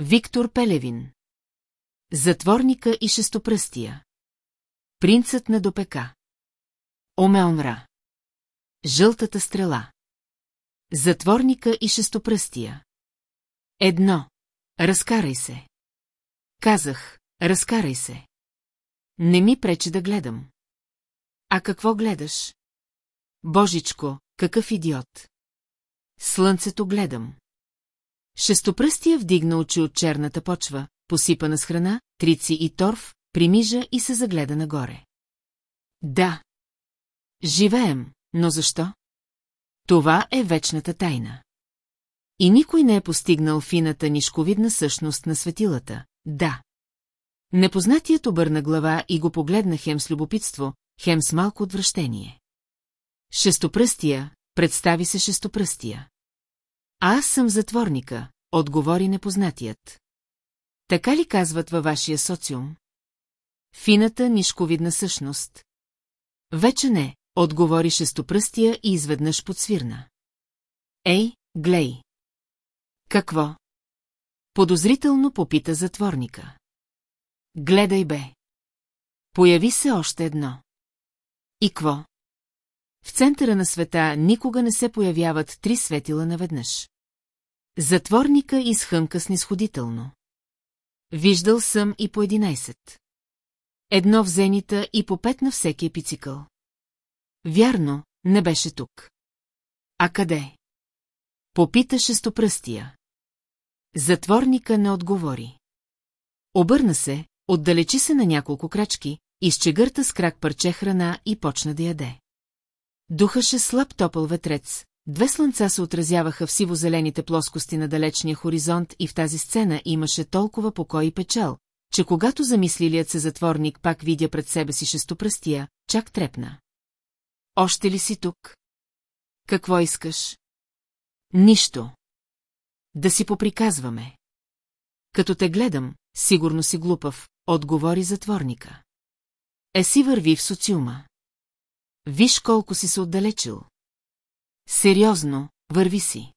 Виктор Пелевин. Затворника и шестопръстия. Принцът на допека. Омеонра. Жълтата стрела. Затворника и шестопръстия. Едно. Разкарай се. Казах, разкарай се. Не ми пречи да гледам. А какво гледаш? Божичко, какъв идиот. Слънцето гледам. Шестопръстия вдигна очи от черната почва, посипана с храна, трици и торф, примижа и се загледа нагоре. Да. Живеем, но защо? Това е вечната тайна. И никой не е постигнал фината нишковидна същност на светилата, да. Непознатият обърна глава и го погледна хем с любопитство, хем с малко отвращение. Шестопръстия, представи се шестопръстия. Аз съм затворника, отговори непознатият. Така ли казват във вашия социум? Фината нишковидна същност. Вече не, отговори шестопръстия и изведнъж подсвирна. Ей, глей! Какво? Подозрително попита затворника. Гледай бе. Появи се още едно. И кво? В центъра на света никога не се появяват три светила наведнъж. Затворника изхъмка снисходително. Виждал съм и по 11. Едно в зенита и по пет на всеки епицикъл. Вярно, не беше тук. А къде? Попита шестопръстия. Затворника не отговори. Обърна се, отдалечи се на няколко крачки, изчегърта с крак парче храна и почна да яде. Духаше слаб топъл ветрец, две слънца се отразяваха в сиво-зелените плоскости на далечния хоризонт и в тази сцена имаше толкова покой и печал, че когато замислилият се затворник пак видя пред себе си шестопръстия, чак трепна. Още ли си тук? Какво искаш? Нищо. Да си поприказваме. Като те гледам, сигурно си глупав, отговори затворника. Е си върви в социума. Виж колко си се отдалечил. Сериозно, върви си.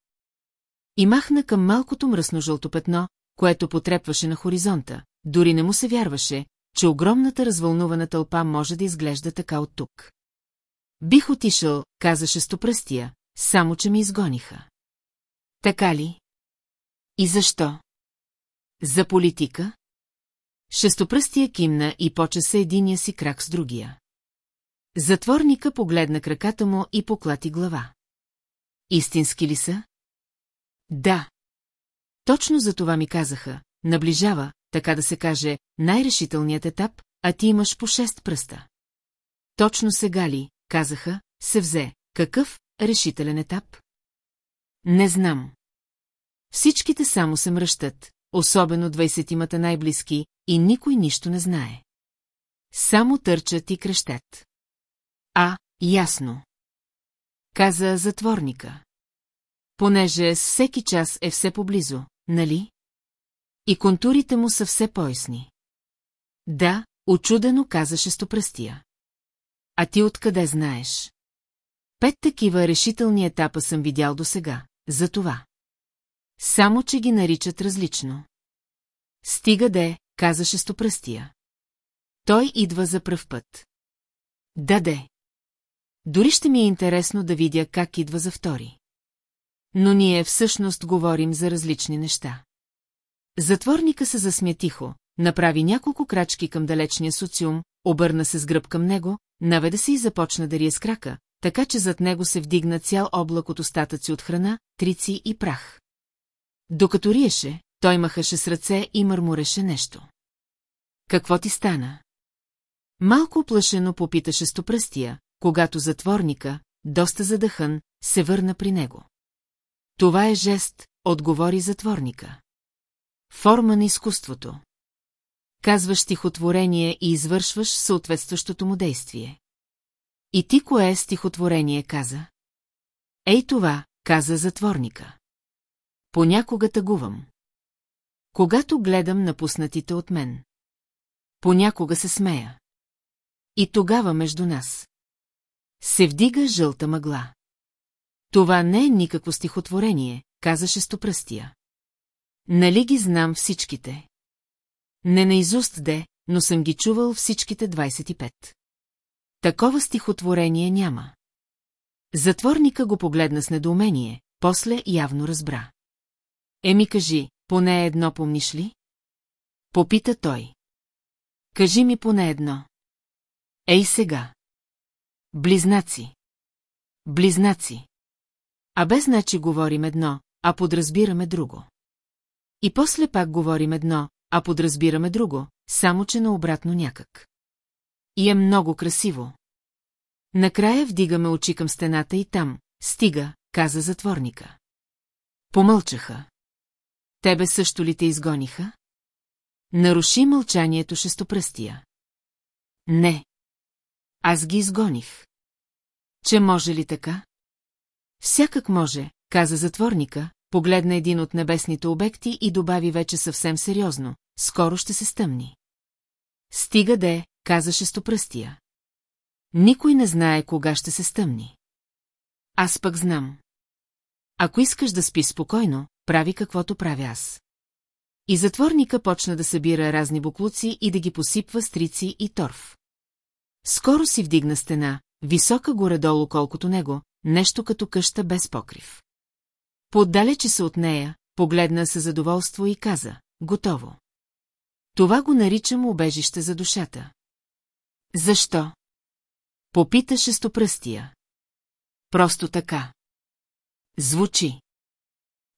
И махна към малкото мръсно жълто петно, което потрепваше на хоризонта, дори не му се вярваше, че огромната развълнувана тълпа може да изглежда така от тук. Бих отишъл, каза шестопръстия, само че ми изгониха. Така ли? И защо? За политика? Шестопръстия кимна и поча се единия си крак с другия. Затворника погледна краката му и поклати глава. Истински ли са? Да. Точно за това ми казаха, наближава, така да се каже, най-решителният етап, а ти имаш по шест пръста. Точно сега ли, казаха, се взе. Какъв решителен етап? Не знам. Всичките само се мръщат, особено двайсетимата най-близки, и никой нищо не знае. Само търчат и крещят. А, ясно. Каза затворника. Понеже с всеки час е все поблизо, нали? И контурите му са все поясни. Да, очудено каза шестопръстия. А ти откъде знаеш? Пет такива решителни етапа съм видял досега, за това. Само, че ги наричат различно. Стига де, каза шестопръстия. Той идва за пръв път. Даде. Дори ще ми е интересно да видя как идва за втори. Но ние всъщност говорим за различни неща. Затворника се засмя тихо, направи няколко крачки към далечния социум, обърна се с гръб към него, наведе се и започна да рие с крака, така че зад него се вдигна цял облак от остатъци от храна, трици и прах. Докато риеше, той махаше с ръце и мърмуреше нещо. Какво ти стана? Малко оплашено попиташе стопръстия, когато затворника, доста задъхан, се върна при него. Това е жест, отговори затворника. Форма на изкуството. Казваш стихотворение и извършваш съответстващото му действие. И ти кое стихотворение каза? Ей това, каза затворника. Понякога тъгувам. Когато гледам напуснатите от мен. Понякога се смея. И тогава между нас. Се вдига жълта мъгла. Това не е никакво стихотворение, каза шестопръстия. Нали ги знам всичките? Не наизуст де, но съм ги чувал всичките 25. Такова стихотворение няма. Затворника го погледна с недоумение, после явно разбра. Еми кажи, поне едно помниш ли? Попита той. Кажи ми поне едно. Ей сега. Близнаци. Близнаци. А без значи говорим едно, а подразбираме друго. И после пак говорим едно, а подразбираме друго, само че наобратно някак. И е много красиво. Накрая вдигаме очи към стената и там, стига, каза затворника. Помълчаха. Тебе също ли те изгониха? Наруши мълчанието шестопръстия. Не. Аз ги изгоних. Че може ли така? Всякак може, каза затворника, погледна един от небесните обекти и добави вече съвсем сериозно. Скоро ще се стъмни. Стига де, каза шестопръстия. Никой не знае кога ще се стъмни. Аз пък знам. Ако искаш да спи спокойно, прави каквото правя аз. И затворника почна да събира разни буклуци и да ги посипва с трици и торф. Скоро си вдигна стена, висока горе-долу колкото него, нещо като къща без покрив. Поддалече се от нея, погледна със задоволство и каза, готово. Това го наричам убежище за душата. Защо? Попита шестопръстия. Просто така. Звучи.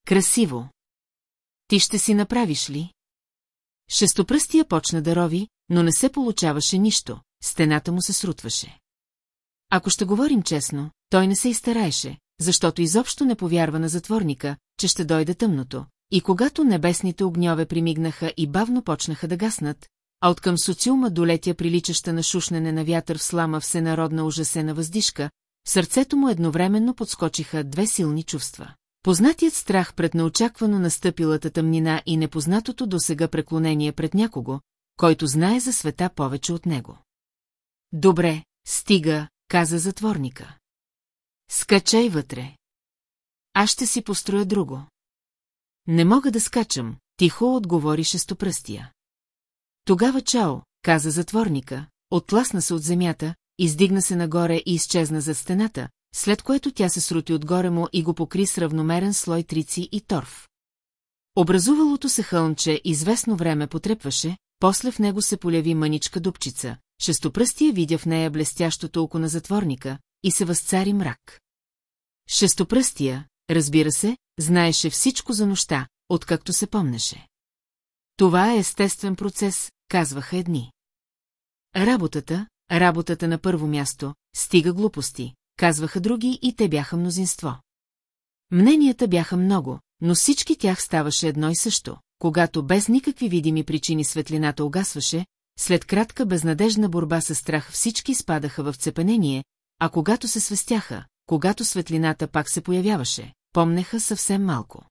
Красиво. Ти ще си направиш ли? Шестопръстия почна да рови, но не се получаваше нищо, стената му се срутваше. Ако ще говорим честно, той не се изтараеше, защото изобщо не повярва на затворника, че ще дойде тъмното, и когато небесните огньове примигнаха и бавно почнаха да гаснат, а откъм социума долетя приличаща на шушнене на вятър в слама всенародна ужасена въздишка, в сърцето му едновременно подскочиха две силни чувства. Познатият страх пред неочаквано настъпилата тъмнина и непознатото досега преклонение пред някого, който знае за света повече от него. Добре, стига, каза затворника. Скачай вътре. Аз ще си построя друго. Не мога да скачам, тихо отговори шестопръстия. Тогава чао, каза затворника, отласна се от земята, издигна се нагоре и изчезна за стената, след което тя се срути отгоре му и го покри с равномерен слой трици и торф. Образувалото се хълмче известно време потрепваше, после в него се поляви мъничка дупчица, шестопръстия видя в нея блестящото око на затворника и се възцари мрак. Шестопръстия, разбира се, знаеше всичко за нощта, откакто се помнеше. Това е естествен процес, казваха едни. Работата, работата на първо място, стига глупости, казваха други и те бяха мнозинство. Мненията бяха много, но всички тях ставаше едно и също, когато без никакви видими причини светлината угасваше, след кратка безнадежна борба с страх всички спадаха в цепенение, а когато се свестяха, когато светлината пак се появяваше, помнеха съвсем малко.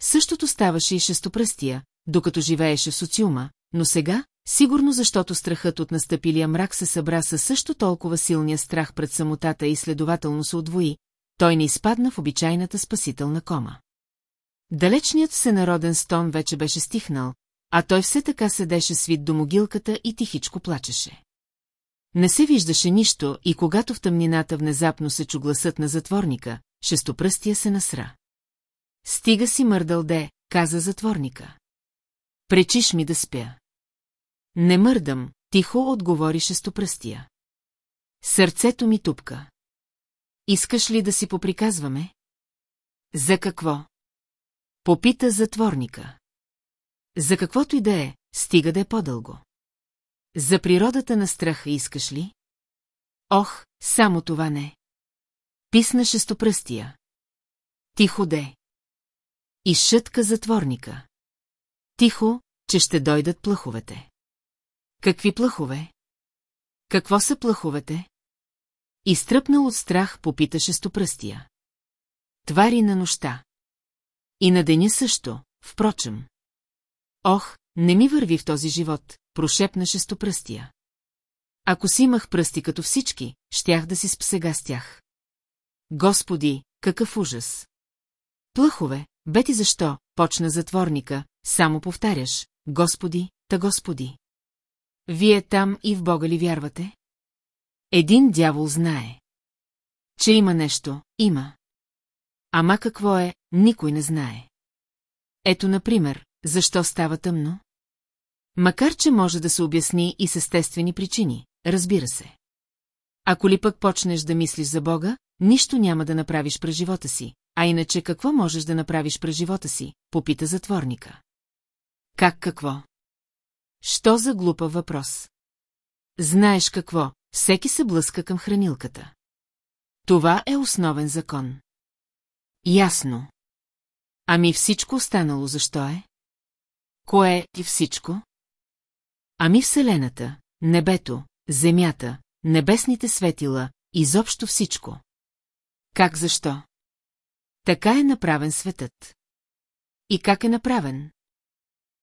Същото ставаше и шестопръстия, докато живееше в социума, но сега, сигурно защото страхът от настъпилия мрак се събра със също толкова силния страх пред самотата и следователно се отвои, той не изпадна в обичайната спасителна кома. Далечният всенароден стон вече беше стихнал, а той все така седеше свит до могилката и тихичко плачеше. Не се виждаше нищо и когато в тъмнината внезапно се чу гласът на затворника, шестопръстия се насра. Стига си мърдал де, каза затворника. Пречиш ми да спя. Не мърдам, тихо отговори шестопръстия. Сърцето ми тупка. Искаш ли да си поприказваме? За какво? Попита затворника. За каквото и да е, стига да е по-дълго. За природата на страха искаш ли? Ох, само това не. Писна шестопръстия. Тихо де. И шътка затворника. Тихо, че ще дойдат плъховете. Какви плъхове? Какво са плъховете? Изтръпнал от страх попита шестопръстия. Твари на нощта. И на деня също, впрочем. Ох, не ми върви в този живот, прошепна шестопръстия. Ако си имах пръсти като всички, щях да си спсега с тях. Господи, какъв ужас! Плъхове, Бети защо, почна затворника, само повтаряш, Господи, та Господи. Вие там и в Бога ли вярвате? Един дявол знае. Че има нещо, има. Ама какво е, никой не знае. Ето, например, защо става тъмно? Макар, че може да се обясни и с естествени причини, разбира се. Ако ли пък почнеш да мислиш за Бога, нищо няма да направиш през живота си, а иначе какво можеш да направиш през живота си, попита затворника. Как какво? Що за глупа въпрос? Знаеш какво, всеки се блъска към хранилката. Това е основен закон. Ясно. Ами всичко останало защо е? Кое е всичко? Ами Вселената, небето, земята, небесните светила, изобщо всичко. Как защо? Така е направен светът. И как е направен?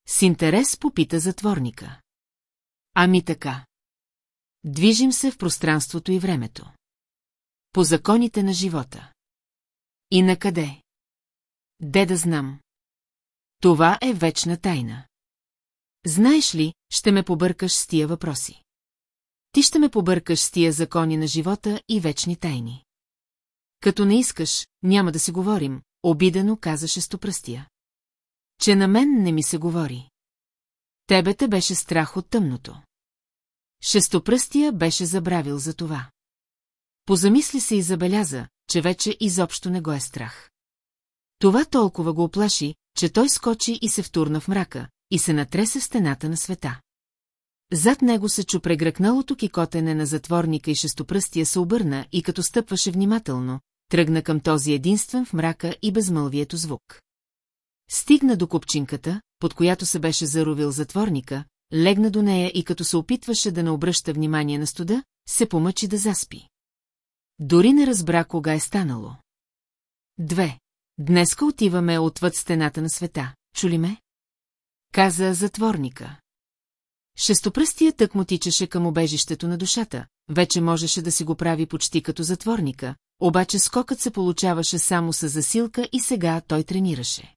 С интерес попита затворника. Ами така. Движим се в пространството и времето. По законите на живота. И на къде? Де да знам. Това е вечна тайна. Знаеш ли, ще ме побъркаш с тия въпроси. Ти ще ме побъркаш с тия закони на живота и вечни тайни. Като не искаш, няма да си говорим, обидено каза шестопръстия. Че на мен не ми се говори. Тебе те беше страх от тъмното. Шестопръстия беше забравил за това. Позамисли се и забеляза, че вече изобщо не го е страх. Това толкова го оплаши, че той скочи и се втурна в мрака, и се натресе в стената на света. Зад него се чу прегръкналото кикотене на затворника и шестопръстия се обърна и като стъпваше внимателно, тръгна към този единствен в мрака и безмълвието звук. Стигна до купчинката, под която се беше заровил затворника, легна до нея и като се опитваше да не обръща внимание на студа, се помъчи да заспи. Дори не разбра кога е станало. Две. Днеска отиваме отвъд стената на света, чули ме? Каза затворника. Шестопръстия тък му тичаше към обежището на душата, вече можеше да си го прави почти като затворника, обаче скокът се получаваше само с засилка и сега той тренираше.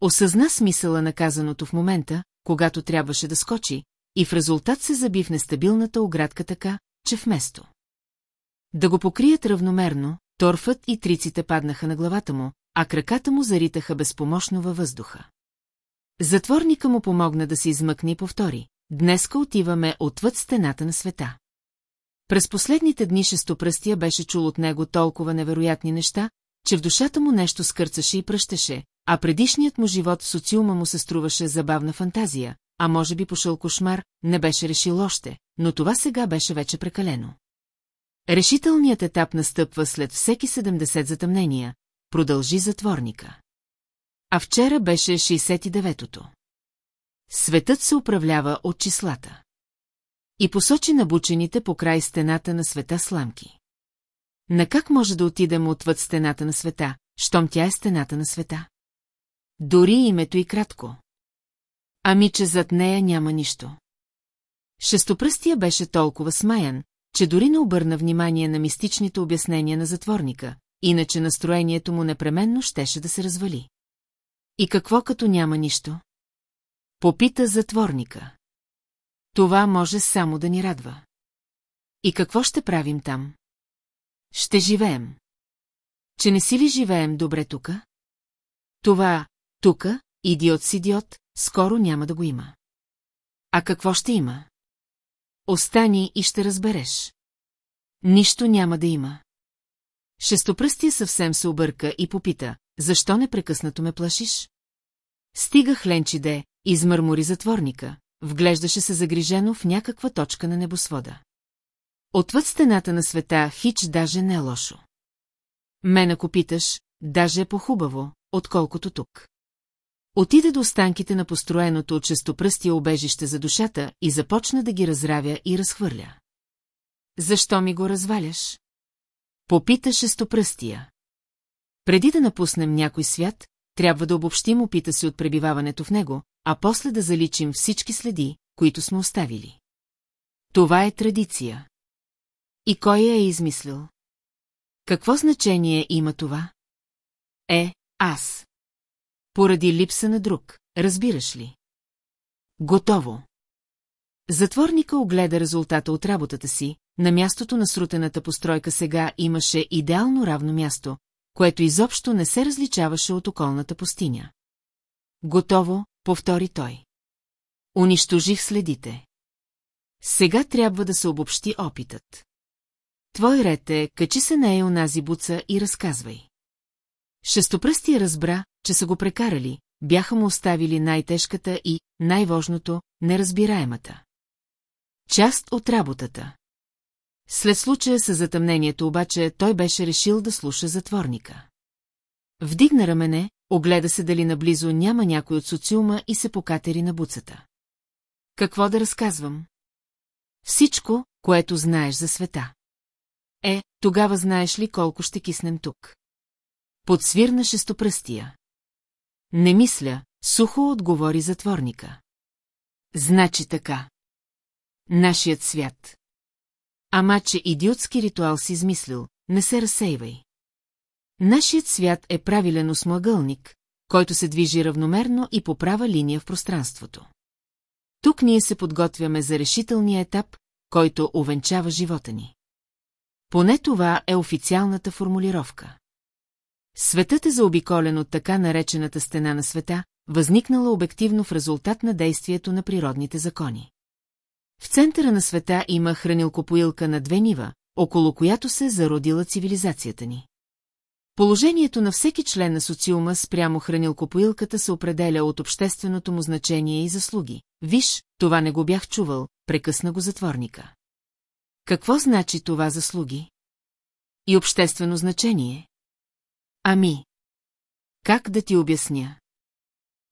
Осъзна смисъла на казаното в момента, когато трябваше да скочи, и в резултат се заби в нестабилната оградка така, че вместо. Да го покрият равномерно, торфът и триците паднаха на главата му, а краката му заритаха безпомощно във въздуха. Затворника му помогна да се измъкне и повтори. Днеска отиваме отвъд стената на света. През последните дни шестопръстия беше чул от него толкова невероятни неща, че в душата му нещо скърцаше и пръщеше, а предишният му живот в социума му се струваше забавна фантазия, а може би пошъл кошмар, не беше решил още, но това сега беше вече прекалено. Решителният етап настъпва след всеки 70 затъмнения, продължи затворника. А вчера беше 69-тото. Светът се управлява от числата. И посочи набучените по край стената на света сламки. На как може да отидем отвъд стената на света, щом тя е стената на света? Дори името и кратко. Ами, че зад нея няма нищо. Шестопръстия беше толкова смаян, че дори не обърна внимание на мистичните обяснения на затворника, иначе настроението му непременно щеше да се развали. И какво като няма нищо? Попита затворника. Това може само да ни радва. И какво ще правим там? Ще живеем. Че не си ли живеем добре тука? Това, тука, идиот с идиот, скоро няма да го има. А какво ще има? Остани и ще разбереш. Нищо няма да има. Шестопръстия съвсем се обърка и попита, защо непрекъснато ме плашиш? Стига хленчиде, измърмори затворника, вглеждаше се загрижено в някаква точка на небосвода. Отвъд стената на света хич даже не е лошо. Мен ако питаш, даже е по-хубаво, отколкото тук. Отиде до останките на построеното от шестопръстия обежище за душата и започна да ги разравя и разхвърля. Защо ми го разваляш? Попита шестопръстия. Преди да напуснем някой свят, трябва да обобщим опита си от пребиваването в него, а после да заличим всички следи, които сме оставили. Това е традиция. И кой я е измислил? Какво значение има това? Е, аз. поради липса на друг, разбираш ли? Готово. Затворника огледа резултата от работата си, на мястото на срутената постройка сега имаше идеално равно място, което изобщо не се различаваше от околната пустиня. Готово, повтори той. Унищожих следите. Сега трябва да се обобщи опитът. Твой ред е, качи се нея онази буца и разказвай. Шестопръстия разбра, че са го прекарали, бяха му оставили най-тежката и, най-вожното, неразбираемата. Част от работата. След случая с затъмнението обаче той беше решил да слуша затворника. Вдигна рамене, огледа се дали наблизо няма някой от социума и се покатери на буцата. Какво да разказвам? Всичко, което знаеш за света. Е, тогава знаеш ли колко ще киснем тук? Подсвирна шестопръстия. Не мисля, сухо отговори затворника. Значи така. Нашият свят. Ама, че идиотски ритуал си измислил, не се разсейвай. Нашият свят е правилен осмъгълник, който се движи равномерно и по права линия в пространството. Тук ние се подготвяме за решителния етап, който овенчава живота ни. Поне това е официалната формулировка. Светът е заобиколен от така наречената стена на света, възникнала обективно в резултат на действието на природните закони. В центъра на света има хранилкопоилка на две нива, около която се зародила цивилизацията ни. Положението на всеки член на социума спрямо хранилкопоилката се определя от общественото му значение и заслуги. Виж, това не го бях чувал, прекъсна го затворника. Какво значи това заслуги? И обществено значение? Ами. Как да ти обясня?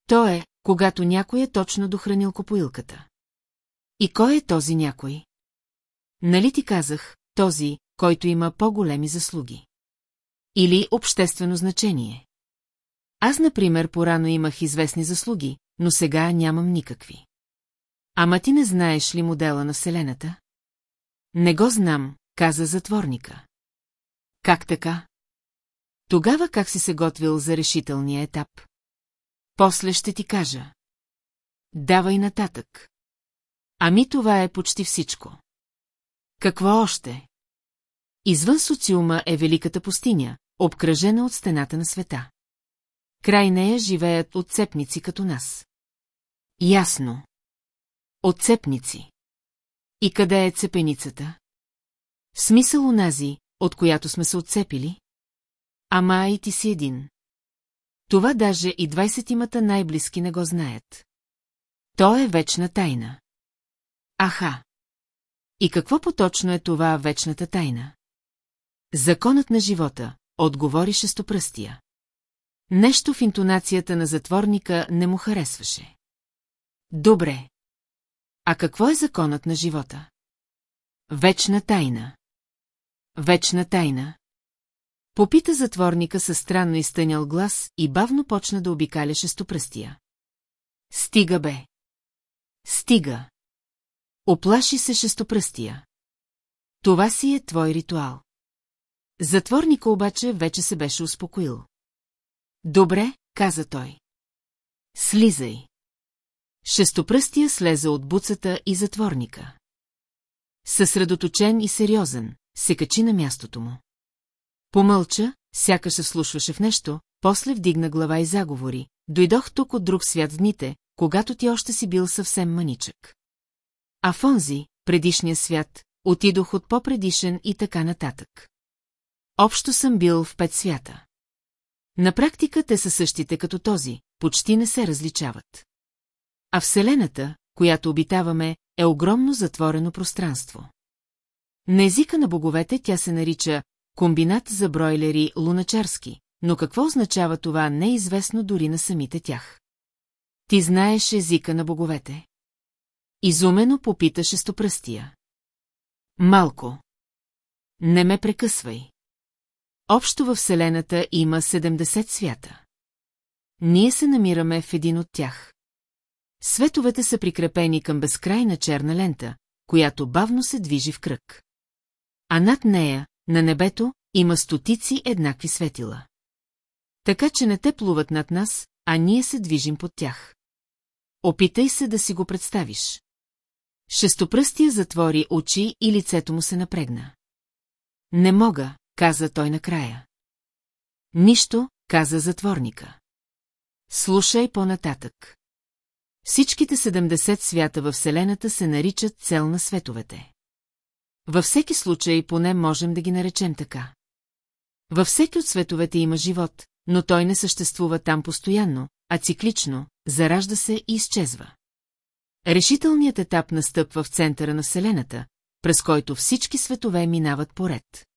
То е, когато някой е точно дохранил копоилката. И кой е този някой? Нали ти казах, този, който има по-големи заслуги? Или обществено значение? Аз, например, порано имах известни заслуги, но сега нямам никакви. Ама ти не знаеш ли модела на Вселената? Не го знам, каза затворника. Как така? Тогава как си се готвил за решителния етап? После ще ти кажа. Давай нататък. Ами това е почти всичко. Какво още? Извън социума е великата пустиня, обкръжена от стената на света. Край нея живеят отцепници като нас. Ясно. Отцепници. И къде е цепеницата? В смисъл унази, от която сме се отцепили? Ама и ти си един. Това даже и двайсетимата най-близки не го знаят. То е вечна тайна. Аха. И какво поточно е това вечната тайна? Законът на живота, отговори шестопръстия. Нещо в интонацията на затворника не му харесваше. Добре. А какво е законът на живота? Вечна тайна. Вечна тайна. Попита затворника със странно изтънял глас и бавно почна да обикаля шестопръстия. Стига бе. Стига. Оплаши се шестопръстия. Това си е твой ритуал. Затворника обаче вече се беше успокоил. Добре, каза той. Слизай. Шестопръстия слезе от буцата и затворника. Съсредоточен и сериозен, се качи на мястото му. Помълча, сякаш се вслушваше в нещо, после вдигна глава и заговори. Дойдох тук от друг свят дните, когато ти още си бил съвсем маничък. А в онзи, предишния свят, отидох от по-предишен и така нататък. Общо съм бил в пет свята. На практика те са същите като този, почти не се различават. А Вселената, която обитаваме, е огромно затворено пространство. На езика на боговете тя се нарича комбинат за бройлери луначарски, но какво означава това не е известно дори на самите тях. Ти знаеш езика на боговете? Изумено попита шестопръстия. Малко. Не ме прекъсвай. Общо във Вселената има 70 свята. Ние се намираме в един от тях. Световете са прикрепени към безкрайна черна лента, която бавно се движи в кръг. А над нея, на небето, има стотици еднакви светила. Така че не те плуват над нас, а ние се движим под тях. Опитай се да си го представиш. Шестопръстия затвори очи и лицето му се напрегна. Не мога, каза той накрая. Нищо, каза затворника. Слушай по-нататък. Всичките 70 свята във Вселената се наричат цел на световете. Във всеки случай поне можем да ги наречем така. Във всеки от световете има живот, но той не съществува там постоянно, а циклично, заражда се и изчезва. Решителният етап настъпва в центъра на Вселената, през който всички светове минават поред.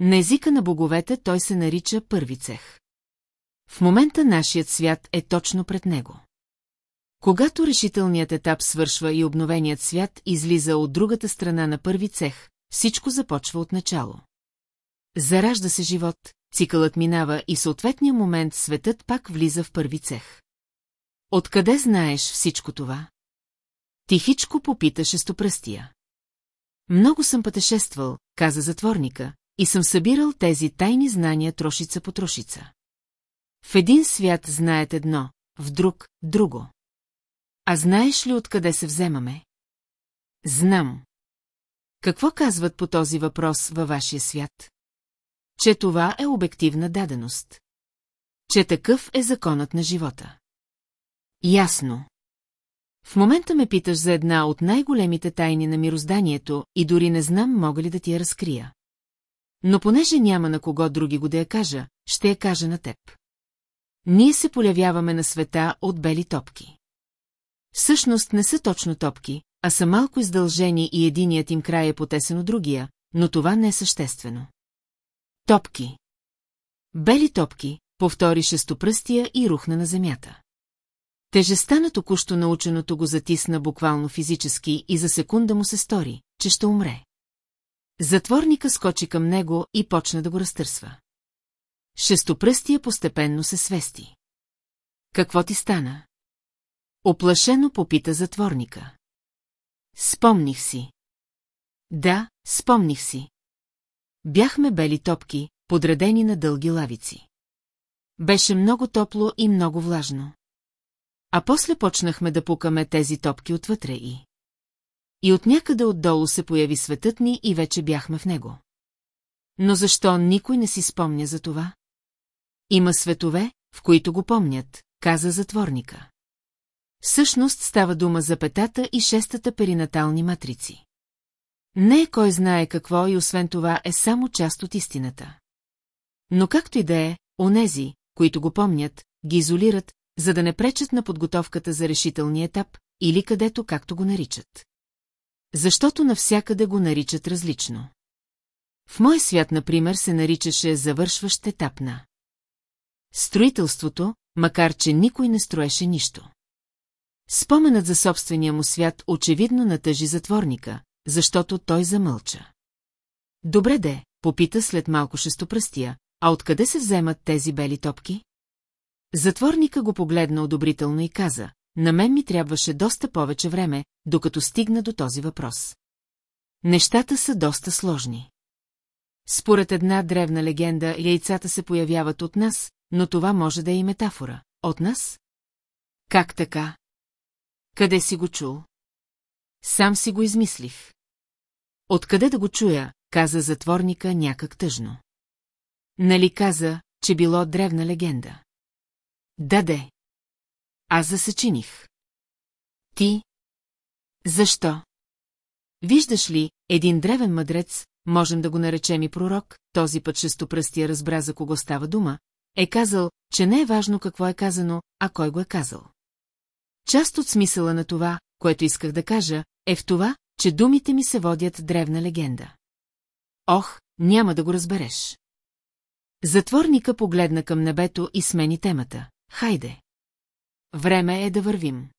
На езика на боговете той се нарича първи цех. В момента нашият свят е точно пред него. Когато решителният етап свършва и обновеният свят излиза от другата страна на първи цех, всичко започва от начало. Заражда се живот, цикълът минава и съответния момент светът пак влиза в първи цех. Откъде знаеш всичко това? Тихичко попита шестопръстия. Много съм пътешествал, каза затворника, и съм събирал тези тайни знания трошица по трошица. В един свят знаят едно, в друг – друго. А знаеш ли откъде се вземаме? Знам. Какво казват по този въпрос във вашия свят? Че това е обективна даденост. Че такъв е законът на живота. Ясно. В момента ме питаш за една от най-големите тайни на мирозданието и дори не знам мога ли да ти я разкрия. Но понеже няма на кого други го да я кажа, ще я кажа на теб. Ние се полявяваме на света от бели топки. Всъщност не са точно топки, а са малко издължени и единият им край е потесен от другия, но това не е съществено. Топки. Бели топки, повтори шестопръстия и рухна на земята. Тежестта на току-що наученото го затисна буквално физически и за секунда му се стори, че ще умре. Затворника скочи към него и почна да го разтърсва. Шестопръстия постепенно се свести. Какво ти стана? Оплашено попита затворника. Спомних си. Да, спомних си. Бяхме бели топки, подредени на дълги лавици. Беше много топло и много влажно. А после почнахме да пукаме тези топки отвътре и... И от някъде отдолу се появи светът ни и вече бяхме в него. Но защо никой не си спомня за това? Има светове, в които го помнят, каза затворника. Всъщност става дума за петата и шестата перинатални матрици. Не е кой знае какво и освен това е само част от истината. Но както и да е, онези, които го помнят, ги изолират, за да не пречат на подготовката за решителния етап, или където както го наричат. Защото навсякъде го наричат различно. В мой свят, например, се наричаше завършващ етап на строителството, макар че никой не строеше нищо. Споменът за собствения му свят очевидно натъжи затворника, защото той замълча. Добре де, попита след малко шестопръстия, а откъде се вземат тези бели топки? Затворника го погледна одобрително и каза, на мен ми трябваше доста повече време, докато стигна до този въпрос. Нещата са доста сложни. Според една древна легенда, яйцата се появяват от нас, но това може да е и метафора. От нас? Как така? Къде си го чул? Сам си го измислих. Откъде да го чуя, каза затворника някак тъжно. Нали каза, че било древна легенда? Даде. Аз засъчиних. Ти? Защо? Виждаш ли, един древен мъдрец, можем да го наречем и пророк, този път шестопръстия разбра за кого става дума, е казал, че не е важно какво е казано, а кой го е казал. Част от смисъла на това, което исках да кажа, е в това, че думите ми се водят древна легенда. Ох, няма да го разбереш. Затворника погледна към небето и смени темата. Хайде. Време е да вървим.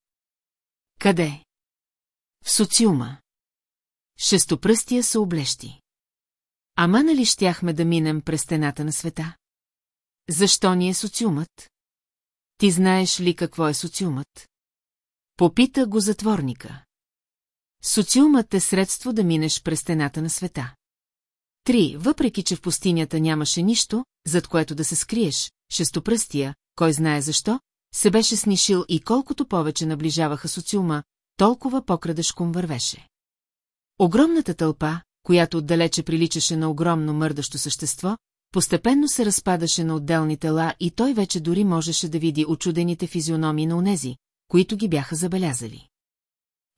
Къде? В социума. Шестопръстия се облещи. Ама нали щяхме да минем през стената на света? Защо ни е социумът? Ти знаеш ли какво е социумът? Попита го затворника. Социумът е средство да минеш през стената на света. Три, въпреки че в пустинята нямаше нищо, зад което да се скриеш, шестопръстия, кой знае защо, се беше снишил и колкото повече наближаваха социума, толкова покрадешком вървеше. Огромната тълпа, която отдалече приличаше на огромно мърдащо същество, постепенно се разпадаше на отделни тела и той вече дори можеше да види очудените физиономии на онези, които ги бяха забелязали.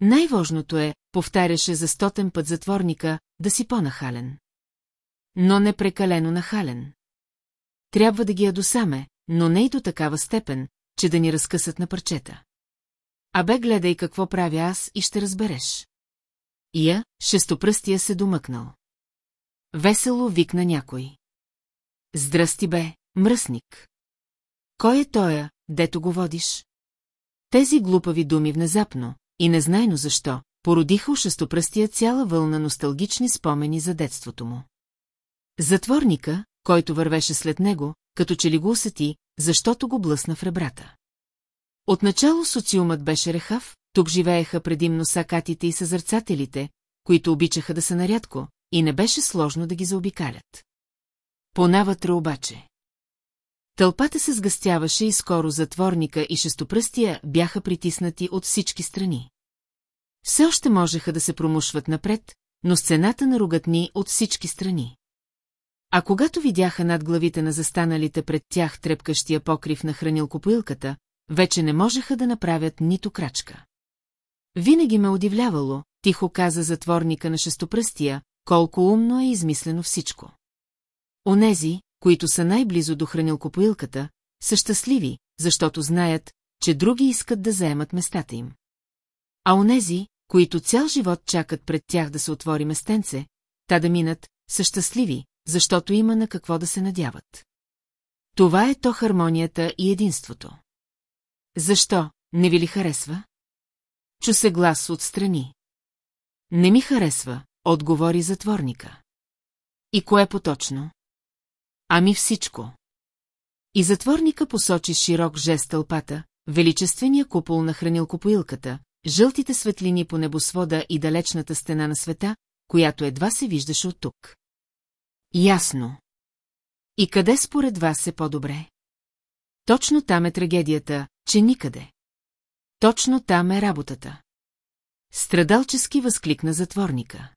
Най-важното е, повтаряше за стотен път затворника, да си по-нахален. Но не прекалено нахален. Трябва да ги ядосаме, но не и до такава степен, че да ни разкъсат на парчета. Абе, гледай какво правя аз и ще разбереш. Я, шестопръстия се домъкнал. Весело викна някой. Здрасти бе, мръсник. Кой е тоя, дето го водиш? Тези глупави думи внезапно, и незнайно защо, породиха у шестопръстия цяла вълна носталгични спомени за детството му. Затворника, който вървеше след него, като че ли го усети, защото го блъсна в ребрата. Отначало социумът беше рехав, тук живееха предимно сакатите и съзърцателите, които обичаха да са нарядко, и не беше сложно да ги заобикалят. Понавътре обаче. Тълпата се сгъстяваше и скоро затворника и шестопръстия бяха притиснати от всички страни. Все още можеха да се промушват напред, но сцената на ругатни от всички страни. А когато видяха над главите на застаналите пред тях трепкащия покрив на хранилкопоилката, вече не можеха да направят нито крачка. Винаги ме удивлявало, тихо каза затворника на шестопръстия, колко умно е измислено всичко. Онези, които са най-близо до хранилкопоилката, са щастливи, защото знаят, че други искат да заемат местата им. А онези, които цял живот чакат пред тях да се отвори местенце, та да минат, са щастливи, защото има на какво да се надяват. Това е то хармонията и единството. Защо, не ви ли харесва? Чу се глас отстрани. Не ми харесва, отговори затворника. И кое поточно? Ами всичко. И затворника посочи широк жест тълпата, величествения купол на хранилкопоилката, жълтите светлини по небосвода и далечната стена на света, която едва се виждаше от тук. Ясно. И къде според вас е по-добре? Точно там е трагедията, че никъде. Точно там е работата. Страдалчески възкликна затворника.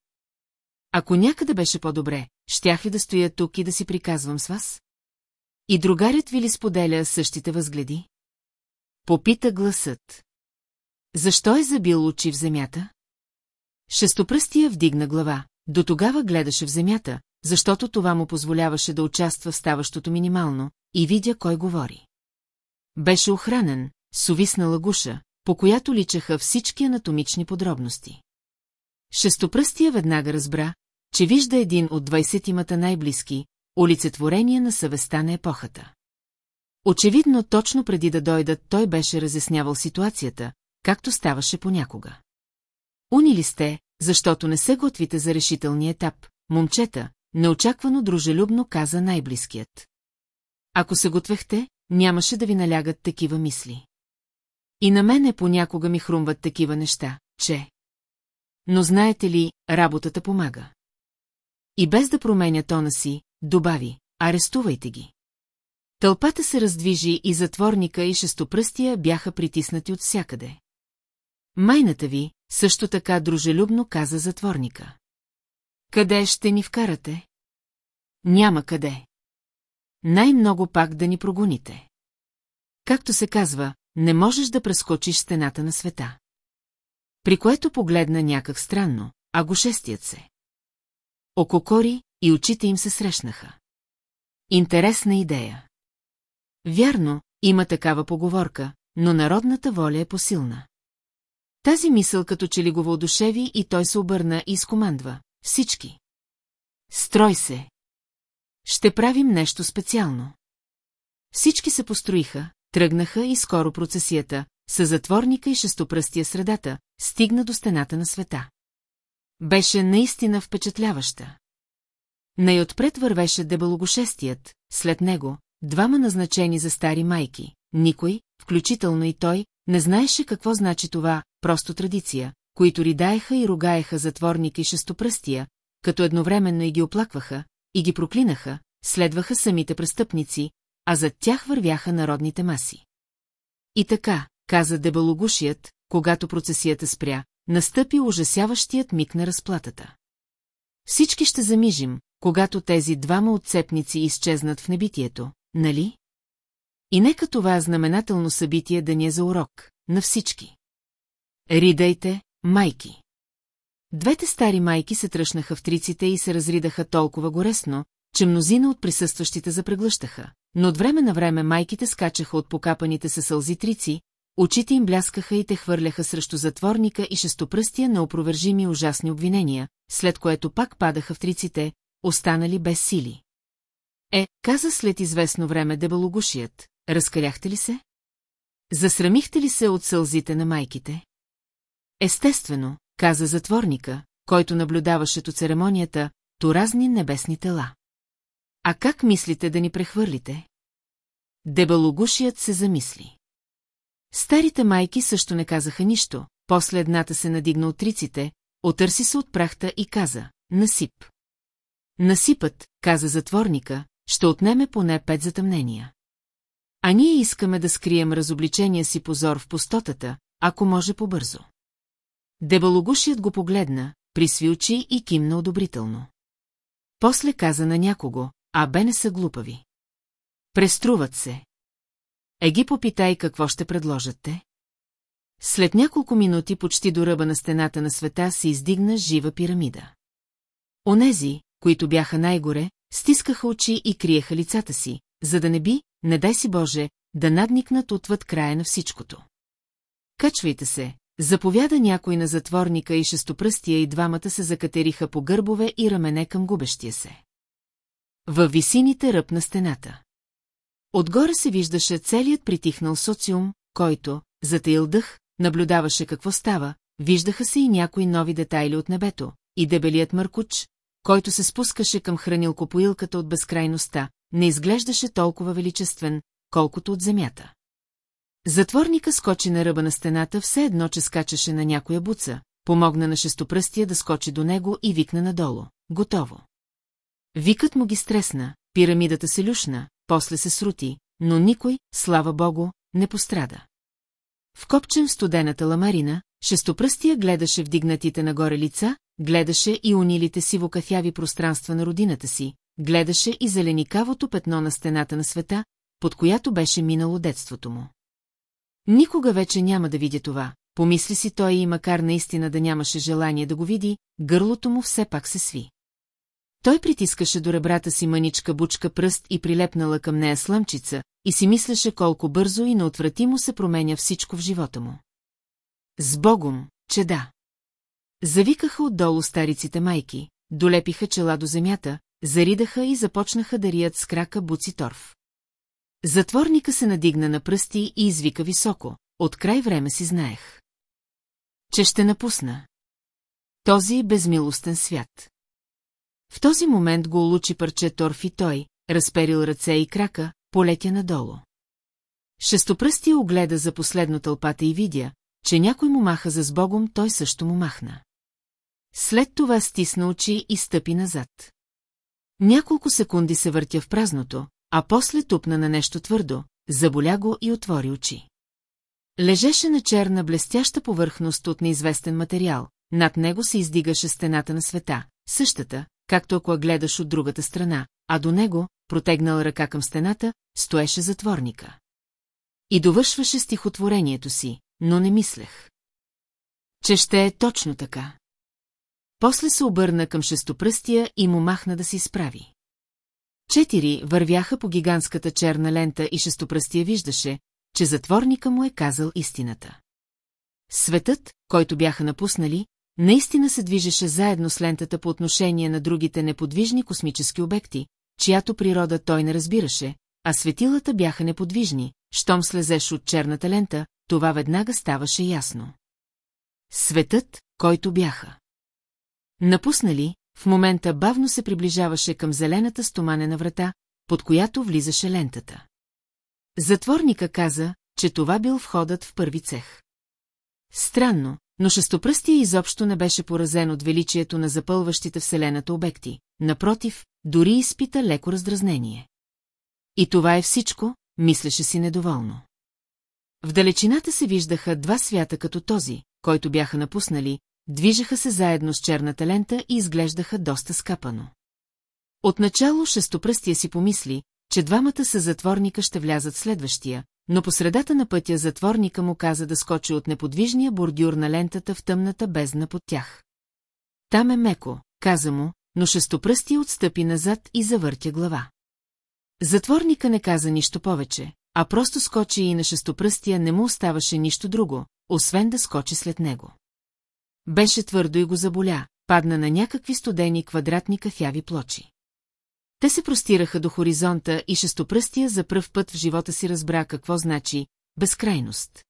Ако някъде беше по-добре, щях ли да стоя тук и да си приказвам с вас? И другарят ви ли споделя същите възгледи? Попита гласът. Защо е забил очи в земята? Шестопръстия вдигна глава, до тогава гледаше в земята, защото това му позволяваше да участва в ставащото минимално и видя кой говори. Беше охранен, с увиснала гуша, по която личаха всички анатомични подробности. Шестопръстия веднага разбра, че вижда един от двайсетимата най-близки, олицетворение на съвестта на епохата. Очевидно, точно преди да дойдат, той беше разяснявал ситуацията, както ставаше понякога. Унили сте, защото не се готвите за решителния етап, момчета, неочаквано дружелюбно каза най-близкият. Ако се готвехте, нямаше да ви налягат такива мисли. И на мене понякога ми хрумват такива неща, че... Но знаете ли, работата помага. И без да променя тона си, добави, арестувайте ги. Тълпата се раздвижи и затворника и шестопръстия бяха притиснати от всякъде. Майната ви, също така дружелюбно каза затворника. Къде ще ни вкарате? Няма къде. Най-много пак да ни прогоните. Както се казва, не можеш да прескочиш стената на света. При което погледна някак странно, а го шестият се. Ококори и очите им се срещнаха. Интересна идея. Вярно, има такава поговорка, но народната воля е посилна. Тази мисъл като че ли го въодушеви и той се обърна и скомандва. Всички. Строй се. Ще правим нещо специално. Всички се построиха, тръгнаха и скоро процесията, с затворника и шестопръстия средата, стигна до стената на света. Беше наистина впечатляваща. Най-отпред вървеше дебелогошестият, след него, двама назначени за стари майки. Никой, включително и той, не знаеше какво значи това, просто традиция, които ридаеха и ругаеха затворника и шестопръстия, като едновременно и ги оплакваха, и ги проклинаха, следваха самите престъпници, а зад тях вървяха народните маси. И така, каза дебалогушият, когато процесията спря, настъпи ужасяващият миг на разплатата. Всички ще замижим, когато тези двама отцепници изчезнат в небитието, нали? И нека това знаменателно събитие да ни е за урок, на всички. Ридайте, майки. Двете стари майки се тръщнаха в триците и се разридаха толкова горесно, че мнозина от присъстващите запреглъщаха. Но от време на време майките скачаха от покапаните се сълзи трици, очите им бляскаха и те хвърляха срещу затворника и шестопръстия на опровержими ужасни обвинения, след което пак падаха в триците, останали без сили. Е, каза след известно време дебалогушият, разкаляхте ли се? Засрамихте ли се от сълзите на майките? Естествено, каза затворника, който наблюдаваше то церемонията, то разни небесни тела. А как мислите да ни прехвърлите? Дебалогушият се замисли. Старите майки също не казаха нищо, после едната се надигна от триците, отърси се от прахта и каза «Насип». Насипът, каза затворника, ще отнеме поне пет затъмнения. А ние искаме да скрием разобличения си позор в пустотата, ако може побързо. Дебалогушият го погледна, присви очи и кимна одобрително. После каза на някого, а бе не са глупави. Преструват се. Е ги попитай какво ще предложат те. След няколко минути почти до ръба на стената на света се издигна жива пирамида. Онези, които бяха най-горе, стискаха очи и криеха лицата си, за да не би, не дай си Боже, да надникнат отвъд края на всичкото. Качвайте се, заповяда някой на затворника и шестопръстия и двамата се закатериха по гърбове и рамене към губещия се. Във висините ръб на стената. Отгоре се виждаше целият притихнал социум, който, затаил дъх, наблюдаваше какво става, виждаха се и някои нови детайли от небето, и дебелият мъркуч, който се спускаше към хранилкопоилката от безкрайността, не изглеждаше толкова величествен, колкото от земята. Затворника скочи на ръба на стената все едно, че скачаше на някоя буца, помогна на шестопръстия да скочи до него и викна надолу. Готово. Викът му ги стресна, пирамидата се люшна, после се срути, но никой, слава богу, не пострада. Вкопчен в студената ламарина, шестопръстия гледаше вдигнатите нагоре лица, гледаше и унилите сивокафяви пространства на родината си, гледаше и зеленикавото петно на стената на света, под която беше минало детството му. Никога вече няма да видя това, помисли си той и макар наистина да нямаше желание да го види, гърлото му все пак се сви. Той притискаше до ребрата си мъничка бучка пръст и прилепнала към нея слъмчица, и си мислеше колко бързо и неотвратимо се променя всичко в живота му. С Богом, че да. Завикаха отдолу стариците майки, долепиха чела до земята, заридаха и започнаха да рият с крака буци торф. Затворника се надигна на пръсти и извика високо, от край време си знаех. Че ще напусна. Този безмилостен свят. В този момент го улучи парче торф и той, разперил ръце и крака, полетя надолу. Шестопръстия огледа за последно тълпата и видя, че някой му маха за сбогом, той също му махна. След това стисна очи и стъпи назад. Няколко секунди се въртя в празното, а после тупна на нещо твърдо, заболя го и отвори очи. Лежеше на черна блестяща повърхност от неизвестен материал, над него се издигаше стената на света, същата, както ако гледаш от другата страна, а до него, протегнал ръка към стената, стоеше затворника. И довършваше стихотворението си, но не мислех. Че ще е точно така. После се обърна към шестопръстия и му махна да си справи. Четири вървяха по гигантската черна лента и шестопръстия виждаше, че затворника му е казал истината. Светът, който бяха напуснали, наистина се движеше заедно с лентата по отношение на другите неподвижни космически обекти, чиято природа той не разбираше, а светилата бяха неподвижни, щом слезеш от черната лента, това веднага ставаше ясно. Светът, който бяха. Напуснали, в момента бавно се приближаваше към зелената стоманена врата, под която влизаше лентата. Затворника каза, че това бил входът в първи цех. Странно, но шестопръстия изобщо не беше поразен от величието на запълващите Вселената обекти. Напротив, дори изпита леко раздразнение. И това е всичко, мислеше си недоволно. В далечината се виждаха два свята като този, който бяха напуснали, движеха се заедно с черната лента и изглеждаха доста скапано. Отначало шестопръстия си помисли, че двамата са затворника ще влязат следващия, но по средата на пътя затворника му каза да скочи от неподвижния бордюр на лентата в тъмната бездна под тях. Там е меко, каза му, но шестопръстия отстъпи назад и завъртя глава. Затворника не каза нищо повече, а просто скочи и на шестопръстия не му оставаше нищо друго, освен да скочи след него. Беше твърдо и го заболя, падна на някакви студени квадратни кафяви плочи. Те се простираха до хоризонта и шестопръстия за пръв път в живота си разбра какво значи безкрайност.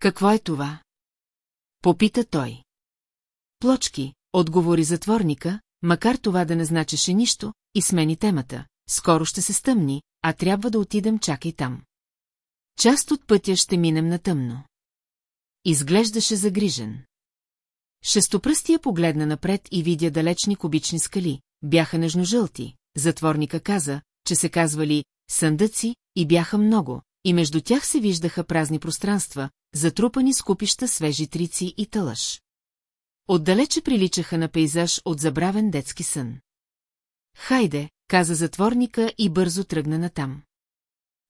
Какво е това? Попита той. Плочки, отговори затворника, макар това да не значеше нищо, и смени темата. Скоро ще се стъмни, а трябва да отидем чакай там. Част от пътя ще минем на тъмно. Изглеждаше загрижен. Шестопръстия погледна напред и видя далечни кубични скали, бяха нежно-жълти, затворника каза, че се казвали съндъци и бяха много, и между тях се виждаха празни пространства, затрупани с купища свежи трици и тълъж. Отдалече приличаха на пейзаж от забравен детски сън. Хайде, каза затворника и бързо тръгна натам.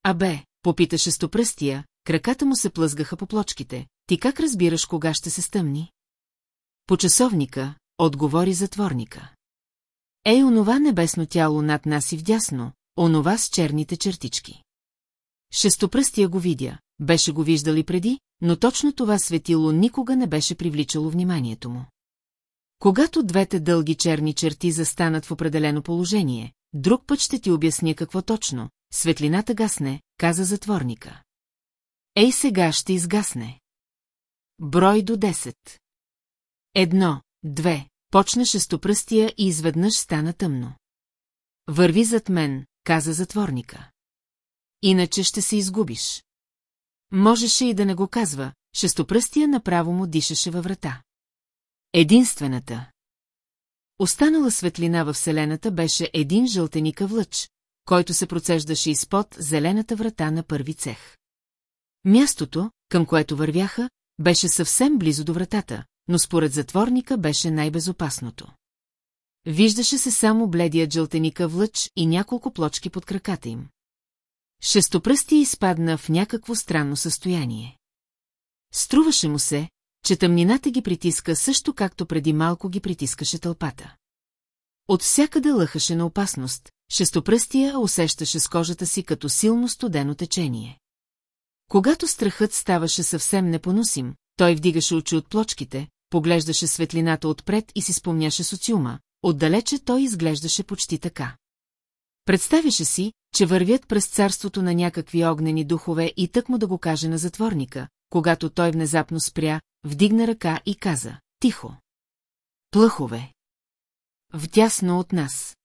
Абе, попита шестопръстия, краката му се плъзгаха по плочките. Ти как разбираш кога ще се стъмни? По часовника, отговори затворника. Ей, онова небесно тяло над нас и вдясно, онова с черните чертички. Шестопръстия го видя, беше го виждал и преди, но точно това светило никога не беше привличало вниманието му. Когато двете дълги черни черти застанат в определено положение, друг път ще ти обясня какво точно, светлината гасне, каза затворника. Ей сега ще изгасне. Брой до 10. Едно, две, почна шестопръстия и изведнъж стана тъмно. Върви зад мен, каза затворника. Иначе ще се изгубиш. Можеше и да не го казва, шестопръстия направо му дишаше във врата. Единствената. Останала светлина във Вселената беше един жълтеникъв лъч, който се процеждаше изпод зелената врата на първи цех. Мястото, към което вървяха, беше съвсем близо до вратата, но според затворника беше най-безопасното. Виждаше се само бледият жълтеникъв лъч и няколко плочки под краката им. Шестопръстия изпадна в някакво странно състояние. Струваше му се, че тъмнината ги притиска също както преди малко ги притискаше тълпата. От всякъде лъхаше на опасност, шестопръстия усещаше с кожата си като силно студено течение. Когато страхът ставаше съвсем непоносим, той вдигаше очи от плочките, поглеждаше светлината отпред и си спомняше социума, отдалече той изглеждаше почти така. Представяше си, че вървят през царството на някакви огнени духове и тък му да го каже на затворника, когато той внезапно спря, вдигна ръка и каза «Тихо». Плъхове. Вдясно от нас.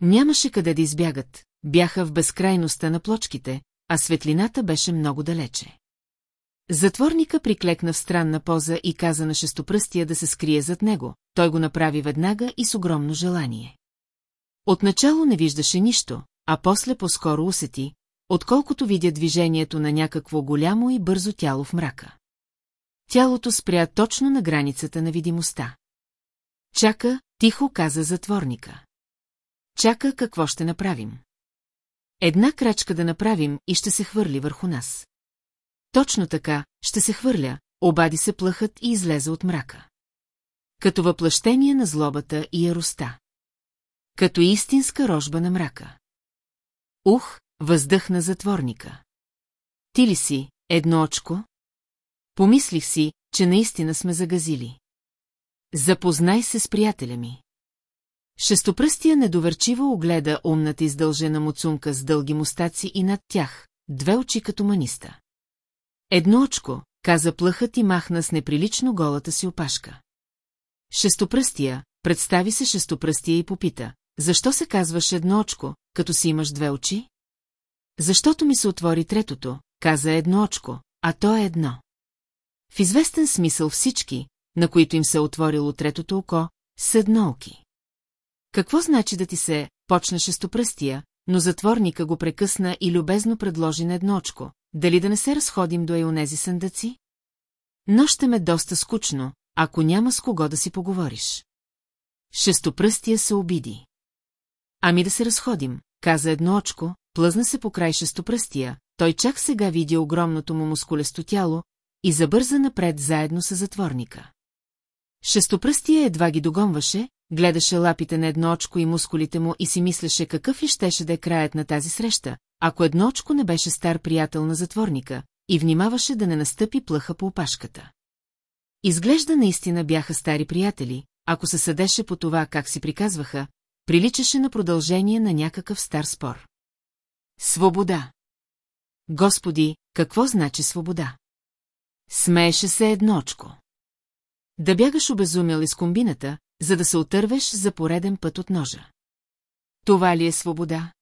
Нямаше къде да избягат, бяха в безкрайността на плочките, а светлината беше много далече. Затворника приклекна в странна поза и каза на шестопръстия да се скрие зад него, той го направи веднага и с огромно желание. Отначало не виждаше нищо, а после по-скоро усети, отколкото видя движението на някакво голямо и бързо тяло в мрака. Тялото спря точно на границата на видимостта. Чака, тихо каза затворника. Чака какво ще направим. Една крачка да направим и ще се хвърли върху нас. Точно така, ще се хвърля, обади се плъхът и излезе от мрака. Като въплъщение на злобата и яроста. Като истинска рожба на мрака. Ух, въздъхна затворника. Ти ли си, едно очко? Помислих си, че наистина сме загазили. Запознай се с приятеля ми. Шестопръстия недоверчиво огледа умната издължена муцунка с дълги мустаци и над тях, две очи като маниста. Едно очко, каза плъхът и махна с неприлично голата си опашка. Шестопръстия, представи се шестопръстия и попита, защо се казваш едно очко, като си имаш две очи? Защото ми се отвори третото, каза едно очко, а то е едно. В известен смисъл всички, на които им се е отворило третото око, са еднооки. Какво значи да ти се почна шестопръстия, но затворника го прекъсна и любезно предложи на едно очко. Дали да не се разходим до еонези съндъци? Но ме доста скучно, ако няма с кого да си поговориш. Шестопръстия се обиди. Ами да се разходим, каза едно очко, плъзна се по край шестопръстия, той чак сега видя огромното му мускулесто тяло и забърза напред заедно с затворника. Шестопръстия едва ги догонваше, гледаше лапите на едно очко и мускулите му и си мислеше какъв ли щеше да е краят на тази среща, ако едно очко не беше стар приятел на затворника и внимаваше да не настъпи плъха по опашката. Изглежда наистина бяха стари приятели, ако се съдеше по това как си приказваха, приличаше на продължение на някакъв стар спор. Свобода. Господи, какво значи свобода? Смееше се едночко. Да бягаш обезумел из комбината, за да се отървеш за пореден път от ножа. Това ли е свобода?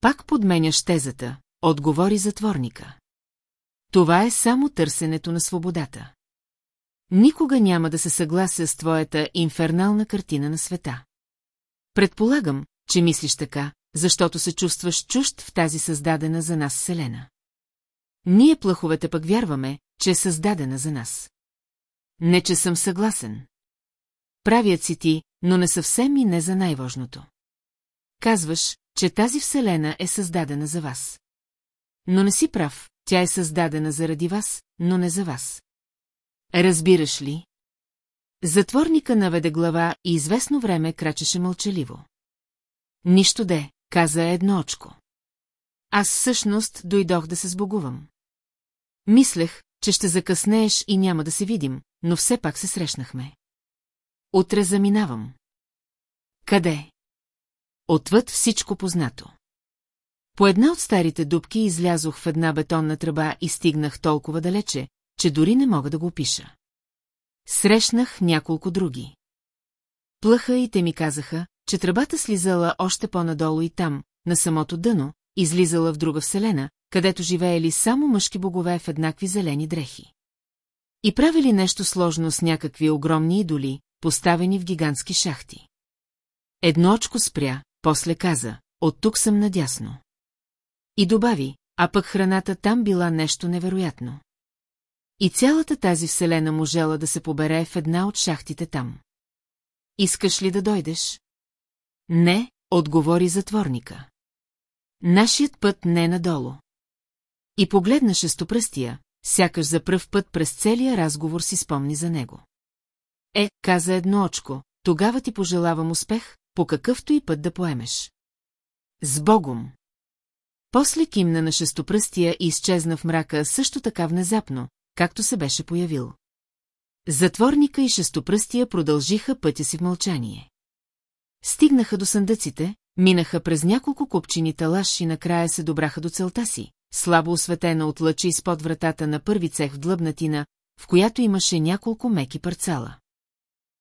Пак подменяш тезата, отговори затворника. Това е само търсенето на свободата. Никога няма да се съглася с твоята инфернална картина на света. Предполагам, че мислиш така, защото се чувстваш чужд в тази създадена за нас Вселена. Ние плъховете пък вярваме, че е създадена за нас. Не, че съм съгласен. Правят си ти, но не съвсем и не за най-важното. Казваш, че тази Вселена е създадена за вас. Но не си прав, тя е създадена заради вас, но не за вас. Разбираш ли? Затворника наведе глава и известно време крачеше мълчаливо. Нищо де, каза едно очко. Аз всъщност дойдох да се сбогувам. Мислех, че ще закъснееш и няма да се видим, но все пак се срещнахме. Утре заминавам. Къде? Отвъд всичко познато. По една от старите дубки излязох в една бетонна тръба и стигнах толкова далече, че дори не мога да го опиша. Срещнах няколко други. Плъха и те ми казаха, че тръбата слизала още по-надолу и там, на самото дъно, излизала в друга вселена, където живеели само мъжки богове в еднакви зелени дрехи. И правили нещо сложно с някакви огромни идоли, поставени в гигантски шахти. Едно очко спря, после каза, от тук съм надясно. И добави, а пък храната там била нещо невероятно. И цялата тази вселена можела да се побере в една от шахтите там. Искаш ли да дойдеш? Не, отговори затворника. Нашият път не е надолу. И погледна шестопръстия, сякаш за пръв път през целия разговор си спомни за него. Е, каза едно очко, тогава ти пожелавам успех, по какъвто и път да поемеш. С Богом! После кимна на шестопръстия и изчезна в мрака също така внезапно, както се беше появил. Затворника и шестопръстия продължиха пътя си в мълчание. Стигнаха до съндъците, минаха през няколко купчини талаш и накрая се добраха до целта си, слабо осветена от лъчи изпод вратата на първи цех в длъбнатина, в която имаше няколко меки парцала.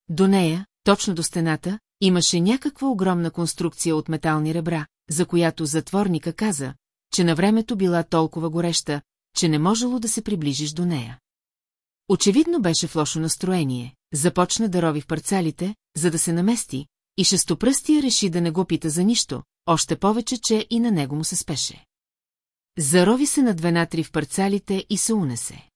До нея, точно до стената, имаше някаква огромна конструкция от метални ребра, за която затворника каза, че на времето била толкова гореща, че не можело да се приближиш до нея. Очевидно беше в лошо настроение, започна да рови в парцалите, за да се намести, и шестопръстия реши да не го пита за нищо, още повече, че и на него му се спеше. Зарови се на две натри в парцалите и се унесе.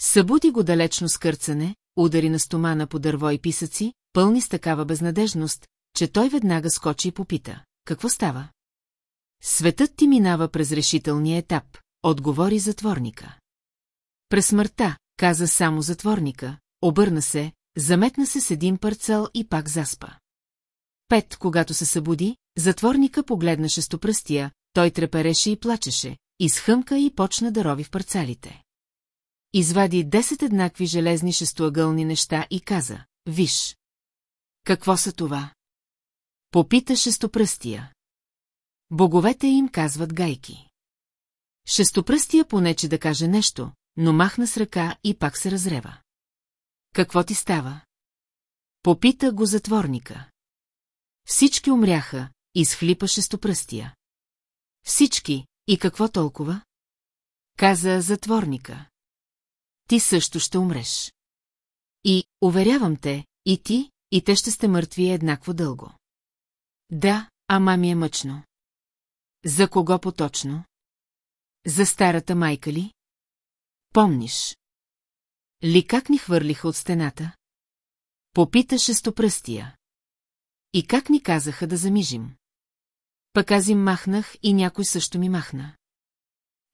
Събуди го далечно скърцане, удари на стомана по дърво и писъци, пълни с такава безнадежност, че той веднага скочи и попита. Какво става? Светът ти минава през решителния етап, отговори затворника. През смъртта, каза само затворника, обърна се, заметна се с един парцел и пак заспа. Пет, когато се събуди, затворника погледна шестопръстия, той трепереше и плачеше, изхъмка и почна да рови в парцалите. Извади десет еднакви железни шестоъгълни неща и каза, виж. Какво са това? Попита шестопръстия. Боговете им казват гайки. Шестопръстия понече да каже нещо, но махна с ръка и пак се разрева. Какво ти става? Попита го затворника. Всички умряха, изхлипа шестопръстия. Всички, и какво толкова? Каза затворника. Ти също ще умреш. И, уверявам те, и ти, и те ще сте мъртви еднакво дълго. Да, ама ми е мъчно. За кого поточно? За старата майка ли? Помниш? Ли как ни хвърлиха от стената? Попита шестопръстия. И как ни казаха да замижим? Пък аз им махнах и някой също ми махна.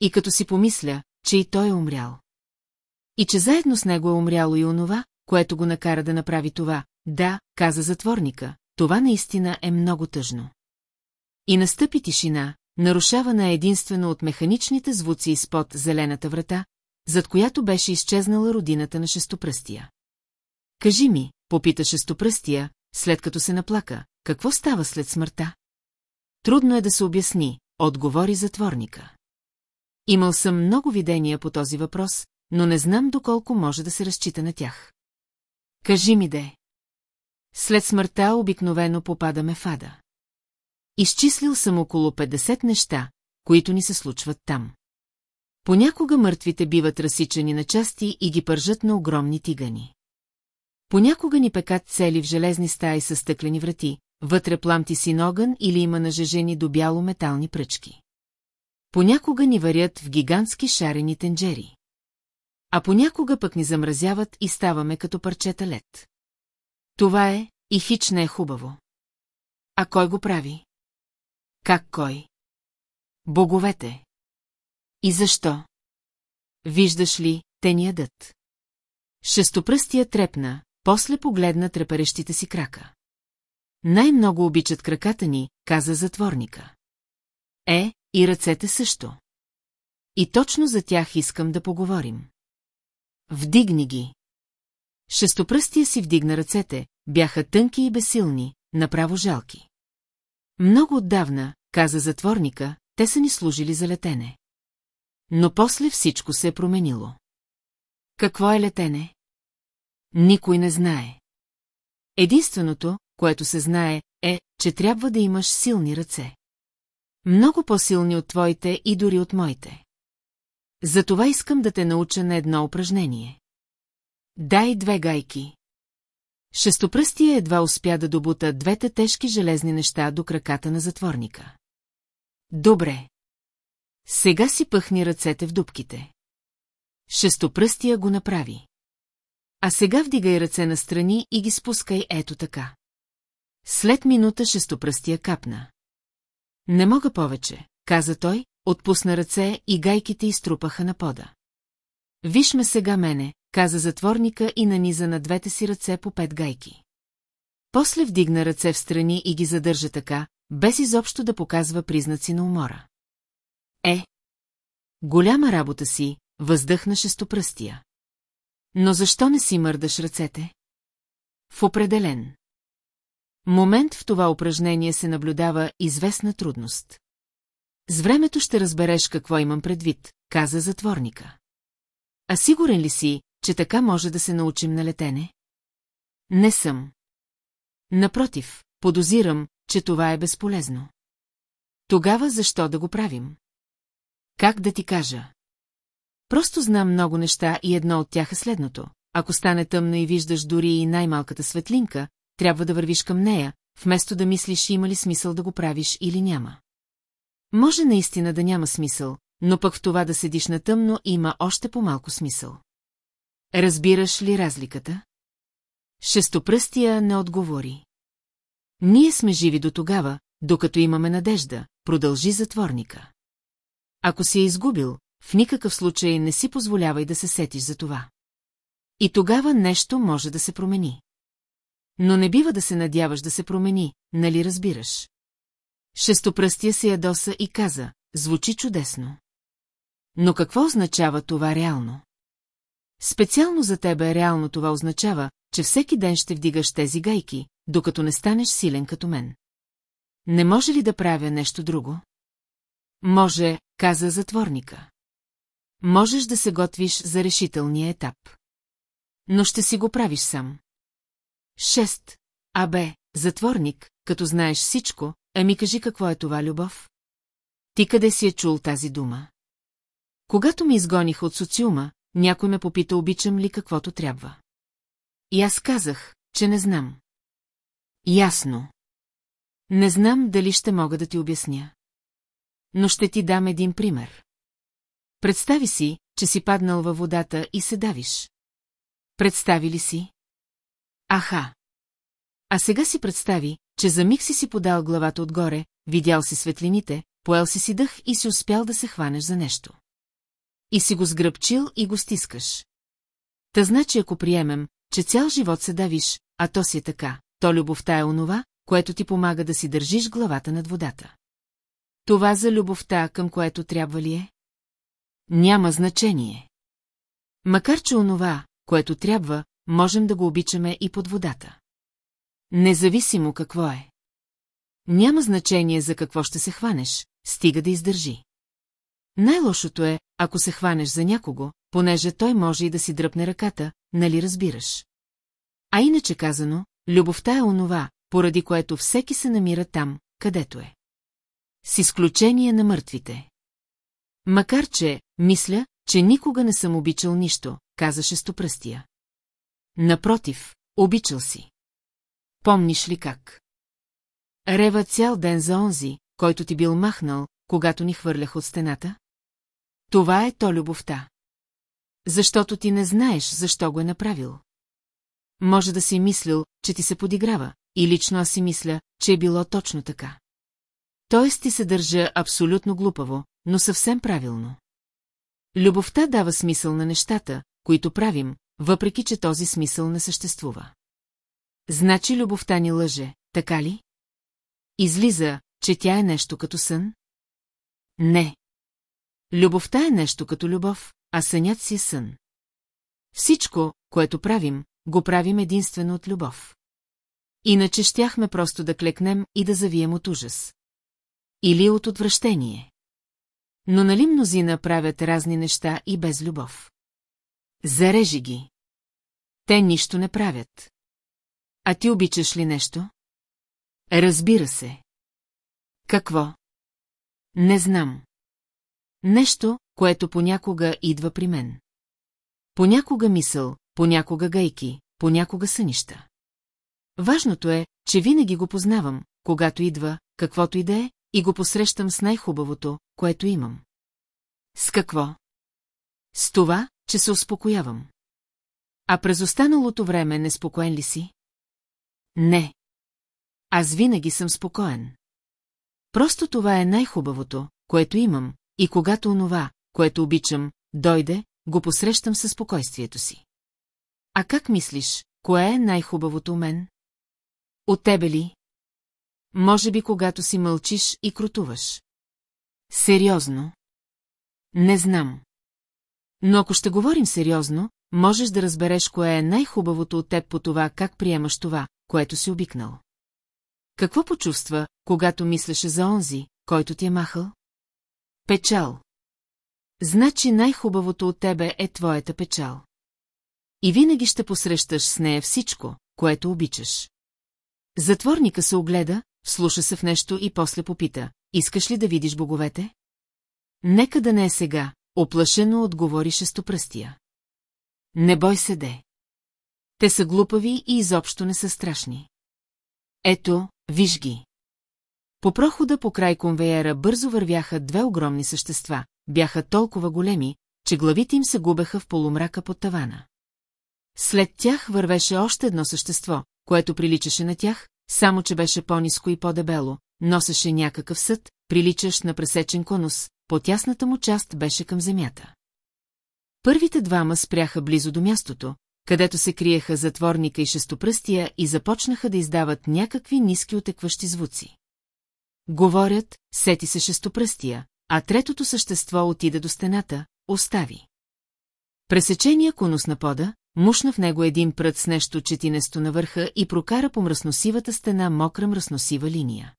И като си помисля, че и той е умрял. И че заедно с него е умряло и онова, което го накара да направи това, да, каза затворника, това наистина е много тъжно. И настъпи тишина, нарушавана единствено от механичните звуци изпод зелената врата, зад която беше изчезнала родината на шестопръстия. Кажи ми, попита шестопръстия, след като се наплака, какво става след смъртта? Трудно е да се обясни, отговори затворника. Имал съм много видения по този въпрос, но не знам доколко може да се разчита на тях. Кажи ми де. След смъртта обикновено попадаме в ада. Изчислил съм около 50 неща, които ни се случват там. Понякога мъртвите биват разсичани на части и ги пържат на огромни тигани. Понякога ни пекат цели в железни стаи с стъклени врати, вътре пламти си огън или има нажежени до бяло метални пръчки. Понякога ни варят в гигантски шарени тенджери. А понякога пък ни замразяват и ставаме като парчета лед. Това е, и хич не е хубаво. А кой го прави? Как кой? Боговете. И защо? Виждаш ли, те ни ядат. Шестопръстия трепна, после погледна треперещите си крака. Най-много обичат краката ни, каза затворника. Е, и ръцете също. И точно за тях искам да поговорим. Вдигни ги. Шестопръстия си вдигна ръцете, бяха тънки и безсилни, направо жалки. Много отдавна, каза затворника, те са ни служили за летене. Но после всичко се е променило. Какво е летене? Никой не знае. Единственото, което се знае, е, че трябва да имаш силни ръце. Много по-силни от твоите и дори от моите. Затова искам да те науча на едно упражнение. Дай две гайки. Шестопръстия едва успя да добута двете тежки железни неща до краката на затворника. Добре. Сега си пъхни ръцете в дубките. Шестопръстия го направи. А сега вдигай ръце настрани и ги спускай ето така. След минута шестопръстия капна. Не мога повече, каза той, отпусна ръце и гайките изтрупаха на пода. Виж ме сега мене, каза затворника и наниза на двете си ръце по пет гайки. После вдигна ръце в страни и ги задържа така, без изобщо да показва признаци на умора. Е! Голяма работа си, въздъхна шестопръстия. Но защо не си мърдаш ръцете? В определен. Момент в това упражнение се наблюдава известна трудност. С времето ще разбереш какво имам предвид, каза затворника. А сигурен ли си, че така може да се научим на летене? Не съм. Напротив, подозирам, че това е безполезно. Тогава защо да го правим? Как да ти кажа? Просто знам много неща и едно от тях е следното. Ако стане тъмно и виждаш дори и най-малката светлинка, трябва да вървиш към нея, вместо да мислиш има ли смисъл да го правиш или няма. Може наистина да няма смисъл, но пък в това да седиш на тъмно има още по-малко смисъл. Разбираш ли разликата? Шестопръстия не отговори. Ние сме живи до тогава, докато имаме надежда, продължи затворника. Ако си е изгубил, в никакъв случай не си позволявай да се сетиш за това. И тогава нещо може да се промени. Но не бива да се надяваш да се промени, нали разбираш? Шестопръстия се ядоса и каза, звучи чудесно. Но какво означава това реално? Специално за тебе реално това означава, че всеки ден ще вдигаш тези гайки, докато не станеш силен като мен. Не може ли да правя нещо друго? Може, каза затворника. Можеш да се готвиш за решителния етап. Но ще си го правиш сам. Шест. Абе, затворник, като знаеш всичко, ами кажи какво е това любов? Ти къде си е чул тази дума? Когато ми изгониха от социума, някой ме попита обичам ли каквото трябва. И аз казах, че не знам. Ясно. Не знам дали ще мога да ти обясня. Но ще ти дам един пример. Представи си, че си паднал във водата и се давиш. Представи ли си? Аха. А сега си представи, че за миг си си подал главата отгоре, видял си светлините, поел си си дъх и си успял да се хванеш за нещо. И си го сгръбчил и го стискаш. Та значи ако приемем, че цял живот се давиш, а то си е така, то любовта е онова, което ти помага да си държиш главата над водата. Това за любовта, към което трябва ли е? Няма значение. Макар че онова, което трябва, можем да го обичаме и под водата. Независимо какво е. Няма значение за какво ще се хванеш, стига да издържи. Най-лошото е, ако се хванеш за някого, понеже той може и да си дръпне ръката, нали разбираш? А иначе казано, любовта е онова, поради което всеки се намира там, където е. С изключение на мъртвите. Макар че, мисля, че никога не съм обичал нищо, казаше стопръстия. Напротив, обичал си. Помниш ли как? Рева цял ден за онзи, който ти бил махнал, когато ни хвърлях от стената? Това е то любовта. Защото ти не знаеш, защо го е направил. Може да си мислил, че ти се подиграва, и лично аз си мисля, че е било точно така. Тоест ти се държа абсолютно глупаво, но съвсем правилно. Любовта дава смисъл на нещата, които правим, въпреки че този смисъл не съществува. Значи любовта ни лъже, така ли? Излиза, че тя е нещо като сън? Не. Любовта е нещо като любов, а сънят си е сън. Всичко, което правим, го правим единствено от любов. Иначе щяхме просто да клекнем и да завием от ужас. Или от отвращение. Но нали мнозина правят разни неща и без любов? Зарежи ги. Те нищо не правят. А ти обичаш ли нещо? Разбира се. Какво? Не знам. Нещо, което понякога идва при мен. Понякога мисъл, понякога гайки, понякога сънища. Важното е, че винаги го познавам, когато идва, каквото и да е, и го посрещам с най-хубавото, което имам. С какво? С това, че се успокоявам. А през останалото време неспокоен ли си? Не. Аз винаги съм спокоен. Просто това е най-хубавото, което имам, и когато онова, което обичам, дойде, го посрещам със спокойствието си. А как мислиш, кое е най-хубавото у мен? От тебе ли? Може би когато си мълчиш и крутуваш. Сериозно? Не знам. Но ако ще говорим сериозно, можеш да разбереш кое е най-хубавото от теб по това, как приемаш това, което си обикнал. Какво почувства, когато мислеше за онзи, който ти е махал? Печал. Значи най-хубавото от тебе е твоята печал. И винаги ще посрещаш с нея всичко, което обичаш. Затворника се огледа, слуша се в нещо и после попита, искаш ли да видиш боговете? Нека да не е сега, оплашено отговори шестопръстия. Не бой се де. Те са глупави и изобщо не са страшни. Ето, виж ги. По прохода по край конвейера бързо вървяха две огромни същества, бяха толкова големи, че главите им се губеха в полумрака под тавана. След тях вървеше още едно същество, което приличаше на тях, само че беше по-низко и по-дебело, носеше някакъв съд, приличащ на пресечен конус, по тясната му част беше към земята. Първите двама спряха близо до мястото, където се криеха затворника и шестопръстия и започнаха да издават някакви ниски отекващи звуци. Говорят, сети се шестопръстия, а третото същество отида до стената, остави. Пресечения конус на пода, мушна в него един прът с нещо четинесто на върха и прокара по мръсносивата стена мокра мръсносива линия.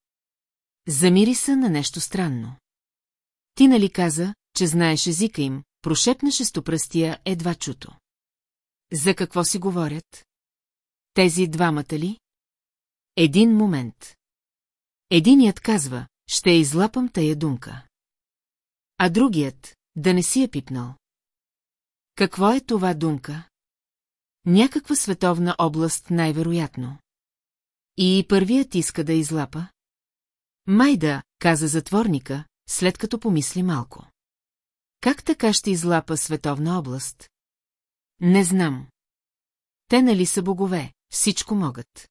Замири се на нещо странно. Ти нали каза, че знаеш езика им, прошепна шестопръстия едва чуто. За какво си говорят? Тези двамата ли? Един момент. Единият казва, ще излапам тая думка. А другият, да не си я пипнал. Какво е това думка? Някаква световна област най-вероятно. И първият иска да излапа? Майда, каза затворника, след като помисли малко. Как така ще излапа световна област? Не знам. Те нали са богове, всичко могат.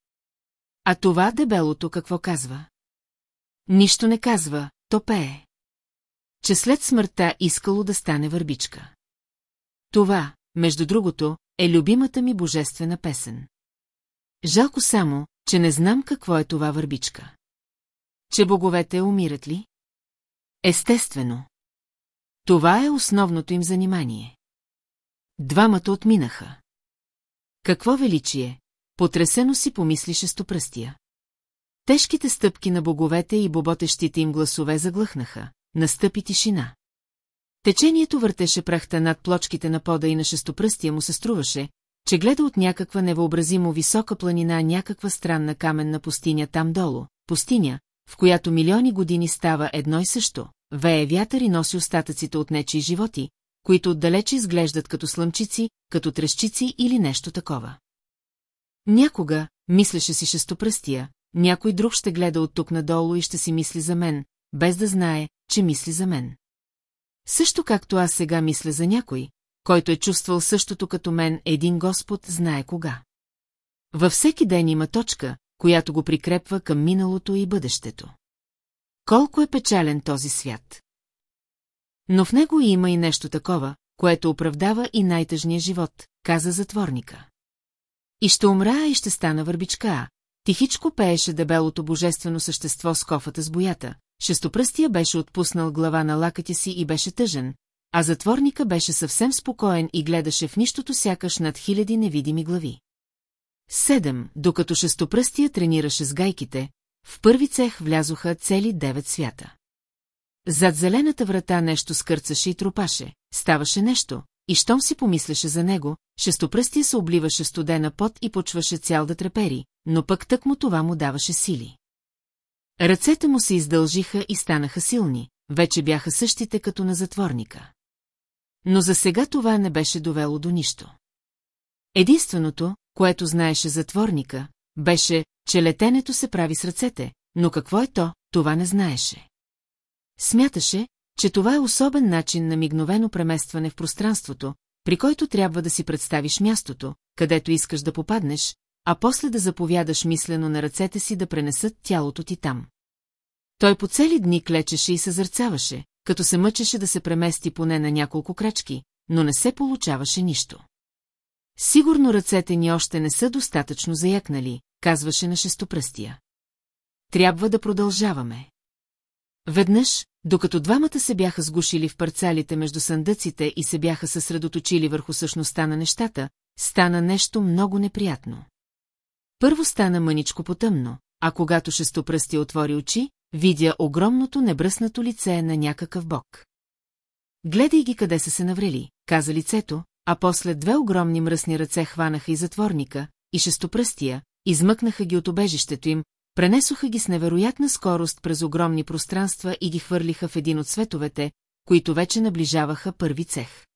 А това дебелото какво казва? Нищо не казва, то пее. Че след смъртта искало да стане върбичка. Това, между другото, е любимата ми божествена песен. Жалко само, че не знам какво е това върбичка. Че боговете умират ли? Естествено. Това е основното им занимание. Двамата отминаха. Какво величие, потресено си помисли шестопръстия. Тежките стъпки на боговете и боботещите им гласове заглъхнаха. Настъпи тишина. Течението въртеше прахта над плочките на пода и на шестопръстия му се струваше, че гледа от някаква невъобразимо висока планина някаква странна каменна пустиня там долу, пустиня, в която милиони години става едно и също, вее вятър и носи остатъците от нечи животи, които отдалече изглеждат като слъмчици, като трещици или нещо такова. Някога, мислеше си шестопръстия, някой друг ще гледа от тук надолу и ще си мисли за мен, без да знае, че мисли за мен. Също както аз сега мисля за някой, който е чувствал същото като мен, един Господ знае кога. Във всеки ден има точка, която го прикрепва към миналото и бъдещето. Колко е печален този свят! Но в него има и нещо такова, което оправдава и най-тъжния живот, каза затворника. И ще умра и ще стана върбичка, Тихичко пееше дебелото божествено същество с кофата с боята, шестопръстия беше отпуснал глава на лакътя си и беше тъжен, а затворника беше съвсем спокоен и гледаше в нищото сякаш над хиляди невидими глави. Седем, докато шестопръстия тренираше с гайките, в първи цех влязоха цели девет свята. Зад зелената врата нещо скърцаше и тропаше, ставаше нещо, и щом си помислеше за него, шестопръстия се обливаше студена пот и почваше цял да трепери, но пък тък му това му даваше сили. Ръцете му се издължиха и станаха силни, вече бяха същите като на затворника. Но за сега това не беше довело до нищо. Единственото, което знаеше затворника, беше, че летенето се прави с ръцете, но какво е то, това не знаеше. Смяташе, че това е особен начин на мигновено преместване в пространството, при който трябва да си представиш мястото, където искаш да попаднеш, а после да заповядаш мислено на ръцете си да пренесат тялото ти там. Той по цели дни клечеше и съзърцаваше, като се мъчеше да се премести поне на няколко крачки, но не се получаваше нищо. Сигурно ръцете ни още не са достатъчно заякнали, казваше на шестопръстия. Трябва да продължаваме. Веднъж, докато двамата се бяха сгушили в парцалите между съндъците и се бяха съсредоточили върху същността на нещата, стана нещо много неприятно. Първо стана мъничко потъмно, а когато шестопръстия отвори очи, видя огромното небръснато лице на някакъв бог. Гледай ги къде са се наврели, каза лицето, а после две огромни мръсни ръце хванаха и затворника, и шестопръстия, измъкнаха ги от обежището им, пренесоха ги с невероятна скорост през огромни пространства и ги хвърлиха в един от световете, които вече наближаваха първи цех.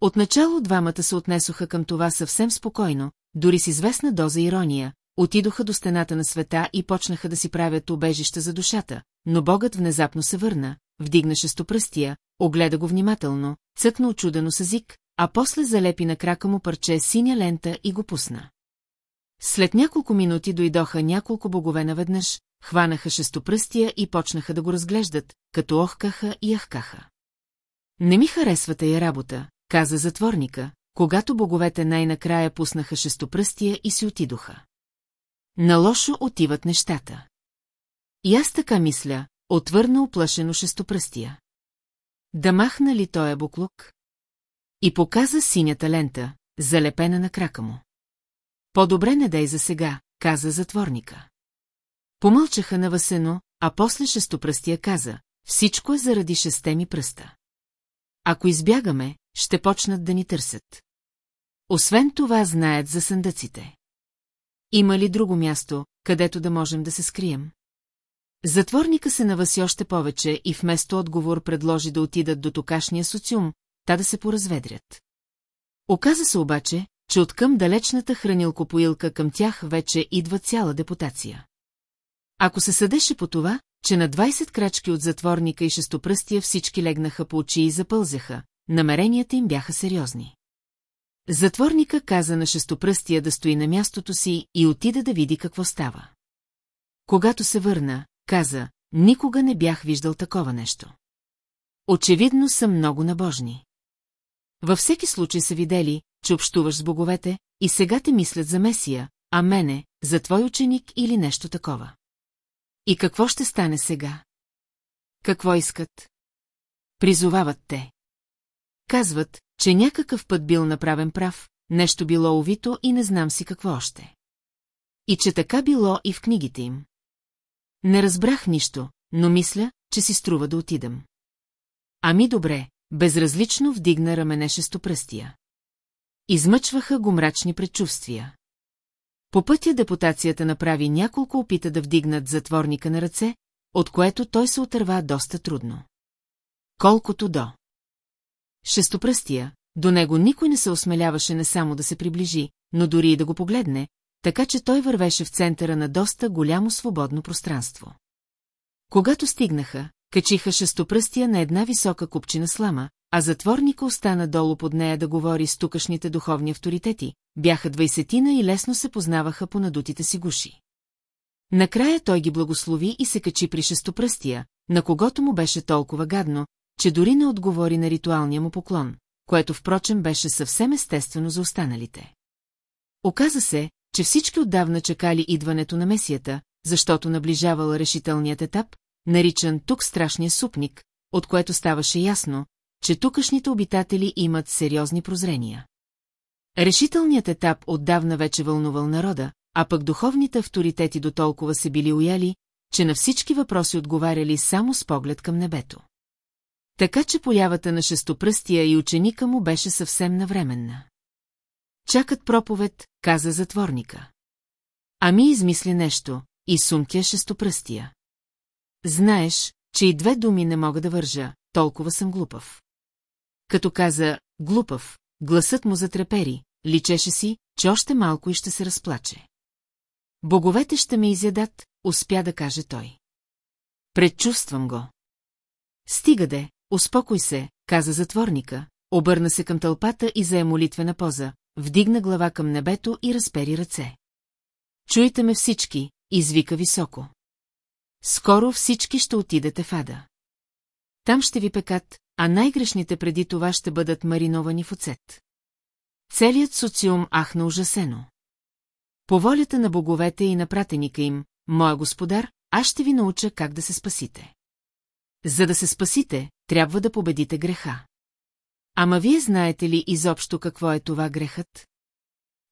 Отначало двамата се отнесоха към това съвсем спокойно, дори с известна доза ирония, отидоха до стената на света и почнаха да си правят обежища за душата, но богът внезапно се върна, вдигна шестопръстия, огледа го внимателно, цъкна очудено с език, а после залепи на крака му парче синя лента и го пусна. След няколко минути дойдоха няколко богове наведнъж, хванаха шестопръстия и почнаха да го разглеждат, като охкаха и ахкаха. Не ми харесва тая работа, каза затворника, когато боговете най-накрая пуснаха шестопръстия и си отидоха. На лошо отиват нещата. И аз така мисля, отвърна оплашено шестопръстия. Да махна ли той буклук? И показа синята лента, залепена на крака му. По-добре не дай за сега, каза затворника. Помълчаха на Васено, а после шестопръстия каза, всичко е заради шесте ми пръста. Ако избягаме, ще почнат да ни търсят. Освен това знаят за съндъците. Има ли друго място, където да можем да се скрием? Затворника се наваси още повече и вместо отговор предложи да отидат до токашния социум, та да се поразведрят. Оказа се обаче, че от към далечната хранилкопоилка към тях вече идва цяла депутация. Ако се съдеше по това, че на 20 крачки от затворника и шестопръстия всички легнаха по очи и запълзяха, намеренията им бяха сериозни. Затворника каза на шестопръстия да стои на мястото си и отида да види какво става. Когато се върна, каза, никога не бях виждал такова нещо. Очевидно са много набожни. Във всеки случай са видели, че общуваш с боговете и сега те мислят за Месия, а мене, за твой ученик или нещо такова. И какво ще стане сега? Какво искат? Призовават те. Казват, че някакъв път бил направен прав, нещо било овито и не знам си какво още. И че така било и в книгите им. Не разбрах нищо, но мисля, че си струва да отидам. Ами добре, безразлично вдигна рамене шестопръстия. Измъчваха го мрачни предчувствия. По пътя депутацията направи няколко опита да вдигнат затворника на ръце, от което той се отърва доста трудно. Колкото до. Шестопръстия, до него никой не се осмеляваше не само да се приближи, но дори и да го погледне, така че той вървеше в центъра на доста голямо свободно пространство. Когато стигнаха, качиха шестопръстия на една висока купчина слама, а затворника остана долу под нея да говори с тукашните духовни авторитети, бяха двайсетина и лесно се познаваха по надутите си гуши. Накрая той ги благослови и се качи при шестопръстия, на когото му беше толкова гадно, че дори не отговори на ритуалния му поклон, което впрочем беше съвсем естествено за останалите. Оказа се, че всички отдавна чекали идването на месията, защото наближавал решителният етап, наричан тук страшния супник, от което ставаше ясно, че тукашните обитатели имат сериозни прозрения. Решителният етап отдавна вече вълнувал народа, а пък духовните авторитети до толкова се били уяли, че на всички въпроси отговаряли само с поглед към небето. Така че появата на шестопръстия и ученика му беше съвсем навременна. Чакат проповед, каза затворника. Ами измисли нещо, и сумтя шестопръстия. Знаеш, че и две думи не мога да вържа, толкова съм глупав. Като каза «глупав», гласът му затрепери, личеше си, че още малко и ще се разплаче. Боговете ще ме изядат, успя да каже той. Предчувствам го. Стига де, успокой се, каза затворника, обърна се към тълпата и зае молитвена поза, вдигна глава към небето и разпери ръце. Чуйте ме всички, извика високо. Скоро всички ще отидете в ада. Там ще ви пекат, а най-грешните преди това ще бъдат мариновани в оцет. Целият социум ахна ужасено. По волята на боговете и на пратеника им, моя господар, аз ще ви науча как да се спасите. За да се спасите, трябва да победите греха. Ама вие знаете ли изобщо какво е това грехът?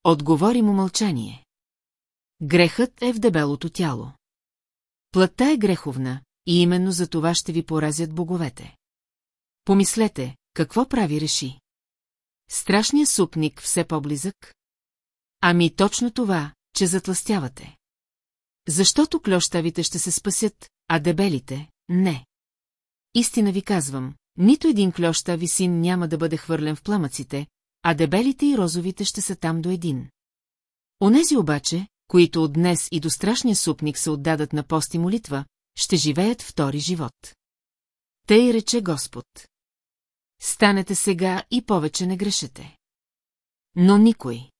Отговори му мълчание. Грехът е в дебелото тяло. Плътта е греховна, и именно за това ще ви поразят боговете. Помислете, какво прави реши? Страшният супник все по-близък? Ами точно това, че затластявате. Защото клющавите ще се спасят, а дебелите – не. Истина ви казвам, нито един клющави син няма да бъде хвърлен в пламъците, а дебелите и розовите ще са там до един. Онези обаче, които от днес и до страшния супник се отдадат на пост и молитва, ще живеят втори живот. Тъй рече Господ. Станете сега и повече не грешете. Но никой.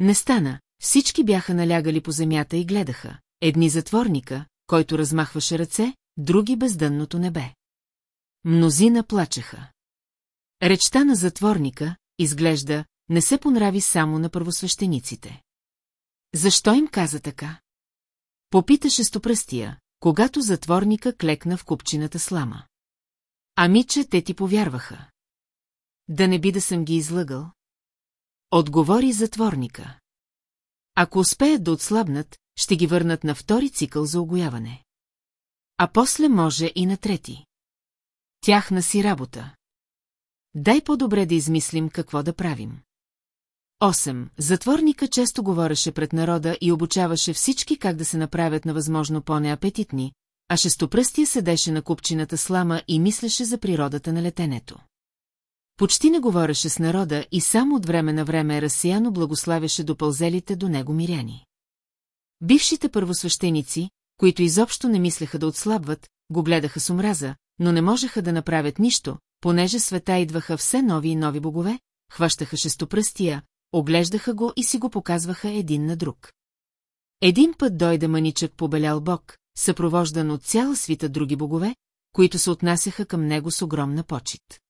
Не стана, всички бяха налягали по земята и гледаха. Едни затворника, който размахваше ръце, други бездънното небе. Мнозина плачеха. Речта на затворника, изглежда, не се понрави само на първосвещениците. Защо им каза така? Попита шестопръстия, когато затворника клекна в купчината слама. Ами, че те ти повярваха. Да не би да съм ги излъгал? Отговори затворника. Ако успеят да отслабнат, ще ги върнат на втори цикъл за огояване. А после може и на трети. Тяхна си работа. Дай по-добре да измислим какво да правим. 8. Затворника често говореше пред народа и обучаваше всички как да се направят на възможно по-неапетитни, а шестопръстия седеше на купчината слама и мислеше за природата на летенето. Почти не говореше с народа и само от време на време разсияно благославяше допълзелите до него миряни. Бившите първосвещеници, които изобщо не мислеха да отслабват, го гледаха с омраза, но не можеха да направят нищо, понеже света идваха все нови и нови богове, хващаха шестопръстия, оглеждаха го и си го показваха един на друг. Един път дойде маничък побелял бог, съпровождан от цяла свита други богове, които се отнасяха към него с огромна почет.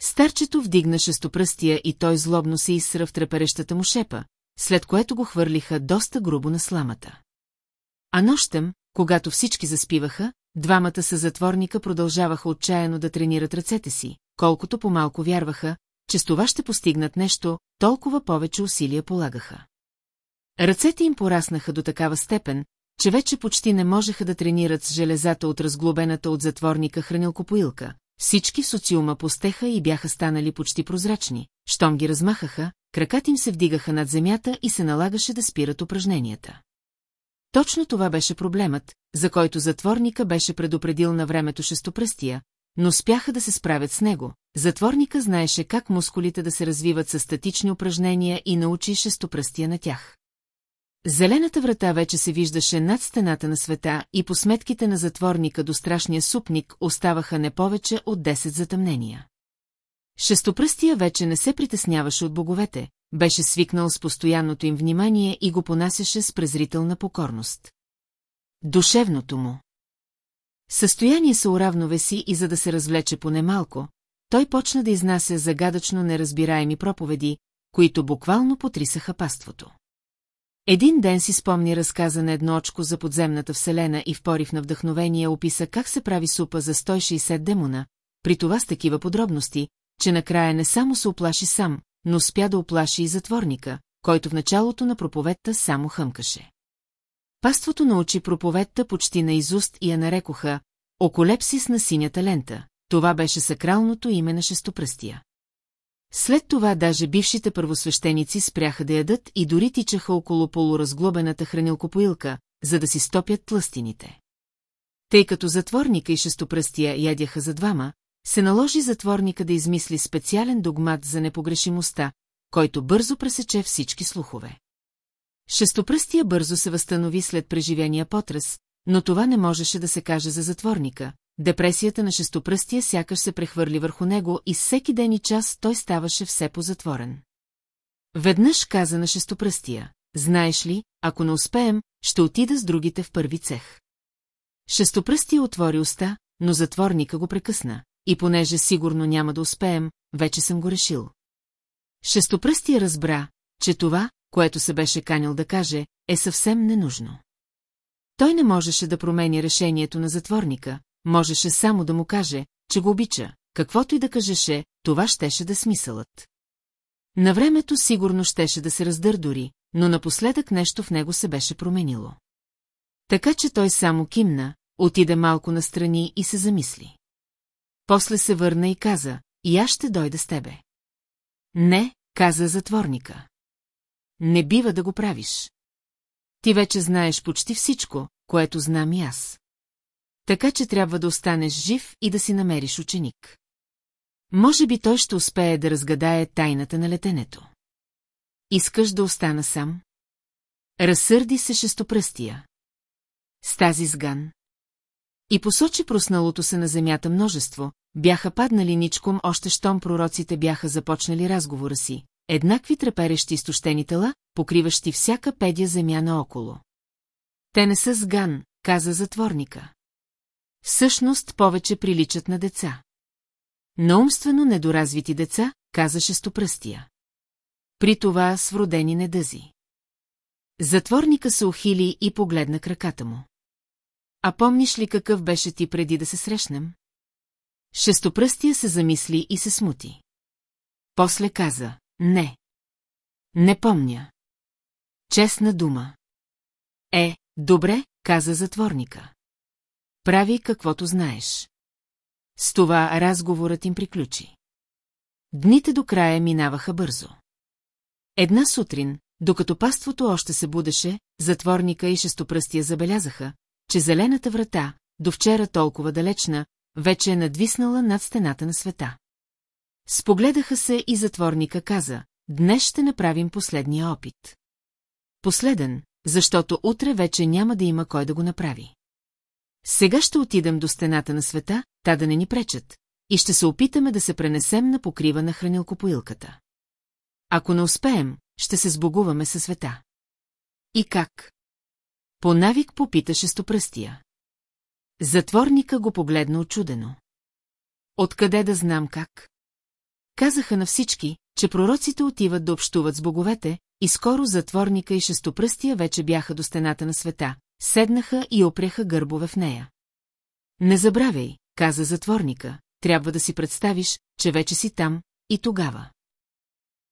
Старчето вдигна шестопръстия и той злобно се изсра в треперещата му шепа, след което го хвърлиха доста грубо на сламата. А нощем, когато всички заспиваха, двамата са затворника продължаваха отчаяно да тренират ръцете си, колкото по-малко вярваха, че с това ще постигнат нещо, толкова повече усилия полагаха. Ръцете им пораснаха до такава степен, че вече почти не можеха да тренират с железата от разглобената от затворника хранилкопоилка. Всички в социума постеха и бяха станали почти прозрачни. Щом ги размахаха, краката им се вдигаха над земята и се налагаше да спират упражненията. Точно това беше проблемът, за който затворника беше предупредил на времето шестопръстия, но спяха да се справят с него. Затворника знаеше как мускулите да се развиват с статични упражнения и научи шестопръстия на тях. Зелената врата вече се виждаше над стената на света и по сметките на затворника до страшния супник оставаха не повече от 10 затъмнения. Шестопръстия вече не се притесняваше от боговете, беше свикнал с постоянното им внимание и го понасяше с презрителна покорност. Душевното му. Състояние се уравновеси и за да се развлече поне малко, той почна да изнася загадъчно неразбираеми проповеди, които буквално потрисаха паството. Един ден си спомни разказа на едно очко за подземната вселена и в порив на вдъхновение описа как се прави супа за 160 демона, при това с такива подробности, че накрая не само се оплаши сам, но спя да оплаши и затворника, който в началото на проповедта само хъмкаше. Паството научи проповедта почти на изуст и я нарекоха «Околепсис на синята лента». Това беше сакралното име на шестопръстия. След това даже бившите първосвещеници спряха да ядат и дори тичаха около полуразглобената хранилкопоилка, за да си стопят тлъстините. Тъй като затворника и шестопръстия ядяха за двама, се наложи затворника да измисли специален догмат за непогрешимостта, който бързо пресече всички слухове. Шестопръстия бързо се възстанови след преживения потрес, но това не можеше да се каже за затворника. Депресията на шестопръстия сякаш се прехвърли върху него и всеки ден и час той ставаше все по-затворен. Веднъж каза на шестопръстия, знаеш ли, ако не успеем, ще отида с другите в първи цех. Шестопръстия отвори уста, но затворника го прекъсна, и понеже сигурно няма да успеем, вече съм го решил. Шестопръстия разбра, че това, което се беше канил да каже, е съвсем ненужно. Той не можеше да промени решението на затворника, можеше само да му каже, че го обича, каквото и да кажеше, това щеше да смисълът. На времето сигурно щеше да се раздърдори, но напоследък нещо в него се беше променило. Така че той само кимна, отиде малко настрани и се замисли. После се върна и каза, и аз ще дойда с тебе. Не, каза затворника. Не бива да го правиш. Ти вече знаеш почти всичко, което знам и аз. Така че трябва да останеш жив и да си намериш ученик. Може би той ще успее да разгадае тайната на летенето. Искаш да остана сам? Разсърди се шестопръстия. С тази сган. И посочи просналото се на земята множество, бяха паднали ничком още щом пророците бяха започнали разговора си, еднакви треперещи изтощени тела, покриващи всяка педя земя наоколо. Те не са сган, каза затворника. Всъщност повече приличат на деца. На умствено недоразвити деца, каза шестопръстия. При това с вродени недъзи. Затворника се ухили и погледна краката му. А помниш ли какъв беше ти преди да се срещнем? Шестопръстия се замисли и се смути. После каза, не. Не помня. Честна дума. Е, добре, каза затворника. Прави каквото знаеш. С това разговорът им приключи. Дните до края минаваха бързо. Една сутрин, докато паството още се будеше, затворника и шестопръстия забелязаха, че зелената врата, до вчера толкова далечна, вече е надвиснала над стената на света. Спогледаха се и затворника каза, днес ще направим последния опит. Последен, защото утре вече няма да има кой да го направи. Сега ще отидем до стената на света, та да не ни пречат, и ще се опитаме да се пренесем на покрива на хранилкопоилката. Ако не успеем, ще се сбогуваме със света. И как? По навик попита шестопръстия. Затворника го погледна очудено. Откъде да знам как? Казаха на всички, че пророците отиват да общуват с боговете, и скоро затворника и шестопръстия вече бяха до стената на света, седнаха и опряха гърбове в нея. Не забравяй, каза затворника, трябва да си представиш, че вече си там, и тогава.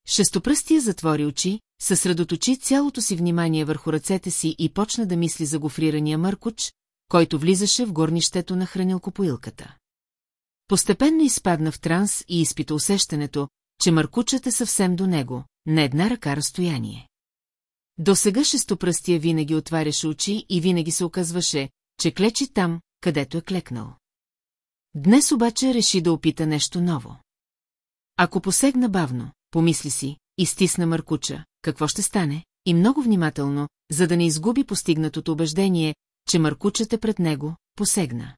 Шестопръстия затвори очи, съсредоточи цялото си внимание върху ръцете си и почна да мисли за гофрирания мъркуч, който влизаше в горнището на хранилкопоилката. Постепенно изпадна в транс и изпита усещането, че мъркучът е съвсем до него, на една ръка разстояние. До сега шестопръстия винаги отваряше очи и винаги се оказваше, че клечи там, където е клекнал. Днес обаче реши да опита нещо ново. Ако посегна бавно, помисли си, и стисна Маркуча, какво ще стане, и много внимателно, за да не изгуби постигнатото убеждение, че Маркучът е пред него, посегна.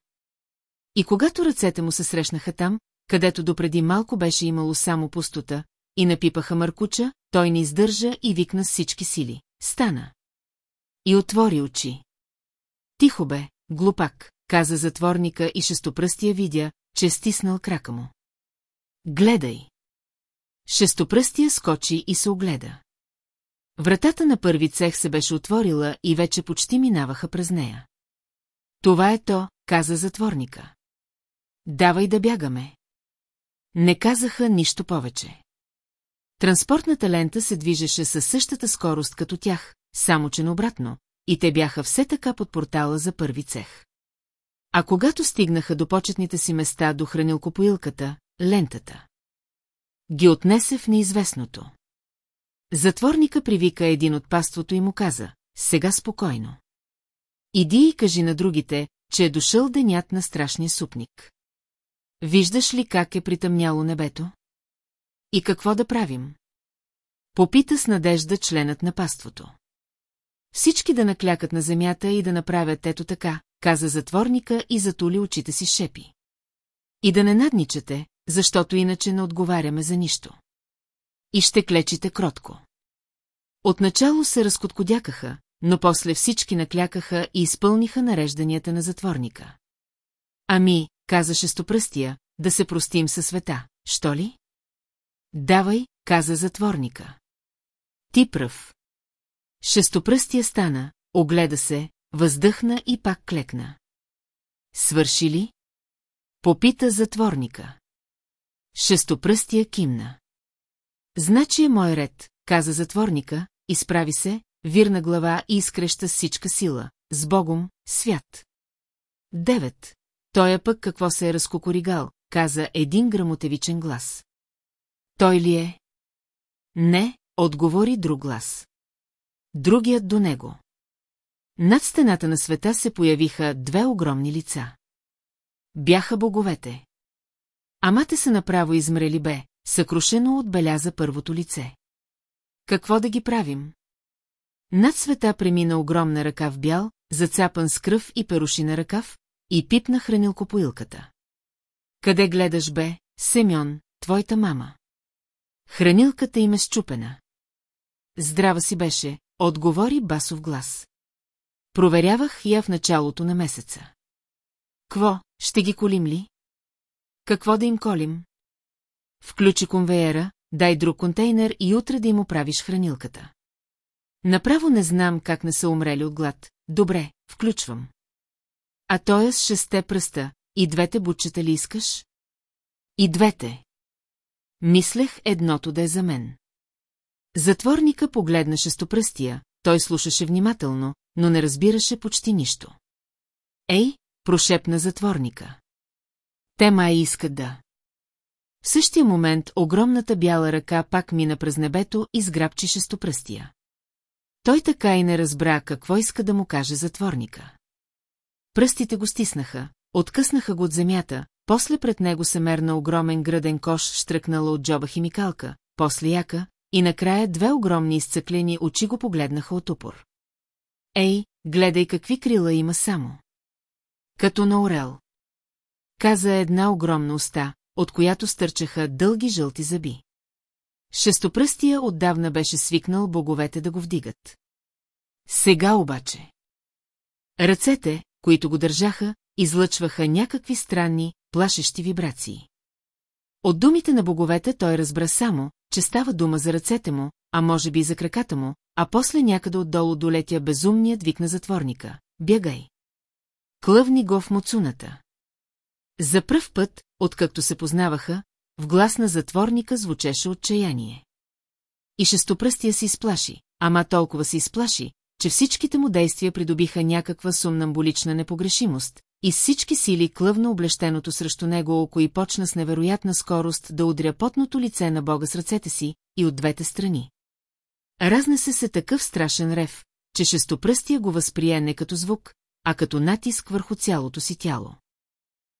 И когато ръцете му се срещнаха там, където допреди малко беше имало само пустота, и напипаха Маркуча, той не издържа и викна с всички сили. Стана. И отвори очи. Тихо бе, глупак, каза затворника и шестопръстия видя, че е стиснал крака му. Гледай. Шестопръстия скочи и се огледа. Вратата на първи цех се беше отворила и вече почти минаваха през нея. Това е то, каза затворника. Давай да бягаме. Не казаха нищо повече. Транспортната лента се движеше със същата скорост като тях, само че наобратно, и те бяха все така под портала за първи цех. А когато стигнаха до почетните си места до хранилкопоилката, лентата ги отнесе в неизвестното. Затворника привика един от паството и му каза, сега спокойно. Иди и кажи на другите, че е дошъл денят на страшния супник. Виждаш ли как е притъмняло небето? И какво да правим? Попита с надежда членът на паството. Всички да наклякат на земята и да направят ето така, каза затворника и затули очите си шепи. И да не надничате, защото иначе не отговаряме за нищо. И ще клечите кротко. Отначало се разкоткодякаха, но после всички наклякаха и изпълниха нарежданията на затворника. Ами, каза шестопръстия, да се простим със света, що ли? Давай, каза затворника. Ти пръв. Шестопръстия стана, огледа се, въздъхна и пак клекна. Свърши ли? Попита затворника. Шестопръстия кимна. Значи е мой ред, каза затворника, изправи се, вирна глава и изкреща с всичка сила. С Богом, свят. Девет. Той е пък какво се е разкокоригал, каза един грамотевичен глас. Той ли е? Не, отговори друг глас. Другият до него. Над стената на света се появиха две огромни лица. Бяха боговете. Амате са направо измрели бе, съкрушено отбеляза първото лице. Какво да ги правим? Над света премина огромна ръка в бял, зацапан с кръв и перушина ръкав, и пипна хранилкопоилката. Къде гледаш бе, Семьон, твоята мама? Хранилката им е щупена. Здрава си беше, отговори басов глас. Проверявах я в началото на месеца. Кво, ще ги колим ли? Какво да им колим? Включи конвейера, дай друг контейнер и утре да им оправиш хранилката. Направо не знам как не са умрели от глад. Добре, включвам. А той е с шесте пръста, и двете бутчета ли искаш? И двете. Мислех едното да е за мен. Затворника погледна шестопръстия, той слушаше внимателно, но не разбираше почти нищо. Ей, прошепна затворника. Те май искат да. В същия момент огромната бяла ръка пак мина през небето и сграбчи шестопръстия. Той така и не разбра какво иска да му каже затворника. Пръстите го стиснаха, откъснаха го от земята, после пред него се мерна огромен граден кош, штръкнала от джоба химикалка, после яка, и накрая две огромни изцъклени очи го погледнаха от упор. Ей, гледай какви крила има само. Като на орел. Каза една огромна уста, от която стърчаха дълги жълти зъби. Шестопръстия отдавна беше свикнал боговете да го вдигат. Сега обаче. Ръцете, които го държаха, излъчваха някакви странни, плашещи вибрации. От думите на боговете той разбра само, че става дума за ръцете му, а може би и за краката му, а после някъде отдолу долетя безумният вик на затворника. Бягай! Клъвни го в муцуната. За пръв път, откакто се познаваха, в глас на затворника звучеше отчаяние. И шестопръстия се изплаши, ама толкова се изплаши, че всичките му действия придобиха някаква сумнамбулична непогрешимост, и с всички сили клъвна облещеното срещу него око и почна с невероятна скорост да удря потното лице на Бога с ръцете си и от двете страни. Разнесе се такъв страшен рев, че шестопръстия го възприе не като звук, а като натиск върху цялото си тяло.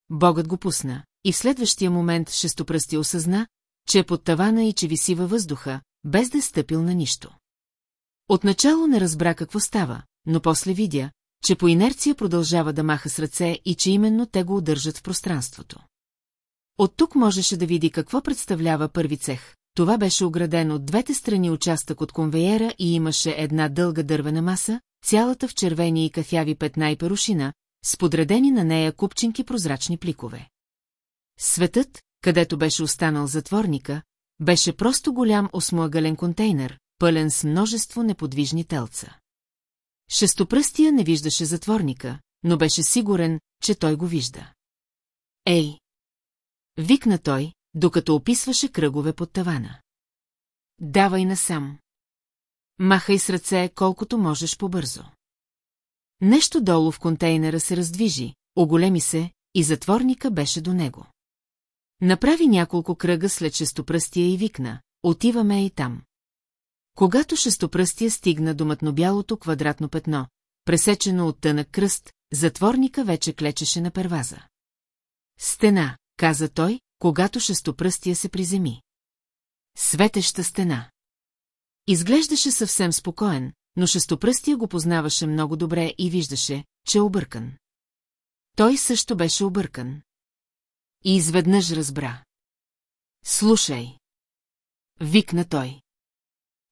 Богът го пусна, и в следващия момент шестопръстия осъзна, че е под тавана и че виси във въздуха, без да е стъпил на нищо. Отначало не разбра какво става, но после видя, че по инерция продължава да маха с ръце и че именно те го удържат в пространството. От тук можеше да види какво представлява първи цех. Това беше ограден от двете страни участък от конвейера и имаше една дълга дървена маса, цялата в червени и кафяви петна и перушина, с подредени на нея купчинки прозрачни пликове. Светът, където беше останал затворника, беше просто голям осмоъгълен контейнер, пълен с множество неподвижни телца. Шестопръстия не виждаше затворника, но беше сигурен, че той го вижда. Ей! Викна той, докато описваше кръгове под тавана. Давай насам. Махай с ръце колкото можеш побързо. Нещо долу в контейнера се раздвижи, оголеми се и затворника беше до него. Направи няколко кръга след шестопръстия и викна, отиваме и там. Когато шестопръстия стигна до мътнобялото квадратно петно, пресечено от тънък кръст, затворника вече клечеше на перваза. Стена, каза той, когато шестопръстия се приземи. Светеща стена. Изглеждаше съвсем спокоен, но шестопръстия го познаваше много добре и виждаше, че е объркан. Той също беше объркан. И изведнъж разбра. Слушай. Викна той.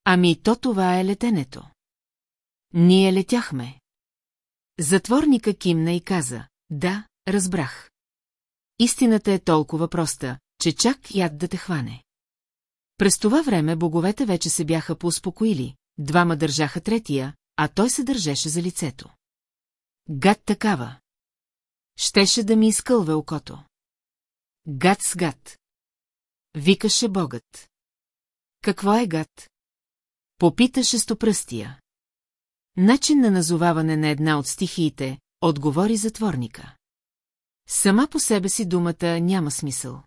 Ами то това е летенето. Ние летяхме. Затворника кимна и каза, да, разбрах. Истината е толкова проста, че чак яд да те хване. През това време боговете вече се бяха поуспокоили, двама държаха третия, а той се държеше за лицето. Гад такава. Щеше да ми изкълве окото. Гад с гад. Викаше богът. Какво е гад? Попита шестопръстия. Начин на назоваване на една от стихиите, отговори затворника. Сама по себе си думата няма смисъл.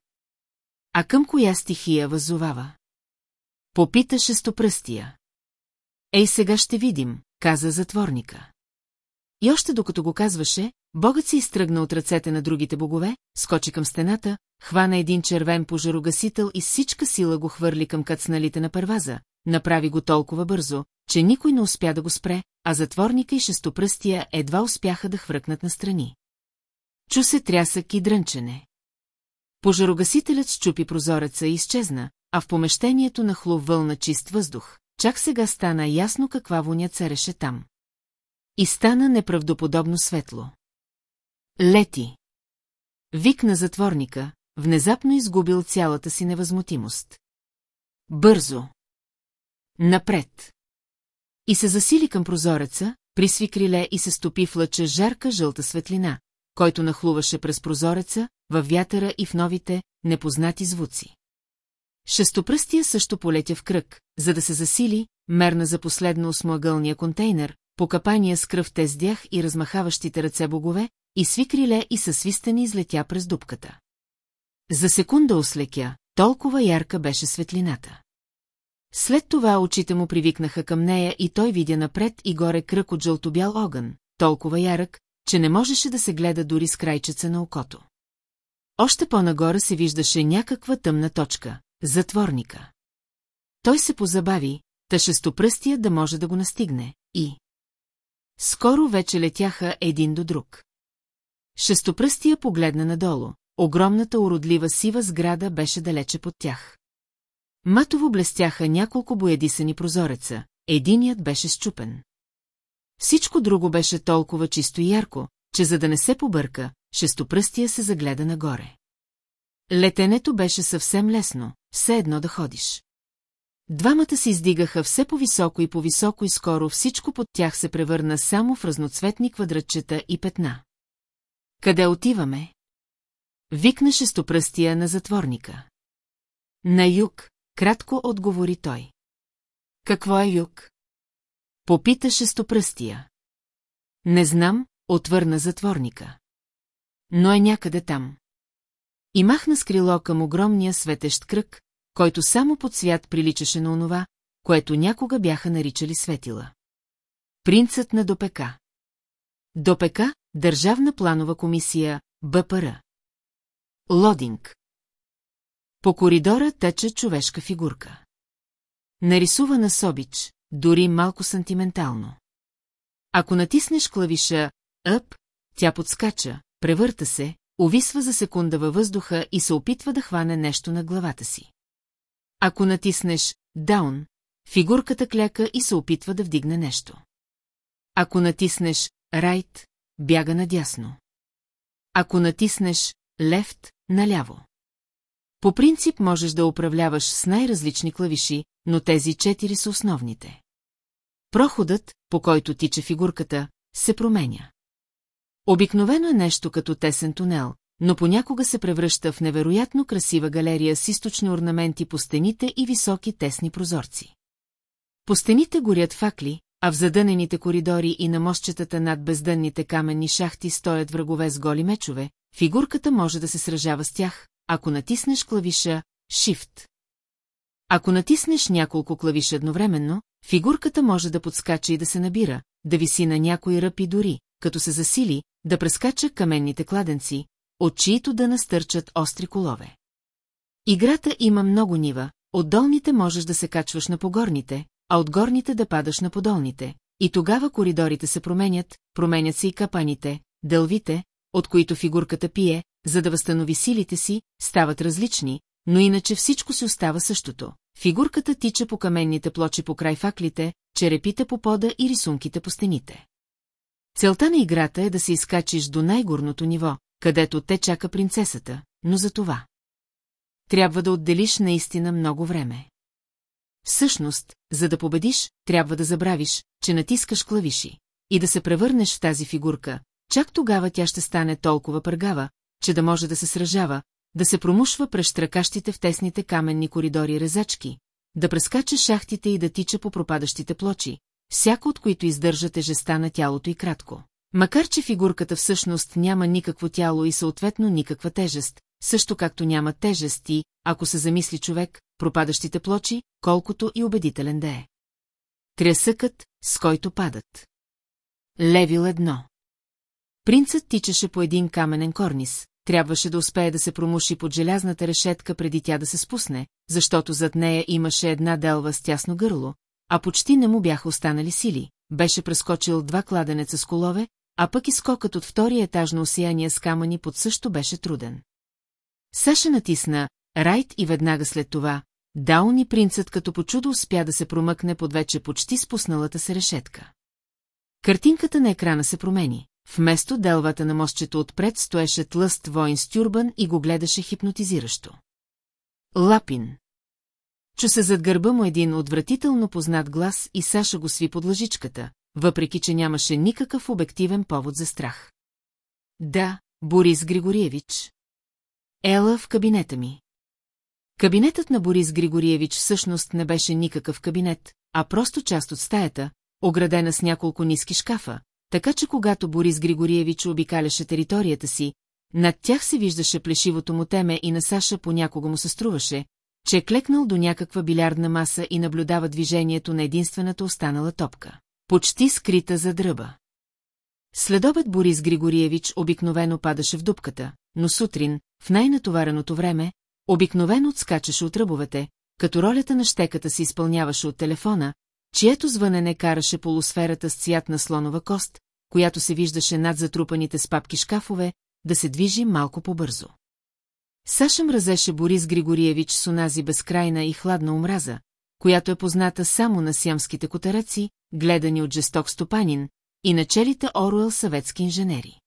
А към коя стихия въззовава? Попита шестопръстия. Ей, сега ще видим, каза затворника. И още докато го казваше, богът се изтръгна от ръцете на другите богове, скочи към стената, хвана един червен пожарогасител и всичка сила го хвърли към кацналите на първаза, направи го толкова бързо, че никой не успя да го спре, а затворника и шестопръстия едва успяха да хвъркнат настрани. Чу се трясък и дрънчене. Пожарогасителят щупи прозореца и изчезна, а в помещението нахлу вълна чист въздух. Чак сега стана ясно каква воня цареше там. И стана неправдоподобно светло. Лети! Вик на затворника, внезапно изгубил цялата си невъзмутимост. Бързо! Напред! И се засили към прозореца, присви криле и се стопи в лъча жарка жълта светлина, който нахлуваше през прозореца, във вятъра и в новите, непознати звуци. Шестопръстия също полетя в кръг, за да се засили, мерна за последно осмоъгълния контейнер, покапания с кръв тездях и размахаващите ръце богове, и сви криле и със свистени излетя през дупката. За секунда ослекя, толкова ярка беше светлината. След това очите му привикнаха към нея и той видя напред и горе кръг от жълтобял огън, толкова ярък, че не можеше да се гледа дори с крайчеца на окото. Още по-нагоре се виждаше някаква тъмна точка – затворника. Той се позабави, та шестопръстия да може да го настигне, и... скоро вече летяха един до друг. Шестопръстия погледна надолу. Огромната уродлива сива сграда беше далече под тях. Матово блестяха няколко боядисани прозореца, единият беше щупен. Всичко друго беше толкова чисто и ярко, че за да не се побърка, шестопръстия се загледа нагоре. Летенето беше съвсем лесно, все едно да ходиш. Двамата се издигаха все по-високо и по-високо и скоро всичко под тях се превърна само в разноцветни квадратчета и петна. Къде отиваме? Викна шестопръстия на затворника. На юг, кратко отговори той. Какво е юг? Попита шестопръстия. Не знам, отвърна затворника. Но е някъде там. И махна с крило към огромния светещ кръг, който само под свят приличаше на онова, което някога бяха наричали светила. Принцът на Допека. Допека, Държавна планова комисия, БПР. Лодинг. По коридора тече човешка фигурка. Нарисувана с обич, дори малко сантиментално. Ако натиснеш клавиша «Up», тя подскача, превърта се, увисва за секунда във въздуха и се опитва да хване нещо на главата си. Ако натиснеш «Down», фигурката кляка и се опитва да вдигне нещо. Ако натиснеш «Right», бяга надясно. Ако натиснеш «Left», наляво. По принцип можеш да управляваш с най-различни клавиши, но тези четири са основните. Проходът, по който тича фигурката, се променя. Обикновено е нещо като тесен тунел, но понякога се превръща в невероятно красива галерия с източни орнаменти по стените и високи тесни прозорци. По стените горят факли, а в задънените коридори и на мостчетата над бездънните каменни шахти стоят врагове с голи мечове, фигурката може да се сражава с тях, ако натиснеш клавиша Shift. Ако натиснеш няколко клавиша едновременно, фигурката може да подскача и да се набира, да виси на някой ръб и дори, като се засили, да прескача каменните кладенци, от чието да настърчат остри колове. Играта има много нива, от долните можеш да се качваш на погорните, а от горните да падаш на подолните. И тогава коридорите се променят, променят се и капаните, дълвите, от които фигурката пие, за да възстанови силите си, стават различни, но иначе всичко си остава същото. Фигурката тича по каменните плочи по край факлите, черепите по пода и рисунките по стените. Целта на играта е да се изкачиш до най-горното ниво, където те чака принцесата, но за това. Трябва да отделиш наистина много време. Всъщност, за да победиш, трябва да забравиш, че натискаш клавиши и да се превърнеш в тази фигурка, чак тогава тя ще стане толкова пъргава, че да може да се сражава, да се промушва през штракащите в тесните каменни коридори резачки, да прескача шахтите и да тича по пропадащите плочи, всяко от които издържа тежеста на тялото и кратко. Макар, че фигурката всъщност няма никакво тяло и съответно никаква тежест, също както няма тежест и, ако се замисли човек, пропадащите плочи, колкото и убедителен да е. Трясъкът, с който падат. Левил едно. Принцът тичаше по един каменен корнис, трябваше да успее да се промуши под желязната решетка преди тя да се спусне, защото зад нея имаше една делва с тясно гърло, а почти не му бяха останали сили, беше прескочил два кладенеца с колове, а пък и скокът от втория етаж на осияния с камъни под също беше труден. Саша натисна Райт и веднага след това, Даун и принцът като по чудо успя да се промъкне под вече почти спусналата се решетка. Картинката на екрана се промени. Вместо делвата на мостчето отпред стоеше тлъст воин с тюрбан и го гледаше хипнотизиращо. Лапин. Чу се зад гърба му един отвратително познат глас и Саша го сви под лъжичката, въпреки че нямаше никакъв обективен повод за страх. Да, Борис Григориевич. Ела в кабинета ми. Кабинетът на Борис Григориевич всъщност не беше никакъв кабинет, а просто част от стаята, оградена с няколко ниски шкафа, така че когато Борис Григориевич обикаляше територията си, над тях се виждаше плешивото му теме и на Саша понякога му се струваше, че е клекнал до някаква билярдна маса и наблюдава движението на единствената останала топка, почти скрита за дръба. Следобед Борис Григориевич обикновено падаше в дупката, но сутрин, в най-натовареното време, обикновено отскачаше от ръбовете, като ролята на щеката се изпълняваше от телефона, чието звънене караше полусферата с цвят на слонова кост, която се виждаше над затрупаните с папки шкафове, да се движи малко по-бързо. Саша мразеше Борис Григориевич с онази безкрайна и хладна омраза, която е позната само на сямските котараци, гледани от жесток стопанин, и начелите Оруел съветски инженери.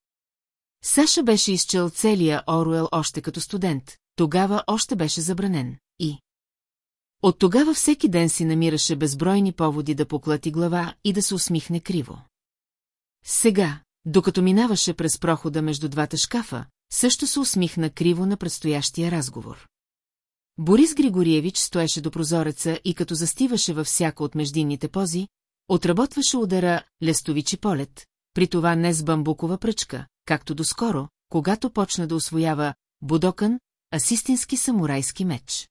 Саша беше изчел целия Оруел още като студент, тогава още беше забранен, и... От тогава всеки ден си намираше безбройни поводи да поклати глава и да се усмихне криво. Сега, докато минаваше през прохода между двата шкафа, също се усмихна криво на предстоящия разговор. Борис Григориевич стоеше до прозореца и като застиваше във всяка от междинните пози, отработваше удара лестовичи полет, при това не с бамбукова пръчка, както доскоро, когато почна да освоява будокън, а с истински самурайски меч.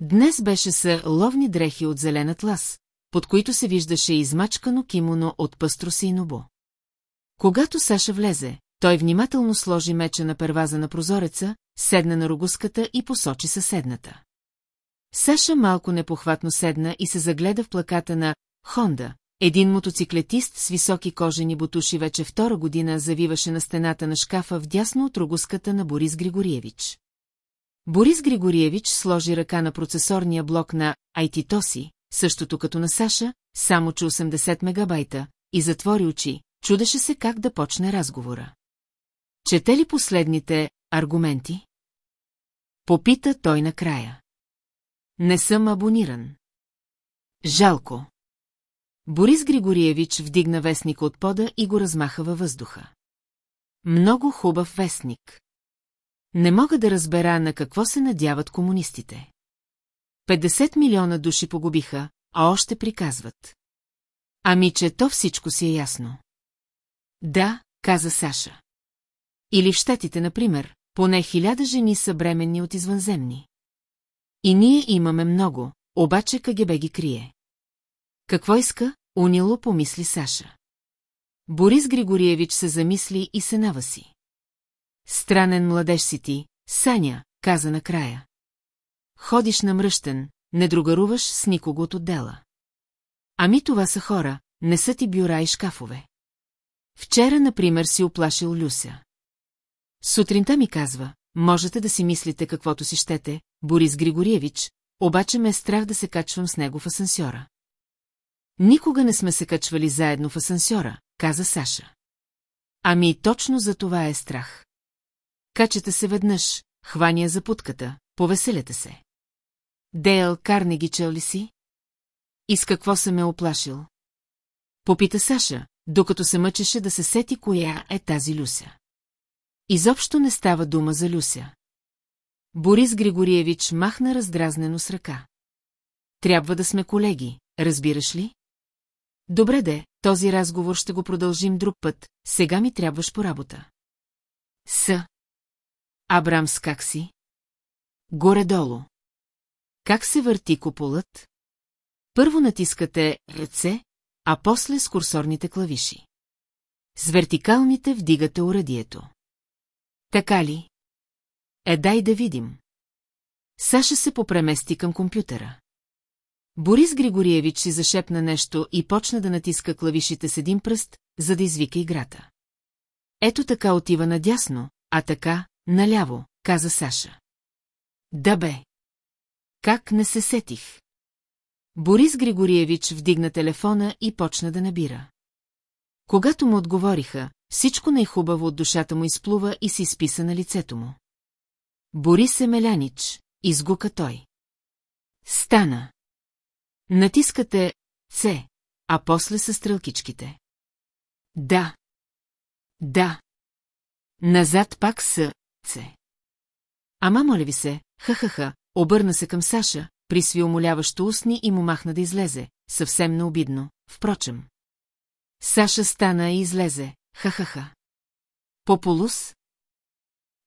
Днес беше с ловни дрехи от зелен атлас, под които се виждаше измачкано кимоно от пъстро нобо. Когато Саша влезе, той внимателно сложи меча на перваза на прозореца, седна на рогуската и посочи съседната. Саша малко непохватно седна и се загледа в плаката на Хонда. Един мотоциклетист с високи кожени бутуши вече втора година завиваше на стената на шкафа вдясно от рогуската на Борис Григориевич. Борис Григориевич сложи ръка на процесорния блок на Айтитоси, същото като на Саша, само че 80 мегабайта, и затвори очи, чудеше се как да почне разговора. Чете ли последните аргументи? Попита той накрая. Не съм абониран. Жалко. Борис Григориевич вдигна вестника от пода и го размаха във въздуха. Много хубав вестник. Не мога да разбера на какво се надяват комунистите. 50 милиона души погубиха, а още приказват. Ами, че то всичко си е ясно. Да, каза Саша. Или в щатите, например, поне хиляда жени са бременни от извънземни. И ние имаме много, обаче КГБ ги крие. Какво иска? Унило помисли Саша. Борис Григориевич се замисли и се наваси. Странен младеж си ти, Саня, каза накрая. Ходиш намръщен, не другаруваш с никого от отдела. Ами това са хора, не са ти бюра и шкафове. Вчера, например, си оплашил Люся. Сутринта ми казва, можете да си мислите каквото си щете, Борис Григориевич, обаче ме е страх да се качвам с него в асансьора. Никога не сме се качвали заедно в асансьора, каза Саша. Ами точно за това е страх. Качете се веднъж, хвания за путката, повеселете се. Дейл Карнеги чел ли си? И с какво се ме оплашил? Попита Саша, докато се мъчеше да се сети коя е тази Люся. Изобщо не става дума за Люся. Борис Григориевич махна раздразнено с ръка. Трябва да сме колеги, разбираш ли? Добре де, този разговор ще го продължим друг път, сега ми трябваш по работа. С. Абрамс как си? Горе-долу. Как се върти куполът? Първо натискате ръце, а после с курсорните клавиши. С вертикалните вдигате урадието. Така ли? Е, дай да видим. Саша се попремести към компютъра. Борис Григориевич си зашепна нещо и почна да натиска клавишите с един пръст, за да извика играта. Ето така отива надясно, а така, наляво, каза Саша. Да бе. Как не се сетих? Борис Григориевич вдигна телефона и почна да набира. Когато му отговориха, всичко най-хубаво от душата му изплува и се изписа на лицето му. Борис Емелянич, изгука той. Стана. Натискате С, а после са стрелкичките. Да. Да. Назад пак с С. Ама моля ви се, ха-ха-ха, обърна се към Саша, присви умоляващо устни и му махна да излезе, съвсем необидно, впрочем. Саша стана и излезе, ха-ха-ха. Пополус?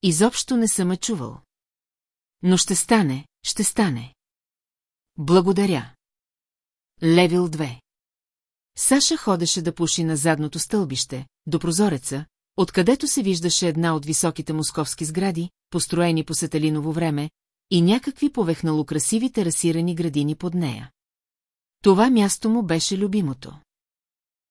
Изобщо не съм чувал. Но ще стане, ще стане. Благодаря. Левил 2 Саша ходеше да пуши на задното стълбище, до прозореца, откъдето се виждаше една от високите московски сгради, построени по сателиново време, и някакви повехнало красиви терасирани градини под нея. Това място му беше любимото.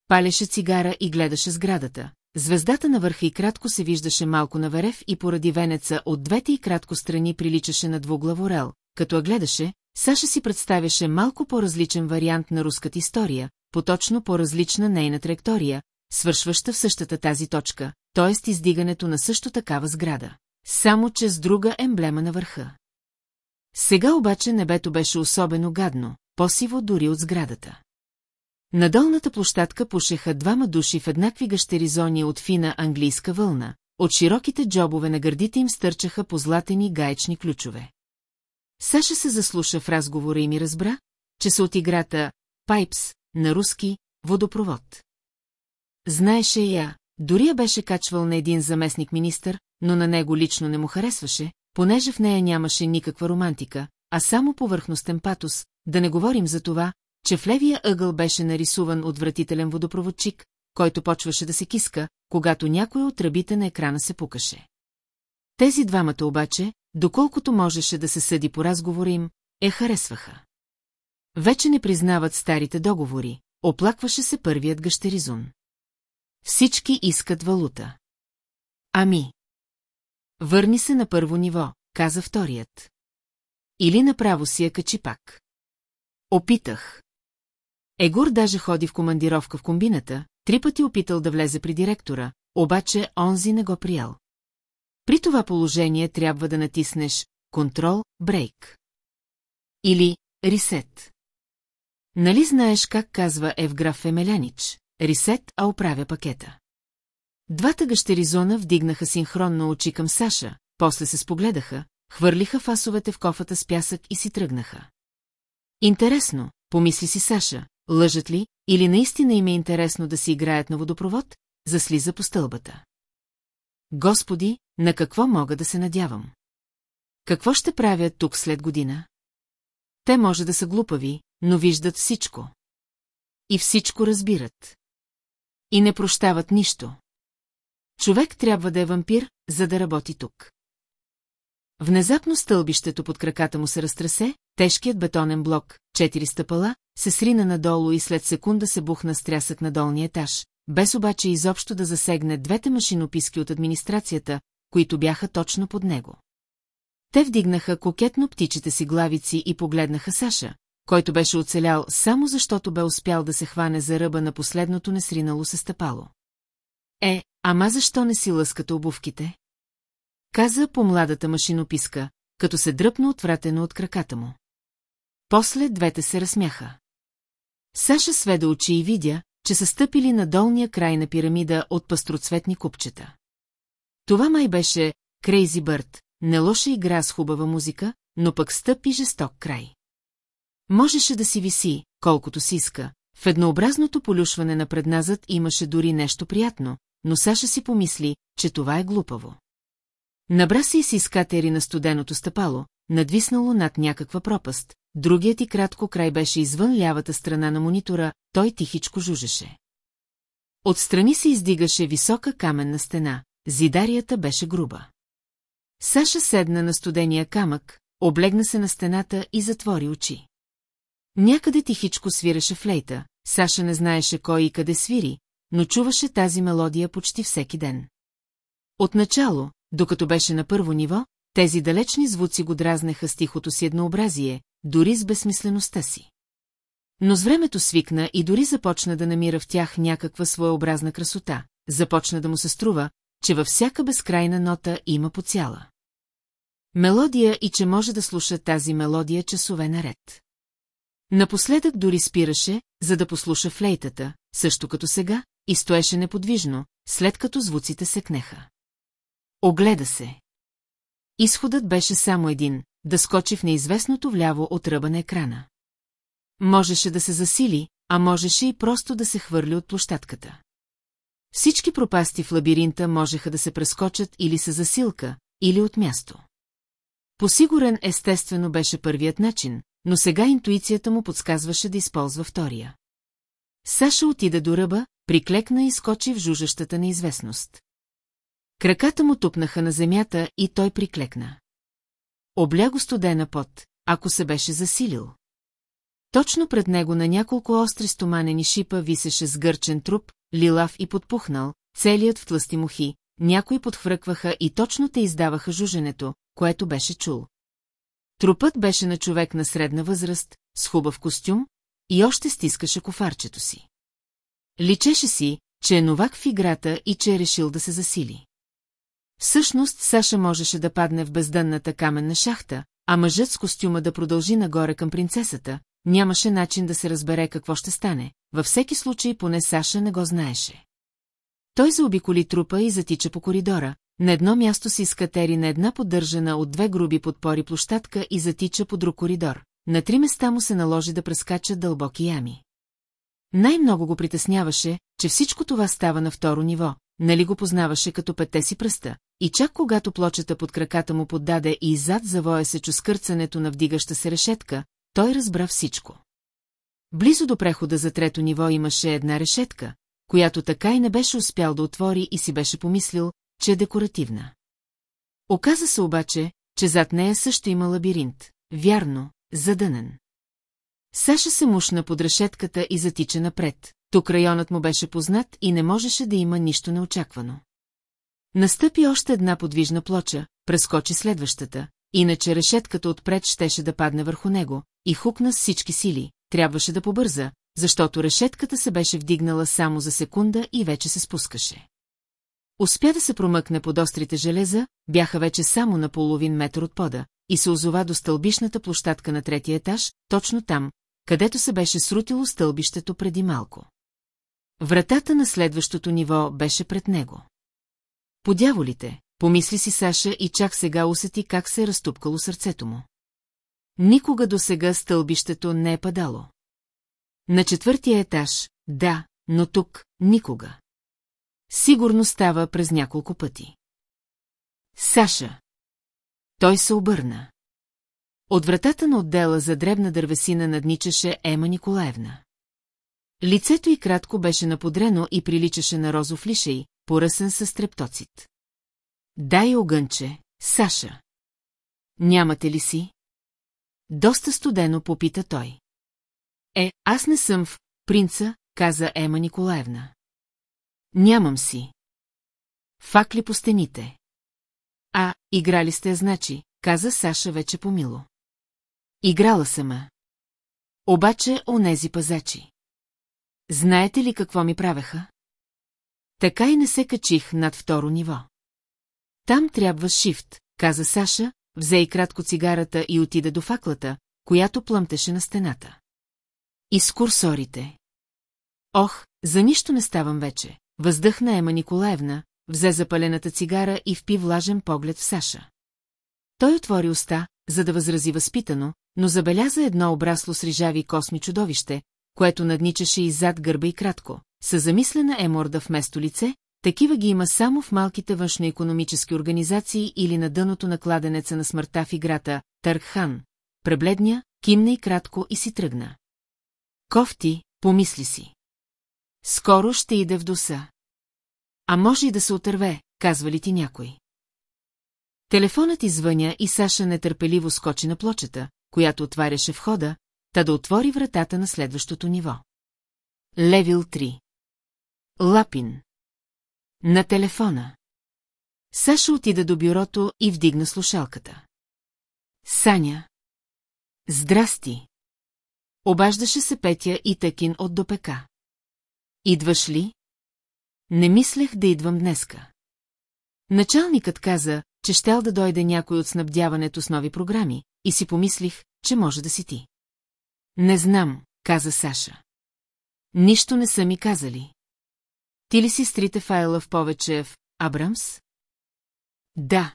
Палеше цигара и гледаше сградата. Звездата на върха и кратко се виждаше малко наверев и поради венеца от двете и кратко страни приличаше на двуглав орел. Като я гледаше, Саша си представяше малко по-различен вариант на руската история, поточно по-различна нейна траектория, свършваща в същата тази точка, т.е. издигането на също такава сграда. Само че с друга емблема на върха. Сега обаче небето беше особено гадно, по-сиво дори от сградата. На долната площадка пушеха двама души в еднакви гъщеризони от фина английска вълна, от широките джобове на гърдите им стърчаха по златени гаечни ключове. Саша се заслуша в разговора и ми разбра, че са от играта «Пайпс» на руски «Водопровод». Знаеше я, дори я беше качвал на един заместник-министър, но на него лично не му харесваше, понеже в нея нямаше никаква романтика, а само повърхностен патос, да не говорим за това, че в левия ъгъл беше нарисуван отвратителен водопроводчик, който почваше да се киска, когато някой от тръбите на екрана се пукаше. Тези двамата обаче, доколкото можеше да се съди по разговора им, е харесваха. Вече не признават старите договори, оплакваше се първият гъщеризун. Всички искат валута. Ами. Върни се на първо ниво, каза вторият. Или направо си я качи пак. Опитах. Егор даже ходи в командировка в комбината, три пъти опитал да влезе при директора, обаче онзи не го приял. При това положение трябва да натиснеш контрол, брейк. Или ресет. Нали знаеш как казва Евграф Емелянич? Ресет, а оправя пакета. Двата гъщеризона вдигнаха синхронно очи към Саша, после се спогледаха, хвърлиха фасовете в кофата с пясък и си тръгнаха. Интересно, помисли си Саша, лъжат ли, или наистина им е интересно да си играят на водопровод, заслиза по стълбата. Господи, на какво мога да се надявам? Какво ще правят тук след година? Те може да са глупави, но виждат всичко. И всичко разбират. И не прощават нищо. Човек трябва да е вампир, за да работи тук. Внезапно стълбището под краката му се разтресе, тежкият бетонен блок, четири стъпала, се срина надолу и след секунда се бухна с трясък на долния етаж, без обаче изобщо да засегне двете машинописки от администрацията, които бяха точно под него. Те вдигнаха кокетно птичите си главици и погледнаха Саша, който беше оцелял само защото бе успял да се хване за ръба на последното несринало се стъпало. Е, ама защо не си лъската обувките? Каза по младата машинописка, като се дръпна отвратено от краката му. После двете се разсмяха. Саша сведе очи и видя, че са стъпили на долния край на пирамида от пастроцветни купчета. Това май беше Крейзи Бърт, не лоша игра с хубава музика, но пък стъпи жесток край. Можеше да си виси, колкото си иска. В еднообразното полюшване на предназът имаше дори нещо приятно, но Саша си помисли, че това е глупаво. Набра се и си изкатери на студеното стъпало, надвиснало над някаква пропаст, другият и кратко край беше извън лявата страна на монитора, той тихичко жужеше. Отстрани се издигаше висока каменна стена, зидарията беше груба. Саша седна на студения камък, облегна се на стената и затвори очи. Някъде тихичко свиреше флейта, Саша не знаеше кой и къде свири, но чуваше тази мелодия почти всеки ден. Отначало, докато беше на първо ниво, тези далечни звуци го дразнеха с тихото си еднообразие, дори с безсмислеността си. Но с времето свикна и дори започна да намира в тях някаква своеобразна красота, започна да му се струва, че във всяка безкрайна нота има по цяла. Мелодия и че може да слуша тази мелодия часове наред. Напоследък дори спираше, за да послуша флейтата, също като сега, и стоеше неподвижно, след като звуците се кнеха. Огледа се. Изходът беше само един, да скочи в неизвестното вляво от ръба на екрана. Можеше да се засили, а можеше и просто да се хвърли от площадката. Всички пропасти в лабиринта можеха да се прескочат или с засилка, или от място. Посигурен естествено беше първият начин, но сега интуицията му подсказваше да използва втория. Саша отида до ръба, приклекна и скочи в жужащата неизвестност. Краката му тупнаха на земята и той приклекна. Обля го студена пот, ако се беше засилил. Точно пред него на няколко остри стоманени шипа висеше сгърчен труп, лилав и подпухнал, целият в тлъсти мухи, някои подхвъркваха и точно те издаваха жуженето, което беше чул. Трупът беше на човек на средна възраст, с хубав костюм, и още стискаше кофарчето си. Личеше си, че е новак в играта и че е решил да се засили. Всъщност Саша можеше да падне в бездънната каменна шахта, а мъжът с костюма да продължи нагоре към принцесата, нямаше начин да се разбере какво ще стане, във всеки случай поне Саша не го знаеше. Той заобиколи трупа и затича по коридора, на едно място си скатери на една поддържана от две груби подпори площадка и затича по друг коридор. На три места му се наложи да прескача дълбоки ями. Най-много го притесняваше, че всичко това става на второ ниво, нали го познаваше като петте си пръста, и чак когато плочата под краката му поддаде и зад завоя се чу скърцането на вдигаща се решетка, той разбра всичко. Близо до прехода за трето ниво имаше една решетка, която така и не беше успял да отвори и си беше помислил, че е декоративна. Оказа се обаче, че зад нея също има лабиринт, вярно, задънен. Саша се мушна под решетката и затича напред. Тук районът му беше познат и не можеше да има нищо неочаквано. Настъпи още една подвижна плоча, прескочи следващата, иначе решетката отпред щеше да падне върху него, и хукна с всички сили, трябваше да побърза, защото решетката се беше вдигнала само за секунда и вече се спускаше. Успя да се промъкне под острите железа, бяха вече само на половин метър от пода, и се озова до стълбишната площадка на третия етаж, точно там, където се беше срутило стълбището преди малко. Вратата на следващото ниво беше пред него. Подяволите, помисли си Саша и чак сега усети как се е разтупкало сърцето му. Никога до сега стълбището не е падало. На четвъртия етаж, да, но тук никога. Сигурно става през няколко пъти. Саша. Той се обърна. От вратата на отдела за дребна дървесина надничаше Ема Николаевна. Лицето й кратко беше наподрено и приличаше на розов лишей, поръсен с трептоцит. Дай огънче, Саша. Нямате ли си? Доста студено попита той. Е, аз не съм в принца, каза Ема Николаевна. Нямам си. Факли по стените. А, играли сте, значи, каза Саша вече помило. Играла съм. Обаче онези пазачи. Знаете ли какво ми правеха? Така и не се качих над второ ниво. Там трябва шифт, каза Саша, взе и кратко цигарата и отида до факлата, която плъмтеше на стената. И с курсорите. Ох, за нищо не ставам вече. Въздъхна Ема Николаевна, взе запалената цигара и впи влажен поглед в Саша. Той отвори уста, за да възрази възпитано, но забеляза едно обрасло с рижави косми чудовище, което надничаше и зад гърба и кратко. С замислена еморда вместо лице, такива ги има само в малките външноекономически организации или на дъното на кладенеца на смъртта в играта Търкхан. Пребледня, кимна и кратко и си тръгна. Кофти, помисли си. Скоро ще иде в доса. А може и да се отърве, казва ли ти някой. Телефонът извъня и Саша нетърпеливо скочи на плочета, която отваряше входа, та да отвори вратата на следващото ниво. Левил 3 Лапин На телефона Саша отида до бюрото и вдигна слушалката. Саня Здрасти Обаждаше се Петя и Такин от допека. Идваш ли? Не мислех да идвам днеска. Началникът каза, че щел да дойде някой от снабдяването с нови програми, и си помислих, че може да си ти. Не знам, каза Саша. Нищо не са ми казали. Ти ли си стрите файла в повече в Абрамс? Да.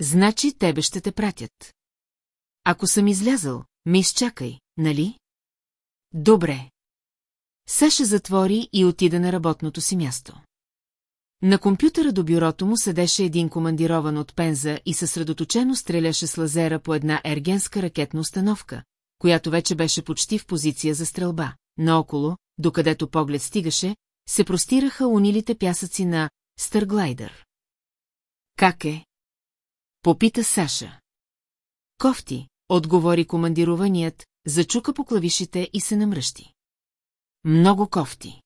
Значи тебе ще те пратят. Ако съм излязъл, ме изчакай, нали? Добре. Саша затвори и отида на работното си място. На компютъра до бюрото му седеше един командирован от Пенза и съсредоточено стреляше с лазера по една ергенска ракетна установка, която вече беше почти в позиция за стрелба. Наоколо, докъдето поглед стигаше, се простираха унилите пясъци на Стърглайдър. Как е? Попита Саша. Кофти, отговори командированият, зачука по клавишите и се намръщи. Много кофти.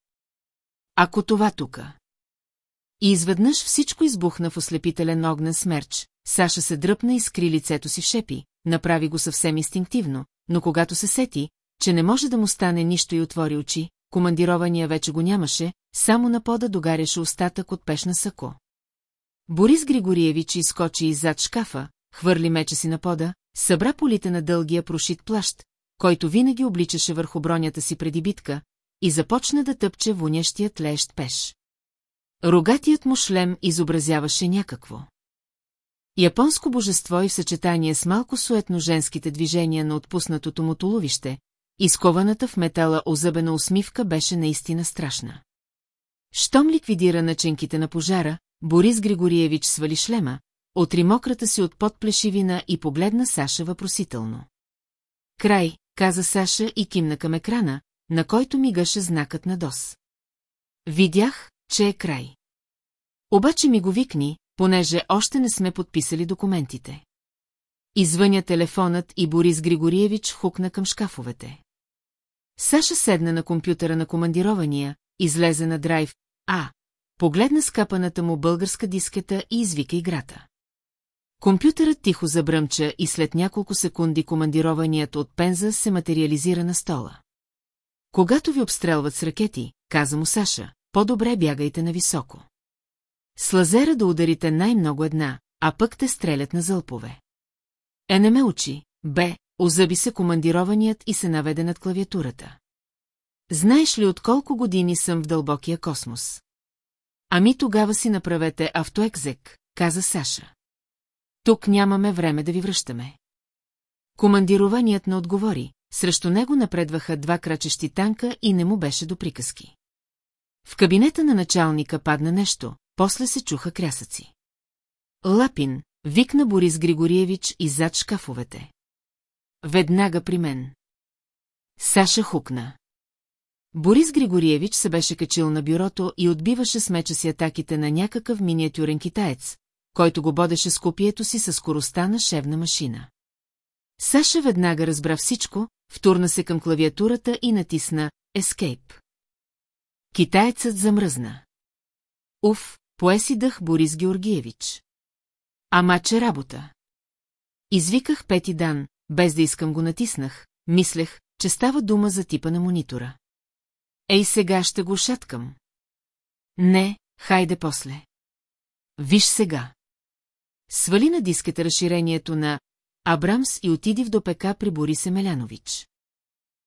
Ако това тука. И изведнъж всичко избухна в ослепителен огнен смерч, Саша се дръпна и скри лицето си в шепи, направи го съвсем инстинктивно, но когато се сети, че не може да му стане нищо и отвори очи, командирования вече го нямаше, само на пода догаряше остатък от пешна сако. Борис Григориевич изкочи иззад шкафа, хвърли меча си на пода, събра полите на дългия прошит плащ, който винаги обличаше върху бронята си преди битка, и започна да тъпче вонящият лещ пеш. Рогатият му шлем изобразяваше някакво. Японско божество и в съчетание с малко суетно женските движения на отпуснатото му туловище, изкованата в метала озъбена усмивка беше наистина страшна. Щом ликвидира начинките на пожара, Борис Григориевич свали шлема, отри мократа си от подплешивина и погледна Саша въпросително. Край, каза Саша и кимна към екрана, на който мигаше знакът на ДОС. Видях, че е край. Обаче ми го викни, понеже още не сме подписали документите. Извъня телефонът и Борис Григориевич хукна към шкафовете. Саша седна на компютъра на командирования, излезе на драйв, а, погледна скапаната му българска дискета и извика играта. Компютърът тихо забръмча и след няколко секунди командированият от Пенза се материализира на стола. Когато ви обстрелват с ракети, каза му Саша, по-добре бягайте на високо. С лазера да ударите най-много една, а пък те стрелят на зълпове. Е не ме учи, бе, озъби се командированият и се наведе над клавиатурата. Знаеш ли от колко години съм в дълбокия космос? Ами тогава си направете автоекзек, каза Саша. Тук нямаме време да ви връщаме. Командированият не отговори, срещу него напредваха два крачещи танка и не му беше до приказки. В кабинета на началника падна нещо, после се чуха крясъци. Лапин, викна Борис Григориевич и зад шкафовете. Веднага при мен. Саша хукна. Борис Григориевич се беше качил на бюрото и отбиваше с меча си атаките на някакъв миниатюрен китаец, който го бодеше с копието си със скоростта на шевна машина. Саша веднага разбра всичко, втурна се към клавиатурата и натисна «Escape». Китаецът замръзна. Уф, поеси дъх Борис Георгиевич. Ама че работа. Извиках Пети Дан, без да искам го натиснах, мислех, че става дума за типа на монитора. Ей сега ще го шаткам. Не, хайде после. Виж сега. Свали на диската разширението на Абрамс и отиди в допека при Борис Емелянович.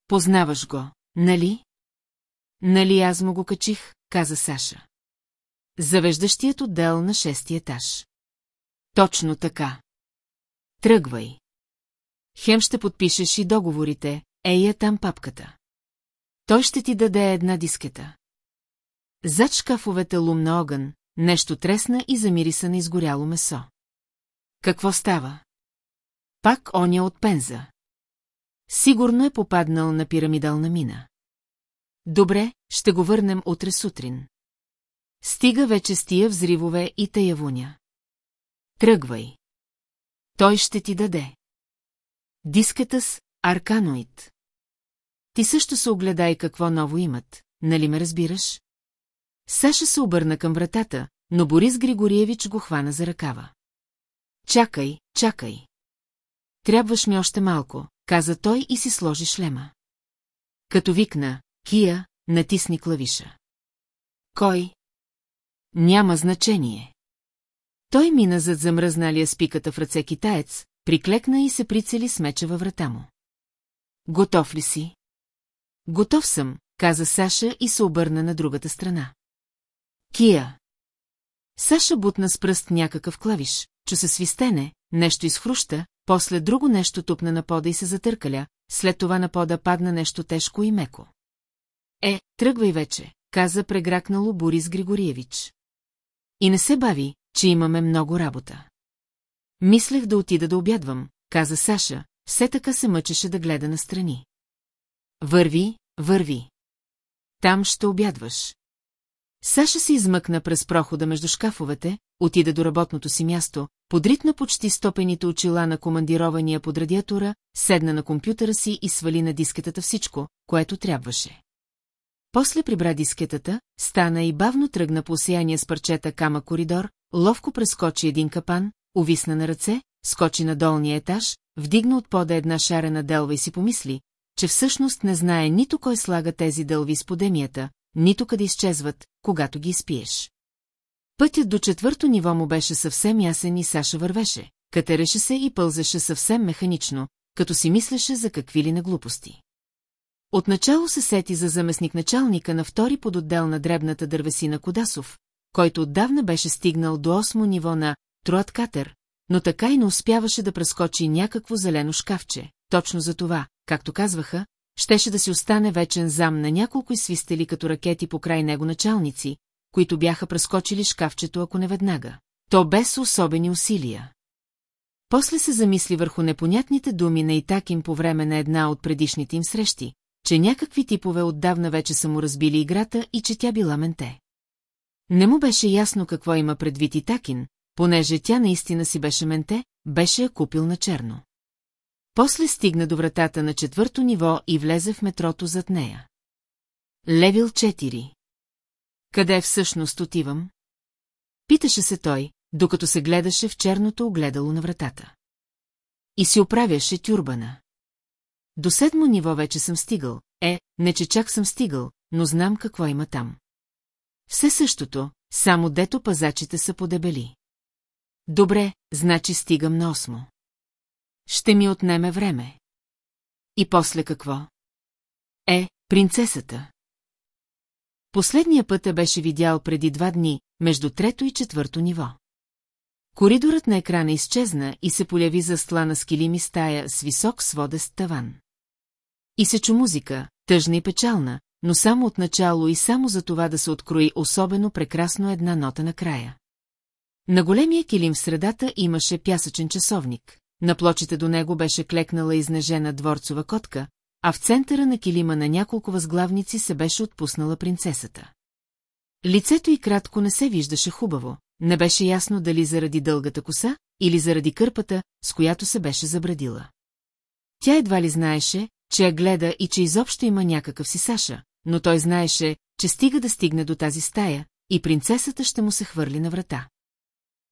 Познаваш го, нали? Нали аз му го качих, каза Саша. Завеждащият отдел на шести етаж. Точно така. Тръгвай. Хем ще подпишеш и договорите, ея там папката. Той ще ти даде една дискета. Зад шкафовете лумна огън, нещо тресна и замириса на изгоряло месо. Какво става? Пак оня от пенза. Сигурно е попаднал на пирамидална мина. Добре, ще го върнем утре сутрин. Стига вече с тия взривове и тая вуня. Тръгвай. Той ще ти даде. Диската с Арканоид. Ти също се огледай какво ново имат, нали ме разбираш? Саша се обърна към вратата, но Борис Григориевич го хвана за ръкава. Чакай, чакай. Трябваш ми още малко, каза той и си сложи шлема. Като викна, Кия, натисни клавиша. Кой? Няма значение. Той мина зад замръзналия спиката в ръце китаец, приклекна и се прицели с меча във врата му. Готов ли си? Готов съм, каза Саша и се обърна на другата страна. Кия. Саша бутна с пръст някакъв клавиш, чу се свистене, нещо изхруща, после друго нещо тупна на пода и се затъркаля, след това на пода падна нещо тежко и меко. Е, тръгвай вече, каза прегракнало Борис Григориевич. И не се бави, че имаме много работа. Мислех да отида да обядвам, каза Саша, все така се мъчеше да гледа настрани. Върви, върви. Там ще обядваш. Саша се измъкна през прохода между шкафовете, отида до работното си място, подритна почти стопените очила на командирования под радиатора, седна на компютъра си и свали на дискетата всичко, което трябваше. После прибра дискетата, стана и бавно тръгна по осияния с парчета кама коридор, ловко прескочи един капан, увисна на ръце, скочи на долния етаж, вдигна от пода една шарена делва и си помисли, че всъщност не знае нито кой слага тези дълви с подемията, нито къде изчезват, когато ги изпиеш. Пътят до четвърто ниво му беше съвсем ясен и Саша вървеше, катереше се и пълзеше съвсем механично, като си мислеше за какви ли на глупости. Отначало се сети за заместник началника на втори подотдел на дребната дървесина Кодасов, който отдавна беше стигнал до осмо ниво на Троаткатер, но така и не успяваше да прескочи някакво зелено шкафче. Точно за това, както казваха, щеше да си остане вечен зам на няколко свистели като ракети по край него началници, които бяха прескочили шкафчето, ако не веднага. То без особени усилия. После се замисли върху непонятните думи на Итаким по време на една от предишните им срещи, че някакви типове отдавна вече са му разбили играта и че тя била менте. Не му беше ясно какво има предвид Итакин, понеже тя наистина си беше менте, беше я купил на черно. После стигна до вратата на четвърто ниво и влезе в метрото зад нея. Левил 4 Къде всъщност отивам? Питаше се той, докато се гледаше в черното огледало на вратата. И си оправяше тюрбана. До седмо ниво вече съм стигал. Е, не че чак съм стигал, но знам какво има там. Все същото, само дето пазачите са подебели. Добре, значи стигам на осмо. Ще ми отнеме време. И после какво? Е, принцесата. Последния път я беше видял преди два дни, между трето и четвърто ниво. Коридорът на екрана изчезна и се поляви застлана с килими стая с висок сводест таван. И се чу музика, тъжна и печална, но само от начало и само за това да се открои особено прекрасно една нота на края. На големия килим в средата имаше пясъчен часовник, на плочите до него беше клекнала изнежена дворцова котка, а в центъра на килима на няколко възглавници се беше отпуснала принцесата. Лицето й кратко не се виждаше хубаво, не беше ясно дали заради дългата коса или заради кърпата, с която се беше забрадила. Тя едва ли знаеше, че я гледа и че изобщо има някакъв си Саша, но той знаеше, че стига да стигне до тази стая и принцесата ще му се хвърли на врата.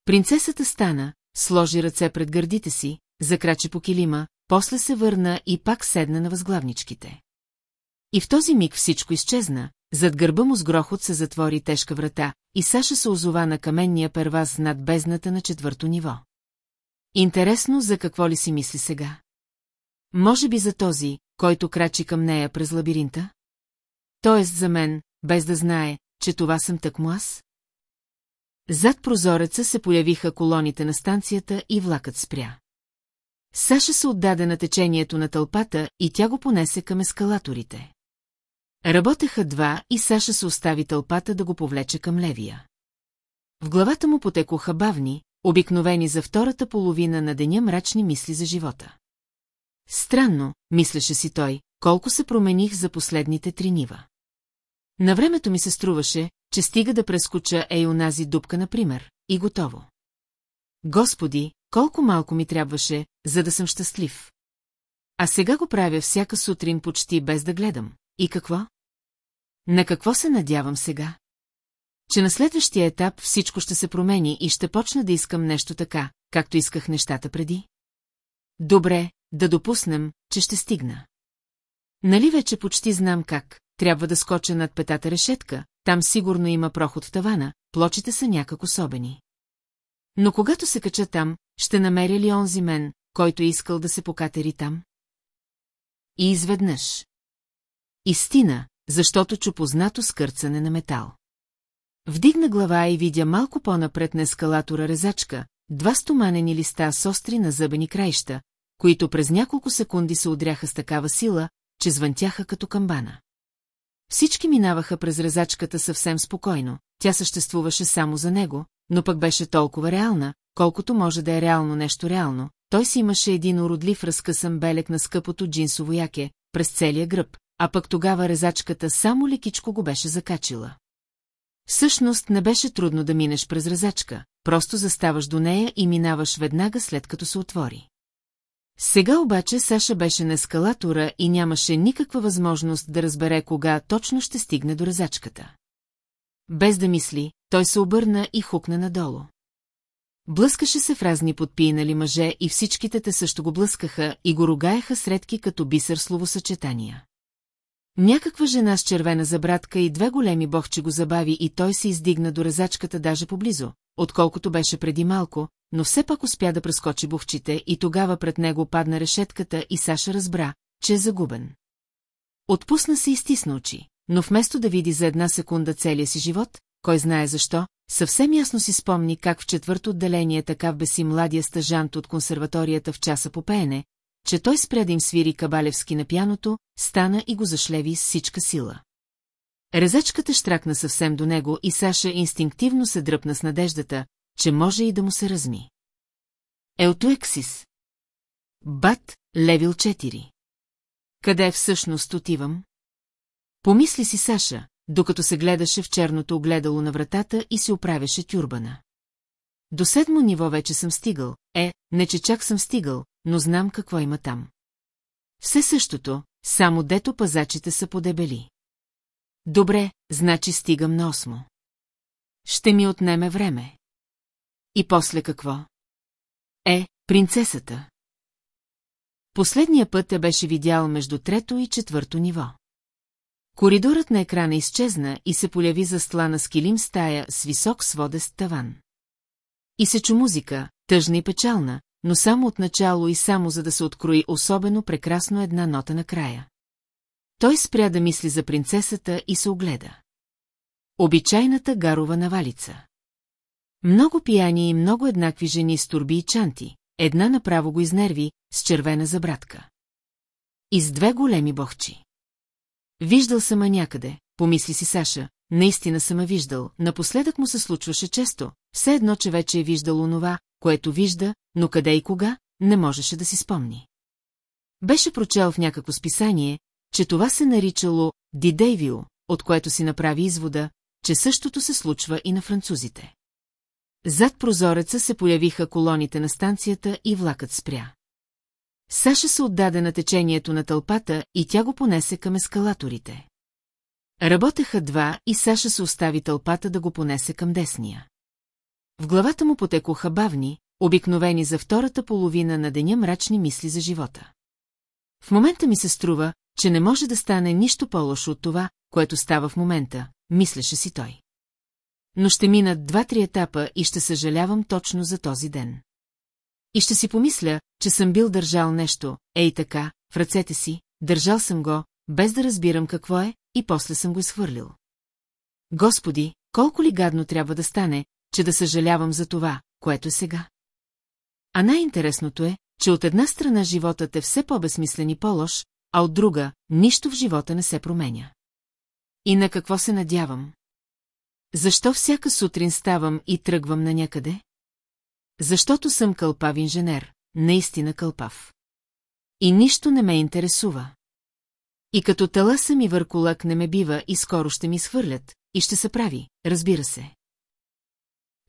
Принцесата стана, сложи ръце пред гърдите си, закрачи по килима, после се върна и пак седна на възглавничките. И в този миг всичко изчезна, зад гърба му с грохот се затвори тежка врата, и Саша се озова на каменния перваз над бездната на четвърто ниво. Интересно за какво ли си мисли сега? Може би за този, който крачи към нея през лабиринта? Тоест за мен, без да знае, че това съм тъкмо аз? Зад прозореца се появиха колоните на станцията и влакът спря. Саша се отдаде на течението на тълпата и тя го понесе към ескалаторите. Работеха два и Саша се остави тълпата да го повлече към левия. В главата му потекоха бавни, обикновени за втората половина на деня мрачни мисли за живота. Странно, мислеше си той, колко се промених за последните три нива. На времето ми се струваше, че стига да прескоча ей онази дупка, например, и готово. Господи, колко малко ми трябваше, за да съм щастлив. А сега го правя всяка сутрин почти без да гледам. И какво? На какво се надявам сега? Че на следващия етап всичко ще се промени и ще почна да искам нещо така, както исках нещата преди? Добре, да допуснем, че ще стигна. Нали вече почти знам как, трябва да скоча над петата решетка, там сигурно има проход в тавана, плочите са някак особени. Но когато се кача там, ще намеря ли онзи мен, който е искал да се покатери там? И изведнъж. Истина, защото чу познато скърцане на метал. Вдигна глава и видя малко по-напред на ескалатора резачка, два стоманени листа с остри на зъбени краища, които през няколко секунди се удряха с такава сила, че звънтяха като камбана. Всички минаваха през резачката съвсем спокойно, тя съществуваше само за него, но пък беше толкова реална, колкото може да е реално нещо реално. Той си имаше един уродлив разкъсан белек на скъпото джинсово яке, през целия гръб, а пък тогава резачката само лекичко го беше закачила. Всъщност не беше трудно да минеш през резачка, просто заставаш до нея и минаваш веднага след като се отвори. Сега обаче Саша беше на ескалатора и нямаше никаква възможност да разбере кога точно ще стигне до резачката. Без да мисли, той се обърна и хукна надолу. Блъскаше се в разни подпинали мъже и всичките те също го блъскаха и го ругаеха средки като бисер словосъчетания. Някаква жена с червена забратка и две големи бохче го забави и той се издигна до резачката даже поблизо, отколкото беше преди малко, но все пак успя да прескочи бухчите и тогава пред него падна решетката и Саша разбра, че е загубен. Отпусна се и стисна очи, но вместо да види за една секунда целия си живот, кой знае защо, съвсем ясно си спомни как в четвърто отделение така беси младия стъжант от консерваторията в часа по пеене, че той спря да им свири Кабалевски на пяното, стана и го зашлеви с всичка сила. Резачката штракна съвсем до него и Саша инстинктивно се дръпна с надеждата, че може и да му се разми. Елтуексис. Бат, левил 4. Къде всъщност отивам? Помисли си Саша, докато се гледаше в черното огледало на вратата и се оправяше тюрбана. До седмо ниво вече съм стигал, е, не че чак съм стигал, но знам какво има там. Все същото, само дето пазачите са подебели. Добре, значи стигам на осмо. Ще ми отнеме време. И после какво? Е, принцесата. Последния път те беше видял между трето и четвърто ниво. Коридорът на екрана изчезна и се поляви застлана с килим стая с висок сводест таван. И се чу музика, тъжна и печална, но само от начало и само за да се открои особено прекрасно една нота на края. Той спря да мисли за принцесата и се огледа. Обичайната гарова навалица. Много пияни и много еднакви жени с турби и чанти, една направо го изнерви, с червена забратка. И с две големи бохчи. Виждал съм някъде, помисли си Саша, наистина съм я виждал, напоследък му се случваше често, все едно, че вече е виждал онова, което вижда, но къде и кога, не можеше да си спомни. Беше прочел в някакво списание, че това се наричало Дидейвио, от което си направи извода, че същото се случва и на французите. Зад прозореца се появиха колоните на станцията и влакът спря. Саша се отдаде на течението на тълпата и тя го понесе към ескалаторите. Работеха два и Саша се остави тълпата да го понесе към десния. В главата му потекоха бавни, обикновени за втората половина на деня мрачни мисли за живота. В момента ми се струва, че не може да стане нищо по-лошо от това, което става в момента, мислеше си той. Но ще минат два-три етапа и ще съжалявам точно за този ден. И ще си помисля, че съм бил държал нещо, ей така, в ръцете си, държал съм го, без да разбирам какво е, и после съм го изхвърлил. Господи, колко ли гадно трябва да стане, че да съжалявам за това, което е сега. А най-интересното е, че от една страна животът е все по-безсмислен и по-лош, а от друга, нищо в живота не се променя. И на какво се надявам? Защо всяка сутрин ставам и тръгвам на някъде? Защото съм кълпав инженер, наистина кълпав. И нищо не ме интересува. И като тала съм и върколък не ме бива и скоро ще ми схвърлят, и ще се прави, разбира се.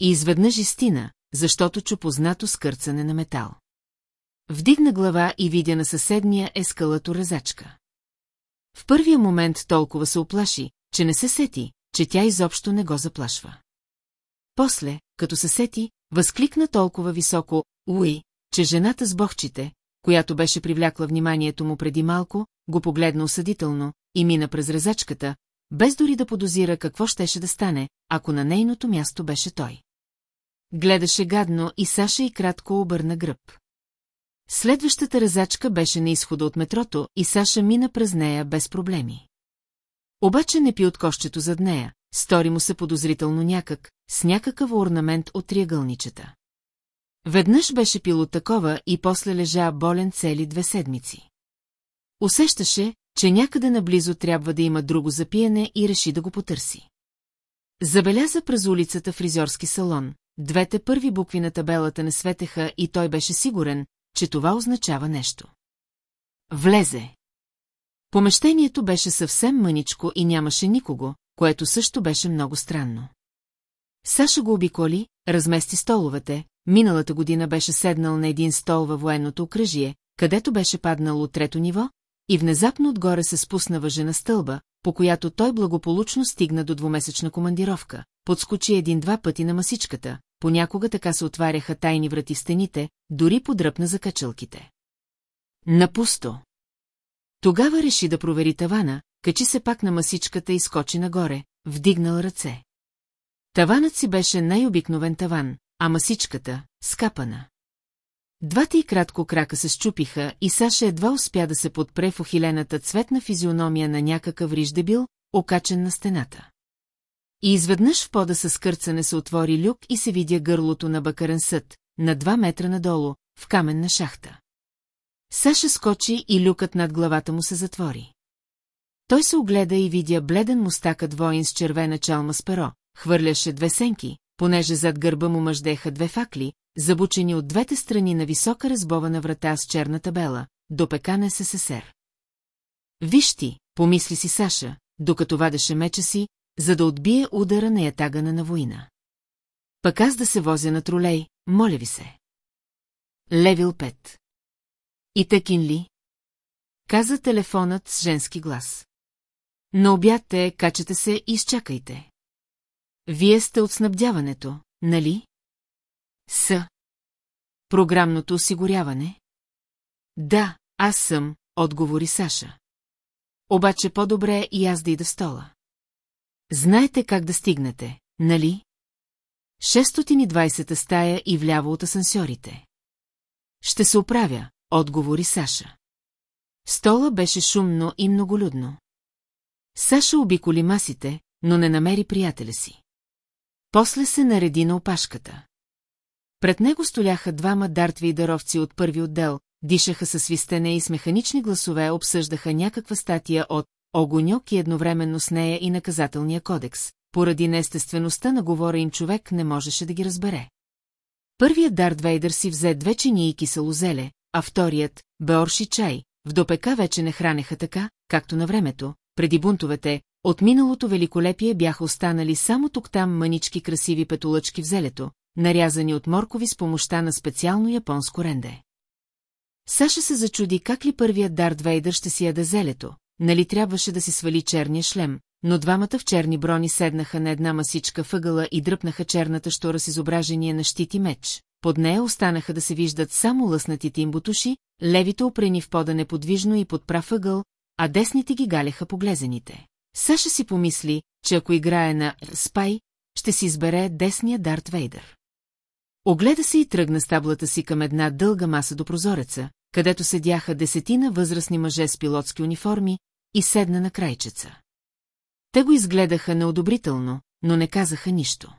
И изведнъж истина, защото чу познато скърцане на метал. Вдигна глава и видя на съседния ескалато резачка. В първия момент толкова се оплаши, че не се сети, че тя изобщо не го заплашва. После, като се сети, възкликна толкова високо «Уи», че жената с бохчите, която беше привлякла вниманието му преди малко, го погледна осъдително и мина през резачката, без дори да подозира какво щеше да стане, ако на нейното място беше той. Гледаше гадно и Саша и кратко обърна гръб. Следващата резачка беше на изхода от метрото и Саша мина през нея без проблеми. Обаче не пи от кощето зад нея, стори му се подозрително някак, с някакъв орнамент от триъгълничета. Веднъж беше пил от такова и после лежа болен цели две седмици. Усещаше, че някъде наблизо трябва да има друго запиене и реши да го потърси. Забеляза през улицата фризьорски салон, двете първи букви на табелата не светеха и той беше сигурен, че това означава нещо. Влезе. Помещението беше съвсем мъничко и нямаше никого, което също беше много странно. Саша го обиколи, размести столовете, миналата година беше седнал на един стол във военното окръжие, където беше паднал от трето ниво, и внезапно отгоре се спусна въжена стълба, по която той благополучно стигна до двумесечна командировка, подскочи един-два пъти на масичката, понякога така се отваряха тайни врати в стените, дори подръпна за качелките. Напусто. Тогава реши да провери тавана, качи се пак на масичката и скочи нагоре, вдигнал ръце. Таванът си беше най-обикновен таван, а масичката – скапана. Двата и кратко крака се щупиха и Саша едва успя да се подпре в охилената цветна физиономия на някакъв риж дебил, окачен на стената. И изведнъж в пода с кърцане се отвори люк и се видя гърлото на бакарен съд, на два метра надолу, в каменна шахта. Саша скочи и люкът над главата му се затвори. Той се огледа и видя бледен мустакът воин с червена чалма с перо, хвърляше две сенки, понеже зад гърба му мъждеха две факли, забучени от двете страни на висока разбована врата с черна табела, до пекана СССР. Виж ти, помисли си Саша, докато вадеше меча си, за да отбие удара на ятагана на война. Пък аз да се возя на тролей, моля ви се. Левил 5. И тъкин ли? Каза телефонът с женски глас. На обяд е, качате се и изчакайте. Вие сте от снабдяването, нали? С. Програмното осигуряване? Да, аз съм, отговори Саша. Обаче по-добре и аз да ида в стола. Знаете как да стигнете, нали? 620 стая и вляво от асансьорите. Ще се оправя, отговори Саша. Стола беше шумно и многолюдно. Саша обиколи масите, но не намери приятеля си. После се нареди на опашката. Пред него столяха двама дартвейдеровци от първи отдел, дишаха със свистене и с механични гласове обсъждаха някаква статия от Огоньок и едновременно с нея и наказателния кодекс. Поради неестествеността на говора им човек не можеше да ги разбере. Първият Дарт Вейдър си взе две чини и кисело зеле, а вторият – беорши чай. В допека вече не хранеха така, както на времето, преди бунтовете, от миналото великолепие бяха останали само тук-там мънички красиви петолъчки в зелето, нарязани от моркови с помощта на специално японско ренде. Саша се зачуди как ли първият Дарт Вейдър ще си яде зелето, нали трябваше да си свали черния шлем, но двамата в черни брони седнаха на една масичка въгъла и дръпнаха черната штора с изображение на щит и меч. Под нея останаха да се виждат само лъснатите им бутуши, левите опрени в пода неподвижно и под прав ъгъл, а десните ги галяха поглезените. Саша си помисли, че ако играе на Спай, ще си избере десния Дарт Вейдър. Огледа се и тръгна стаблата си към една дълга маса до прозореца, където седяха десетина възрастни мъже с пилотски униформи, и седна на крайчеца. Те го изгледаха неодобрително, но не казаха нищо.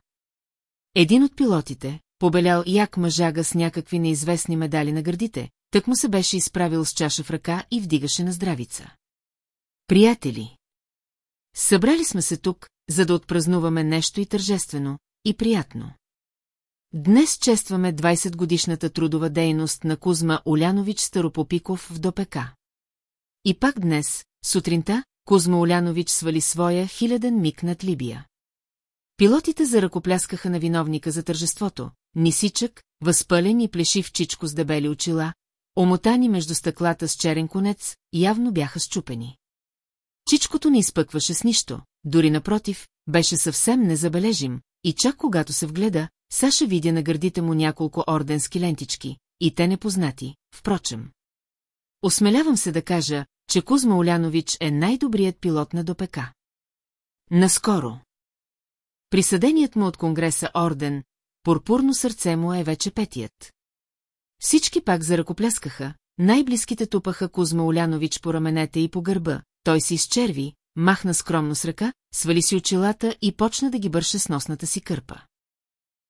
Един от пилотите, побелял як мъжага с някакви неизвестни медали на гърдите, тък му се беше изправил с чаша в ръка и вдигаше на здравица. Приятели! Събрали сме се тук, за да отпразнуваме нещо и тържествено, и приятно. Днес честваме 20-годишната трудова дейност на Кузма Олянович Старопопиков в ДОПК. И пак днес, сутринта, Кузма Олянович свали своя хиляден миг над Либия. Пилотите заръкопляскаха на виновника за тържеството, нисичък, възпълен и плешив чичко с дебели очила, омотани между стъклата с черен конец, явно бяха счупени. Чичкото не изпъкваше с нищо, дори напротив, беше съвсем незабележим, и чак когато се вгледа, Саша видя на гърдите му няколко орденски лентички, и те непознати, впрочем. Осмелявам се да кажа, че Кузма Олянович е най-добрият пилот на ДОПК. Наскоро. Присъденият му от Конгреса орден, пурпурно сърце му е вече петият. Всички пак заръкопляскаха, най-близките тупаха Кузма Олянович по раменете и по гърба, той се изчерви, махна скромно с ръка, свали си очилата и почна да ги бърше с носната си кърпа.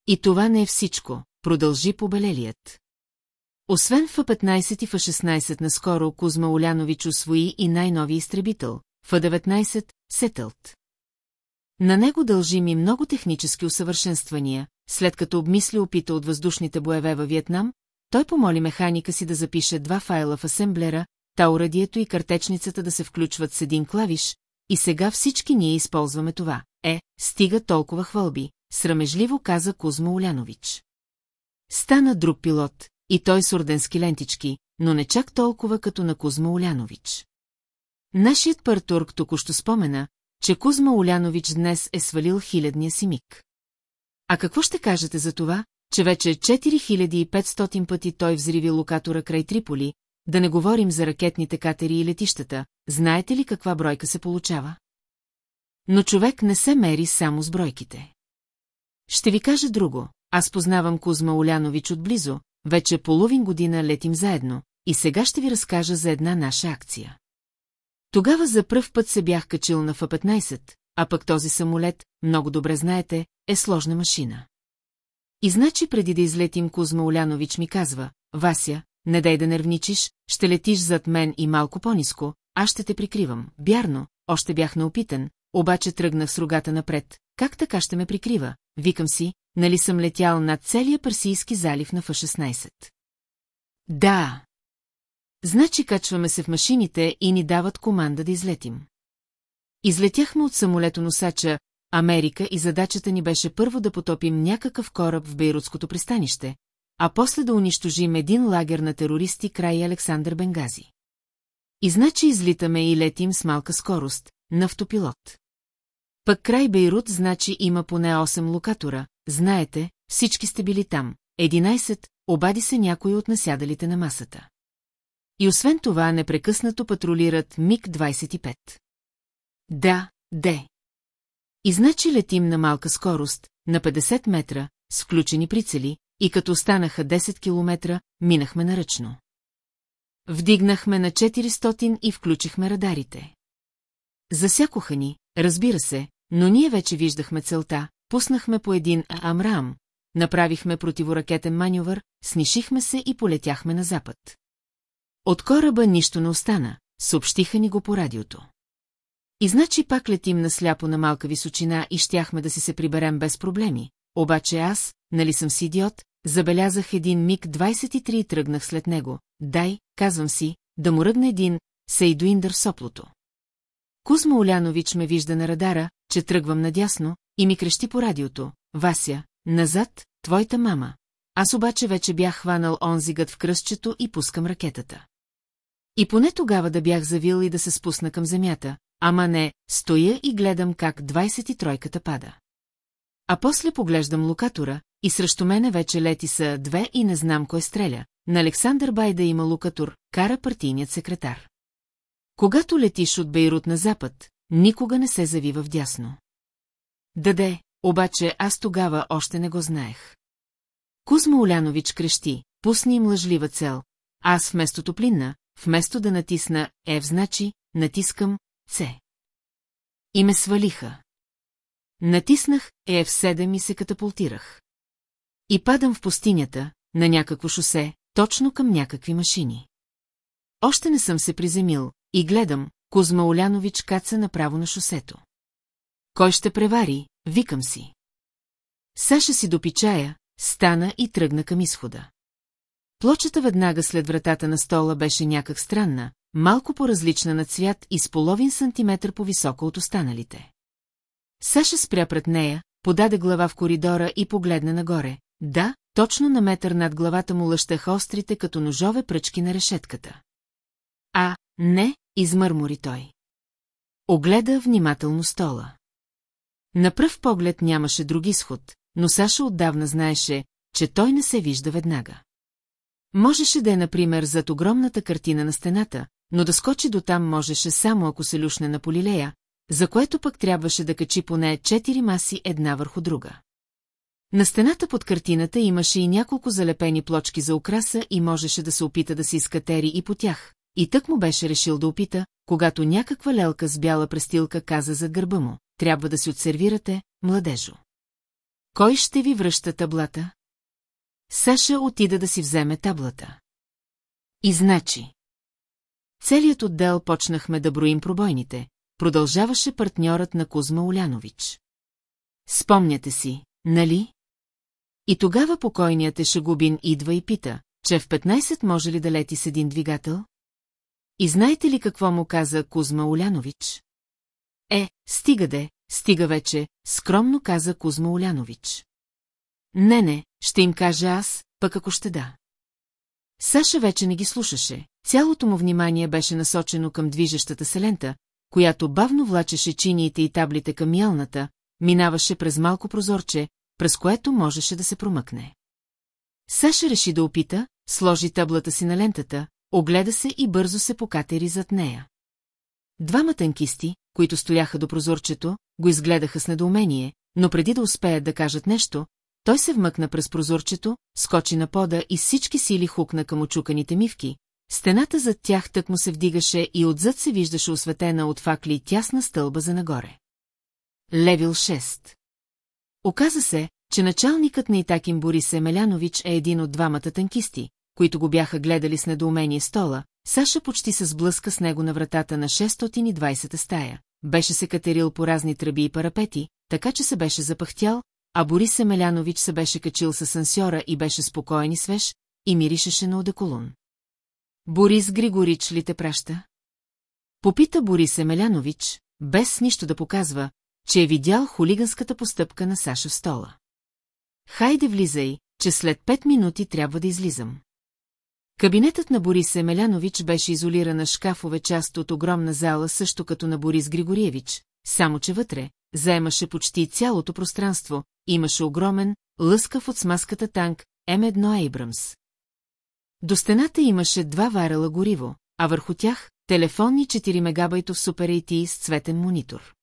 И това не е всичко, продължи побелелият. Освен Ф-15 и Ф-16 наскоро Кузма Олянович освои и най-нови изтребител, Ф-19, Сетълт. На него дължим и много технически усъвършенствания, след като обмисли опита от въздушните боеве във Виетнам, той помоли механика си да запише два файла в асемблера, таурадието и картечницата да се включват с един клавиш, и сега всички ние използваме това. Е, стига толкова хвалби, срамежливо каза Кузма Олянович. Стана друг пилот, и той с орденски лентички, но не чак толкова като на Кузма Олянович. Нашият партург току-що спомена, че Кузма Олянович днес е свалил хилядния си миг. А какво ще кажете за това, че вече 4500 пъти той взриви локатора край Триполи, да не говорим за ракетните катери и летищата, знаете ли каква бройка се получава? Но човек не се мери само с бройките. Ще ви кажа друго. Аз познавам Кузма Олянович отблизо, вече половин година летим заедно, и сега ще ви разкажа за една наша акция. Тогава за пръв път се бях качил на Ф-15, а пък този самолет, много добре знаете, е сложна машина. И значи преди да излетим Кузма Олянович ми казва, Вася, не дай да нервничиш, ще летиш зад мен и малко по-ниско, аз ще те прикривам. Бярно, още бях наопитан, обаче тръгнах с рогата напред. Как така ще ме прикрива? Викам си, нали съм летял над целия Персийски залив на Ф-16. Да. Значи качваме се в машините и ни дават команда да излетим. Излетяхме от самолетоносача Америка и задачата ни беше първо да потопим някакъв кораб в Бейрутското пристанище, а после да унищожим един лагер на терористи край Александър Бенгази. И значи излитаме и летим с малка скорост, на автопилот. Пък край Бейрут значи има поне 8 локатора, знаете, всички сте били там, 11, обади се някой от насядалите на масата. И освен това непрекъснато патрулират МиГ-25. Да, де. И значи летим на малка скорост, на 50 метра, с включени прицели, и като останаха 10 километра, минахме наръчно. Вдигнахме на 400 и включихме радарите. Засякоха ни, разбира се, но ние вече виждахме целта, пуснахме по един Амрам, направихме противоракетен маневър, снишихме се и полетяхме на запад. От кораба нищо не остана, съобщиха ни го по радиото. И значи пак летим насляпо на малка височина и щяхме да си се приберем без проблеми, обаче аз, нали съм си идиот, забелязах един миг 23 и тръгнах след него. Дай, казвам си, да му ръгне един Сейдуиндър соплото. Кузма Олянович ме вижда на радара, че тръгвам надясно, и ми крещи по радиото. Вася, назад, твоята мама. Аз обаче вече бях хванал онзигът в кръстчето и пускам ракетата. И поне тогава да бях завил и да се спусна към земята, ама не, стоя и гледам как 23-ката пада. А после поглеждам локатора, и срещу мене вече лети са две и не знам кой стреля. На Александър Байда има локатор, кара партийният секретар. Когато летиш от Бейрут на запад, никога не се завива вдясно. Даде, обаче аз тогава още не го знаех. Кузма Олянович крещи, пусни им лъжлива цел. Аз вместо топлинна, вместо да натисна Ев значи, натискам С. И ме свалиха. Натиснах ЕФ-7 и се катапултирах. И падам в пустинята, на някакво шосе, точно към някакви машини. Още не съм се приземил и гледам, Кузма Олянович каца направо на шосето. Кой ще превари, викам си. Саша си допи чая, стана и тръгна към изхода. Плочата веднага след вратата на стола беше някак странна, малко по-различна на цвят и с половин сантиметър по-висока от останалите. Саша спря пред нея, подаде глава в коридора и погледна нагоре. Да, точно на метър над главата му лъщаха острите като ножове пръчки на решетката. А, не, измърмори той. Огледа внимателно стола. На пръв поглед нямаше друг изход, но Саша отдавна знаеше, че той не се вижда веднага. Можеше да е, например, зад огромната картина на стената, но да скочи до там можеше само ако се люшне на полилея, за което пък трябваше да качи поне четири маси една върху друга. На стената под картината имаше и няколко залепени плочки за украса и можеше да се опита да се изкатери и по тях, и тък му беше решил да опита, когато някаква лелка с бяла престилка каза зад гърба му, трябва да си отсервирате, младежо. Кой ще ви връща таблата? Саша отида да си вземе таблата. И значи. Целият отдел почнахме да броим пробойните, продължаваше партньорът на Кузма Олянович. Спомняте си, нали? И тогава покойният Ешагубин идва и пита, че в 15 може ли да лети с един двигател? И знаете ли какво му каза Кузма Олянович? Е, стига де, стига вече, скромно каза Кузма Олянович. Не, не, ще им кажа аз, пък ако ще да. Саша вече не ги слушаше, цялото му внимание беше насочено към движещата се лента, която бавно влачеше чиниите и таблите към ялната, минаваше през малко прозорче, през което можеше да се промъкне. Саша реши да опита, сложи таблата си на лентата, огледа се и бързо се покатери зад нея. Двама танкисти, които стояха до прозорчето, го изгледаха с недоумение, но преди да успеят да кажат нещо, той се вмъкна през прозорчето, скочи на пода и всички сили хукна към очуканите мивки. Стената зад тях тък му се вдигаше и отзад се виждаше осветена от факли тясна стълба за нагоре. Левил 6 Оказа се, че началникът на Итакин Борис Емелянович е един от двамата танкисти, които го бяха гледали с недоумение стола, Саша почти се сблъска с него на вратата на 620 стая. Беше се катерил по разни тръби и парапети, така че се беше запахтял, а Борис Емелянович се беше качил с сансьора и беше спокоен и свеж, и миришеше на одеколун. Борис Григорич ли те праща? Попита Борис Емелянович, без нищо да показва, че е видял хулиганската постъпка на Саша в стола. Хайде влизай, че след пет минути трябва да излизам. Кабинетът на Борис Емелянович беше изолирана шкафове част от огромна зала, също като на Борис Григориевич, само че вътре, заемаше почти цялото пространство, имаше огромен, лъскав от смазката танк М1 Ейбрамс. До стената имаше два варела гориво, а върху тях телефонни 4 мегабайтов Super AT с цветен монитор.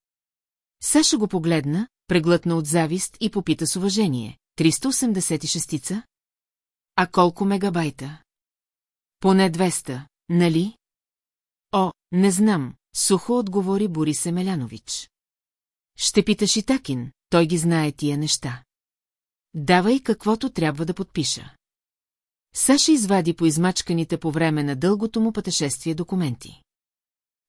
Саша го погледна, преглътна от завист и попита с уважение. 386-ца? А колко мегабайта? Поне 200, нали? О, не знам, сухо отговори Борис Емелянович. Ще питаш и Такин, той ги знае тия неща. Давай каквото трябва да подпиша. Саша извади по измачканите по време на дългото му пътешествие документи.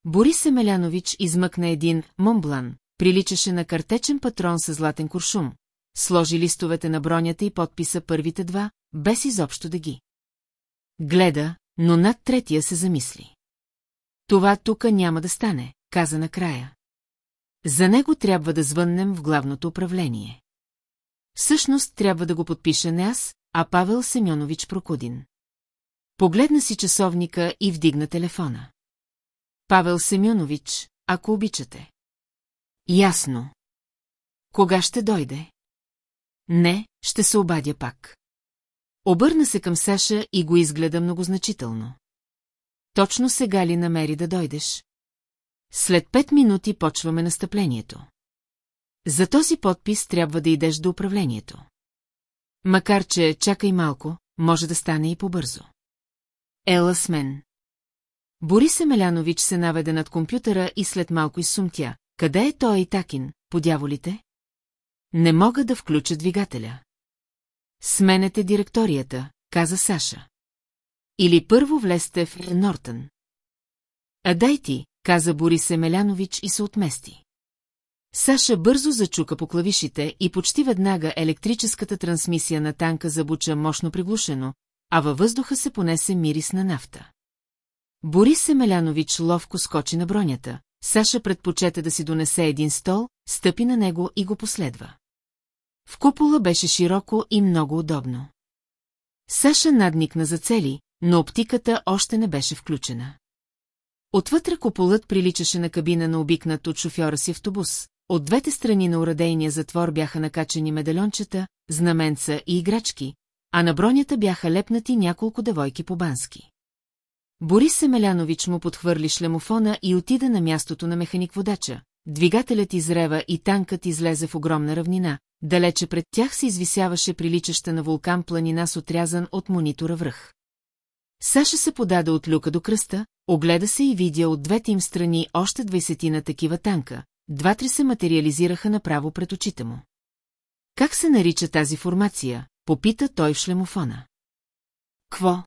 Борис Емелянович измъкна един Монблан, приличаше на картечен патрон с златен куршум, сложи листовете на бронята и подписа първите два, без изобщо да ги. Гледа, но над третия се замисли. Това тука няма да стане, каза накрая. За него трябва да звъннем в главното управление. Всъщност трябва да го подпиша не аз, а Павел Семенович Прокудин. Погледна си часовника и вдигна телефона. Павел Семенович, ако обичате. Ясно. Кога ще дойде? Не, ще се обадя пак. Обърна се към Саша и го изгледа многозначително. Точно сега ли намери да дойдеш? След пет минути почваме настъплението. За този подпис трябва да идеш до управлението. Макар, че чакай малко, може да стане и по-бързо. Ела с мен. Борис Емелянович се наведе над компютъра и след малко изсумтя. Къде е той и Такин, по дяволите? Не мога да включа двигателя. Сменете директорията, каза Саша. Или първо влезте в Нортън. А дай ти, каза Борис Емелянович и се отмести. Саша бързо зачука по клавишите и почти веднага електрическата трансмисия на танка забуча мощно приглушено, а във въздуха се понесе мирис на нафта. Борис Емелянович ловко скочи на бронята, Саша предпочете да си донесе един стол, стъпи на него и го последва. В купола беше широко и много удобно. Саша надникна за цели, но оптиката още не беше включена. Отвътре куполът приличаше на кабина на обикнат от шофьора си автобус. От двете страни на урадейния затвор бяха накачани медальончета, знаменца и играчки, а на бронята бяха лепнати няколко девойки по-бански. Борис Семелянович му подхвърли шлемофона и отида на мястото на механик-водача. Двигателят изрева и танкът излезе в огромна равнина, далече пред тях се извисяваше приличаща на вулкан планина с отрязан от монитора връх. Саша се подаде от люка до кръста, огледа се и видя от двете им страни още двайсетина такива танка, два-три се материализираха направо пред очите му. Как се нарича тази формация? Попита той в шлемофона. Кво?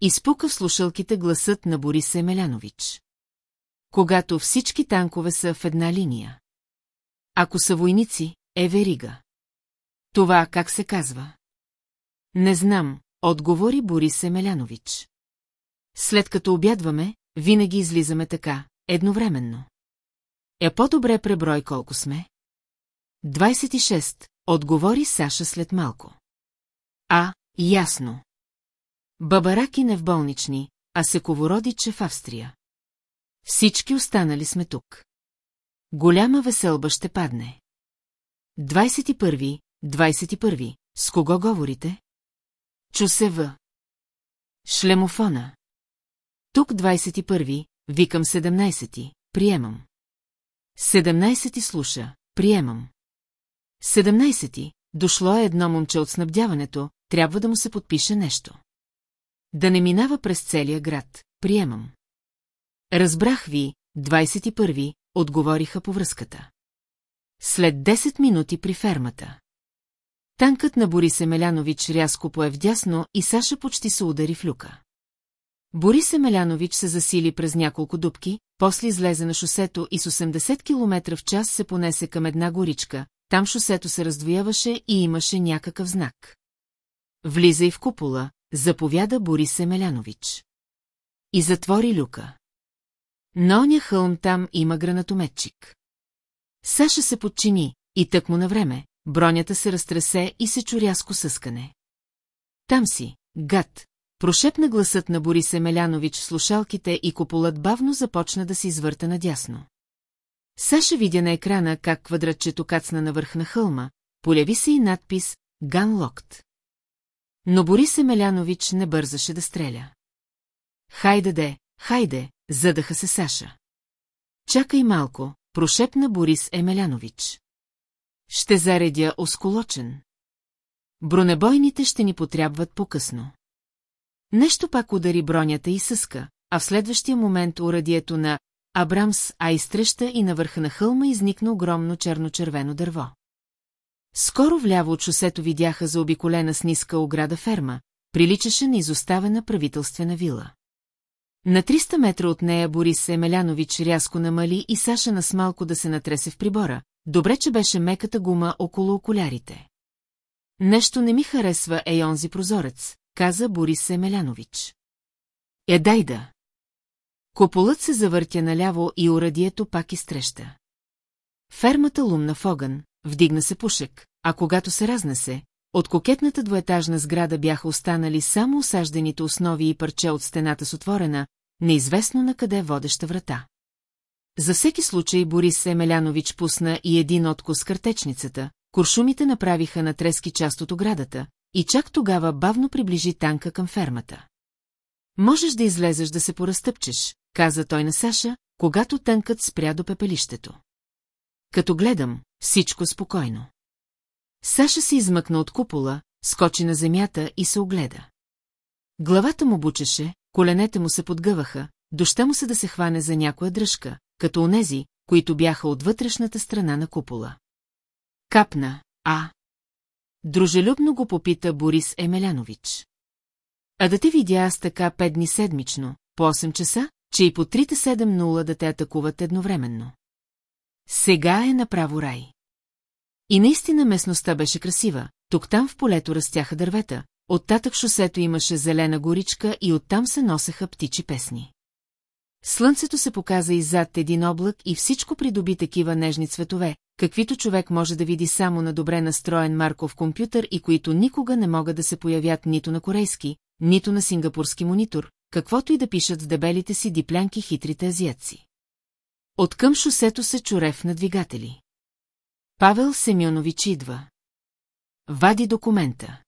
Изпука в слушалките гласът на Борис Емелянович. Когато всички танкове са в една линия. Ако са войници, е верига. Това как се казва? Не знам, отговори Борис Емелянович. След като обядваме, винаги излизаме така, едновременно. Е по-добре преброй колко сме? 26, отговори Саша след малко. А, ясно. Бабаракин е в болнични, а Сековородич е в Австрия. Всички останали сме тук. Голяма веселба ще падне. 21, 21, с кого говорите? Чу се в. Шлемофона. Тук 21, викам 17, приемам. 17 слуша, приемам. 17 дошло е едно момче от снабдяването, трябва да му се подпише нещо. Да не минава през целия град, приемам. Разбрах ви, 21 отговориха по връзката. След 10 минути при фермата. Танкът на Борис Емелянович рязко пое вдясно и Саша почти се удари в люка. Борис Емелянович се засили през няколко дубки, после излезе на шосето и с 80 км в час се понесе към една горичка, там шосето се раздвояваше и имаше някакъв знак. Влизай в купола, заповяда Борис Емелянович. И затвори люка. На оня хълм там има гранатометчик. Саша се подчини, и тък му на време, бронята се разтресе и се чуряско съскане. Там си, гад, прошепна гласът на Борис Емелянович в слушалките и куполът бавно започна да се извърта надясно. Саша видя на екрана как квадратчето кацна навърх на хълма, поляви се и надпис «Ганлокт». Но Борис Емелянович не бързаше да стреля. Хайде де, хайде, задъха се Саша. Чакай малко, прошепна Борис Емелянович. Ще заредя осколочен. Бронебойните ще ни потрябват по-късно. Нещо пак удари бронята и съска, а в следващия момент урадието на Абрамс а изтреща и на върха на хълма изникна огромно черно-червено дърво. Скоро вляво от шосето видяха заобиколена с ниска ограда ферма, приличаше на изоставена правителствена вила. На 300 метра от нея Борис Емелянович рязко намали и Саша нас малко да се натресе в прибора, добре, че беше меката гума около окулярите. Нещо не ми харесва е онзи прозорец, каза Борис Емелянович. Е, дай да. Кополът се завъртя наляво и урадието пак изтреща. Фермата лумна в огън, вдигна се пушек, а когато се разнесе, от кокетната двоетажна сграда бяха останали само осаждените основи и парче от стената с отворена, неизвестно на къде водеща врата. За всеки случай Борис Емелянович пусна и един откос картечницата, куршумите направиха на трески част от оградата, и чак тогава бавно приближи танка към фермата. Можеш да излезеш да се поразтъпчеш, каза той на Саша, когато тънкът спря до пепелището. Като гледам, всичко спокойно. Саша се измъкна от купола, скочи на земята и се огледа. Главата му бучеше, коленете му се подгъваха, доща му се да се хване за някоя дръжка, като онези, които бяха от вътрешната страна на купола. Капна, а... Дружелюбно го попита Борис Емелянович. А да те видя аз така пет дни седмично, по 8 часа, че и по 3-7-0 да те атакуват едновременно. Сега е направо рай. И наистина местността беше красива, тук-там в полето растяха дървета, оттатък шосето имаше зелена горичка и оттам се носеха птичи песни. Слънцето се показа иззад един облак и всичко придоби такива нежни цветове, каквито човек може да види само на добре настроен марков компютър и които никога не могат да се появят нито на корейски, нито на сингапурски монитор, каквото и да пишат с дебелите си диплянки хитрите азиатци. Откъм шосето се чурев на двигатели. Павел Семенович идва. Вади документа.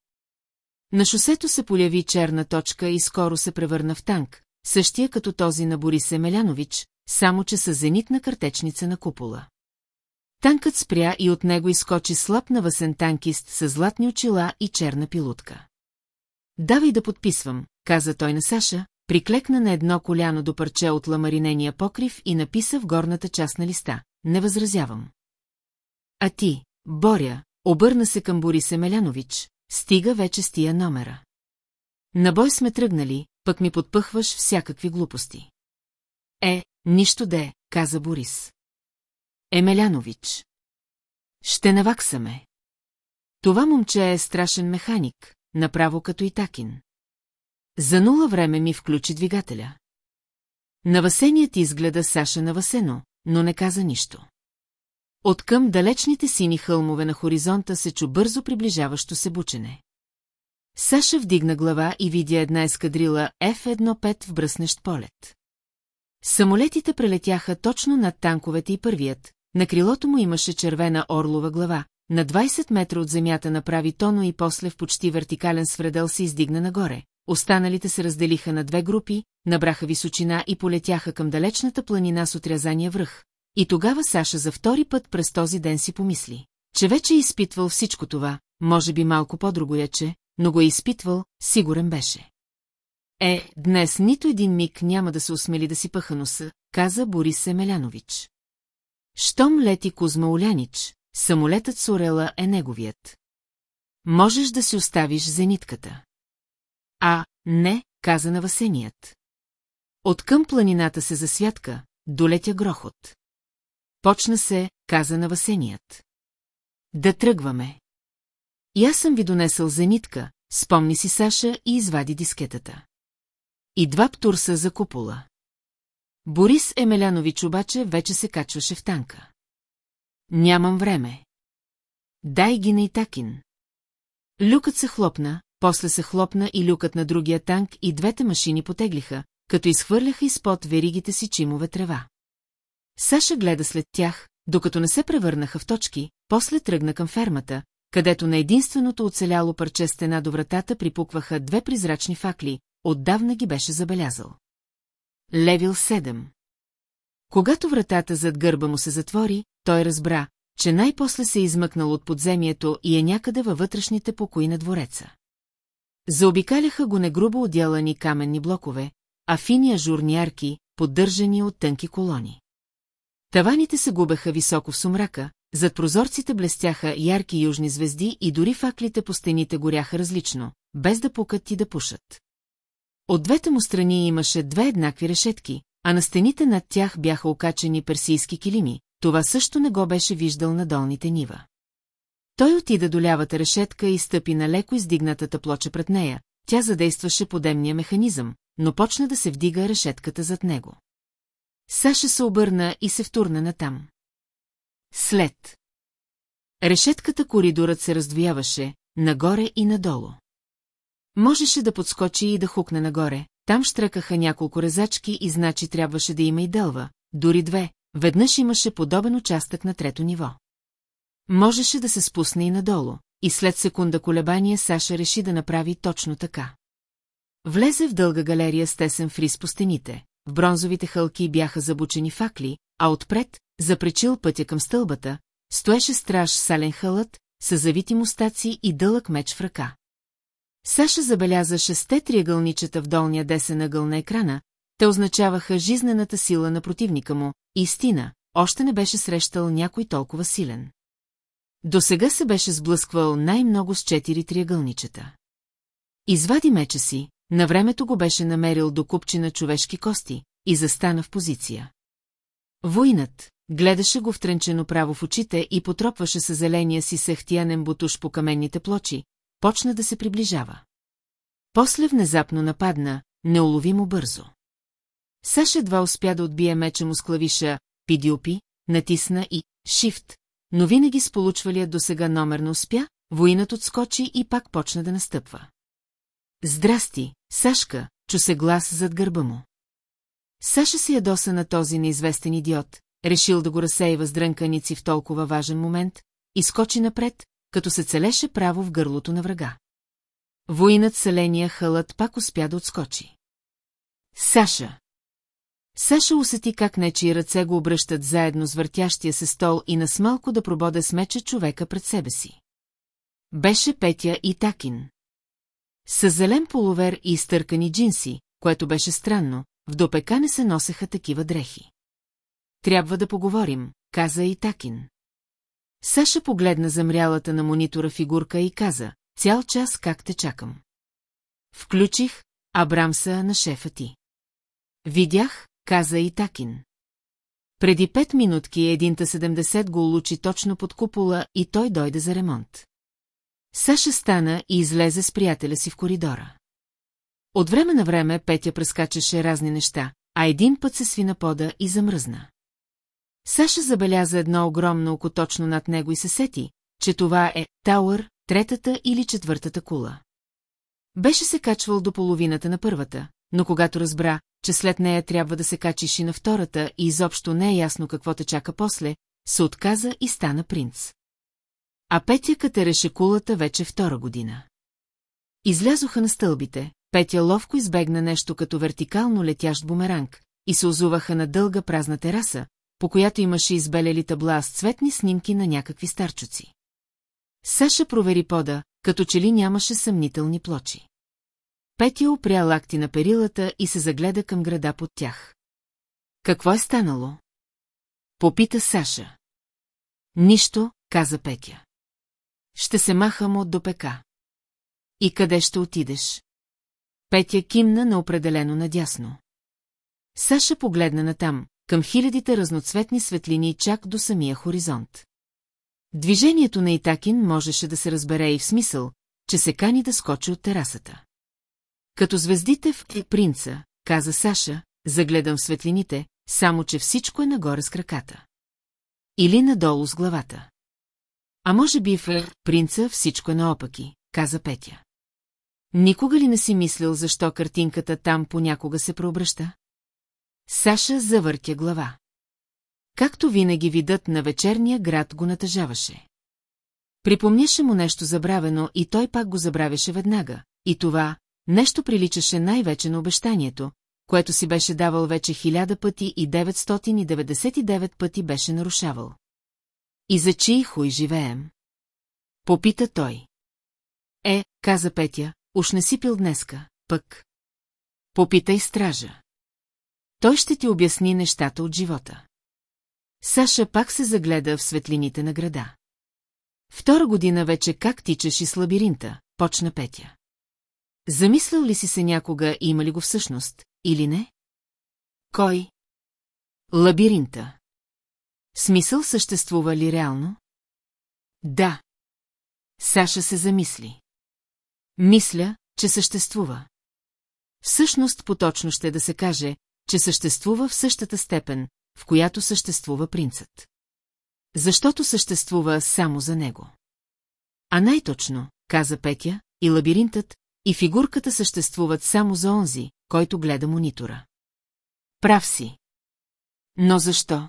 На шосето се поляви черна точка и скоро се превърна в танк, същия като този на Борис Емелянович, само че с зенитна картечница на купола. Танкът спря и от него изкочи слаб навъсен танкист с златни очила и черна пилотка. Давай да подписвам, каза той на Саша, приклекна на едно коляно до парче от ламаринения покрив и написа в горната част на листа. Не възразявам. А ти, Боря, обърна се към Борис Емелянович, стига вече с тия номера. На бой сме тръгнали, пък ми подпъхваш всякакви глупости. Е, нищо де, каза Борис. Емелянович. Ще наваксаме. Това момче е страшен механик, направо като и Такин. За нула време ми включи двигателя. Навасеният изгледа Саша навасено, но не каза нищо. Откъм далечните сини хълмове на хоризонта се чу бързо приближаващо се бучене. Саша вдигна глава и видя една ескадрила F-15 в бръснещ полет. Самолетите прелетяха точно над танковете и първият, на крилото му имаше червена орлова глава, на 20 метра от земята направи тоно и после в почти вертикален свредел се издигна нагоре. Останалите се разделиха на две групи, набраха височина и полетяха към далечната планина с отрязания връх. И тогава Саша за втори път през този ден си помисли, че вече е изпитвал всичко това, може би малко по-другояче, но го е изпитвал, сигурен беше. Е, днес нито един миг няма да се усмели да си пъха носа, каза Борис Семелянович. Щом лети Кузма Олянич, самолетът с е неговият. Можеш да си оставиш зенитката. А, не, каза на Васеният. От към планината се засвятка, долетя грохот. Почна се, каза на Васеният. Да тръгваме. И аз съм ви донесъл зенитка, спомни си Саша и извади дискетата. И два птурса за купола. Борис Емелянович обаче вече се качваше в танка. Нямам време. Дай ги на Итакин. Люкът се хлопна, после се хлопна и люкът на другия танк и двете машини потеглиха, като изхвърляха изпод веригите си чимове трева. Саша гледа след тях, докато не се превърнаха в точки, после тръгна към фермата, където на единственото оцеляло парче стена до вратата припукваха две призрачни факли, отдавна ги беше забелязал. Левил 7 Когато вратата зад гърба му се затвори, той разбра, че най-после се е измъкнал от подземието и е някъде във вътрешните покои на двореца. Заобикаляха го негрубо отделани каменни блокове, а фини ажурни арки, поддържани от тънки колони. Таваните се губеха високо в сумрака, зад прозорците блестяха ярки южни звезди и дори факлите по стените горяха различно, без да пукат и да пушат. От двете му страни имаше две еднакви решетки, а на стените над тях бяха окачени персийски килими, това също не го беше виждал на долните нива. Той отида до лявата решетка и стъпи на леко издигнатата плоча пред нея, тя задействаше подемния механизъм, но почна да се вдига решетката зад него. Саша се обърна и се втурна натам. След. Решетката коридорът се раздвояваше, нагоре и надолу. Можеше да подскочи и да хукне нагоре, там штръкаха няколко резачки и значи трябваше да има и дълва, дори две, веднъж имаше подобен участък на трето ниво. Можеше да се спусне и надолу, и след секунда колебание Саша реши да направи точно така. Влезе в дълга галерия с тесен фриз по стените, в бронзовите хълки бяха забучени факли, а отпред, запречил пътя към стълбата, стоеше страж сален хълът, с завити мустаци и дълъг меч в ръка. Саша забеляза шесте триъгълничета в долния десен ъгъл на екрана, те означаваха жизнената сила на противника му, истина, още не беше срещал някой толкова силен. До сега се беше сблъсквал най-много с четири триъгълничета. Извади меча си, на времето го беше намерил до купчина човешки кости и застана в позиция. Войнат гледаше го втренчено право в очите и потропваше се зеления си сехтиянен бутуш по каменните плочи, почна да се приближава. После внезапно нападна, неуловимо бързо. Саша едва успя да отбие меча му с клавиша «Пидиопи», натисна и «Шифт», но винаги с получвалия до сега номер не успя, воинът отскочи и пак почна да настъпва. Здрасти, Сашка, чу се глас зад гърба му. Саша се ядоса на този неизвестен идиот, решил да го разсейва с дрънканици в толкова важен момент, и скочи напред, като се целеше право в гърлото на врага. Воинът селения хълът пак успя да отскочи. Саша! Саша усети как нечи ръце го обръщат заедно с въртящия се стол и насмалко да прободе с меча човека пред себе си. Беше Петя и Такин. С зелен половер и изтъркани джинси, което беше странно, в допека не се носеха такива дрехи. Трябва да поговорим, каза и Такин. Саша погледна замрялата на монитора фигурка и каза, цял час как те чакам. Включих Абрамса на шефа ти. Видях, каза и Такин. Преди пет минутки единта 70 го улучи точно под купола и той дойде за ремонт. Саша стана и излезе с приятеля си в коридора. От време на време Петя прескачаше разни неща, а един път се сви на пода и замръзна. Саша забеляза едно огромно око точно над него и се сети, че това е Тауър, третата или четвъртата кула. Беше се качвал до половината на първата, но когато разбра, че след нея трябва да се качиш и на втората и изобщо не е ясно какво те чака после, се отказа и стана принц. А Петя катереше кулата вече втора година. Излязоха на стълбите, Петя ловко избегна нещо като вертикално летящ бумеранг и се озуваха на дълга празна тераса, по която имаше избелели табла с цветни снимки на някакви старчуци. Саша провери пода, като че ли нямаше съмнителни плочи. Петя опря лакти на перилата и се загледа към града под тях. Какво е станало? Попита Саша. Нищо, каза Петя. Ще се махам от допека. И къде ще отидеш? Петя кимна на определено надясно. Саша погледна натам, към хилядите разноцветни светлини чак до самия хоризонт. Движението на Итакин можеше да се разбере и в смисъл, че се кани да скочи от терасата. Като звездите в принца, каза Саша, загледам в светлините, само че всичко е нагоре с краката. Или надолу с главата. А може би в принца всичко е наопаки, каза Петя. Никога ли не си мислил, защо картинката там понякога се преобръща? Саша завъртя глава. Както винаги видът на вечерния град го натъжаваше. Припомняше му нещо забравено и той пак го забравяше веднага. И това, нещо приличаше най-вече на обещанието, което си беше давал вече хиляда пъти и 999 пъти беше нарушавал. И за чий хуй живеем? Попита той. Е, каза Петя, уж не си пил днеска, пък. Попитай стража. Той ще ти обясни нещата от живота. Саша пак се загледа в светлините на града. Втора година вече как тичаш из лабиринта, почна Петя. Замислял ли си се някога има ли го всъщност, или не? Кой? Лабиринта. Смисъл съществува ли реално? Да. Саша се замисли. Мисля, че съществува. Всъщност поточно ще да се каже, че съществува в същата степен, в която съществува принцът. Защото съществува само за него. А най-точно, каза Петя, и лабиринтът, и фигурката съществуват само за онзи, който гледа монитора. Прав си. Но защо?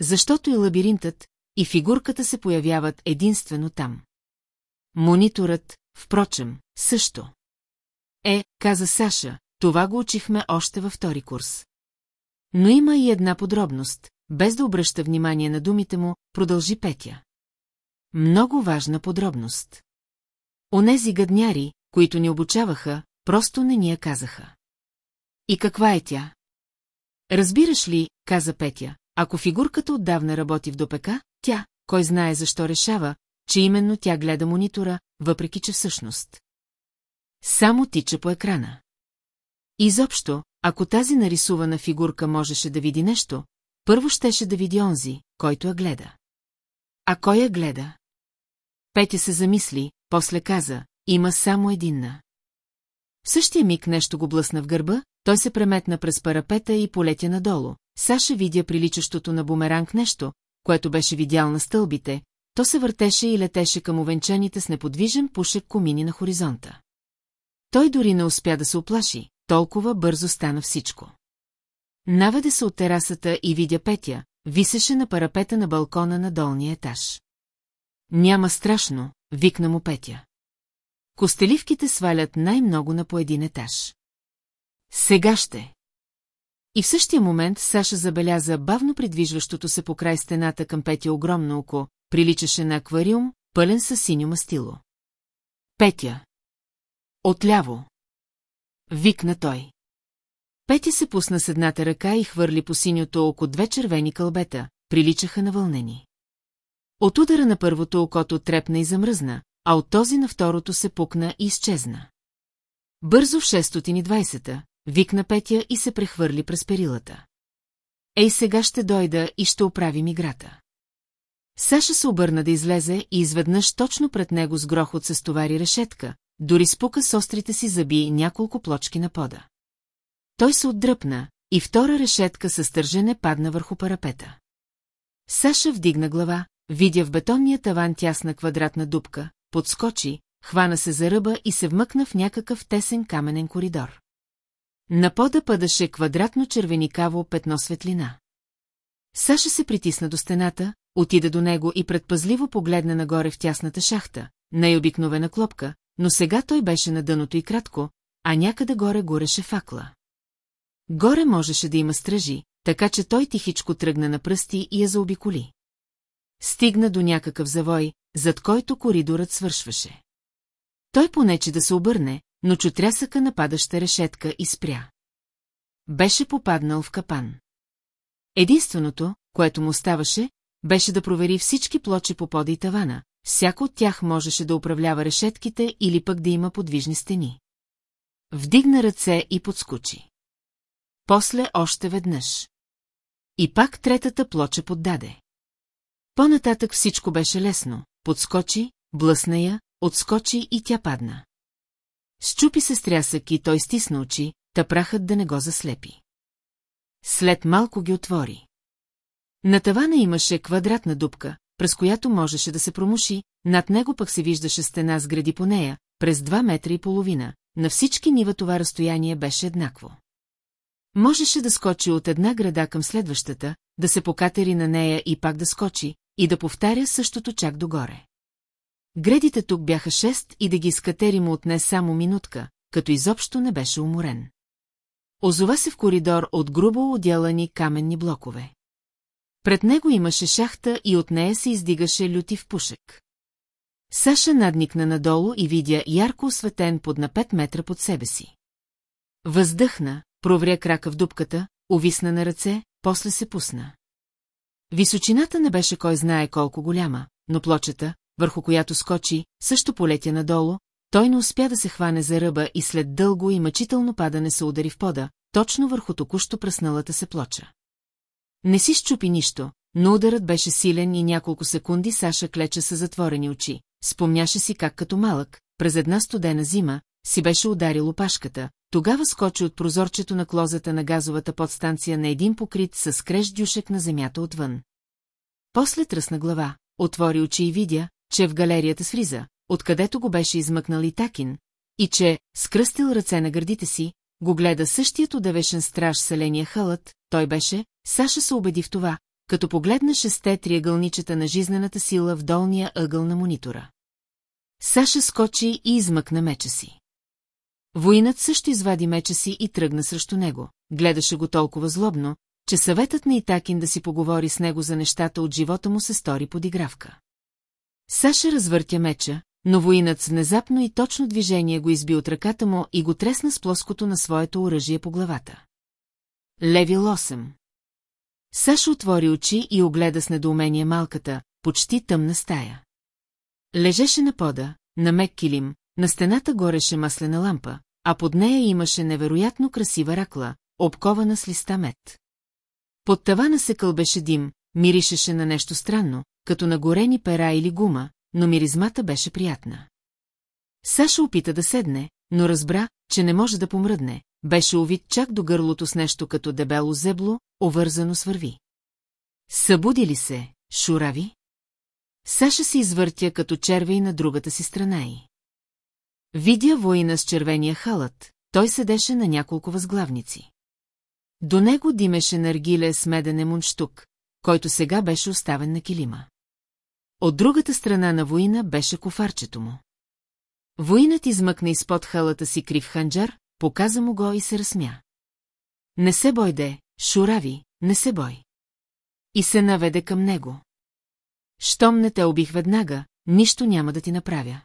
Защото и лабиринтът, и фигурката се появяват единствено там. Мониторът, впрочем, също. Е, каза Саша, това го учихме още във втори курс. Но има и една подробност, без да обръща внимание на думите му, продължи Петя. Много важна подробност. Онези гадняри, които ни обучаваха, просто не ни я казаха. И каква е тя? Разбираш ли, каза Петя, ако фигурката отдавна работи в допека, тя, кой знае защо решава, че именно тя гледа монитора, въпреки че всъщност. Само тича по екрана. Изобщо, ако тази нарисувана фигурка можеше да види нещо, първо щеше да види онзи, който я гледа. А кой я гледа? Петя се замисли, после каза, има само единна. В същия миг нещо го блъсна в гърба, той се преметна през парапета и полетя надолу. Саша видя приличащото на бумеранг нещо, което беше видял на стълбите, то се въртеше и летеше към овенчаните с неподвижен пушек комини на хоризонта. Той дори не успя да се оплаши, толкова бързо стана всичко. Наведе се от терасата и видя Петя, висеше на парапета на балкона на долния етаж. Няма страшно, викна му Петя. Костеливките свалят най-много на по един етаж. Сега ще. И в същия момент Саша забеляза бавно придвижващото се по край стената към Петя огромно око, приличаше на аквариум, пълен със синьо мастило. Петя. Отляво. Викна той. Петя се пусна с едната ръка и хвърли по синьото око две червени кълбета, приличаха на вълнени. От удара на първото окото трепна и замръзна, а от този на второто се пукна и изчезна. Бързо в 620-та, викна Петя и се прехвърли през перилата. Ей, сега ще дойда и ще оправим играта. Саша се обърна да излезе и изведнъж точно пред него с грохот се стовари решетка, дори спука с острите си зъби няколко плочки на пода. Той се отдръпна и втора решетка със тържене падна върху парапета. Саша вдигна глава, видя в бетонния таван тясна квадратна дупка, подскочи, хвана се за ръба и се вмъкна в някакъв тесен каменен коридор. На пода падаше квадратно червеникаво петно светлина. Саша се притисна до стената, отида до него и предпазливо погледна нагоре в тясната шахта, най-обикновена клопка, но сега той беше на дъното и кратко, а някъде горе гореше факла. Горе можеше да има стражи, така че той тихичко тръгна на пръсти и я заобиколи. Стигна до някакъв завой, зад който коридорът свършваше. Той понече да се обърне, но чу трясъка на падаща решетка и спря. Беше попаднал в капан. Единственото, което му оставаше, беше да провери всички плочи по пода и тавана, всяко от тях можеше да управлява решетките или пък да има подвижни стени. Вдигна ръце и подскочи. После още веднъж. И пак третата плоча поддаде. По-нататък всичко беше лесно. Подскочи, блъсна я, отскочи и тя падна. Щупи се стрясък и той стисна очи, та прахът да не го заслепи. След малко ги отвори. На тавана имаше квадратна дупка, през която можеше да се промуши, над него пък се виждаше стена с гради по нея, през два метра и половина, на всички нива това разстояние беше еднакво. Можеше да скочи от една града към следващата, да се покатери на нея и пак да скочи, и да повтаря същото чак догоре. Гредите тук бяха шест и да ги скатери му отне само минутка, като изобщо не беше уморен. Озова се в коридор от грубо отделани каменни блокове. Пред него имаше шахта и от нея се издигаше лютив пушек. Саша надникна надолу и видя ярко осветен под на 5 метра под себе си. Въздъхна, провря крака в дупката, увисна на ръце, после се пусна. Височината не беше кой знае колко голяма, но плочата, върху която скочи, също полетя надолу, той не успя да се хване за ръба и след дълго и мъчително падане се удари в пода, точно върху току-що пръсналата се плоча. Не си щупи нищо, но ударът беше силен и няколко секунди Саша клеча с затворени очи. Спомняше си как като малък, през една студена зима, си беше ударил опашката, тогава скочи от прозорчето на клозата на газовата подстанция на един покрит с крещ дюшек на земята отвън. После тръсна глава, отвори очи и видя, че в галерията с Риза, откъдето го беше измъкнал и Такин, и че, скръстил ръце на гърдите си, го гледа същият удавешен страж селения хълът, той беше, Саша се убеди в това, като погледна шесте триъгълничета на жизнената сила в долния ъгъл на монитора. Саша скочи и измъкна меча си. Воинът също извади меча си и тръгна срещу него. Гледаше го толкова злобно, че съветът на Итакин да си поговори с него за нещата от живота му се стори подигравка. Саша развъртя меча, но воинът с внезапно и точно движение го изби от ръката му и го тресна с плоското на своето оръжие по главата. Левил 8 Саша отвори очи и огледа с недоумение малката, почти тъмна стая. Лежеше на пода, на мек килим, на стената гореше маслена лампа, а под нея имаше невероятно красива ракла, обкована с листа мед. Под тавана се кълбеше дим, миришеше на нещо странно, като на горени пера или гума, но миризмата беше приятна. Саша опита да седне, но разбра, че не може да помръдне, беше увит чак до гърлото с нещо като дебело зебло, овързано с върви. Събуди ли се, шурави? Саша се извъртя като червей на другата си страна й. Видя воина с червения халат, той седеше на няколко възглавници. До него димеше наргиле с медене мунштук, който сега беше оставен на килима. От другата страна на воина беше кофарчето му. Воинът измъкна изпод халата си крив ханджар, показа му го и се разсмя. Не се бой, де, шурави, не се бой. И се наведе към него. Щом не те убих веднага, нищо няма да ти направя.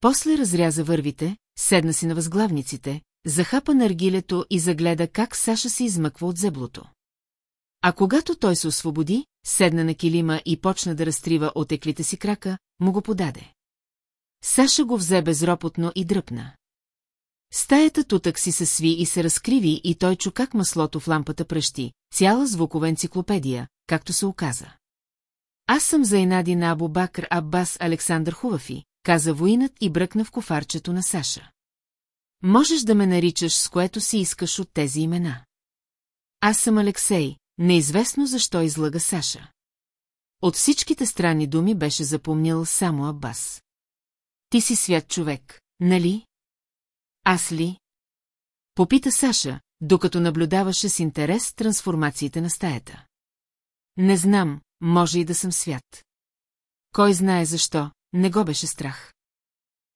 После разряза вървите, седна си на възглавниците, захапа наргилето и загледа как Саша се измъква от зеблото. А когато той се освободи, седна на килима и почна да разтрива отеклите си крака, му го подаде. Саша го взе безропотно и дръпна. Стаята тутък си се сви и се разкриви и той чу как маслото в лампата пръщи, цяла звукова енциклопедия, както се оказа. Аз съм Зайнадин Абу Бакр Аббас Александър Хувафи, каза воинът и бръкна в кофарчето на Саша. Можеш да ме наричаш с което си искаш от тези имена. Аз съм Алексей, неизвестно защо излага Саша. от всичките странни думи беше запомнил само Аббас. Ти си свят човек, нали? Аз ли? Попита Саша, докато наблюдаваше с интерес трансформациите на стаята. Не знам, може и да съм свят. Кой знае защо, не го беше страх.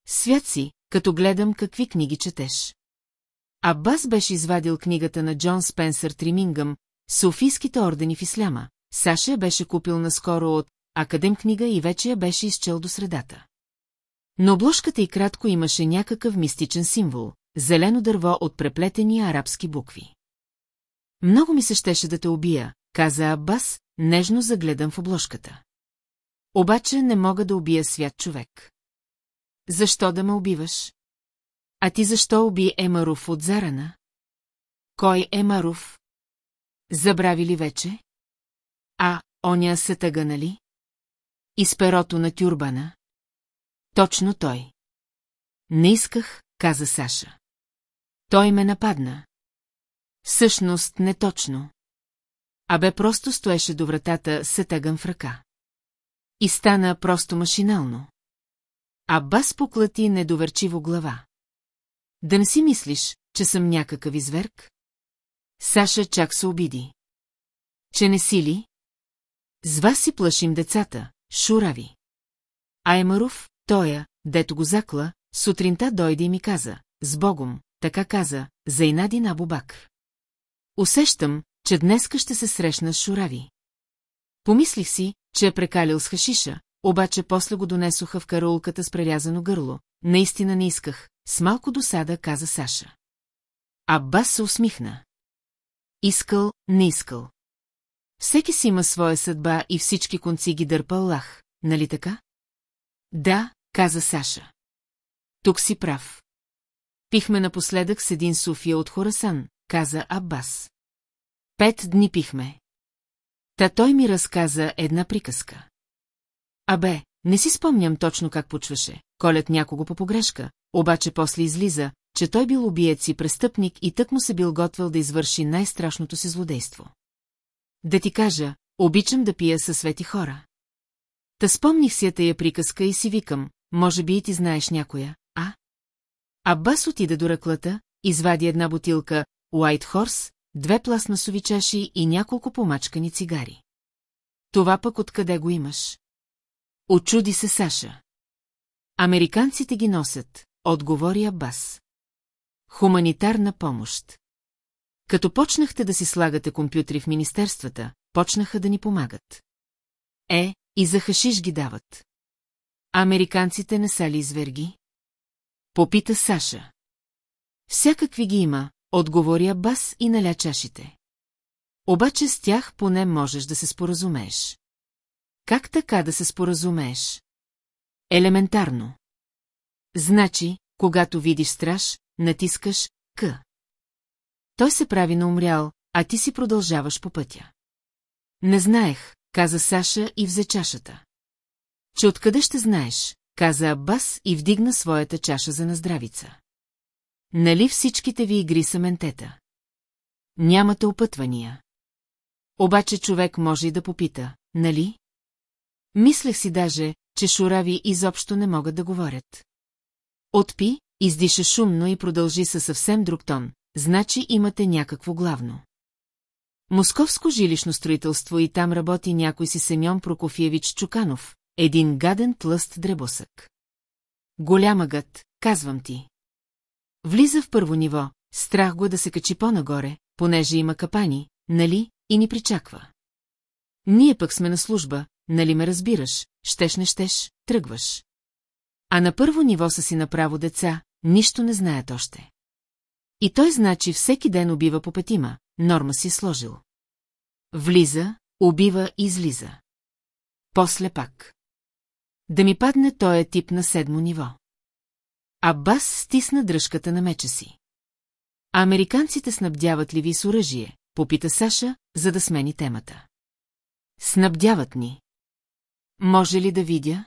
Свят си, като гледам какви книги четеш. Аббас беше извадил книгата на Джон Спенсър Тримингъм, Софийските ордени в исляма. Саша беше купил наскоро от Академ книга и вече я беше изчел до средата. Но обложката и кратко имаше някакъв мистичен символ – зелено дърво от преплетени арабски букви. Много ми се щеше да те убия, каза Аббас, нежно загледан в обложката. Обаче не мога да убия свят човек. Защо да ме убиваш? А ти защо уби Емаруф от Зарана? Кой е Маруф? Забрави ли вече? А, оня се тъга, нали? И с перото на тюрбана? Точно той. Не исках, каза Саша. Той ме нападна. Всъщност не точно. Абе просто стоеше до вратата се тъган в ръка. И стана просто машинално. А бас поклати недоверчиво глава. Да не си мислиш, че съм някакъв изверг? Саша чак се обиди. Че не си ли? С вас си плашим децата, шурави. Аймаров, тоя, дето го закла, сутринта дойде и ми каза, с Богом, така каза, за Инадин Абубак. Усещам, че днеска ще се срещна с Шурави. Помислих си, че е прекалил с хашиша, обаче после го донесоха в караулката с прерязано гърло. Наистина не исках, с малко досада каза Саша. Аббас се усмихна. Искал, не искал. Всеки си има своя съдба и всички конци ги дърпа Аллах, нали така? Да, каза Саша. Тук си прав. Пихме напоследък с един София от Хорасан, каза Аббас. Пет дни пихме. Та той ми разказа една приказка. Абе, не си спомням точно как почваше, колят някого по погрешка, обаче после излиза, че той бил убиец и престъпник и тък му се бил готвил да извърши най-страшното си злодейство. Да ти кажа, обичам да пия със свети хора. Та спомних си я тая приказка и си викам, може би и ти знаеш някоя, а? Аббас отида до ръклата, извади една бутилка White Horse, две пластмасови чаши и няколко помачкани цигари. Това пък откъде го имаш? Очуди се Саша. Американците ги носят, отговори Аббас. Хуманитарна помощ. Като почнахте да си слагате компютри в министерствата, почнаха да ни помагат. Е, и за хашиш ги дават. Американците не са ли изверги? Попита Саша. Всякакви ги има, отговори Абас и наля чашите. Обаче с тях поне можеш да се споразумееш. Как така да се споразумееш? Елементарно. Значи, когато видиш страж, натискаш К. Той се прави на умрял, а ти си продължаваш по пътя. Не знаех, каза Саша и взе чашата. Че откъде ще знаеш, каза Аббас и вдигна своята чаша за наздравица. Нали всичките ви игри са ментета? Нямате опътвания. Обаче човек може и да попита, нали? Мислех си даже, че шурави изобщо не могат да говорят. Отпи, издиша шумно и продължи със съвсем друг тон, значи имате някакво главно. Московско жилищно строителство и там работи някой си Семен Прокофиевич Чуканов, един гаден тлъст дребосък. Голяма гът, казвам ти. Влиза в първо ниво, страх го да се качи по-нагоре, понеже има капани, нали, и ни причаква. Ние пък сме на служба, нали ме разбираш, щеш не щеш, тръгваш. А на първо ниво са си направо деца, нищо не знаят още. И той значи всеки ден убива по петима, норма си сложил. Влиза, убива и излиза. После пак. Да ми падне той е тип на седмо ниво. Абас стисна дръжката на меча си. Американците снабдяват ли ви с оръжие? Попита Саша, за да смени темата. Снабдяват ни. Може ли да видя?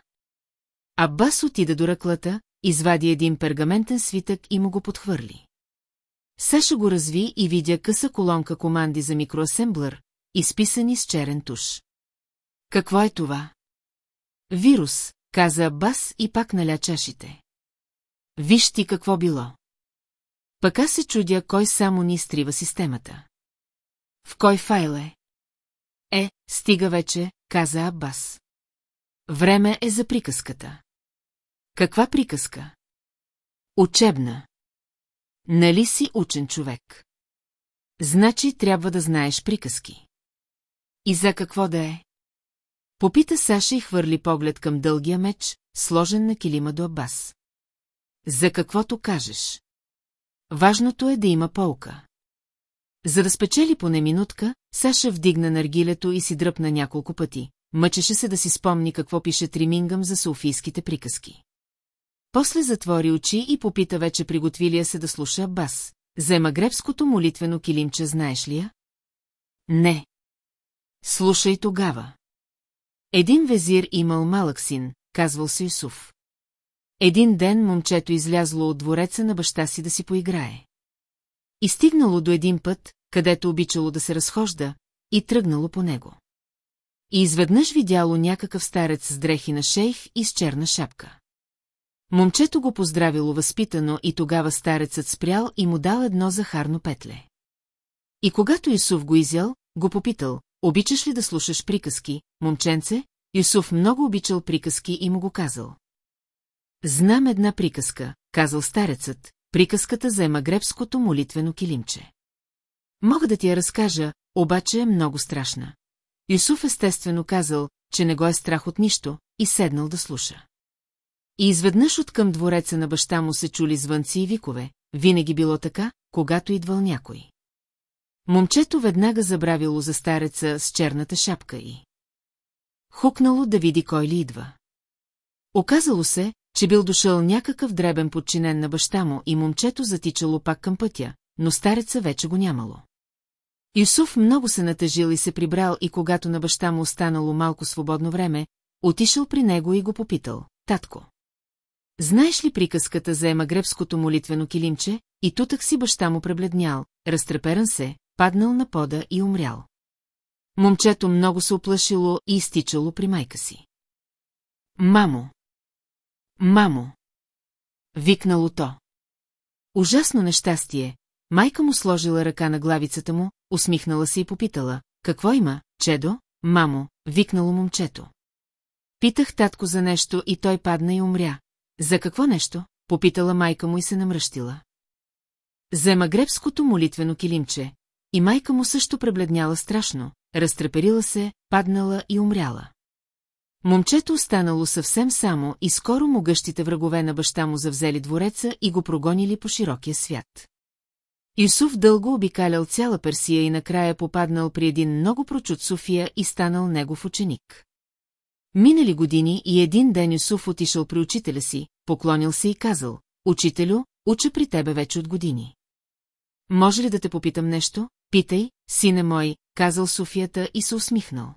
Абас отида до ръклата, извади един пергаментен свитък и му го подхвърли. Саша го разви и видя къса колонка команди за микроасемблър, изписани с черен туш. Какво е това? Вирус, каза Бас и пак наля чашите. Виж ти какво било. Пък се чудя кой само ни изтрива системата. В кой файл е? Е, стига вече, каза Аббас. Време е за приказката. Каква приказка? Учебна. Нали си учен човек? Значи трябва да знаеш приказки. И за какво да е? Попита Саша и хвърли поглед към дългия меч, сложен на килима до Абас. За каквото кажеш. Важното е да има полка. За да спечели поне минутка, Саша вдигна наргилето и си дръпна няколко пъти. Мъчеше се да си спомни какво пише Тримингъм за софийските приказки. После затвори очи и попита вече приготвилия се да слуша бас. За емагребското молитвено килимче знаеш ли я? Не. Слушай тогава. Един везир имал малък син, казвал се Юсуф. Един ден момчето излязло от двореца на баща си да си поиграе. И стигнало до един път, където обичало да се разхожда, и тръгнало по него. И изведнъж видяло някакъв старец с дрехи на шейх и с черна шапка. Момчето го поздравило възпитано и тогава старецът спрял и му дал едно захарно петле. И когато Исуф го изял, го попитал, обичаш ли да слушаш приказки, момченце? Юсуф много обичал приказки и му го казал. Знам една приказка, казал старецът, приказката за емагребското молитвено килимче. Мога да ти я разкажа, обаче е много страшна. Юсуф естествено казал, че не го е страх от нищо, и седнал да слуша. И изведнъж от към двореца на баща му се чули звънци и викове, винаги било така, когато идвал някой. Момчето веднага забравило за стареца с черната шапка и... Хукнало да види кой ли идва. Оказало се, че бил дошъл някакъв дребен подчинен на баща му и момчето затичало пак към пътя, но стареца вече го нямало. Юсуф много се натъжил и се прибрал и когато на баща му останало малко свободно време, отишъл при него и го попитал, татко. Знаеш ли приказката за емагребското молитвено килимче? И тутък си баща му пребледнял, разтреперан се, паднал на пода и умрял. Момчето много се оплашило и изтичало при майка си. Мамо! Мамо! Викнало то. Ужасно нещастие. Майка му сложила ръка на главицата му, усмихнала се и попитала. Какво има, чедо? Мамо, викнало момчето. Питах татко за нещо и той падна и умря. За какво нещо? Попитала майка му и се намръщила. За магребското молитвено килимче. И майка му също пребледняла страшно, разтреперила се, паднала и умряла. Момчето останало съвсем само и скоро могъщите врагове на баща му завзели двореца и го прогонили по широкия свят. Юсуф дълго обикалял цяла Персия и накрая попаднал при един много прочут София и станал негов ученик. Минали години и един ден Юсуф отишъл при учителя си, поклонил се и казал, «Учителю, уча при тебе вече от години. Може ли да те попитам нещо? Питай, сине мой, казал Софията и се усмихнал.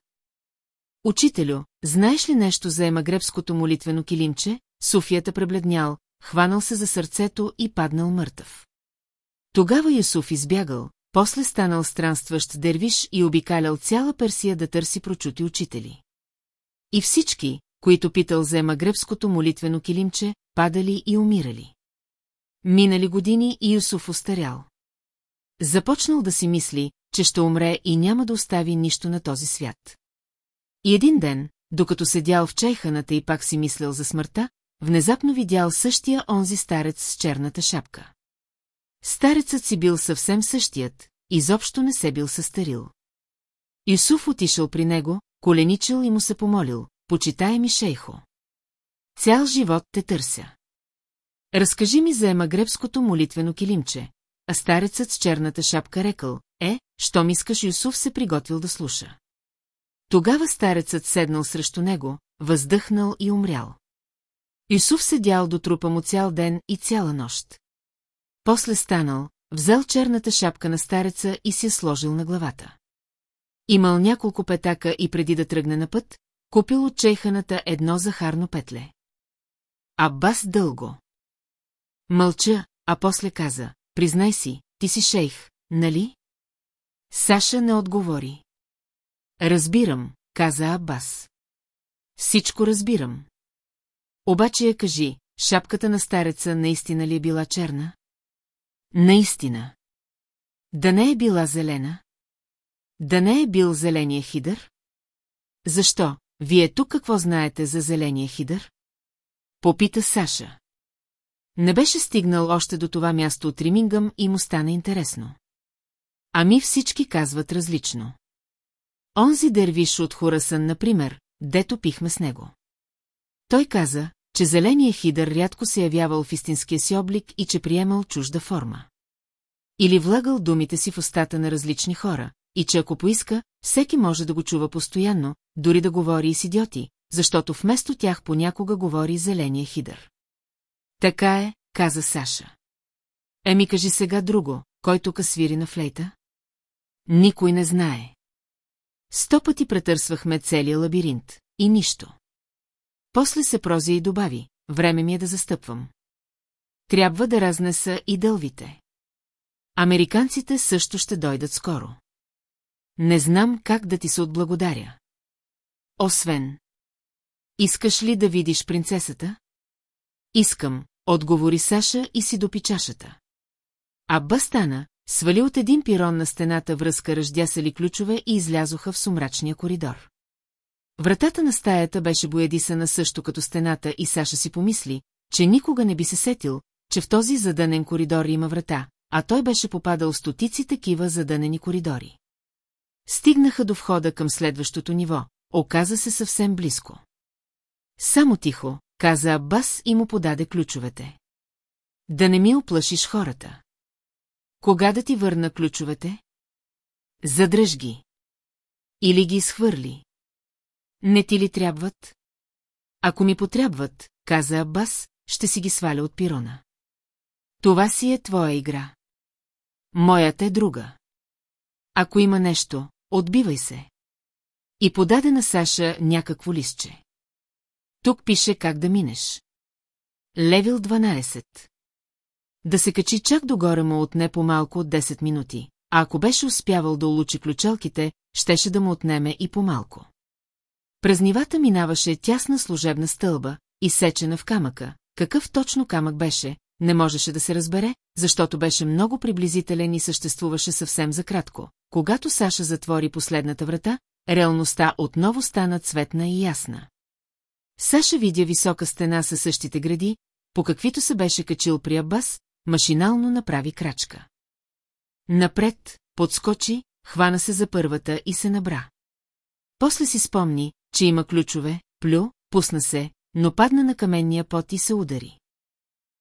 Учителю, знаеш ли нещо за емагребското молитвено килимче? Софията пребледнял, хванал се за сърцето и паднал мъртъв. Тогава Юсуф избягал, после станал странстващ дервиш и обикалял цяла Персия да търси прочути учители. И всички, които питал за емагребското молитвено килимче, падали и умирали. Минали години и Юсуф остарял. Започнал да си мисли, че ще умре и няма да остави нищо на този свят. И един ден, докато седял в чайханата и пак си мислял за смъртта, внезапно видял същия онзи старец с черната шапка. Старецът си бил съвсем същият, изобщо не се бил състарил. Юсуф отишъл при него, коленичил и му се помолил, почитай ми шейхо. Цял живот те търся. Разкажи ми за емагребското молитвено килимче, а старецът с черната шапка рекал, е, що ми искаш Юсуф се приготвил да слуша. Тогава старецът седнал срещу него, въздъхнал и умрял. Юсуф седял до трупа му цял ден и цяла нощ. После станал, взел черната шапка на стареца и си я сложил на главата. Имал няколко петака и преди да тръгне на път, купил от чейханата едно захарно петле. Аббас дълго. Мълча, а после каза, признай си, ти си шейх, нали? Саша не отговори. Разбирам, каза Аббас. Всичко разбирам. Обаче я кажи, шапката на стареца наистина ли е била черна? Наистина. Да не е била зелена? Да не е бил зеления хидър? Защо? Вие тук какво знаете за зеления хидър? Попита Саша. Не беше стигнал още до това място от Римингъм и му стана интересно. Ами всички казват различно. Онзи дервиш от Хорасън, например, дето пихме с него. Той каза, че зеленият хидър рядко се явявал в истинския си облик и че приемал чужда форма. Или влагал думите си в устата на различни хора, и че ако поиска, всеки може да го чува постоянно, дори да говори и с идиоти, защото вместо тях понякога говори зеления хидър. Така е, каза Саша. Еми кажи сега друго, кой тук свири на флейта? Никой не знае. Сто пъти претърсвахме целия лабиринт и нищо. После се прози и добави, време ми е да застъпвам. Трябва да разнеса и дълвите. Американците също ще дойдат скоро. Не знам как да ти се отблагодаря. Освен. Искаш ли да видиш принцесата? Искам, отговори Саша и си допи чашата. А Бастана свали от един пирон на стената връзка ръждясали ключове и излязоха в сумрачния коридор. Вратата на стаята беше боядисана също като стената и Саша си помисли, че никога не би се сетил, че в този задънен коридор има врата, а той беше попадал стотици такива задънени коридори. Стигнаха до входа към следващото ниво, оказа се съвсем близко. Само тихо, каза Аббас и му подаде ключовете. Да не ми оплашиш хората. Кога да ти върна ключовете? Задръж ги. Или ги изхвърли. Не ти ли трябват? Ако ми потрябват, каза Аббас, ще си ги сваля от пирона. Това си е твоя игра. Моята е друга. Ако има нещо, отбивай се. И подаде на Саша някакво листче. Тук пише как да минеш. Левил 12. Да се качи чак догоре му отне по-малко от 10 минути, а ако беше успявал да улучи ключалките, щеше да му отнеме и по-малко. През нивата минаваше тясна служебна стълба, изсечена в камъка. Какъв точно камък беше, не можеше да се разбере, защото беше много приблизителен и съществуваше съвсем за кратко. Когато Саша затвори последната врата, реалността отново стана цветна и ясна. Саша видя висока стена със същите гради, по каквито се беше качил при Аббас, машинално направи крачка. Напред, подскочи, хвана се за първата и се набра. После си спомни, че има ключове, плю, пусна се, но падна на каменния пот и се удари.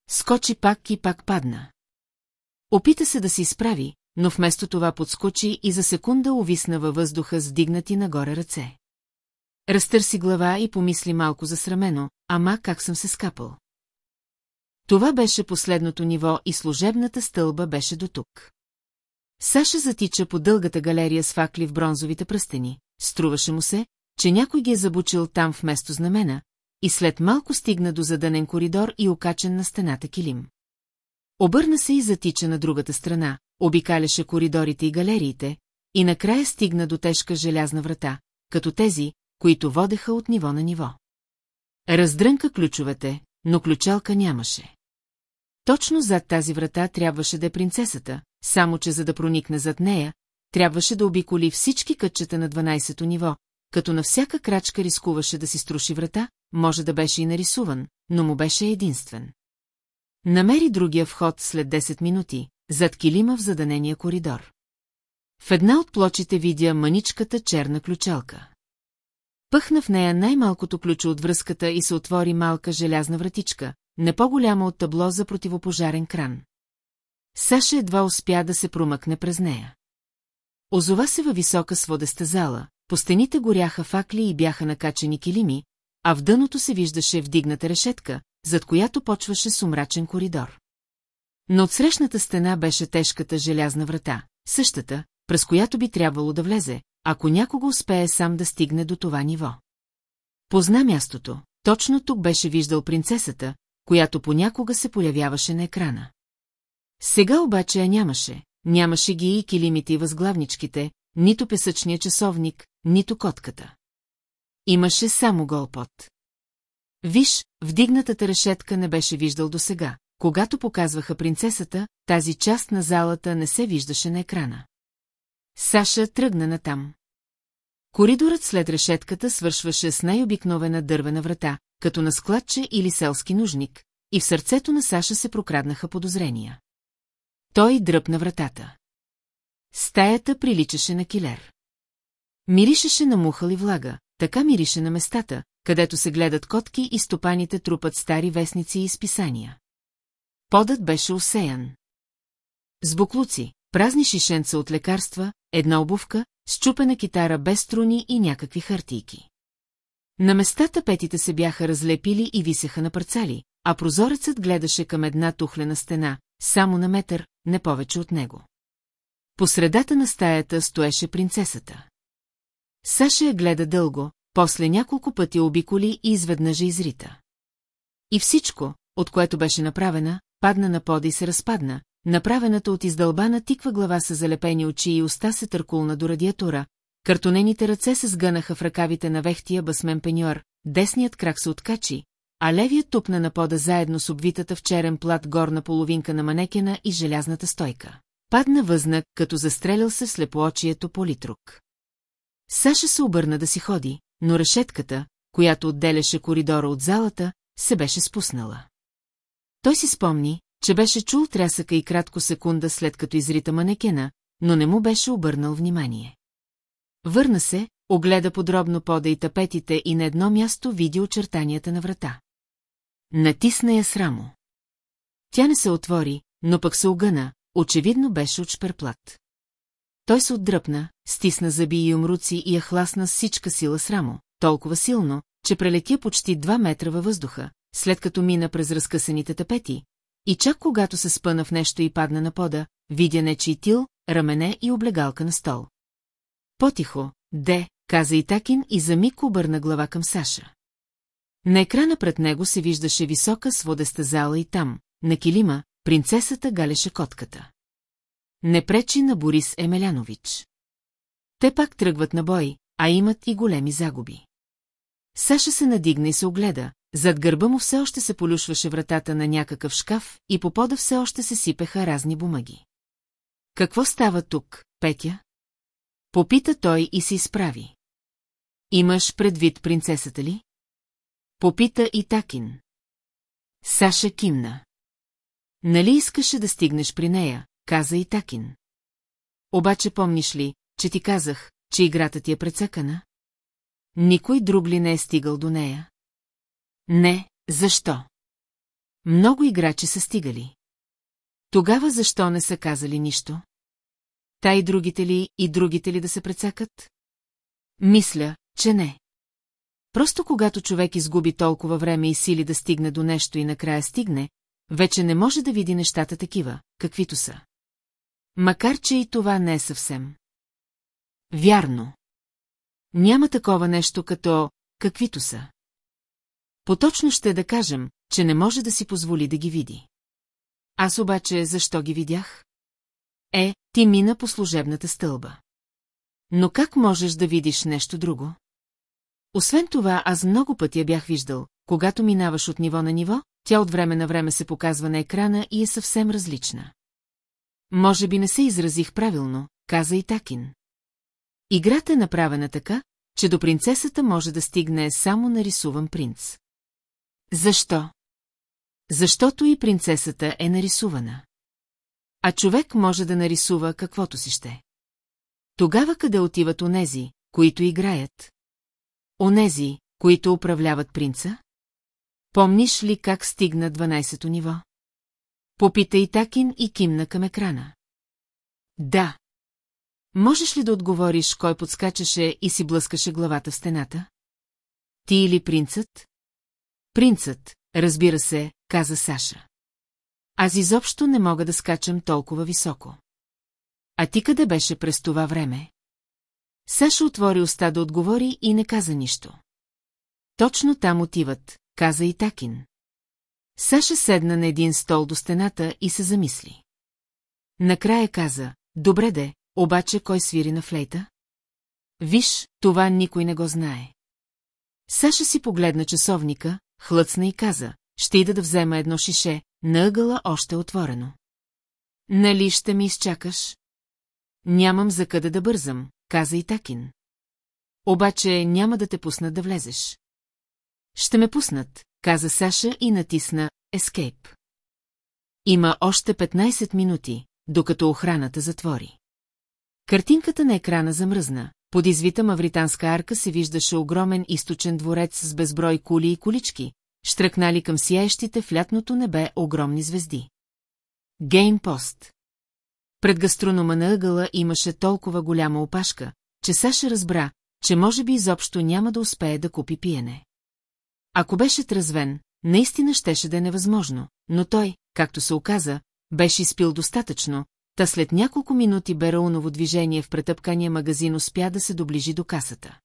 Скочи пак и пак падна. Опита се да се изправи, но вместо това подскочи и за секунда увисна във въздуха с дигнати нагоре ръце. Разтърси глава и помисли малко засрамено, ама как съм се скапал. Това беше последното ниво и служебната стълба беше до тук. Саша затича по дългата галерия с факли в бронзовите пръстени, струваше му се, че някой ги е забучил там вместо знамена, и след малко стигна до задънен коридор и окачен на стената килим. Обърна се и затича на другата страна, обикаляше коридорите и галериите, и накрая стигна до тежка желязна врата, като тези, които водеха от ниво на ниво. Раздрънка ключовете, но ключалка нямаше. Точно зад тази врата трябваше да е принцесата, само че за да проникне зад нея, трябваше да обиколи всички кътчета на 12-то ниво, като на всяка крачка рискуваше да си струши врата, може да беше и нарисуван, но му беше единствен. Намери другия вход след 10 минути, зад килима в заданения коридор. В една от плочите видя маничката черна ключалка. Пъхна в нея най-малкото ключо от връзката и се отвори малка желязна вратичка, не по-голяма от табло за противопожарен кран. Саша едва успя да се промъкне през нея. Озова се във висока сводеста зала, по стените горяха факли и бяха накачени килими, а в дъното се виждаше вдигната решетка, зад която почваше сумрачен коридор. Но от срещната стена беше тежката желязна врата, същата, през която би трябвало да влезе, ако някого успее сам да стигне до това ниво. Позна мястото, точно тук беше виждал принцесата, която понякога се появяваше на екрана. Сега обаче я нямаше, нямаше ги и килимите и възглавничките, нито песъчния часовник, нито котката. Имаше само гол пот. Виж, вдигнатата решетка не беше виждал досега. Когато показваха принцесата, тази част на залата не се виждаше на екрана. Саша тръгна натам. Коридорът след решетката свършваше с най-обикновена дървена врата, като на складче или селски нужник, и в сърцето на Саша се прокраднаха подозрения. Той дръпна вратата. Стаята приличаше на килер. Миришеше на мухал и влага, така мирише на местата, където се гледат котки и стопаните трупат стари вестници и изписания. Подът беше усеян. С буклуци, празни шишенца от лекарства, една обувка, счупена китара без струни и някакви хартийки. На местата петите се бяха разлепили и висеха на парцали, а прозорецът гледаше към една тухлена стена, само на метър, не повече от него. По средата на стаята стоеше принцесата. Саша я гледа дълго, после няколко пъти обиколи и изведнъж изрита. И всичко, от което беше направена, падна на пода и се разпадна, направената от издълбана тиква глава с залепени очи и уста се търкулна до радиатора, картонените ръце се сгънаха в ръкавите на вехтия басмен пеньор, десният крак се откачи, а левият тупна на пода заедно с обвитата в черен плат горна половинка на манекена и желязната стойка. Падна възнак, като застрелял се в слепоочието политрук. Саша се обърна да си ходи, но решетката, която отделяше коридора от залата, се беше спуснала. Той си спомни, че беше чул трясъка и кратко секунда след като изрита манекена, но не му беше обърнал внимание. Върна се, огледа подробно пода и тапетите и на едно място види очертанията на врата. Натисна я срамо. Тя не се отвори, но пък се огъна, очевидно беше от шперплат. Той се отдръпна, стисна зъби и умруци и я хласна с всичка сила срамо, толкова силно, че прелетя почти два метра във въздуха, след като мина през разкъсаните тапети, и чак когато се спъна в нещо и падна на пода, видя нечи тил, рамене и облегалка на стол. Потихо, де, каза Итакин и за миг обърна глава към Саша. На екрана пред него се виждаше висока сводеста зала и там, на килима, принцесата галеше котката. Не пречи на Борис Емелянович. Те пак тръгват на бой, а имат и големи загуби. Саша се надигна и се огледа, зад гърба му все още се полюшваше вратата на някакъв шкаф и по пода все още се сипеха разни бумаги. Какво става тук, Петя? Попита той и се изправи. Имаш предвид принцесата ли? Попита и Такин. Саша кимна. Нали искаше да стигнеш при нея, каза и Такин. Обаче помниш ли, че ти казах, че играта ти е прецъкана? Никой друг ли не е стигал до нея? Не, защо? Много играчи са стигали. Тогава защо не са казали нищо? Та и другите ли, и другите ли да се прецакат? Мисля, че не. Просто когато човек изгуби толкова време и сили да стигне до нещо и накрая стигне, вече не може да види нещата такива, каквито са. Макар, че и това не е съвсем. Вярно. Няма такова нещо като каквито са. Поточно ще да кажем, че не може да си позволи да ги види. Аз обаче защо ги видях? Е, ти мина по служебната стълба. Но как можеш да видиш нещо друго? Освен това, аз много пъти я бях виждал, когато минаваш от ниво на ниво, тя от време на време се показва на екрана и е съвсем различна. Може би не се изразих правилно, каза и Такин. Играта е направена така, че до принцесата може да стигне само нарисуван принц. Защо? Защото и принцесата е нарисувана. А човек може да нарисува каквото си ще. Тогава къде отиват онези, които играят? Онези, които управляват принца? Помниш ли как стигна 12-то ниво? Попита и Такин и кимна към екрана. Да. Можеш ли да отговориш, кой подскачаше и си блъскаше главата в стената? Ти или принцът? Принцът, разбира се, каза Саша. Аз изобщо не мога да скачам толкова високо. А ти къде беше през това време? Саша отвори уста да отговори и не каза нищо. Точно там отиват, каза и Такин. Саша седна на един стол до стената и се замисли. Накрая каза, добре де, обаче кой свири на флейта? Виж, това никой не го знае. Саша си погледна часовника, хлъцна и каза, ще ида да взема едно шише, на ъгъла още отворено. Нали ще ми изчакаш? Нямам за къде да бързам, каза и Такин. Обаче няма да те пуснат да влезеш. Ще ме пуснат, каза Саша и натисна Escape. Има още 15 минути, докато охраната затвори. Картинката на екрана замръзна. Под извита мавританска арка се виждаше огромен източен дворец с безброй кули и колички, штръкнали към сияещите в лятното небе огромни звезди. Геймпост. Пред гастронома на ъгъла имаше толкова голяма опашка, че Саша разбра, че може би изобщо няма да успее да купи пиене. Ако беше тръзвен, наистина щеше да е невъзможно, но той, както се оказа, беше изпил достатъчно, та след няколко минути Берауново движение в претъпкания магазин успя да се доближи до касата.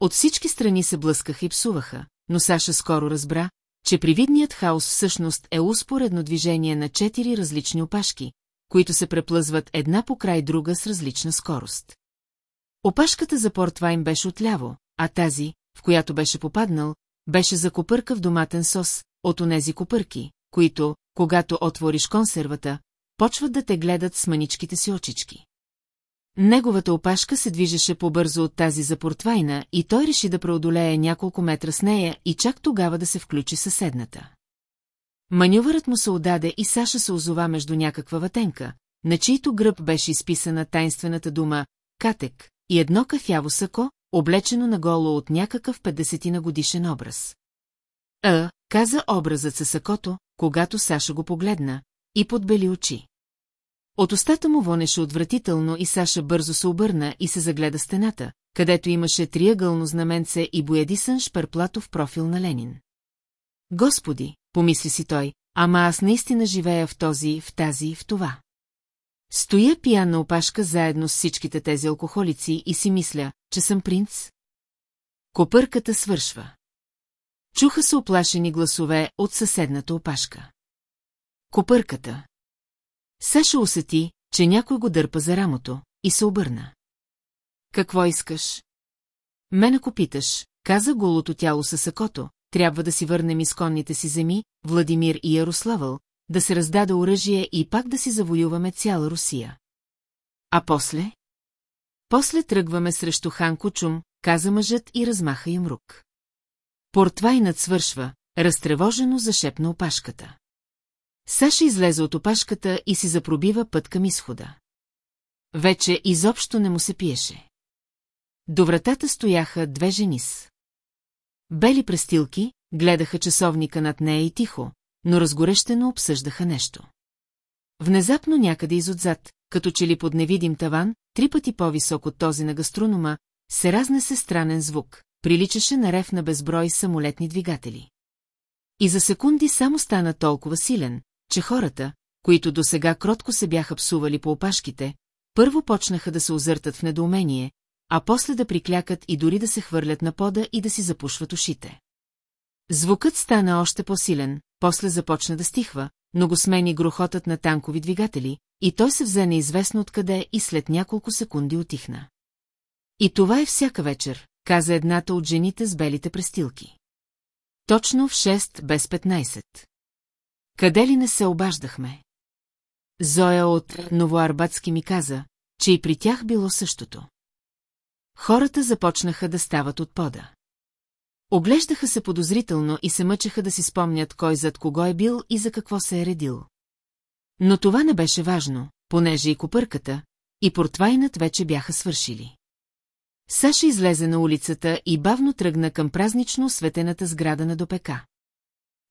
От всички страни се блъскаха и псуваха, но Саша скоро разбра, че привидният хаос всъщност е успоредно движение на четири различни опашки, които се преплъзват една по край друга с различна скорост. Опашката за портвайн беше отляво, а тази, в която беше попаднал, беше за копърка в доматен сос, от онези копърки, които, когато отвориш консервата, почват да те гледат с маничките си очички. Неговата опашка се движеше по-бързо от тази за портвайна и той реши да преодолее няколко метра с нея и чак тогава да се включи съседната. Манювърът му се отдаде и Саша се озова между някаква ватенка, на чийто гръб беше изписана тайнствената дума «Катек» и едно кафяво сако, облечено наголо от някакъв 50 на годишен образ. А, каза образът със сакото, когато Саша го погледна, и подбели очи. От устата му вонеше отвратително и Саша бързо се обърна и се загледа стената, където имаше триъгълно знаменце и боядисан шперплатов профил на Ленин. Господи, помисли си той, ама аз наистина живея в този, в тази, в това. Стоя пияна опашка заедно с всичките тези алкохолици и си мисля, че съм принц. Копърката свършва. Чуха се оплашени гласове от съседната опашка. Копърката. Саша усети, че някой го дърпа за рамото, и се обърна. Какво искаш? Мен ако питаш, каза голото тяло със сакото, трябва да си върнем изконните си земи, Владимир и Ярославъл, да се раздаде оръжие и пак да си завоюваме цяла Русия. А после? После тръгваме срещу хан Кучум, каза мъжът и размаха им рук. Портвайнат свършва, разтревожено зашепна опашката. Саша излезе от опашката и си запробива път към изхода. Вече изобщо не му се пиеше. До вратата стояха две женис. Бели престилки, гледаха часовника над нея и тихо, но разгорещено обсъждаха нещо. Внезапно някъде изотзад, като че ли под невидим таван, три пъти по-висок от този на гастронома, се разнесе странен звук, приличаше на рев на безброй самолетни двигатели. И за секунди само стана толкова силен, че хората, които досега кротко се бяха псували по опашките, първо почнаха да се озъртат в недоумение, а после да приклякат и дори да се хвърлят на пода и да си запушват ушите. Звукът стана още по-силен, после започна да стихва, но го смени грохотът на танкови двигатели, и той се взе неизвестно откъде и след няколко секунди отихна. И това е всяка вечер, каза едната от жените с белите престилки. Точно в 6 без 15. Къде ли не се обаждахме? Зоя от Новоарбатски ми каза, че и при тях било същото. Хората започнаха да стават от пода. Оглеждаха се подозрително и се мъчеха да си спомнят кой зад кого е бил и за какво се е редил. Но това не беше важно, понеже и копърката, и портвайнат вече бяха свършили. Саша излезе на улицата и бавно тръгна към празнично осветената сграда на допека.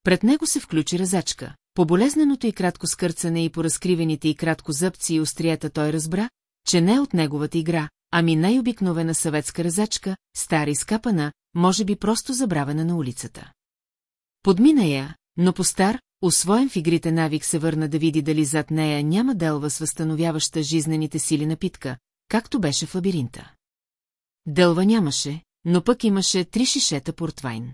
Пред него се включи резачка. По болезненото и кратко скърцане и по разкривените и кратко зъбци и острията той разбра, че не е от неговата игра, ами най-обикновена съветска резачка, стара изкапана, може би просто забравена на улицата. Подмина я, но по-стар, освоен в игрите навик се върна да види дали зад нея няма делва с възстановяваща жизнените сили напитка, както беше в лабиринта. Делва нямаше, но пък имаше три шишета портвайн.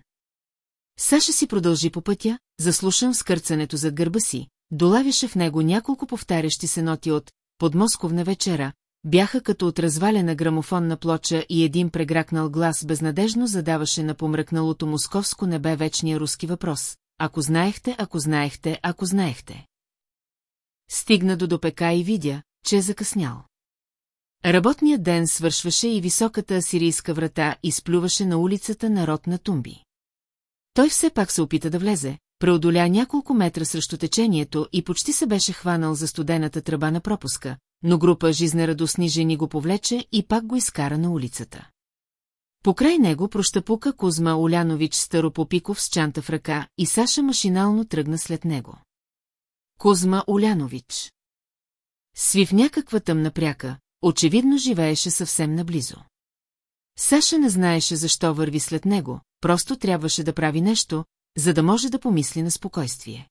Саша си продължи по пътя, заслушан скърцането зад гърба си, долавяше в него няколко повтарящи се ноти от «Подмосковна вечера», бяха като от развалена грамофонна плоча и един прегракнал глас безнадежно задаваше на помръкналото московско небе вечния руски въпрос. Ако знаехте, ако знаехте, ако знаехте. Стигна до допека и видя, че е закъснял. Работният ден свършваше и високата асирийска врата изплюваше на улицата народ на тумби. Той все пак се опита да влезе, преодоля няколко метра срещу течението и почти се беше хванал за студената тръба на пропуска, но група жизнерадостни жени го повлече и пак го изкара на улицата. Покрай него прощапука Кузма Олянович Старопопиков с чанта в ръка и Саша машинално тръгна след него. Кузма Олянович. Сви в някаква тъмна пряка, очевидно живееше съвсем наблизо. Саша не знаеше защо върви след него, просто трябваше да прави нещо, за да може да помисли на спокойствие.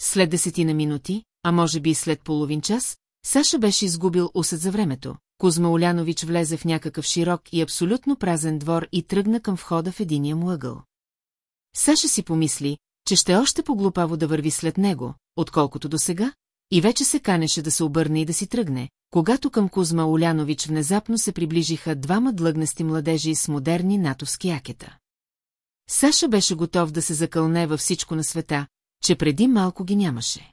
След десетина минути, а може би и след половин час, Саша беше изгубил усет за времето. Кузма Олянович влезе в някакъв широк и абсолютно празен двор и тръгна към входа в единия му ъгъл. Саша си помисли, че ще е още поглупаво да върви след него, отколкото до сега, и вече се канеше да се обърне и да си тръгне, когато към Кузма Олянович внезапно се приближиха двама длъгнести младежи с модерни натовски акета. Саша беше готов да се закълне във всичко на света, че преди малко ги нямаше.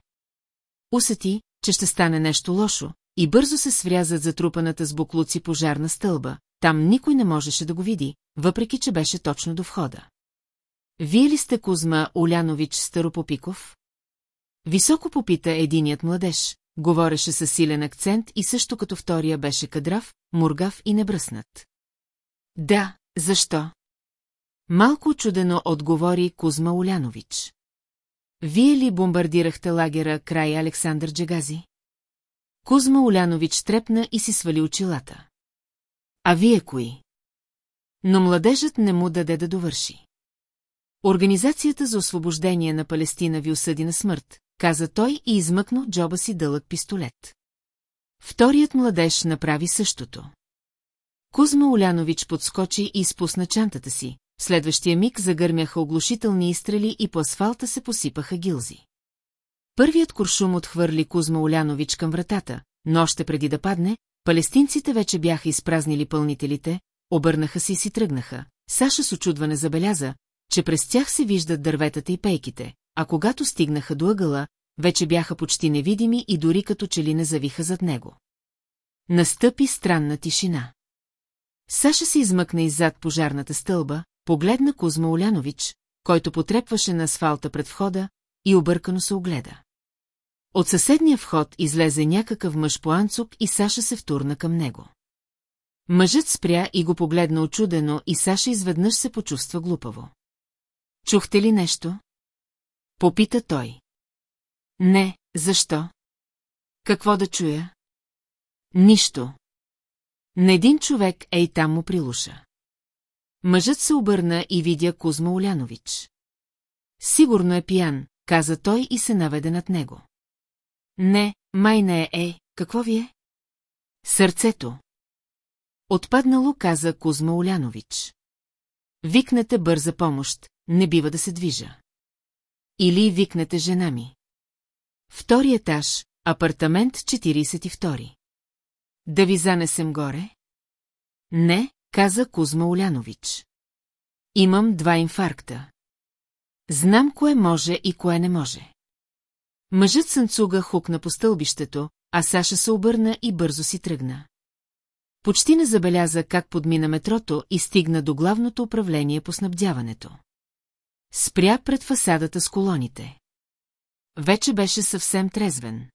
Усети, че ще стане нещо лошо, и бързо се свряза за трупаната с буклуци пожарна стълба. Там никой не можеше да го види, въпреки че беше точно до входа. Вие ли сте Кузма Олянович Старопопиков? Високо попита единият младеж, говореше със силен акцент и също като втория беше кадрав, мургав и небръснат. Да, защо? Малко чудено отговори Кузма Олянович. Вие ли бомбардирахте лагера край Александър Джегази? Кузма Олянович трепна и си свали очилата. А вие кои? Но младежът не му даде да довърши. Организацията за освобождение на Палестина ви осъди на смърт, каза той и измъкна от джоба си дълъг пистолет. Вторият младеж направи същото. Кузма Олянович подскочи и изпусна чантата си, следващия миг загърмяха оглушителни изстрели и по асфалта се посипаха гилзи. Първият куршум отхвърли Кузма Олянович към вратата, но още преди да падне, палестинците вече бяха изпразнили пълнителите, обърнаха се и си тръгнаха. Саша с очудване забеляза, че през тях се виждат дърветата и пейките, а когато стигнаха до ъгъла, вече бяха почти невидими и дори като че ли не завиха зад него. Настъпи странна тишина. Саша се измъкна иззад пожарната стълба, погледна Кузма Олянович, който потрепваше на асфалта пред входа и объркано се огледа. От съседния вход излезе някакъв мъж по анцук и Саша се втурна към него. Мъжът спря и го погледна очудено и Саша изведнъж се почувства глупаво. Чухте ли нещо? Попита той. Не, защо? Какво да чуя? Нищо. На един човек ей там му прилуша. Мъжът се обърна и видя Кузма Олянович. Сигурно е пиян, каза той и се наведе над него. Не, май не е, е, какво ви е? Сърцето. Отпаднало, каза Кузма Олянович. Викнете бърза помощ, не бива да се движа. Или викнете жена ми. Втори етаж, апартамент 42. Да ви занесем горе? Не, каза Кузма Олянович. Имам два инфаркта. Знам кое може и кое не може. Мъжът сънцуга хукна по стълбището, а Саша се обърна и бързо си тръгна. Почти не забеляза как подмина метрото и стигна до главното управление по снабдяването. Спря пред фасадата с колоните. Вече беше съвсем трезвен.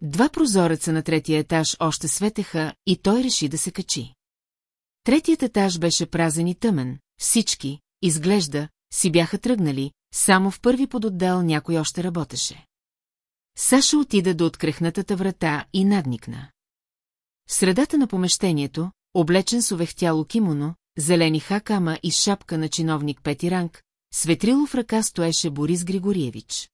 Два прозореца на третия етаж още светеха и той реши да се качи. Третият етаж беше празен и тъмен, всички, изглежда, си бяха тръгнали, само в първи подотдел някой още работеше. Саша отида до открехнатата врата и надникна. В средата на помещението, облечен с овехтяло кимоно, зелени хакама и шапка на чиновник Пети Ранг, светрило в ръка стоеше Борис Григориевич.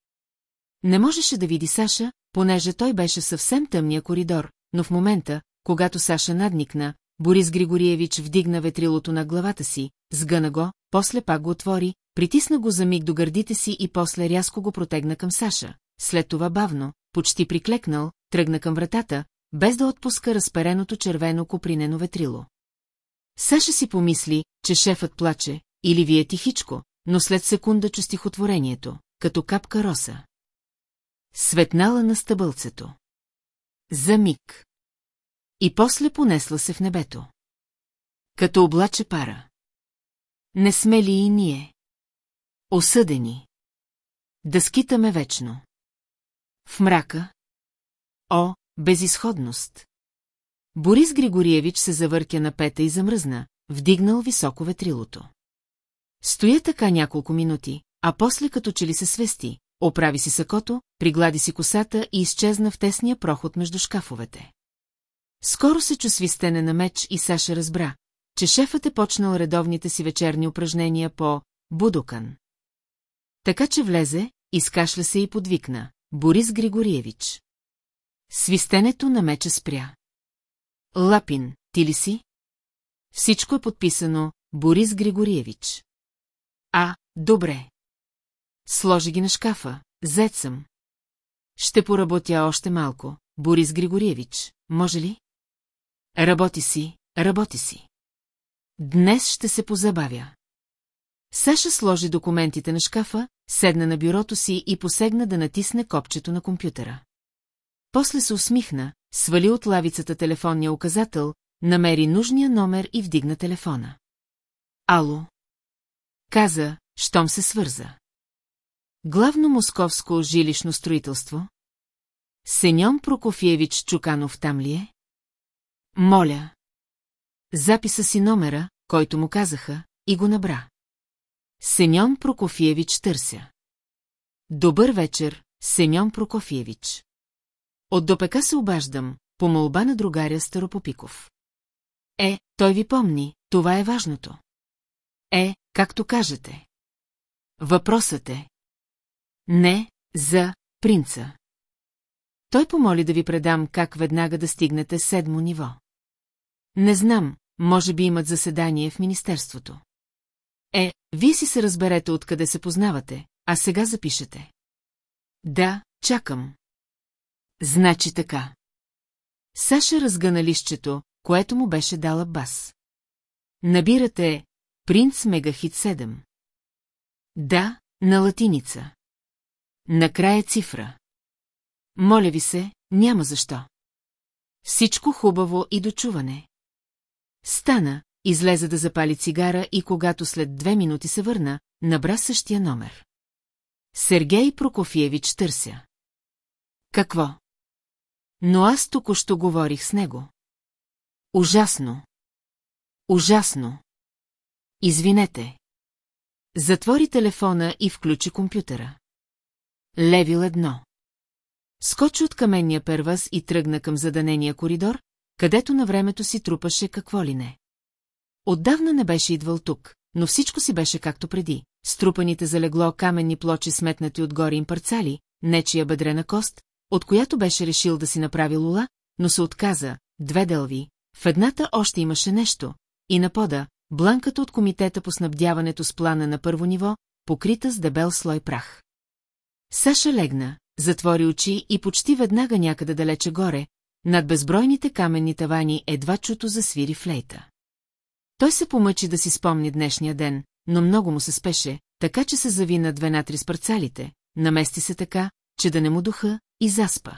Не можеше да види Саша, понеже той беше съвсем тъмния коридор, но в момента, когато Саша надникна, Борис Григориевич вдигна ветрилото на главата си, сгъна го, после пак го отвори, притисна го за миг до гърдите си и после рязко го протегна към Саша. След това бавно, почти приклекнал, тръгна към вратата, без да отпуска разпереното червено копринено ветрило. Саша си помисли, че шефът плаче, или вие тихичко, но след секунда чу стихотворението, като капка роса. Светнала на стъбълцето. За миг. И после понесла се в небето. Като облаче пара. Не сме ли и ние? Осъдени. Да скитаме вечно. В мрака. О, безисходност. Борис Григориевич се завъртя на пета и замръзна, вдигнал високо ветрилото. Стоя така няколко минути, а после като че ли се свести, оправи си сакото, приглади си косата и изчезна в тесния проход между шкафовете. Скоро се чу свистене на меч и Саша разбра, че шефът е почнал редовните си вечерни упражнения по Будокан. Така че влезе, изкашля се и подвикна. Борис Григориевич. Свистенето на меча спря. Лапин, ти ли си? Всичко е подписано Борис Григориевич. А, добре. Сложи ги на шкафа, зет съм. Ще поработя още малко, Борис Григориевич, може ли? Работи си, работи си. Днес ще се позабавя. Саша сложи документите на шкафа, седна на бюрото си и посегна да натисне копчето на компютъра. После се усмихна, свали от лавицата телефонния указател, намери нужния номер и вдигна телефона. Ало. Каза, щом се свърза. Главно московско жилищно строителство? Сеньон Прокофиевич Чуканов там ли е? Моля. Записа си номера, който му казаха, и го набра. Семен Прокофиевич търся. Добър вечер, Семен Прокофиевич. От допека се обаждам, по молба на другаря Старопопиков. Е, той ви помни, това е важното. Е, както кажете. Въпросът е. Не, за принца. Той помоли да ви предам как веднага да стигнете седмо ниво. Не знам, може би имат заседание в Министерството. Е, вие си се разберете откъде се познавате, а сега запишете. Да, чакам. Значи така. Саша разгъна лището, което му беше дала бас. Набирате Принц Мегахит 7. Да, на латиница. Накрая цифра. Моля ви се, няма защо. Всичко хубаво и дочуване. Стана, излезе да запали цигара и когато след две минути се върна, набра същия номер. Сергей Прокофиевич търся. Какво? Но аз току-що говорих с него. Ужасно. Ужасно. Извинете. Затвори телефона и включи компютъра. Левил едно. Скочи от каменния перваз и тръгна към заданения коридор, където на времето си трупаше какво ли не. Отдавна не беше идвал тук, но всичко си беше както преди. Струпаните за легло каменни плочи сметнати отгоре им парцали, нечия бедрена кост, от която беше решил да си направи лула, но се отказа, две дълви, в едната още имаше нещо, и на пода, бланката от комитета по снабдяването с плана на първо ниво, покрита с дебел слой прах. Саша легна, затвори очи и почти веднага някъде далече горе, над безбройните каменни тавани едва чуто засвири флейта. Той се помъчи да си спомни днешния ден, но много му се спеше, така че се зави на две натри с парцалите, намести се така, че да не му духа, и заспа.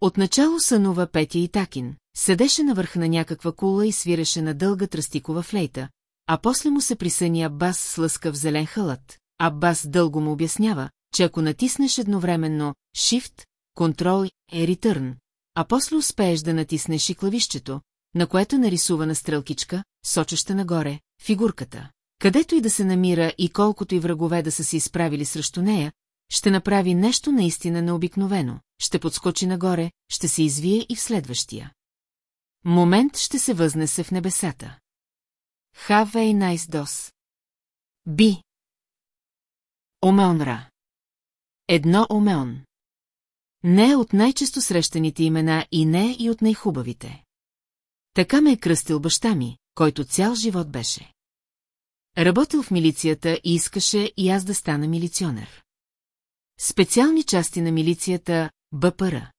Отначало сънува Петя и Такин, седеше на върха на някаква кула и свиреше на дълга тръстикова флейта, а после му се присъни Аббас с лъскав зелен халат. Аббас дълго му обяснява, че ако натиснеш едновременно Shift, Control и Return, а после успееш да натиснеш и клавището, на което нарисувана стрелкичка, сочеща нагоре, фигурката. Където и да се намира и колкото и врагове да са се изправили срещу нея, ще направи нещо наистина необикновено, ще подскочи нагоре, ще се извие и в следващия. Момент ще се възнесе в небесата. Have a nice dos. Би. Омеонра. Едно Омеон. Не е от най-често срещаните имена и не е и от най-хубавите. Така ме е кръстил баща ми, който цял живот беше. Работил в милицията и искаше и аз да стана милиционер. Специални части на милицията БПР.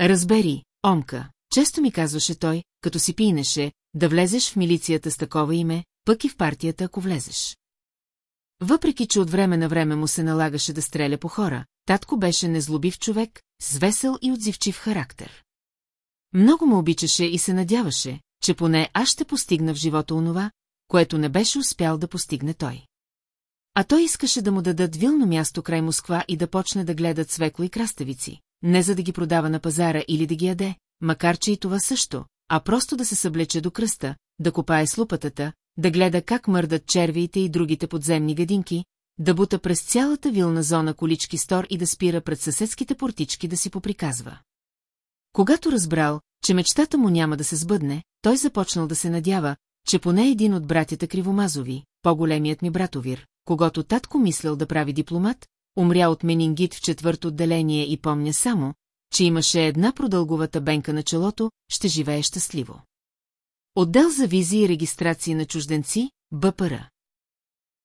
Разбери, Омка, често ми казваше той, като си пинеше, да влезеш в милицията с такова име, пък и в партията, ако влезеш. Въпреки, че от време на време му се налагаше да стреля по хора, татко беше незлобив човек, с весел и отзивчив характер. Много му обичаше и се надяваше, че поне аз ще постигна в живота онова, което не беше успял да постигне той. А той искаше да му дадат вилно място край Москва и да почне да гледа цвекло и краставици, не за да ги продава на пазара или да ги яде, макар че и това също, а просто да се съблече до кръста, да копае с лупатата, да гледа как мърдат червиите и другите подземни гадинки, да бута през цялата вилна зона колички стор и да спира пред съседските портички да си поприказва. Когато разбрал, че мечтата му няма да се сбъдне, той започнал да се надява, че поне един от братята Кривомазови, по-големият ми братовир, когато татко мислял да прави дипломат, умря от менингит в четвърто отделение и помня само, че имаше една продълговата бенка на челото, ще живее щастливо. Отдел за визии и регистрации на чужденци, БПР.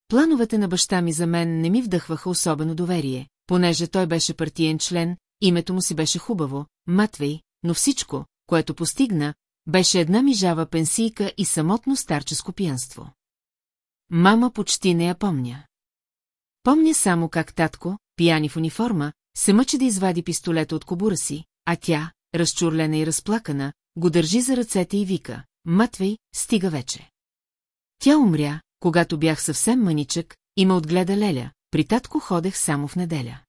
Плановете на баща ми за мен не ми вдъхваха особено доверие, понеже той беше партиен член, името му си беше хубаво, Матвей, но всичко, което постигна, беше една мижава пенсийка и самотно старческо пиянство. Мама почти не я помня. Помня само как татко, пияни в униформа, се мъчи да извади пистолета от кобура си, а тя, разчурлена и разплакана, го държи за ръцете и вика, Матвей, стига вече. Тя умря, когато бях съвсем мъничък, и ме отгледа Леля, при татко ходех само в неделя.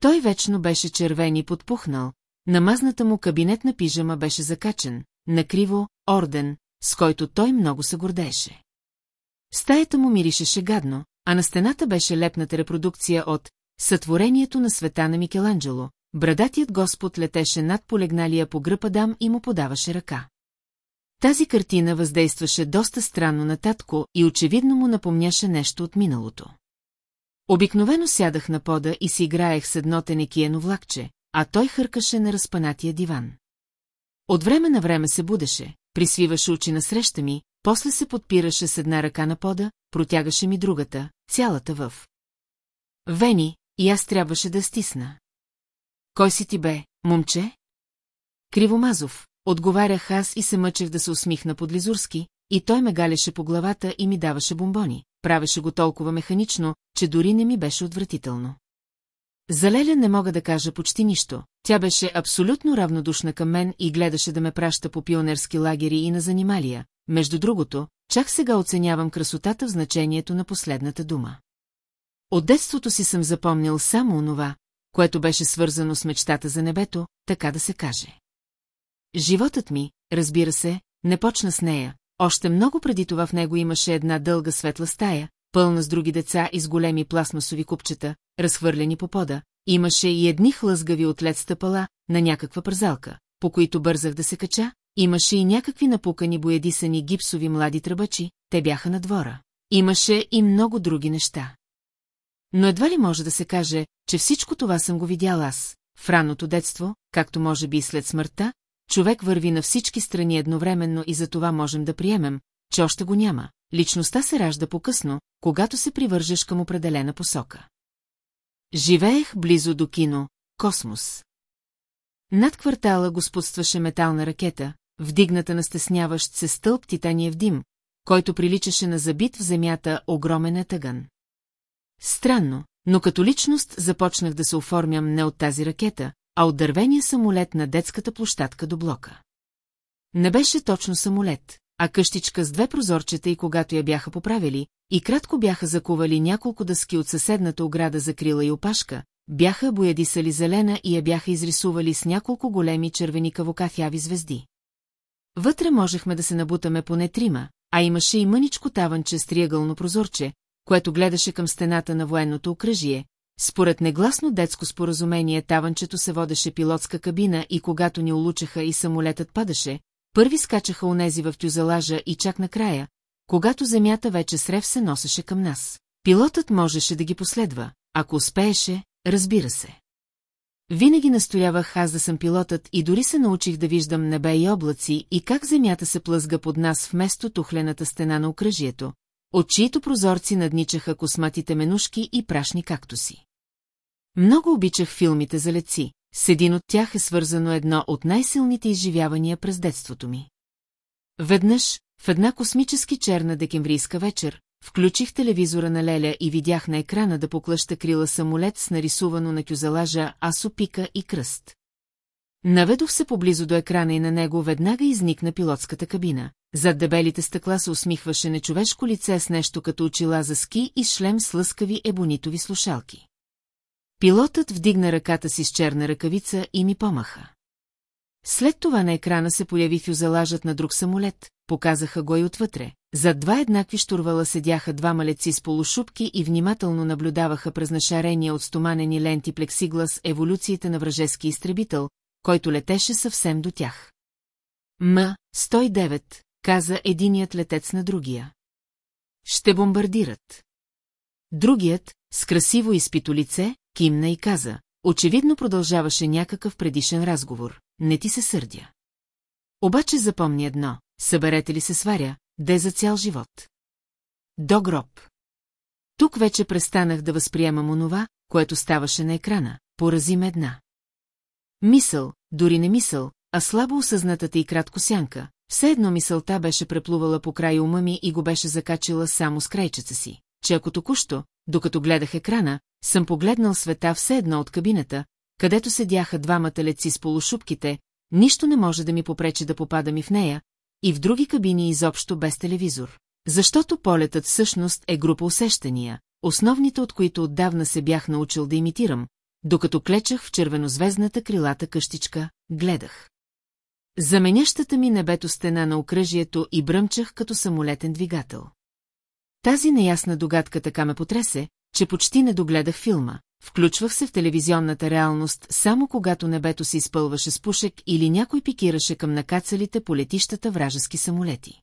Той вечно беше червен и подпухнал, намазната му кабинетна пижама беше закачен, накриво, орден, с който той много се гордееше. Стаята му миришеше гадно, а на стената беше лепната репродукция от Сътворението на света на Микеланджело. Брадатият Господ летеше над полегналия по гръб Адам и му подаваше ръка. Тази картина въздействаше доста странно на татко и очевидно му напомняше нещо от миналото. Обикновено сядах на пода и си играех с едно тенекиено влакче, а той хъркаше на разпанатия диван. От време на време се будеше, присвиваше очи на среща ми, после се подпираше с една ръка на пода, протягаше ми другата, цялата в. Вени, и аз трябваше да стисна. Кой си ти бе, момче? Кривомазов, отговарях аз и се мъчех да се усмихна подлизурски, и той ме галеше по главата и ми даваше бомбони, правеше го толкова механично, че дори не ми беше отвратително. За Леля не мога да кажа почти нищо. Тя беше абсолютно равнодушна към мен и гледаше да ме праща по пионерски лагери и на занималия. Между другото, чак сега оценявам красотата в значението на последната дума. От детството си съм запомнил само онова, което беше свързано с мечтата за небето, така да се каже. Животът ми, разбира се, не почна с нея. Още много преди това в него имаше една дълга светла стая, пълна с други деца и с големи пластмасови купчета, разхвърлени по пода. Имаше и едни хлъзгави от лед стъпала на някаква пързалка, по които бързах да се кача, имаше и някакви напукани боядисани гипсови млади тръбачи, те бяха на двора. Имаше и много други неща. Но едва ли може да се каже, че всичко това съм го видял аз. В ранното детство, както може би и след смъртта, човек върви на всички страни едновременно и за това можем да приемем, че още го няма. Личността се ражда по-късно, когато се привържеш към определена посока. Живеех близо до кино «Космос». Над квартала господстваше метална ракета, вдигната на стесняващ се стълб титаниев дим, който приличаше на забит в земята огромен етъгън. Странно, но като личност започнах да се оформям не от тази ракета, а от дървения самолет на детската площадка до блока. Не беше точно самолет, а къщичка с две прозорчета и когато я бяха поправили, и кратко бяха закували няколко дъски от съседната ограда за крила и опашка, бяха боядисали зелена и я бяха изрисували с няколко големи червени кавокафяви звезди. Вътре можехме да се набутаме поне трима, а имаше и мъничко таванче с триъгълно прозорче, което гледаше към стената на военното окръжие. Според негласно детско споразумение таванчето се водеше пилотска кабина и когато ни улучаха и самолетът падаше, първи скачаха онези в тюзелажа и чак накрая, когато земята вече с рев се носеше към нас. Пилотът можеше да ги последва, ако успееше, разбира се. Винаги настоявах аз да съм пилотът и дори се научих да виждам небе и облаци и как земята се плъзга под нас вместо тухлената стена на окръжието, от чието прозорци надничаха косматите менушки и прашни кактуси. Много обичах филмите за леци, с един от тях е свързано едно от най-силните изживявания през детството ми. Веднъж, в една космически черна декемврийска вечер, включих телевизора на Леля и видях на екрана да поклъща крила самолет с нарисувано на кюзалажа асо пика и кръст. Наведох се поблизо до екрана и на него веднага изникна пилотската кабина. Зад дебелите стъкла се усмихваше нечовешко лице с нещо като очила за ски и шлем с лъскави ебонитови слушалки. Пилотът вдигна ръката си с черна ръкавица и ми помаха. След това на екрана се появи фюзелажът на друг самолет, показаха го и отвътре. Зад два еднакви штурвала седяха два малеци с полушубки и внимателно наблюдаваха през нашарения от стоманени ленти плексиглас еволюциите на вражески изтребител, който летеше съвсем до тях. М, 109, каза единият летец на другия. Ще бомбардират. Другият, с красиво изпито лице, кимна и каза, очевидно продължаваше някакъв предишен разговор, не ти се сърдя. Обаче запомни едно, съберете ли се сваря, де за цял живот. До гроб. Тук вече престанах да възприемам онова, което ставаше на екрана, порази ме една. Мисъл, дори не мисъл, а слабо осъзнатата и кратко сянка, все едно мисълта беше преплувала по край ума ми и го беше закачила само с крайчеца си, че ако току-що, докато гледах екрана, съм погледнал света все едно от кабината, където седяха двамата леци с полушубките, нищо не може да ми попречи да попадам и в нея, и в други кабини изобщо без телевизор. Защото полетът всъщност е група усещания, основните от които отдавна се бях научил да имитирам, докато клечах в червенозвездната крилата къщичка, гледах. Заменящата ми небето стена на окръжието и бръмчах като самолетен двигател. Тази неясна догадка така ме потресе, че почти не догледах филма. Включвах се в телевизионната реалност само когато небето се изпълваше с пушек или някой пикираше към накацалите по летищата вражески самолети.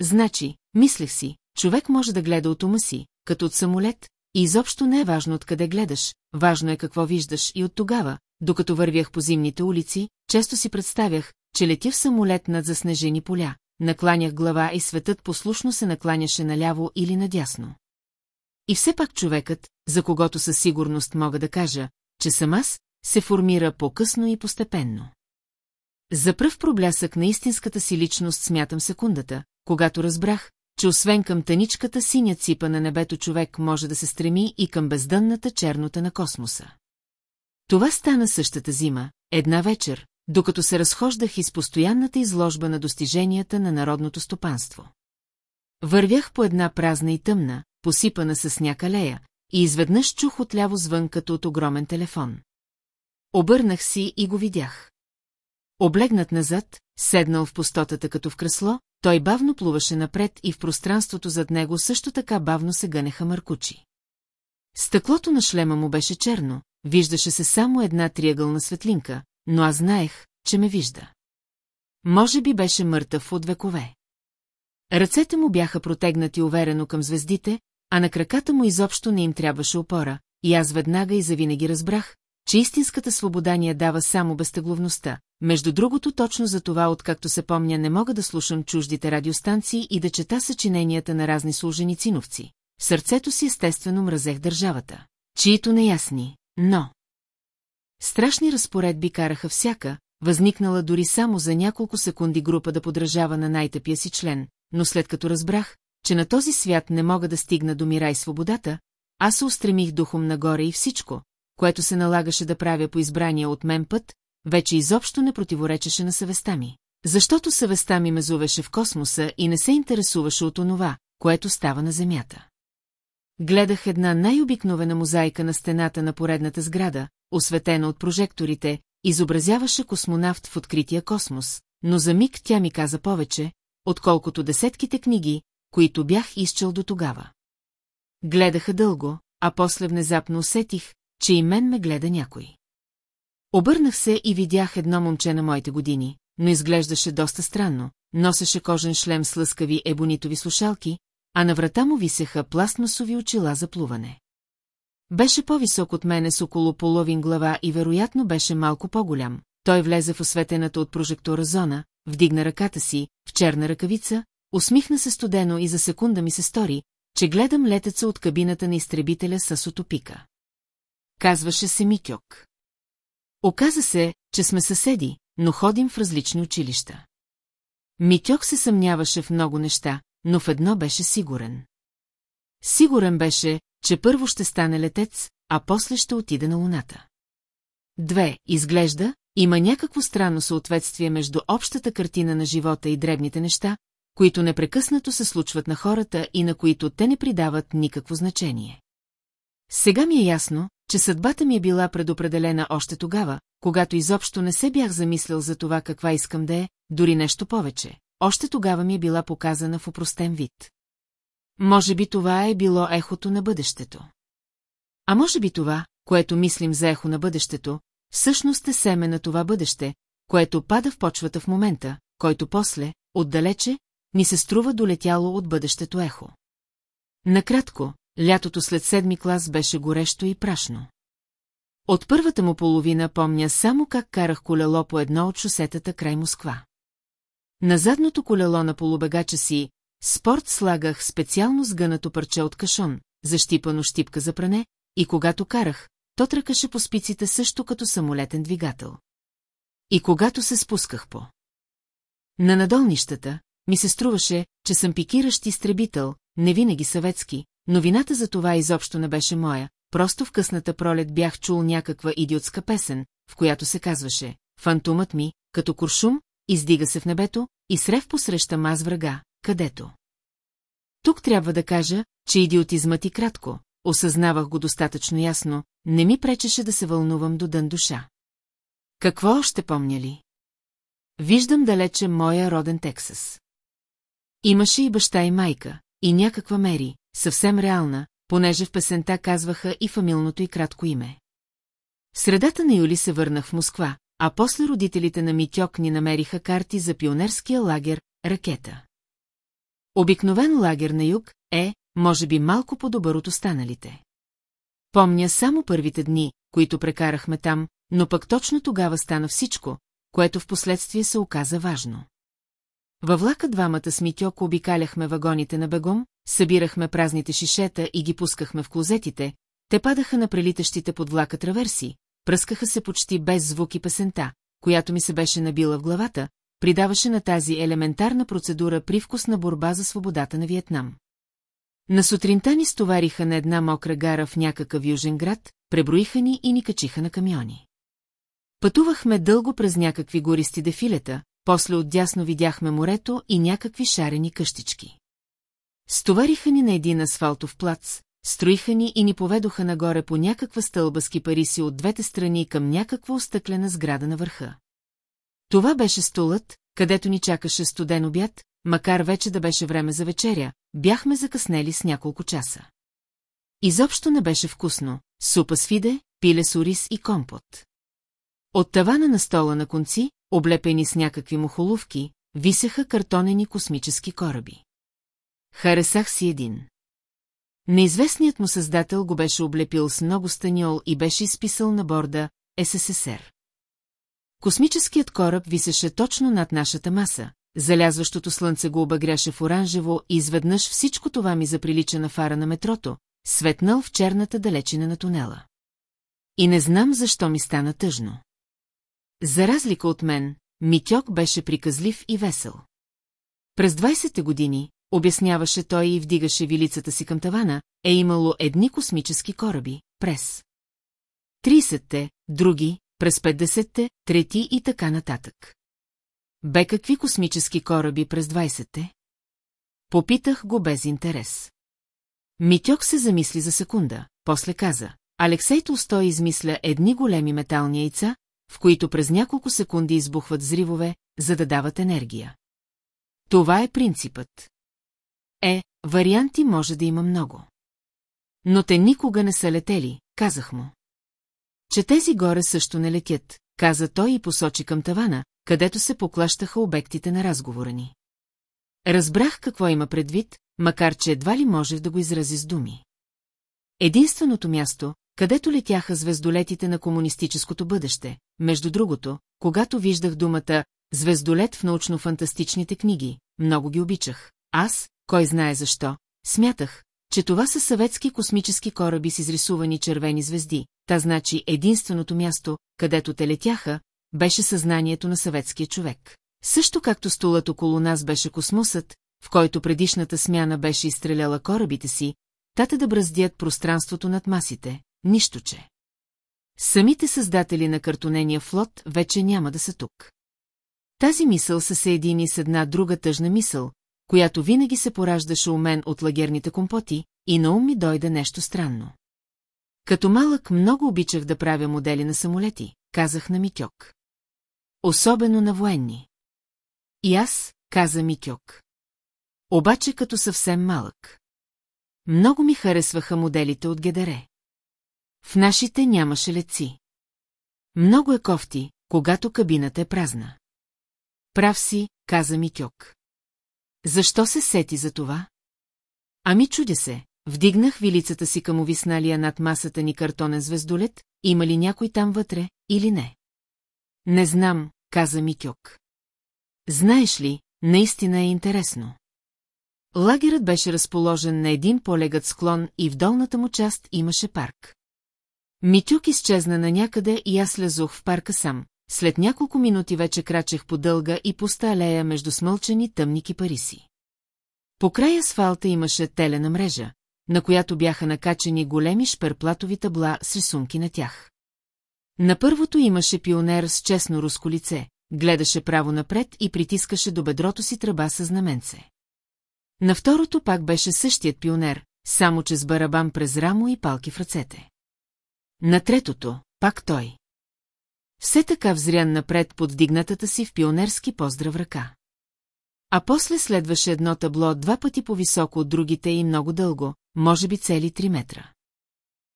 Значи, мислех си, човек може да гледа от ума си, като от самолет, и изобщо не е важно откъде гледаш, важно е какво виждаш и от тогава, докато вървях по зимните улици, често си представях, че летя в самолет над заснежени поля, накланях глава и светът послушно се накланяше наляво или надясно. И все пак човекът, за когото със сигурност мога да кажа, че съм аз, се формира по-късно и постепенно. За пръв проблясък на истинската си личност смятам секундата, когато разбрах, че освен към тъничката синя ципа на небето човек може да се стреми и към бездънната чернота на космоса. Това стана същата зима, една вечер, докато се разхождах из постоянната изложба на достиженията на народното стопанство. Вървях по една празна и тъмна, посипана с сняг алея, и изведнъж чух отляво звън като от огромен телефон. Обърнах си и го видях. Облегнат назад, седнал в пустотата като в кресло, той бавно плуваше напред и в пространството зад него също така бавно се гънеха мъркучи. Стъклото на шлема му беше черно, виждаше се само една триъгълна светлинка, но аз знаех, че ме вижда. Може би беше мъртъв от векове. Ръцете му бяха протегнати уверено към звездите, а на краката му изобщо не им трябваше опора, и аз веднага и завинаги разбрах, че истинската свобода ни я дава само безтегловността. Между другото, точно за това, откакто се помня, не мога да слушам чуждите радиостанции и да чета съчиненията на разни служеници-новци. В сърцето си естествено мразех държавата, чието неясни, но... Страшни разпоредби караха всяка, възникнала дори само за няколко секунди група да подражава на най-тъпия си член, но след като разбрах, че на този свят не мога да стигна до мира и свободата, аз се устремих духом нагоре и всичко, което се налагаше да правя по избрания от мен път, вече изобщо не противоречеше на съвестта ми. Защото съвестта ми ме зувеше в космоса и не се интересуваше от онова, което става на Земята. Гледах една най-обикновена мозайка на стената на поредната сграда, осветена от прожекторите, изобразяваше космонавт в открития космос, но за миг тя ми каза повече, отколкото десетките книги, които бях изчел до тогава. Гледаха дълго, а после внезапно усетих, че и мен ме гледа някой. Обърнах се и видях едно момче на моите години, но изглеждаше доста странно, носеше кожен шлем с лъскави ебонитови слушалки, а на врата му висеха пластмасови очила за плуване. Беше по-висок от мене с около половин глава и вероятно беше малко по-голям. Той влезе в осветената от прожектора зона, вдигна ръката си, в черна ръкавица, усмихна се студено и за секунда ми се стори, че гледам летеца от кабината на изтребителя с Отопика. Казваше се Микьок. Оказа се, че сме съседи, но ходим в различни училища. Митьок се съмняваше в много неща, но в едно беше сигурен. Сигурен беше, че първо ще стане летец, а после ще отиде на луната. Две, изглежда, има някакво странно съответствие между общата картина на живота и дребните неща, които непрекъснато се случват на хората и на които те не придават никакво значение. Сега ми е ясно, че съдбата ми е била предопределена още тогава, когато изобщо не се бях замислял за това каква искам да е, дори нещо повече. Още тогава ми е била показана в упростен вид. Може би това е било ехото на бъдещето. А може би това, което мислим за ехо на бъдещето, всъщност е семе на това бъдеще, което пада в почвата в момента, който после, отдалече, ни се струва долетяло от бъдещето ехо. Накратко, лятото след седми клас беше горещо и прашно. От първата му половина помня само как карах колело по едно от шосетата край Москва. На задното колело на полубегача си, спорт слагах специално сгънато парче от кашон, защипано щипка за пране, и когато карах, то тръкаше по спиците също като самолетен двигател. И когато се спусках по. На надолнищата, ми се струваше, че съм пикиращ изтребител, не винаги съветски, но вината за това изобщо не беше моя, просто в късната пролет бях чул някаква идиотска песен, в която се казваше «Фантомът ми, като куршум, издига се в небето и срев посрещам аз врага, където». Тук трябва да кажа, че идиотизмът и кратко, осъзнавах го достатъчно ясно, не ми пречеше да се вълнувам до дън душа. Какво още помня ли? Виждам далече моя роден Тексас. Имаше и баща и майка, и някаква Мери, съвсем реална, понеже в песента казваха и фамилното и кратко име. Средата на юли се върнах в Москва, а после родителите на Митьок ни намериха карти за пионерския лагер «Ракета». Обикновен лагер на юг е, може би малко по-добър от останалите. Помня само първите дни, които прекарахме там, но пък точно тогава стана всичко, което в последствие се оказа важно. Във влака двамата с Митьок обикаляхме вагоните на бегом, събирахме празните шишета и ги пускахме в клозетите, те падаха на прелитащите под влака траверси, пръскаха се почти без звук и песента, която ми се беше набила в главата, придаваше на тази елементарна процедура привкус на борба за свободата на Виетнам. На сутринта ни стовариха на една мокра гара в някакъв южен град, преброиха ни и ни качиха на камиони. Пътувахме дълго през някакви гористи дефилета, после отдясно видяхме морето и някакви шарени къщички. Стовариха ни на един асфалтов плац, строиха ни и ни поведоха нагоре по някаква стълба с кипариси от двете страни към някаква остъклена сграда на върха. Това беше столът, където ни чакаше студен обяд, макар вече да беше време за вечеря, бяхме закъснели с няколко часа. Изобщо не беше вкусно, супа с фиде, пиле с ориз и компот. От тавана на стола на конци, облепени с някакви мухоловки, висеха картонени космически кораби. Харесах си един. Неизвестният му създател го беше облепил с много станьол и беше изписал на борда СССР. Космическият кораб висеше точно над нашата маса, залязващото слънце го обагряше в оранжево и изведнъж всичко това ми заприлича на фара на метрото, светнал в черната далечина на тунела. И не знам защо ми стана тъжно. За разлика от мен, Митьок беше приказлив и весел. През 20-те години, обясняваше той и вдигаше вилицата си към тавана, е имало едни космически кораби, през 30-те, други, през 50-те, трети и така нататък. Бе какви космически кораби през 20-те? Попитах го без интерес. Митьок се замисли за секунда, после каза. Алексей Толстой измисля едни големи метални яйца, в които през няколко секунди избухват взривове, за да дават енергия. Това е принципът. Е, варианти може да има много. Но те никога не са летели, казах му. Че тези горе също не летят, каза той и посочи към тавана, където се поклащаха обектите на разговора ни. Разбрах какво има предвид, макар че едва ли можех да го изрази с думи. Единственото място, където летяха звездолетите на комунистическото бъдеще, между другото, когато виждах думата «звездолет» в научно-фантастичните книги, много ги обичах. Аз, кой знае защо, смятах, че това са съветски космически кораби с изрисувани червени звезди, та значи единственото място, където те летяха, беше съзнанието на съветския човек. Също както стулът около нас беше космосът, в който предишната смяна беше изстреляла корабите си, тата да бръздят пространството над масите, нищо че. Самите създатели на картонения флот вече няма да са тук. Тази мисъл се съедини с една друга тъжна мисъл, която винаги се пораждаше у мен от лагерните компоти, и на ум ми дойде нещо странно. Като малък много обичах да правя модели на самолети, казах на Митьок. Особено на военни. И аз, каза Митьок. Обаче като съвсем малък. Много ми харесваха моделите от Гедере. В нашите нямаше леци. Много е кофти, когато кабината е празна. Прав си, каза Митьок. Защо се сети за това? Ами чудя се, вдигнах вилицата си към увисналия над масата ни картонен звездолет, има ли някой там вътре, или не? Не знам, каза Митьок. Знаеш ли, наистина е интересно. Лагерът беше разположен на един полегът склон и в долната му част имаше парк. Митюк изчезна на някъде и аз слезох в парка сам. След няколко минути вече крачех по дълга и пуста алея между смълчени тъмни кипариси. По край асфалта имаше телена мрежа, на която бяха накачени големи шперплатови табла с рисунки на тях. На първото имаше пионер с честно руско лице, гледаше право напред и притискаше до бедрото си тръба с знаменце. На второто пак беше същият пионер, само че с барабан през рамо и палки в ръцете. На третото, пак той. Все така взрян напред под дигнатата си в пионерски поздрав ръка. А после следваше едно табло два пъти по-високо от другите и много дълго, може би цели три метра.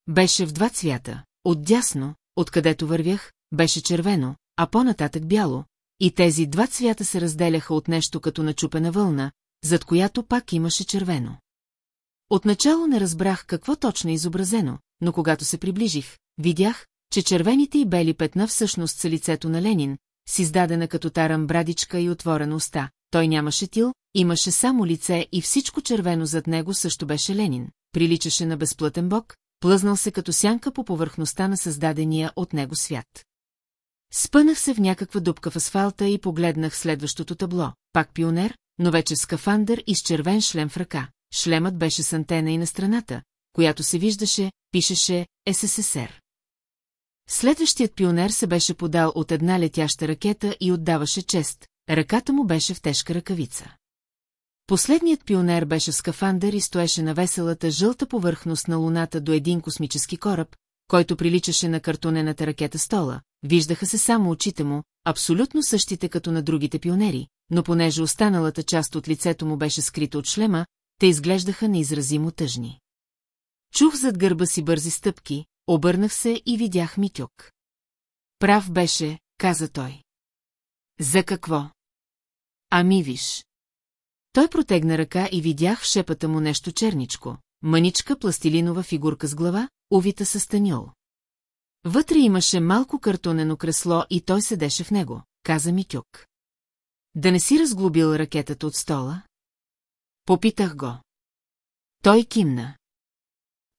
Беше в два цвята, отдясно, откъдето вървях, беше червено, а по-нататък бяло, и тези два цвята се разделяха от нещо като начупена вълна, зад която пак имаше червено. Отначало не разбрах какво точно е изобразено, но когато се приближих, видях, че червените и бели петна всъщност са лицето на Ленин, с издадена като тарам брадичка и отворена уста. Той нямаше тил, имаше само лице и всичко червено зад него също беше Ленин, приличаше на безплътен бог, плъзнал се като сянка по повърхността на създадения от него свят. Спънах се в някаква дупка в асфалта и погледнах следващото табло, пак пионер, но вече скафандър и с червен шлем в ръка. Шлемът беше с антена и на страната, която се виждаше, пишеше СССР. Следващият пионер се беше подал от една летяща ракета и отдаваше чест, ръката му беше в тежка ръкавица. Последният пионер беше в скафандър и стоеше на веселата жълта повърхност на луната до един космически кораб, който приличаше на картонената ракета стола. Виждаха се само очите му, абсолютно същите като на другите пионери, но понеже останалата част от лицето му беше скрита от шлема, те изглеждаха неизразимо тъжни. Чух зад гърба си бързи стъпки, обърнах се и видях Митюк. Прав беше, каза той. За какво? Ами виж. Той протегна ръка и видях в шепата му нещо черничко, мъничка пластилинова фигурка с глава, увита с станьол. Вътре имаше малко картонено кресло и той седеше в него, каза Митюк. Да не си разглобил ракетата от стола? Попитах го. Той кимна.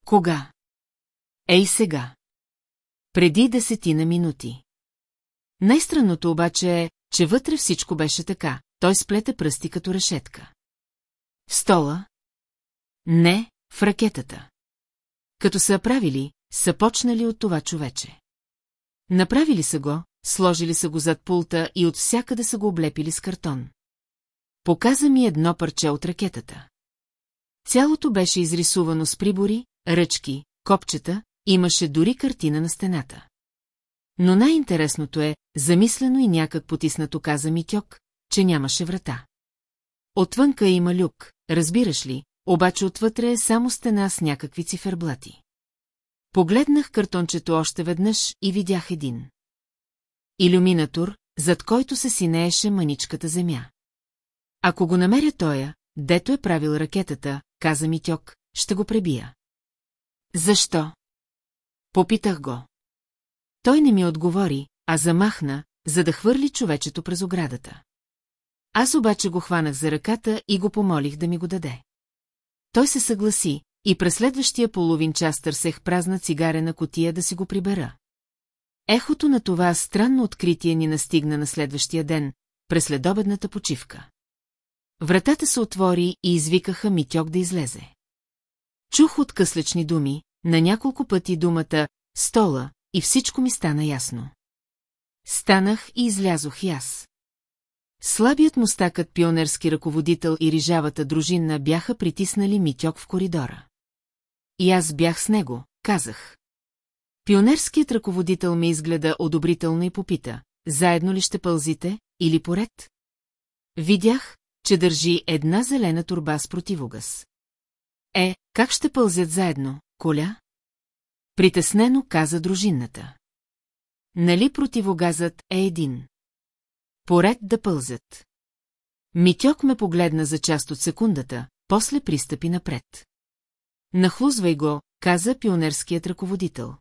Кога? Ей сега. Преди десетина минути. Най-странното обаче е, че вътре всичко беше така, той сплете пръсти като решетка. Стола? Не, в ракетата. Като са правили, са почнали от това човече. Направили са го, сложили са го зад пулта и от всякъде са го облепили с картон. Показа ми едно парче от ракетата. Цялото беше изрисувано с прибори, ръчки, копчета, имаше дори картина на стената. Но най-интересното е, замислено и някак потиснато каза Митьок, че нямаше врата. Отвънка има люк, разбираш ли, обаче отвътре е само стена с някакви циферблати. Погледнах картончето още веднъж и видях един. Илюминатор, зад който се синееше маничката земя. Ако го намеря тоя, дето е правил ракетата, каза Митьок, ще го пребия. Защо? Попитах го. Той не ми отговори, а замахна, за да хвърли човечето през оградата. Аз обаче го хванах за ръката и го помолих да ми го даде. Той се съгласи, и през следващия половин час търсех празна цигарена котия да си го прибера. Ехото на това странно откритие ни настигна на следващия ден, през следобедната почивка. Вратата се отвори и извикаха Митьок да излезе. Чух откъслечни думи, на няколко пъти думата «стола» и всичко ми стана ясно. Станах и излязох и аз. Слабият мустакът пионерски ръководител и рижавата дружина бяха притиснали Митьок в коридора. И аз бях с него, казах. Пионерският ръководител ме изгледа одобрително и попита, заедно ли ще пълзите, или поред? Видях, че държи една зелена турба с противогаз. Е, как ще пълзят заедно, коля? Притеснено каза дружинната. Нали противогазът е един? Поред да пълзят. Митьок ме погледна за част от секундата, после пристъпи напред. Нахлузвай го, каза пионерският ръководител.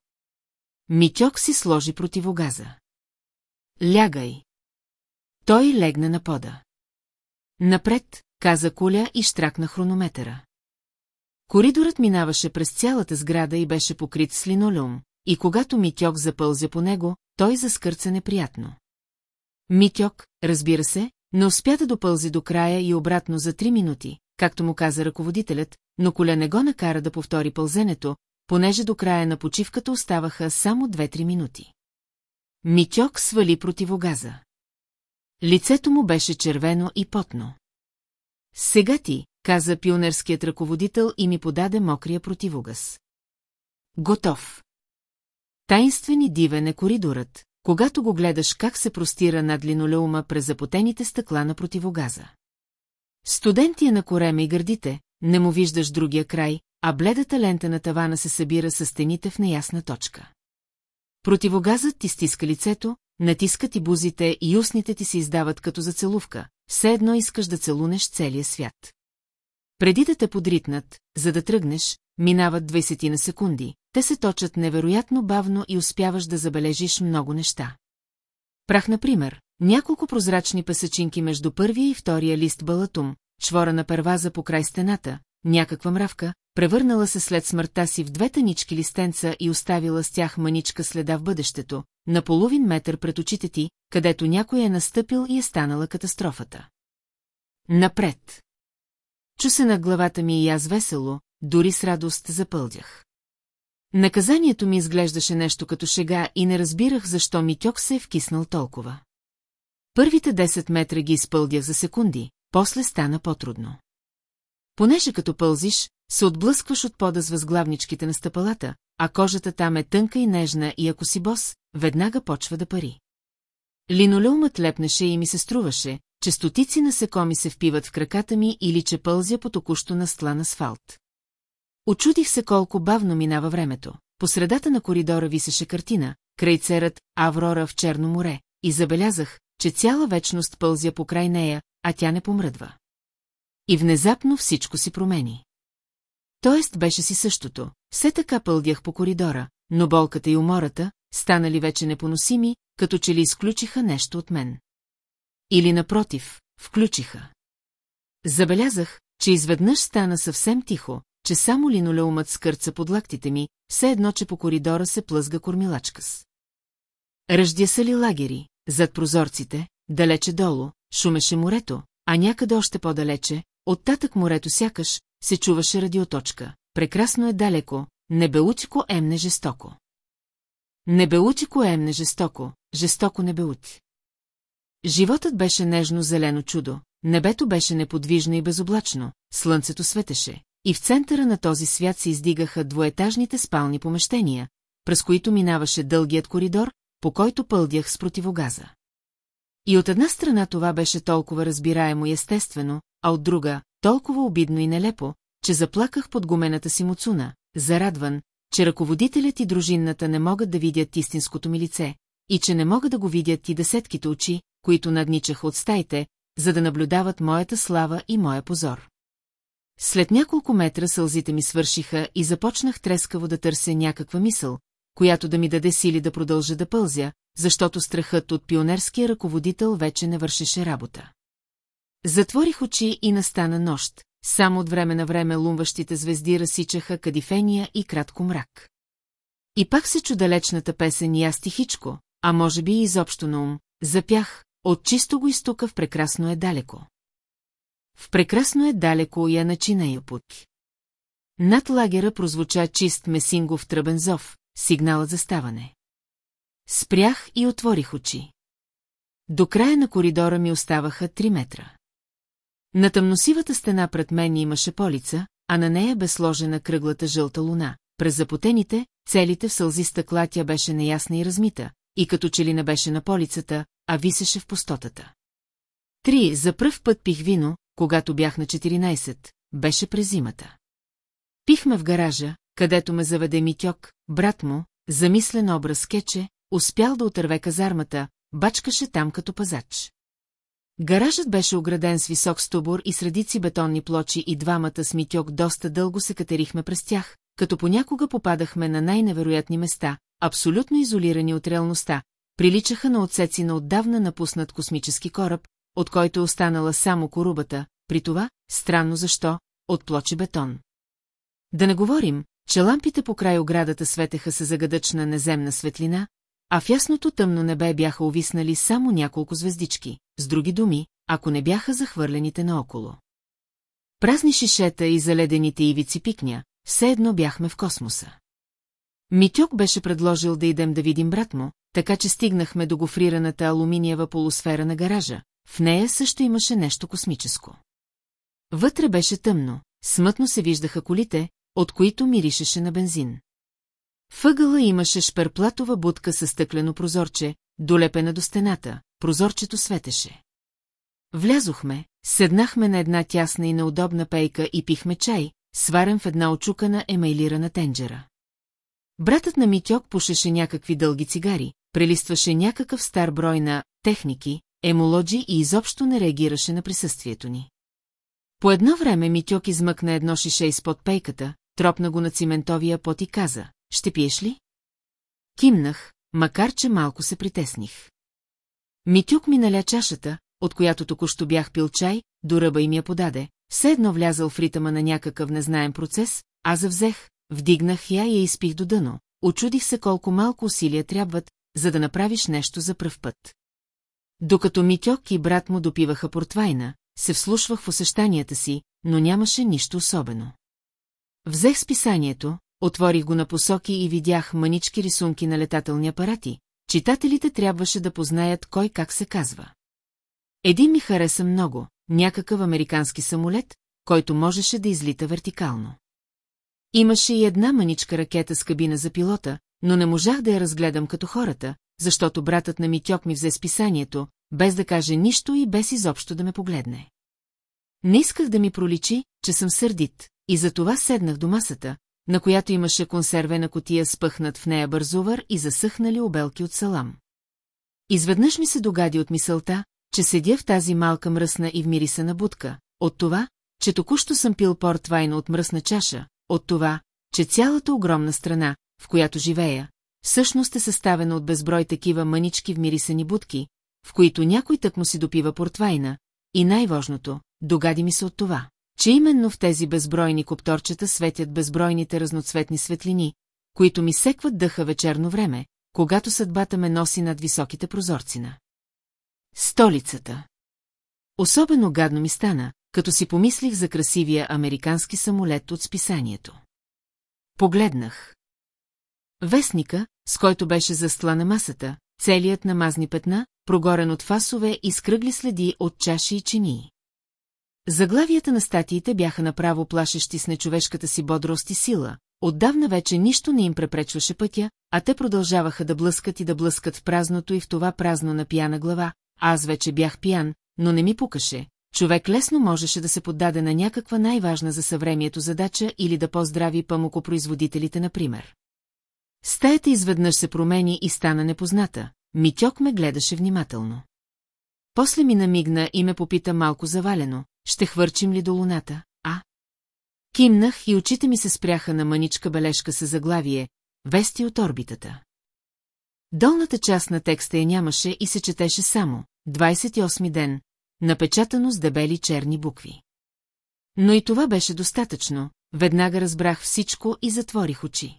Митьок си сложи противогаза. Лягай. Той легна на пода. Напред, каза Коля и штракна хронометъра. Коридорът минаваше през цялата сграда и беше покрит с линолеум, и когато Митьок запълзя по него, той заскърца неприятно. Митьок, разбира се, не успя да допълзи до края и обратно за три минути, както му каза ръководителят, но Коля не го накара да повтори пълзенето, понеже до края на почивката оставаха само две-три минути. Митьок свали противогаза. Лицето му беше червено и потно. Сега ти, каза пионерският ръководител и ми подаде мокрия противогаз. Готов. Тайнствен и дивен е коридорът, когато го гледаш как се простира над линолеума през запотените стъкла на противогаза. Студенти е на корема и гърдите, не му виждаш другия край, а бледата лента на тавана се събира с стените в неясна точка. Противогазът ти стиска лицето, натискат и бузите и устните ти се издават като за целувка, все едно искаш да целунеш целия свят. Преди да те подритнат, за да тръгнеш, минават 20 на секунди, те се точат невероятно бавно и успяваш да забележиш много неща. Прах, например, няколко прозрачни песачинки между първия и втория лист балатум, чвора на перваза по край стената, някаква мравка, превърнала се след смъртта си в две танички листенца и оставила с тях маничка следа в бъдещето, на половин метър пред очите ти, където някой е настъпил и е станала катастрофата. Напред! Чу се на главата ми и аз весело, дори с радост запълдях. Наказанието ми изглеждаше нещо като шега и не разбирах защо Митьок се е вкиснал толкова. Първите 10 метра ги изпълдях за секунди, после стана по-трудно. Понеже като пълзиш, се отблъскваш от пода с възглавничките на стъпалата, а кожата там е тънка и нежна и ако си бос, веднага почва да пари. Линолеумът лепнеше и ми се струваше, че стотици насекоми се впиват в краката ми или че пълзя по току-що на стлан асфалт. Очудих се колко бавно минава времето. По средата на коридора висеше картина, крайцерът Аврора в Черно море, и забелязах, че цяла вечност пълзя по край нея, а тя не помръдва. И внезапно всичко си промени. Тоест беше си същото, все така пълдях по коридора, но болката и умората, станали вече непоносими, като че ли изключиха нещо от мен. Или напротив, включиха. Забелязах, че изведнъж стана съвсем тихо, че само линолеумът скърца под лактите ми, все едно, че по коридора се плъзга кормилачка с. Ръждя са ли лагери, зад прозорците, далече долу, шумеше морето, а някъде още по-далече, оттатък морето сякаш, се чуваше радиоточка. Прекрасно е далеко, небеутико емне жестоко. Небеутико емне жестоко, жестоко небеути. Животът беше нежно зелено чудо, небето беше неподвижно и безоблачно, слънцето светеше, и в центъра на този свят се издигаха двоетажните спални помещения, през които минаваше дългият коридор, по който пълдях с противогаза. И от една страна това беше толкова разбираемо и естествено, а от друга – толкова обидно и нелепо, че заплаках под гумената си муцуна, зарадван, че ръководителят и дружинната не могат да видят истинското ми лице, и че не могат да го видят и десетките очи, които надничаха от стаите, за да наблюдават моята слава и моя позор. След няколко метра сълзите ми свършиха и започнах трескаво да търся някаква мисъл, която да ми даде сили да продължа да пълзя, защото страхът от пионерския ръководител вече не вършеше работа. Затворих очи и настана нощ, само от време на време лумващите звезди разсичаха кадифения и кратко мрак. И пак се чу далечната песен и аз тихичко, а може би и изобщо на ум, запях, от чисто го изтука в прекрасно е далеко. В прекрасно е далеко я начина пут. Над лагера прозвуча чист месингов тръбен зов, сигналът за ставане. Спрях и отворих очи. До края на коридора ми оставаха три метра. На тъмносивата стена пред мен имаше полица, а на нея бе сложена кръглата жълта луна. През запотените, целите в сълзи стъкла тя беше неясна и размита, и като че ли не беше на полицата, а висеше в пустотата. Три, за пръв път пих вино, когато бях на 14, беше през зимата. Пихме в гаража, където ме заведе Митьок, брат му, замислен образ скече, успял да отърве казармата, бачкаше там като пазач. Гаражът беше ограден с висок стубор и средици бетонни плочи и двамата с Митьок доста дълго се катерихме през тях, като понякога попадахме на най-невероятни места, абсолютно изолирани от реалността, приличаха на отсеци на отдавна напуснат космически кораб, от който е останала само корубата, при това, странно защо, от плочи бетон. Да не говорим, че лампите по край оградата светеха се загадъчна неземна светлина, а в ясното тъмно небе бяха увиснали само няколко звездички, с други думи, ако не бяха захвърлените наоколо. Празни шишета и заледените ивици пикня, все едно бяхме в космоса. Митюк беше предложил да идем да видим брат му, така че стигнахме до гофрираната алуминиева полусфера на гаража. В нея също имаше нещо космическо. Вътре беше тъмно, смътно се виждаха колите, от които миришеше на бензин. Въгъла имаше шперплатова будка със стъклено прозорче, долепена до стената, прозорчето светеше. Влязохме, седнахме на една тясна и неудобна пейка и пихме чай, сварен в една очукана емейлирана тенджера. Братът на Митьок пушеше някакви дълги цигари, прелистваше някакъв стар брой на техники, емолоджи и изобщо не реагираше на присъствието ни. По едно време Митьок измъкна едно шише изпод пейката, тропна го на циментовия пот и каза, ще пиеш ли? Кимнах, макар че малко се притесних. Митюк ми наля чашата, от която току-що бях пил чай, до ръба и ми я подаде, все едно влязал в ритъма на някакъв незнаем процес, аз завзех, вдигнах я и я изпих до дъно. Очудих се колко малко усилия трябват, за да направиш нещо за пръв път. Докато Митьок и брат му допиваха портвайна, се вслушвах в усещанията си, но нямаше нищо особено. Взех списанието, отворих го на посоки и видях манички рисунки на летателни апарати. Читателите трябваше да познаят кой как се казва. Един ми хареса много, някакъв американски самолет, който можеше да излита вертикално. Имаше и една маничка ракета с кабина за пилота, но не можах да я разгледам като хората, защото братът на Митьок ми взе списанието, без да каже нищо и без изобщо да ме погледне. Не исках да ми проличи, че съм сърдит, и затова седнах до масата, на която имаше консервена котия спъхнат в нея бързувар и засъхнали обелки от салам. Изведнъж ми се догади от мисълта, че седя в тази малка мръсна и вмирисана будка, от това, че току-що съм пил портвайно от мръсна чаша, от това, че цялата огромна страна, в която живея, всъщност е съставена от безброй такива мънички вмирисани будки, в които някой тък му си допива портвайна, и най-важното, догади ми се от това, че именно в тези безбройни копторчета светят безбройните разноцветни светлини, които ми секват дъха вечерно време, когато съдбата ме носи над високите прозорцина. Столицата. Особено гадно ми стана, като си помислих за красивия американски самолет от списанието. Погледнах. Вестника, с който беше застлана масата, целият намазни петна, прогорен от фасове и скръгли следи от чаши и чинии. Заглавията на статиите бяха направо плашещи с нечовешката си бодрост и сила. Отдавна вече нищо не им препречваше пътя, а те продължаваха да блъскат и да блъскат в празното и в това празно на пияна глава. Аз вече бях пиян, но не ми пукаше. Човек лесно можеше да се поддаде на някаква най-важна за съвремието задача или да поздрави памукопроизводителите, например. Стаята изведнъж се промени и стана непозната. Митьок ме гледаше внимателно. После ми намигна и ме попита малко завалено, ще хвърчим ли до луната, а? Кимнах и очите ми се спряха на мъничка бележка с заглавие «Вести от орбитата». Долната част на текста я нямаше и се четеше само «28 ден», напечатано с дебели черни букви. Но и това беше достатъчно, веднага разбрах всичко и затворих очи.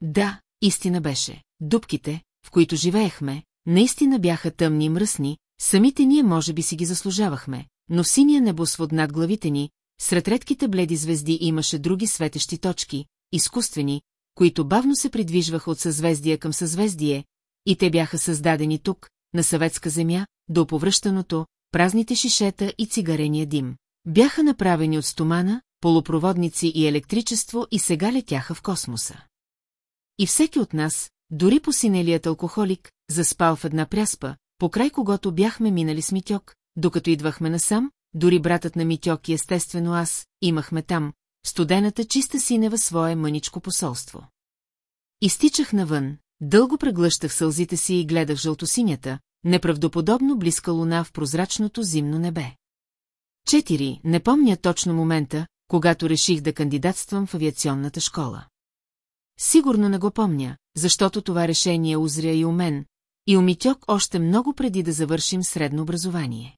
Да, истина беше. Дубките, в които живеехме, наистина бяха тъмни и мръсни, самите ние може би си ги заслужавахме, но в синия небосвод над главите ни, сред редките бледи звезди имаше други светещи точки, изкуствени, които бавно се придвижваха от съзвездие към съзвездие, и те бяха създадени тук, на съветска земя, до повръщаното, празните шишета и цигарения дим. Бяха направени от стомана, полупроводници и електричество и сега летяха в космоса. И всеки от нас, дори посинелият алкохолик, заспал в една пряспа, покрай когото бяхме минали с Митьок, докато идвахме насам, дори братът на Митьок и естествено аз, имахме там, студената чиста синева свое мъничко посолство. Изтичах навън, дълго преглъщах сълзите си и гледах жълтосинята, неправдоподобно близка луна в прозрачното зимно небе. Четири, не помня точно момента, когато реших да кандидатствам в авиационната школа. Сигурно не го помня, защото това решение узря и у мен, и у Митьок още много преди да завършим средно образование.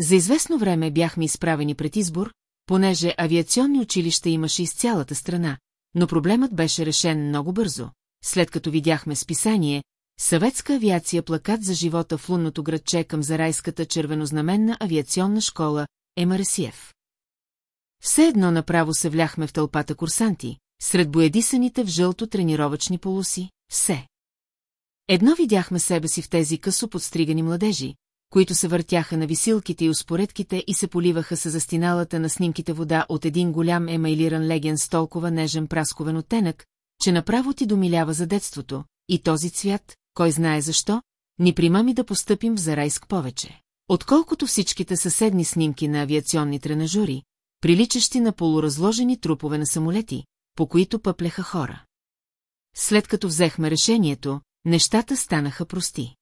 За известно време бяхме изправени пред избор, понеже авиационни училища имаше из цялата страна, но проблемът беше решен много бързо, след като видяхме списание Съветска авиация плакат за живота в лунното градче към зарайската червенознаменна авиационна школа МРСФ. Все едно направо се вляхме в тълпата курсанти, сред боядисаните в жълто тренировъчни полуси, все. Едно видяхме себе си в тези късо подстригани младежи, които се въртяха на висилките и успоредките и се поливаха с застиналата на снимките вода от един голям емайлиран леген с толкова нежен прасковен оттенък, че направо ти домилява за детството, и този цвят, кой знае защо, ни примами да постъпим в Зарайск повече. Отколкото всичките съседни снимки на авиационни тренажури, приличащи на полуразложени трупове на самолети, по които пъплеха хора. След като взехме решението, нещата станаха прости.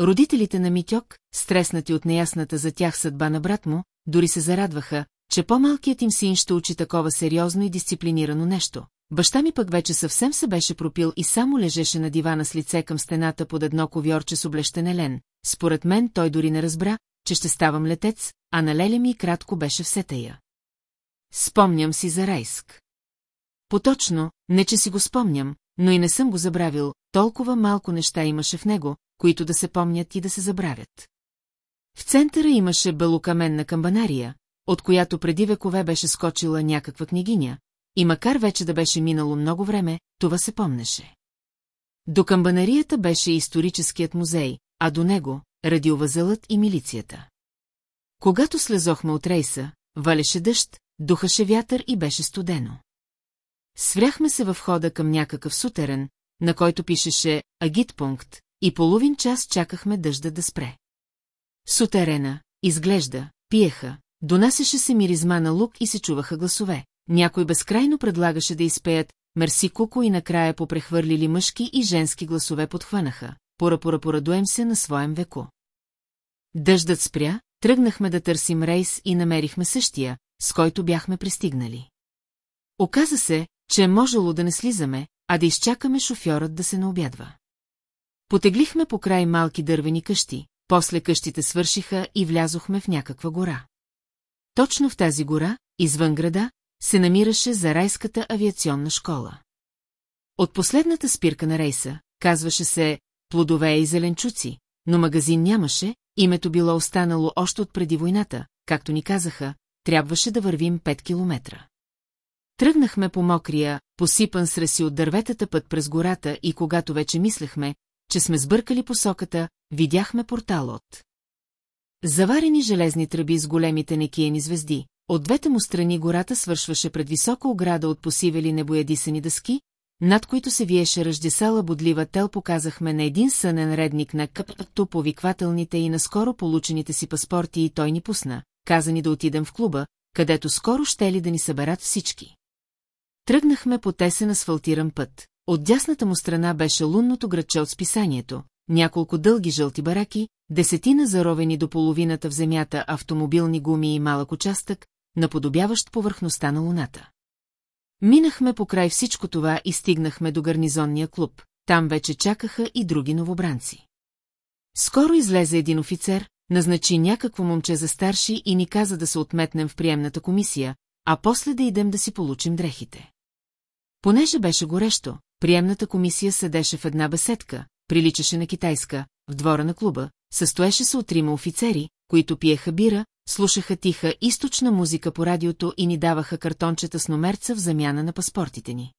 Родителите на Митьок, стреснати от неясната за тях съдба на брат му, дори се зарадваха, че по-малкият им син ще учи такова сериозно и дисциплинирано нещо. Баща ми пък вече съвсем се беше пропил и само лежеше на дивана с лице към стената под едно ковьорче с облещен елен. Според мен той дори не разбра, че ще ставам летец, а на леля ми кратко беше все тая. Спомням си за Райск. Поточно, не че си го спомням, но и не съм го забравил, толкова малко неща имаше в него, които да се помнят и да се забравят. В центъра имаше белокаменна камбанария, от която преди векове беше скочила някаква княгиня, и макар вече да беше минало много време, това се помнеше. До камбанарията беше историческият музей, а до него – радиовъзелът и милицията. Когато слезохме от рейса, валеше дъжд, духаше вятър и беше студено. Свряхме се във входа към някакъв сутерен, на който пишеше «Агитпункт», и половин час чакахме дъжда да спре. Сутерена, изглежда, пиеха, донасеше се миризма на лук и се чуваха гласове. Някой безкрайно предлагаше да изпеят «Мерси Куко» и накрая попрехвърлили мъжки и женски гласове подхванаха. Пора-пора порадуем се на своем веко. Дъждът спря, тръгнахме да търсим рейс и намерихме същия, с който бяхме пристигнали. Оказа се, че е можело да не слизаме, а да изчакаме шофьорът да се наобядва. Потеглихме по край малки дървени къщи, после къщите свършиха и влязохме в някаква гора. Точно в тази гора, извън града, се намираше за райската авиационна школа. От последната спирка на рейса, казваше се «Плодове и зеленчуци», но магазин нямаше, името било останало още от преди войната, както ни казаха, трябваше да вървим 5 километра. Тръгнахме по мокрия, посипан с раси от дърветата път през гората и когато вече мислехме, че сме сбъркали посоката, видяхме портал от. Заварени железни тръби с големите некиени звезди, от двете му страни гората свършваше пред висока ограда от посивели небоядисани дъски, над които се виеше ръждесала бодлива тел показахме на един сънен редник на къпто повиквателните и наскоро получените си паспорти и той ни пусна, казани да отидем в клуба, където скоро ще ли да ни съберат всички. Тръгнахме по тесен асфалтиран път. От дясната му страна беше лунното градче от списанието, няколко дълги жълти бараки, десетина заровени до половината в земята автомобилни гуми и малък участък, наподобяващ повърхността на луната. Минахме покрай всичко това и стигнахме до гарнизонния клуб. Там вече чакаха и други новобранци. Скоро излезе един офицер, назначи някакво момче за старши и ни каза да се отметнем в приемната комисия, а после да идем да си получим дрехите. Понеже беше горещо, приемната комисия седеше в една беседка, приличаше на китайска, в двора на клуба, състоеше се от трима офицери, които пиеха бира, слушаха тиха източна музика по радиото и ни даваха картончета с номерца в замяна на паспортите ни.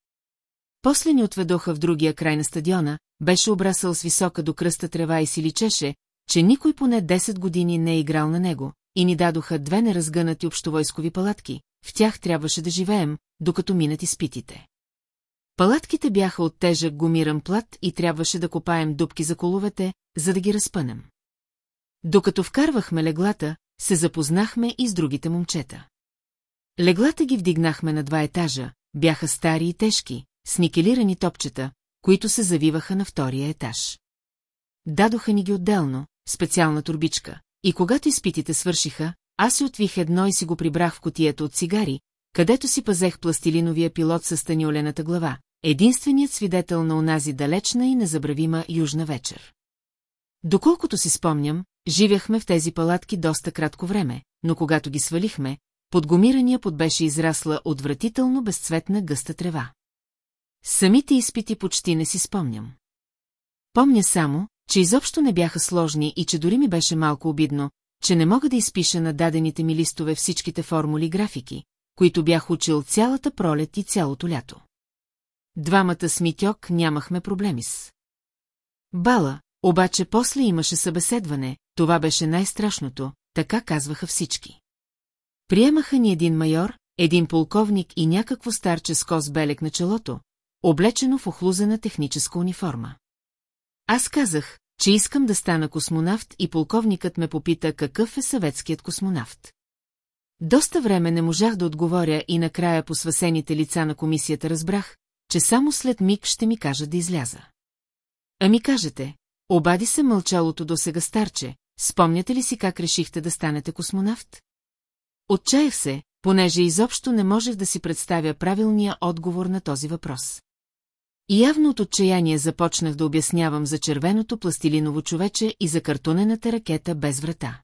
После ни отведоха в другия край на стадиона, беше обрасъл с висока до кръста трева и си личеше, че никой поне 10 години не е играл на него, и ни дадоха две неразгънати общовойскови палатки, в тях трябваше да живеем, докато минат изпитите. Палатките бяха от тежък гумиран плат и трябваше да копаем дубки за коловете, за да ги разпънем. Докато вкарвахме леглата, се запознахме и с другите момчета. Леглата ги вдигнахме на два етажа, бяха стари и тежки, с никелирани топчета, които се завиваха на втория етаж. Дадоха ни ги отделно, специална турбичка, и когато изпитите свършиха, аз си отвих едно и си го прибрах в котията от цигари, където си пазех пластилиновия пилот с станиолената глава, единственият свидетел на онази далечна и незабравима южна вечер. Доколкото си спомням, живяхме в тези палатки доста кратко време, но когато ги свалихме, под гумирания под беше израсла отвратително безцветна гъста трева. Самите изпити почти не си спомням. Помня само, че изобщо не бяха сложни и че дори ми беше малко обидно, че не мога да изпиша на дадените ми листове всичките формули и графики, които бях учил цялата пролет и цялото лято. Двамата с Митьок нямахме проблеми с. Бала, обаче после имаше събеседване, това беше най-страшното, така казваха всички. Приемаха ни един майор, един полковник и някакво старче с кос белек на челото, облечено в охлузена техническа униформа. Аз казах, че искам да стана космонавт и полковникът ме попита какъв е съветският космонавт. Доста време не можах да отговоря и накрая по свасените лица на комисията разбрах, че само след миг ще ми кажат да изляза. Ами кажете, обади се мълчалото до сега старче, спомняте ли си как решихте да станете космонавт? Отчаях се, понеже изобщо не можех да си представя правилния отговор на този въпрос. Явно от отчаяние започнах да обяснявам за червеното пластилиново човече и за картонената ракета без врата.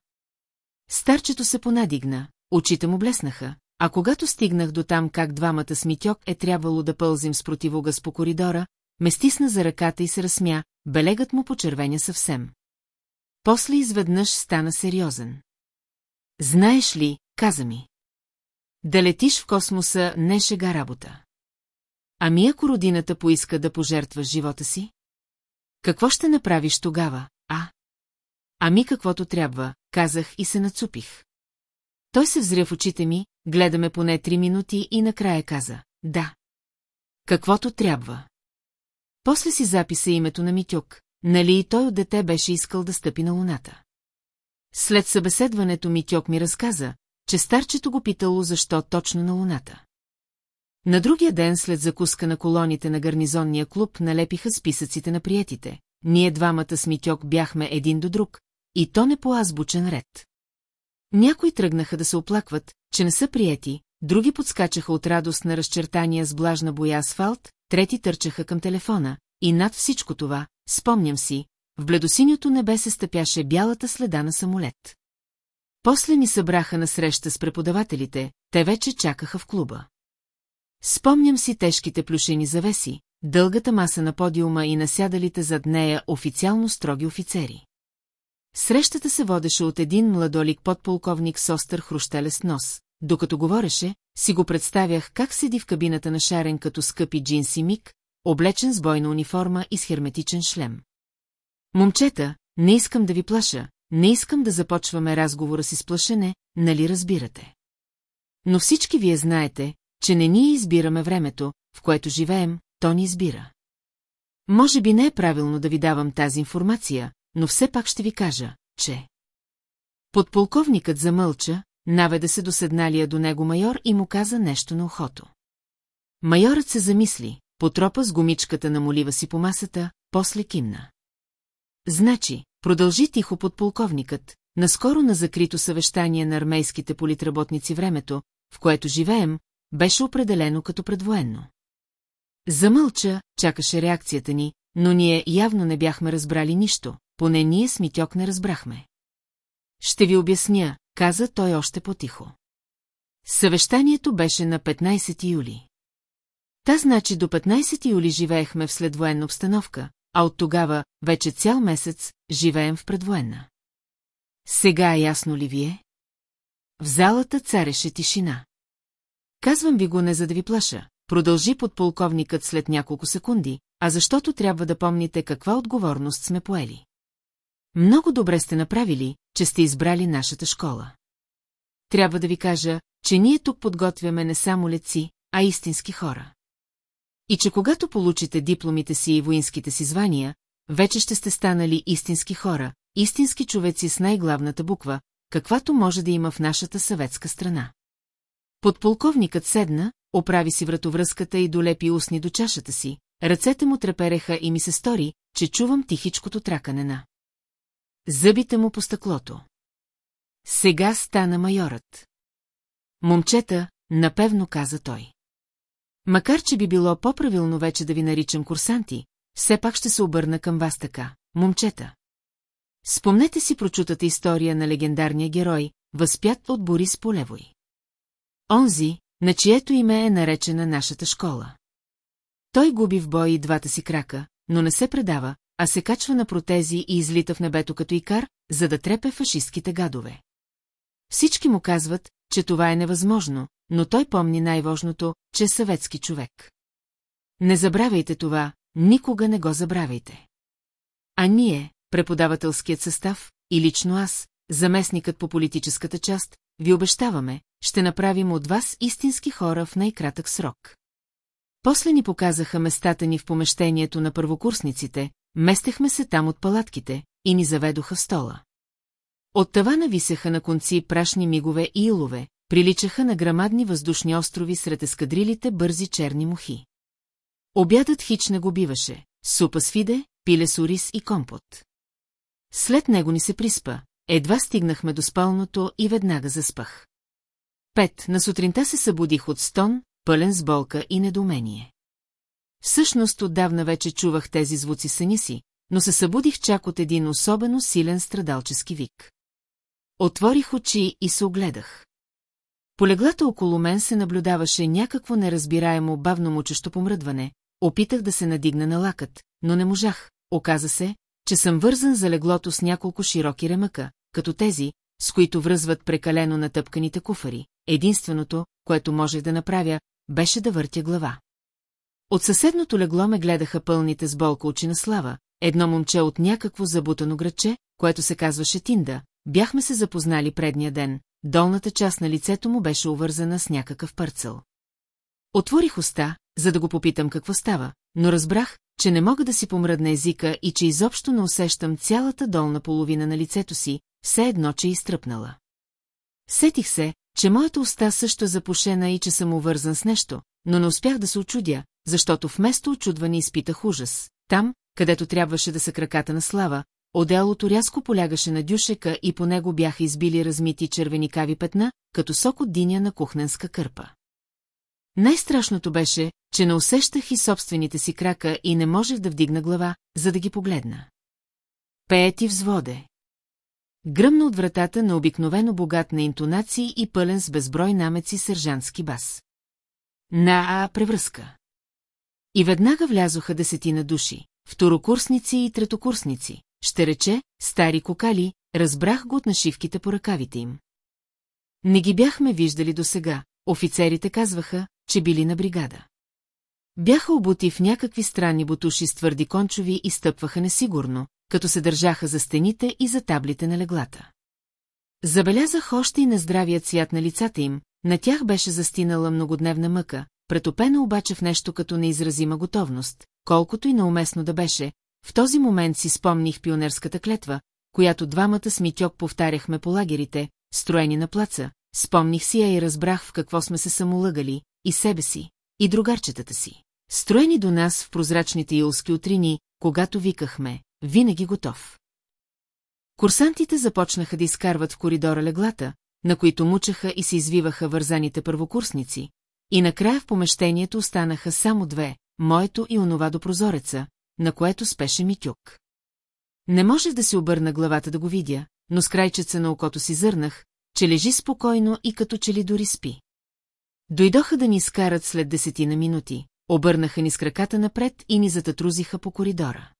Старчето се понадигна, очите му блеснаха, а когато стигнах до там как двамата с Митьок е трябвало да пълзим с противогаз по коридора, ме стисна за ръката и се разсмя, белегът му почервеня съвсем. После изведнъж стана сериозен. Знаеш ли, каза ми. Да летиш в космоса не шега работа. Ами ако родината поиска да пожертваш живота си? Какво ще направиш тогава, а? Ами каквото трябва, казах и се нацупих. Той се взря в очите ми, гледаме поне три минути и накрая каза «Да». Каквото трябва. После си записа името на Митюк, нали и той от дете беше искал да стъпи на луната. След събеседването Митюк ми разказа, че старчето го питало защо точно на луната. На другия ден след закуска на колоните на гарнизонния клуб налепиха списъците на приятите. Ние двамата с Митьок бяхме един до друг, и то не по азбучен ред. Някои тръгнаха да се оплакват, че не са приети, други подскачаха от радост на разчертания с блажна боя асфалт, трети търчаха към телефона, и над всичко това, спомням си, в бледосиньото небе се стъпяше бялата следа на самолет. После ни събраха на среща с преподавателите, те вече чакаха в клуба. Спомням си тежките плюшени завеси, дългата маса на подиума и насядалите зад нея официално строги офицери. Срещата се водеше от един младолик подполковник с остър хрущелест нос. Докато говореше, си го представях как седи в кабината на шарен като скъпи джинси мик, облечен с бойна униформа и с херметичен шлем. Момчета, не искам да ви плаша, не искам да започваме разговора си с плашене, нали разбирате? Но всички вие знаете, че не ние избираме времето, в което живеем, то ни избира. Може би не е правилно да ви давам тази информация, но все пак ще ви кажа, че... Подполковникът замълча, наведе се до седналия до него майор и му каза нещо на ухото. Майорът се замисли, потропа с гумичката на молива си по масата, после кимна. Значи, продължи тихо подполковникът, наскоро на закрито съвещание на армейските политработници времето, в което живеем, беше определено като предвоенно. Замълча, чакаше реакцията ни, но ние явно не бяхме разбрали нищо, поне ние с Митьок не разбрахме. Ще ви обясня, каза той още по-тихо. Съвещанието беше на 15 юли. Та значи до 15 юли живеехме в следвоенна обстановка, а от тогава, вече цял месец, живеем в предвоенна. Сега е ясно ли вие? В залата цареше тишина. Казвам ви го не за да ви плаша, продължи подполковникът след няколко секунди, а защото трябва да помните каква отговорност сме поели. Много добре сте направили, че сте избрали нашата школа. Трябва да ви кажа, че ние тук подготвяме не само леци, а истински хора. И че когато получите дипломите си и воинските си звания, вече ще сте станали истински хора, истински човеци с най-главната буква, каквато може да има в нашата съветска страна. Подполковникът седна, оправи си вратовръзката и долепи устни до чашата си, ръцете му трепереха и ми се стори, че чувам тихичкото тракане на. Зъбите му по стъклото. Сега стана майорът. Момчета, напевно каза той. Макар, че би било по-правилно вече да ви наричам курсанти, все пак ще се обърна към вас така, момчета. Спомнете си прочутата история на легендарния герой, възпят от Борис Полевой. Онзи, на чието име е наречена нашата школа. Той губи в бой и двата си крака, но не се предава, а се качва на протези и излита в небето като икар, за да трепе фашистките гадове. Всички му казват, че това е невъзможно, но той помни най-важното, че е съветски човек. Не забравяйте това, никога не го забравяйте. А ние, преподавателският състав, и лично аз, заместникът по политическата част, ви обещаваме, ще направим от вас истински хора в най-кратък срок. После ни показаха местата ни в помещението на първокурсниците, местехме се там от палатките и ни заведоха в стола. От тавана висеха на конци прашни мигове и илове, приличаха на грамадни въздушни острови сред ескадрилите бързи черни мухи. Обядът хич не го биваше, супа с фиде, пиле с ориз и компот. След него ни се приспа, едва стигнахме до спалното и веднага заспах. Пет, на сутринта се събудих от стон, пълен с болка и недоумение. Всъщност отдавна вече чувах тези звуци съни си, но се събудих чак от един особено силен страдалчески вик. Отворих очи и се огледах. Полеглата около мен се наблюдаваше някакво неразбираемо бавно мучещо помръдване, опитах да се надигна на лакът, но не можах, оказа се, че съм вързан за леглото с няколко широки ремъка, като тези, с които връзват прекалено натъпканите куфари. Единственото, което можех да направя, беше да въртя глава. От съседното легло ме гледаха пълните с болка очи на слава, едно момче от някакво забутано градче, което се казваше Тинда, бяхме се запознали предния ден, долната част на лицето му беше увързана с някакъв пърцел. Отворих уста, за да го попитам какво става, но разбрах, че не мога да си помръдна езика и че изобщо не усещам цялата долна половина на лицето си, все едно, че е изтръпнала. Сетих се, че моята уста също е запушена и че съм увързан с нещо, но не успях да се очудя, защото вместо очудване изпитах ужас. Там, където трябваше да са краката на слава, Оделото рязко полягаше на дюшека и по него бяха избили размити червеникави петна, като сок от диня на кухненска кърпа. Най-страшното беше, че не усещах и собствените си крака и не можех да вдигна глава, за да ги погледна. Пеети взводе. Гръмна от вратата на обикновено богат на интонации и пълен с безброй намеци сержантски бас. На А превръзка. И веднага влязоха десетина души, второкурсници и третокурсници, ще рече, стари кокали, разбрах го от нашивките по ръкавите им. Не ги бяхме виждали досега, офицерите казваха, че били на бригада. Бяха обути в някакви странни бутуши с твърди кончови и стъпваха несигурно, като се държаха за стените и за таблите на леглата. Забелязах още и нездравият цвят на лицата им, на тях беше застинала многодневна мъка, претопена обаче в нещо като неизразима готовност, колкото и науместно да беше, в този момент си спомних пионерската клетва, която двамата с Митьок повтаряхме по лагерите, строени на плаца, спомних си я и разбрах в какво сме се самолъгали, и себе си, и другарчетата си. Строени до нас в прозрачните юлски утрини, когато викахме, винаги готов. Курсантите започнаха да изкарват в коридора леглата, на които мучаха и се извиваха вързаните първокурсници, и накрая в помещението останаха само две, моето и онова до прозореца, на което спеше Митюк. Не можех да си обърна главата да го видя, но с крайчеца на окото си зърнах, че лежи спокойно и като че ли дори спи. Дойдоха да ни изкарат след десетина минути, обърнаха ни с краката напред и ни зататрузиха по коридора.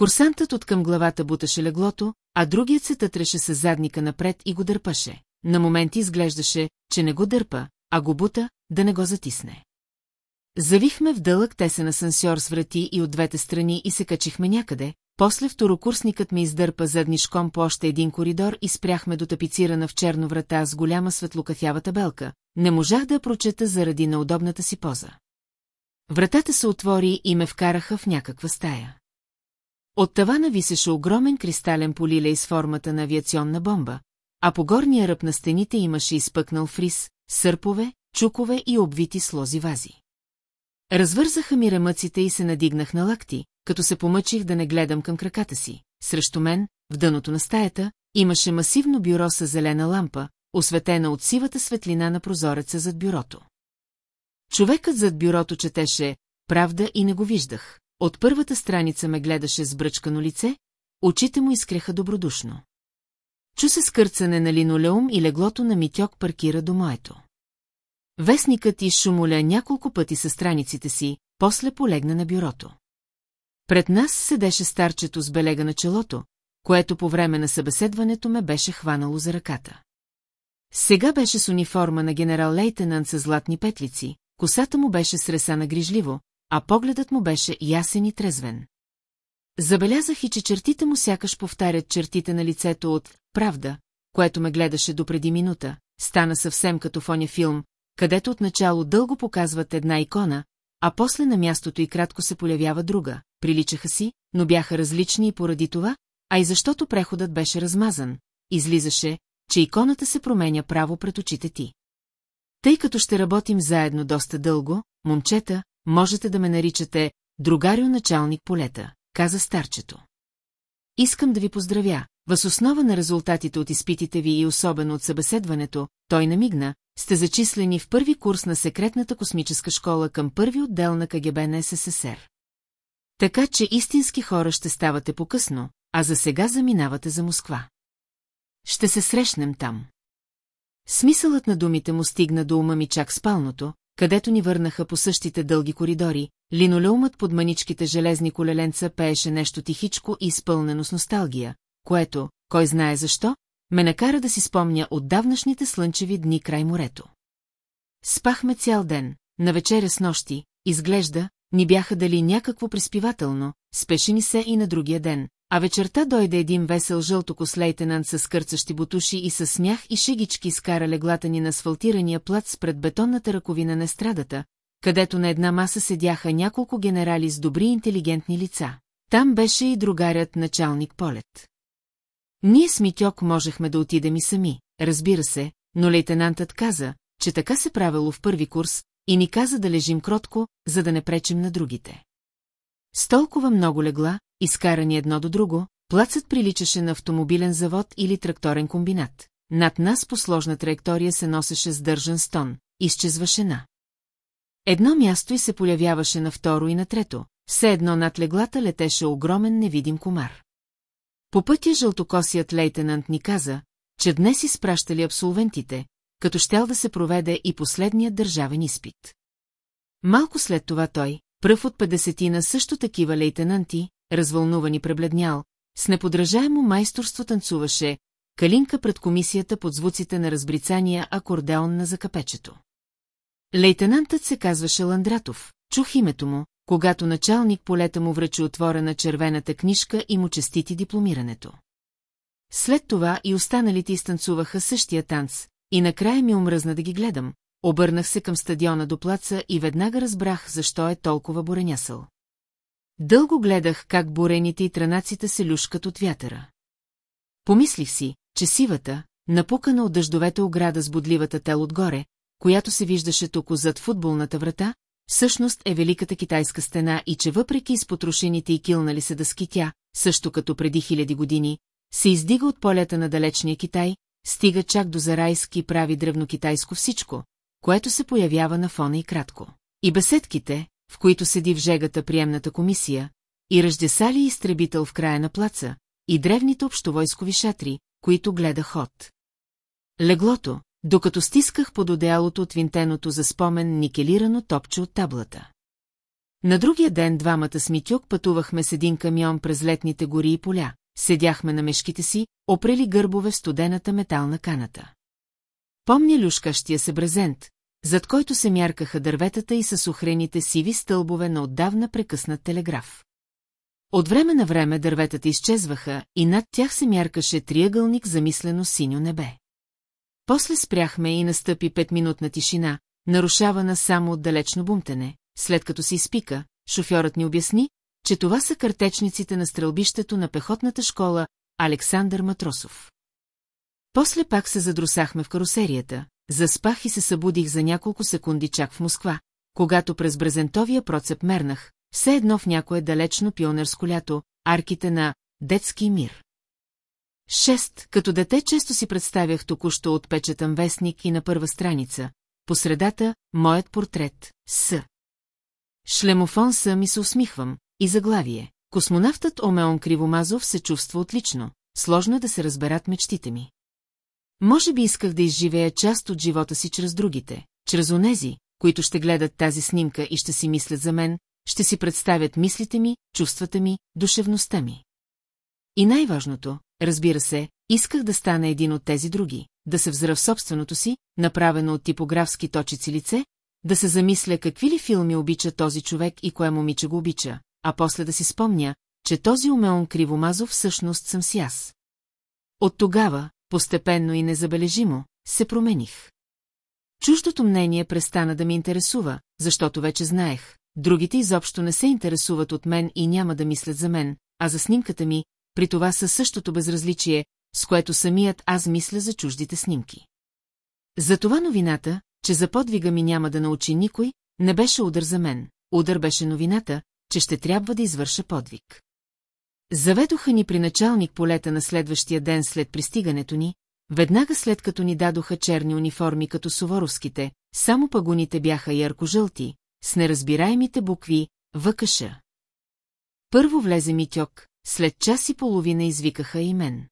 Курсантът от към главата буташе леглото, а другият се тътреше с задника напред и го дърпаше. На моменти изглеждаше, че не го дърпа, а го бута, да не го затисне. Завихме в дълъг тесен асансьор с врати и от двете страни и се качихме някъде, после второкурсникът ми издърпа заднишком по още един коридор и спряхме до тапицирана в черно врата с голяма светлокафява табелка. Не можах да я прочета заради неудобната си поза. Вратата се отвори и ме вкараха в някаква стая. От тавана висеше огромен кристален полилей с формата на авиационна бомба, а по горния ръб на стените имаше изпъкнал фриз, сърпове, чукове и обвити с лози вази. Развързаха ми ремъците и се надигнах на лакти, като се помъчих да не гледам към краката си. Срещу мен, в дъното на стаята, имаше масивно бюро с зелена лампа, осветена от сивата светлина на прозореца зад бюрото. Човекът зад бюрото четеше «Правда» и не го виждах. От първата страница ме гледаше с бръчкано лице, очите му изкреха добродушно. Чу се скърцане на линолеум и леглото на Митьок паркира до моето. Вестникът изшумоля няколко пъти със страниците си, после полегна на бюрото. Пред нас седеше старчето с белега на челото, което по време на събеседването ме беше хванало за ръката. Сега беше с униформа на генерал-лейтенант с златни петлици, косата му беше сресана грижливо, а погледът му беше ясен и трезвен. Забелязах и, че чертите му сякаш повтарят чертите на лицето от «Правда», което ме гледаше допреди минута, стана съвсем като в оня филм, където отначало дълго показват една икона, а после на мястото и кратко се появява друга, приличаха си, но бяха различни и поради това, а и защото преходът беше размазан, излизаше, че иконата се променя право пред очите ти. Тъй като ще работим заедно доста дълго, момчета, можете да ме наричате другарио началник полета, каза старчето. Искам да ви поздравя. Въз основа на резултатите от изпитите ви и особено от събеседването, той намигна, сте зачислени в първи курс на секретната космическа школа към първи отдел на КГБ на СССР. Така че истински хора ще ставате по-късно, а за сега заминавате за Москва. Ще се срещнем там. Смисълът на думите му стигна до ума ми чак спалното, където ни върнаха по същите дълги коридори, линолеумът под маничките железни колеленца пееше нещо тихичко и изпълнено с носталгия, което, кой знае защо, ме накара да си спомня от давнашните слънчеви дни край морето. Спахме цял ден, на вечеря с нощи, изглежда, ни бяха дали някакво приспивателно, спеши ни се и на другия ден, а вечерта дойде един весел жълтокос лейтенант с кърцащи бутуши и със смях и шегички скара леглата ни на асфалтирания плац пред бетонната ръковина на страдата, където на една маса седяха няколко генерали с добри интелигентни лица. Там беше и другарят началник полет. Ние с Митьок можехме да отидем и сами, разбира се, но лейтенантът каза, че така се правило в първи курс и ни каза да лежим кротко, за да не пречим на другите. С толкова много легла, изкарани едно до друго, плацът приличаше на автомобилен завод или тракторен комбинат. Над нас по сложна траектория се носеше сдържан стон, изчезваше на. Едно място и се появяваше на второ и на трето, все едно над леглата летеше огромен невидим комар. По пътя жълтокосият лейтенант ни каза, че днес изпращали абсолвентите, като щел да се проведе и последният държавен изпит. Малко след това той, пръв от 50 на също такива лейтенанти, развълнуван и пребледнял, с неподражаемо майсторство танцуваше калинка пред комисията под звуците на разбрицания акордеон на закапечето. Лейтенантът се казваше Ландратов, чух името му, когато началник полета му връчи отворена червената книжка и му честити дипломирането. След това и останалите изтанцуваха същия танц, и накрая ми омръзна да ги гледам, обърнах се към стадиона до плаца и веднага разбрах защо е толкова буренясъл. Дълго гледах как бурените и транаците се люшкат от вятъра. Помислих си, че сивата, напукана от дъждовете ограда с бодливата тел отгоре, която се виждаше тук зад футболната врата, всъщност е Великата китайска стена и че въпреки изпотрошените и килнали се дъски тя, също като преди хиляди години, се издига от полета на далечния Китай, стига чак до зарайски и прави древнокитайско всичко, което се появява на фона и кратко. И беседките, в които седи в жегата приемната комисия, и ръждесали изтребител в края на плаца, и древните общовойскови шатри, които гледах от. Леглото, докато стисках под одеялото от винтеното за спомен никелирано топче от таблата. На другия ден двамата с Митюк пътувахме с един камион през летните гори и поля, седяхме на мешките си, опрели гърбове в студената метална каната. Помня люшкащия се брезент, зад който се мяркаха дърветата и с охрените сиви стълбове на отдавна прекъснат телеграф. От време на време дърветата изчезваха и над тях се мяркаше триъгълник замислено синьо небе. После спряхме и настъпи петминутна тишина, нарушавана само от далечно бумтене. След като се изпика, шофьорът ни обясни, че това са картечниците на стрелбището на пехотната школа Александър Матросов. После пак се задрусахме в карусерията, заспах и се събудих за няколко секунди чак в Москва, когато през брезентовия процеп мернах, все едно в някое далечно пионерско лято, арките на детски мир. Шест, като дете често си представях току-що отпечатан вестник и на първа страница, по средата – моят портрет, С. Шлемофон съм и се усмихвам, и заглавие. Космонавтът Омеон Кривомазов се чувства отлично, сложно е да се разберат мечтите ми. Може би исках да изживея част от живота си чрез другите, чрез онези, които ще гледат тази снимка и ще си мислят за мен, ще си представят мислите ми, чувствата ми, душевността ми. И най-важното, разбира се, исках да стана един от тези други, да се взра в собственото си, направено от типографски точици лице, да се замисля какви ли филми обича този човек и кое момиче го обича, а после да си спомня, че този Умеон Кривомазов всъщност съм си аз. От тогава, постепенно и незабележимо, се промених. Чуждото мнение престана да ме интересува, защото вече знаех, другите изобщо не се интересуват от мен и няма да мислят за мен, а за снимката ми, при това със същото безразличие, с което самият аз мисля за чуждите снимки. Затова новината, че за подвига ми няма да научи никой, не беше удар за мен. Удар беше новината, че ще трябва да извърша подвиг. Заведоха ни при началник полета на следващия ден след пристигането ни, веднага след като ни дадоха черни униформи като суворовските, само пагоните бяха ярко-жълти, с неразбираемите букви ВКШ. Първо влезе Митьок, след час и половина извикаха и мен.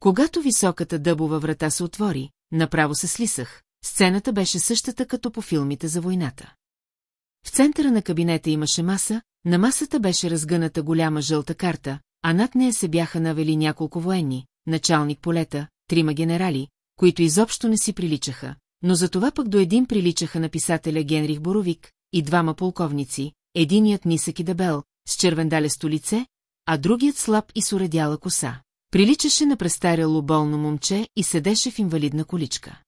Когато високата дъбова врата се отвори, направо се слисах, сцената беше същата като по филмите за войната. В центъра на кабинета имаше маса, на масата беше разгъната голяма жълта карта, а над нея се бяха навели няколко военни, началник полета, трима генерали, които изобщо не си приличаха, но за това пък до един приличаха на писателя Генрих Боровик и двама полковници, единият нисък и дебел, с червендалесто лице, а другият слаб и с уредяла коса. Приличаше на престаряло болно момче и седеше в инвалидна количка.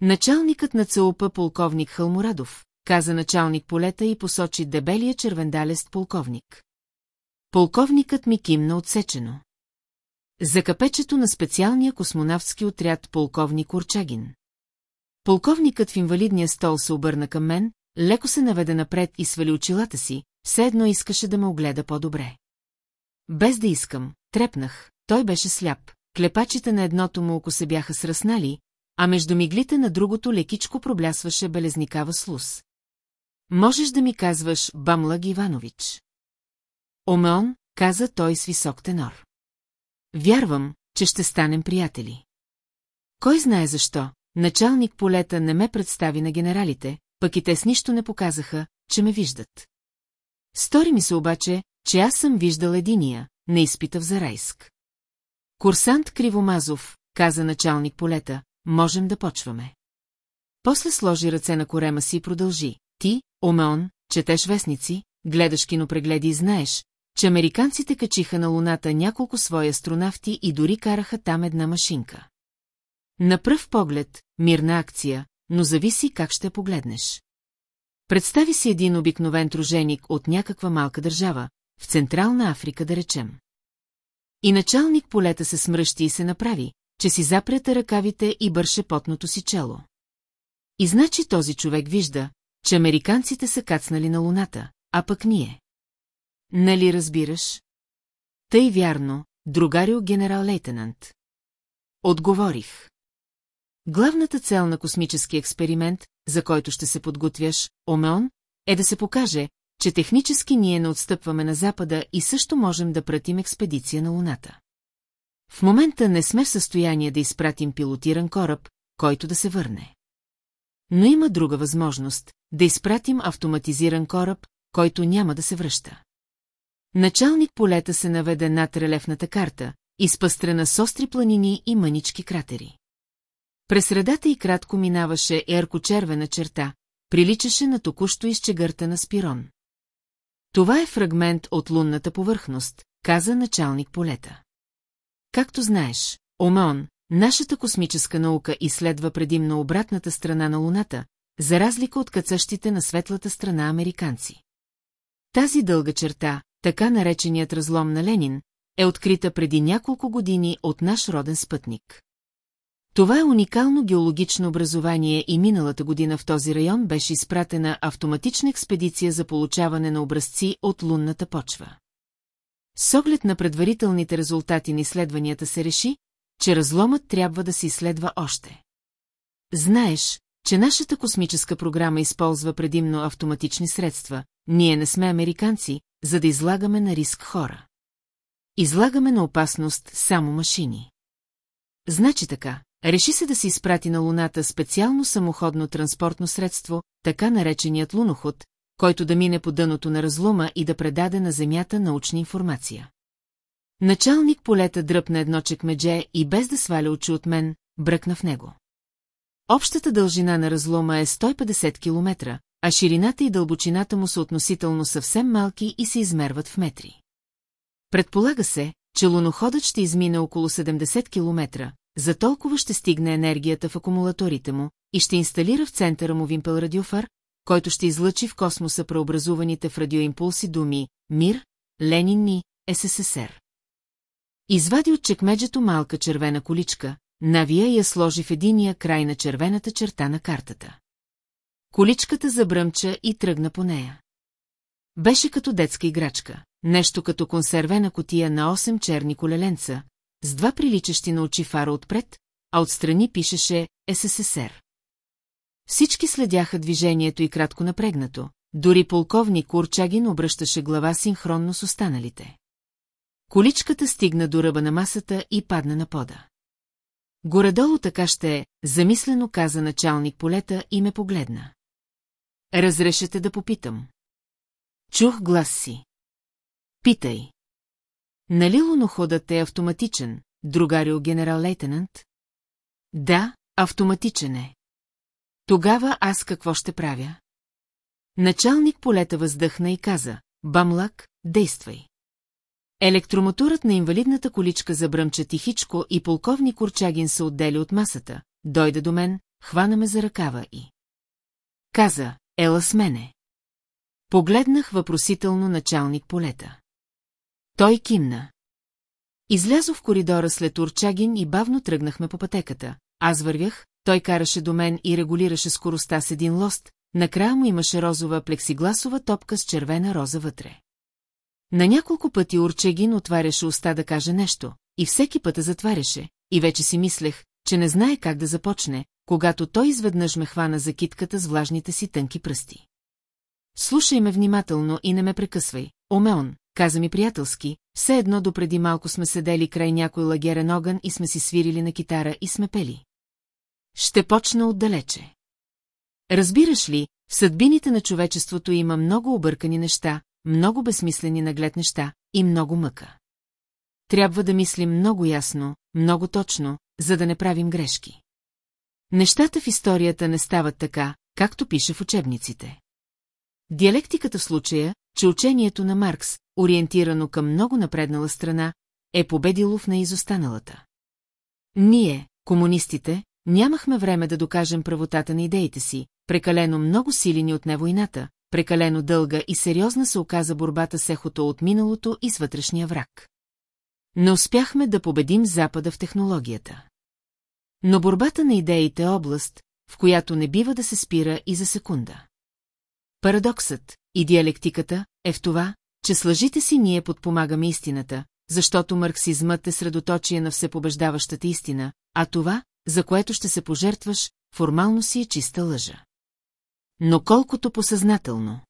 Началникът на ЦОП полковник Халмурадов, каза началник полета и посочи дебелия червендалест полковник. Полковникът ми кимна отсечено. За капечето на специалния космонавтски отряд полковник Орчагин. Полковникът в инвалидния стол се обърна към мен, леко се наведе напред и свали очилата си, все едно искаше да ме огледа по-добре. Без да искам, трепнах, той беше сляп, клепачите на едното му око се бяха сраснали, а между миглите на другото лекичко проблясваше белезникава слус. Можеш да ми казваш Бамлаг Иванович. Омеон, каза той с висок тенор. Вярвам, че ще станем приятели. Кой знае защо, началник полета не ме представи на генералите, пък и те с нищо не показаха, че ме виждат. Стори ми се обаче, че аз съм виждал единия, не изпита в Зарайск. Курсант Кривомазов, каза началник полета, можем да почваме. После сложи ръце на корема си и продължи. Ти, Омеон, четеш вестници, гледаш кинопрегледи и знаеш, че американците качиха на Луната няколко свои астронавти и дори караха там една машинка. На пръв поглед, мирна акция, но зависи как ще погледнеш. Представи си един обикновен труженик от някаква малка държава, в Централна Африка да речем. И началник полета се смръщи и се направи, че си запрета ръкавите и бърше потното си чело. И значи този човек вижда, че американците са кацнали на луната, а пък ние. Нали разбираш? Тъй вярно, другарио генерал-лейтенант. Отговорих. Главната цел на космически експеримент, за който ще се подготвяш, Омеон, е да се покаже, че технически ние не отстъпваме на Запада и също можем да пратим експедиция на Луната. В момента не сме в състояние да изпратим пилотиран кораб, който да се върне. Но има друга възможност – да изпратим автоматизиран кораб, който няма да се връща. Началник полета се наведе над релефната карта, изпъстрена с остри планини и мънички кратери. През средата и кратко минаваше яркочервена черта, приличаше на току-що изчегъртана спирон. Това е фрагмент от лунната повърхност, каза началник полета. Както знаеш, Омеон, нашата космическа наука изследва предимно обратната страна на Луната, за разлика от кацащите на светлата страна американци. Тази дълга черта, така нареченият разлом на Ленин, е открита преди няколко години от наш роден спътник. Това е уникално геологично образование и миналата година в този район беше изпратена автоматична експедиция за получаване на образци от лунната почва. С оглед на предварителните резултати на изследванията се реши, че разломът трябва да се изследва още. Знаеш, че нашата космическа програма използва предимно автоматични средства, ние не сме американци, за да излагаме на риск хора. Излагаме на опасност само машини. Значи така, реши се да се изпрати на Луната специално самоходно транспортно средство, така нареченият луноход, който да мине по дъното на разлома и да предаде на Земята научна информация. Началник полета дръпна едно чекмедже и без да сваля очи от мен, бръкна в него. Общата дължина на разлома е 150 км, а ширината и дълбочината му са относително съвсем малки и се измерват в метри. Предполага се, че луноходът ще измине около 70 км, за толкова ще стигне енергията в акумулаторите му и ще инсталира в центъра му вимпел радиофар, който ще излъчи в космоса преобразуваните в радиоимпулси думи «Мир», «Ленин ни», «СССР». Извади от чекмеджето малка червена количка, навия я сложи в единия край на червената черта на картата. Количката забръмча и тръгна по нея. Беше като детска играчка, нещо като консервена котия на 8 черни колеленца, с два приличащи на очи фара отпред, а отстрани пишеше СССР. Всички следяха движението и кратко напрегнато, дори полковник Курчагин обръщаше глава синхронно с останалите. Количката стигна до ръба на масата и падна на пода. Горедолу така ще е, замислено каза началник полета и ме погледна. Разрешете да попитам. Чух глас си. Питай. Нали луноходът е автоматичен, другарио генерал-лейтенант? Да, автоматичен е. Тогава аз какво ще правя? Началник полета въздъхна и каза, Бамлак, действай. Електромоторът на инвалидната количка забръмча тихичко и полковник Урчагин се отдели от масата, дойде до мен, хвана ме за ръкава и... Каза, ела с мене. Погледнах въпросително началник полета. Той кимна. Излязох в коридора след Урчагин и бавно тръгнахме по пътеката. Аз вървях, той караше до мен и регулираше скоростта с един лост, накрая му имаше розова плексигласова топка с червена роза вътре. На няколко пъти Урчагин отваряше уста да каже нещо, и всеки път затваряше, и вече си мислех, че не знае как да започне, когато той изведнъж ме хвана за китката с влажните си тънки пръсти. Слушай ме внимателно и не ме прекъсвай, Омеон, каза ми приятелски, все едно допреди малко сме седели край някой лагерен огън и сме си свирили на китара и сме пели. Ще почна отдалече. Разбираш ли, в съдбините на човечеството има много объркани неща, много безсмислени наглед неща и много мъка. Трябва да мислим много ясно, много точно, за да не правим грешки. Нещата в историята не стават така, както пише в учебниците. Диалектиката в случая, че учението на Маркс, ориентирано към много напреднала страна, е победило в неизостаналата. Ние, комунистите, нямахме време да докажем правотата на идеите си, прекалено много сили ни отне войната, прекалено дълга и сериозна се оказа борбата с ехото от миналото и с вътрешния враг. Не успяхме да победим Запада в технологията. Но борбата на идеите е област, в която не бива да се спира и за секунда. Парадоксът и диалектиката е в това, че с лъжите си ние подпомагаме истината, защото марксизмът е средоточие на всепобеждаващата истина, а това, за което ще се пожертваш, формално си е чиста лъжа. Но колкото посъзнателно.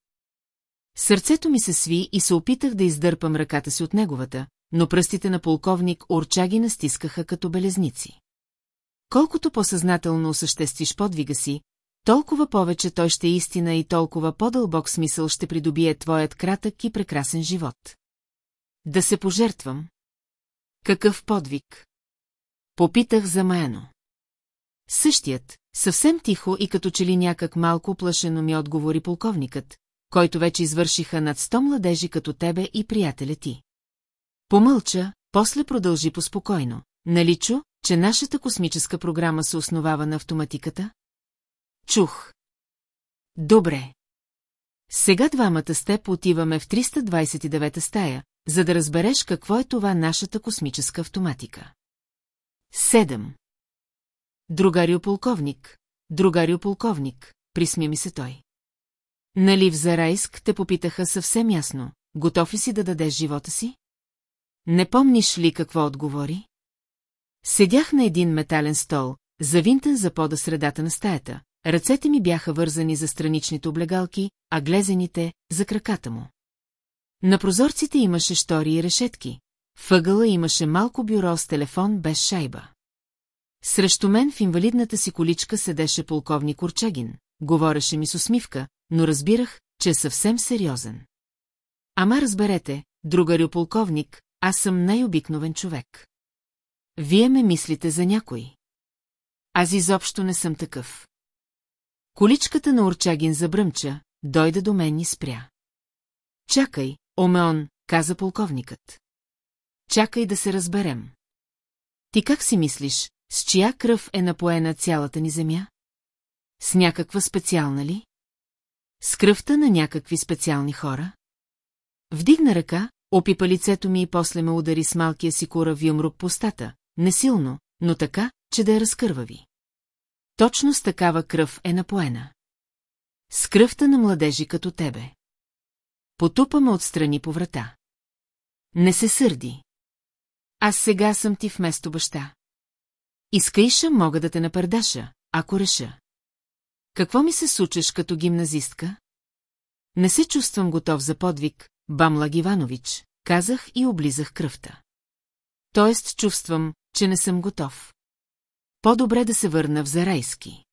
Сърцето ми се сви и се опитах да издърпам ръката си от неговата, но пръстите на полковник Орчаги настискаха като белезници. Колкото по-съзнателно осъществиш подвига си, толкова повече той ще е истина и толкова по-дълбок смисъл ще придобие твоят кратък и прекрасен живот. Да се пожертвам. Какъв подвиг? Попитах замаяно. Същият, съвсем тихо и като че ли някак малко плашено ми отговори полковникът, който вече извършиха над сто младежи като тебе и приятеля ти. Помълча, после продължи поспокойно. Нали чу, че нашата космическа програма се основава на автоматиката? Чух. Добре. Сега двамата с теб отиваме в 329 стая, за да разбереш какво е това нашата космическа автоматика. Седем. Другарио полковник, другарио полковник, присмя ми се той. Нали в Зарайск те попитаха съвсем ясно, готов ли си да дадеш живота си? Не помниш ли какво отговори? Седях на един метален стол, завинтен за пода средата на стаята. Ръцете ми бяха вързани за страничните облегалки, а глезените – за краката му. На прозорците имаше штори и решетки. Въгъла имаше малко бюро с телефон без шайба. Срещу мен в инвалидната си количка седеше полковник Орчагин. Говореше ми с усмивка, но разбирах, че е съвсем сериозен. Ама разберете, другарю полковник, аз съм най-обикновен човек. Вие ме мислите за някой. Аз изобщо не съм такъв. Количката на Орчагин забръмча, дойде до мен и спря. Чакай, Омеон, каза полковникът. Чакай да се разберем. Ти как си мислиш, с чия кръв е напоена цялата ни земя? С някаква специална ли? С кръвта на някакви специални хора? Вдигна ръка, опипа лицето ми и после ме удари с малкия си кура юмрук по несилно, но така, че да я разкървави. Точно с такава кръв е напоена. С кръвта на младежи като тебе. Потупа ме отстрани по врата. Не се сърди. Аз сега съм ти вместо баща. Искайша мога да те напърдаша, ако реша. Какво ми се случиш като гимназистка? Не се чувствам готов за подвиг, Бамлаг Иванович, казах и облизах кръвта. Тоест чувствам, че не съм готов. По-добре да се върна в Зарайски.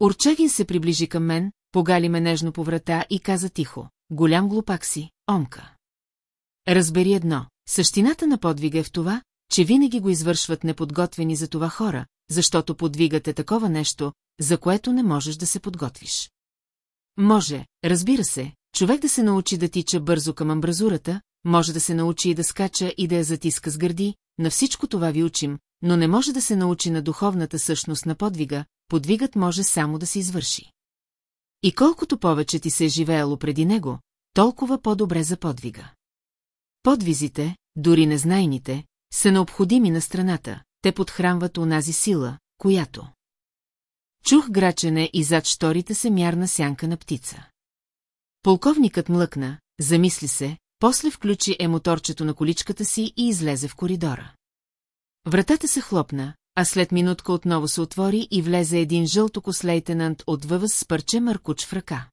Урчагин се приближи към мен, погали ме нежно по врата и каза тихо. Голям глупак си, Омка. Разбери едно, същината на подвига е в това, че винаги го извършват неподготвени за това хора, защото подвигът е такова нещо, за което не можеш да се подготвиш. Може, разбира се, човек да се научи да тича бързо към амбразурата, може да се научи и да скача и да я затиска с гърди, на всичко това ви учим, но не може да се научи на духовната същност на подвига, подвигът може само да се извърши. И колкото повече ти се е живеело преди него, толкова по-добре за подвига. Подвизите, дори незнайните, са необходими на страната, те подхранват онази сила, която... Чух грачене и зад шторите се мярна сянка на птица. Полковникът млъкна, замисли се, после включи емоторчето на количката си и излезе в коридора. Вратата се хлопна, а след минутка отново се отвори и влезе един жълтокос лейтенант от въвъз с парче маркуч в ръка.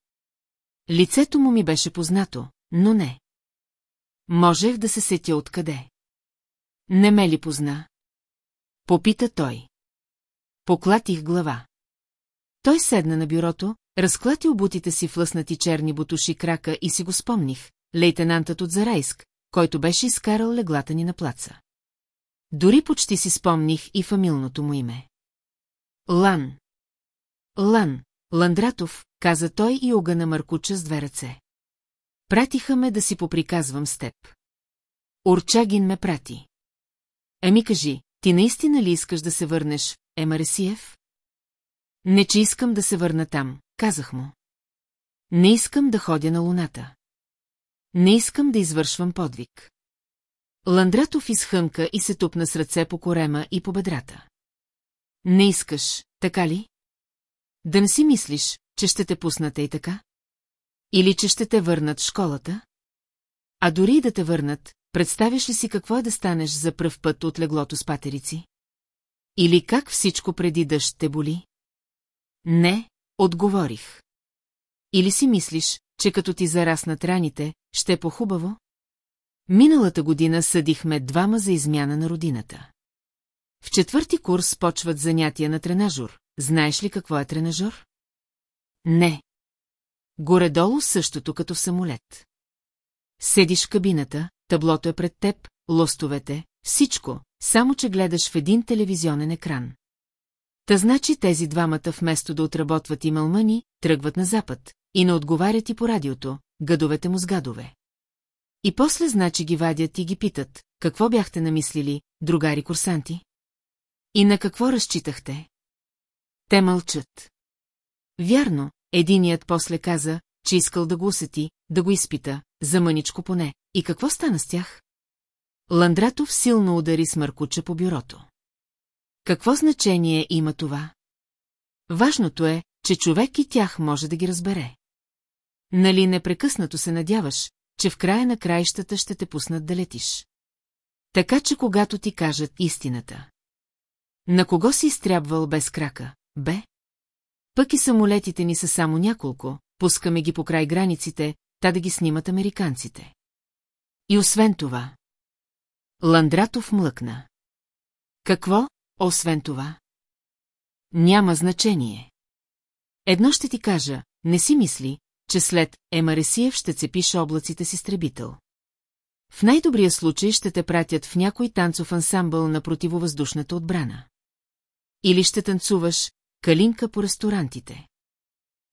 Лицето му ми беше познато, но не. Можех да се сетя откъде. Не ме ли позна? Попита той. Поклатих глава. Той седна на бюрото, разклати обутите си в лъснати черни бутуши крака и си го спомних, лейтенантът от Зарайск, който беше изкарал леглата ни на плаца. Дори почти си спомних и фамилното му име. Лан. Лан, Ландратов, каза той и огъна Маркуча с две ръце. Пратиха ме да си поприказвам с теб. Орчагин ме прати. Еми кажи, ти наистина ли искаш да се върнеш, Емаресиев? Не, че искам да се върна там, казах му. Не искам да ходя на луната. Не искам да извършвам подвиг. Ландратов изхъмка и се тупна с ръце по корема и по бедрата. Не искаш, така ли? Да не си мислиш, че ще те пуснате и така? Или че ще те върнат в школата? А дори и да те върнат, представяш ли си какво е да станеш за пръв път от леглото с патерици? Или как всичко преди дъжд те боли? Не, отговорих. Или си мислиш, че като ти зараснат раните, ще е по-хубаво? Миналата година съдихме двама за измяна на родината. В четвърти курс почват занятия на тренажор. Знаеш ли какво е тренажор? Не. Горедолу същото като самолет. Седиш в кабината, таблото е пред теб, лостовете, всичко, само че гледаш в един телевизионен екран. Та значи тези двамата вместо да отработват и мълмани, тръгват на запад и не отговарят и по радиото, гадовете му с гадове. И после значи ги вадят и ги питат, какво бяхте намислили, другари курсанти? И на какво разчитахте? Те мълчат. Вярно, единият после каза, че искал да го усети, да го изпита, за мъничко поне. И какво стана с тях? Ландратов силно удари с Маркуча по бюрото. Какво значение има това? Важното е, че човек и тях може да ги разбере. Нали непрекъснато се надяваш, че в края на краищата ще те пуснат да летиш. Така че когато ти кажат истината. На кого си изтрябвал без крака, бе? Пък и самолетите ни са само няколко, пускаме ги по край границите, та да ги снимат американците. И освен това... Ландратов млъкна. Какво, освен това? Няма значение. Едно ще ти кажа, не си мисли, че след Емаресиев ще цепиш облаците с изтребител. В най-добрия случай ще те пратят в някой танцов ансамбъл на противовъздушната отбрана. Или ще танцуваш калинка по ресторантите.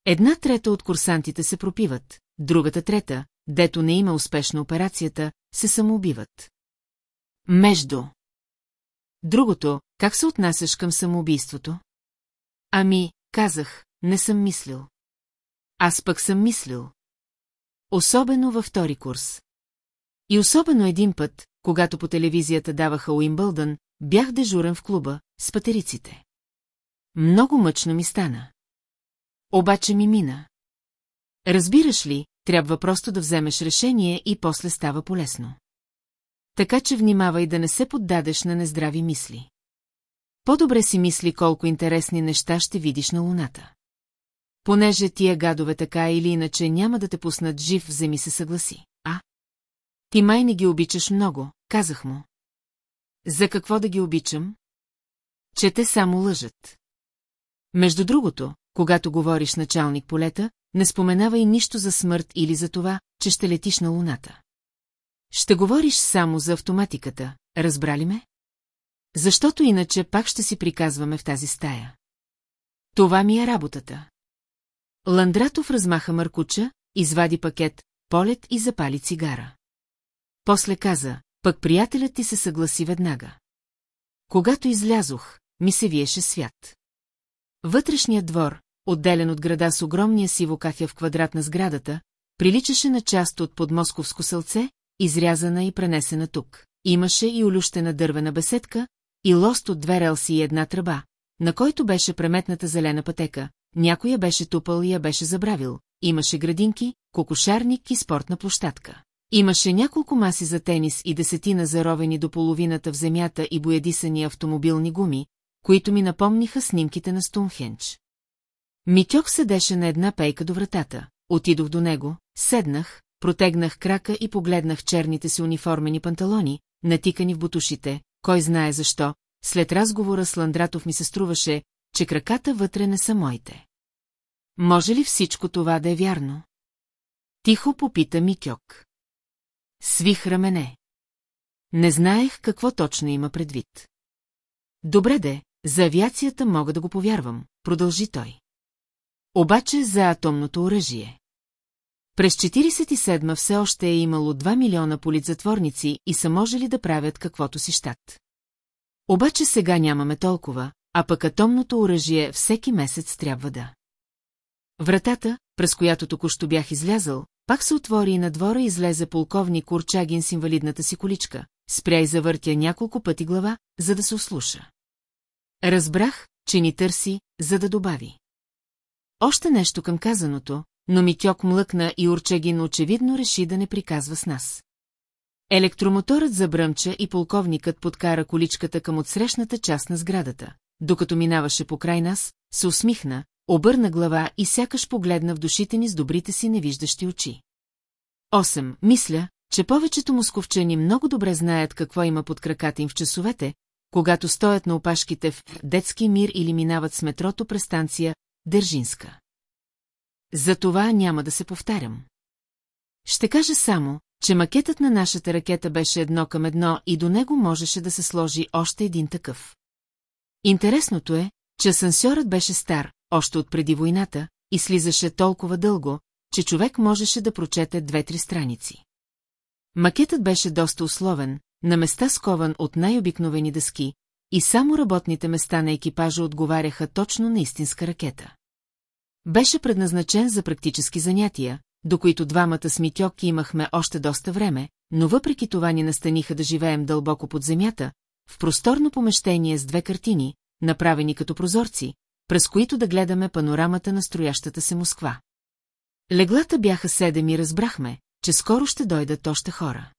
Една трета от курсантите се пропиват, другата трета, дето не има успешна операцията, се самоубиват. Между. Другото, как се отнасяш към самоубийството? Ами, казах, не съм мислил. Аз пък съм мислил. Особено във втори курс. И особено един път, когато по телевизията даваха Уимбълдън, бях дежурен в клуба с патериците. Много мъчно ми стана. Обаче ми мина. Разбираш ли, трябва просто да вземеш решение и после става полезно. Така че внимавай да не се поддадеш на нездрави мисли. По-добре си мисли колко интересни неща ще видиш на луната. Понеже тия гадове така или иначе няма да те пуснат жив, вземи се съгласи, а? Ти май не ги обичаш много, казах му. За какво да ги обичам? Че те само лъжат. Между другото, когато говориш началник полета, не споменавай нищо за смърт или за това, че ще летиш на луната. Ще говориш само за автоматиката, разбрали ме? Защото иначе пак ще си приказваме в тази стая. Това ми е работата. Ландратов размаха Маркуча, извади пакет, полет и запали цигара. После каза, пък приятелят ти се съгласи веднага. Когато излязох, ми се виеше свят. Вътрешният двор, отделен от града с огромния сиво кафя в квадрат на сградата, приличаше на част от подмосковско сълце, изрязана и пренесена тук. Имаше и олющена дървена беседка, и лост от две релси и една тръба, на който беше преметната зелена пътека, някой я беше тупал и я беше забравил, имаше градинки, кокошарник и спортна площадка. Имаше няколко маси за тенис и десетина заровени до половината в земята и боядисани автомобилни гуми, които ми напомниха снимките на Стунхенч. Митьок седеше на една пейка до вратата. Отидох до него, седнах, протегнах крака и погледнах черните си униформени панталони, натикани в бутушите, кой знае защо, след разговора с Ландратов ми се струваше, че краката вътре не са моите. Може ли всичко това да е вярно? Тихо попита Микьок. Свих рамене. Не знаех какво точно има предвид. Добре де, за авиацията мога да го повярвам, продължи той. Обаче за атомното оръжие. През 47 все още е имало 2 милиона политзатворници и са можели да правят каквото си щат. Обаче сега нямаме толкова, а пък атомното оръжие всеки месец трябва да. Вратата, през която току-що бях излязъл, пак се отвори и на двора излезе полковник Курчагин с инвалидната си количка, спря и завъртя няколко пъти глава, за да се услуша. Разбрах, че ни търси, за да добави. Още нещо към казаното, но Митьок млъкна и Урчегин очевидно реши да не приказва с нас. Електромоторът забръмча и полковникът подкара количката към отсрещната част на сградата. Докато минаваше покрай нас, се усмихна, обърна глава и сякаш погледна в душите ни с добрите си невиждащи очи. Осем, мисля, че повечето московчани много добре знаят какво има под краката им в часовете, когато стоят на опашките в детски мир или минават с метрото през станция Държинска. За това няма да се повтарям. Ще кажа само, че макетът на нашата ракета беше едно към едно и до него можеше да се сложи още един такъв. Интересното е, че асансьорът беше стар, още от преди войната, и слизаше толкова дълго, че човек можеше да прочете две-три страници. Макетът беше доста условен, на места скован от най-обикновени дъски, и само работните места на екипажа отговаряха точно на истинска ракета. Беше предназначен за практически занятия, до които двамата с Митьок имахме още доста време, но въпреки това ни настаниха да живеем дълбоко под земята, в просторно помещение с две картини, направени като прозорци, през които да гледаме панорамата на строящата се Москва. Леглата бяха седем и разбрахме, че скоро ще дойдат още хора.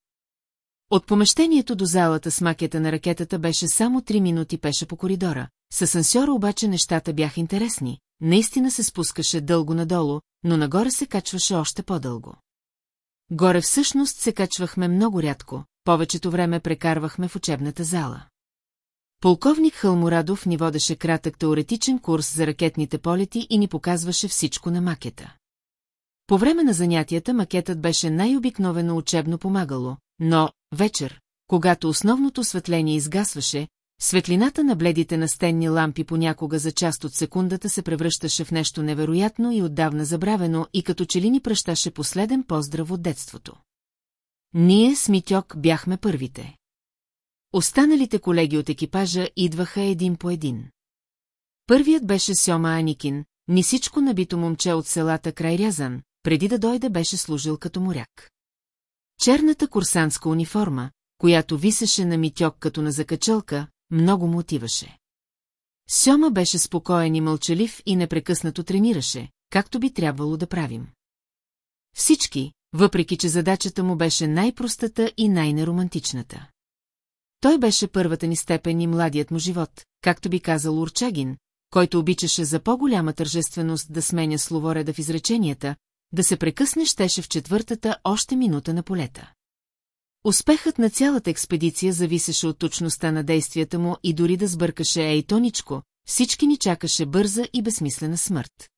От помещението до залата с макета на ракетата беше само три минути пеше по коридора, с асансьора обаче нещата бяха интересни, наистина се спускаше дълго надолу, но нагоре се качваше още по-дълго. Горе всъщност се качвахме много рядко, повечето време прекарвахме в учебната зала. Полковник Халмурадов ни водеше кратък теоретичен курс за ракетните полети и ни показваше всичко на макета. По време на занятията макетът беше най-обикновено учебно помагало, но вечер, когато основното осветление изгасваше, светлината на бледите настенни лампи понякога за част от секундата се превръщаше в нещо невероятно и отдавна забравено и като че ли ни пръщаше последен поздрав от детството. Ние с Митьок бяхме първите. Останалите колеги от екипажа идваха един по един. Първият беше Сьома Аникин, нисичко набито момче от селата край Рязан, преди да дойде беше служил като моряк. Черната курсантска униформа, която висеше на митьок като на закачалка, много му отиваше. Сьома беше спокоен и мълчалив и непрекъснато тренираше, както би трябвало да правим. Всички, въпреки че задачата му беше най-простата и най-неромантичната. Той беше първата ни степен и младият му живот, както би казал Урчагин, който обичаше за по-голяма тържественост да сменя словореда в изреченията, да се прекъсне щеше в четвъртата още минута на полета. Успехът на цялата експедиция зависеше от точността на действията му и дори да сбъркаше ей тоничко, всички ни чакаше бърза и безсмислена смърт.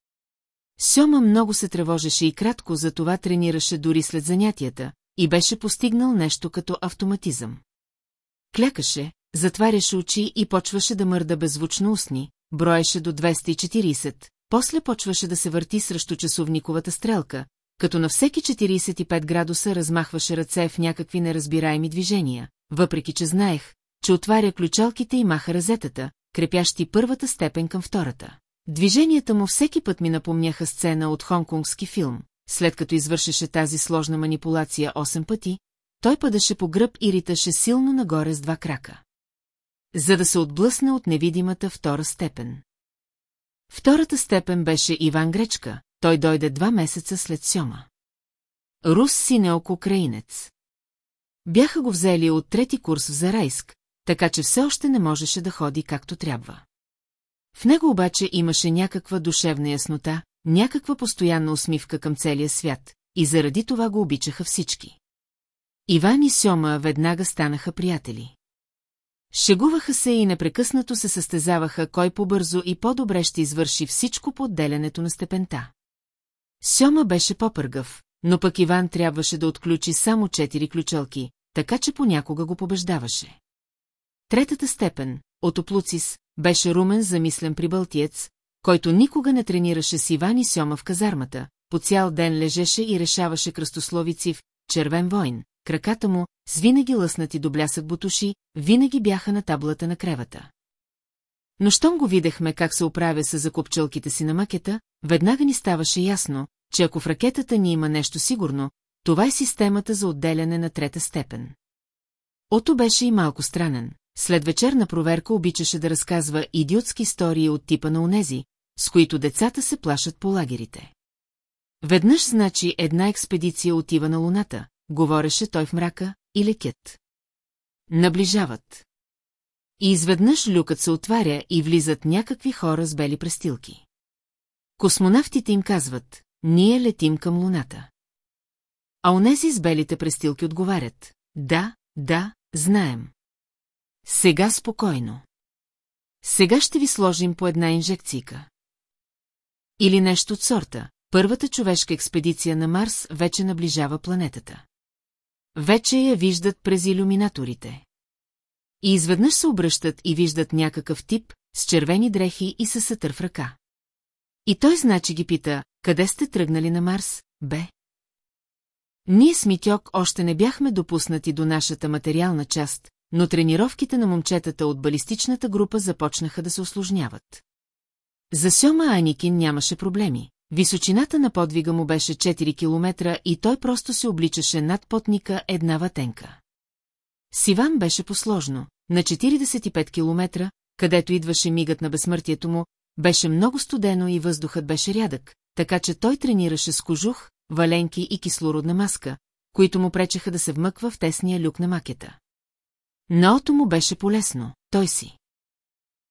Сьома много се тревожеше и кратко, за това тренираше дори след занятията и беше постигнал нещо като автоматизъм. Клякаше, затваряше очи и почваше да мърда беззвучно устни, броеше до 240, после почваше да се върти срещу часовниковата стрелка, като на всеки 45 градуса размахваше ръце в някакви неразбираеми движения, въпреки че знаех, че отваря ключалките и маха разетата, крепящи първата степен към втората. Движенията му всеки път ми напомняха сцена от хонконгски филм. След като извършеше тази сложна манипулация 8 пъти, той падаше по гръб и риташе силно нагоре с два крака. За да се отблъсне от невидимата втора степен. Втората степен беше Иван Гречка, той дойде два месеца след Сьома. Рус синеок украинец. Бяха го взели от трети курс в Зарайск, така че все още не можеше да ходи както трябва. В него обаче имаше някаква душевна яснота, някаква постоянна усмивка към целия свят, и заради това го обичаха всички. Иван и Сьома веднага станаха приятели. Шегуваха се и непрекъснато се състезаваха кой по-бързо и по-добре ще извърши всичко по отделянето на степента. Сьома беше по-пъргав, но пък Иван трябваше да отключи само четири ключалки, така че понякога го побеждаваше. Третата степен, от Оплуцис, беше румен замислен прибълтиец, който никога не тренираше с Иван и Сьома в казармата, по цял ден лежеше и решаваше кръстословици в «Червен войн», краката му, с винаги лъснати до блясък бутуши, винаги бяха на таблата на кревата. Но щом го видяхме как се оправя с закопчалките си на макета, веднага ни ставаше ясно, че ако в ракетата ни има нещо сигурно, това е системата за отделяне на трета степен. Ото беше и малко странен. След вечерна проверка обичаше да разказва идиотски истории от типа на онези, с които децата се плашат по лагерите. Веднъж, значи, една експедиция отива на Луната, говореше той в мрака, и лекет. Наближават. И изведнъж люкът се отваря и влизат някакви хора с бели престилки. Космонавтите им казват, ние летим към Луната. А онези с белите престилки отговарят. Да, да, знаем. Сега спокойно. Сега ще ви сложим по една инжекцийка. Или нещо от сорта. Първата човешка експедиция на Марс вече наближава планетата. Вече я виждат през иллюминаторите. И изведнъж се обръщат и виждат някакъв тип, с червени дрехи и със сътър в ръка. И той значи ги пита, къде сте тръгнали на Марс, бе? Ние с Митьок още не бяхме допуснати до нашата материална част, но тренировките на момчетата от балистичната група започнаха да се осложняват. За Сьома Аникин нямаше проблеми. Височината на подвига му беше 4 километра и той просто се обличаше над потника една ватенка. Сиван беше посложно. На 45 километра, където идваше мигът на безсмъртието му, беше много студено и въздухът беше рядък, така че той тренираше с кожух, валенки и кислородна маска, които му пречеха да се вмъква в тесния люк на макета. Наото му беше полезно, той си.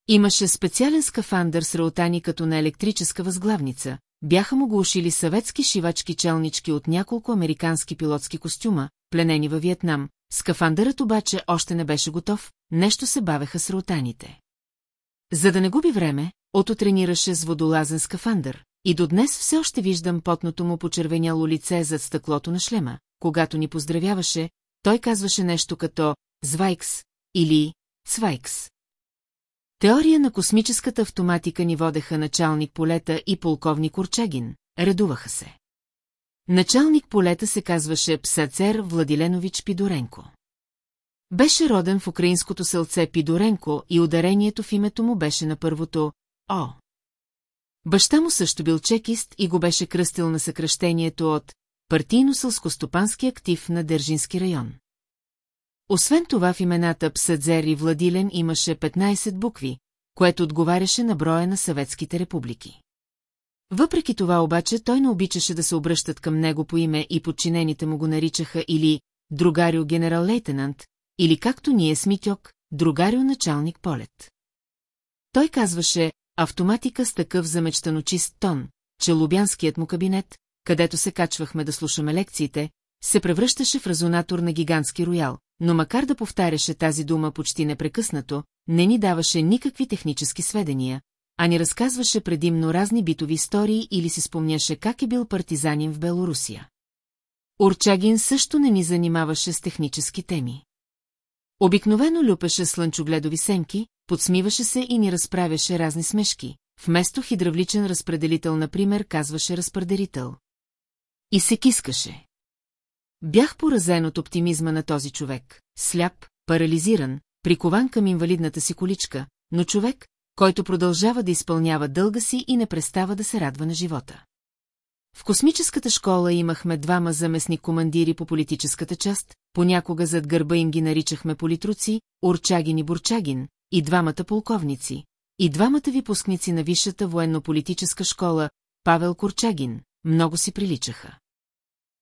Имаше специален скафандър с раотани като на електрическа възглавница, бяха му го ушили съветски шивачки челнички от няколко американски пилотски костюма, пленени във Виетнам, скафандърът обаче още не беше готов, нещо се бавеха с раотаните. За да не губи време, Ото тренираше с водолазен скафандър, и до днес все още виждам потното му почервеняло лице зад стъклото на шлема. Когато ни поздравяваше, той казваше нещо като «Звайкс» или «Цвайкс». Теория на космическата автоматика ни водеха началник полета и полковник Орчагин, редуваха се. Началник полета се казваше Псацер Владиленович Пидоренко. Беше роден в украинското селце Пидоренко и ударението в името му беше на първото О. Баща му също бил чекист и го беше кръстил на съкръщението от партийно-сълскостопански актив на Държински район. Освен това в имената Псадзер и Владилен имаше 15 букви, което отговаряше на броя на съветските републики. Въпреки това обаче той не обичаше да се обръщат към него по име и подчинените му го наричаха или другарио генерал-лейтенант, или както ние с Митьок, другарио началник полет. Той казваше автоматика с такъв замечтано чист тон, че Лубянският му кабинет, където се качвахме да слушаме лекциите, се превръщаше в резонатор на гигантски роял, но макар да повтаряше тази дума почти непрекъснато, не ни даваше никакви технически сведения, а ни разказваше предимно разни битови истории или си спомняше как е бил партизанин в Белорусия. Орчагин също не ни занимаваше с технически теми. Обикновено люпеше слънчогледови сенки, подсмиваше се и ни разправяше разни смешки. Вместо хидравличен разпределител, например, казваше разпределител. И се кискаше. Бях поразен от оптимизма на този човек, сляп, парализиран, прикован към инвалидната си количка, но човек, който продължава да изпълнява дълга си и не престава да се радва на живота. В космическата школа имахме двама заместни командири по политическата част, понякога зад гърба им ги наричахме политруци, Урчагин и Бурчагин, и двамата полковници, и двамата випускници на Висшата военно-политическа школа, Павел Курчагин, много си приличаха.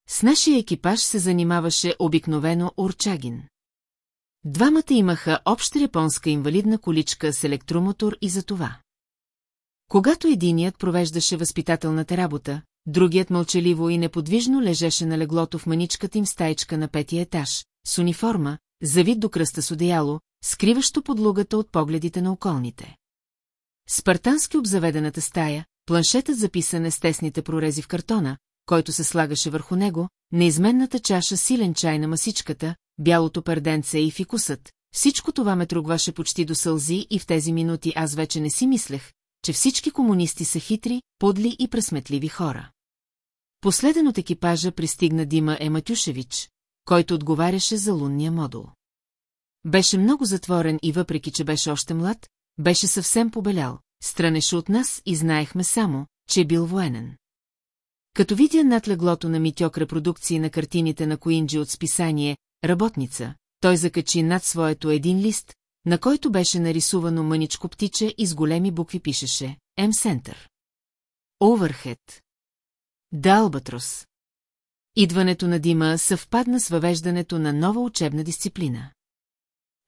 С нашия екипаж се занимаваше обикновено Урчагин. Двамата имаха обща японска инвалидна количка с електромотор и за това. Когато единият провеждаше възпитателната работа, другият мълчаливо и неподвижно лежеше на леглото в маничката им стаечка на петия етаж, с униформа, завид до кръста с одеяло, скриващо подлугата от погледите на околните. Спартански обзаведената стая, планшетът за писане с тесните прорези в картона, който се слагаше върху него, неизменната чаша силен чай на масичката, бялото перденце и фикусът, всичко това ме тругваше почти до сълзи и в тези минути аз вече не си мислех, че всички комунисти са хитри, подли и пресметливи хора. Последен от екипажа пристигна Дима Ематюшевич, който отговаряше за лунния модул. Беше много затворен и въпреки, че беше още млад, беше съвсем побелял, странеше от нас и знаехме само, че е бил военен. Като видя над леглото на Митьок репродукции на картините на Коинджи от списание «Работница», той закачи над своето един лист, на който беше нарисувано мъничко птиче и с големи букви пишеше «М-Сентър». Оверхед. Далбатрос. Идването на Дима съвпадна с въвеждането на нова учебна дисциплина.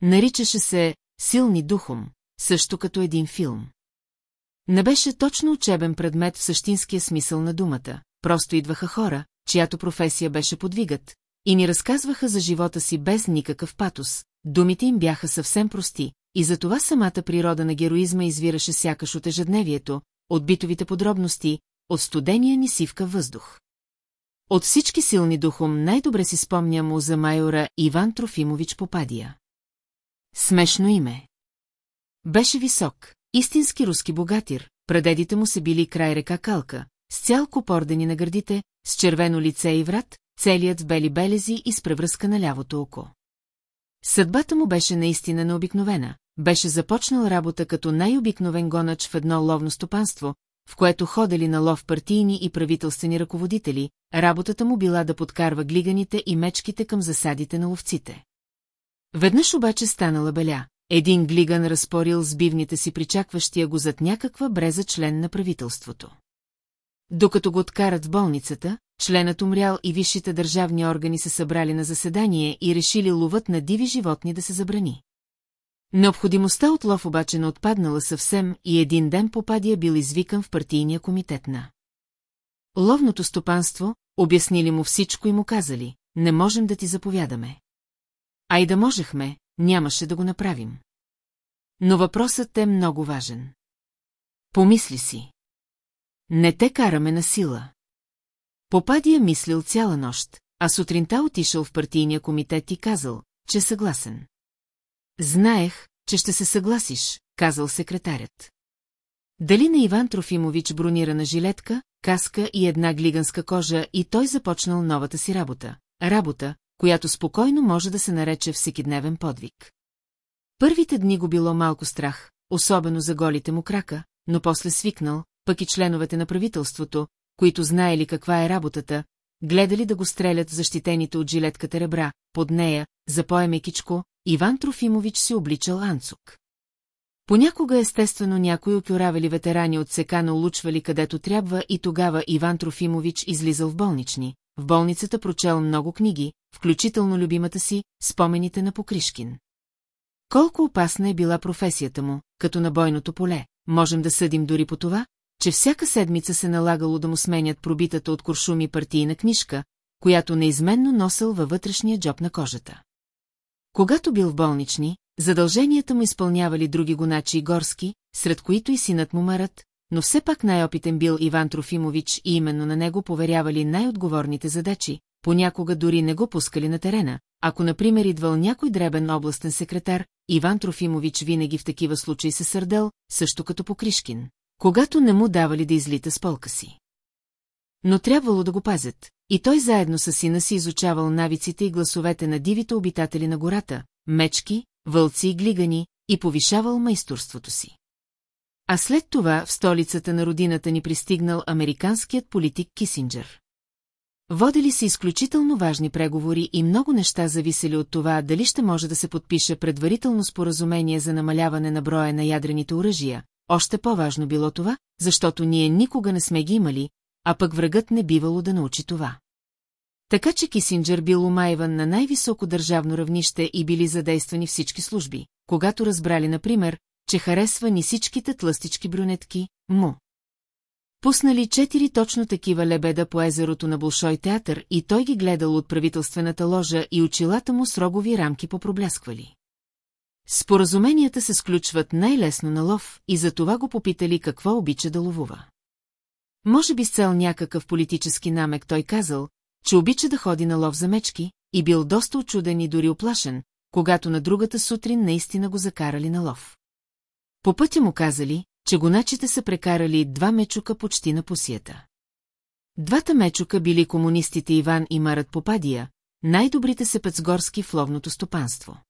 Наричаше се «Силни духом», също като един филм. Не беше точно учебен предмет в същинския смисъл на думата, просто идваха хора, чиято професия беше подвигът, и ни разказваха за живота си без никакъв патос, думите им бяха съвсем прости, и затова самата природа на героизма извираше сякаш от ежедневието, от битовите подробности, от студения ни сивка въздух. От всички силни духом най-добре си спомням му за майора Иван Трофимович Попадия. Смешно име. Беше висок, истински руски богатир, прадедите му се били край река Калка, с цял копордени на гърдите, с червено лице и врат, целият с бели белези и с превръзка на лявото око. Съдбата му беше наистина необикновена. Беше започнал работа като най-обикновен гонач в едно ловно стопанство, в което ходели на лов партийни и правителствени ръководители, работата му била да подкарва глиганите и мечките към засадите на ловците. Веднъж обаче станала беля. Един глиган разпорил с бивните си причакващия го зад някаква бреза член на правителството. Докато го откарат в болницата, членът умрял и висшите държавни органи се събрали на заседание и решили ловът на диви животни да се забрани. Необходимостта от лов обаче не отпаднала съвсем и един ден попадия бил извикан в партийния комитет на. Ловното стопанство, обяснили му всичко и му казали, не можем да ти заповядаме. А и да можехме, нямаше да го направим. Но въпросът е много важен. Помисли си. Не те караме на сила. Попадия мислил цяла нощ, а сутринта отишъл в партийния комитет и казал, че съгласен. Знаех, че ще се съгласиш, казал секретарят. Дали на Иван Трофимович бронирана жилетка, каска и една глиганска кожа и той започнал новата си работа. Работа, която спокойно може да се нарече всекидневен подвиг. Първите дни го било малко страх, особено за голите му крака, но после свикнал, пък и членовете на правителството, които знаели каква е работата, гледали да го стрелят защитените от жилетката ребра, под нея, за поемекичко, Иван Трофимович се обличал анцук. Понякога естествено някои окюравели ветерани от сека улучвали където трябва и тогава Иван Трофимович излизал в болнични. В болницата прочел много книги, включително любимата си «Спомените на Покришкин». Колко опасна е била професията му, като на бойното поле, можем да съдим дори по това, че всяка седмица се налагало да му сменят пробитата от куршуми партийна книжка, която неизменно носил във вътрешния джоб на кожата. Когато бил в болнични, задълженията му изпълнявали други гоначи и горски, сред които и синът му Марат, но все пак най-опитен бил Иван Трофимович и именно на него поверявали най-отговорните задачи, понякога дори не го пускали на терена. Ако, например, идвал някой дребен областен секретар, Иван Трофимович винаги в такива случаи се сърдел, също като по Кришкин, когато не му давали да излита с полка си. Но трябвало да го пазят, и той заедно с сина си изучавал навиците и гласовете на дивите обитатели на гората, мечки, вълци и глигани, и повишавал майсторството си. А след това в столицата на родината ни пристигнал американският политик Кисинджер. Водили се изключително важни преговори и много неща зависели от това дали ще може да се подпише предварително споразумение за намаляване на броя на ядрените оръжия. Още по-важно било това, защото ние никога не сме ги имали, а пък врагът не бивало да научи това. Така че Кисинджер бил умайван на най-високо държавно равнище и били задействани всички служби, когато разбрали, например, че харесва ни всичките тлъстички брюнетки, му. Пуснали четири точно такива лебеда по езерото на Болшой театър и той ги гледал от правителствената ложа и очилата му с рогови рамки попроблясквали. Споразуменията се сключват най-лесно на лов и за това го попитали какво обича да ловува. Може би с цел някакъв политически намек той казал, че обича да ходи на лов за мечки и бил доста очуден и дори оплашен, когато на другата сутрин наистина го закарали на лов. По пътя му казали, че гоначите са прекарали два мечука почти на посията. Двата мечука били комунистите Иван и Марат Попадия, най-добрите се пецгорски в ловното стопанство.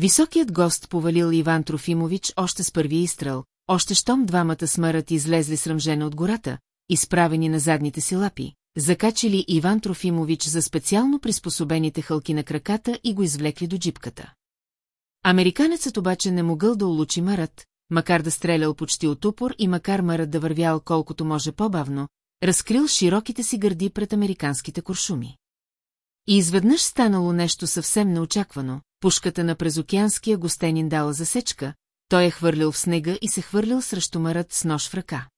Високият гост повалил Иван Трофимович още с първи изстрел, още щом двамата смърът излезли срамжено от гората, изправени на задните си лапи, закачили Иван Трофимович за специално приспособените хълки на краката и го извлекли до джипката. Американецът обаче не могъл да улучи Марат, макар да стрелял почти от упор и макар Марат да вървял колкото може по-бавно, разкрил широките си гърди пред американските куршуми. И изведнъж станало нещо съвсем неочаквано, пушката на презокеанския гостенин дала засечка, той е хвърлил в снега и се хвърлил срещу Марат с нож в ръка.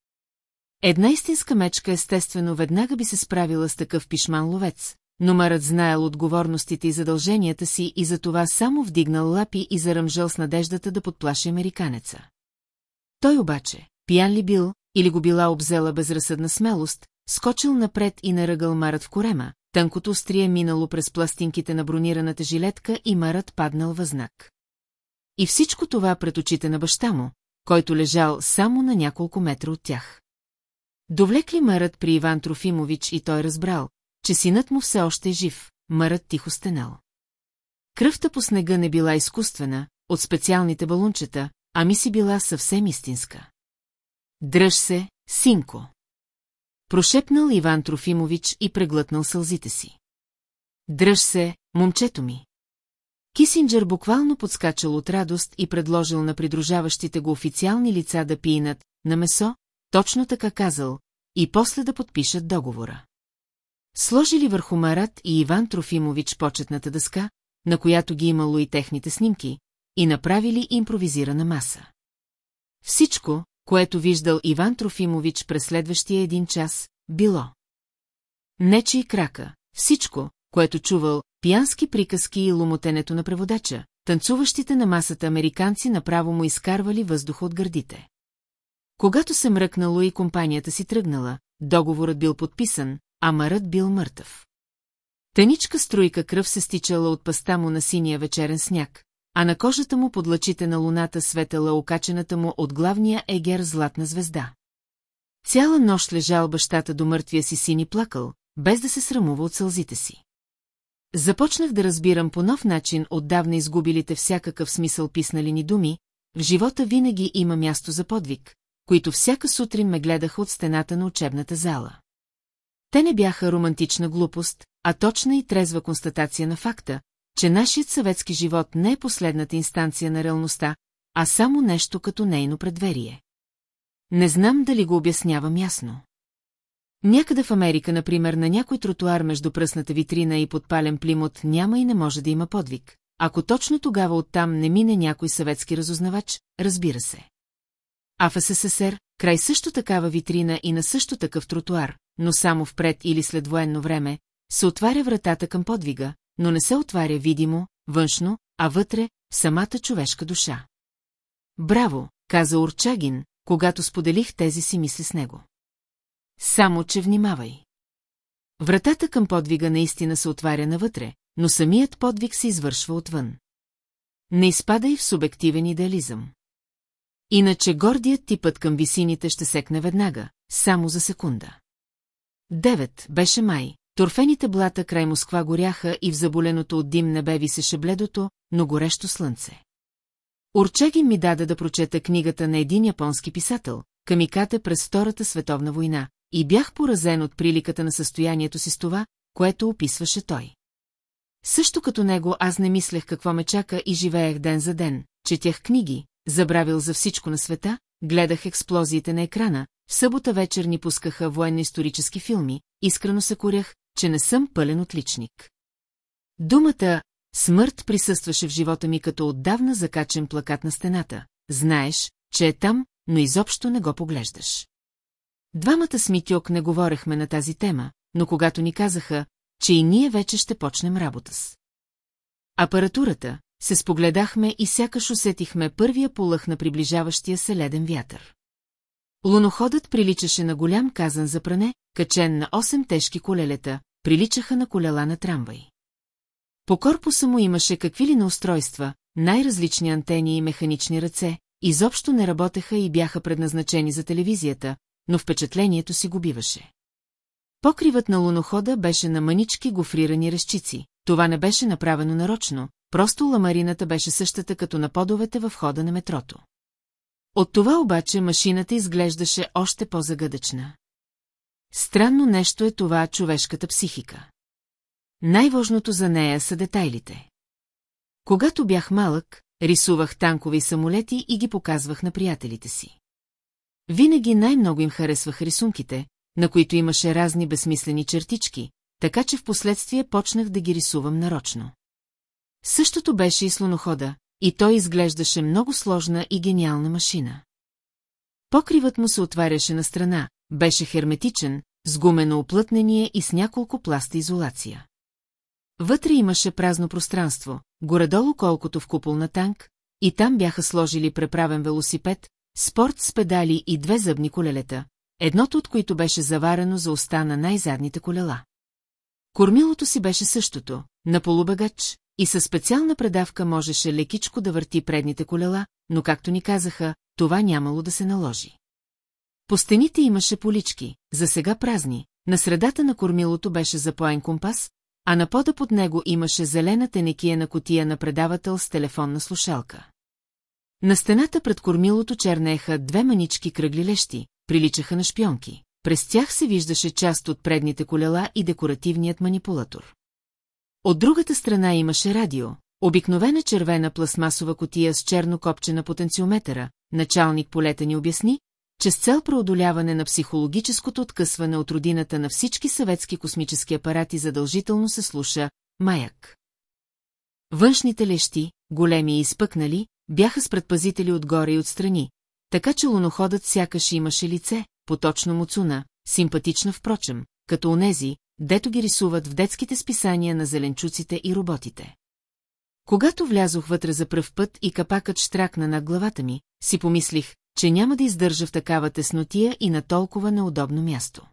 Една истинска мечка естествено веднага би се справила с такъв пишман ловец, но Марът знаел отговорностите и задълженията си и затова само вдигнал лапи и заръмжал с надеждата да подплаши американеца. Той обаче, пиян ли бил, или го била обзела безразсъдна смелост, скочил напред и наръгал Марът в корема, тънкото острие минало през пластинките на бронираната жилетка и Марът паднал възнак. И всичко това пред очите на баща му, който лежал само на няколко метра от тях. Довлекли Марът при Иван Трофимович и той разбрал, че синът му все още е жив, Марът тихо стенал. Кръвта по снега не била изкуствена, от специалните балунчета, ами си била съвсем истинска. Дръж се, синко! Прошепнал Иван Трофимович и преглътнал сълзите си. Дръж се, момчето ми! Кисинджер буквално подскачал от радост и предложил на придружаващите го официални лица да пинат на месо, точно така казал, и после да подпишат договора. Сложили върху Марат и Иван Трофимович почетната дъска, на която ги имало и техните снимки, и направили импровизирана маса. Всичко, което виждал Иван Трофимович през следващия един час, било. Нече и крака, всичко, което чувал, пиянски приказки и ломотенето на преводача, танцуващите на масата американци направо му изкарвали въздуха от гърдите. Когато се мръкнало и компанията си тръгнала, договорът бил подписан, а марът бил мъртъв. Тъничка струйка кръв се стичала от паста му на синия вечерен сняг, а на кожата му под лъчите на луната светела окачената му от главния егер златна звезда. Цяла нощ лежал бащата до мъртвия си син и плакал, без да се срамува от сълзите си. Започнах да разбирам по нов начин отдавна изгубилите всякакъв смисъл писнали ни думи, в живота винаги има място за подвиг, които всяка сутрин ме гледаха от стената на учебната зала. Те не бяха романтична глупост, а точна и трезва констатация на факта, че нашият съветски живот не е последната инстанция на реалността, а само нещо като нейно предверие. Не знам дали го обяснявам ясно. Някъде в Америка, например, на някой тротуар между пръсната витрина и подпален плимот няма и не може да има подвиг. Ако точно тогава оттам не мине някой съветски разузнавач, разбира се. А в СССР, край също такава витрина и на също такъв тротуар, но само впред или след военно време, се отваря вратата към подвига, но не се отваря видимо, външно, а вътре, в самата човешка душа. Браво, каза Урчагин, когато споделих тези си мисли с него. Само, че внимавай. Вратата към подвига наистина се отваря навътре, но самият подвиг се извършва отвън. Не изпадай в субективен идеализъм. Иначе гордият ти път към висините ще секне веднага, само за секунда. Девет беше май, торфените блата край Москва горяха и в заболеното от дим небе висеше бледото, но горещо слънце. Урчегин ми даде да прочета книгата на един японски писател, Камикате през Втората световна война, и бях поразен от приликата на състоянието си с това, което описваше той. Също като него аз не мислех какво ме чака и живеех ден за ден, четях книги, забравил за всичко на света, гледах експлозиите на екрана, в събота вечер ни пускаха военно-исторически филми, искрено се корях, че не съм пълен отличник. Думата «смърт» присъстваше в живота ми като отдавна закачен плакат на стената. Знаеш, че е там, но изобщо не го поглеждаш. Двамата с Митюк не говорехме на тази тема, но когато ни казаха, че и ние вече ще почнем работа с. Апаратурата, се спогледахме и сякаш усетихме първия полъх на приближаващия се леден вятър. Луноходът приличаше на голям казан за пране, качен на 8 тежки колелета, приличаха на колела на трамвай. По корпуса му имаше какви ли на устройства, най-различни антени и механични ръце, изобщо не работеха и бяха предназначени за телевизията, но впечатлението си го биваше. Покривът на лунохода беше на мънички гофрирани ръщици. Това не беше направено нарочно, просто ламарината беше същата като на подовете в хода на метрото. От това обаче машината изглеждаше още по-загадъчна. Странно нещо е това човешката психика. Най-важното за нея са детайлите. Когато бях малък, рисувах танкови самолети и ги показвах на приятелите си. Винаги най-много им харесвах рисунките, на които имаше разни безсмислени чертички, така че в последствие почнах да ги рисувам нарочно. Същото беше и слонохода, и той изглеждаше много сложна и гениална машина. Покривът му се отваряше на страна, беше херметичен, с гумено оплътнение и с няколко пласта изолация. Вътре имаше празно пространство, горедолу колкото в купол на танк, и там бяха сложили преправен велосипед, спорт с педали и две зъбни колелета, едното от които беше заварено за уста на най-задните колела. Кормилото си беше същото, на полубагач, и със специална предавка можеше лекичко да върти предните колела, но както ни казаха, това нямало да се наложи. По стените имаше полички, за сега празни, на средата на кормилото беше запоен компас, а на пода под него имаше зелена тенекия котия на предавател с телефонна слушалка. На стената пред кормилото чернееха две манички кръгли лещи, приличаха на шпионки. През тях се виждаше част от предните колела и декоративният манипулатор. От другата страна имаше радио, обикновена червена пластмасова котия с черно копче на потенциометъра, началник полета ни обясни, че с цел преодоляване на психологическото откъсване от родината на всички съветски космически апарати задължително се слуша «Маяк». Външните лещи, големи и изпъкнали, бяха с предпазители отгоре и отстрани, така че луноходът сякаш имаше лице, поточно муцуна, симпатична впрочем, като онези, дето ги рисуват в детските списания на зеленчуците и роботите. Когато влязох вътре за пръв път и капакът штракна над главата ми, си помислих, че няма да издържа в такава теснотия и на толкова неудобно място.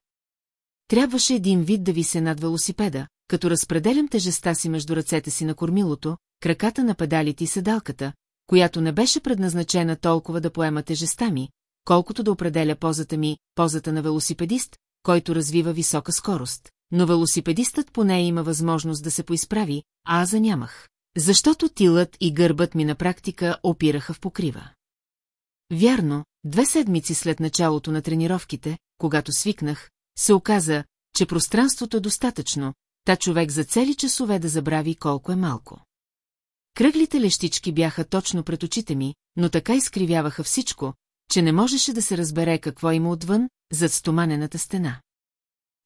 Трябваше един вид да висе над велосипеда, като разпределям тежеста си между ръцете си на кормилото, краката на педалите и седалката, която не беше предназначена толкова да поема тежеста ми, колкото да определя позата ми, позата на велосипедист, който развива висока скорост. Но велосипедистът поне има възможност да се поизправи, а аз нямах. Защото тилът и гърбът ми на практика опираха в покрива. Вярно, две седмици след началото на тренировките, когато свикнах, се оказа, че пространството е достатъчно, та човек за цели часове да забрави колко е малко. Кръглите лещички бяха точно пред очите ми, но така изкривяваха всичко, че не можеше да се разбере какво има отвън, зад стоманената стена.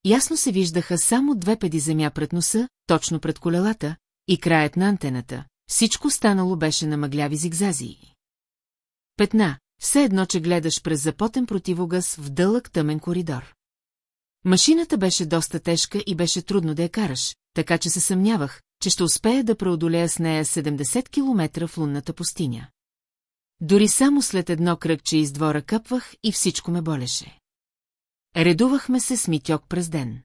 Ясно се виждаха само две педи земя пред носа, точно пред колелата, и краят на антената. Всичко станало беше на мъгляви зигзазии. Петна, все едно, че гледаш през запотен противогаз в дълъг тъмен коридор. Машината беше доста тежка и беше трудно да я караш, така че се съмнявах, че ще успея да преодолея с нея 70 км в лунната пустиня. Дори само след едно кръгче из двора къпвах и всичко ме болеше. Редувахме се с митьок през ден.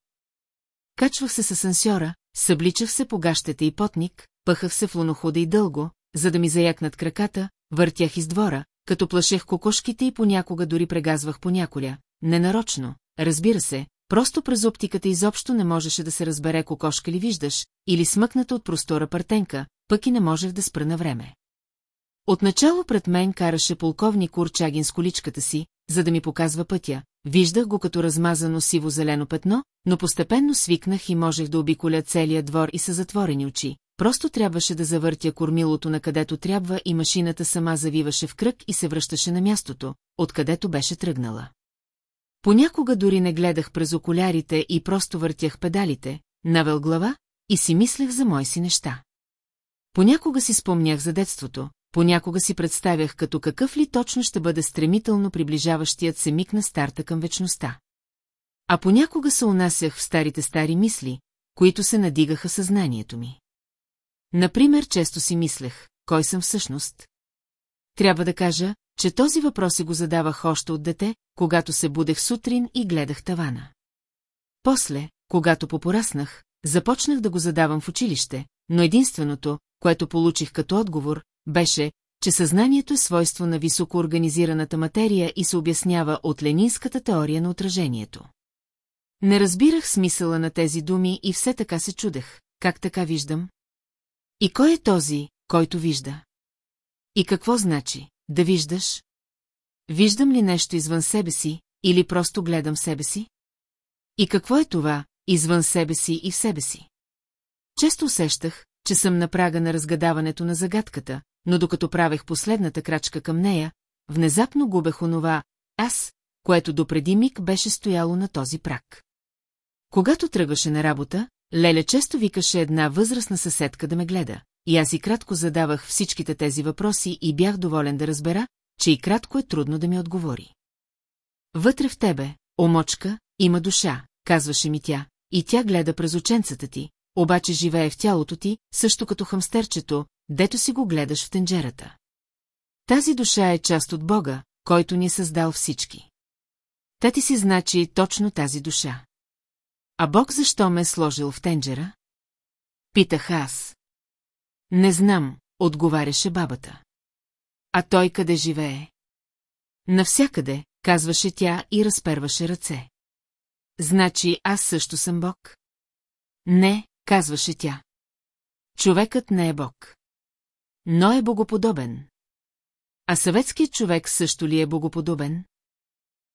Качвах се с асансьора, събличах се по гащите и потник, пъхах се в лунохода и дълго, за да ми заякнат краката, въртях из двора, като плашех кокошките и понякога дори прегазвах поняколя. Ненарочно, разбира се, просто през оптиката изобщо не можеше да се разбере кокошка ли виждаш, или смъкната от простора партенка, пък и не можех да спра на време. Отначало пред мен караше полковник Курчагин с количката си, за да ми показва пътя. Виждах го като размазано сиво-зелено петно, но постепенно свикнах и можех да обиколя целия двор и са затворени очи. Просто трябваше да завъртя кормилото на където трябва и машината сама завиваше в кръг и се връщаше на мястото, откъдето беше тръгнала. Понякога дори не гледах през окулярите и просто въртях педалите, навел глава и си мислех за мои си неща. Понякога си спомнях за детството, понякога си представях като какъв ли точно ще бъде стремително приближаващият се миг на старта към вечността. А понякога се унасях в старите стари мисли, които се надигаха съзнанието ми. Например, често си мислех, кой съм всъщност? Трябва да кажа, че този въпрос си го задавах още от дете, когато се будех сутрин и гледах тавана. После, когато попораснах, започнах да го задавам в училище, но единственото, което получих като отговор, беше, че съзнанието е свойство на високоорганизираната материя и се обяснява от ленинската теория на отражението. Не разбирах смисъла на тези думи и все така се чудех, как така виждам. И кой е този, който вижда? И какво значи, да виждаш? Виждам ли нещо извън себе си, или просто гледам себе си? И какво е това, извън себе си и в себе си? Често усещах, че съм на прага на разгадаването на загадката, но докато правех последната крачка към нея, внезапно губех онова «аз», което допреди миг беше стояло на този прак. Когато тръгваше на работа, Леля често викаше една възрастна съседка да ме гледа, и аз и кратко задавах всичките тези въпроси и бях доволен да разбера, че и кратко е трудно да ми отговори. Вътре в тебе, омочка, има душа, казваше ми тя, и тя гледа през оченцата ти, обаче живее в тялото ти, също като хамстерчето, дето си го гледаш в тенджерата. Тази душа е част от Бога, който ни е създал всички. Та ти си значи точно тази душа. А Бог защо ме е сложил в тенджера? Питах аз. Не знам, отговаряше бабата. А той къде живее? Навсякъде, казваше тя и разперваше ръце. Значи аз също съм Бог? Не, казваше тя. Човекът не е Бог. Но е богоподобен. А съветският човек също ли е богоподобен?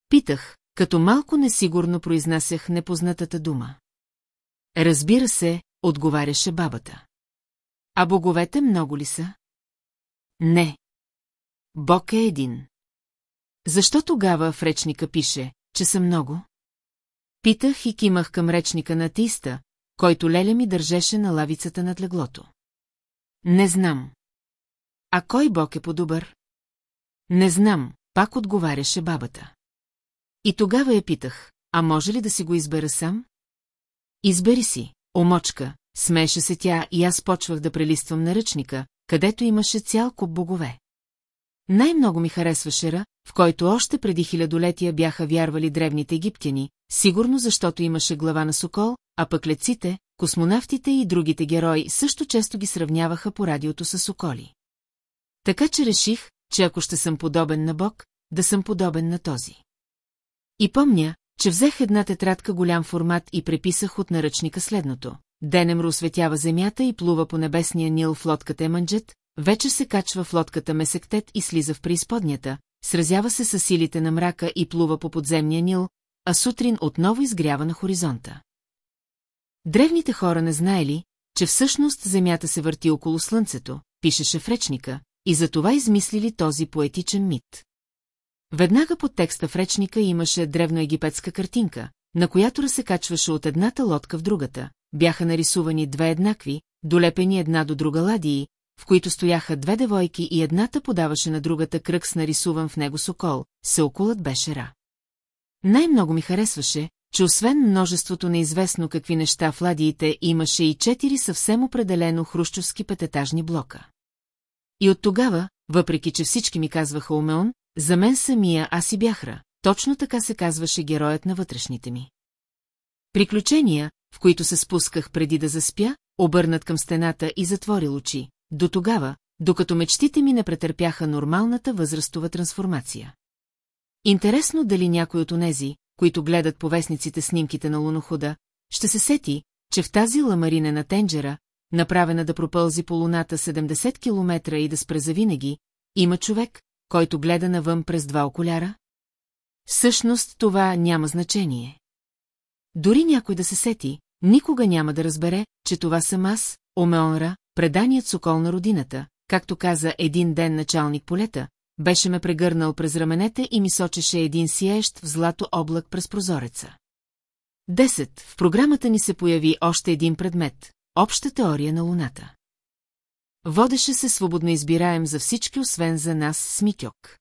Питах, като малко несигурно произнасях непознатата дума. Разбира се, отговаряше бабата. А боговете много ли са? Не. Бог е един. Защо тогава в речника пише, че са много? Питах и кимах към речника на атеиста, който Леля ми държеше на лавицата над леглото. Не знам. А кой Бог е по-добър? Не знам, пак отговаряше бабата. И тогава я питах, а може ли да си го избера сам? Избери си, омочка, смееше се тя и аз почвах да прелиствам наръчника, където имаше цял куп богове. Най-много ми харесваше Ра, в който още преди хилядолетия бяха вярвали древните египтяни, сигурно защото имаше глава на сокол, а пък леците, космонавтите и другите герои също често ги сравняваха по радиото с соколи. Така че реших, че ако ще съм подобен на Бог, да съм подобен на този. И помня, че взех една тетрадка голям формат и преписах от наръчника следното. Денем осветява земята и плува по небесния Нил в лодката Еманджет, вече се качва в лодката Месектет и слиза в преизподнята, сразява се с силите на мрака и плува по подземния Нил, а сутрин отново изгрява на хоризонта. Древните хора не знаели, че всъщност Земята се върти около Слънцето, пишеше в речника, и затова измислили този поетичен мит. Веднага под текста в речника имаше древноегипетска картинка, на която разсекачваше от едната лодка в другата, бяха нарисувани две еднакви, долепени една до друга ладии, в които стояха две девойки и едната подаваше на другата кръг с нарисуван в него сокол, сеокулът беше Ра. Най-много ми харесваше, че освен множеството неизвестно какви неща в ладиите имаше и четири съвсем определено хрущовски пететажни блока. И от тогава, въпреки че всички ми казваха Омеон, за мен самия аз и бяхра, точно така се казваше героят на вътрешните ми. Приключения, в които се спусках преди да заспя, обърнат към стената и затворил очи, до тогава, докато мечтите ми не претърпяха нормалната възрастова трансформация. Интересно дали някой от онези, които гледат по вестниците снимките на лунохода, ще се сети, че в тази ламаринена тенджера, направена да пропълзи по луната 70 км и да спре завинаги, има човек, който гледа навън през два окуляра? Всъщност това няма значение. Дори някой да се сети, никога няма да разбере, че това съм аз, Омеонра, преданият сокол на родината, както каза един ден началник полета, беше ме прегърнал през раменете и ми сочеше един сиещ в злато облак през прозореца. Десет. В програмата ни се появи още един предмет – обща теория на Луната. Водеше се свободно избираем за всички, освен за нас Смикьок.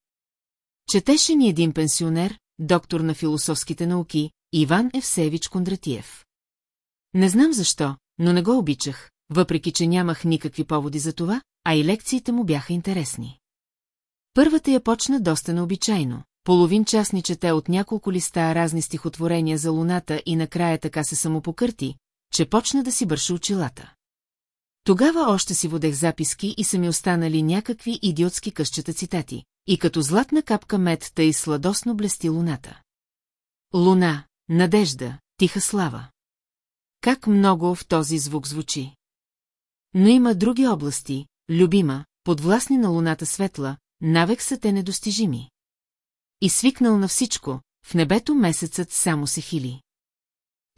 Четеше ни един пенсионер, доктор на философските науки, Иван Евсевич Кондратиев. Не знам защо, но не го обичах, въпреки че нямах никакви поводи за това, а и лекциите му бяха интересни. Първата я почна доста необичайно. Половин час ни чете от няколко листа разни стихотворения за луната и накрая така се самопокърти, че почна да си бърша очилата. Тогава още си водех записки и са ми останали някакви идиотски къщата цитати, и като златна капка мед тъй сладосно блести луната. Луна, надежда, тиха слава. Как много в този звук звучи. Но има други области, любима, подвластни на луната светла, навек са те недостижими. И свикнал на всичко, в небето месецът само се хили.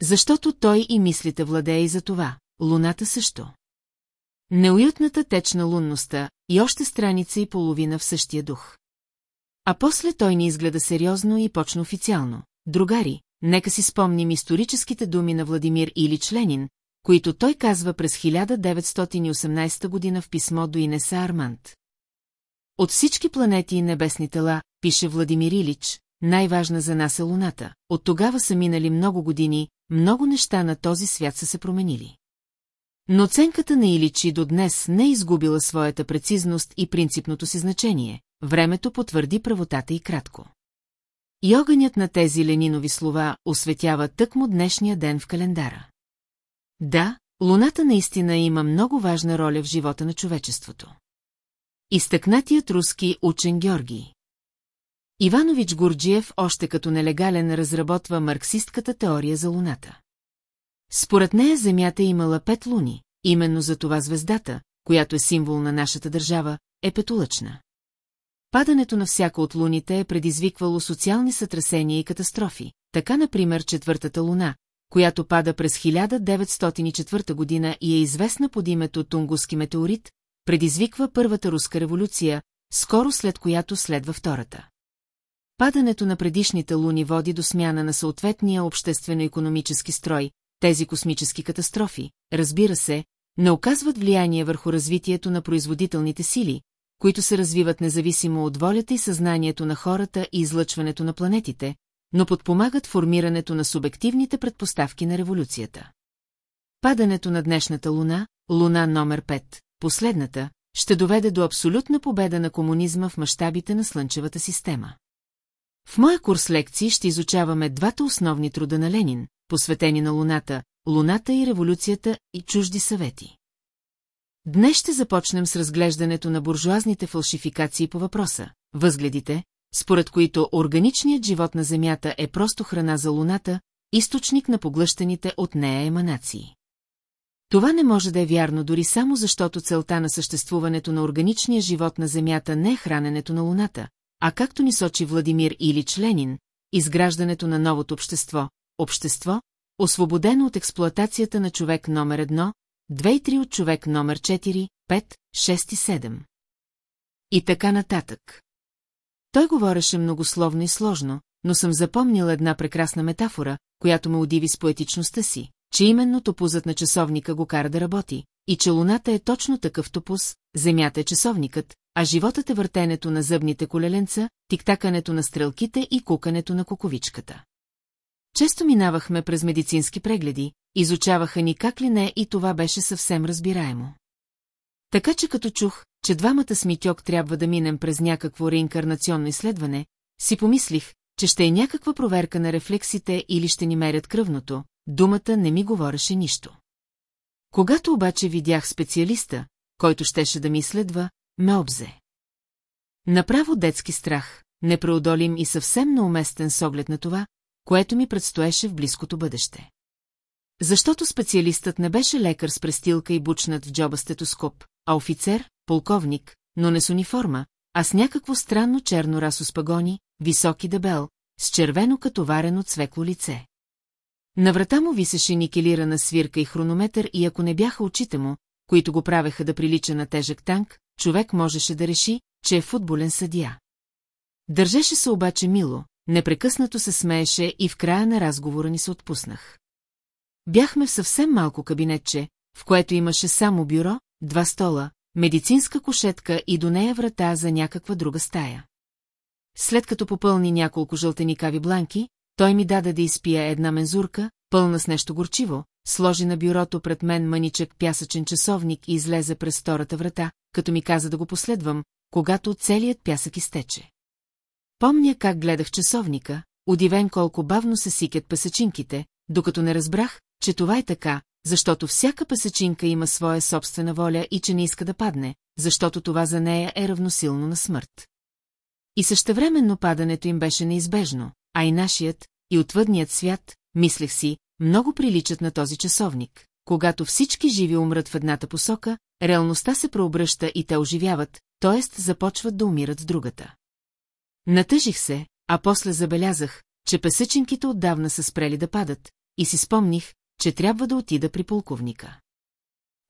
Защото той и мислите владее и за това, луната също. Неуютната течна лунността и още страница и половина в същия дух. А после той ни изгледа сериозно и почна официално. Другари, нека си спомним историческите думи на Владимир Илич Ленин, които той казва през 1918 година в писмо до Инеса Армант. От всички планети и небесни тела, пише Владимир Илич, най-важна за нас е Луната. От тогава са минали много години, много неща на този свят са се променили. Но оценката на Иличи до днес не е изгубила своята прецизност и принципното си значение. Времето потвърди правотата и кратко. И огънят на тези Ленинови слова осветява тъкмо днешния ден в календара. Да, Луната наистина има много важна роля в живота на човечеството. Изтъкнатият руски учен Георгий. Иванович Гурджиев още като нелегален разработва марксистката теория за Луната. Според нея Земята е имала пет луни, именно за това звездата, която е символ на нашата държава, е петолъчна. Падането на всяка от луните е предизвиквало социални сътресения и катастрофи. Така, например, четвъртата луна, която пада през 1904 година и е известна под името Тунгуски метеорит, предизвиква Първата руска революция, скоро след която следва Втората. Падането на предишните луни води до смяна на съответния обществено-економически строй, тези космически катастрофи, разбира се, не оказват влияние върху развитието на производителните сили, които се развиват независимо от волята и съзнанието на хората и излъчването на планетите, но подпомагат формирането на субективните предпоставки на революцията. Падането на днешната луна, луна номер 5, последната, ще доведе до абсолютна победа на комунизма в мащабите на Слънчевата система. В моя курс лекции ще изучаваме двата основни труда на Ленин, посветени на Луната, Луната и революцията и чужди съвети. Днес ще започнем с разглеждането на буржуазните фалшификации по въпроса, възгледите, според които органичният живот на Земята е просто храна за Луната, източник на поглъщаните от нея еманации. Това не може да е вярно дори само защото целта на съществуването на органичния живот на Земята не е храненето на Луната, а както ни сочи Владимир Илич Ленин, изграждането на новото общество, общество, освободено от експлоатацията на човек номер едно, две и три от човек номер 4, 5, 6 и 7. И така нататък. Той говореше многословно и сложно, но съм запомнил една прекрасна метафора, която ме удиви с поетичността си, че именно топузът на часовника го кара да работи, и че луната е точно такъв топуз, земята е часовникът, а животът е въртенето на зъбните колеленца, тиктакането на стрелките и кукането на куковичката. Често минавахме през медицински прегледи, изучаваха ни как ли не и това беше съвсем разбираемо. Така че като чух, че двамата с Митьок трябва да минем през някакво реинкарнационно изследване, си помислих, че ще е някаква проверка на рефлексите или ще ни мерят кръвното, думата не ми говореше нищо. Когато обаче видях специалиста, който щеше да ми изследва, ме обзе. Направо детски страх, непреодолим и съвсем неуместен с оглед на това, което ми предстоеше в близкото бъдеще. Защото специалистът не беше лекар с престилка и бучнат в джоба стетоскоп, а офицер, полковник, но не с униформа, а с някакво странно черно расо с пагони, високи дебел, с червено като варено цвекло лице. На врата му висеше никелирана свирка и хронометър и ако не бяха очите му, които го правеха да прилича на тежък танк, човек можеше да реши, че е футболен съдия. Държеше се обаче мило, непрекъснато се смееше и в края на разговора ни се отпуснах. Бяхме в съвсем малко кабинетче, в което имаше само бюро, два стола, медицинска кошетка и до нея врата за някаква друга стая. След като попълни няколко жълтеникави бланки, той ми даде да изпия една мензурка, пълна с нещо горчиво, сложи на бюрото пред мен мъничък пясъчен часовник и излезе през втората врата, като ми каза да го последвам, когато целият пясък изтече. Помня как гледах часовника, удивен колко бавно се сикят песачинките, докато не разбрах, че това е така, защото всяка песачинка има своя собствена воля и че не иска да падне, защото това за нея е равносилно на смърт. И същевременно падането им беше неизбежно, а и нашият, и отвъдният свят, мислех си, много приличат на този часовник. Когато всички живи умрат в едната посока, реалността се преобръща и те оживяват, т.е. започват да умират с другата. Натъжих се, а после забелязах, че песъченките отдавна са спрели да падат, и си спомних, че трябва да отида при полковника.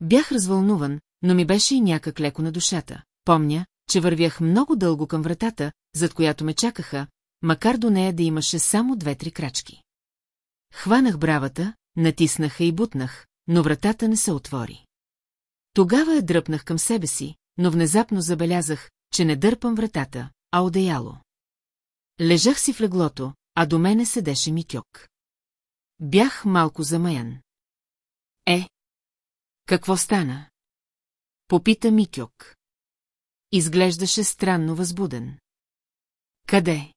Бях развълнуван, но ми беше и някак леко на душата. Помня, че вървях много дълго към вратата, зад която ме чакаха, макар до нея да имаше само две-три крачки. Хванах бравата, натиснаха и бутнах, но вратата не се отвори. Тогава я дръпнах към себе си, но внезапно забелязах, че не дърпам вратата, а одеяло. Лежах си в леглото, а до мене седеше Митюк. Бях малко замаян. Е? Какво стана? Попита Митюк. Изглеждаше странно възбуден. Къде?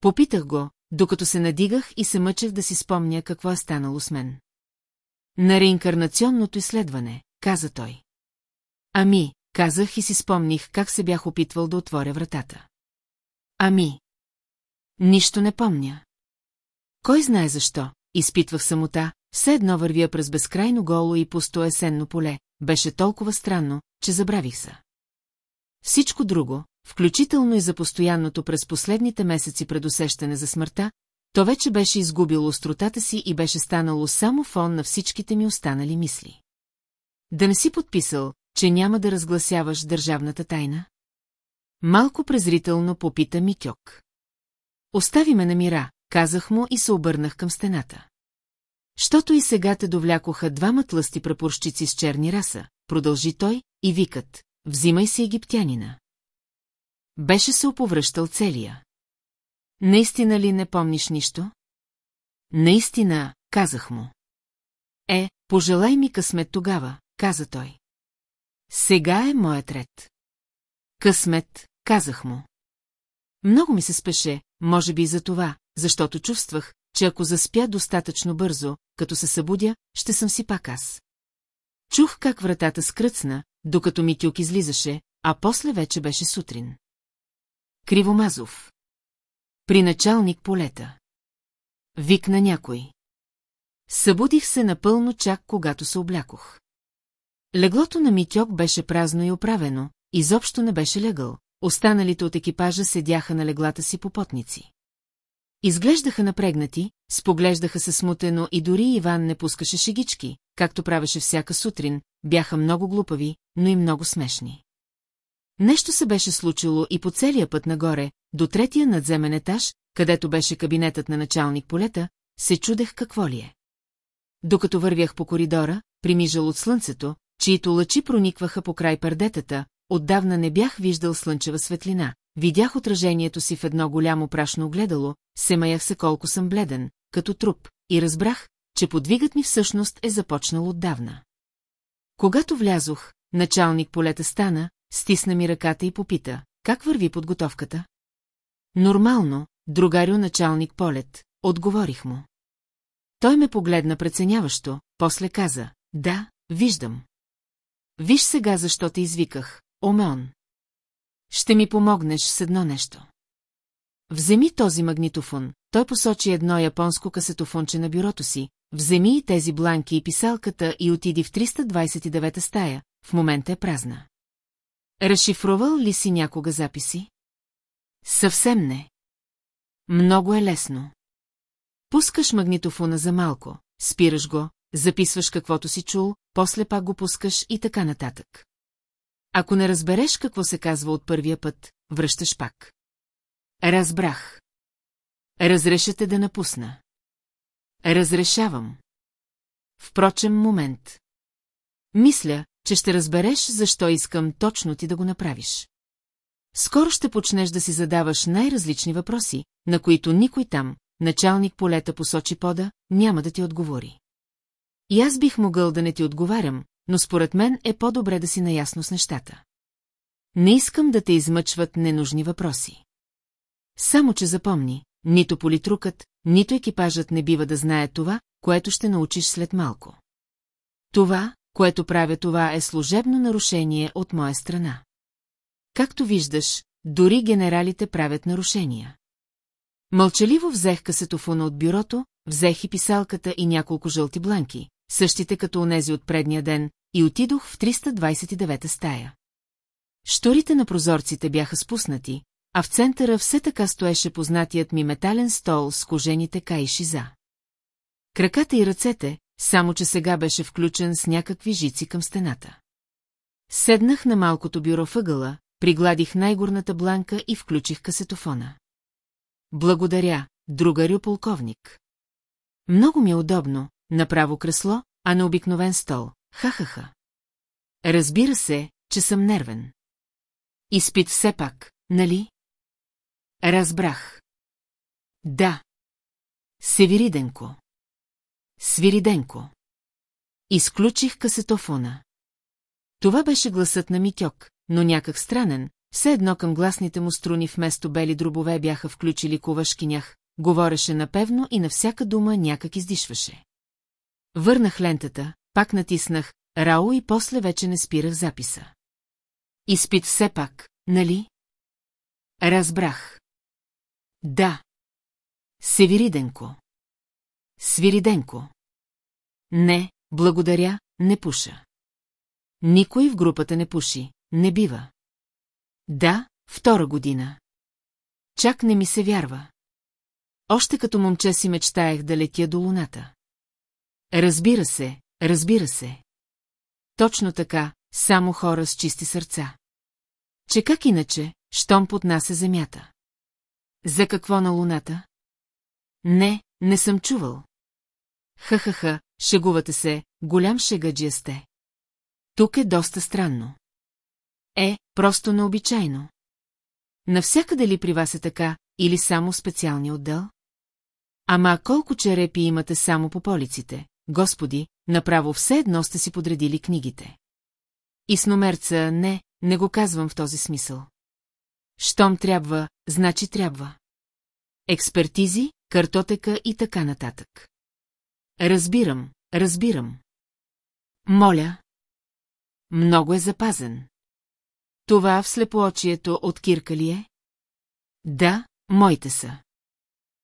Попитах го, докато се надигах и се мъчех да си спомня какво е станало с мен. На реинкарнационното изследване, каза той. Ами, казах и си спомних как се бях опитвал да отворя вратата. Ами. Нищо не помня. Кой знае защо, изпитвах самота, все едно вървя през безкрайно голо и пусто есенно поле, беше толкова странно, че забравих се. Всичко друго, включително и за постоянното през последните месеци предусещане за смъртта, то вече беше изгубило остротата си и беше станало само фон на всичките ми останали мисли. Да не си подписал, че няма да разгласяваш държавната тайна? Малко презрително попита Микьок. Остави ме на мира, казах му и се обърнах към стената. Щото и сега те довлякоха двама тлъсти прапорщици с черни раса, продължи той, и викат, взимай си египтянина. Беше се оповръщал целия. Наистина ли не помниш нищо? Наистина, казах му. Е, пожелай ми късмет тогава, каза той. Сега е моят ред. Късмет, казах му. Много ми се спеше, може би и за това, защото чувствах, че ако заспя достатъчно бързо, като се събудя, ще съм си пак аз. Чух как вратата скръцна, докато Митюк излизаше, а после вече беше сутрин. Кривомазов. При началник полета. Викна някой. Събудих се напълно чак когато се облякох. Леглото на Митьок беше празно и оправено, изобщо не беше легъл. Останалите от екипажа седяха на леглата си по потници. Изглеждаха напрегнати, споглеждаха се смутено и дори Иван не пускаше шегички, както правеше всяка сутрин, бяха много глупави, но и много смешни. Нещо се беше случило и по целия път нагоре, до третия надземен етаж, където беше кабинетът на началник полета, се чудех какво ли е. Докато вървях по коридора, примижал от слънцето, чието лъчи проникваха по край пердетата, отдавна не бях виждал слънчева светлина, видях отражението си в едно голямо прашно огледало, се маях се колко съм бледен, като труп, и разбрах, че подвигът ми всъщност е започнал отдавна. Когато влязох, началник полета стана, стисна ми ръката и попита, как върви подготовката? Нормално, другарю началник полет, отговорих му. Той ме погледна преценяващо, после каза, да, виждам. Виж сега защо те извиках, Омеон. Ще ми помогнеш с едно нещо. Вземи този магнитофон, той посочи едно японско касетофонче на бюрото си, вземи и тези бланки и писалката и отиди в 329 стая, в момента е празна. Разшифрувал ли си някога записи? Съвсем не. Много е лесно. Пускаш магнитофона за малко, спираш го, записваш каквото си чул, после пак го пускаш и така нататък. Ако не разбереш какво се казва от първия път, връщаш пак. Разбрах. Разрешете да напусна. Разрешавам. Впрочем, момент. Мисля, че ще разбереш, защо искам точно ти да го направиш. Скоро ще почнеш да си задаваш най-различни въпроси, на които никой там, началник полета посочи пода, няма да ти отговори. И аз бих могъл да не ти отговарям, но според мен е по-добре да си наясно с нещата. Не искам да те измъчват ненужни въпроси. Само, че запомни, нито политрукът, нито екипажът не бива да знае това, което ще научиш след малко. Това, което правя това е служебно нарушение от моя страна. Както виждаш, дори генералите правят нарушения. Мълчаливо взех касетофона от бюрото, взех и писалката и няколко жълти бланки, същите като онези от предния ден, и отидох в 329 стая. Шторите на прозорците бяха спуснати, а в центъра все така стоеше познатият ми метален стол с кожените каиши за. Краката и ръцете, само че сега беше включен с някакви жици към стената. Седнах на малкото бюро въгъла, пригладих най-горната бланка и включих касетофона. Благодаря, другарю полковник. Много ми е удобно, направо кресло, а на обикновен стол. Ха-ха-ха. Разбира се, че съм нервен. Изпит все пак, нали? Разбрах. Да. Севериденко. Свириденко. Изключих касетофона. Това беше гласът на Митьок, но някак странен, все едно към гласните му струни вместо бели дробове бяха включили кувашкинях, говореше напевно и на всяка дума някак издишваше. Върнах лентата, пак натиснах Рао и после вече не спирах записа. Изпит все пак, нали? Разбрах. Да. Севириденко. Свириденко. Не, благодаря, не пуша. Никой в групата не пуши, не бива. Да, втора година. Чак не ми се вярва. Още като момче си мечтаех да летя до луната. Разбира се, разбира се. Точно така, само хора с чисти сърца. Че как иначе, щом под нас е земята? За какво на луната? Не, не съм чувал. Ха-ха-ха, шегувате се, голям шегаджия сте. Тук е доста странно. Е, просто необичайно. Навсякъде ли при вас е така, или само специалния отдел? Ама колко черепи имате само по полиците, господи, направо все едно сте си подредили книгите. И с номерца не, не го казвам в този смисъл. Щом трябва, значи трябва. Експертизи, картотека и така нататък. Разбирам, разбирам. Моля. Много е запазен. Това в слепоочието от Кирка ли е? Да, моите са.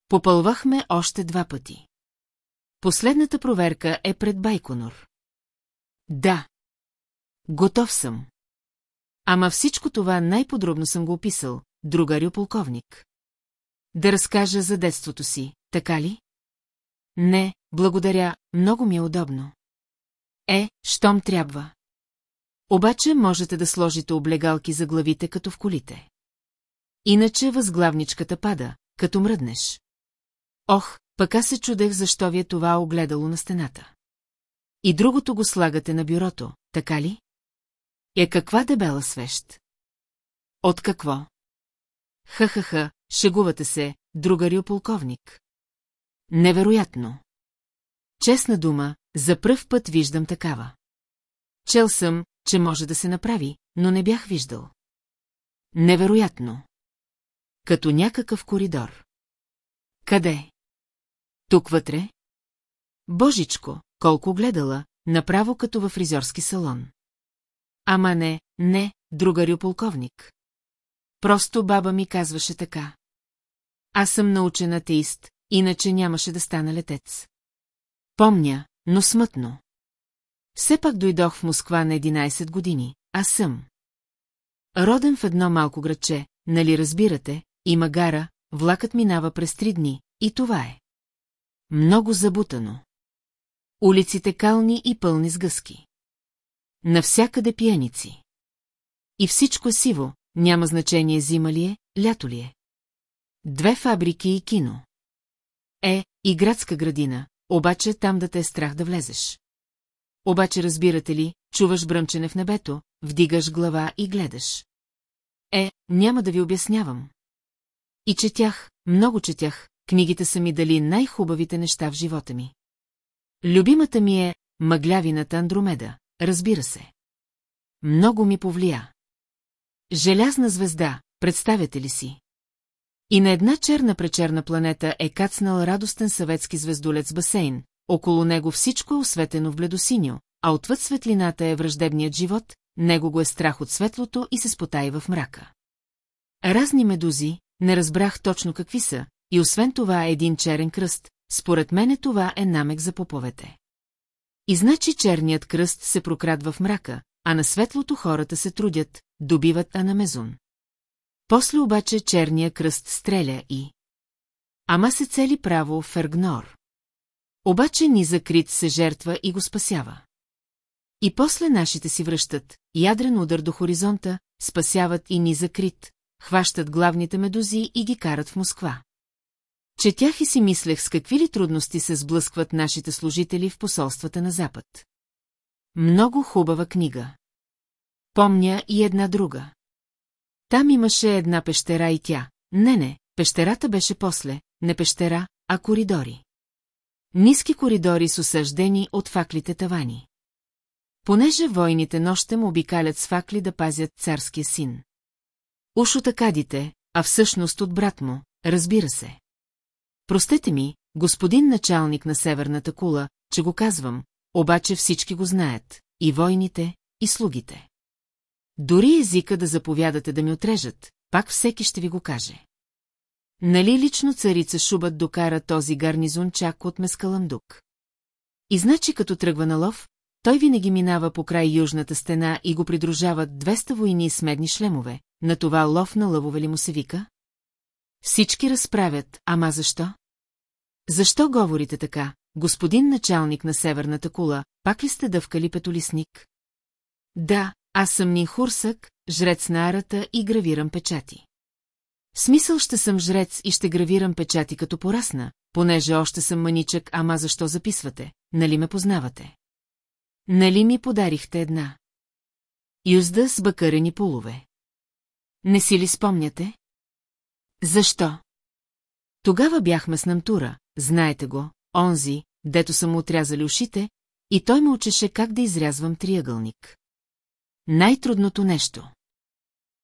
Попълвахме още два пъти. Последната проверка е пред Байконур. Да. Готов съм. Ама всичко това най-подробно съм го описал, другарю полковник. Да разкажа за детството си, така ли? Не, благодаря, много ми е удобно. Е, щом трябва. Обаче можете да сложите облегалки за главите като в колите. Иначе възглавничката пада, като мръднеш. Ох, пък аз се чудех защо ви е това огледало на стената. И другото го слагате на бюрото, така ли? Е каква дебела свещ? От какво? Ха-ха-ха, шегувате се, другарио полковник. Невероятно. Честна дума, за пръв път виждам такава. Чел съм, че може да се направи, но не бях виждал. Невероятно. Като някакъв коридор. Къде? Тук вътре? Божичко, колко гледала, направо като във фризьорски салон. Ама не, не, другарю полковник. Просто баба ми казваше така. Аз съм научен атеист, иначе нямаше да стана летец. Помня, но смътно. Все пак дойдох в Москва на 11 години, аз съм. Роден в едно малко градче, нали разбирате, има гара, влакът минава през три дни, и това е. Много забутано. Улиците кални и пълни с гъски. Навсякъде пияници. И всичко е сиво, няма значение зима ли е, лято ли е. Две фабрики и кино. Е, и градска градина, обаче там да те е страх да влезеш. Обаче разбирате ли, чуваш бръмчене в небето, вдигаш глава и гледаш. Е, няма да ви обяснявам. И четях, много четях, книгите са ми дали най-хубавите неща в живота ми. Любимата ми е мъглявината Андромеда, разбира се. Много ми повлия. Желязна звезда, представяте ли си? И на една черна пречерна планета е кацнал радостен съветски звездолет басейн, около него всичко е осветено в бледосиньо, а отвъд светлината е враждебният живот, него го е страх от светлото и се спотаи в мрака. Разни медузи, не разбрах точно какви са, и освен това е един черен кръст, според мене това е намек за поповете. И значи черният кръст се прокрадва в мрака, а на светлото хората се трудят, добиват анамезун. После обаче черния кръст стреля и... Ама се цели право в Ергнор. Обаче ни закрит се жертва и го спасява. И после нашите си връщат, ядрен удар до хоризонта, спасяват и ни закрит, хващат главните медузи и ги карат в Москва. Четях и си мислех с какви ли трудности се сблъскват нашите служители в посолствата на Запад. Много хубава книга. Помня и една друга. Там имаше една пещера и тя, не не, Пещерата беше после, не пещера, а коридори. Ниски коридори с осъждени от факлите тавани. Понеже войните нощем обикалят с факли да пазят царския син. Уж от акадите, а всъщност от брат му, разбира се. Простете ми, господин началник на Северната кула, че го казвам, обаче всички го знаят, и войните, и слугите. Дори езика да заповядате да ми отрежат, пак всеки ще ви го каже. Нали лично царица Шубът докара този гарнизон чак от Мескаламдук? И значи като тръгва на лов, той винаги минава по край южната стена и го придружават 200 войни с медни шлемове, на това лов на лъвове ли му се вика? Всички разправят, ама защо? Защо говорите така, господин началник на Северната кула, пак ли сте дъвкали петолисник? Да, аз съм Нихурсък, жрец на арата и гравирам печати. В смисъл ще съм жрец и ще гравирам печати като порасна, понеже още съм маничък, ама защо записвате, нали ме познавате? Нали ми подарихте една? Юзда с бакарени полове. Не си ли спомняте? Защо? Тогава бяхме с Намтура, знаете го, онзи, дето са му отрязали ушите, и той ме учеше как да изрязвам триъгълник. Най-трудното нещо.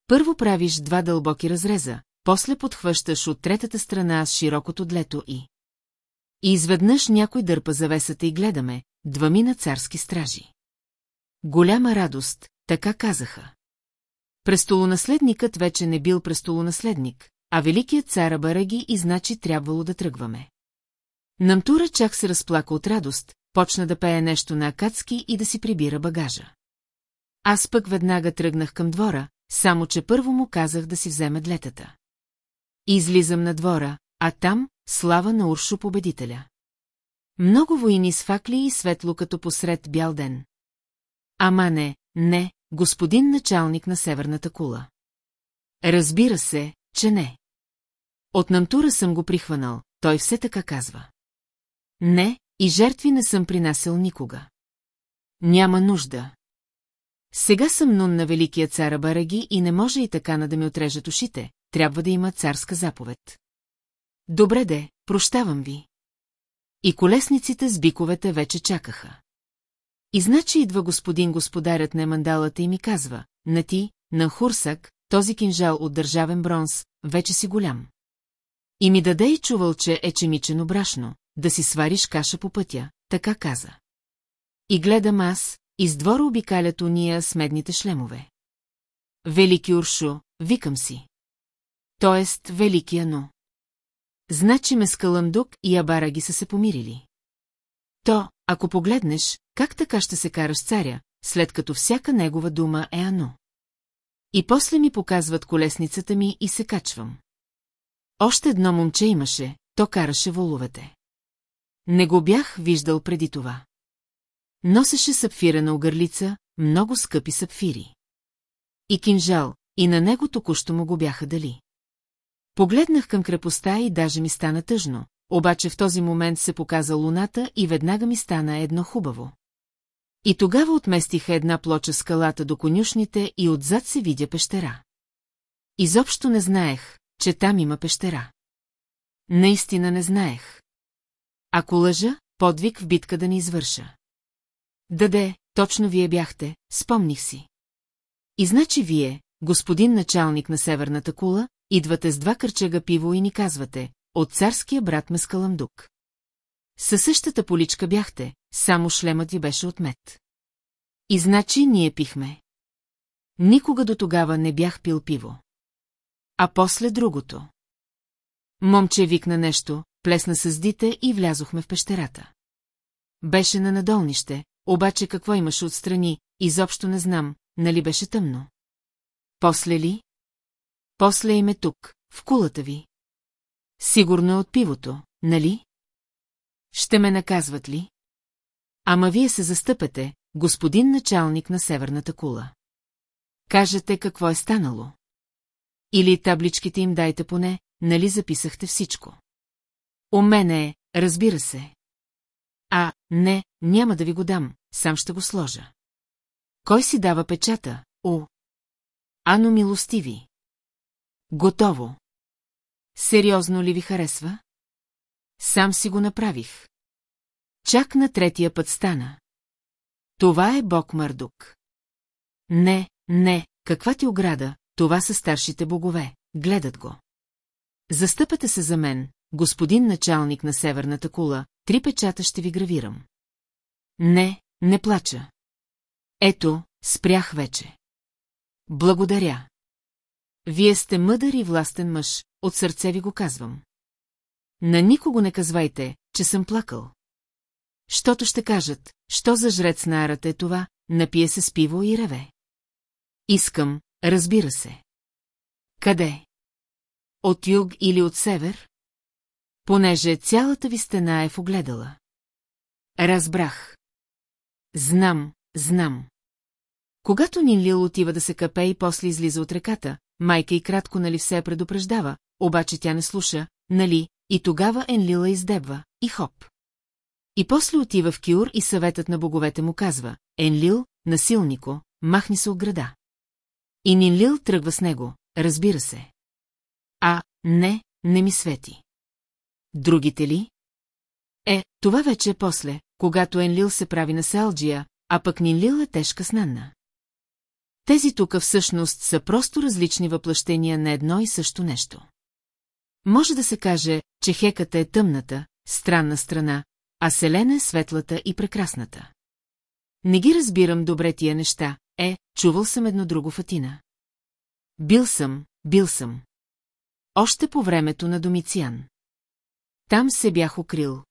Първо правиш два дълбоки разреза, после подхващаш от третата страна с широкото длето и... И изведнъж някой дърпа завесата и гледаме, двамина царски стражи. Голяма радост, така казаха. Престолонаследникът вече не бил престолонаследник, а великият цар Бараги и значи трябвало да тръгваме. Намтура чак се разплака от радост, почна да пее нещо на акадски и да си прибира багажа. Аз пък веднага тръгнах към двора, само че първо му казах да си вземе длетата. Излизам на двора, а там слава на Уршо победителя. Много войни с факли и светло като посред бял ден. Ама не, не, господин началник на Северната кула. Разбира се, че не. От Намтура съм го прихванал, той все така казва. Не, и жертви не съм принасял никога. Няма нужда. Сега съм нун на великия цара Бараги и не може и така на да ми отрежат ушите, трябва да има царска заповед. Добре де, прощавам ви. И колесниците с биковете вече чакаха. И значи идва господин господарят на мандалата и ми казва, на ти, на Хурсак, този кинжал от държавен бронз, вече си голям. И ми даде и чувалче ечемичено брашно, да си свариш каша по пътя, така каза. И гледам аз, из двора обикалят уния с медните шлемове. Велики Уршо, викам си. Тоест, Велики Ано. Значи Мескаламдук и Абара ги са се помирили. То, ако погледнеш, как така ще се караш царя, след като всяка негова дума е Ано. И после ми показват колесницата ми и се качвам. Още едно момче имаше, то караше воловете. Не го бях виждал преди това. Носеше сапфирена огърлица, много скъпи сапфири. И кинжал, и на него току-що му го бяха дали. Погледнах към крепостта и даже ми стана тъжно, обаче в този момент се показа луната и веднага ми стана едно хубаво. И тогава отместиха една плоча скалата до конюшните и отзад се видя пещера. Изобщо не знаех, че там има пещера. Наистина не знаех. Ако лъжа, подвиг в битка да не извърша. Даде, точно вие бяхте, спомних си. И значи вие, господин началник на Северната кула, идвате с два кърчега пиво и ни казвате, от царския брат Мескаламдук. Със същата поличка бяхте, само шлемът ви беше от мед. И значи ние пихме. Никога до тогава не бях пил пиво. А после другото. Момче викна нещо, плесна с дите и влязохме в пещерата. Беше на надолнище, обаче какво имаше отстрани, изобщо не знам, нали беше тъмно. После ли? После им е тук, в кулата ви. Сигурно е от пивото, нали? Ще ме наказват ли? Ама вие се застъпете, господин началник на Северната кула. Кажете какво е станало. Или табличките им дайте поне, нали записахте всичко. У мене е, разбира се. А, не, няма да ви го дам, сам ще го сложа. Кой си дава печата, о? Ано милостиви. Готово. сериозно ли ви харесва? Сам си го направих. Чак на третия път стана. Това е бог Мардук. Не, не, каква ти ограда, това са старшите богове, гледат го. Застъпете се за мен, господин началник на Северната кула, три печата ще ви гравирам. Не, не плача. Ето, спрях вече. Благодаря. Вие сте мъдър и властен мъж, от сърце ви го казвам. На никого не казвайте, че съм плакал. Щото ще кажат, що за жрец на арата е това, напие се с пиво и реве. Искам, разбира се. Къде? От юг или от север? Понеже цялата ви стена е в огледала. Разбрах. Знам, знам. Когато Нинлил отива да се капе и после излиза от реката, майка и кратко нали все предупреждава, обаче тя не слуша, нали, и тогава Енлила издебва, и хоп. И после отива в Кюр и съветът на боговете му казва, Енлил, насилнико, махни се от града. И Нинлил тръгва с него, разбира се. А, не, не ми свети. Другите ли? Е, това вече е после, когато Енлил се прави на Селджия, а пък Нинлил е тежка снанна. Тези тука всъщност са просто различни въплъщения на едно и също нещо. Може да се каже, че Хеката е тъмната, странна страна, а Селена е светлата и прекрасната. Не ги разбирам добре тия неща, е, чувал съм едно друго в Атина. Бил съм, бил съм. Още по времето на Домициан. Там се бях укрил.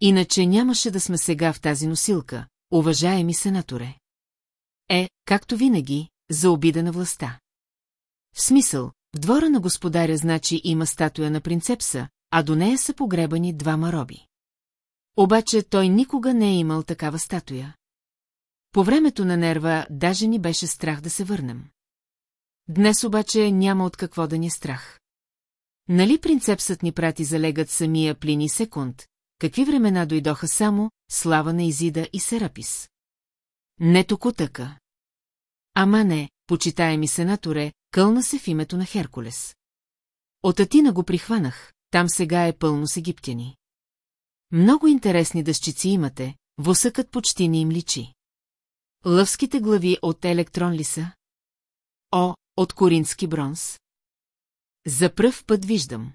Иначе нямаше да сме сега в тази носилка, уважаеми сенаторе. Е, както винаги, за обида на властта. В смисъл, в двора на господаря значи има статуя на принцепса, а до нея са погребани двама роби. Обаче той никога не е имал такава статуя. По времето на нерва даже ни беше страх да се върнем. Днес обаче няма от какво да ни е страх. Нали принцепсът ни прати за легът самия Плини секунд, какви времена дойдоха само, слава на Изида и Серапис. Не току така. Ама не, почитаеми сенаторе, кълна се в името на Херкулес. От Атина го прихванах, там сега е пълно с египтяни. Много интересни дъщици имате, восъкът почти не им личи. Лъвските глави от електрон ли са? О, от корински бронз. За пръв път виждам.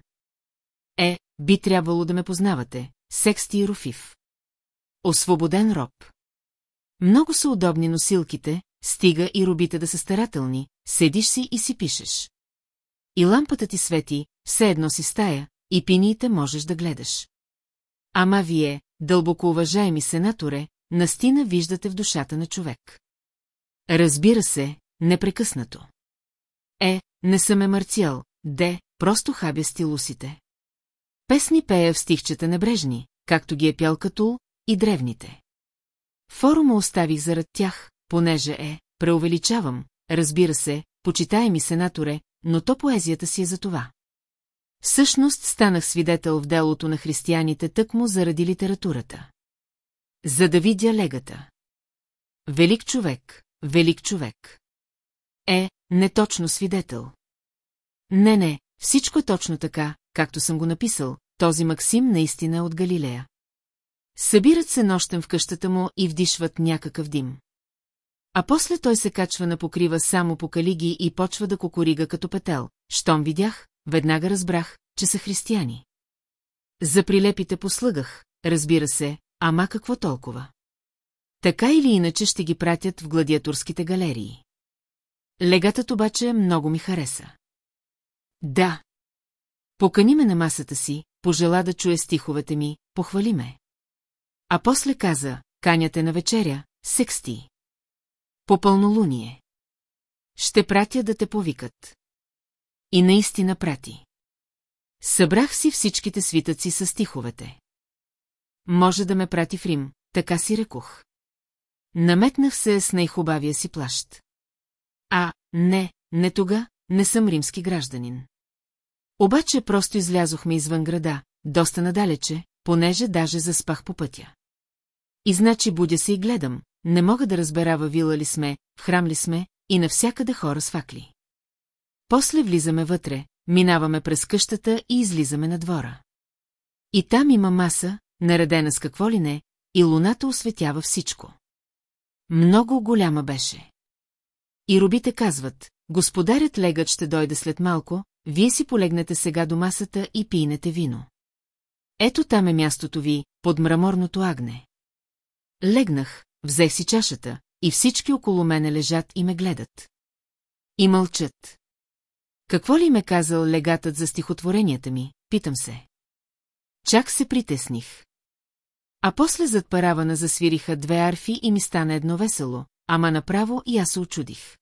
Е, би трябвало да ме познавате, Сексти и Руфив. Освободен роб. Много са удобни носилките, стига и робите да са старателни, седиш си и си пишеш. И лампата ти свети, все едно си стая, и пиниите можеш да гледаш. Ама вие, дълбоко уважаеми сенаторе, настина виждате в душата на човек. Разбира се, непрекъснато. Е, не съм е марциал, де, просто хабя стилусите. Песни пея в стихчета небрежни, както ги е пял като и древните. Форума оставих зарад тях, понеже е, преувеличавам, разбира се, почитаеми сенаторе, но то поезията си е за това. Всъщност станах свидетел в делото на християните тъкмо заради литературата. За да видя легата. Велик човек, велик човек. Е, не точно свидетел. Не, не, всичко е точно така, както съм го написал, този Максим наистина е от Галилея. Събират се нощем в къщата му и вдишват някакъв дим. А после той се качва на покрива само по калиги и почва да кокорига като петел. Щом видях, веднага разбрах, че са християни. За прилепите послъгах, разбира се, ама какво толкова. Така или иначе ще ги пратят в гладиаторските галерии. Легатът обаче много ми хареса. Да. Покани ме на масата си, пожела да чуе стиховете ми, похвали ме. А после каза, каняте на вечеря, сексти. По пълнолуние. Ще пратя да те повикат. И наистина прати. Събрах си всичките свитъци с стиховете. Може да ме прати в Рим, така си рекох. Наметнах се с най-хубавия си плащ. А, не, не тога, не съм римски гражданин. Обаче просто излязохме извън града, доста надалече, понеже даже заспах по пътя. И значи будя се и гледам, не мога да разбера вила ли сме, в храм ли сме, и навсякъде хора с факли. После влизаме вътре, минаваме през къщата и излизаме на двора. И там има маса, наредена с какво ли не, и луната осветява всичко. Много голяма беше. И робите казват, господарят легът ще дойде след малко, вие си полегнете сега до масата и пийнете вино. Ето там е мястото ви, под мраморното агне. Легнах, взех си чашата, и всички около мене лежат и ме гледат. И мълчат. Какво ли ме казал легатът за стихотворенията ми, питам се. Чак се притесних. А после зад паравана засвириха две арфи и ми стана едно весело, ама направо и аз се очудих.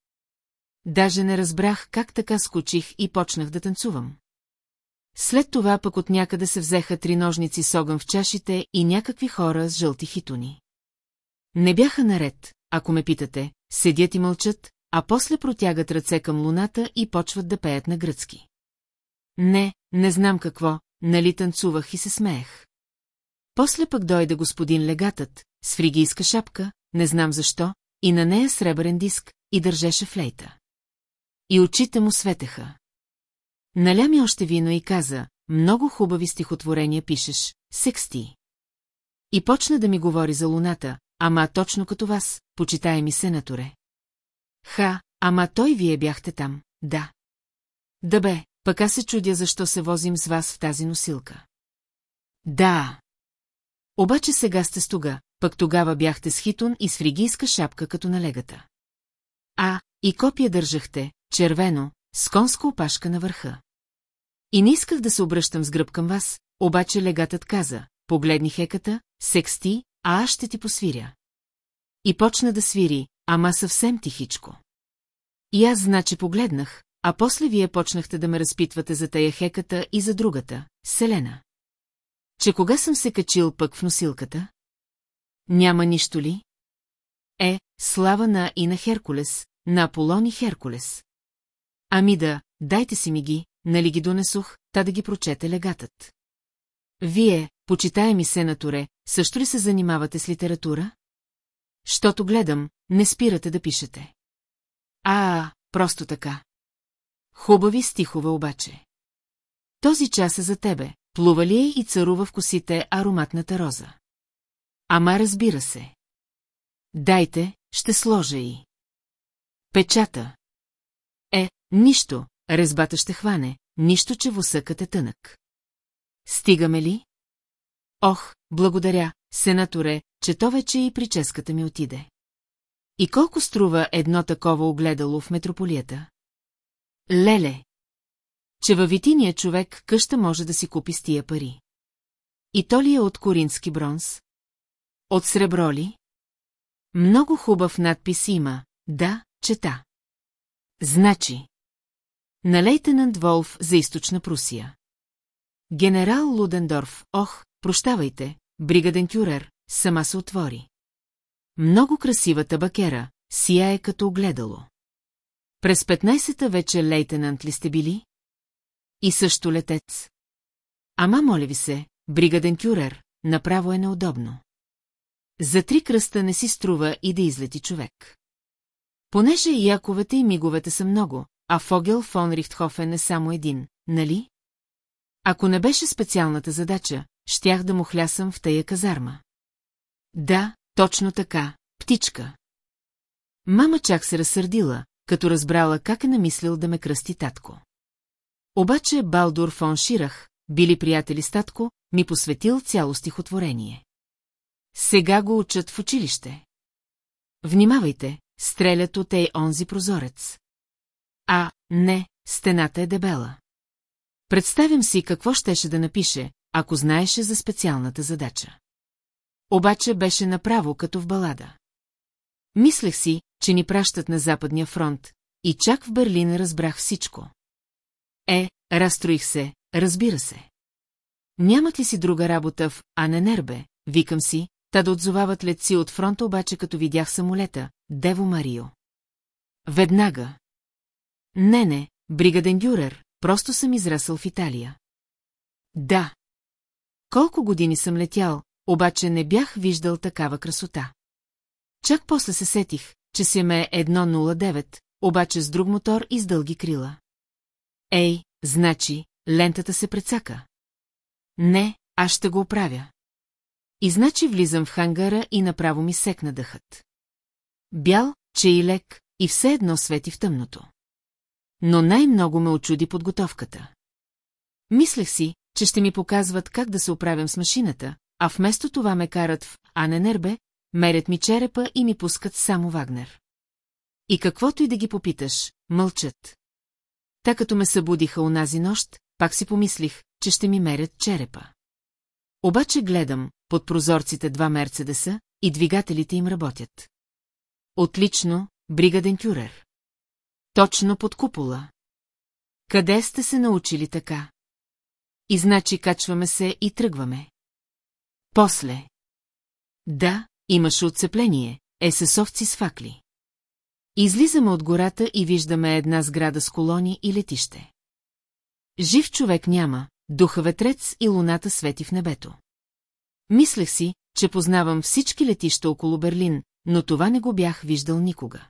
Даже не разбрах как така скочих и почнах да танцувам. След това пък от някъде се взеха три ножници с огън в чашите и някакви хора с жълти хитуни. Не бяха наред, ако ме питате, седят и мълчат, а после протягат ръце към луната и почват да пеят на гръцки. Не, не знам какво, нали танцувах и се смеех. После пък дойде господин легатът, с фригийска шапка, не знам защо, и на нея сребърен диск, и държеше флейта. И очите му светеха. Наля ми още вино и каза, много хубави стихотворения пишеш, сексти. И почна да ми говори за луната, ама точно като вас, почитаеми сенаторе. Ха, ама той вие бяхте там, да. Да бе, пък се чудя защо се возим с вас в тази носилка. Да. Обаче сега сте стуга, пък тогава бяхте с хитон и с фригийска шапка като налегата. А, и копия държахте, червено, с конска опашка на върха. И не исках да се обръщам с гръб към вас, обаче легатът каза, погледни хеката, сексти, а аз ще ти посвиря. И почна да свири, ама съвсем тихичко. И аз значи погледнах, а после вие почнахте да ме разпитвате за тая хеката и за другата, Селена. Че кога съм се качил пък в носилката? Няма нищо ли? Е, слава на и на Херкулес, на Аполон и Херкулес. Ами да, дайте си ми ги, нали ги донесох, та да ги прочете легатът. Вие, почитаеми сенаторе, също ли се занимавате с литература? Щото гледам, не спирате да пишете. А, просто така. Хубави стихове обаче. Този час е за тебе, плува ли е и царува в косите ароматната роза. Ама разбира се. Дайте, ще сложа и. Печата. Е, нищо, резбата ще хване, нищо, че восъкът е тънък. Стигаме ли? Ох, благодаря, сенаторе, че то вече и прическата ми отиде. И колко струва едно такова огледало в метрополията? Леле! Че във витиния човек къща може да си купи с тия пари. И то ли е от корински бронз? От сребро ли? Много хубав надпис има, да, чета. Значи. На лейтенант Волф за източна Прусия. Генерал Лудендорф, ох, прощавайте, бригаден кюрер, сама се отвори. Много красива табакера, сияе като огледало. През 15-та вече лейтенант ли сте били? И също летец. Ама, моля ви се, бригаден кюрер, направо е неудобно. За три кръста не си струва и да излети човек. Понеже яковете и миговете са много, а Фогел фон Рихтхофен е само един, нали? Ако не беше специалната задача, щях да му хлясам в тая казарма. Да, точно така, птичка. Мама чак се разсърдила, като разбрала как е намислил да ме кръсти татко. Обаче Балдур фон Ширах, били приятели с татко, ми посветил цяло стихотворение. Сега го учат в училище. Внимавайте, стрелят от ей онзи прозорец. А, не, стената е дебела. Представям си какво щеше да напише, ако знаеше за специалната задача. Обаче беше направо като в балада. Мислех си, че ни пращат на Западния фронт, и чак в Берлин разбрах всичко. Е, разстроих се, разбира се. Нямат ли си друга работа в Аненербе, викам си, та да отзовават летци от фронта обаче като видях самолета, Дево Марио. Веднага. Не, не, бригаден Гюрер, просто съм израсъл в Италия. Да. Колко години съм летял, обаче не бях виждал такава красота. Чак после се сетих, че си ме 109, обаче с друг мотор и с дълги крила. Ей, значи, лентата се прецака. Не, аз ще го оправя. И значи влизам в хангара и направо ми секна дъхът. Бял, че и лек, и все едно свети в тъмното. Но най-много ме очуди подготовката. Мислех си, че ще ми показват как да се оправям с машината, а вместо това ме карат в Аненербе, мерят ми черепа и ми пускат само Вагнер. И каквото и да ги попиташ, мълчат. Та като ме събудиха унази нощ, пак си помислих, че ще ми мерят черепа. Обаче гледам, под прозорците два Мерцедеса, и двигателите им работят. Отлично, бригаден кюрер. Точно под купола. Къде сте се научили така? И значи качваме се и тръгваме. После. Да, имаше отцепление, есесовци с факли. Излизаме от гората и виждаме една сграда с колони и летище. Жив човек няма, духа ветрец и луната свети в небето. Мислех си, че познавам всички летища около Берлин, но това не го бях виждал никога.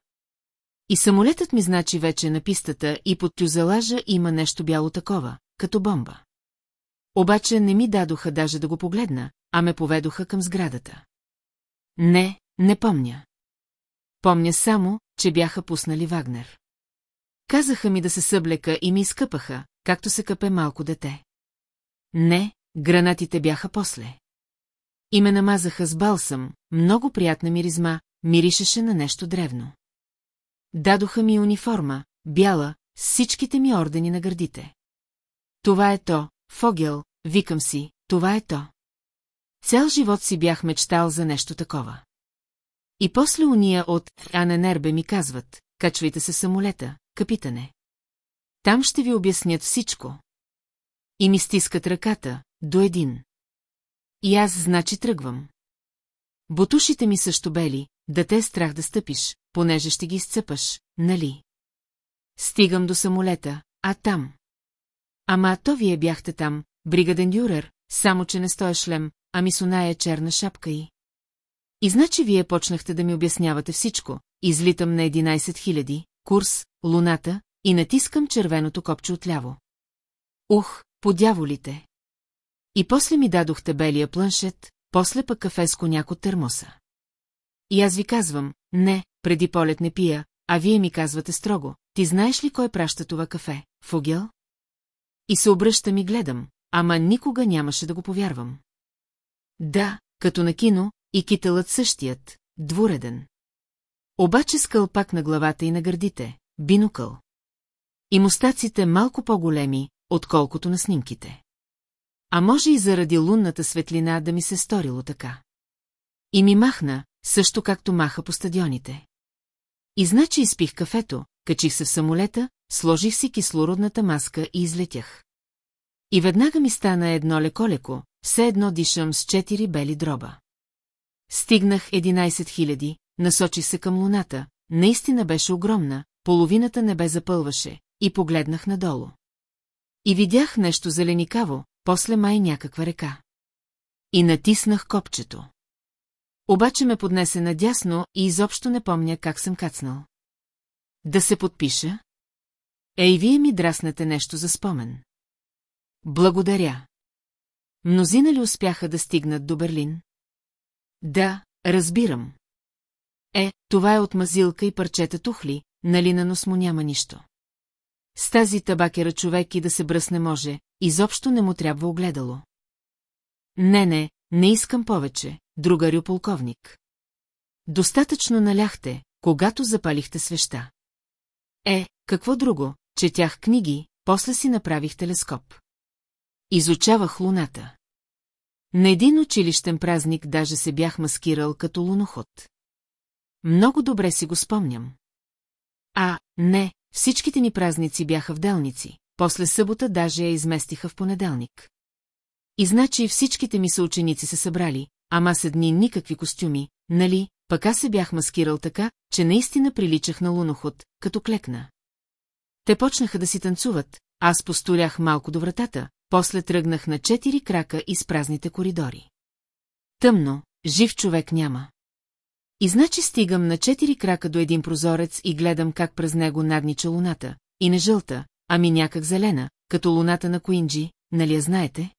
И самолетът ми значи вече на пистата и под тюзелажа има нещо бяло такова, като бомба. Обаче не ми дадоха даже да го погледна, а ме поведоха към сградата. Не, не помня. Помня само, че бяха пуснали Вагнер. Казаха ми да се съблека и ми изкъпаха, както се къпе малко дете. Не, гранатите бяха после. И ме намазаха с балсам, много приятна миризма, миришеше на нещо древно. Дадоха ми униформа, бяла, с всичките ми ордени на гърдите. Това е то, Фогел, викам си, това е то. Цял живот си бях мечтал за нещо такова. И после уния от Аненербе ми казват, качвайте се самолета, капитане. Там ще ви обяснят всичко. И ми стискат ръката, до един. И аз значи тръгвам. Бутушите ми също бели, да те е страх да стъпиш, понеже ще ги изцепаш, нали? Стигам до самолета, а там... Ама то вие бяхте там, бригаден Дюрер, само че не стоя шлем, ами с оная черна шапка и... И значи вие почнахте да ми обяснявате всичко, излитам на 11 000, курс, луната, и натискам червеното копче отляво. Ух, подяволите! И после ми дадохте белия планшет, после пък кафе с коняк от термоса. И аз ви казвам, не, преди полет не пия, а вие ми казвате строго, ти знаеш ли кой праща това кафе, Фугел? И се обръщам и гледам, ама никога нямаше да го повярвам. Да, като на кино, и кителът същият, двуреден. Обаче с кълпак на главата и на гърдите, бинокъл. И мустаците малко по-големи, отколкото на снимките. А може и заради лунната светлина да ми се сторило така. И ми махна, също както маха по стадионите. И значи изпих кафето, качих се в самолета, сложих си кислородната маска и излетях. И веднага ми стана едно леко-леко, все едно дишам с четири бели дроба. Стигнах 11 000, насочих се към луната, наистина беше огромна, половината небе запълваше, и погледнах надолу. И видях нещо зеленикаво, после май някаква река. И натиснах копчето. Обаче ме поднесе надясно и изобщо не помня как съм кацнал. Да се подпиша? Ей, вие ми драснете нещо за спомен. Благодаря. Мнозина ли успяха да стигнат до Берлин? Да, разбирам. Е, това е от мазилка и парчета тухли, нали на нос му няма нищо. С тази табакера човек и да се бръсне може, изобщо не му трябва огледало. Не, не, не искам повече, другарю полковник. Достатъчно наляхте, когато запалихте свеща. Е, какво друго, четях книги, после си направих телескоп. Изучавах луната. На един училищен празник даже се бях маскирал като луноход. Много добре си го спомням. А, не, всичките ни празници бяха в делници, после събота даже я изместиха в понеделник. И значи всичките ми съученици се събрали, ама са дни никакви костюми, нали, пък аз се бях маскирал така, че наистина приличах на луноход, като клекна. Те почнаха да си танцуват, аз постолях малко до вратата, после тръгнах на четири крака из празните коридори. Тъмно, жив човек няма. И значи стигам на четири крака до един прозорец и гледам как през него наднича луната, и не жълта, ами някак зелена, като луната на Куинджи, нали я знаете?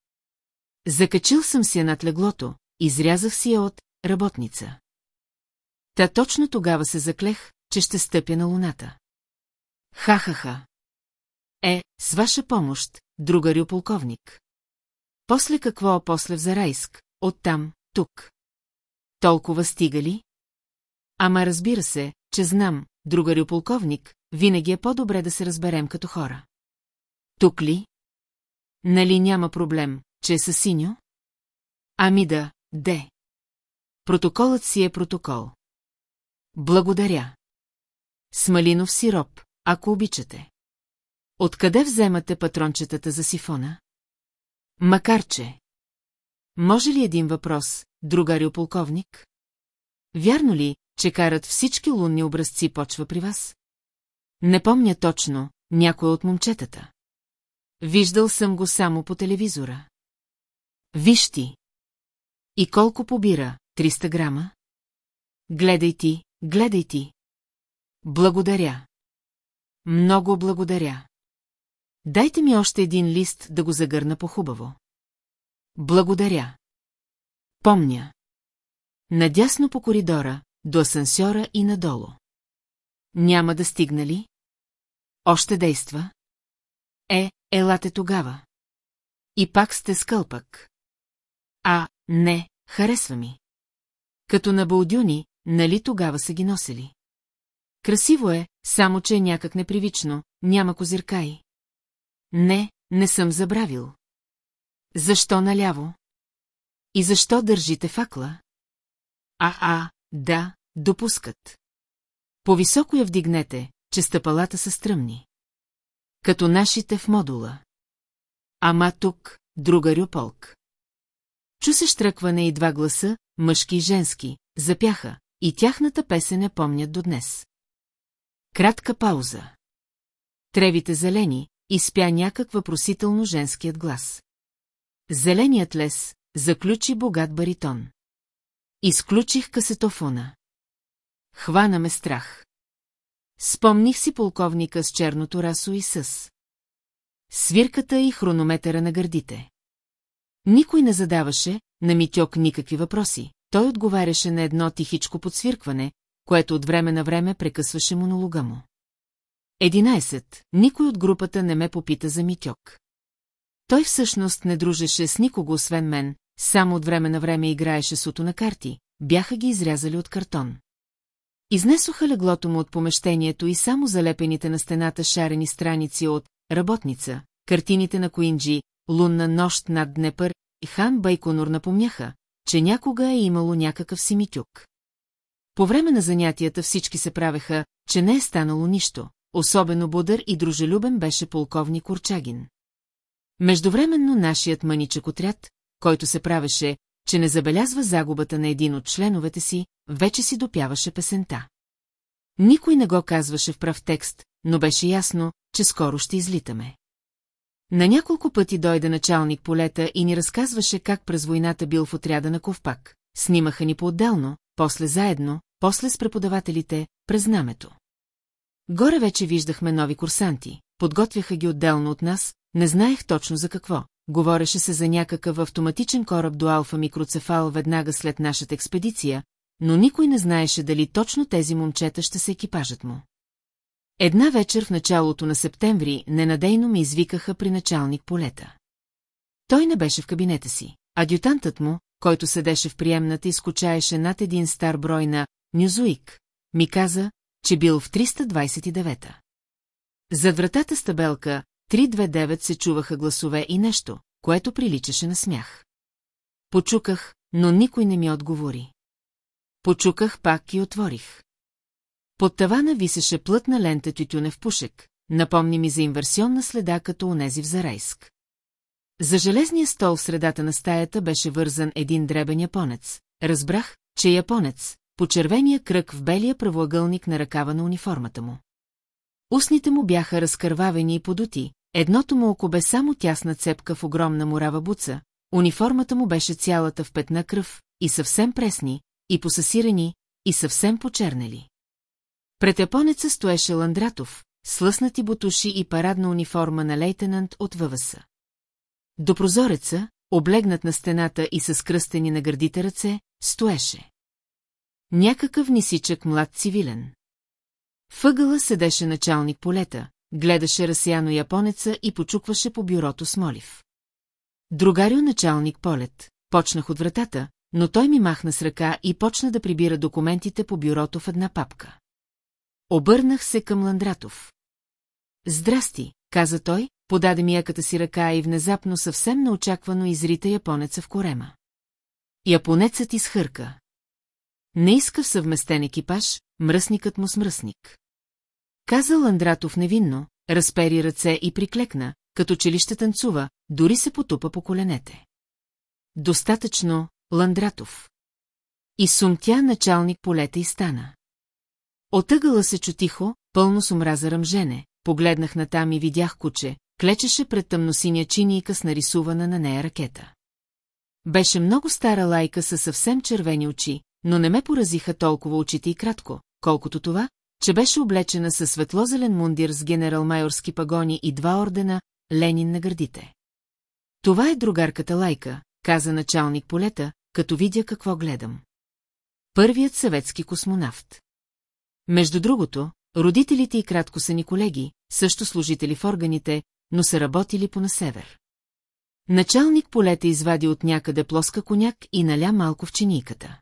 Закачил съм си я над леглото, изрязах си я от работница. Та точно тогава се заклех, че ще стъпя на луната. Ха-ха-ха. Е, с ваша помощ, другарю полковник. После какво, после в Зарайск, оттам, тук. Толкова стига ли? Ама разбира се, че знам, другарю полковник, винаги е по-добре да се разберем като хора. Тук ли? Нали няма проблем, че е със синьо? Ами да, де. Протоколът си е протокол. Благодаря. Смалинов сироп, ако обичате. Откъде вземате патрончетата за сифона? Макар че. Може ли един въпрос, другарю полковник? Вярно ли, че карат всички лунни образци почва при вас? Не помня точно, някой от момчетата. Виждал съм го само по телевизора. Виж ти. И колко побира? 300 грама? Гледай ти, гледай ти. Благодаря. Много благодаря. Дайте ми още един лист да го загърна по-хубаво. Благодаря. Помня. Надясно по коридора, до асансьора и надолу. Няма да стигна ли? Още действа? Е, елате тогава. И пак сте скълпък. А, не, харесва ми. Като на балдюни, нали тогава са ги носили? Красиво е, само че е някак непривично, няма козиркаи. Не, не съм забравил. Защо наляво? И защо държите факла? А-а, да, допускат. Повисоко я вдигнете, че стъпалата са стръмни. Като нашите в модула. Ама тук, друга рюполк. Чу се штръкване и два гласа, мъжки и женски, запяха, и тяхната песен я помнят до днес. Кратка пауза. Тревите зелени, изпя някак въпросително женският глас. Зеленият лес, заключи богат баритон. Изключих касетофона. Хвана ме страх. Спомних си полковника с черното расо и с... Свирката и хронометъра на гърдите. Никой не задаваше на Митьок никакви въпроси. Той отговаряше на едно тихичко подсвиркване, което от време на време прекъсваше монолога му. Единайсет. Никой от групата не ме попита за Митьок. Той всъщност не дружеше с никого освен мен, само от време на време играеше суто на карти, бяха ги изрязали от картон. Изнесоха леглото му от помещението и само залепените на стената шарени страници от «Работница», картините на Куинджи, «Лунна нощ над Днепър» и Хан Байконур напомняха, че някога е имало някакъв симитюк. По време на занятията всички се правеха, че не е станало нищо, особено бодър и дружелюбен беше полковник Орчагин. Междувременно нашият мъничък отряд, който се правеше, че не забелязва загубата на един от членовете си, вече си допяваше песента. Никой не го казваше в прав текст, но беше ясно, че скоро ще излитаме. На няколко пъти дойде началник полета и ни разказваше как през войната бил в отряда на Ковпак. Снимаха ни по-отделно, после заедно, после с преподавателите, през знамето. Горе вече виждахме нови курсанти, подготвяха ги отделно от нас, не знаех точно за какво. Говореше се за някакъв автоматичен кораб до Алфа Микроцефал веднага след нашата експедиция, но никой не знаеше дали точно тези момчета ще се екипажат му. Една вечер в началото на септември ненадейно ми извикаха при началник полета. Той не беше в кабинета си. Адютантът му, който седеше в приемната и скучаеше над един стар брой на Нюзуик, ми каза, че бил в 329-та. Зад вратата с табелка 329 се чуваха гласове и нещо, което приличаше на смях. Почуках, но никой не ми отговори. Почуках пак и отворих. Под тавана висеше плътна лента тютюнев пушек, напомни ми за инверсионна следа като онези в Зарайск. За железния стол в средата на стаята беше вързан един дребен японец. Разбрах, че е японец, по червения кръг в белия правоъгълник на ръкава на униформата му. Устните му бяха разкървавени и подути, едното му око бе само тясна цепка в огромна мурава буца, униформата му беше цялата в петна кръв, и съвсем пресни, и посасирани, и съвсем почернели. Пред японеца стоеше Ландратов, слъснати бутуши и парадна униформа на лейтенант от ВВС. До прозореца, облегнат на стената и с кръстени на гърдите ръце, стоеше. Някакъв нисичък млад цивилен. Въгъла седеше началник полета, гледаше разсяно японеца и почукваше по бюрото с молив. Другарио началник полет, почнах от вратата, но той ми махна с ръка и почна да прибира документите по бюрото в една папка. Обърнах се към Ландратов. Здрасти, каза той, подаде ми яката си ръка и внезапно съвсем неочаквано изрита японеца в корема. Японецът изхърка. Не иска в съвместен екипаж, мръсникът му с мръсник. Каза Ландратов невинно, разпери ръце и приклекна, като че ли ще танцува, дори се потупа по коленете. Достатъчно, Ландратов. И сумтя началник полета и стана. Отъгъла се чу тихо, пълно с омраза ръмжене, погледнах натам и видях куче, клечеше пред тъмносиня чинийка с нарисувана на нея ракета. Беше много стара лайка със съвсем червени очи, но не ме поразиха толкова очите и кратко, колкото това, че беше облечена със светлозелен мундир с генерал-майорски пагони и два ордена, Ленин на гърдите. Това е другарката Лайка, каза началник полета, като видя какво гледам. Първият съветски космонавт. Между другото, родителите и кратко са ни колеги, също служители в органите, но са работили по на север. Началник полета извади от някъде плоска коняк и наля малко в чинийката.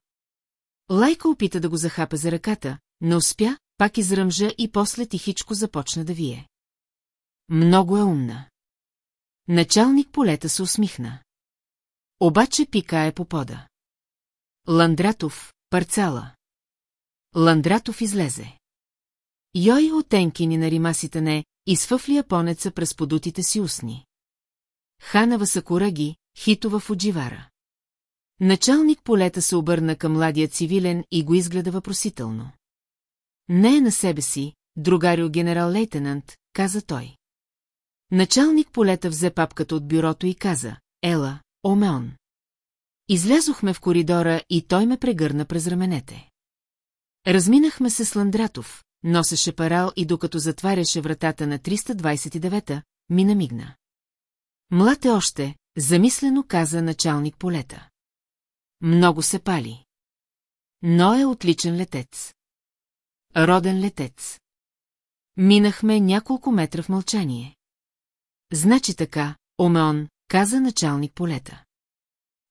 Лайка опита да го захапе за ръката, не успя, пак изръмжа и после тихичко започна да вие. Много е умна. Началник полета се усмихна. Обаче пикае по пода. Ландратов, парцала. Ландратов излезе. Йой отенки ни на римасите не, изфъфли японеца през подутите си устни. Ханава Сакураги, хитова в Одживара. Началник полета се обърна към младия цивилен и го изгледа въпросително. Не е на себе си, другарио генерал-лейтенант, каза той. Началник полета взе папката от бюрото и каза, Ела, Омеон. Излязохме в коридора и той ме прегърна през раменете. Разминахме се с Ландратов, носеше парал и докато затваряше вратата на 329-та, ми намигна. Млад е още, замислено каза началник полета. Много се пали. Но е отличен летец. Роден летец. Минахме няколко метра в мълчание. Значи така, Омеон, каза началник полета.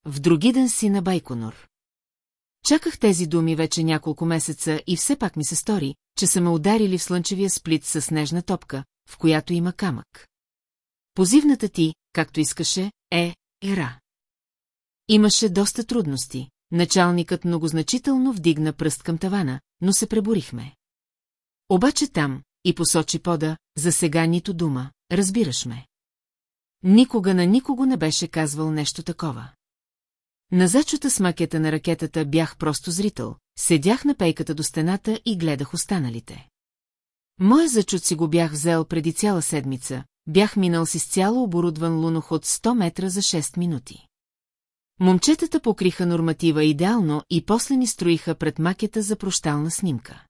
В други ден си на Байконор. Чаках тези думи вече няколко месеца и все пак ми се стори, че са ме ударили в слънчевия сплит с снежна топка, в която има камък. Позивната ти, както искаше, е Ера. Имаше доста трудности. Началникът многозначително вдигна пръст към тавана, но се преборихме. Обаче там, и посочи пода, за сега нито дума, разбираш ме. Никога на никого не беше казвал нещо такова. На зачута с макета на ракетата бях просто зрител, седях на пейката до стената и гледах останалите. Моя зачут си го бях взел преди цяла седмица, бях минал с изцяло оборудван луноход 100 метра за 6 минути. Момчетата покриха норматива идеално и после ни строиха пред макета за прощална снимка.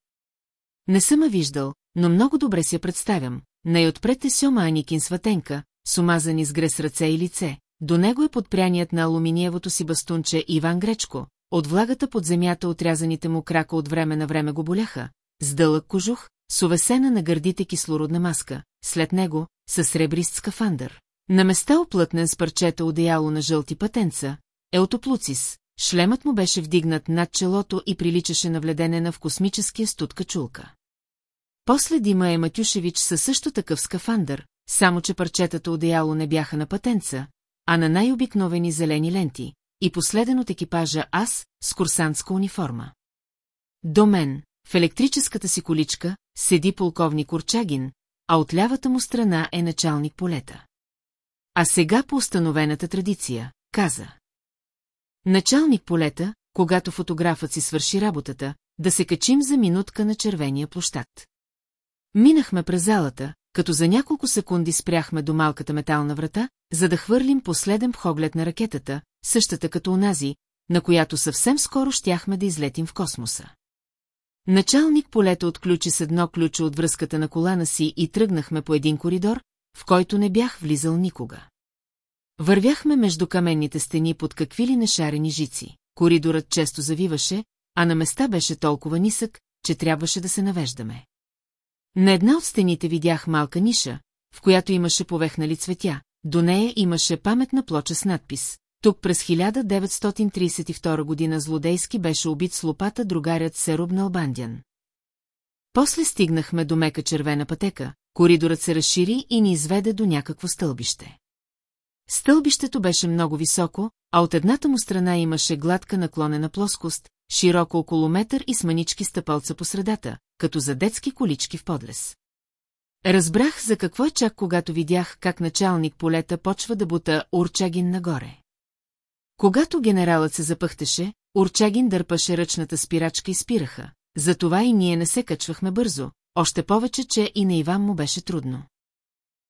Не съм я виждал, но много добре си я представям. Най-отпред е Сьома Аникин сватенка, с омазани с грес ръце и лице. До него е подпряният на алуминиевото си бастунче Иван Гречко. От влагата под земята отрязаните му крака от време на време го боляха. С дълъг кожух, с увесена на гърдите кислородна маска. След него, с сребрист скафандър. На места оплътнен с парчета одеяло на жълти пътенца, Еутоплуцис, шлемът му беше вдигнат над челото и приличаше на вледенена в космическия студка чулка. После Дима е Матюшевич със също такъв скафандър, само че парчетата одеяло не бяха на патенца, а на най-обикновени зелени ленти, и последен от екипажа аз с курсантска униформа. До мен, в електрическата си количка, седи полковник Урчагин, а от лявата му страна е началник полета. А сега по установената традиция, каза. Началник полета, когато фотографът си свърши работата, да се качим за минутка на червения площад. Минахме през залата, като за няколко секунди спряхме до малката метална врата, за да хвърлим последен поглед на ракетата, същата като онази, на която съвсем скоро щяхме да излетим в космоса. Началник полета отключи с едно ключо от връзката на колана си и тръгнахме по един коридор, в който не бях влизал никога. Вървяхме между каменните стени под какви ли нешарени жици. Коридорът често завиваше, а на места беше толкова нисък, че трябваше да се навеждаме. На една от стените видях малка ниша, в която имаше повехнали цветя. До нея имаше паметна плоча с надпис. Тук през 1932 година злодейски беше убит с лопата другарят Серуб Налбандян. После стигнахме до мека червена пътека, коридорът се разшири и ни изведе до някакво стълбище. Стълбището беше много високо, а от едната му страна имаше гладка наклонена плоскост, широко около метър и с манички стъпалца по средата, като за детски колички в подлес. Разбрах за какво е чак когато видях как началник полета почва да бута Урчагин нагоре. Когато генералът се запъхтеше, Урчагин дърпаше ръчната спирачка и спираха, затова и ние не се качвахме бързо, още повече, че и на Иван му беше трудно.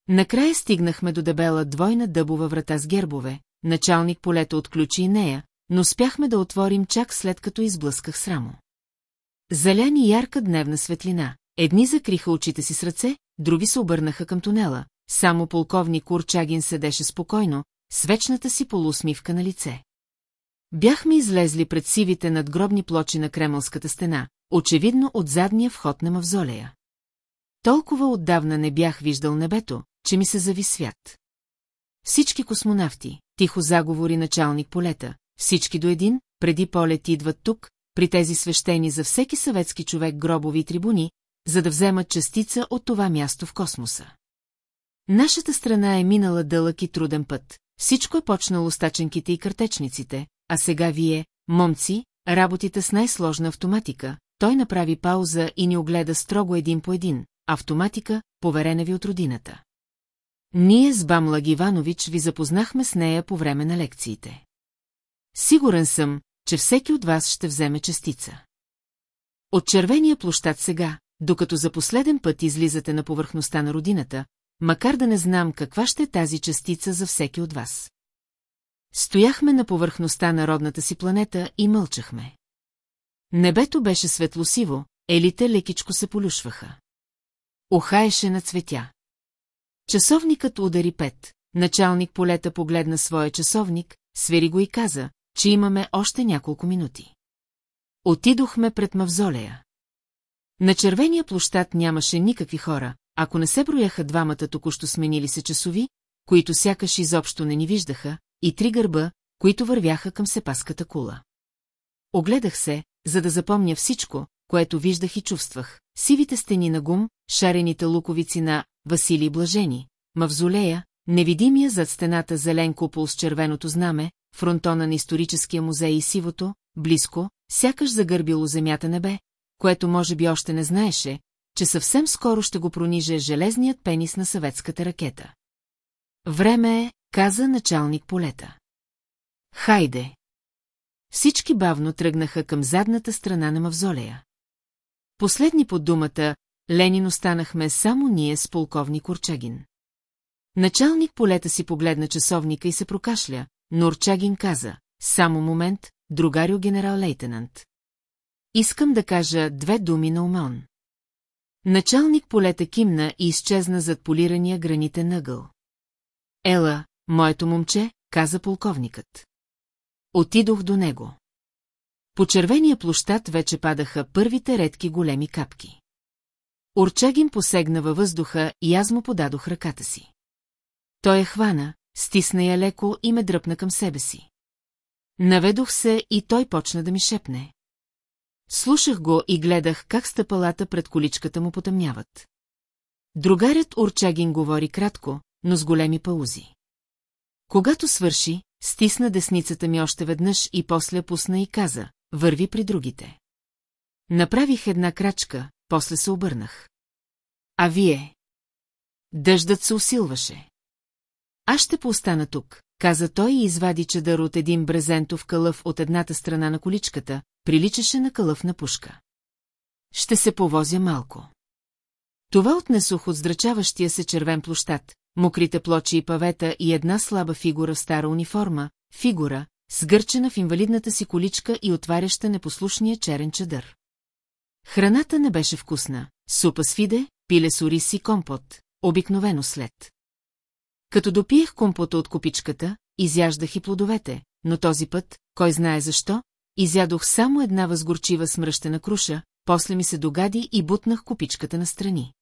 Накрая стигнахме до дебела двойна дъбова врата с гербове, началник полета отключи и нея, но спяхме да отворим чак след като изблъсках срамо. Заляни ярка дневна светлина, едни закриха очите си с ръце, други се обърнаха към тунела, само полковник Курчагин седеше спокойно, с вечната си полусмивка на лице. Бяхме излезли пред сивите надгробни плочи на Кремълската стена, очевидно от задния вход на мавзолея. Толкова отдавна не бях виждал небето, че ми се зави свят. Всички космонавти, тихо заговори началник полета, всички до един, преди полет идват тук, при тези свещени за всеки съветски човек гробови трибуни, за да вземат частица от това място в космоса. Нашата страна е минала дълъг и труден път, всичко е почнало с таченките и картечниците, а сега вие, момци, работите с най-сложна автоматика. Той направи пауза и ни огледа строго един по един. Автоматика, поверена ви от родината. Ние с Бамлаг Иванович ви запознахме с нея по време на лекциите. Сигурен съм, че всеки от вас ще вземе частица. От червения площад сега, докато за последен път излизате на повърхността на родината, макар да не знам каква ще е тази частица за всеки от вас. Стояхме на повърхността на родната си планета и мълчахме. Небето беше светлосиво, елите лекичко се полюшваха. Охаеше на цветя. Часовникът удари пет. Началник полета погледна своя часовник, свери го и каза, че имаме още няколко минути. Отидохме пред мавзолея. На червения площад нямаше никакви хора, ако не се брояха двамата току-що сменили се часови, които сякаш изобщо не ни виждаха, и три гърба, които вървяха към сепаската кула. Огледах се, за да запомня всичко, което виждах и чувствах. Сивите стени на гум, шарените луковици на Василий Блажени, мавзолея, невидимия зад стената зелен купол с червеното знаме, фронтона на историческия музей и сивото, близко, сякаш загърбило земята небе, което може би още не знаеше, че съвсем скоро ще го прониже железният пенис на съветската ракета. Време е, каза началник полета. Хайде! Всички бавно тръгнаха към задната страна на мавзолея. Последни под думата, Ленин останахме само ние с полковник Орчагин. Началник полета си погледна часовника и се прокашля, но Орчагин каза, само момент, другарио генерал-лейтенант. Искам да кажа две думи на Омон. Началник полета кимна и изчезна зад полирания гранитен ъгъл. Ела, моето момче, каза полковникът. Отидох до него. По червения площад вече падаха първите редки големи капки. Орчагин посегна във въздуха и аз му подадох ръката си. Той я хвана, стисна я леко и ме дръпна към себе си. Наведох се и той почна да ми шепне. Слушах го и гледах как стъпалата пред количката му потъмняват. Другарят Урчагин говори кратко, но с големи паузи. Когато свърши, стисна десницата ми още веднъж и после пусна и каза, върви при другите. Направих една крачка, после се обърнах. А вие? Дъждът се усилваше. Аз ще поостана тук, каза той и извади чадър от един брезентов кълъв от едната страна на количката, приличаше на кълъв на пушка. Ще се повозя малко. Това отнесох от здрачаващия се червен площад, мокрите плочи и павета и една слаба фигура в стара униформа, фигура, сгърчена в инвалидната си количка и отваряща непослушния черен чадър. Храната не беше вкусна. Супа с фиде, пиле с ориз и компот, обикновено след. Като допиех компота от копичката, изяждах и плодовете, но този път, кой знае защо, изядох само една възгорчива смръщена круша, после ми се догади и бутнах копичката настрани.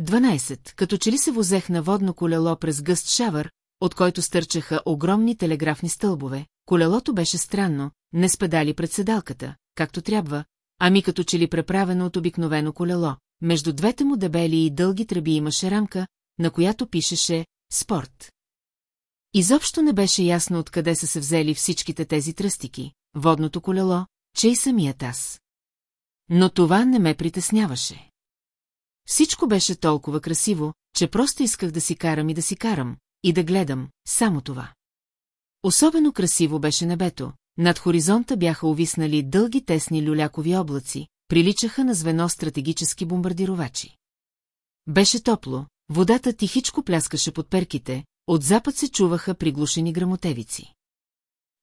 12. Като че ли се возех на водно колело през гъст шавър, от който стърчаха огромни телеграфни стълбове, колелото беше странно, не спедали пред седалката, както трябва, ами като че ли преправено от обикновено колело. Между двете му дебели и дълги тръби имаше рамка, на която пишеше «Спорт». Изобщо не беше ясно откъде са се взели всичките тези тръстики, водното колело, че и самият аз. Но това не ме притесняваше. Всичко беше толкова красиво, че просто исках да си карам и да си карам, и да гледам, само това. Особено красиво беше небето, над хоризонта бяха увиснали дълги тесни люлякови облаци, приличаха на звено стратегически бомбардировачи. Беше топло, водата тихичко пляскаше под перките, от запад се чуваха приглушени грамотевици.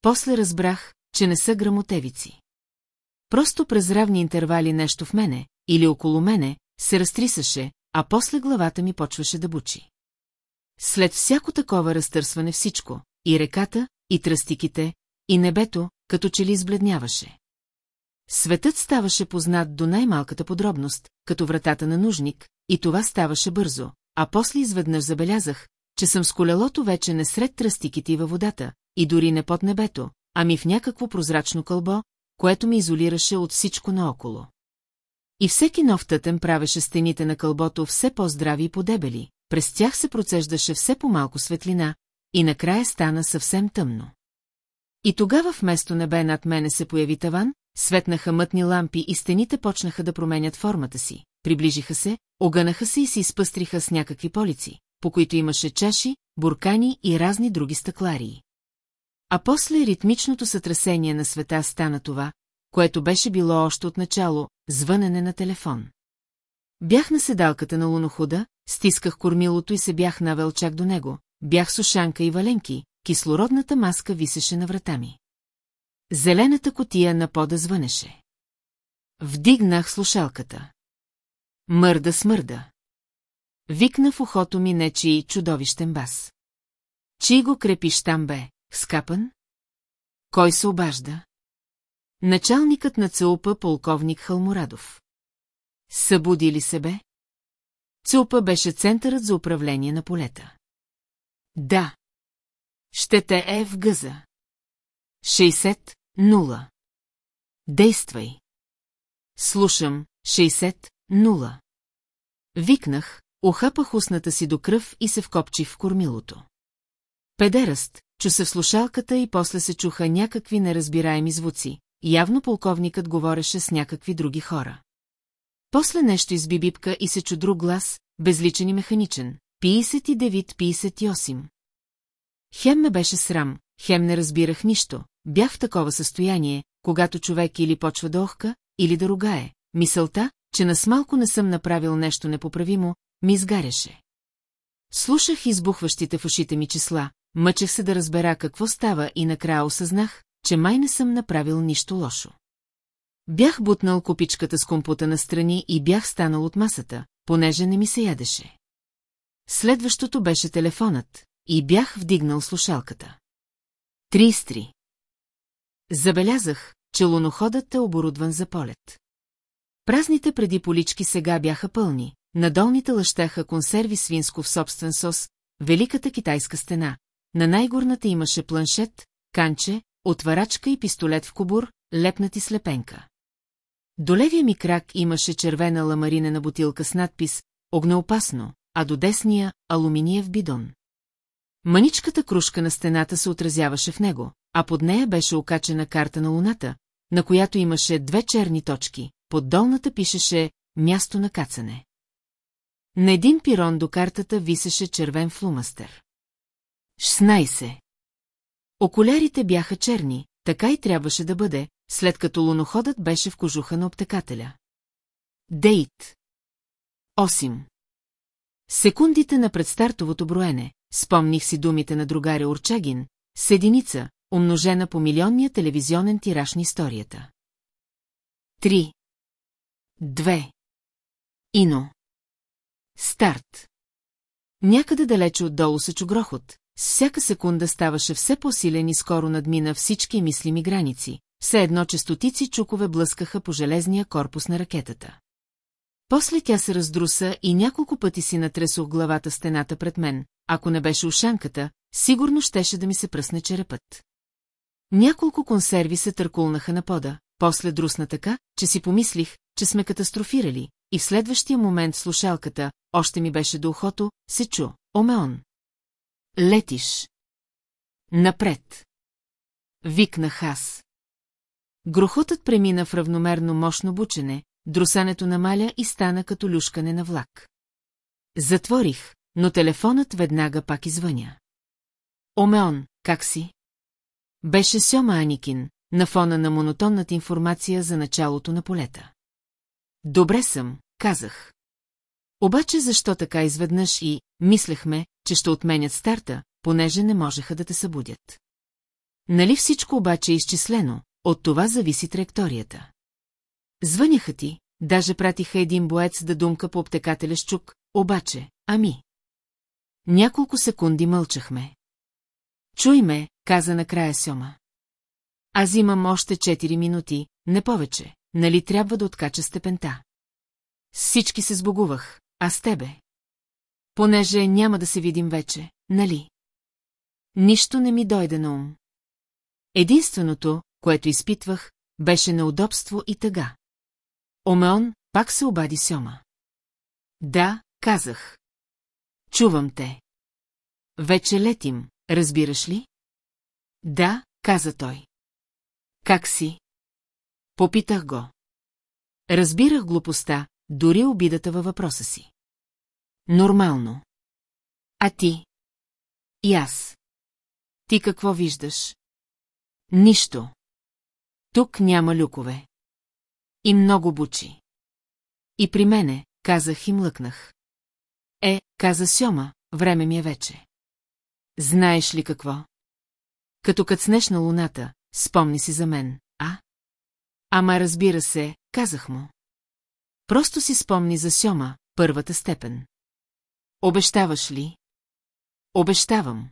После разбрах, че не са грамотевици. Просто през равни интервали нещо в мене, или около мене, се разтрисаше, а после главата ми почваше да бучи. След всяко такова разтърсване всичко, и реката, и тръстиките, и небето, като че ли избледняваше. Светът ставаше познат до най-малката подробност, като вратата на нужник, и това ставаше бързо, а после изведнъж забелязах, че съм с колелото вече не сред тръстиките и във водата, и дори не под небето, ами в някакво прозрачно кълбо, което ми изолираше от всичко наоколо. И всеки нов тътен правеше стените на кълбото все по-здрави и подебели, през тях се процеждаше все по-малко светлина, и накрая стана съвсем тъмно. И тогава вместо небе над мене се появи таван, светнаха мътни лампи и стените почнаха да променят формата си, приближиха се, огънаха се и се изпъстриха с някакви полици, по които имаше чаши, буркани и разни други стъкларии. А после ритмичното сътресение на света стана това, което беше било още от начало, звънене на телефон. Бях на седалката на лунохуда, стисках кормилото и се бях навел чак до него, бях с ушанка и валенки, кислородната маска висеше на врата ми. Зелената котия на пода звънеше. Вдигнах слушалката. Мърда смърда. Викна в ухото ми нечи чудовищен бас. Чи го крепиш там бе, скапан? Кой се обажда? Началникът на ЦУПа полковник Халморадов. Събуди ли се бе? ЦУПа беше центърът за управление на полета. Да. Ще те е в гъза. 60-0. Действай. Слушам, 60-0. Викнах, охапах устната си до кръв и се вкопчих в кормилото. Педеръст, чу се в слушалката и после се чуха някакви неразбираеми звуци. Явно полковникът говореше с някакви други хора. После нещо изби бибка и се чу друг глас, безличен и механичен. 59-58. Хем ме беше срам, хем не разбирах нищо. Бях в такова състояние, когато човек или почва да охка, или да ругае. Мисълта, че нас малко не съм направил нещо непоправимо, ми изгаряше. Слушах избухващите в ушите ми числа, мъчех се да разбера какво става и накрая осъзнах, че май не съм направил нищо лошо. Бях бутнал копичката с компута настрани и бях станал от масата, понеже не ми се ядеше. Следващото беше телефонът, и бях вдигнал слушалката. 33. Забелязах, че луноходът е оборудван за полет. Празните преди полички сега бяха пълни, на долните лъщаха консерви свинско в собствен сос, великата китайска стена, на най-горната имаше планшет, канче, отварачка и пистолет в кобур, лепнати слепенка. До левия ми крак имаше червена ламаринена бутилка с надпис «Огнеопасно», а до десния – алуминиев бидон. Маничката кружка на стената се отразяваше в него, а под нея беше окачена карта на луната, на която имаше две черни точки, под долната пишеше «Място на кацане». На един пирон до картата висеше червен флумастер. 16. Окулярите бяха черни, така и трябваше да бъде, след като луноходът беше в кожуха на обтекателя. Дейт. 8. Секундите на предстартовото броене, спомних си думите на другаря Орчагин, с единица, умножена по милионния телевизионен тираж на историята. 3. Две. Ино. Старт. Някъде далече отдолу се чу грохот, с всяка секунда ставаше все по-силен и скоро надмина всички мислими граници, все едно, че стотици чукове блъскаха по железния корпус на ракетата. После тя се раздруса и няколко пъти си натресох главата стената пред мен, ако не беше ушанката, сигурно щеше да ми се пръсне черепът. Няколко консерви се търкулнаха на пода, после друсна така, че си помислих, че сме катастрофирали, и в следващия момент слушалката, още ми беше до ухото, се чу. Омеон. Летиш. Напред. Викнах аз. Грохотът премина в равномерно мощно бучене, друсането намаля и стана като люшкане на влак. Затворих, но телефонът веднага пак извъня. Омеон, как си? Беше Сьома Аникин, на фона на монотонната информация за началото на полета. Добре съм, казах. Обаче защо така изведнъж и мислехме, че ще отменят старта, понеже не можеха да те събудят. Нали всичко обаче е изчислено, от това зависи траекторията. Звъняха ти, даже пратиха един боец да думка по обтекателя с чук, обаче, ами. Няколко секунди мълчахме. Чуй ме, каза накрая Сьома. Аз имам още 4 минути, не повече, нали трябва да откача степента. всички се сбогувах, а с тебе. Понеже няма да се видим вече, нали? Нищо не ми дойде на ум. Единственото, което изпитвах, беше неудобство и тъга. Омеон пак се обади Сьома. Да, казах. Чувам те. Вече летим, разбираш ли? Да, каза той. Как си? Попитах го. Разбирах глупостта, дори обидата във въпроса си. Нормално. А ти? И аз. Ти какво виждаш? Нищо. Тук няма люкове. И много бучи. И при мене, казах и млъкнах. Е, каза Сьома, време ми е вече. Знаеш ли какво? Като кацнеш на луната, спомни си за мен, а? Ама разбира се, казах му. Просто си спомни за Сьома, първата степен. Обещаваш ли? Обещавам.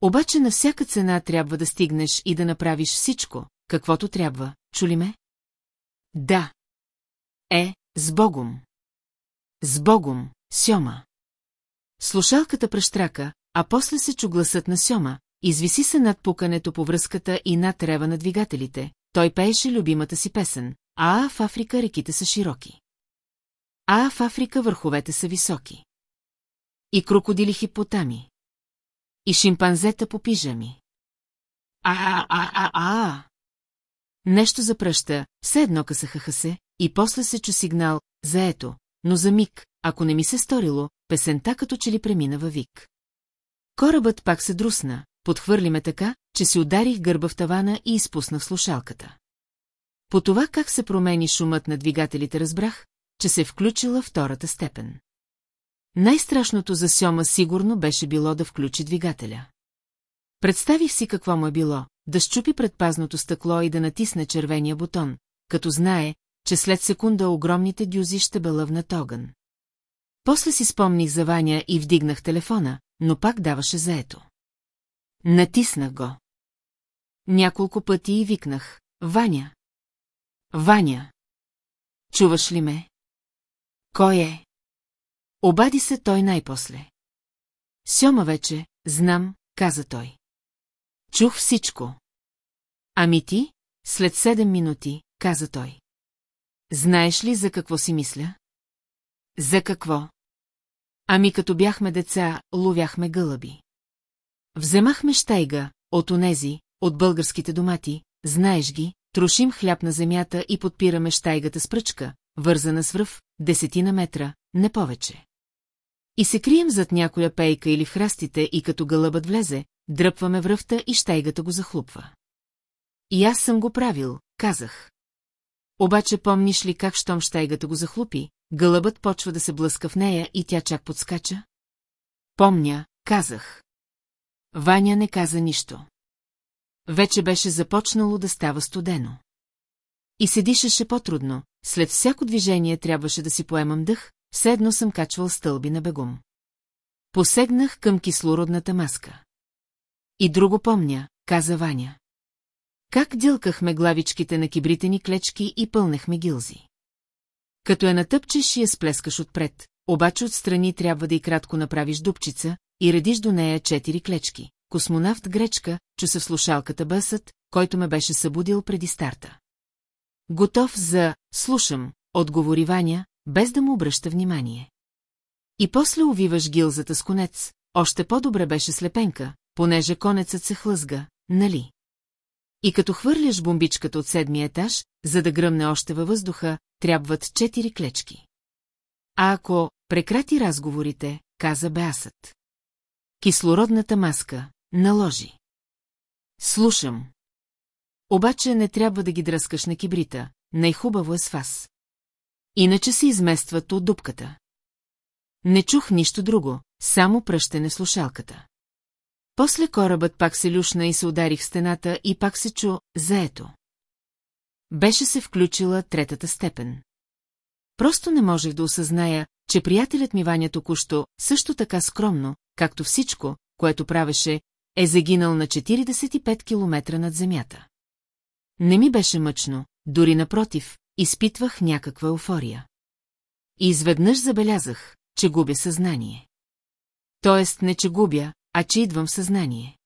Обаче на всяка цена трябва да стигнеш и да направиш всичко, каквото трябва, чули ме? Да. Е, с Богом. С Богом, Сьома. Слушалката пръштрака, а после се чу гласът на Сьома, извиси се над пукането по връзката и над рева на двигателите. Той пееше любимата си песен, а в Африка реките са широки. А в Африка върховете са високи. И крокодили хипотами. И шимпанзета по пижами. А-а-а-а-а! Нещо запръща, все едно късаха се, и после се чу сигнал, заето, но за миг, ако не ми се сторило, песента като че ли премина във вик. Корабът пак се друсна, подхвърли ме така, че си ударих гърба в тавана и изпуснах слушалката. По това как се промени шумът на двигателите разбрах, че се е включила втората степен. Най-страшното за Сьома сигурно беше било да включи двигателя. Представих си какво му е било, да щупи предпазното стъкло и да натисне червения бутон, като знае, че след секунда огромните дюзи ще бълъвнат огън. После си спомних за Ваня и вдигнах телефона, но пак даваше заето. Натиснах го. Няколко пъти и викнах. Ваня! Ваня! Чуваш ли ме? Кой е? Обади се той най-после. Сьома вече, знам, каза той. Чух всичко. Ами ти, след седем минути, каза той. Знаеш ли за какво си мисля? За какво? Ами като бяхме деца, ловяхме гълъби. Вземахме щайга, от онези, от българските домати, знаеш ги, трошим хляб на земята и подпираме щайгата с пръчка, вързана с връв, десетина метра, не повече. И се крием зад някоя пейка или в храстите и като гълъбът влезе, дръпваме връвта и щайгата го захлупва. И аз съм го правил, казах. Обаче помниш ли как щом щайгата го захлупи, гълъбът почва да се блъска в нея и тя чак подскача? Помня, казах. Ваня не каза нищо. Вече беше започнало да става студено. и се дишаше по-трудно, след всяко движение трябваше да си поемам дъх, все едно съм качвал стълби на бегум. Посегнах към кислородната маска. И друго помня, каза Ваня. Как дилкахме главичките на кибрите ни клечки и пълнехме гилзи. Като я натъпчеш и я сплескаш отпред, обаче отстрани трябва да и кратко направиш дупчица и редиш до нея четири клечки. Космонавт Гречка чу се в слушалката бъсът, който ме беше събудил преди старта. Готов за «слушам», отговори Ваня, без да му обръща внимание. И после увиваш гилзата с конец, още по-добре беше слепенка, понеже конецът се хлъзга, нали? И като хвърляш бомбичката от седмия етаж, за да гръмне още във въздуха, трябват четири клечки. А ако прекрати разговорите, каза Беасът. Кислородната маска наложи. Слушам. Обаче не трябва да ги дръскаш на кибрита, най-хубаво е с вас. Иначе се изместват от дупката. Не чух нищо друго, само пръщене слушалката. После корабът пак се люшна и се ударих в стената и пак се чу «заето». Беше се включила третата степен. Просто не можех да осъзная, че приятелят ми Ваня току-що, също така скромно, както всичко, което правеше, е загинал на 45 километра над земята. Не ми беше мъчно, дори напротив, изпитвах някаква еуфория. И изведнъж забелязах, че губя съзнание. Тоест не че губя, а че идвам в съзнание.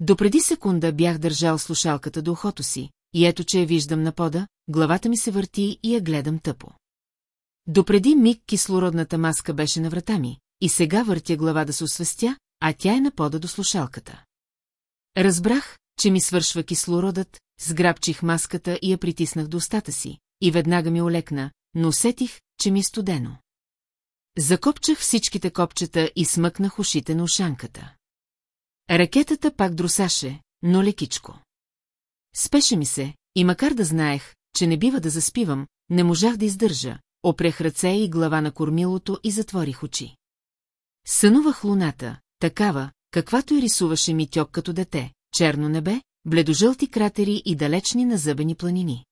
Допреди секунда бях държал слушалката до ухото си, и ето, че я виждам на пода, главата ми се върти и я гледам тъпо. Допреди миг кислородната маска беше на врата ми, и сега въртя глава да се освестя, а тя е на пода до слушалката. Разбрах, че ми свършва кислородът, сграбчих маската и я притиснах до устата си, и веднага ми олекна, но усетих, че ми е студено. Закопчах всичките копчета и смъкнах ушите на ушанката. Ракетата пак друсаше, но лекичко. Спеше ми се, и макар да знаех, че не бива да заспивам, не можах да издържа, опрех ръце и глава на кормилото и затворих очи. Сънувах луната, такава, каквато и рисуваше ми тьок като дете, черно небе, бледожълти кратери и далечни назъбени планини.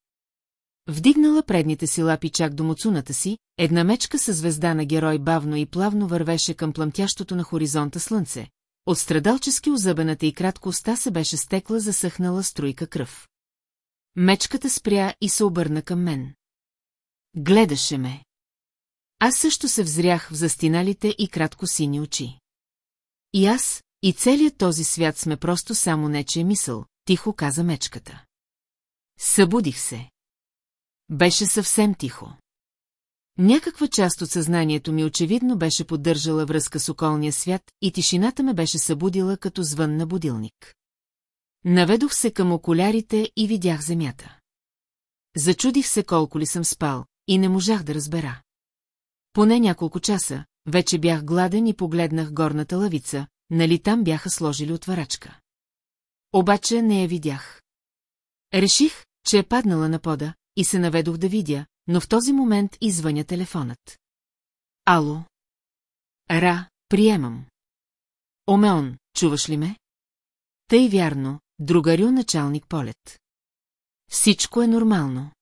Вдигнала предните си лапи чак до муцуната си, една мечка със звезда на герой бавно и плавно вървеше към плъмтящото на хоризонта слънце. От страдалчески озъбената и кратко уста се беше стекла засъхнала струйка кръв. Мечката спря и се обърна към мен. Гледаше ме. Аз също се взрях в застиналите и кратко сини очи. И аз, и целият този свят сме просто само нечия мисъл, тихо каза мечката. Събудих се. Беше съвсем тихо. Някаква част от съзнанието ми очевидно беше поддържала връзка с околния свят и тишината ме беше събудила като звън на будилник. Наведох се към окулярите и видях земята. Зачудих се колко ли съм спал и не можах да разбера. Поне няколко часа, вече бях гладен и погледнах горната лавица, нали там бяха сложили отварачка. Обаче не я видях. Реших, че е паднала на пода и се наведох да видя, но в този момент извъня телефонът. Ало? Ра, приемам. Омеон, чуваш ли ме? Тъй вярно, другарю началник полет. Всичко е нормално.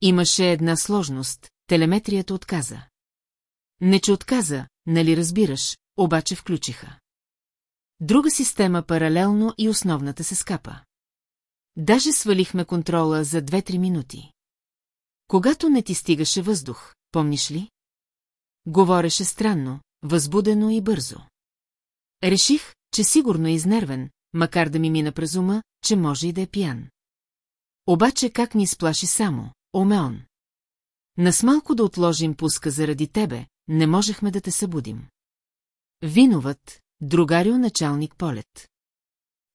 Имаше една сложност, телеметрията отказа. Не че отказа, нали разбираш, обаче включиха. Друга система паралелно и основната се скапа. Даже свалихме контрола за 2-3 минути. Когато не ти стигаше въздух, помниш ли? Говореше странно, възбудено и бързо. Реших, че сигурно е изнервен, макар да ми мина през ума, че може и да е пиян. Обаче как ни изплаши само, Омеон? Нас малко да отложим пуска заради тебе, не можехме да те събудим. Виноват, другарио началник полет.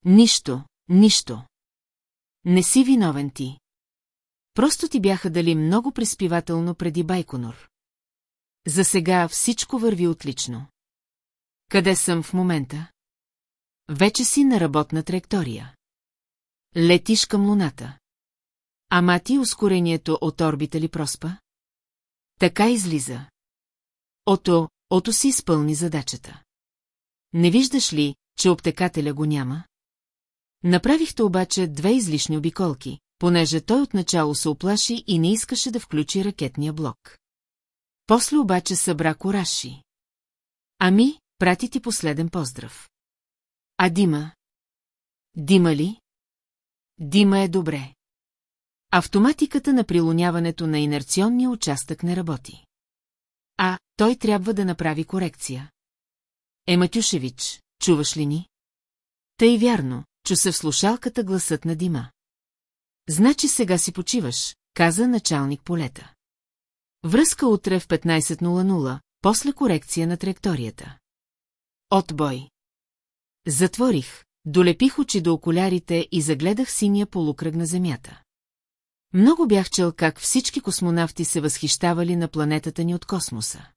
Нищо, нищо. Не си виновен ти. Просто ти бяха дали много приспивателно преди Байконор. За сега всичко върви отлично. Къде съм в момента? Вече си на работна траектория. Летиш към луната. Ама ти ускорението от орбита ли проспа? Така излиза. Ото, ото си изпълни задачата. Не виждаш ли, че обтекателя го няма? Направихте обаче две излишни обиколки, понеже той отначало се оплаши и не искаше да включи ракетния блок. После обаче събра кораши. Ами, прати ти последен поздрав. А Дима? Дима ли? Дима е добре. Автоматиката на прилоняването на инерционния участък не работи. А, той трябва да направи корекция. Е, Матюшевич, чуваш ли ни? Тъй вярно, чу се в слушалката гласът на Дима. Значи сега си почиваш, каза началник полета. Връзка утре в 15.00, после корекция на траекторията. Отбой. Затворих, долепих очи до окулярите и загледах синия полукръг на Земята. Много бях чел как всички космонавти се възхищавали на планетата ни от космоса.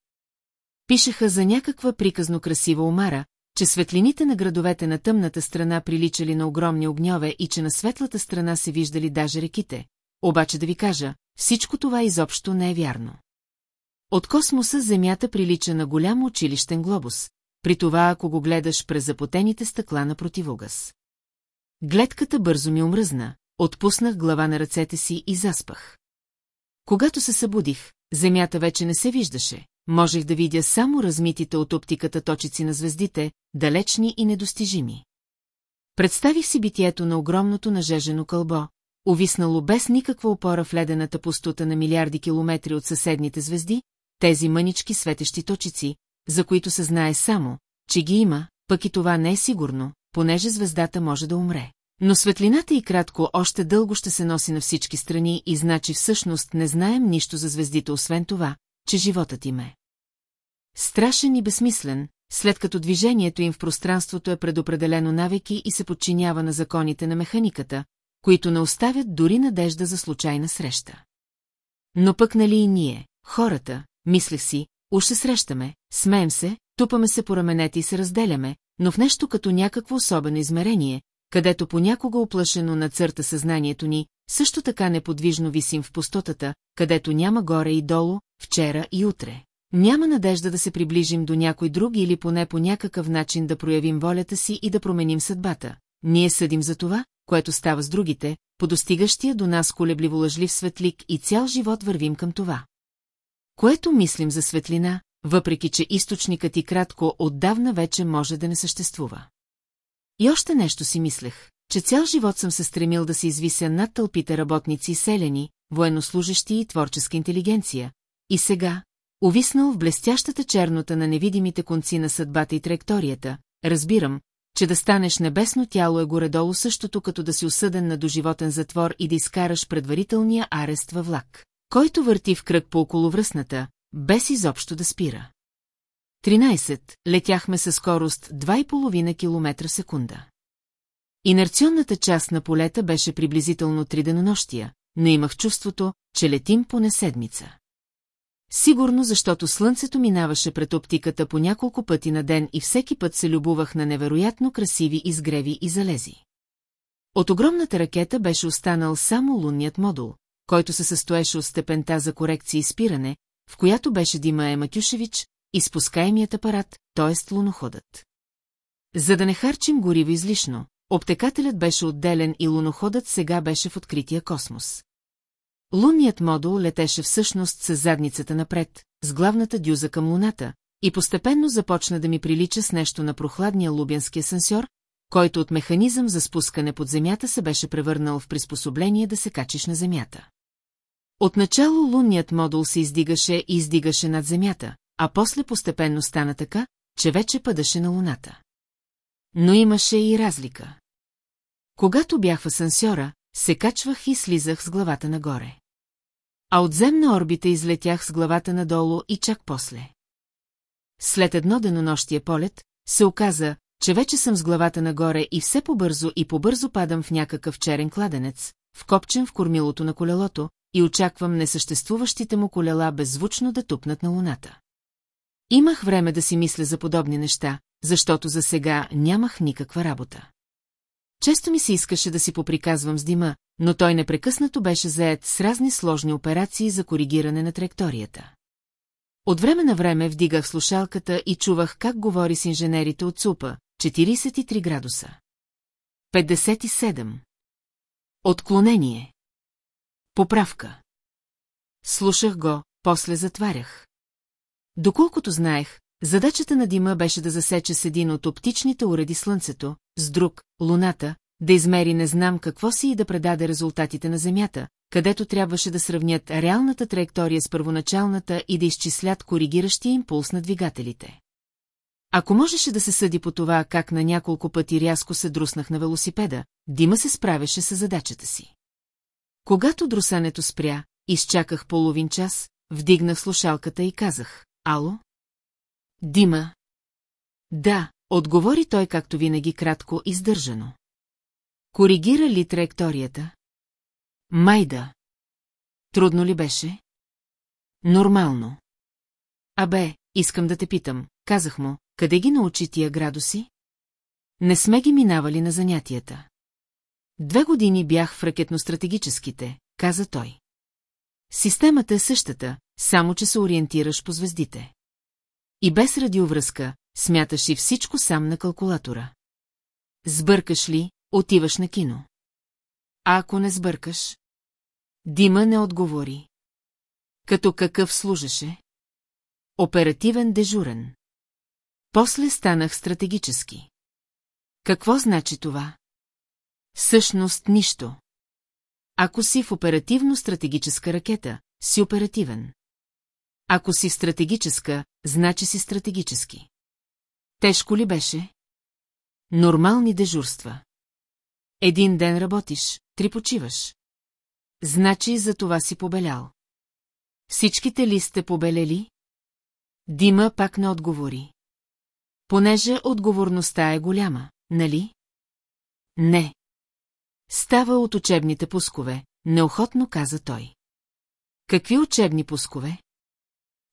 Пишеха за някаква приказно красива омара, че светлините на градовете на тъмната страна приличали на огромни огньове и че на светлата страна се виждали даже реките. Обаче да ви кажа, всичко това изобщо не е вярно. От космоса Земята прилича на голям училищен глобус, при това ако го гледаш през запотените стъкла на противогаз. Гледката бързо ми омръзна, отпуснах глава на ръцете си и заспах. Когато се събудих, Земята вече не се виждаше, можех да видя само размитите от оптиката точици на звездите, далечни и недостижими. Представих си битието на огромното нажежено кълбо, увиснало без никаква опора в ледената пустота на милиарди километри от съседните звезди, тези мънички светещи точици, за които се знае само, че ги има, пък и това не е сигурно, понеже звездата може да умре. Но светлината и кратко още дълго ще се носи на всички страни и значи всъщност не знаем нищо за звездите, освен това, че животът им е. Страшен и безсмислен, след като движението им в пространството е предопределено навеки и се подчинява на законите на механиката, които не оставят дори надежда за случайна среща. Но пък нали и ние, хората, мислех си, уж се срещаме, смеем се, тупаме се по раменете и се разделяме, но в нещо като някакво особено измерение, където понякога оплашено нацърта съзнанието ни, също така неподвижно висим в пустотата, където няма горе и долу, вчера и утре. Няма надежда да се приближим до някой друг или поне по някакъв начин да проявим волята си и да променим съдбата. Ние съдим за това, което става с другите, по достигащия до нас колебливо лъжлив светлик и цял живот вървим към това. Което мислим за светлина, въпреки че източникът и кратко отдавна вече може да не съществува. И още нещо си мислех, че цял живот съм се стремил да се извися над тълпите работници и селени, военнослужащи и творческа интелигенция, и сега, увиснал в блестящата чернота на невидимите конци на съдбата и траекторията, разбирам, че да станеш небесно тяло е горе-долу същото, като да си осъден на доживотен затвор и да изкараш предварителния арест във влак, който върти в кръг по околовръстната, без изобщо да спира. 13. Летяхме със скорост 2,5 км в секунда. Инерционната част на полета беше приблизително три денонощия, но имах чувството, че летим поне седмица. Сигурно, защото слънцето минаваше пред оптиката по няколко пъти на ден и всеки път се любувах на невероятно красиви изгреви и залези. От огромната ракета беше останал само лунният модул, който се състоеше от степента за корекция и спиране, в която беше Дима Ематюшевич, и спускаемият апарат, т.е. луноходът. За да не харчим гориво излишно, обтекателят беше отделен и луноходът сега беше в открития космос. Лунният модул летеше всъщност с задницата напред, с главната дюза към луната, и постепенно започна да ми прилича с нещо на прохладния лубянски асансьор, който от механизъм за спускане под земята се беше превърнал в приспособление да се качиш на земята. Отначало лунният модул се издигаше и издигаше над земята, а после постепенно стана така, че вече падаше на луната. Но имаше и разлика. Когато бях в асансьора, се качвах и слизах с главата нагоре. А от земна орбита излетях с главата надолу и чак после. След едно денонощия полет, се оказа, че вече съм с главата нагоре и все по-бързо и по-бързо падам в някакъв черен кладенец, вкопчен в кормилото на колелото, и очаквам несъществуващите му колела беззвучно да тупнат на луната. Имах време да си мисля за подобни неща, защото за сега нямах никаква работа. Често ми се искаше да си поприказвам с Дима, но той непрекъснато беше заед с разни сложни операции за коригиране на траекторията. От време на време вдигах слушалката и чувах как говори с инженерите от ЦУПа, 43 градуса. 57. Отклонение. Поправка. Слушах го, после затварях. Доколкото знаех, задачата на Дима беше да засече с един от оптичните уреди Слънцето, с друг – Луната, да измери не знам какво си и да предаде резултатите на Земята, където трябваше да сравнят реалната траектория с първоначалната и да изчислят коригиращия импулс на двигателите. Ако можеше да се съди по това, как на няколко пъти рязко се друснах на велосипеда, Дима се справяше с задачата си. Когато друсането спря, изчаках половин час, вдигнах слушалката и казах, ало? Дима? Да, отговори той както винаги кратко и сдържано. Коригира ли траекторията? Майда. Трудно ли беше? Нормално. Абе, искам да те питам, казах му, къде ги научи тия градуси? Не сме ги минавали на занятията. Две години бях в ракетно-стратегическите, каза той. Системата е същата, само че се ориентираш по звездите. И без радиовръзка, смяташ и всичко сам на калкулатора. Сбъркаш ли, отиваш на кино. А ако не сбъркаш? Дима не отговори. Като какъв служеше? Оперативен дежурен. После станах стратегически. Какво значи това? Всъщност нищо. Ако си в оперативно-стратегическа ракета, си оперативен. Ако си стратегическа, значи си стратегически. Тежко ли беше? Нормални дежурства. Един ден работиш, три почиваш. Значи за това си побелял. Всичките ли сте побелели? Дима пак не отговори. Понеже отговорността е голяма, нали? Не. Става от учебните пускове, неохотно каза той. Какви учебни пускове?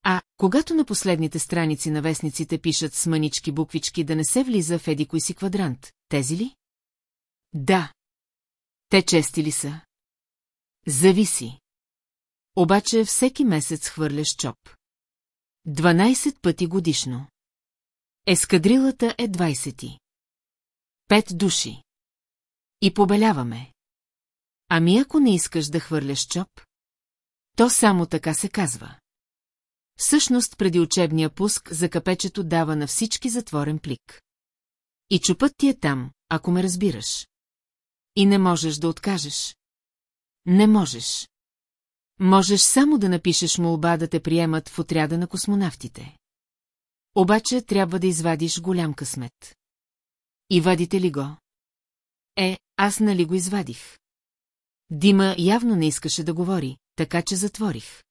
А, когато на последните страници на вестниците пишат с мънички буквички да не се влиза в еди си квадрант, тези ли? Да. Те чести ли са? Зависи. Обаче всеки месец хвърляш чоп. 12 пъти годишно. Ескадрилата е 20. Пет души. И побеляваме. Ами ако не искаш да хвърляш чоп? То само така се казва. Всъщност преди учебния пуск за капечето дава на всички затворен плик. И чупът ти е там, ако ме разбираш. И не можеш да откажеш. Не можеш. Можеш само да напишеш молба да те приемат в отряда на космонавтите. Обаче трябва да извадиш голям късмет. И вадите ли го? Е, аз нали го извадих. Дима явно не искаше да говори, така че затворих.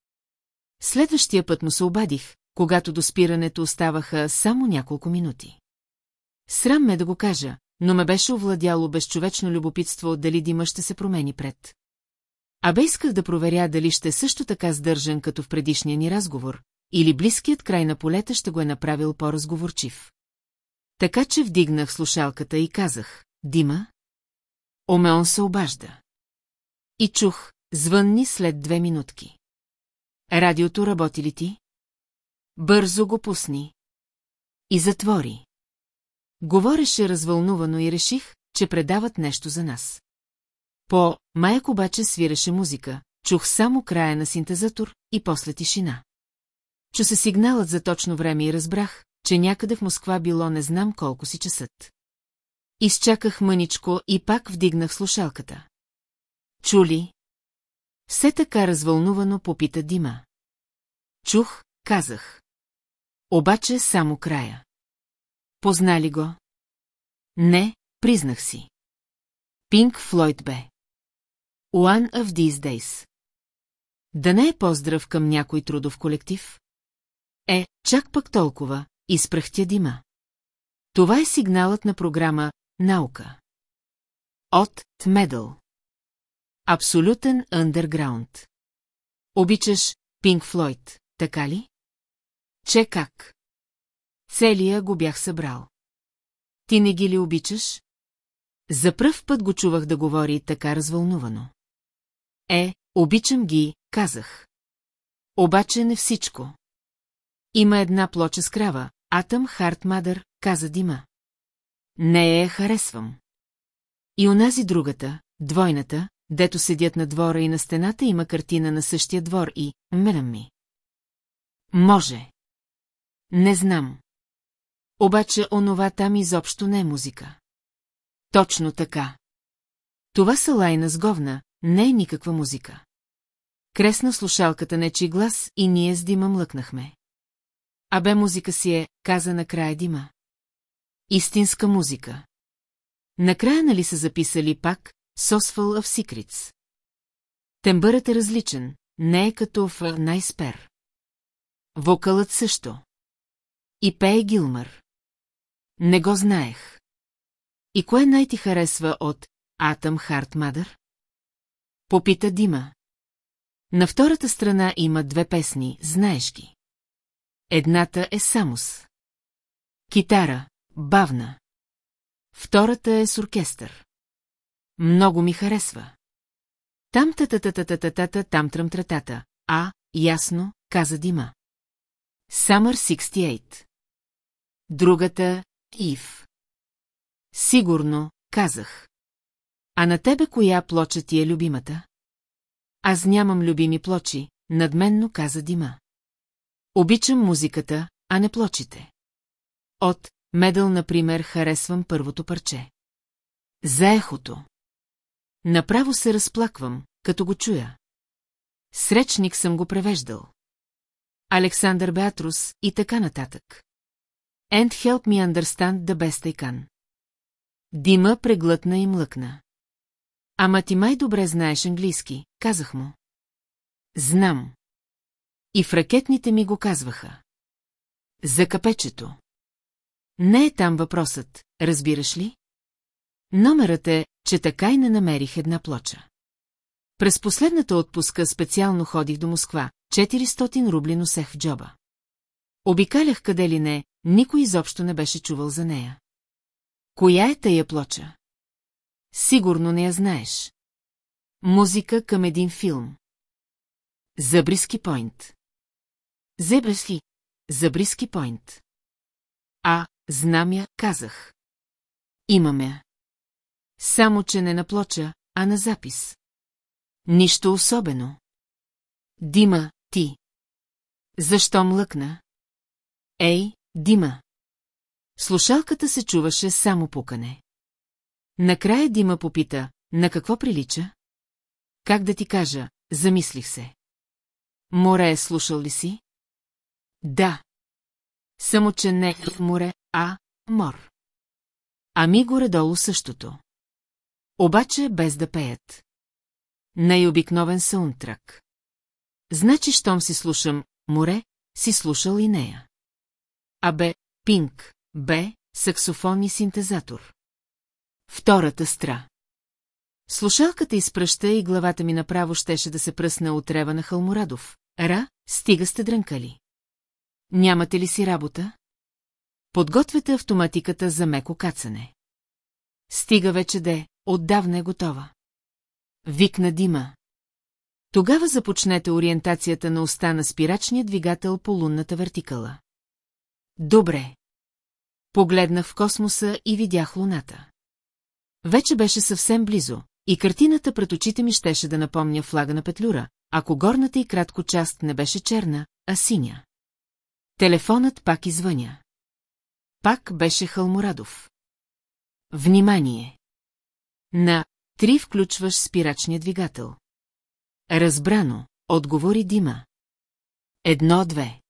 Следващия път му се обадих, когато до спирането оставаха само няколко минути. Срам ме да го кажа, но ме беше овладяло безчовечно любопитство дали Дима ще се промени пред. Абе исках да проверя дали ще е също така сдържан като в предишния ни разговор, или близкият край на полета ще го е направил по-разговорчив. Така че вдигнах слушалката и казах, Дима? Омеон се обажда. И чух, звънни след две минутки. Радиото работи ли ти? Бързо го пусни. И затвори. Говореше развълнувано и реших, че предават нещо за нас. По Маяк обаче свиреше музика, чух само края на синтезатор и после тишина. Чу се сигналът за точно време и разбрах, че някъде в Москва било не знам колко си часът. Изчаках мъничко и пак вдигнах слушалката. Чули? Все така развълнувано попита Дима. Чух, казах. Обаче само края. Познали го? Не, признах си. Пинк Флойд бе. One of these days. Да не е поздрав към някой трудов колектив? Е, чак пък толкова, изпрахтя Дима. Това е сигналът на програма «Наука». От Тмедъл. Абсолютен андерграунд. Обичаш Пинк Флойд, така ли? Че как? Целия го бях събрал. Ти не ги ли обичаш? За пръв път го чувах да говори така развълнувано. Е, обичам ги, казах. Обаче не всичко. Има една плоча с крава, Атъм Хартмадър, каза Дима. Не я харесвам. И онази другата, двойната, дето седят на двора и на стената има картина на същия двор и мелям ми. Може. Не знам. Обаче онова там изобщо не е музика. Точно така. Това са лайна с говна, не е никаква музика. Кресна слушалката нечи глас и ние с Дима млъкнахме. Абе музика си е, каза накрая Дима. Истинска музика. Накрая нали са записали пак Сосфъл of Secrets? Тембърът е различен, не е като в Найспер. Вокалът също. И пее Гилмър. Не го знаех. И кое най-ти харесва от Атъм Харт Мадър? Попита Дима. На втората страна има две песни, знаеш ги. Едната е Самус. Китара, бавна. Втората е с оркестър. Много ми харесва. Там та та та та та та та там тръм тратата. А, ясно, каза Дима. Summer 68. Другата – Ив. Сигурно, казах. А на тебе коя плоча ти е любимата? Аз нямам любими плочи, надменно каза Дима. Обичам музиката, а не плочите. От Медъл, например, харесвам първото парче. За ехото. Направо се разплаквам, като го чуя. Сречник съм го превеждал. Александър Беатрус и така нататък. And help me understand the best I can. Дима преглътна и млъкна. Ама ти май добре знаеш английски, казах му. Знам. И в ракетните ми го казваха. За капечето. Не е там въпросът, разбираш ли? Номерът е, че така и не намерих една плоча. През последната отпуска специално ходих до Москва, 400 рубли носех в джоба. Обикалях къде ли не, никой изобщо не беше чувал за нея. Коя е тая плоча? Сигурно не я знаеш. Музика към един филм. Забриски Пойнт. Зебрес ли? Забриски Пойнт. А, знам я, казах. Имаме. Само, че не на плоча, а на запис. Нищо особено. Дима, ти. Защо млъкна? Ей, Дима. Слушалката се чуваше само пукане. Накрая Дима попита, на какво прилича? Как да ти кажа, замислих се. Море е слушал ли си? Да. Само, че не море, а мор. Ами горе-долу същото. Обаче без да пеят. Най-обикновен саундтрак. Значи, щом си слушам море, си слушал и нея. А бе, пинк, бе, саксофон и синтезатор. Втората стра. Слушалката изпръща и главата ми направо щеше да се пръсне от рева на Халморадов. Ра, стига сте дрънкали. Нямате ли си работа? Подгответе автоматиката за меко кацане. Стига вече де, отдавна е готова. Викна Дима. Тогава започнете ориентацията на уста на спирачния двигател по лунната вертикала. Добре. Погледнах в космоса и видях луната. Вече беше съвсем близо, и картината пред очите ми щеше да напомня флага на Петлюра, ако горната и кратко част не беше черна, а синя. Телефонът пак извъня. Пак беше Халморадов. Внимание! На три включваш спирачния двигател. Разбрано, отговори Дима. Едно-две.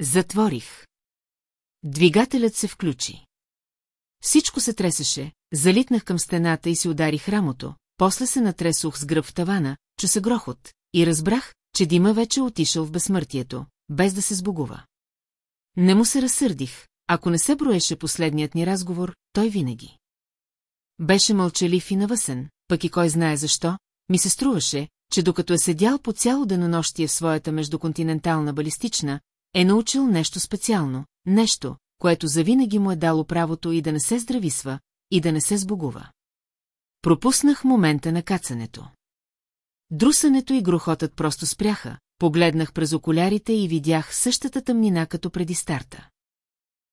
Затворих. Двигателят се включи. Всичко се тресеше, залитнах към стената и си ударих рамото, после се натресох с гръб в тавана, че се грохот, и разбрах, че Дима вече отишъл в безсмъртието, без да се сбогува. Не му се разсърдих, ако не се броеше последният ни разговор, той винаги. Беше мълчалив и навъсен, пък и кой знае защо, ми се струваше, че докато е седял по цяло денонощие в своята междуконтинентална балистична, е научил нещо специално, нещо, което завинаги му е дало правото и да не се здрависва, и да не се сбогува. Пропуснах момента на кацането. Друсането и грохотът просто спряха, погледнах през окулярите и видях същата тъмнина като преди старта.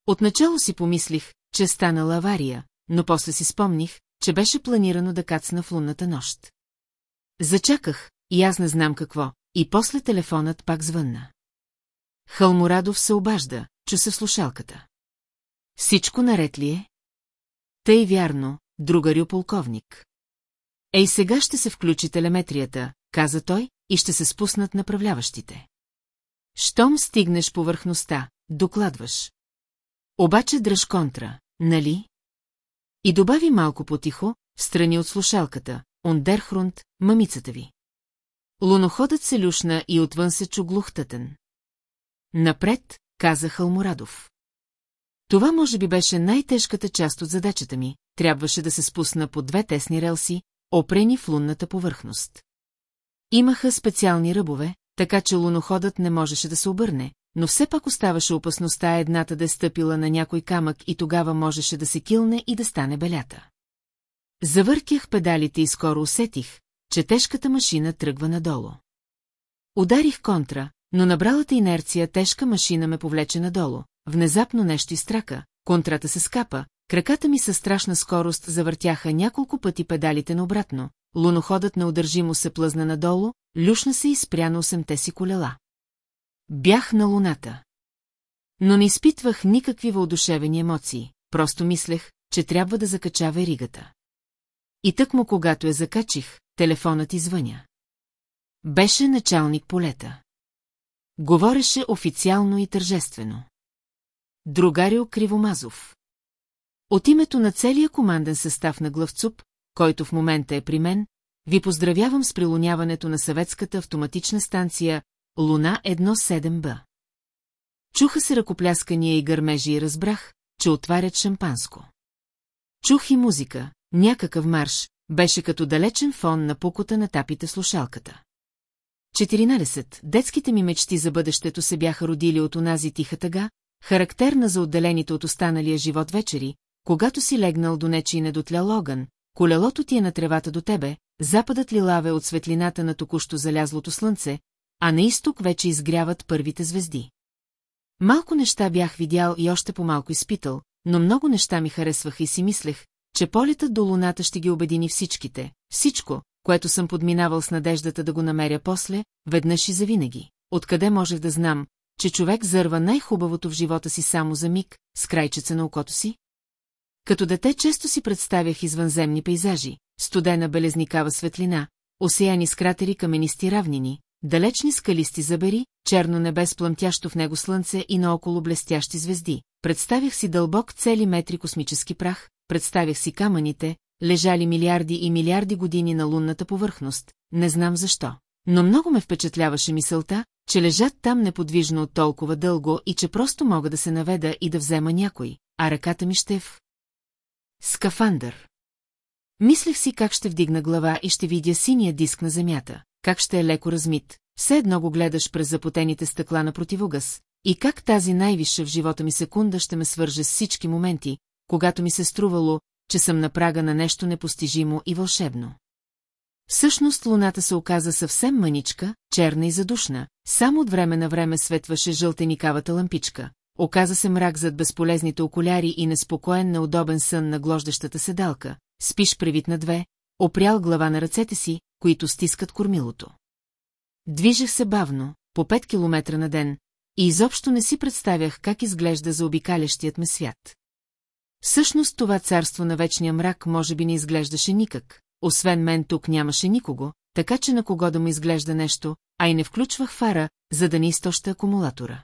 Отначало си помислих, че е станала авария, но после си спомних, че беше планирано да кацна в лунната нощ. Зачаках, и аз не знам какво, и после телефонът пак звънна. Халморадов се обажда, чу се в слушалката. Всичко наред ли е? Тъй вярно, другарю полковник. Ей сега ще се включи телеметрията, каза той, и ще се спуснат направляващите. Щом стигнеш повърхността, докладваш. Обаче дръж контра, нали? И добави малко потихо, встрани от слушалката, Ондерхрунд, мамицата ви. Луноходът се люшна и отвън се чу глухтътен. Напред, каза Халморадов. Това може би беше най-тежката част от задачата ми, трябваше да се спусна по две тесни релси, опрени в лунната повърхност. Имаха специални ръбове, така че луноходът не можеше да се обърне, но все пак оставаше опасността едната да е стъпила на някой камък и тогава можеше да се килне и да стане белята. Завъркях педалите и скоро усетих, че тежката машина тръгва надолу. Ударих контра, но набралата инерция тежка машина ме повлече надолу. Внезапно нещо изтрака, контрата се скапа, краката ми със страшна скорост завъртяха няколко пъти педалите наобратно, луноходът неудържимо се плъзна надолу, люшна се и спря на осемте си колела. Бях на луната. Но не изпитвах никакви въодушевени емоции, просто мислех, че трябва да закача веригата. И тък му когато я закачих, телефонът извъня. Беше началник полета. Говореше официално и тържествено. Другарио Кривомазов. От името на целия команден състав на Главцуп, който в момента е при мен, ви поздравявам с прилуняването на съветската автоматична станция Луна 17Б. Чуха се ръкопляскания и гърмежи и разбрах, че отварят шампанско. Чух и музика, някакъв марш, беше като далечен фон на пукота на тапите слушалката. 14. Детските ми мечти за бъдещето се бяха родили от онази тиха тъга, характерна за отделените от останалия живот вечери, когато си легнал до нечи недотлял огън, колелото ти е на тревата до тебе, западът ли лаве от светлината на току-що залязлото слънце, а на изток вече изгряват първите звезди. Малко неща бях видял и още по-малко изпитал, но много неща ми харесваха и си мислех, че полетът до луната ще ги обедини всичките, всичко, което съм подминавал с надеждата да го намеря после, веднъж и завинаги. Откъде можех да знам, че човек зърва най-хубавото в живота си само за миг, с крайчеца на окото си? Като дете често си представях извънземни пейзажи, студена белезникава светлина, осеяни с кратери каменисти равнини, далечни скалисти забери, черно небе с плъмтящо в него слънце и наоколо блестящи звезди. Представях си дълбок цели метри космически прах, представях си камъните, лежали милиарди и милиарди години на лунната повърхност, не знам защо. Но много ме впечатляваше мисълта, че лежат там неподвижно от толкова дълго и че просто мога да се наведа и да взема някой, а ръката ми ще е в... Скафандър. Мислех си как ще вдигна глава и ще видя синия диск на земята, как ще е леко размит, все едно го гледаш през запотените стъкла на противогаз, и как тази най-висша в живота ми секунда ще ме свърже с всички моменти, когато ми се струвало, че съм на прага на нещо непостижимо и вълшебно. Всъщност луната се оказа съвсем мъничка, черна и задушна, само от време на време светваше жълтеникавата лампичка. Оказа се мрак зад безполезните окуляри и неспокоен неудобен сън на глождащата седалка. Спиш превит на две, опрял глава на ръцете си, които стискат кормилото. Движех се бавно, по 5 километра на ден, и изобщо не си представях как изглежда за обикалящият ме свят. Всъщност това царство на вечния мрак може би не изглеждаше никак, освен мен тук нямаше никого, така че на кого да му изглежда нещо, а и не включвах фара, за да не изтоща акумулатора.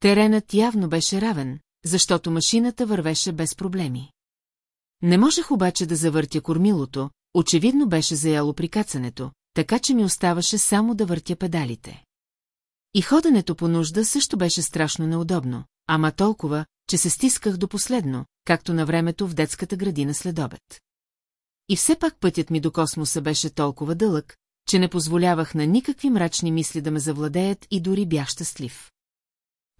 Теренът явно беше равен, защото машината вървеше без проблеми. Не можех обаче да завъртя кормилото, очевидно беше заяло прикацането, така че ми оставаше само да въртя педалите. И ходенето по нужда също беше страшно неудобно, ама толкова, че се стисках до последно, както на времето в детската градина след обед. И все пак пътят ми до космоса беше толкова дълъг, че не позволявах на никакви мрачни мисли да ме завладеят и дори бях щастлив.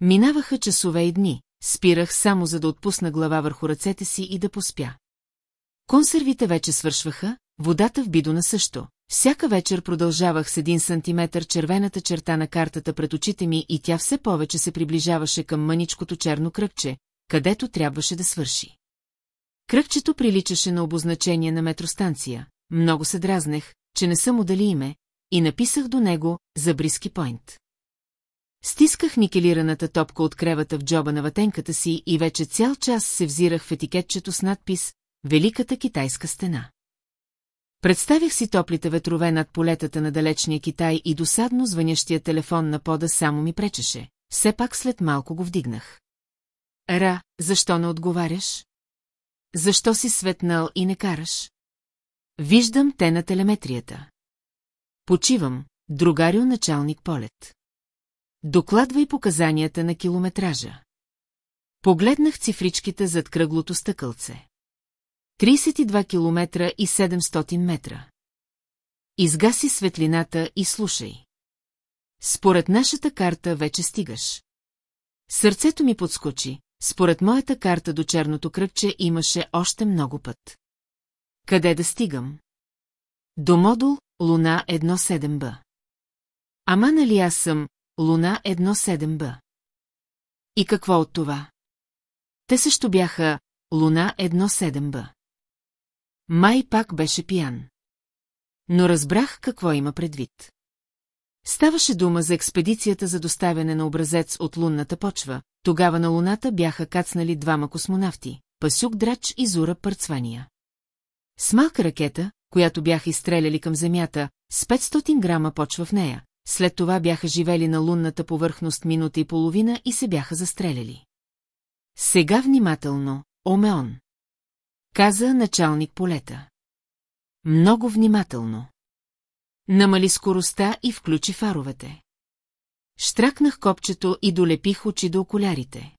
Минаваха часове и дни, спирах само за да отпусна глава върху ръцете си и да поспя. Консервите вече свършваха, водата в бидона също. Всяка вечер продължавах с един сантиметър червената черта на картата пред очите ми и тя все повече се приближаваше към мъничкото черно кръгче, където трябваше да свърши. Кръгчето приличаше на обозначение на метростанция. Много се дразнех, че не съм удали име, и написах до него за Бриски Пойнт. Стисках никелираната топка от кревата в джоба на ватенката си и вече цял час се взирах в етикетчето с надпис «Великата китайска стена». Представих си топлите ветрове над полетата на далечния Китай и досадно звънящия телефон на пода само ми пречеше. Все пак след малко го вдигнах. Ра, защо не отговаряш? Защо си светнал и не караш? Виждам те на телеметрията. Почивам, другарио началник полет. Докладвай показанията на километража. Погледнах цифричките зад кръглото стъкълце. 32 километра и 700 метра. Изгаси светлината и слушай. Според нашата карта вече стигаш. Сърцето ми подскочи, според моята карта до черното кръгче имаше още много път. Къде да стигам? До модул Луна 17Б. Ама нали аз съм Луна 17Б? И какво от това? Те също бяха Луна 17Б. Май пак беше пиян. Но разбрах какво има предвид. Ставаше дума за експедицията за доставяне на образец от лунната почва. Тогава на луната бяха кацнали двама космонавти – Пасюк Драч и Зура Пърцвания. С малка ракета, която бяха изстреляли към Земята, с 500 грама почва в нея. След това бяха живели на лунната повърхност минута и половина и се бяха застреляли. Сега внимателно, Омеон. Каза началник полета. Много внимателно. Намали скоростта и включи фаровете. Штракнах копчето и долепих очи до окулярите.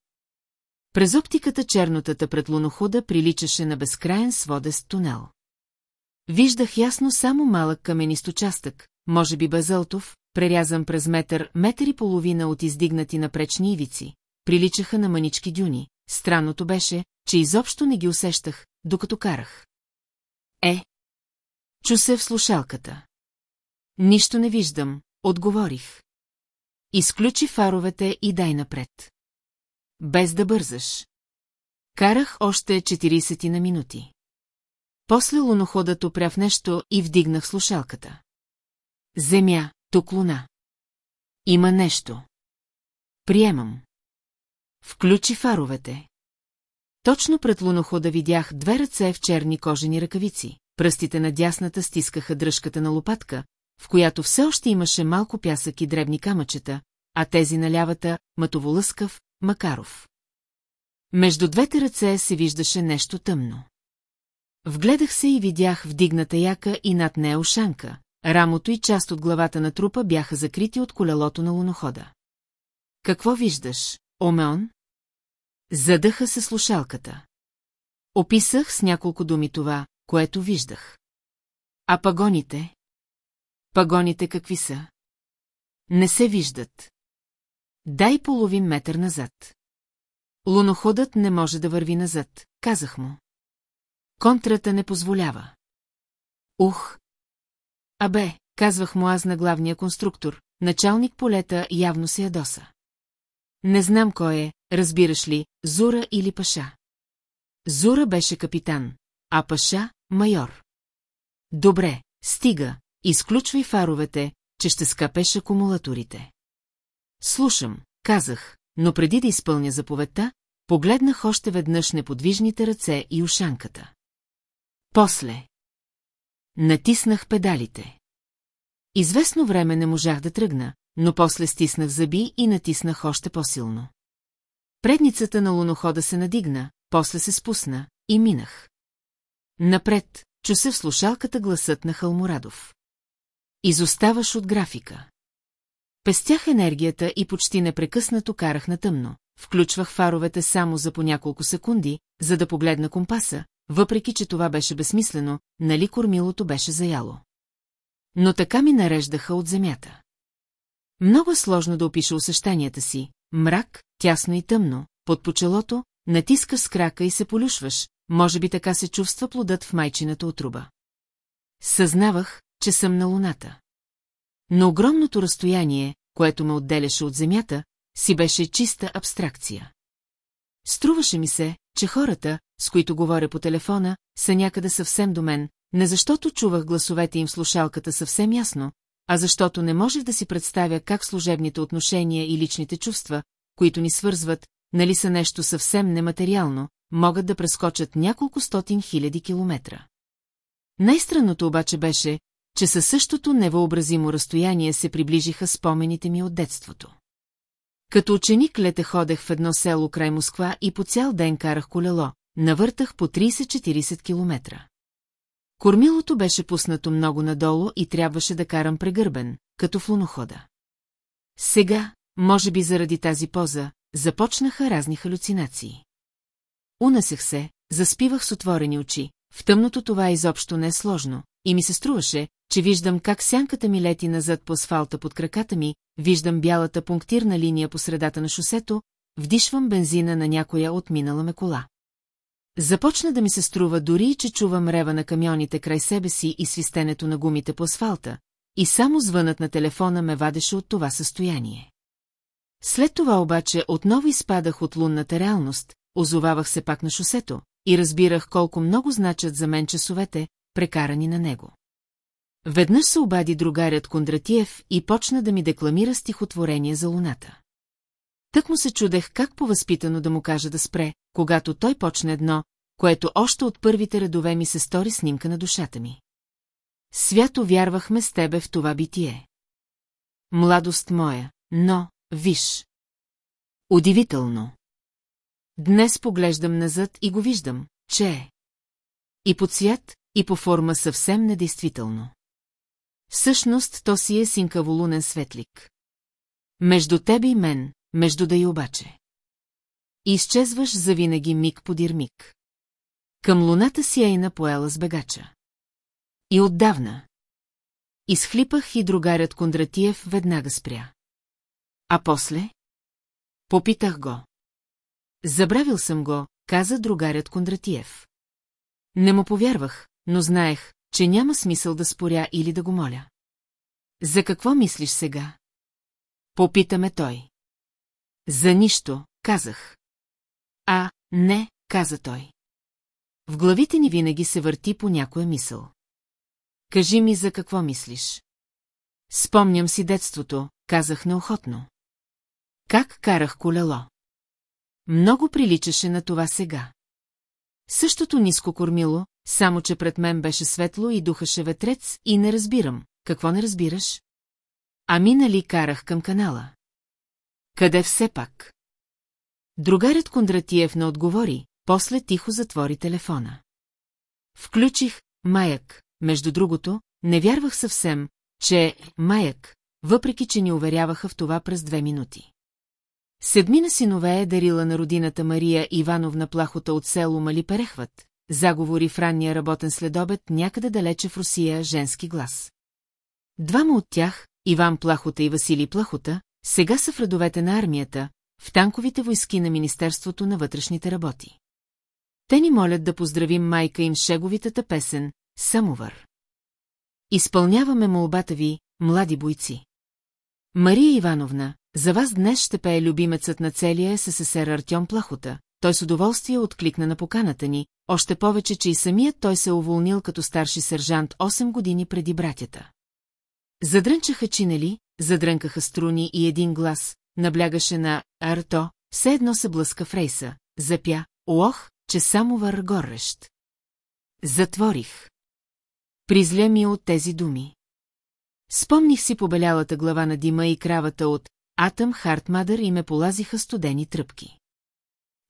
През оптиката чернотата пред лунохода приличаше на безкраен сводест тунел. Виждах ясно само малък каменист участък, може би базълтов, прерязан през метър, метър и половина от издигнати напречни ивици. Приличаха на манички дюни. Странното беше, че изобщо не ги усещах, докато карах. Е. Чу се в слушалката. Нищо не виждам, отговорих. Изключи фаровете и дай напред. Без да бързаш. Карах още 40 на минути. После луноходът опря в нещо и вдигнах слушалката. Земя, тук луна. Има нещо. Приемам. Включи фаровете. Точно пред лунохода видях две ръце в черни кожени ръкавици. Пръстите на дясната стискаха дръжката на лопатка, в която все още имаше малко пясък и дребни камъчета, а тези на лявата – Матоволъскав, Макаров. Между двете ръце се виждаше нещо тъмно. Вгледах се и видях вдигната яка и над нея ушанка. Рамото и част от главата на трупа бяха закрити от колелото на лунохода. Какво виждаш, Омеон? Задъха се слушалката. Описах с няколко думи това, което виждах. А пагоните? Пагоните какви са? Не се виждат. Дай половин метър назад. Луноходът не може да върви назад, казах му. Контрата не позволява. Ух! Абе, казвах му аз на главния конструктор, началник полета явно се ядоса. Не знам кой е, разбираш ли, Зура или Паша. Зура беше капитан, а Паша – майор. Добре, стига, изключвай фаровете, че ще скъпеш акумулаторите. Слушам, казах, но преди да изпълня заповедта, погледнах още веднъж неподвижните ръце и ушанката. После. Натиснах педалите. Известно време не можах да тръгна, но после стиснах зъби и натиснах още по-силно. Предницата на лунохода се надигна, после се спусна и минах. Напред, чу се в слушалката гласът на Халморадов. Изоставаш от графика. Пестях енергията и почти непрекъснато карах на тъмно. Включвах фаровете само за по няколко секунди, за да погледна компаса, въпреки че това беше безсмислено, нали кормилото беше заяло. Но така ми нареждаха от земята. Много е сложно да опиша усещанията си. Мрак, тясно и тъмно, под почелото, натискаш с крака и се полюшваш, може би така се чувства плодът в майчината отруба. Съзнавах, че съм на луната. Но огромното разстояние, което ме отделяше от земята, си беше чиста абстракция. Струваше ми се, че хората, с които говоря по телефона, са някъде съвсем до мен, не защото чувах гласовете им в слушалката съвсем ясно, а защото не можех да си представя как служебните отношения и личните чувства, които ни свързват, нали са нещо съвсем нематериално, могат да прескочат няколко стотин хиляди километра. Най-странното обаче беше, че със същото невъобразимо разстояние се приближиха спомените ми от детството. Като ученик лете ходех в едно село край Москва и по цял ден карах колело, навъртах по 30-40 километра. Кормилото беше пуснато много надолу и трябваше да карам прегърбен, като в лунохода. Сега, може би заради тази поза, започнаха разни халюцинации. Унасех се, заспивах с отворени очи, в тъмното това изобщо не е сложно, и ми се струваше, че виждам как сянката ми лети назад по асфалта под краката ми, виждам бялата пунктирна линия по средата на шосето, вдишвам бензина на някоя отминала ме кола. Започна да ми се струва дори, че чувам рева на камионите край себе си и свистенето на гумите по асфалта, и само звънът на телефона ме вадеше от това състояние. След това обаче отново изпадах от лунната реалност, озовавах се пак на шосето и разбирах колко много значат за мен часовете, прекарани на него. Веднъж се обади другарят Кондратиев и почна да ми декламира стихотворение за луната. Тък му се чудех как повъзпитано да му кажа да спре, когато той почне едно, което още от първите редове ми се стори снимка на душата ми. Свято вярвахме с тебе в това битие. Младост моя, но, виж. Удивително. Днес поглеждам назад и го виждам, че е. И по цвят, и по форма съвсем недействително. Всъщност то си е синкаволунен светлик. Между тебе и мен, между да и обаче. Изчезваш завинаги миг подир миг. Към луната си Ейна поела с бегача. И отдавна. Изхлипах и другарят Кондратиев веднага спря. А после? Попитах го. Забравил съм го, каза другарят Кондратиев. Не му повярвах, но знаех, че няма смисъл да споря или да го моля. За какво мислиш сега? Попитаме той. За нищо, казах. А, не, каза той. В главите ни винаги се върти по някоя мисъл. Кажи ми за какво мислиш. Спомням си детството, казах неохотно. Как карах колело? Много приличаше на това сега. Същото ниско кормило, само че пред мен беше светло и духаше ветрец и не разбирам. Какво не разбираш? Ами нали карах към канала? Къде все пак? Другарят Кондратиев не отговори, после тихо затвори телефона. Включих маяк, между другото, не вярвах съвсем, че маяк, въпреки че ни уверяваха в това през две минути. Седмина синове е дарила на родината Мария Ивановна плахота от село Мали Перехват, заговори в ранния работен следобед някъде далече в Русия женски глас. Двама от тях, Иван Плахота и Василий Плахота, сега са в редовете на армията, в танковите войски на Министерството на вътрешните работи. Те ни молят да поздравим майка им шеговитата песен «Самовър». Изпълняваме молбата ви, млади бойци. Мария Ивановна, за вас днес ще пее любимецът на целия СССР Артем Плахота. Той с удоволствие откликна на поканата ни, още повече, че и самият той се уволнил като старши сержант 8 години преди братята. Задрънчаха чинели, задрънкаха струни и един глас, наблягаше на «Арто», все едно се блъска в рейса, запя «Ох, че само вър горещ». Затворих. Призля ми от тези думи. Спомних си побелялата глава на дима и кравата от Атъм Хартмадър и ме полазиха студени тръпки.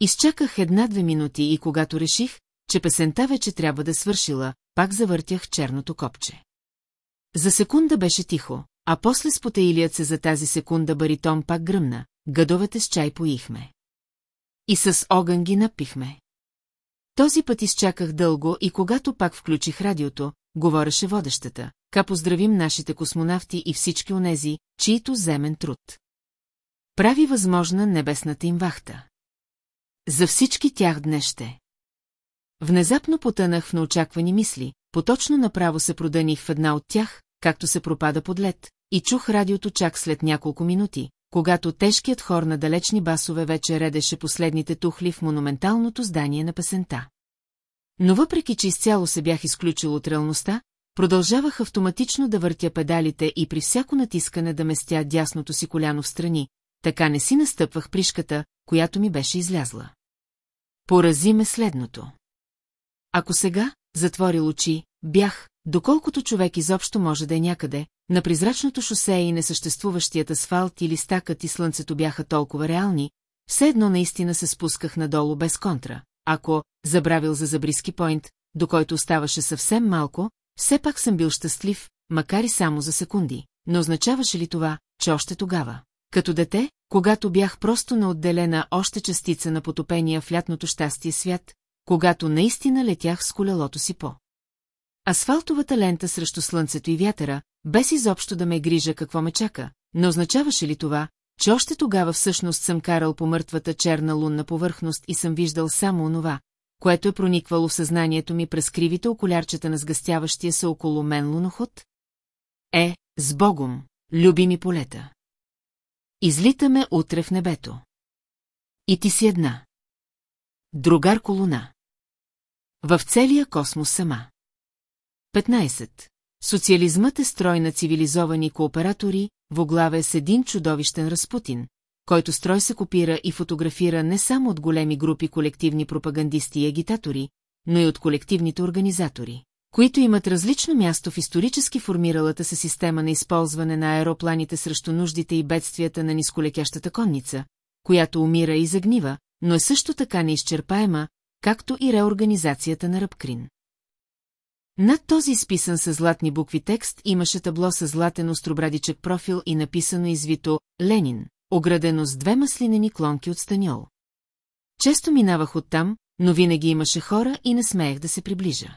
Изчаках една-две минути и когато реших, че песента вече трябва да свършила, пак завъртях черното копче. За секунда беше тихо, а после спотеилият се за тази секунда баритон пак гръмна, гъдовете с чай поихме. И с огън ги напихме. Този път изчаках дълго и когато пак включих радиото, говореше водещата, ка поздравим нашите космонавти и всички онези, чието земен труд. Прави възможна небесната им вахта. За всички тях днес ще. Внезапно потънах в неочаквани мисли, поточно направо се продъних в една от тях, както се пропада под лед, и чух радиото чак след няколко минути, когато тежкият хор на далечни басове вече редеше последните тухли в монументалното здание на песента. Но въпреки, че изцяло се бях изключил от реалността, продължавах автоматично да въртя педалите и при всяко натискане да местя дясното си коляно в страни, така не си настъпвах пришката, която ми беше излязла. Порази ме следното. Ако сега, затворил очи, бях, доколкото човек изобщо може да е някъде, на призрачното шосе и несъществуващият асфалт или стакът и слънцето бяха толкова реални, все едно наистина се спусках надолу без контра. Ако, забравил за Забриски Пойнт, до който оставаше съвсем малко, все пак съм бил щастлив, макар и само за секунди. Но означаваше ли това, че още тогава? Като дете, когато бях просто на отделена още частица на потопения в лятното щастие свят, когато наистина летях с колелото си по. Асфалтовата лента срещу слънцето и вятъра, без изобщо да ме грижа какво ме чака, не означаваше ли това, че още тогава всъщност съм карал по мъртвата черна лунна повърхност и съм виждал само онова, което е прониквало в съзнанието ми през кривите околярчета на сгъстяващия се около мен луноход? Е, с Богом, любими полета. Излитаме утре в небето. И ти си една. Другарко луна. В целия космос сама. 15. Социализмът е строй на цивилизовани кооператори, воглаве с един чудовищен разпутин, който строй се копира и фотографира не само от големи групи колективни пропагандисти и агитатори, но и от колективните организатори, които имат различно място в исторически формиралата се система на използване на аеропланите срещу нуждите и бедствията на нисколетящата конница, която умира и загнива, но е също така неизчерпаема, както и реорганизацията на Ръбкрин. Над този изписан с златни букви текст имаше табло с златен остробрадичък профил и написано извито «Ленин», оградено с две маслинени клонки от станьол. Често минавах оттам, но винаги имаше хора и не смеех да се приближа.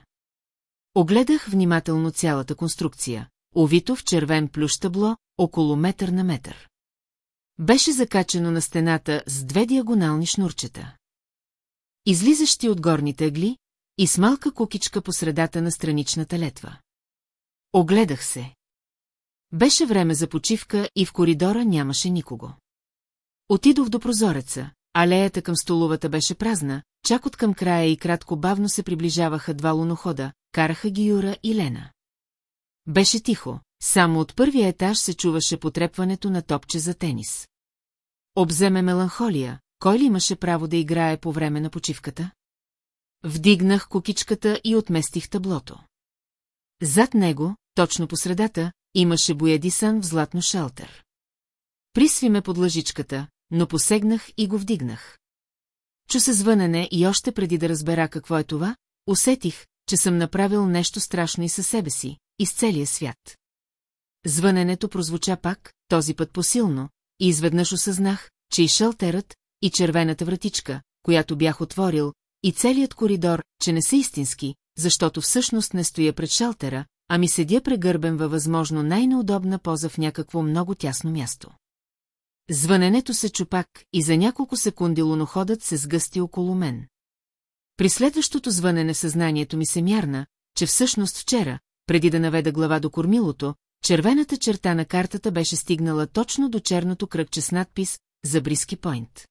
Огледах внимателно цялата конструкция, овито в червен плюш табло, около метър на метър. Беше закачено на стената с две диагонални шнурчета. Излизащи от горните ъгли и с малка кукичка по средата на страничната летва. Огледах се. Беше време за почивка и в коридора нямаше никого. Отидох до прозореца, алеята към столовата беше празна, чак от към края и кратко бавно се приближаваха два лунохода, караха ги Юра и Лена. Беше тихо, само от първия етаж се чуваше потрепването на топче за тенис. Обземе меланхолия, кой ли имаше право да играе по време на почивката? Вдигнах кукичката и отместих таблото. Зад него, точно по средата, имаше боядисан в златно шелтер. Присви ме под лъжичката, но посегнах и го вдигнах. Чу се звънене и още преди да разбера какво е това, усетих, че съм направил нещо страшно и със себе си, и с целия свят. Звъненето прозвуча пак, този път посилно, и изведнъж осъзнах, че и шелтерът, и червената вратичка, която бях отворил, и целият коридор, че не са истински, защото всъщност не стоя пред шелтера, ами седя прегърбен във възможно най-неудобна поза в някакво много тясно място. Звъненето се чупак и за няколко секунди луноходът се сгъсти около мен. При следващото звънене съзнанието ми се мярна, че всъщност вчера, преди да наведа глава до кормилото, червената черта на картата беше стигнала точно до черното кръгче с надпис «За Бриски Пойнт».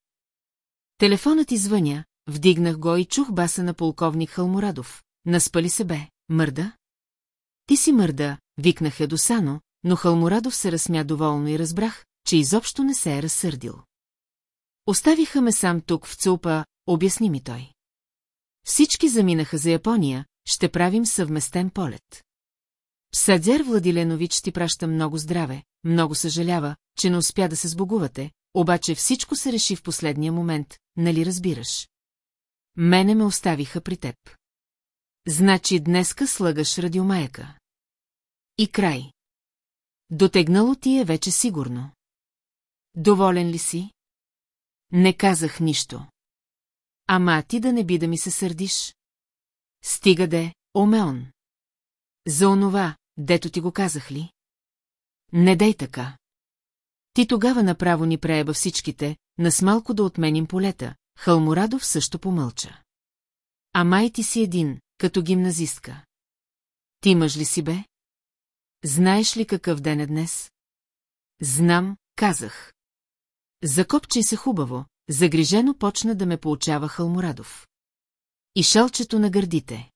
Телефонът извъня, вдигнах го и чух баса на полковник Халморадов. Наспали се бе, мърда? Ти си мърда, викнах Едосано, но Халморадов се разсмя доволно и разбрах, че изобщо не се е разсърдил. Оставиха ме сам тук в Цупа, обясни ми той. Всички заминаха за Япония, ще правим съвместен полет. Садзер Владиленович ти праща много здраве, много съжалява, че не успя да се сбогувате, обаче всичко се реши в последния момент, нали разбираш? Мене ме оставиха при теб. Значи днеска слагаш радиомаяка. И край. Дотегнало ти е вече сигурно. Доволен ли си? Не казах нищо. Ама ти да не би да ми се сърдиш? Стига де, Омеон. За онова, дето ти го казах ли? Не дай така. Ти тогава направо ни прееба всичките, нас малко да отменим полета, Халморадов също помълча. А май ти си един, като гимназистка. Ти мъж ли си бе? Знаеш ли какъв ден е днес? Знам, казах. Закопчай се хубаво, загрижено почна да ме получава Халморадов. и шалчето на гърдите.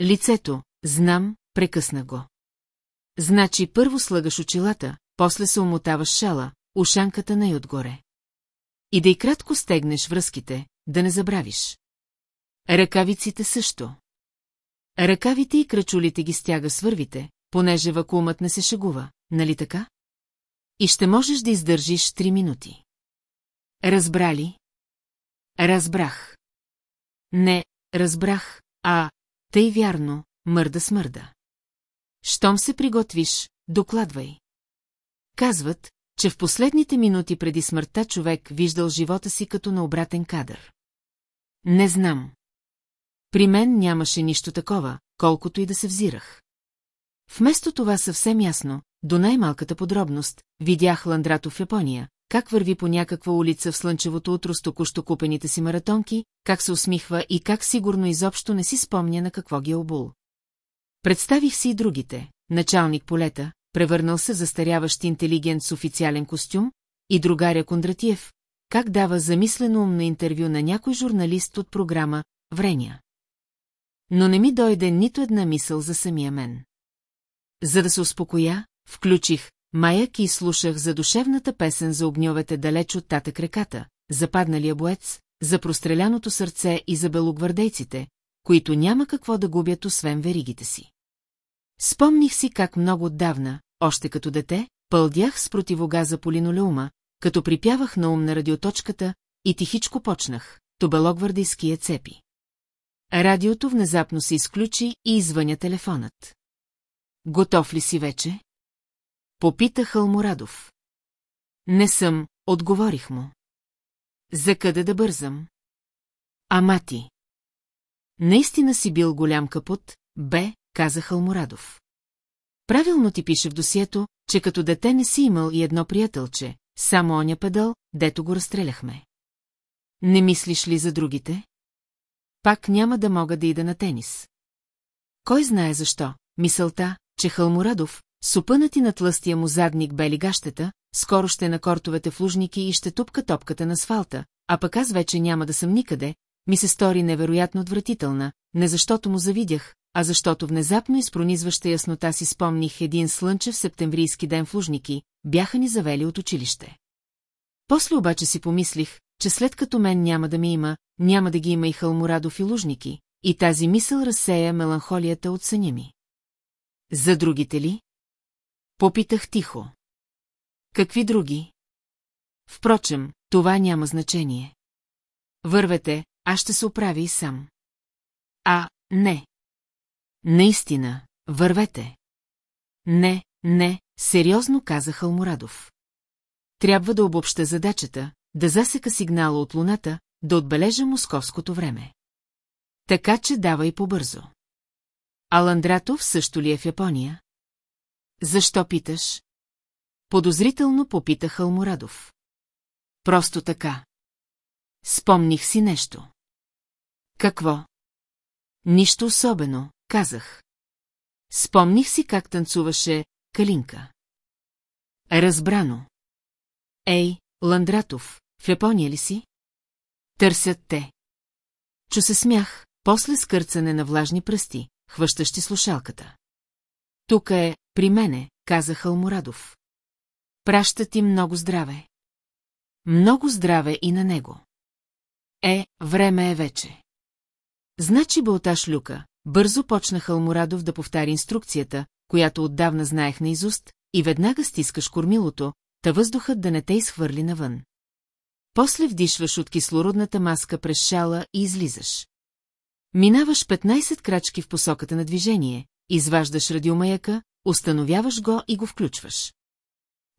Лицето, знам, прекъсна го. Значи първо слагаш очилата, после се омотаваш шала, ушанката най отгоре. И да и кратко стегнеш връзките, да не забравиш. Ръкавиците също. Ръкавите и крачулите ги стяга свървите, понеже вакуумът не се шегува, нали така? И ще можеш да издържиш три минути. Разбрали? Разбрах. Не, разбрах, а, тъй вярно, мърда смърда. Щом се приготвиш, докладвай. Казват, че в последните минути преди смъртта човек виждал живота си като на обратен кадър. Не знам. При мен нямаше нищо такова, колкото и да се взирах. Вместо това съвсем ясно, до най-малката подробност, видях Ландрато в Япония, как върви по някаква улица в слънчевото утро с току-що купените си маратонки, как се усмихва и как сигурно изобщо не си спомня на какво ги е обул. Представих си и другите, началник полета, превърнал се застаряващ интелигент с официален костюм, и другаря Кондратиев, как дава замислено умно интервю на някой журналист от програма «Вреня». Но не ми дойде нито една мисъл за самия мен. За да се успокоя, включих маяк и слушах задушевната песен за огньовете далеч от татък реката, западналия боец, за простреляното сърце и за белогвардейците, които няма какво да губят освен веригите си. Спомних си как много отдавна, още като дете, пълдях с противогаза по линолеума, като припявах на ум на радиоточката и тихичко почнах, тобелогвардейския цепи. Радиото внезапно се изключи и извъня телефонът. Готов ли си вече? Попита Халморадов. Не съм, отговорих му. За къде да бързам? Ама ти. Наистина си бил голям капут, бе, каза Халморадов. Правилно ти пише в досието, че като дете не си имал и едно приятелче, само оня педал, дето го разстреляхме. Не мислиш ли за другите? Пак няма да мога да ида на тенис. Кой знае защо, мисълта, че Халморадов, супънати на тлъстия му задник бели гащета, скоро ще на кортовете в лужники и ще тупка топката на асфалта, а пък аз вече няма да съм никъде, ми се стори невероятно отвратителна, не защото му завидях, а защото внезапно из пронизваща яснота си спомних един слънчев септемврийски ден в Лужники, бяха ни завели от училище. После обаче си помислих, че след като мен няма да ми има, няма да ги има и Халморадов и Лужники, и тази мисъл разсея меланхолията от съня ми. За другите ли? Попитах тихо. Какви други? Впрочем, това няма значение. Вървете, аз ще се оправя и сам. А, не. Наистина, вървете. Не, не, сериозно каза Халморадов. Трябва да обобща задачата, да засека сигнала от луната, да отбележа московското време. Така че давай побързо. Аландратов също ли е в Япония? Защо питаш? Подозрително попита Халморадов. Просто така. Спомних си нещо. Какво? Нищо особено, казах. Спомних си как танцуваше Калинка. Разбрано. Ей, Ландратов, в Япония ли си? Търсят те. Чу се смях, после скърцане на влажни пръсти, хващащи слушалката. Тук е, при мене, каза Халморадов. Праща ти много здраве. Много здраве и на него. Е, време е вече. Значи бълташ люка, бързо почна Халморадов да повтаря инструкцията, която отдавна знаех наизуст, и веднага стискаш кормилото, та въздухът да не те изхвърли навън. После вдишваш от кислородната маска през шала и излизаш. Минаваш 15 крачки в посоката на движение, изваждаш радиомаяка, установяваш го и го включваш.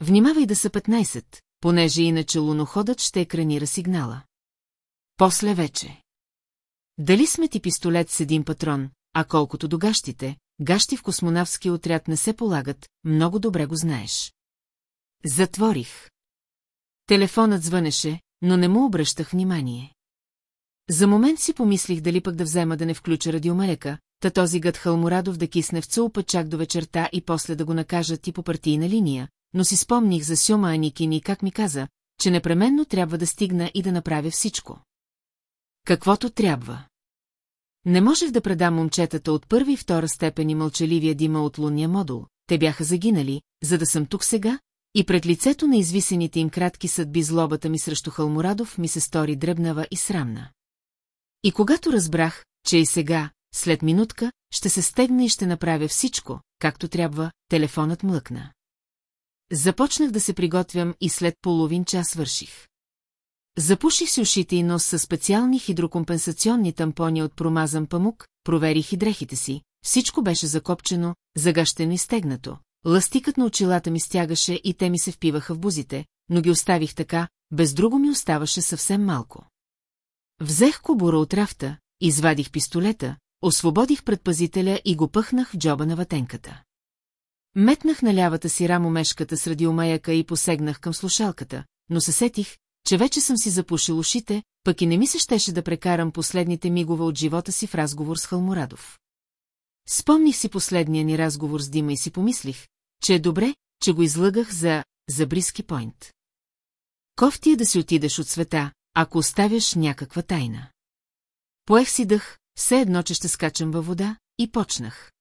Внимавай да са 15, понеже иначе луноходът ще екранира сигнала. После вече. Дали сме ти пистолет с един патрон, а колкото до гащите, гащи в космонавски отряд не се полагат, много добре го знаеш. Затворих. Телефонът звънеше, но не му обръщах внимание. За момент си помислих дали пък да взема да не включа радиомалека, та този гът Халморадов да кисне в цулпа чак до вечерта и после да го накажат и по партийна линия, но си спомних за Сюма Аникин и как ми каза, че непременно трябва да стигна и да направя всичко. Каквото трябва. Не можех да предам момчетата от първа и втора степен и мълчаливия дима от лунния модул. Те бяха загинали, за да съм тук сега, и пред лицето на извисените им кратки съдби злобата ми срещу Халмурадов ми се стори дребнава и срамна. И когато разбрах, че и сега, след минутка, ще се стегна и ще направя всичко, както трябва, телефонът млъкна. Започнах да се приготвям и след половин час свърших. Запуших си ушите и нос със специални хидрокомпенсационни тампони от промазан памук, проверих и дрехите си, всичко беше закопчено, загащено и стегнато. Ластикът на очилата ми стягаше и те ми се впиваха в бузите, но ги оставих така, без друго ми оставаше съвсем малко. Взех кобура от рафта, извадих пистолета, освободих предпазителя и го пъхнах в джоба на ватенката. Метнах на лявата си рамо мешката с радиомаяка и посегнах към слушалката, но се сетих, че вече съм си запушил ушите, пък и не ми се щеше да прекарам последните мигове от живота си в разговор с Халмурадов. Спомних си последния ни разговор с Дима и си помислих, че е добре, че го излъгах за, за Бриски Пойнт. Кофти е да си отидеш от света, ако оставяш някаква тайна. Поех си дъх, все едно, че ще скачам във вода, и почнах.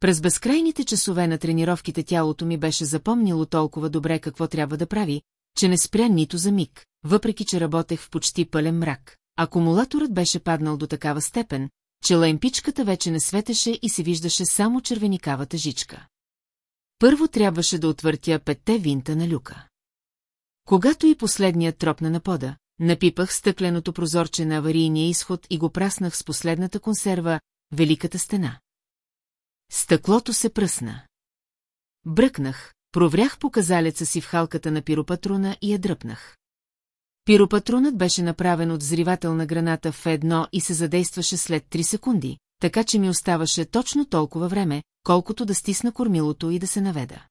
През безкрайните часове на тренировките тялото ми беше запомнило толкова добре какво трябва да прави, че не спря нито за миг, въпреки че работех в почти пълен мрак. Акумулаторът беше паднал до такава степен, че лаймпичката вече не светеше и се виждаше само червеникавата жичка. Първо трябваше да отвъртя петте винта на люка. Когато и последният тропна на пода, напипах стъкленото прозорче на аварийния изход и го праснах с последната консерва «Великата стена». Стъклото се пръсна. Бръкнах, проврях показалеца си в халката на пиропатрона и я дръпнах. Пиропатронът беше направен от взривателна граната в едно и се задействаше след 3 секунди, така че ми оставаше точно толкова време, колкото да стисна кормилото и да се наведа.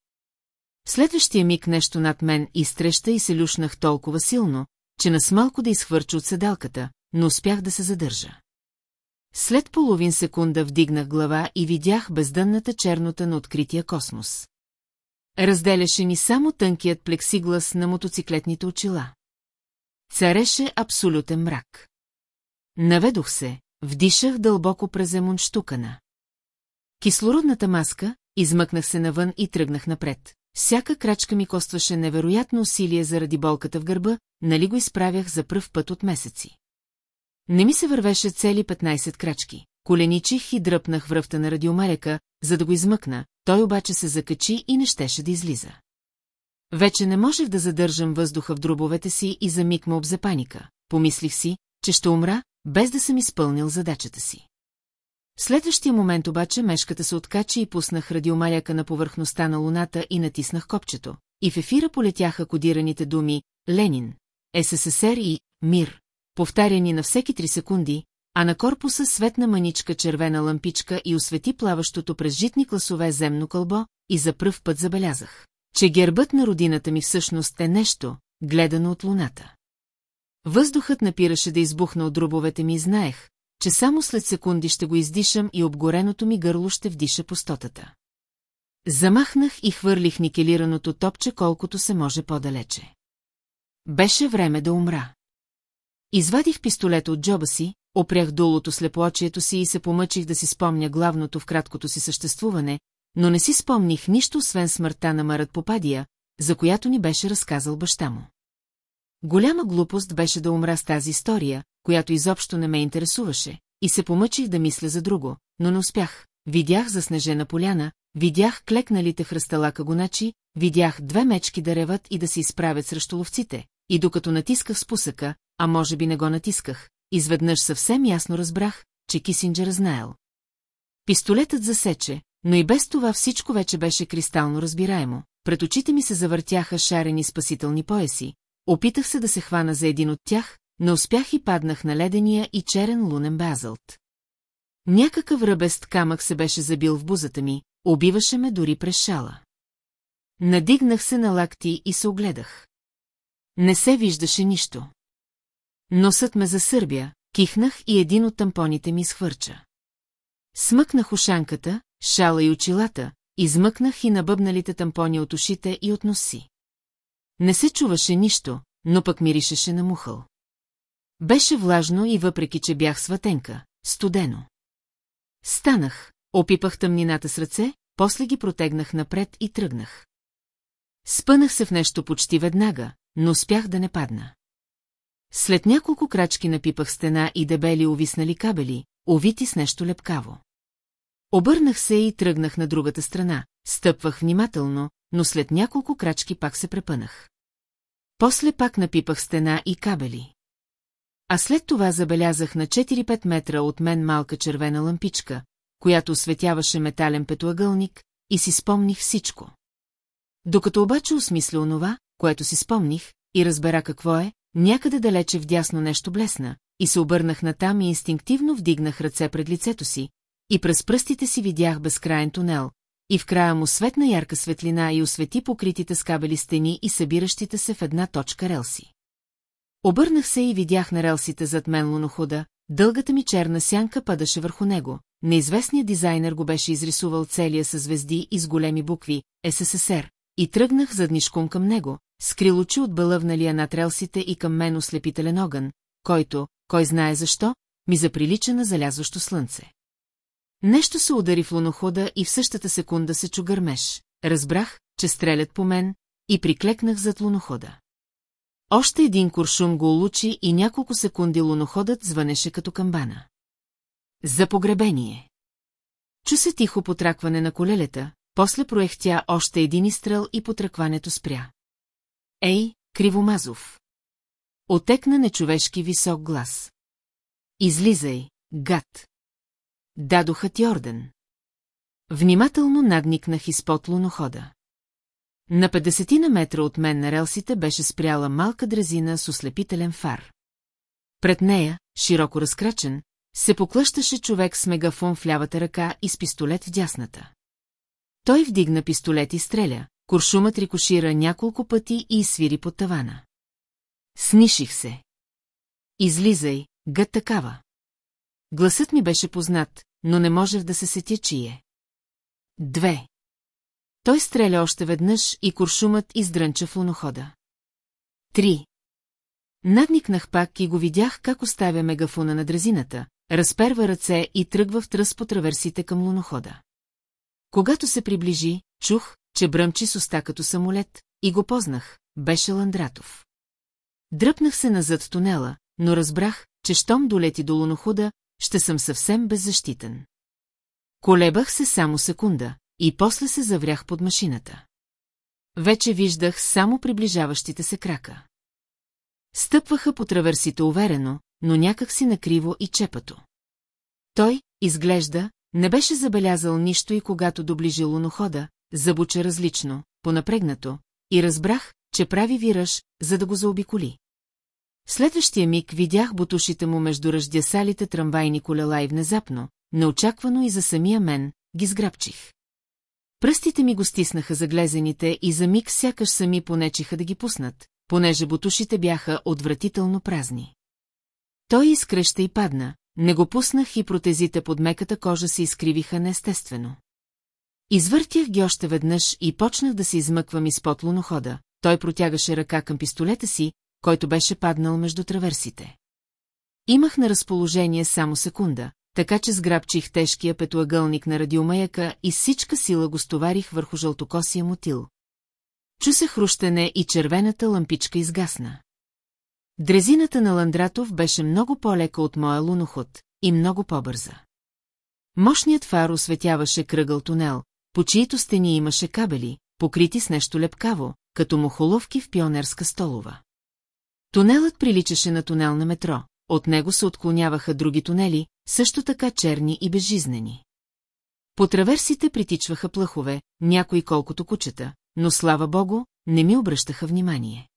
Следващия миг нещо над мен изтреща и се люшнах толкова силно, че нас малко да изхвърча от седалката, но успях да се задържа. След половин секунда вдигнах глава и видях бездънната чернота на открития космос. Разделяше ни само тънкият плексиглас на мотоциклетните очила. Цареше абсолютен мрак. Наведох се, вдишах дълбоко през емунштукана. Кислородната маска, измъкнах се навън и тръгнах напред. Всяка крачка ми костваше невероятно усилие заради болката в гърба, нали го изправях за пръв път от месеци. Не ми се вървеше цели 15 крачки. Коленичих и дръпнах връвта на радиомалека, за да го измъкна, той обаче се закачи и не щеше да излиза. Вече не можех да задържам въздуха в дробовете си и за миг ме обзе. Помислих си, че ще умра, без да съм изпълнил задачата си. Следващия момент обаче мешката се откачи и пуснах радиомаляка на повърхността на луната и натиснах копчето. И в ефира полетяха кодираните думи «Ленин», «СССР» и «Мир», повтаряни на всеки три секунди, а на корпуса светна маничка червена лампичка и освети плаващото през житни класове земно кълбо и за пръв път забелязах, че гербът на родината ми всъщност е нещо, гледано от луната. Въздухът напираше да избухна от дробовете ми и знаех, че само след секунди ще го издишам и обгореното ми гърло ще вдиша пустотата. Замахнах и хвърлих никелираното топче колкото се може по-далече. Беше време да умра. Извадих пистолета от джоба си, опрях дулото слепоочието си и се помъчих да си спомня главното в краткото си съществуване, но не си спомних нищо освен смъртта на Марът Попадия, за която ни беше разказал баща му. Голяма глупост беше да умра с тази история, която изобщо не ме интересуваше, и се помъчих да мисля за друго, но не успях. Видях заснежена поляна, видях клекналите хръсталака гоначи, видях две мечки да реват и да се изправят срещу ловците, и докато натисках спусъка, а може би не го натисках, изведнъж съвсем ясно разбрах, че Кисинджер е знаел. Пистолетът засече, но и без това всичко вече беше кристално разбираемо. Пред очите ми се завъртяха шарени спасителни пояси, опитах се да се хвана за един от тях, но успях и паднах на ледения и черен лунен базълт. Някакъв ръбест камък се беше забил в бузата ми, убиваше ме дори през шала. Надигнах се на лакти и се огледах. Не се виждаше нищо. Носът ме засърбя, кихнах и един от тампоните ми схвърча. Смъкнах ушанката, шала и очилата, измъкнах и набъбналите тампони от ушите и от носи. Не се чуваше нищо, но пък миришеше на мухъл. Беше влажно и въпреки, че бях сватенка, студено. Станах, опипах тъмнината с ръце, после ги протегнах напред и тръгнах. Спънах се в нещо почти веднага, но успях да не падна. След няколко крачки напипах стена и дебели увиснали кабели, овити с нещо лепкаво. Обърнах се и тръгнах на другата страна, стъпвах внимателно, но след няколко крачки пак се препънах. После пак напипах стена и кабели. А след това забелязах на 4-5 метра от мен малка червена лампичка, която осветяваше метален петоъгълник, и си спомних всичко. Докато обаче осмисля онова, което си спомних, и разбера какво е, някъде далече вдясно нещо блесна, и се обърнах натам и инстинктивно вдигнах ръце пред лицето си, и през пръстите си видях безкраен тунел, и в края му светна ярка светлина и освети покритите с кабели стени и събиращите се в една точка релси. Обърнах се и видях на релсите зад мен лунохуда, дългата ми черна сянка падаше върху него. Неизвестният дизайнер го беше изрисувал целия със звезди и с големи букви СССР, и тръгнах заднишком към него, скрил очи от бълъвналия над релсите и към мен ослепителен огън, който, кой знае защо, ми заприлича на залязващо слънце. Нещо се удари в лунохода и в същата секунда се чу гърмеж. Разбрах, че стрелят по мен и приклекнах зад лунохода. Още един куршум го улучи и няколко секунди луноходът звънеше като камбана. За погребение. Чу се тихо потракване на колелета, после проехтя още един изстрел и потракването спря. Ей, Кривомазов! Отекна нечовешки висок глас. Излизай, гад! Дадоха ти орден. Внимателно надникнах изпод лунохода. На 50 на метра от мен на релсите беше спряла малка дрезина с ослепителен фар. Пред нея, широко разкрачен, се поклъщаше човек с мегафон в лявата ръка и с пистолет в дясната. Той вдигна пистолет и стреля, куршумът рикошира няколко пъти и свири под тавана. Сниших се. Излизай, гът такава. Гласът ми беше познат, но не можех да се сетя чие. Две. Той стреля още веднъж и куршумът издрънча в лунохода. Три. Надникнах пак и го видях как оставя мегафона на дрезината, разперва ръце и тръгва в тръс по траверсите към лунохода. Когато се приближи, чух, че бръмчи с уста като самолет, и го познах, беше Ландратов. Дръпнах се назад тунела, но разбрах, че щом долети до лунохода, ще съм съвсем беззащитен. Колебах се само секунда и после се заврях под машината. Вече виждах само приближаващите се крака. Стъпваха по траверсите уверено, но някак си накриво и чепато. Той, изглежда, не беше забелязал нищо и когато доближи лунохода, забуча различно, понапрегнато, и разбрах, че прави вираж, за да го заобиколи. Следващия миг видях бутушите му между ръждясалите трамвайни колела и внезапно, неочаквано и за самия мен, ги сграбчих. Пръстите ми го стиснаха за глезените и за миг сякаш сами понечиха да ги пуснат, понеже бутушите бяха отвратително празни. Той изкръща и падна, не го пуснах и протезите под меката кожа се изкривиха неестествено. Извъртях ги още веднъж и почнах да се измъквам изпод лунохода. Той протягаше ръка към пистолета си, който беше паднал между траверсите. Имах на разположение само секунда, така че сграбчих тежкия петоъгълник на радиомаяка и всичка сила го стоварих върху жълтокосия мотил. Чу се хрущене и червената лампичка изгасна. Дрезината на Ландратов беше много по-лека от моя луноход и много по-бърза. Мощният фар осветяваше кръгъл тунел, по чието стени имаше кабели, покрити с нещо лепкаво, като мухоловки в пионерска столова. Тунелът приличаше на тунел на метро, от него се отклоняваха други тунели, също така черни и безжизнени. По траверсите притичваха плъхове, някои колкото кучета, но слава богу, не ми обръщаха внимание.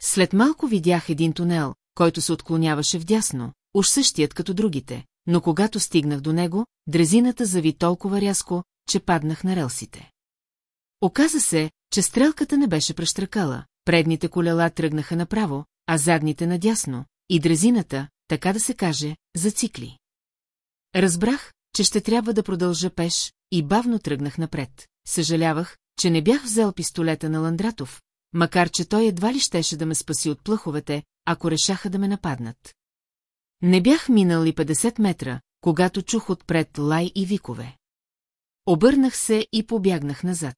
След малко видях един тунел, който се отклоняваше вдясно, уж същият като другите, но когато стигнах до него, дрезината зави толкова рязко, че паднах на релсите. Оказа се, че стрелката не беше прещракала, предните колела тръгнаха направо, а задните надясно, и дрезината, така да се каже, зацикли. Разбрах, че ще трябва да продължа пеш, и бавно тръгнах напред. Съжалявах, че не бях взел пистолета на Ландратов, макар че той едва ли щеше да ме спаси от плъховете, ако решаха да ме нападнат. Не бях минал и 50 метра, когато чух отпред лай и викове. Обърнах се и побягнах назад.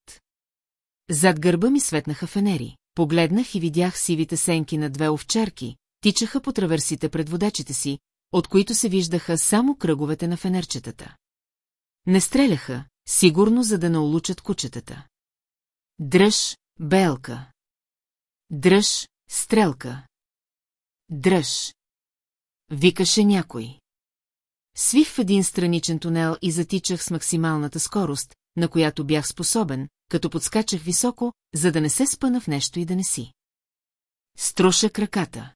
Зад гърба ми светнаха фенери. Погледнах и видях сивите сенки на две овчарки, тичаха по траверсите пред водачите си, от които се виждаха само кръговете на фенерчетата. Не стреляха, сигурно за да не улучат кучетата. Дръж, белка. Дръж, стрелка. Дръж. Викаше някой. Свих в един страничен тунел и затичах с максималната скорост, на която бях способен, като подскачах високо, за да не се спъна в нещо и да не си. Строша краката.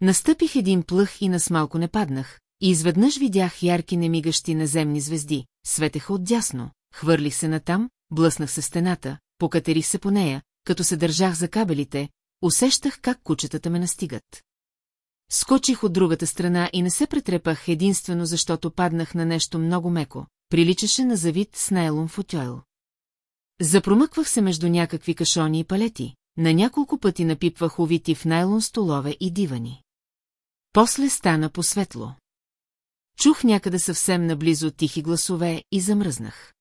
Настъпих един плъх и нас малко не паднах, и изведнъж видях ярки немигащи наземни звезди, светеха отдясно, хвърлих се натам, блъснах се стената, покатерих се по нея, като се държах за кабелите, усещах как кучетата ме настигат. Скочих от другата страна и не се претрепах единствено, защото паднах на нещо много меко, приличаше на завит с найлон футойл. Запромъквах се между някакви кашони и палети, на няколко пъти напипвах увити в найлон столове и дивани. После стана посветло. Чух някъде съвсем наблизо тихи гласове и замръзнах.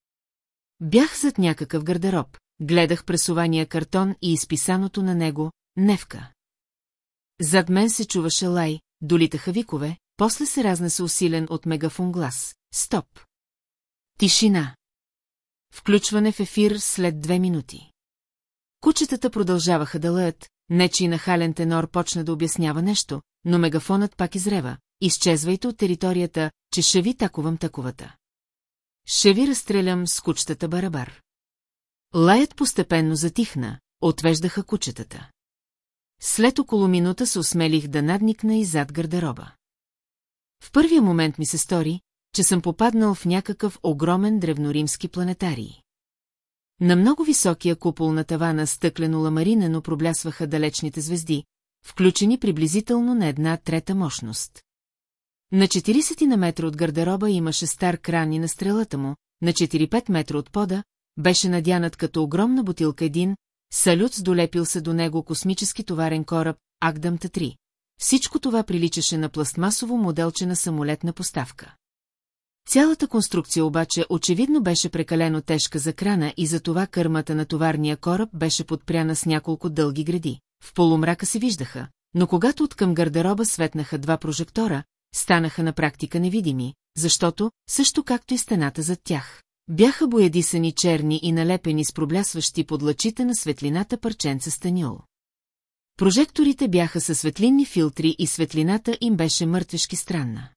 Бях зад някакъв гардероб, гледах пресования картон и изписаното на него «Невка». Зад мен се чуваше лай, долитаха викове, после се разнесе усилен от мегафон глас. Стоп! Тишина. Включване в ефир след две минути. Кучетата продължаваха да лъят, нечи нахален тенор почна да обяснява нещо, но мегафонът пак изрева. Изчезвайте от територията, че шеви таковам таковата. Шеви разстрелям с кучетата барабар. Лаят постепенно затихна, отвеждаха кучетата. След около минута се осмелих да надникна и зад гардероба. В първия момент ми се стори, че съм попаднал в някакъв огромен древноримски планетарий. На много високия купол на тавана стъклено ламаринено проблясваха далечните звезди, включени приблизително на една трета мощност. На 40 на метра от гардероба имаше стар кран и на стрелата му, на 4-5 метра от пода, беше надянат като огромна бутилка един, салют долепил се до него космически товарен кораб Агдамта 3. Всичко това приличаше на пластмасово моделче на самолетна поставка. Цялата конструкция обаче очевидно беше прекалено тежка за крана и затова кърмата на товарния кораб беше подпряна с няколко дълги гради. В полумрака се виждаха, но когато от към гардероба светнаха два прожектора, станаха на практика невидими, защото, също както и стената зад тях, бяха боядисани черни и налепени с проблясващи под лъчите на светлината парченца станьол. Прожекторите бяха със светлинни филтри и светлината им беше мъртвешки странна.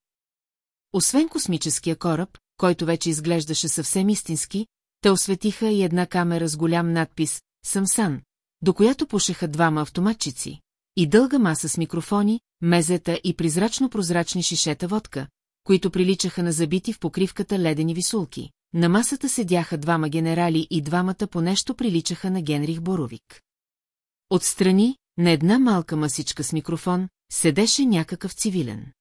Освен космическия кораб, който вече изглеждаше съвсем истински, те осветиха и една камера с голям надпис «Самсан», до която пушеха двама автоматчици, и дълга маса с микрофони, мезета и призрачно-прозрачни шишета водка, които приличаха на забити в покривката ледени висулки. На масата седяха двама генерали и двамата по нещо приличаха на Генрих Боровик. Отстрани, на една малка масичка с микрофон, седеше някакъв цивилен.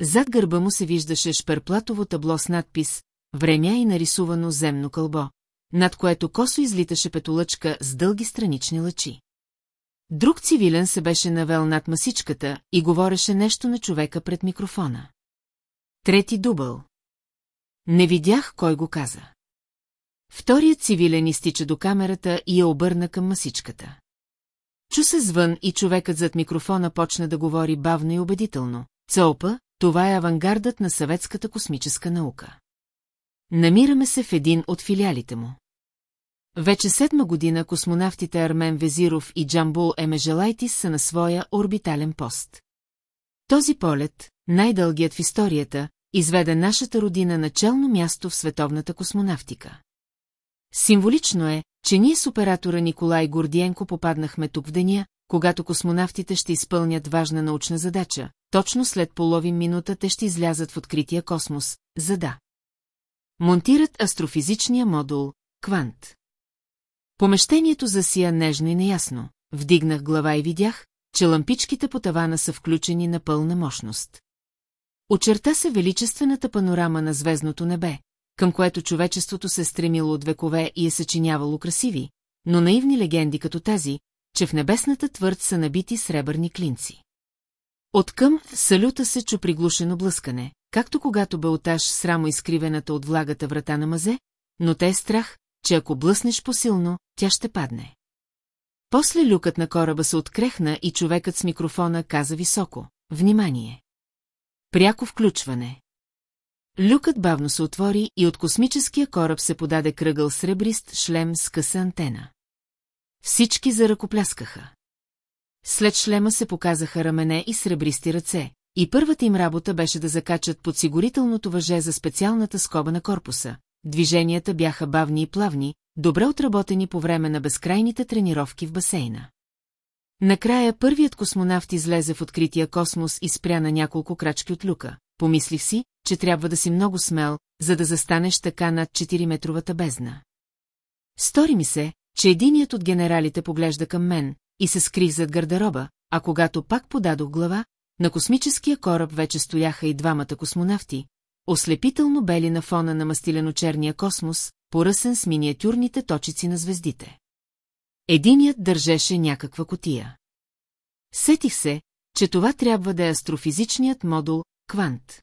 Зад гърба му се виждаше шперплатово табло с надпис «Время и нарисувано земно кълбо», над което косо излиташе петолъчка с дълги странични лъчи. Друг цивилен се беше навел над масичката и говореше нещо на човека пред микрофона. Трети дубъл. Не видях кой го каза. Вторият цивилен изтича до камерата и я обърна към масичката. Чу се звън и човекът зад микрофона почна да говори бавно и убедително. Цълпа, това е авангардът на съветската космическа наука. Намираме се в един от филиалите му. Вече седма година космонавтите Армен Везиров и Джамбул Емежелайтис са на своя орбитален пост. Този полет, най-дългият в историята, изведе нашата родина на челно място в световната космонавтика. Символично е, че ние с оператора Николай Гордиенко попаднахме тук в деня, когато космонавтите ще изпълнят важна научна задача, точно след половин минута те ще излязат в открития космос, за да монтират астрофизичния модул «Квант». Помещението засия нежно и неясно. Вдигнах глава и видях, че лампичките по тавана са включени на пълна мощност. Очерта се величествената панорама на звездното небе, към което човечеството се е стремило от векове и е съчинявало красиви, но наивни легенди като тази, че в небесната твърд са набити сребърни клинци. Откъм салюта се чу приглушено блъскане, както когато бе оташ срамо изкривената от влагата врата на мазе, но те е страх, че ако блъснеш посилно, тя ще падне. После люкът на кораба се открехна и човекът с микрофона каза високо. Внимание! Пряко включване. Люкът бавно се отвори и от космическия кораб се подаде кръгъл сребрист шлем с къса антена. Всички заръкопляскаха. След шлема се показаха рамене и сребристи ръце, и първата им работа беше да закачат подсигурителното въже за специалната скоба на корпуса. Движенията бяха бавни и плавни, добре отработени по време на безкрайните тренировки в басейна. Накрая първият космонавт излезе в открития космос и спря на няколко крачки от люка. Помислих си, че трябва да си много смел, за да застанеш така над 4-метровата бездна. Стори ми се, че единият от генералите поглежда към мен и се скрих зад гардероба, а когато пак подадох глава, на космическия кораб вече стояха и двамата космонавти, ослепително бели на фона на мастилено-черния космос, поръсен с миниатюрните точици на звездите. Единият държеше някаква котия. Сетих се, че това трябва да е астрофизичният модул «Квант».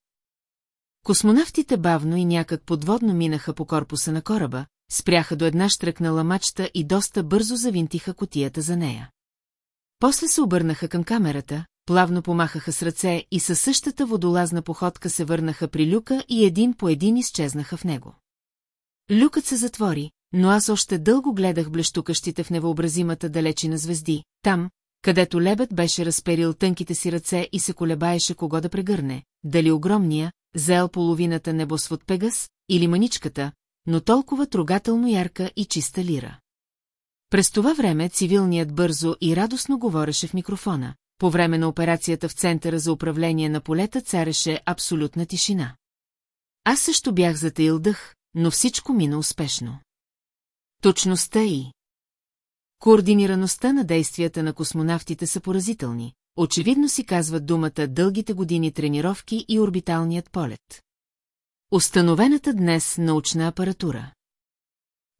Космонавтите бавно и някак подводно минаха по корпуса на кораба, спряха до една штръкнала мачта и доста бързо завинтиха котията за нея. После се обърнаха към камерата, плавно помахаха с ръце и със същата водолазна походка се върнаха при люка и един по един изчезнаха в него. Люкът се затвори, но аз още дълго гледах блещукащите в невъобразимата далечина звезди, там, където лебед беше разперил тънките си ръце и се колебаеше кого да прегърне, дали огромния, заел половината небосвод Пегас, или маничката, но толкова трогателно ярка и чиста лира. През това време цивилният бързо и радостно говореше в микрофона. По време на операцията в Центъра за управление на полета цареше абсолютна тишина. Аз също бях затаил дъх, но всичко мина успешно. Точността и координираността на действията на космонавтите са поразителни. Очевидно си казват думата дългите години тренировки и орбиталният полет. Установената днес научна апаратура.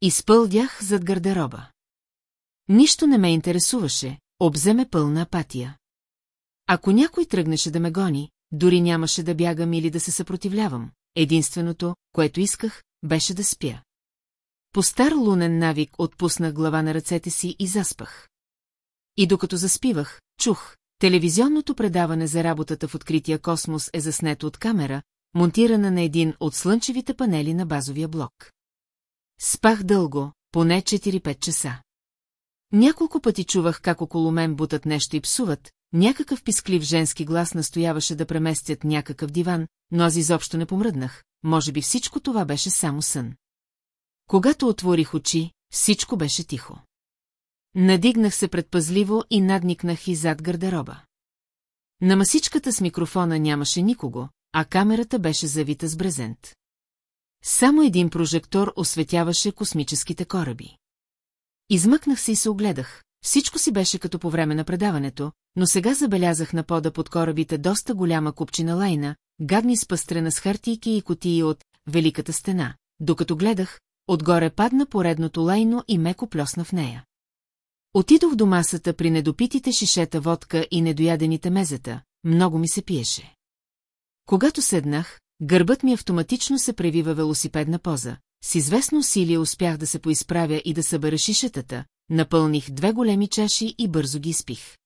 Изпълдях зад гардероба. Нищо не ме интересуваше, обземе пълна апатия. Ако някой тръгнеше да ме гони, дори нямаше да бягам или да се съпротивлявам. Единственото, което исках, беше да спя. По стар лунен навик отпуснах глава на ръцете си и заспах. И докато заспивах, чух, телевизионното предаване за работата в открития космос е заснето от камера, монтирана на един от слънчевите панели на базовия блок. Спах дълго, поне 4-5 часа. Няколко пъти чувах как около мен бутат нещо и псуват, някакъв писклив женски глас настояваше да преместят някакъв диван, но аз изобщо не помръднах, може би всичко това беше само сън. Когато отворих очи, всичко беше тихо. Надигнах се предпазливо и надникнах и зад гардероба. На масичката с микрофона нямаше никого, а камерата беше завита с брезент. Само един прожектор осветяваше космическите кораби. Измъкнах се и се огледах. Всичко си беше като по време на предаването, но сега забелязах на пода под корабите доста голяма купчина лайна, гадни с пъстрена с хартийки и котии от Великата стена. Докато гледах, отгоре падна поредното лайно и меко плесна в нея. Отидох до масата при недопитите шишета водка и недоядените мезета, много ми се пиеше. Когато седнах, гърбът ми автоматично се превива велосипедна поза. С известно усилие успях да се поизправя и да събера шишетата, напълних две големи чаши и бързо ги изпих.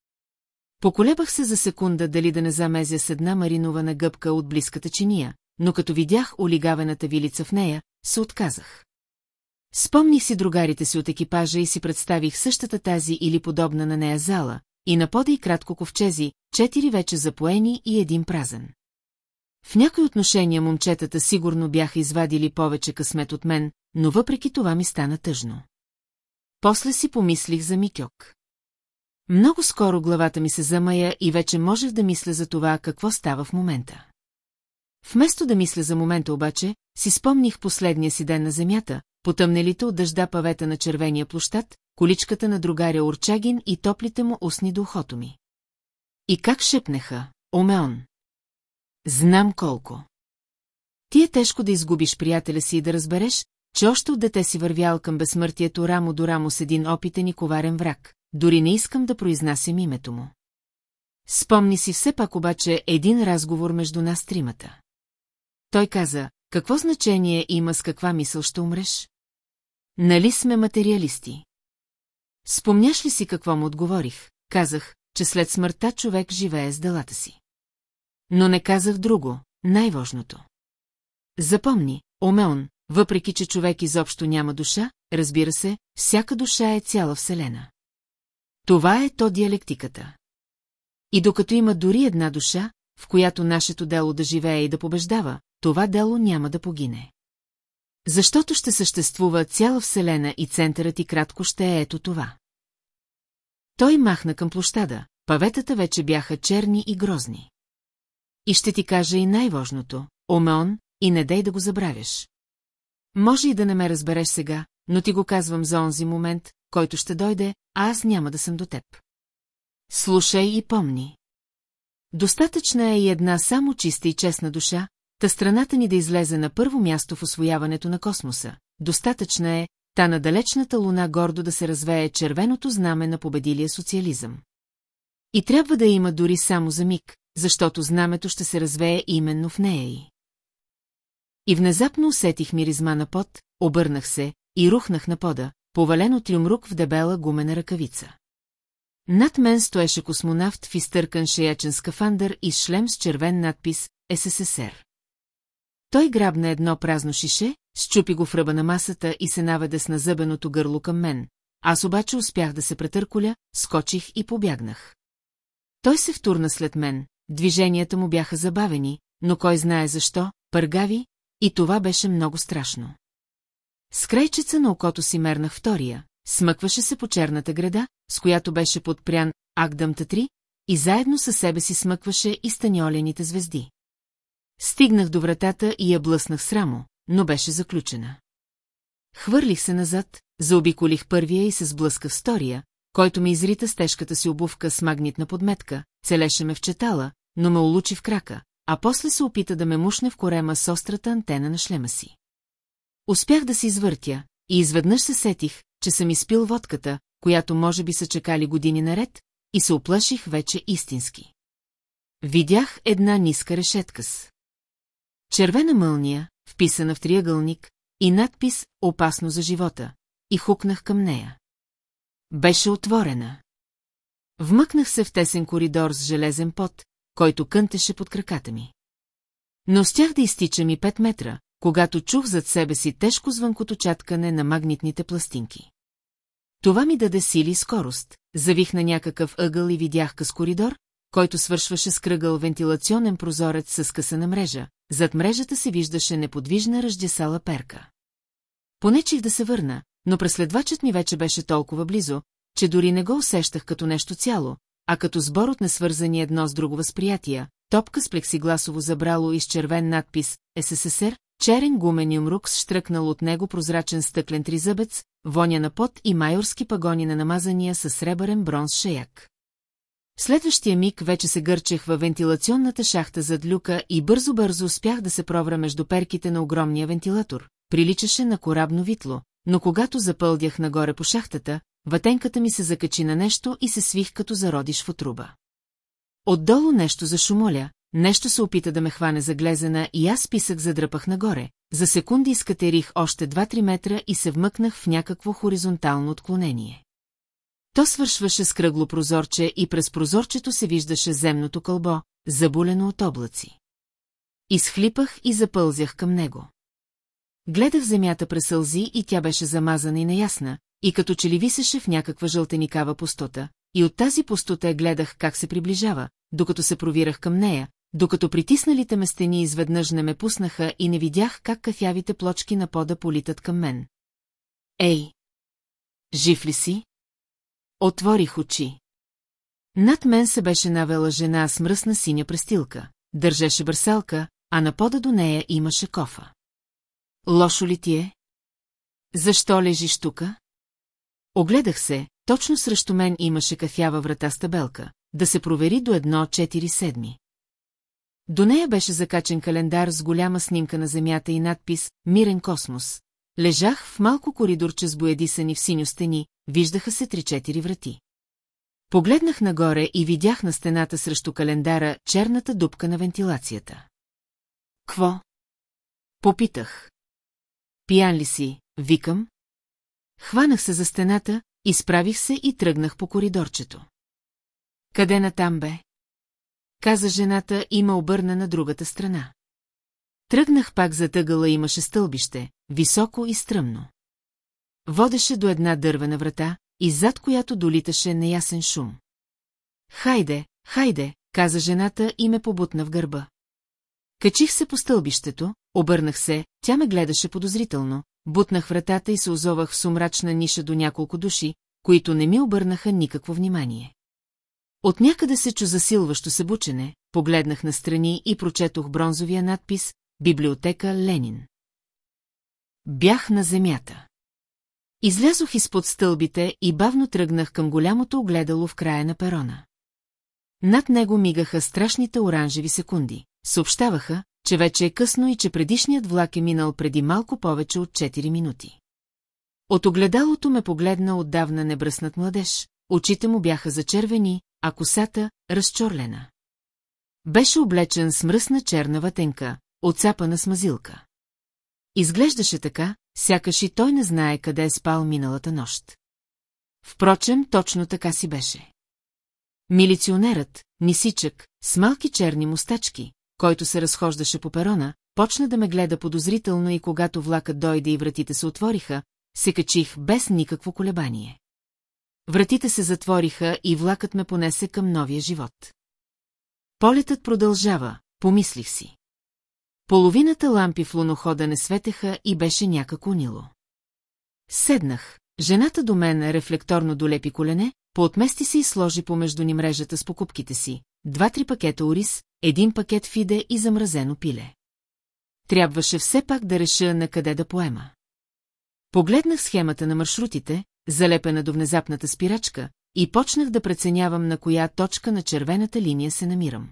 Поколебах се за секунда дали да не замезя с една маринована гъбка от близката чиния, но като видях олигавената вилица в нея, се отказах. Спомних си другарите си от екипажа и си представих същата тази или подобна на нея зала, и на пода и кратко ковчези, четири вече запоени и един празен. В някои отношения момчетата сигурно бяха извадили повече късмет от мен, но въпреки това ми стана тъжно. После си помислих за Микьок. Много скоро главата ми се замая и вече можех да мисля за това какво става в момента. Вместо да мисля за момента обаче, си спомних последния си ден на земята, потъмнелите от дъжда павета на червения площад, количката на другаря Орчагин и топлите му устни до ухото ми. И как шепнеха, Омеон. Знам колко. Ти е тежко да изгубиш приятеля си и да разбереш, че още от дете си вървял към безсмъртието рамо до рамо с един опитен и коварен враг, дори не искам да произнасям името му. Спомни си все пак обаче един разговор между нас тримата. Той каза, какво значение има с каква мисъл ще умреш? Нали сме материалисти? Спомняш ли си какво му отговорих? Казах, че след смъртта човек живее с делата си. Но не казах друго, най-важното. Запомни, Омеон, въпреки че човек изобщо няма душа, разбира се, всяка душа е цяла вселена. Това е то диалектиката. И докато има дори една душа, в която нашето дело да живее и да побеждава, това дело няма да погине. Защото ще съществува цяла вселена и центърът и кратко ще е ето това. Той махна към площада, паветата вече бяха черни и грозни. И ще ти кажа и най-важното, Омеон, и не дей да го забравяш. Може и да не ме разбереш сега, но ти го казвам за онзи момент, който ще дойде, а аз няма да съм до теб. Слушай и помни. Достатъчна е и една само чиста и честна душа, та страната ни да излезе на първо място в освояването на космоса. Достатъчна е, та на далечната луна гордо да се развее червеното знаме на победилия социализъм. И трябва да има дори само за миг, защото знамето ще се развее именно в нея и. И внезапно усетих миризма на пот, обърнах се и рухнах на пода, повален от люмрук в дебела гумена ръкавица. Над мен стоеше космонавт в изтъркан шеячен скафандър и шлем с червен надпис СССР. Той грабна едно празно шише, щупи го в ръба на масата и се наведе с назъбеното гърло към мен. Аз обаче успях да се претърколя, скочих и побягнах. Той се втурна след мен, движенията му бяха забавени, но кой знае защо, пъргави, и това беше много страшно. С крайчеца на окото си мернах втория, смъкваше се по черната града, с която беше подпрян Агдъмта 3, и заедно със себе си смъкваше и станьолените звезди. Стигнах до вратата и я блъснах срамо, но беше заключена. Хвърлих се назад, заобиколих първия и се сблъсках с втория, който ми изрита с тежката си обувка с магнитна подметка, целеше ме в четала, но ме улучи в крака, а после се опита да ме мушне в корема с острата антена на шлема си. Успях да се извъртя и изведнъж се сетих, че съм изпил водката, която може би са чекали години наред, и се оплаших вече истински. Видях една ниска решетка с. Червена мълния, вписана в триъгълник, и надпис «Опасно за живота», и хукнах към нея. Беше отворена. Вмъкнах се в тесен коридор с железен пот, който кънтеше под краката ми. Но стях да изтичам и пет метра, когато чух зад себе си тежко звънкото чаткане на магнитните пластинки. Това ми даде сили и скорост, завих на някакъв ъгъл и видях къс коридор, който свършваше с кръгъл вентилационен прозорец с късана мрежа, зад мрежата се виждаше неподвижна ръждесала перка. Понечих да се върна, но преследвачът ми вече беше толкова близо, че дори не го усещах като нещо цяло, а като сбор от несвързани едно с друго възприятия, топка с плексигласово забрало и с червен надпис СССР, черен гумен юмрук с штръкнал от него прозрачен стъклен тризъбец, воня на пот и майорски пагони на намазания с сребърен бронз шеяк. Следващия миг вече се гърчех във вентилационната шахта зад люка и бързо-бързо успях да се провра между перките на огромния вентилатор. Приличаше на корабно витло, но когато запълдях нагоре по шахтата, ватенката ми се закачи на нещо и се свих като зародиш в отруба. Отдолу нещо зашумоля, нещо се опита да ме хване за глезена и аз писък задръпах нагоре. За секунди изкатерих още 2-3 метра и се вмъкнах в някакво хоризонтално отклонение. То свършваше с кръгло прозорче и през прозорчето се виждаше земното кълбо, забулено от облаци. Изхлипах и запълзях към него. Гледах земята през сълзи и тя беше замазана и неясна, и като че ли висеше в някаква жълтеникава пустота, и от тази пустота гледах как се приближава, докато се провирах към нея, докато притисналите ме стени изведнъж не ме пуснаха и не видях как кафявите плочки на пода политат към мен. Ей! Жив ли си? Отворих очи. Над мен се беше навела жена с мръсна синя престилка, държеше бърселка, а на пода до нея имаше кофа. Лошо ли ти е? Защо лежиш тука? Огледах се, точно срещу мен имаше кафява врата с табелка, да се провери до едно 4 седми. До нея беше закачен календар с голяма снимка на Земята и надпис «Мирен космос». Лежах в малко коридорче с боядисани в синьо стени, виждаха се три-четири врати. Погледнах нагоре и видях на стената срещу календара черната дупка на вентилацията. Кво? Попитах. Пиян ли си, викам? Хванах се за стената, изправих се и тръгнах по коридорчето. Къде натам бе? Каза жената и ме обърна на другата страна. Тръгнах пак за тъгъла имаше стълбище, високо и стръмно. Водеше до една дървена врата, и зад която долиташе неясен шум. Хайде, хайде, каза жената и ме побутна в гърба. Качих се по стълбището, обърнах се, тя ме гледаше подозрително, бутнах вратата и се озовах в сумрачна ниша до няколко души, които не ми обърнаха никакво внимание. От някъде се чу засилващо се бучене, погледнах настрани и прочетох бронзовия надпис «Библиотека Ленин». Бях на земята. Излязох изпод стълбите и бавно тръгнах към голямото огледало в края на перона. Над него мигаха страшните оранжеви секунди. Съобщаваха, че вече е късно и че предишният влак е минал преди малко повече от 4 минути. От огледалото ме погледна отдавна небръснат младеж, очите му бяха зачервени, а косата – разчорлена. Беше облечен с мръсна черна ватенка, отцапана с мазилка. Изглеждаше така, сякаш и той не знае къде е спал миналата нощ. Впрочем, точно така си беше. Милиционерът, нисичък, с малки черни мустачки, който се разхождаше по перона, почна да ме гледа подозрително и когато влакът дойде и вратите се отвориха, се качих без никакво колебание. Вратите се затвориха и влакът ме понесе към новия живот. Полетът продължава, помислих си. Половината лампи в лунохода не светеха и беше някак унило. Седнах. Жената до мен рефлекторно долепи колене, поотмести се и сложи помежду ни мрежата с покупките си. Два-три пакета ориз, един пакет фиде и замразено пиле. Трябваше все пак да реша на къде да поема. Погледнах схемата на маршрутите, залепена до внезапната спирачка, и почнах да преценявам на коя точка на червената линия се намирам.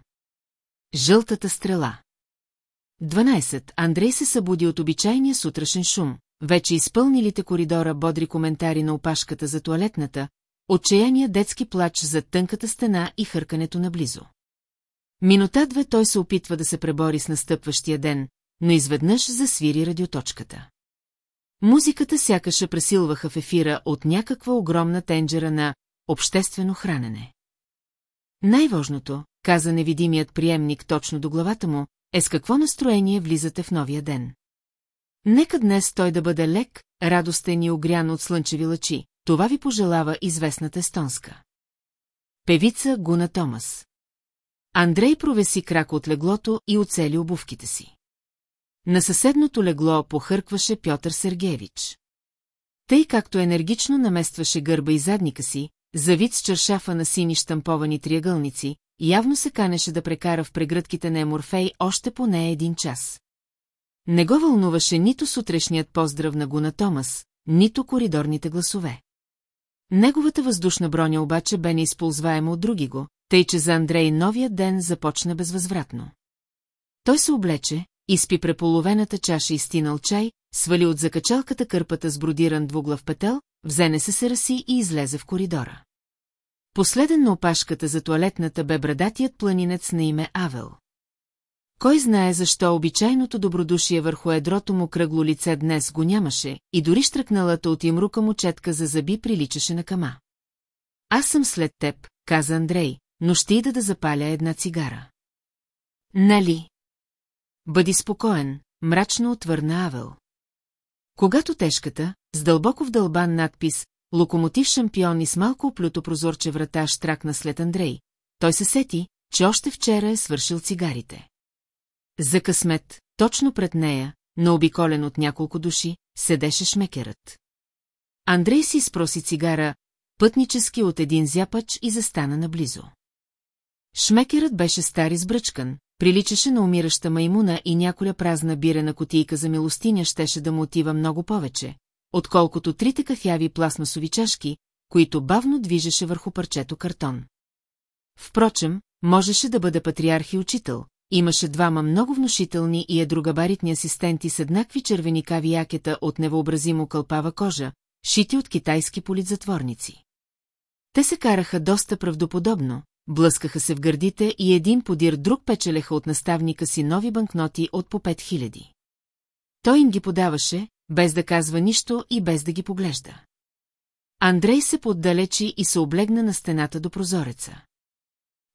Жълтата стрела 12. Андрей се събуди от обичайния сутрешен шум, вече изпълнилите коридора бодри коментари на опашката за туалетната, отчаяния детски плач за тънката стена и хъркането наблизо. Минута-две той се опитва да се пребори с настъпващия ден, но изведнъж засвири радиоточката. Музиката сякаше пресилваха в ефира от някаква огромна тенджера на обществено хранене. Най-важното, каза невидимият приемник точно до главата му, е с какво настроение влизате в новия ден. Нека днес той да бъде лек, радостен и огрян от слънчеви лъчи, това ви пожелава известната естонска. Певица Гуна Томас. Андрей провеси крак от леглото и оцели обувките си. На съседното легло похъркваше Пьотър Сергеевич. Тъй както енергично наместваше гърба и задника си, завид с чершафа на сини штамповани триъгълници, явно се канеше да прекара в прегръдките на Еморфей още поне един час. Не го вълнуваше нито сутрешният поздрав на Гуна Томас, нито коридорните гласове. Неговата въздушна броня обаче бе неизползваема от други го, тъй че за Андрей новият ден започна безвъзвратно. Той се облече, изпи преполовената чаша и стинал чай, свали от закачалката кърпата с бродиран двуглав петел, взене се се раси и излезе в коридора. Последен на опашката за туалетната бе брадатият планинец на име Авел. Кой знае защо обичайното добродушие върху едрото му кръгло лице днес го нямаше и дори штръкналата от имрука му четка за зъби приличаше на кама. Аз съм след теб, каза Андрей, но ще ида да запаля една цигара. Нали? Бъди спокоен, мрачно отвърна Авел. Когато тежката, с дълбоко вдълбан надпис «Локомотив шампион» и с малко оплюто прозорче врата штракна след Андрей, той се сети, че още вчера е свършил цигарите. За късмет, точно пред нея, наобиколен от няколко души, седеше шмекерът. Андрей си спроси цигара, пътнически от един зяпач и застана наблизо. Шмекерът беше стар избръчкан, приличаше на умираща маймуна и няколя празна бирена котийка за милостиня щеше да му отива много повече, отколкото трите кафяви пластмасови чашки, които бавно движеше върху парчето картон. Впрочем, можеше да бъде патриарх и учител, имаше двама много внушителни и едрогабаритни асистенти с еднакви червени кави якета от невообразимо кълпава кожа, шити от китайски политзатворници. Те се караха доста правдоподобно, блъскаха се в гърдите и един подир друг печелеха от наставника си нови банкноти от по 5000. Той им ги подаваше, без да казва нищо и без да ги поглежда. Андрей се поддалечи и се облегна на стената до прозореца.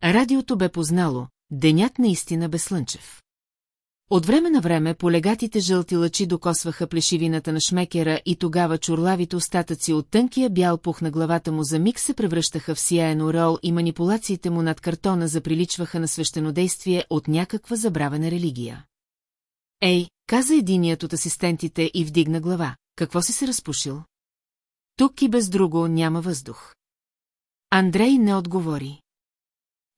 Радиото бе познало, денят наистина бе слънчев. От време на време полегатите жълти лъчи докосваха плешивината на шмекера и тогава чурлавите остатъци от тънкия бял пух на главата му за миг се превръщаха в сияен орел и манипулациите му над картона заприличваха на свещенодействие от някаква забравена религия. Ей, каза единият от асистентите и вдигна глава. Какво си се разпушил? Тук и без друго няма въздух. Андрей не отговори.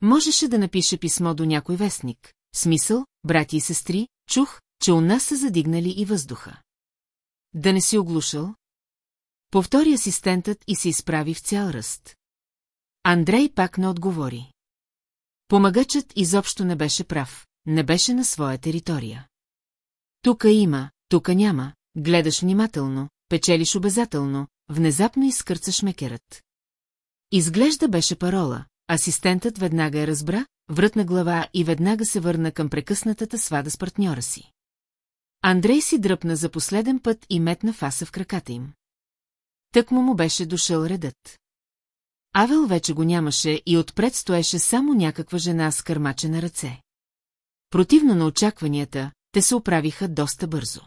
Можеше да напише писмо до някой вестник. Смисъл, брати и сестри, чух, че у нас са задигнали и въздуха. Да не си оглушал? Повтори асистентът и се изправи в цял ръст. Андрей пак не отговори. Помагачът изобщо не беше прав, не беше на своя територия. Тука има, тука няма, гледаш внимателно, печелиш обязателно, внезапно изкърцаш мекерът. Изглежда беше парола, асистентът веднага я разбра, врътна глава и веднага се върна към прекъснатата свада с партньора си. Андрей си дръпна за последен път и метна фаса в краката им. Тък му му беше дошъл редът. Авел вече го нямаше и отпред стоеше само някаква жена с кърмаче на ръце. Противно на очакванията, те се оправиха доста бързо.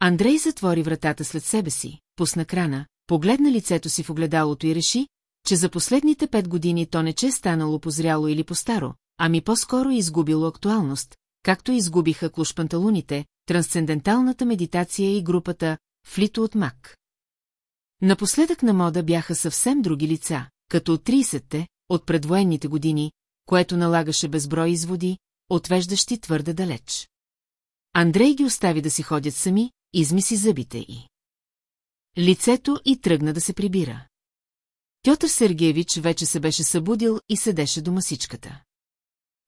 Андрей затвори вратата след себе си, пусна крана, погледна лицето си в огледалото и реши, че за последните пет години то не че станало позряло или по-старо, ами по-скоро изгубило актуалност, както изгубиха клушпанталуните, трансценденталната медитация и групата Флито от Мак. Напоследък на мода бяха съвсем други лица, като от 30-те, от предвоенните години, което налагаше безброй изводи, отвеждащи твърде далеч. Андрей ги остави да си ходят сами, измиси зъбите и. Лицето и тръгна да се прибира. Пьотър Сергеевич вече се беше събудил и седеше до масичката.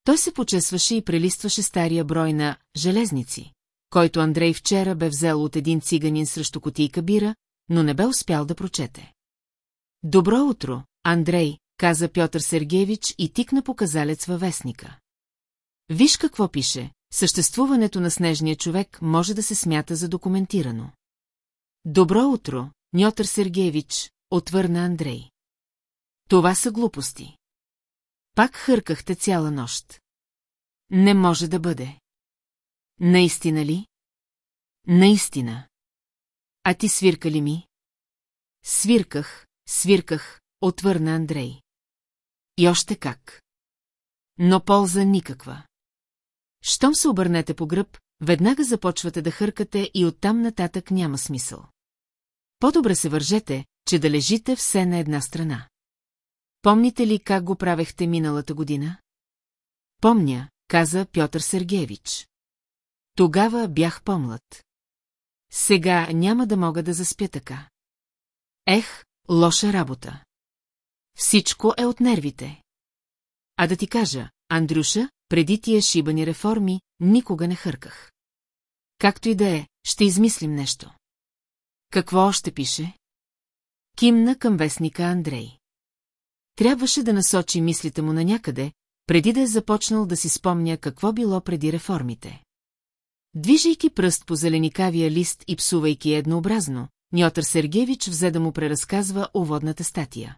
Той се почесваше и прелистваше стария брой на «Железници», който Андрей вчера бе взел от един циганин срещу котийка бира, но не бе успял да прочете. Добро утро, Андрей, каза Пьотър Сергеевич и тикна показалец във вестника. Виж какво пише, съществуването на снежния човек може да се смята за документирано. Добро утро, Ньотър Сергеевич, отвърна Андрей. Това са глупости. Пак хъркахте цяла нощ. Не може да бъде. Наистина ли? Наистина. А ти свирка ли ми? Свирках, свирках, отвърна Андрей. И още как. Но полза никаква. Щом се обърнете по гръб, веднага започвате да хъркате и оттам нататък няма смисъл. По-добре се вържете, че да лежите все на една страна. Помните ли как го правехте миналата година? Помня, каза Пьотър Сергеевич. Тогава бях помлад. Сега няма да мога да заспя така. Ех, лоша работа. Всичко е от нервите. А да ти кажа, Андрюша, преди тия шибани реформи, никога не хърках. Както и да е, ще измислим нещо. Какво още пише? Кимна към вестника Андрей. Трябваше да насочи мислите му на някъде, преди да е започнал да си спомня какво било преди реформите. Движейки пръст по зеленикавия лист и псувайки еднообразно, Ньотър Сергеевич взе да му преразказва уводната статия.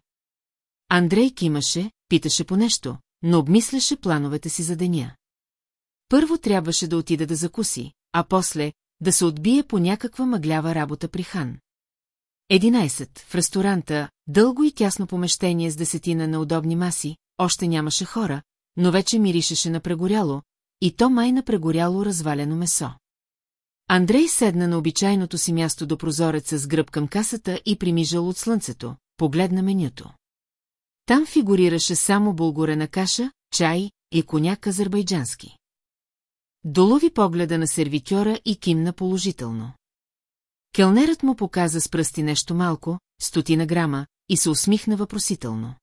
Андрей кимаше, питаше по нещо, но обмисляше плановете си за деня. Първо трябваше да отида да закуси, а после да се отбие по някаква мъглява работа при хан. 11. В ресторанта, дълго и тясно помещение с десетина на удобни маси, още нямаше хора, но вече миришеше на прегоряло, и то май на прегоряло развалено месо. Андрей седна на обичайното си място до прозореца с гръб към касата и примижал от слънцето, погледна менюто. Там фигурираше само булгорена каша, чай и коняк азербайджански. Долови погледа на сервитьора и кимна положително. Келнерът му показа с пръсти нещо малко, стотина грама, и се усмихна въпросително.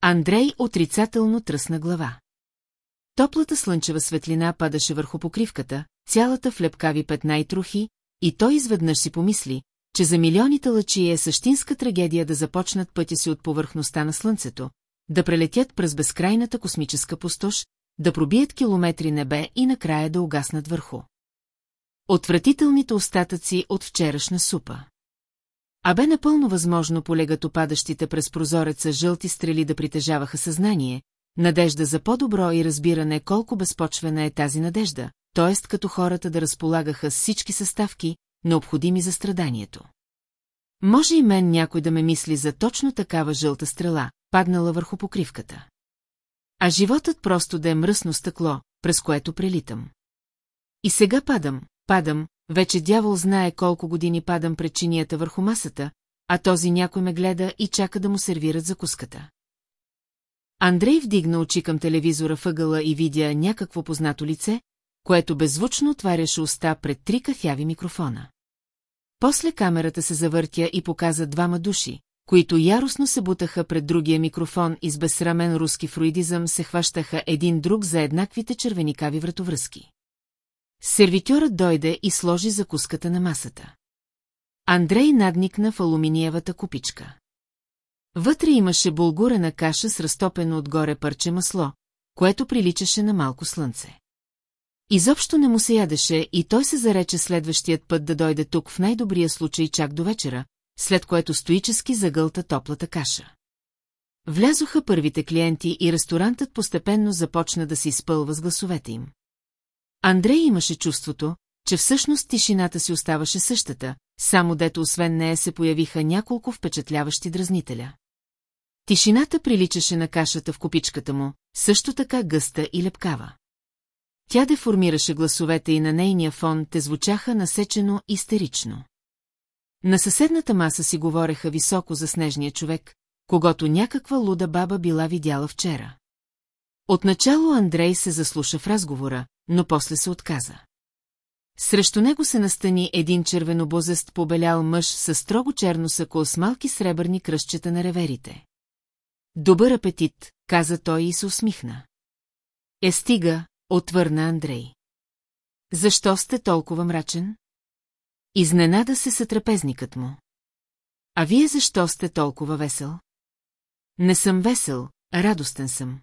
Андрей отрицателно тръсна глава. Топлата слънчева светлина падаше върху покривката, цялата в лепкави петна и трухи, и той изведнъж си помисли, че за милионите лъчи е същинска трагедия да започнат пътя си от повърхността на Слънцето, да прелетят през безкрайната космическа пустош, да пробият километри небе и накрая да угаснат върху. Отвратителните остатъци от вчерашна супа. А бе напълно възможно полегато падащите през прозореца жълти стрели да притежаваха съзнание, надежда за по-добро и разбиране колко безпочвена е тази надежда, т.е. като хората да разполагаха с всички съставки, необходими за страданието. Може и мен някой да ме мисли за точно такава жълта стрела, паднала върху покривката. А животът просто да е мръсно стъкло, през което прелитам. И сега падам, падам, вече дявол знае колко години падам пред чинията върху масата, а този някой ме гледа и чака да му сервират закуската. Андрей вдигна очи към телевизора въгъла и видя някакво познато лице, което беззвучно отваряше уста пред три кафяви микрофона. После камерата се завъртя и показа двама души, които яростно се бутаха пред другия микрофон и с безсрамен руски фруидизъм се хващаха един друг за еднаквите червеникави вратовръзки. Сервитьорът дойде и сложи закуската на масата. Андрей надникна в алуминиевата купичка. Вътре имаше булгурена каша с разтопено отгоре парче масло, което приличаше на малко слънце. Изобщо не му се ядеше и той се зарече следващият път да дойде тук в най-добрия случай чак до вечера, след което стоически загълта топлата каша. Влязоха първите клиенти и ресторантът постепенно започна да се изпълва с гласовете им. Андрей имаше чувството, че всъщност тишината си оставаше същата, само дето освен нея се появиха няколко впечатляващи дразнителя. Тишината приличаше на кашата в копичката му, също така гъста и лепкава. Тя деформираше гласовете и на нейния фон те звучаха насечено истерично. На съседната маса си говореха високо за снежния човек, когато някаква луда баба била видяла вчера. Отначало Андрей се заслуша в разговора, но после се отказа. Срещу него се настани един червенобозест побелял мъж с строго черно сако с малки сребърни кръщчета на реверите. Добър апетит, каза той и се усмихна. Е стига, отвърна Андрей. Защо сте толкова мрачен? Изненада се сътрапезникът му. А вие защо сте толкова весел? Не съм весел, радостен съм.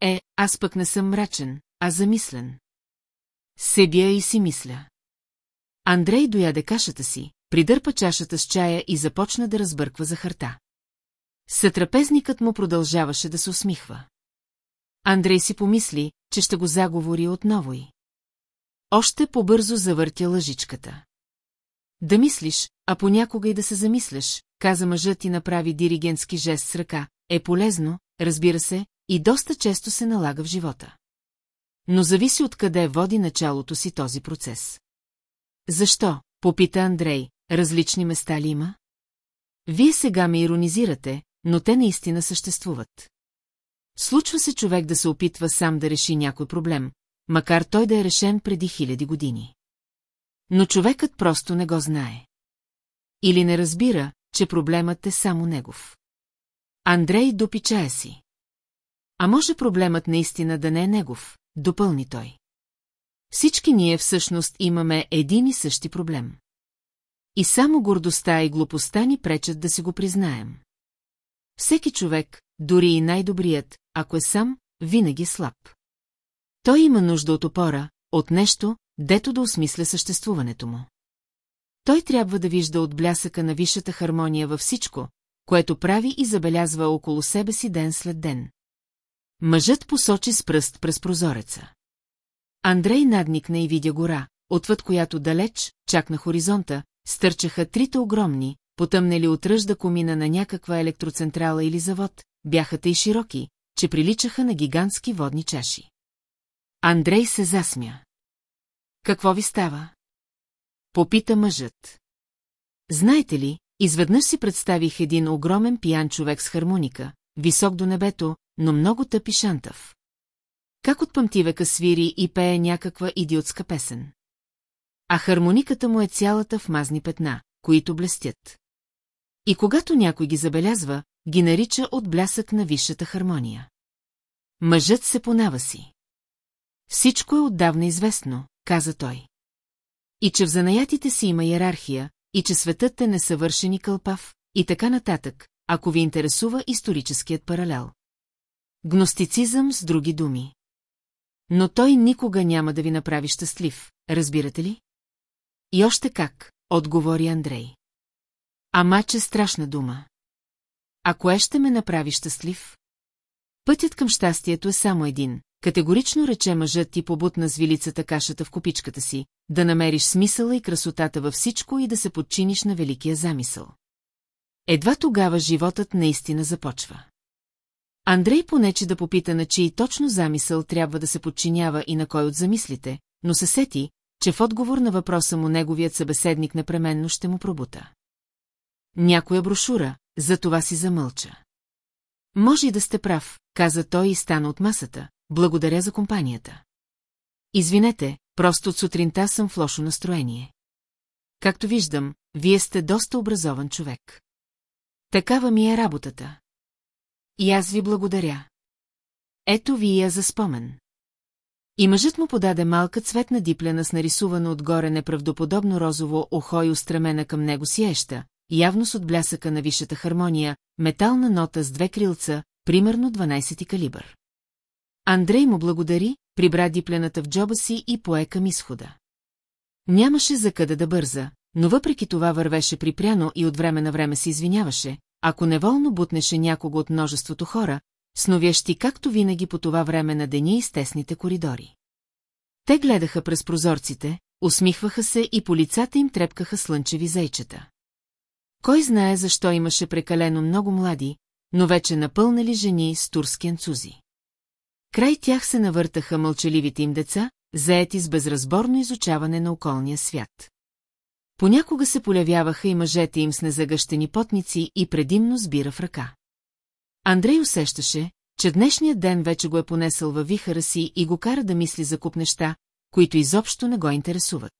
Е, аз пък не съм мрачен, а замислен. Седя и си мисля. Андрей дояде кашата си, придърпа чашата с чая и започна да разбърква захарта. Сътрапезникът му продължаваше да се усмихва. Андрей си помисли, че ще го заговори отново и. Още по-бързо завъртя лъжичката. Да мислиш, а понякога и да се замисляш, каза мъжът и направи диригентски жест с ръка, е полезно, разбира се, и доста често се налага в живота. Но зависи откъде води началото си този процес. Защо, попита Андрей, различни места ли има? Вие сега ме иронизирате, но те наистина съществуват. Случва се човек да се опитва сам да реши някой проблем, макар той да е решен преди хиляди години. Но човекът просто не го знае. Или не разбира, че проблемът е само негов. Андрей допи чая си. А може проблемът наистина да не е негов, допълни той. Всички ние всъщност имаме един и същи проблем. И само гордостта и глупостта ни пречат да си го признаем. Всеки човек, дори и най-добрият, ако е сам, винаги е слаб. Той има нужда от опора, от нещо, дето да осмисля съществуването му. Той трябва да вижда от блясъка на висшата хармония във всичко, което прави и забелязва около себе си ден след ден. Мъжът посочи с пръст през прозореца. Андрей надникна и видя гора, отвъд която далеч, чак на хоризонта, стърчаха трите огромни, потъмнели от ръжда комина на някаква електроцентрала или завод, бяха тъй широки, че приличаха на гигантски водни чаши. Андрей се засмя. Какво ви става? Попита мъжът. Знаете ли, изведнъж си представих един огромен пиян човек с хармоника, висок до небето, но много тъп и шантав. Как от пъмтивека свири и пее някаква идиотска песен. А хармониката му е цялата в мазни петна, които блестят. И когато някой ги забелязва, ги нарича от блясък на висшата хармония. Мъжът се понава си. Всичко е отдавна известно, каза той. И че в занаятите си има иерархия, и че светът е несъвършен и кълпав, и така нататък, ако ви интересува историческият паралел. Гностицизъм с други думи. Но той никога няма да ви направи щастлив, разбирате ли? И още как, отговори Андрей. Ама, че страшна дума. А кое ще ме направи щастлив? Пътят към щастието е само един. Категорично рече мъжът ти побутна с вилицата кашата в копичката си, да намериш смисъла и красотата във всичко и да се подчиниш на великия замисъл. Едва тогава животът наистина започва. Андрей понече да попита на чий точно замисъл трябва да се подчинява и на кой от замислите, но се сети, че в отговор на въпроса му неговият събеседник непременно ще му пробута. Някоя брошура, за това си замълча. Може и да сте прав, каза той и стана от масата. Благодаря за компанията. Извинете, просто от сутринта съм в лошо настроение. Както виждам, вие сте доста образован човек. Такава ми е работата. И аз ви благодаря. Ето ви я за спомен. И мъжът му подаде малка цветна диплена с нарисувано отгоре неправдоподобно розово ухо и устремена към него сиеща, явно с отблясъка на висшата хармония, метална нота с две крилца, примерно 12 калибър. Андрей му благодари, прибра диплената в джоба си и пое към изхода. Нямаше за къде да бърза, но въпреки това вървеше припряно и от време на време се извиняваше, ако неволно бутнеше някого от множеството хора, сновящи както винаги по това време на деня и стесните коридори. Те гледаха през прозорците, усмихваха се и по лицата им трепкаха слънчеви зайчета. Кой знае защо имаше прекалено много млади, но вече напълнали жени с турски анцузи. Край тях се навъртаха мълчаливите им деца, заети с безразборно изучаване на околния свят. Понякога се полявяваха и мъжете им с незагъщени потници и предимно сбира в ръка. Андрей усещаше, че днешният ден вече го е понесъл във вихара си и го кара да мисли за куп неща, които изобщо не го интересуват.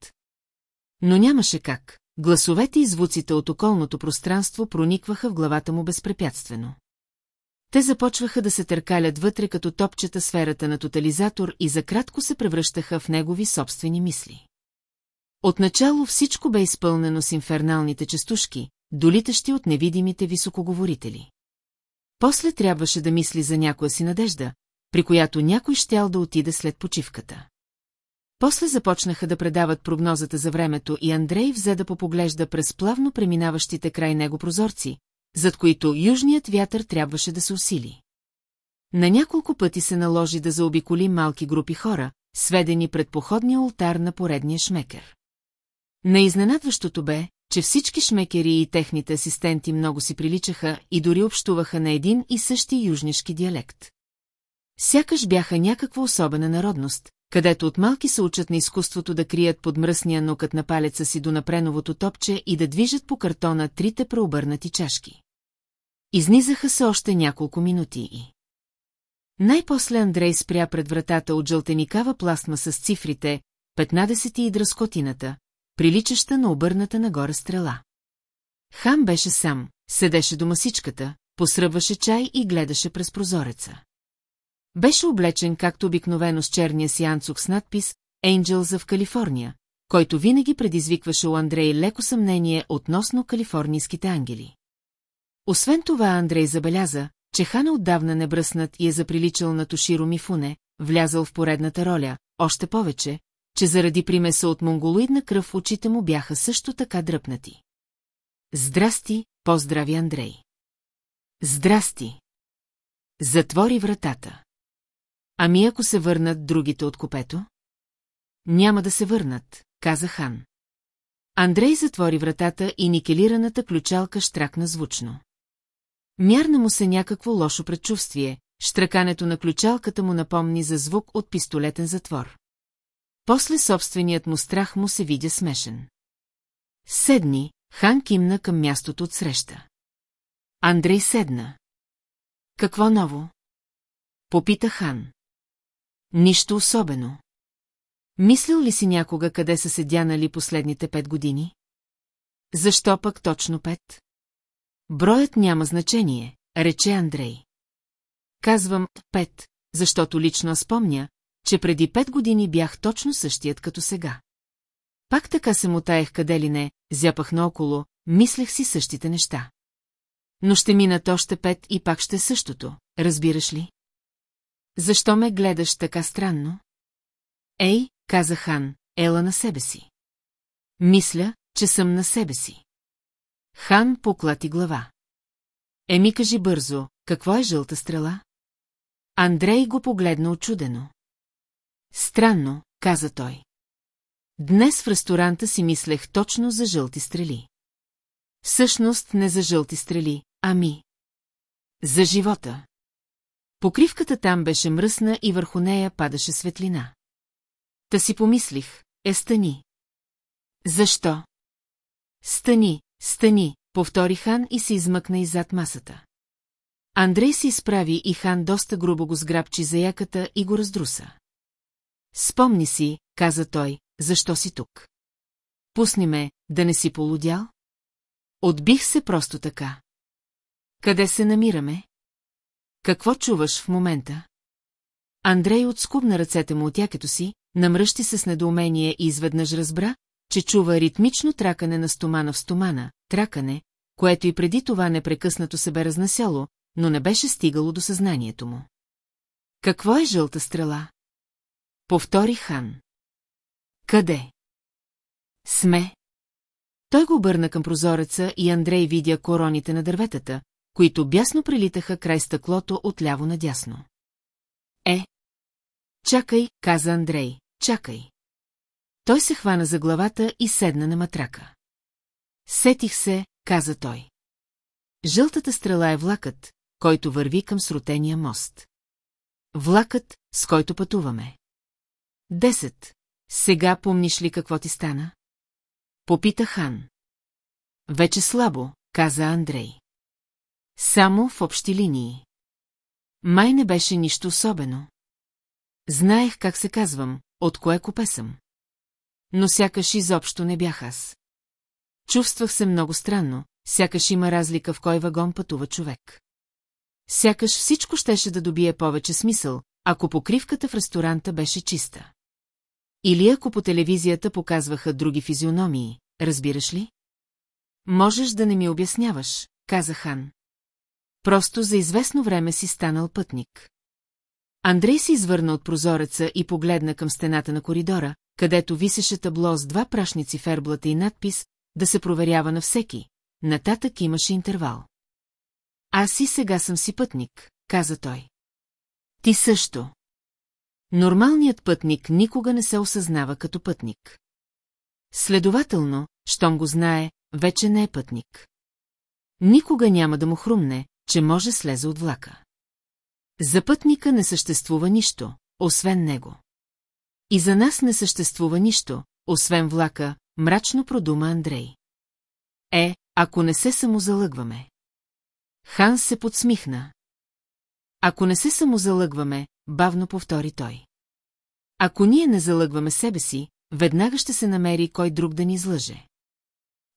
Но нямаше как, гласовете и звуците от околното пространство проникваха в главата му безпрепятствено. Те започваха да се търкалят вътре като топчета сферата на тотализатор и за кратко се превръщаха в негови собствени мисли. Отначало всичко бе изпълнено с инферналните частушки, долитащи от невидимите високоговорители. После трябваше да мисли за някоя си надежда, при която някой щял да отиде след почивката. После започнаха да предават прогнозата за времето и Андрей взе да попоглежда през плавно преминаващите край него прозорци, зад които южният вятър трябваше да се усили. На няколко пъти се наложи да заобиколи малки групи хора, сведени пред походния ултар на поредния шмекер. Наизненадващото бе, че всички шмекери и техните асистенти много си приличаха и дори общуваха на един и същи южнишки диалект. Сякаш бяха някаква особена народност, където от малки се учат на изкуството да крият под мръсния нокът на палеца си до напреновото топче и да движат по картона трите преобърнати чашки. Изнизаха се още няколко минути и... Най-после Андрей спря пред вратата от жълтеникава пластма с цифрите, 15 и дръскотината, приличаща на обърната нагоре стрела. Хам беше сам, седеше до масичката, посръбваше чай и гледаше през прозореца. Беше облечен както обикновено с черния си анцук с надпис «Angels в Калифорния», който винаги предизвикваше у Андрей леко съмнение относно калифорнийските ангели. Освен това Андрей забеляза, че Хана отдавна не бръснат и е заприличал на Тоширо Мифуне, влязъл в поредната роля, още повече, че заради примеса от монголоидна кръв очите му бяха също така дръпнати. Здрасти, поздрави Андрей. Здрасти. Затвори вратата. Ами ако се върнат другите от купето? Няма да се върнат, каза Хан. Андрей затвори вратата и никелираната ключалка штракна звучно. Мярна му се някакво лошо предчувствие, штракането на ключалката му напомни за звук от пистолетен затвор. После собственият му страх му се видя смешен. Седни, Хан кимна към мястото от среща. Андрей седна. Какво ново? Попита Хан. Нищо особено. Мислил ли си някога къде са седянали последните пет години? Защо пък точно пет? Броят няма значение, рече Андрей. Казвам пет, защото лично аз помня, че преди пет години бях точно същият като сега. Пак така се мутаех къде ли не, зяпах наоколо, мислех си същите неща. Но ще минат още пет и пак ще е същото, разбираш ли? Защо ме гледаш така странно? Ей, каза Хан, ела на себе си. Мисля, че съм на себе си. Хан поклати глава. Еми кажи бързо, какво е жълта стрела? Андрей го погледна очудено. Странно, каза той. Днес в ресторанта си мислех точно за жълти стрели. Всъщност не за жълти стрели, ами. За живота. Покривката там беше мръсна и върху нея падаше светлина. Та си помислих, е стани. Защо? Стани, стани, повтори Хан и се измъкна иззад масата. Андрей се изправи и Хан доста грубо го сграбчи за яката и го раздруса. Спомни си, каза той, защо си тук. Пусни ме, да не си полудял? Отбих се просто така. Къде се намираме? Какво чуваш в момента? Андрей отскубна ръцете му от якето си, намръщи се с недоумение и изведнъж разбра, че чува ритмично тракане на стомана в стомана, тракане, което и преди това непрекъснато се бе разнасяло, но не беше стигало до съзнанието му. Какво е жълта стрела? Повтори хан. Къде? Сме. Той го обърна към прозореца и Андрей видя короните на дърветата, които бясно прилитаха край стъклото от ляво надясно. Е. Чакай, каза Андрей, чакай. Той се хвана за главата и седна на матрака. Сетих се, каза той. Жълтата стрела е влакът, който върви към срутения мост. Влакът, с който пътуваме. Десет. Сега помниш ли какво ти стана? Попита Хан. Вече слабо, каза Андрей. Само в общи линии. Май не беше нищо особено. Знаех как се казвам, от кое купе съм. Но сякаш изобщо не бях аз. Чувствах се много странно, сякаш има разлика в кой вагон пътува човек. Сякаш всичко щеше да добие повече смисъл, ако покривката в ресторанта беше чиста. Или ако по телевизията показваха други физиономии, разбираш ли? Можеш да не ми обясняваш, каза Хан. Просто за известно време си станал пътник. Андрей се извърна от прозореца и погледна към стената на коридора, където висеше табло с два прашници ферблата и надпис «Да се проверява на всеки». Нататък имаше интервал. Аз и сега съм си пътник, каза той. Ти също. Нормалният пътник никога не се осъзнава като пътник. Следователно, щом го знае, вече не е пътник. Никога няма да му хрумне, че може слезе от влака. За пътника не съществува нищо, освен него. И за нас не съществува нищо, освен влака, мрачно продума Андрей. Е, ако не се самозалъгваме. Хан се подсмихна. Ако не се самозалъгваме, бавно повтори той. Ако ние не залъгваме себе си, веднага ще се намери кой друг да ни излъже.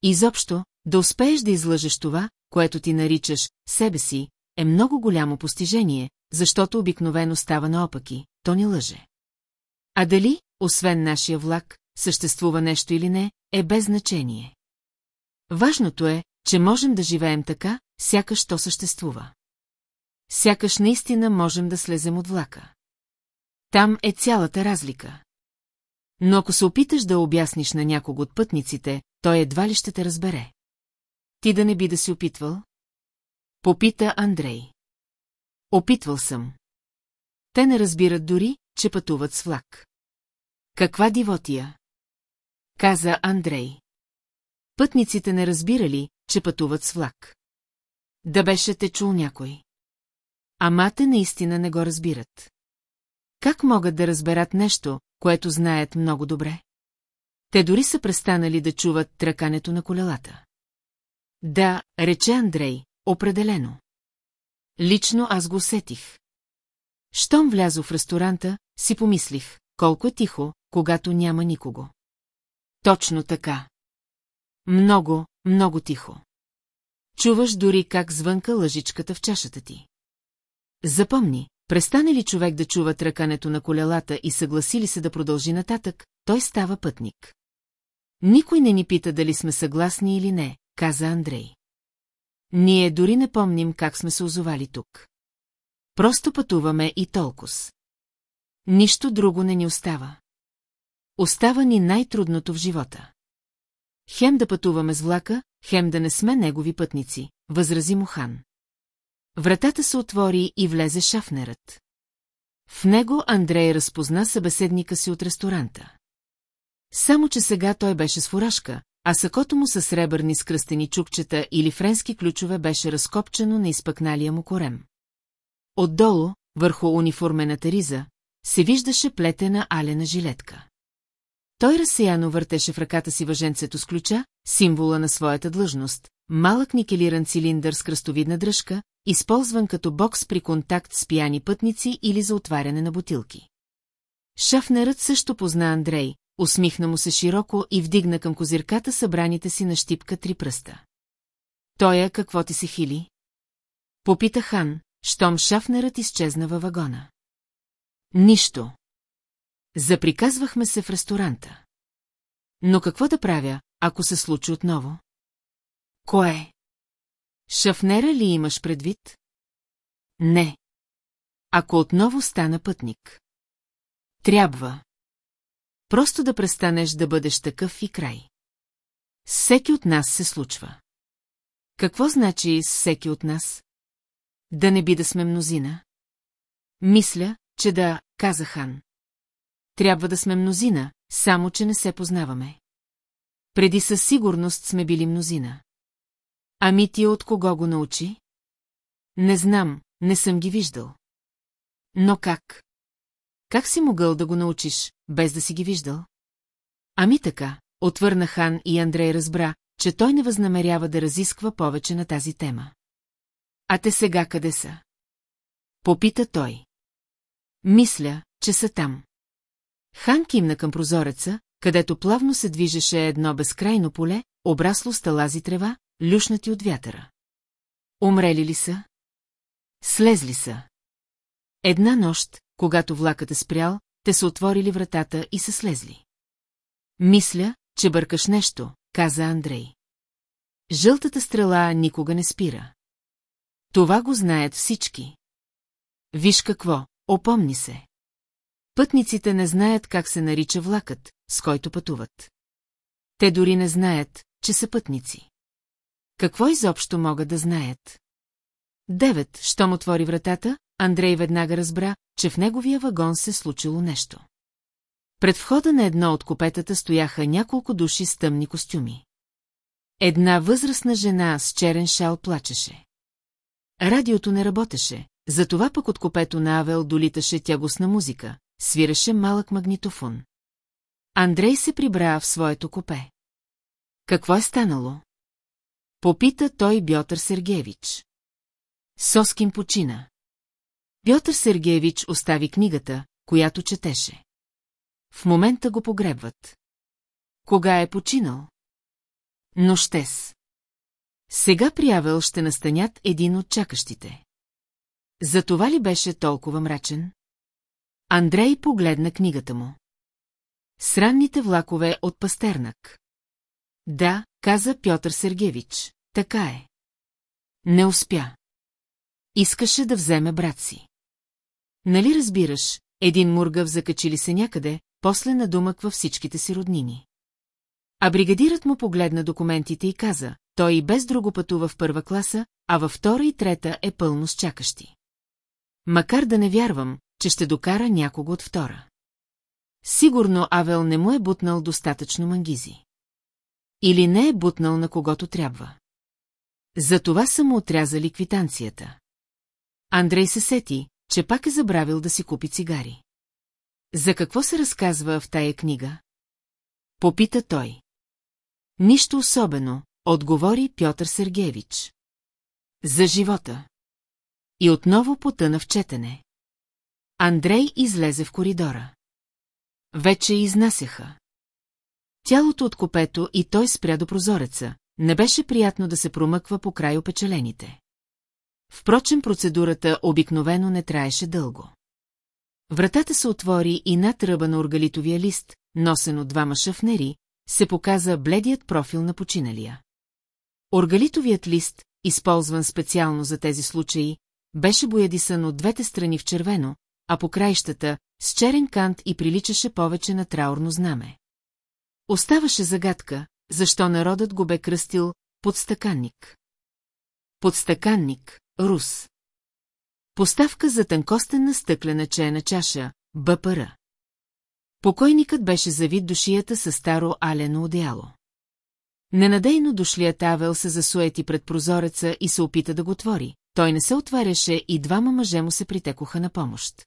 Изобщо, да успееш да излъжеш това, което ти наричаш себе си, е много голямо постижение, защото обикновено става наопаки, то ни лъже. А дали, освен нашия влак, съществува нещо или не, е без значение. Важното е, че можем да живеем така, сякаш то съществува. Сякаш наистина можем да слезем от влака. Там е цялата разлика. Но ако се опиташ да обясниш на някого от пътниците, той едва ли ще те разбере. Ти да не би да си опитвал? Попита Андрей. Опитвал съм. Те не разбират дори, че пътуват с влак. Каква дивотия? Каза Андрей. Пътниците не разбирали, че пътуват с влак. Да беше те чул някой. Ама те наистина не го разбират. Как могат да разберат нещо, което знаят много добре? Те дори са престанали да чуват тръкането на колелата. Да, рече Андрей, определено. Лично аз го усетих. Щом влязо в ресторанта, си помислих, колко е тихо, когато няма никого. Точно така. Много, много тихо. Чуваш дори как звънка лъжичката в чашата ти. Запомни, престане ли човек да чува тръкането на колелата и съгласи ли се да продължи нататък, той става пътник. Никой не ни пита дали сме съгласни или не, каза Андрей. Ние дори не помним как сме се озовали тук. Просто пътуваме и толкова. Нищо друго не ни остава. Остава ни най-трудното в живота. Хем да пътуваме с влака, хем да не сме негови пътници, възрази му хан. Вратата се отвори и влезе шафнерът. В него Андрей разпозна събеседника си от ресторанта. Само, че сега той беше с фуражка, а сакото му със сребърни скръстени чукчета или френски ключове беше разкопчено на изпъкналия му корем. Отдолу, върху униформената риза, се виждаше плетена алена жилетка. Той разсеяно въртеше в ръката си въженцето с ключа, символа на своята длъжност, малък никелиран цилиндър с кръстовидна дръжка, използван като бокс при контакт с пияни пътници или за отваряне на бутилки. Шафнерът също позна Андрей, усмихна му се широко и вдигна към козирката събраните си на щипка три пръста. Тоя какво ти се хили? Попита хан, щом шафнерът изчезна във вагона. Нищо. Заприказвахме се в ресторанта. Но какво да правя, ако се случи отново? Кое? Шафнера ли имаш предвид? Не. Ако отново стана пътник. Трябва. Просто да престанеш да бъдеш такъв и край. всеки от нас се случва. Какво значи всеки от нас? Да не би да сме мнозина? Мисля, че да, каза Хан. Трябва да сме мнозина, само че не се познаваме. Преди със сигурност сме били мнозина. Ами ти от кого го научи? Не знам, не съм ги виждал. Но как? Как си могъл да го научиш, без да си ги виждал? Ами така, отвърна Хан и Андрей разбра, че той не възнамерява да разисква повече на тази тема. А те сега къде са? Попита той. Мисля, че са там. Хан кимна към прозореца, където плавно се движеше едно безкрайно поле, обрасло с талази трева, люшнати от вятъра. Умрели ли са? Слезли са. Една нощ, когато влакът е спрял, те са отворили вратата и са слезли. Мисля, че бъркаш нещо, каза Андрей. Жълтата стрела никога не спира. Това го знаят всички. Виж какво, опомни се. Пътниците не знаят как се нарича влакът, с който пътуват. Те дори не знаят, че са пътници. Какво изобщо могат да знаят? Девет, щом отвори вратата, Андрей веднага разбра, че в неговия вагон се случило нещо. Пред входа на едно от копетата стояха няколко души с тъмни костюми. Една възрастна жена с черен шал плачеше. Радиото не работеше, затова пък от копето на Авел долиташе тягостна музика, свиреше малък магнитофон. Андрей се прибра в своето копе. Какво е станало? Попита той Бьотър Сергеевич. Соскин почина. Пьотър Сергеевич остави книгата, която четеше. В момента го погребват. Кога е починал? Нощес. Сега приявел ще настанят един от чакащите. За това ли беше толкова мрачен? Андрей погледна книгата му. Сранните влакове от Пастернак. Да, каза Пьотър Сергеевич, така е. Не успя. Искаше да вземе брат си. Нали разбираш, един мургав закачили се някъде, после надумъква всичките си роднини. А бригадират му погледна документите и каза, той и без друго пътува в първа класа, а във втора и трета е пълно с чакащи. Макар да не вярвам, че ще докара някого от втора. Сигурно Авел не му е бутнал достатъчно мангизи. Или не е бутнал на когото трябва. Затова са му отрязали квитанцията. Андрей се сети, че пак е забравил да си купи цигари. За какво се разказва в тая книга? Попита той. Нищо особено, отговори Пьотър Сергеевич. За живота. И отново потъна в четене. Андрей излезе в коридора. Вече изнасяха. Тялото от копето и той спря до прозореца. Не беше приятно да се промъква по край опечалените. Впрочем, процедурата обикновено не траеше дълго. Вратата се отвори и над ръба на оргалитовия лист, носен от двама шафнери, се показа бледият профил на починалия. Оргалитовият лист, използван специално за тези случаи, беше боядисан от двете страни в червено, а по краищата – с черен кант и приличаше повече на траурно знаме. Оставаше загадка, защо народът го бе кръстил подстаканник. Подстаканник, Рус. Поставка за тънкостенна стъклена чайна чаша, БПР. Покойникът беше завид душията със старо алено одеяло. Ненадейно дошлият Авел се засуети пред прозореца и се опита да го отвори. Той не се отваряше и двама мъже му се притекоха на помощ.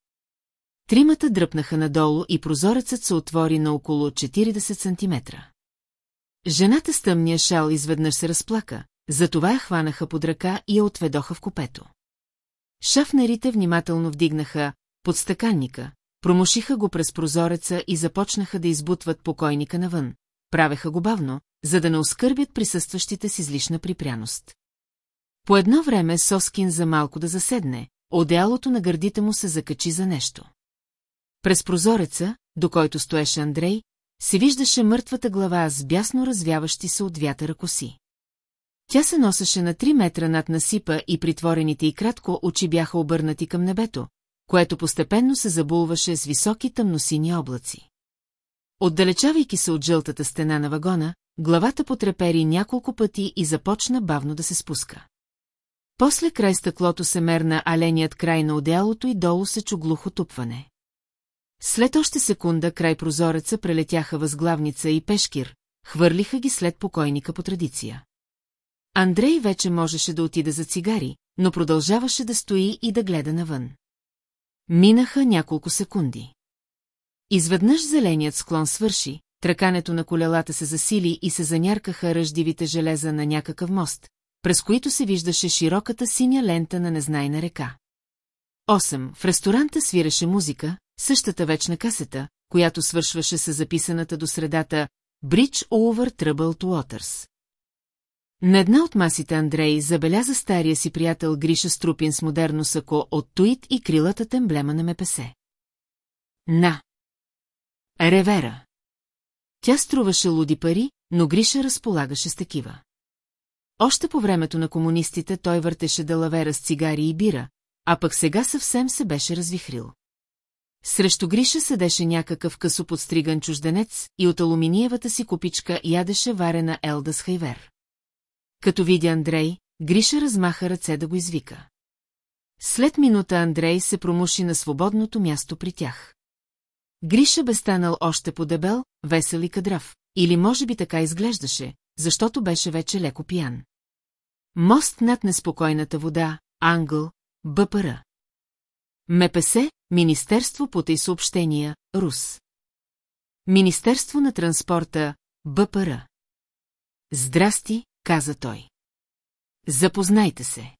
Тримата дръпнаха надолу и прозорецът се отвори на около 40 сантиметра. Жената с тъмния шал изведнъж се разплака, затова я хванаха под ръка и я отведоха в купето. Шафнерите внимателно вдигнаха подстаканника, промушиха го през прозореца и започнаха да избутват покойника навън. Правеха го бавно, за да не оскърбят присъстващите с излишна припряност. По едно време Соскин за малко да заседне, одеялото на гърдите му се закачи за нещо. През прозореца, до който стоеше Андрей, се виждаше мъртвата глава с бясно развяващи се от вятъра коси. Тя се носеше на три метра над насипа и притворените и кратко очи бяха обърнати към небето, което постепенно се забулваше с високи тъмносини облаци. Отдалечавайки се от жълтата стена на вагона, главата потрепери няколко пъти и започна бавно да се спуска. После край стъклото се мерна аленият край на одеялото и долу се чу глухо тупване. След още секунда край прозореца прелетяха възглавница и пешкир, хвърлиха ги след покойника по традиция. Андрей вече можеше да отида за цигари, но продължаваше да стои и да гледа навън. Минаха няколко секунди. Изведнъж зеленият склон свърши, тракането на колелата се засили и се заняркаха ръждивите железа на някакъв мост, през които се виждаше широката синя лента на незнайна река. 8. В ресторанта свиреше музика, същата вечна касета, която свършваше с записаната до средата Bridge over Troubled Waters. На една от масите Андрей забеляза стария си приятел Гриша Струпин с модерно сако от Туит и крилата емблема на МПС. На. Ревера. Тя струваше луди пари, но Гриша разполагаше с такива. Още по времето на комунистите той въртеше далавера с цигари и бира, а пък сега съвсем се беше развихрил. Срещу Гриша седеше някакъв късо подстриган чужденец и от алуминиевата си купичка ядеше варена елда с хайвер. Като видя Андрей, Гриша размаха ръце да го извика. След минута Андрей се промуши на свободното място при тях. Гриша бе станал още по-дебел, весел и кадрав, или може би така изглеждаше, защото беше вече леко пиян. Мост над неспокойната вода, Англ, БПР. МПС, Министерство по тъй съобщения, РУС. Министерство на транспорта, БПР. Здрасти, каза той. Запознайте се.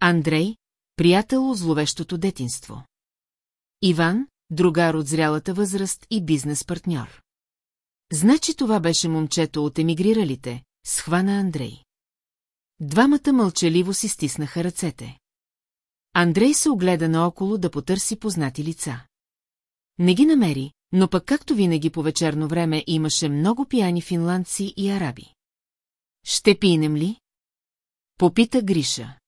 Андрей, приятел от зловещото детинство. Иван, другар от зрялата възраст и бизнес-партньор. Значи това беше момчето от емигриралите, схвана Андрей. Двамата мълчаливо си стиснаха ръцете. Андрей се огледа наоколо да потърси познати лица. Не ги намери, но пък както винаги по вечерно време имаше много пияни финландци и араби. Ще пинем ли? Попита Гриша.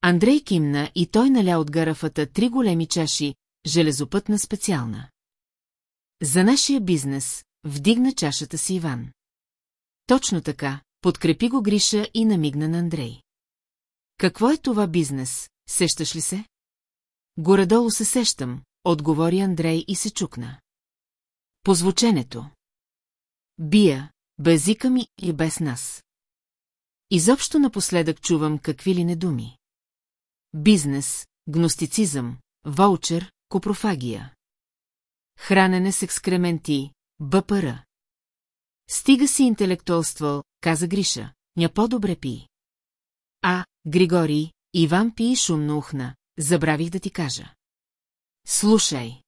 Андрей кимна и той наля от гарафата три големи чаши, железопътна специална. За нашия бизнес, вдигна чашата си Иван. Точно така, подкрепи го Гриша и намигна на Андрей. Какво е това бизнес, сещаш ли се? Горедолу се сещам, отговори Андрей и се чукна. Позвученето. Бия, безика ми и без нас. Изобщо напоследък чувам какви ли не думи. Бизнес, гностицизъм, ваучер, копрофагия. Хранене с екскременти, БПР. Стига си интелектуалствал, каза Гриша, ня по-добре пи. А, Григорий, Иван пи и шумно ухна, забравих да ти кажа. Слушай.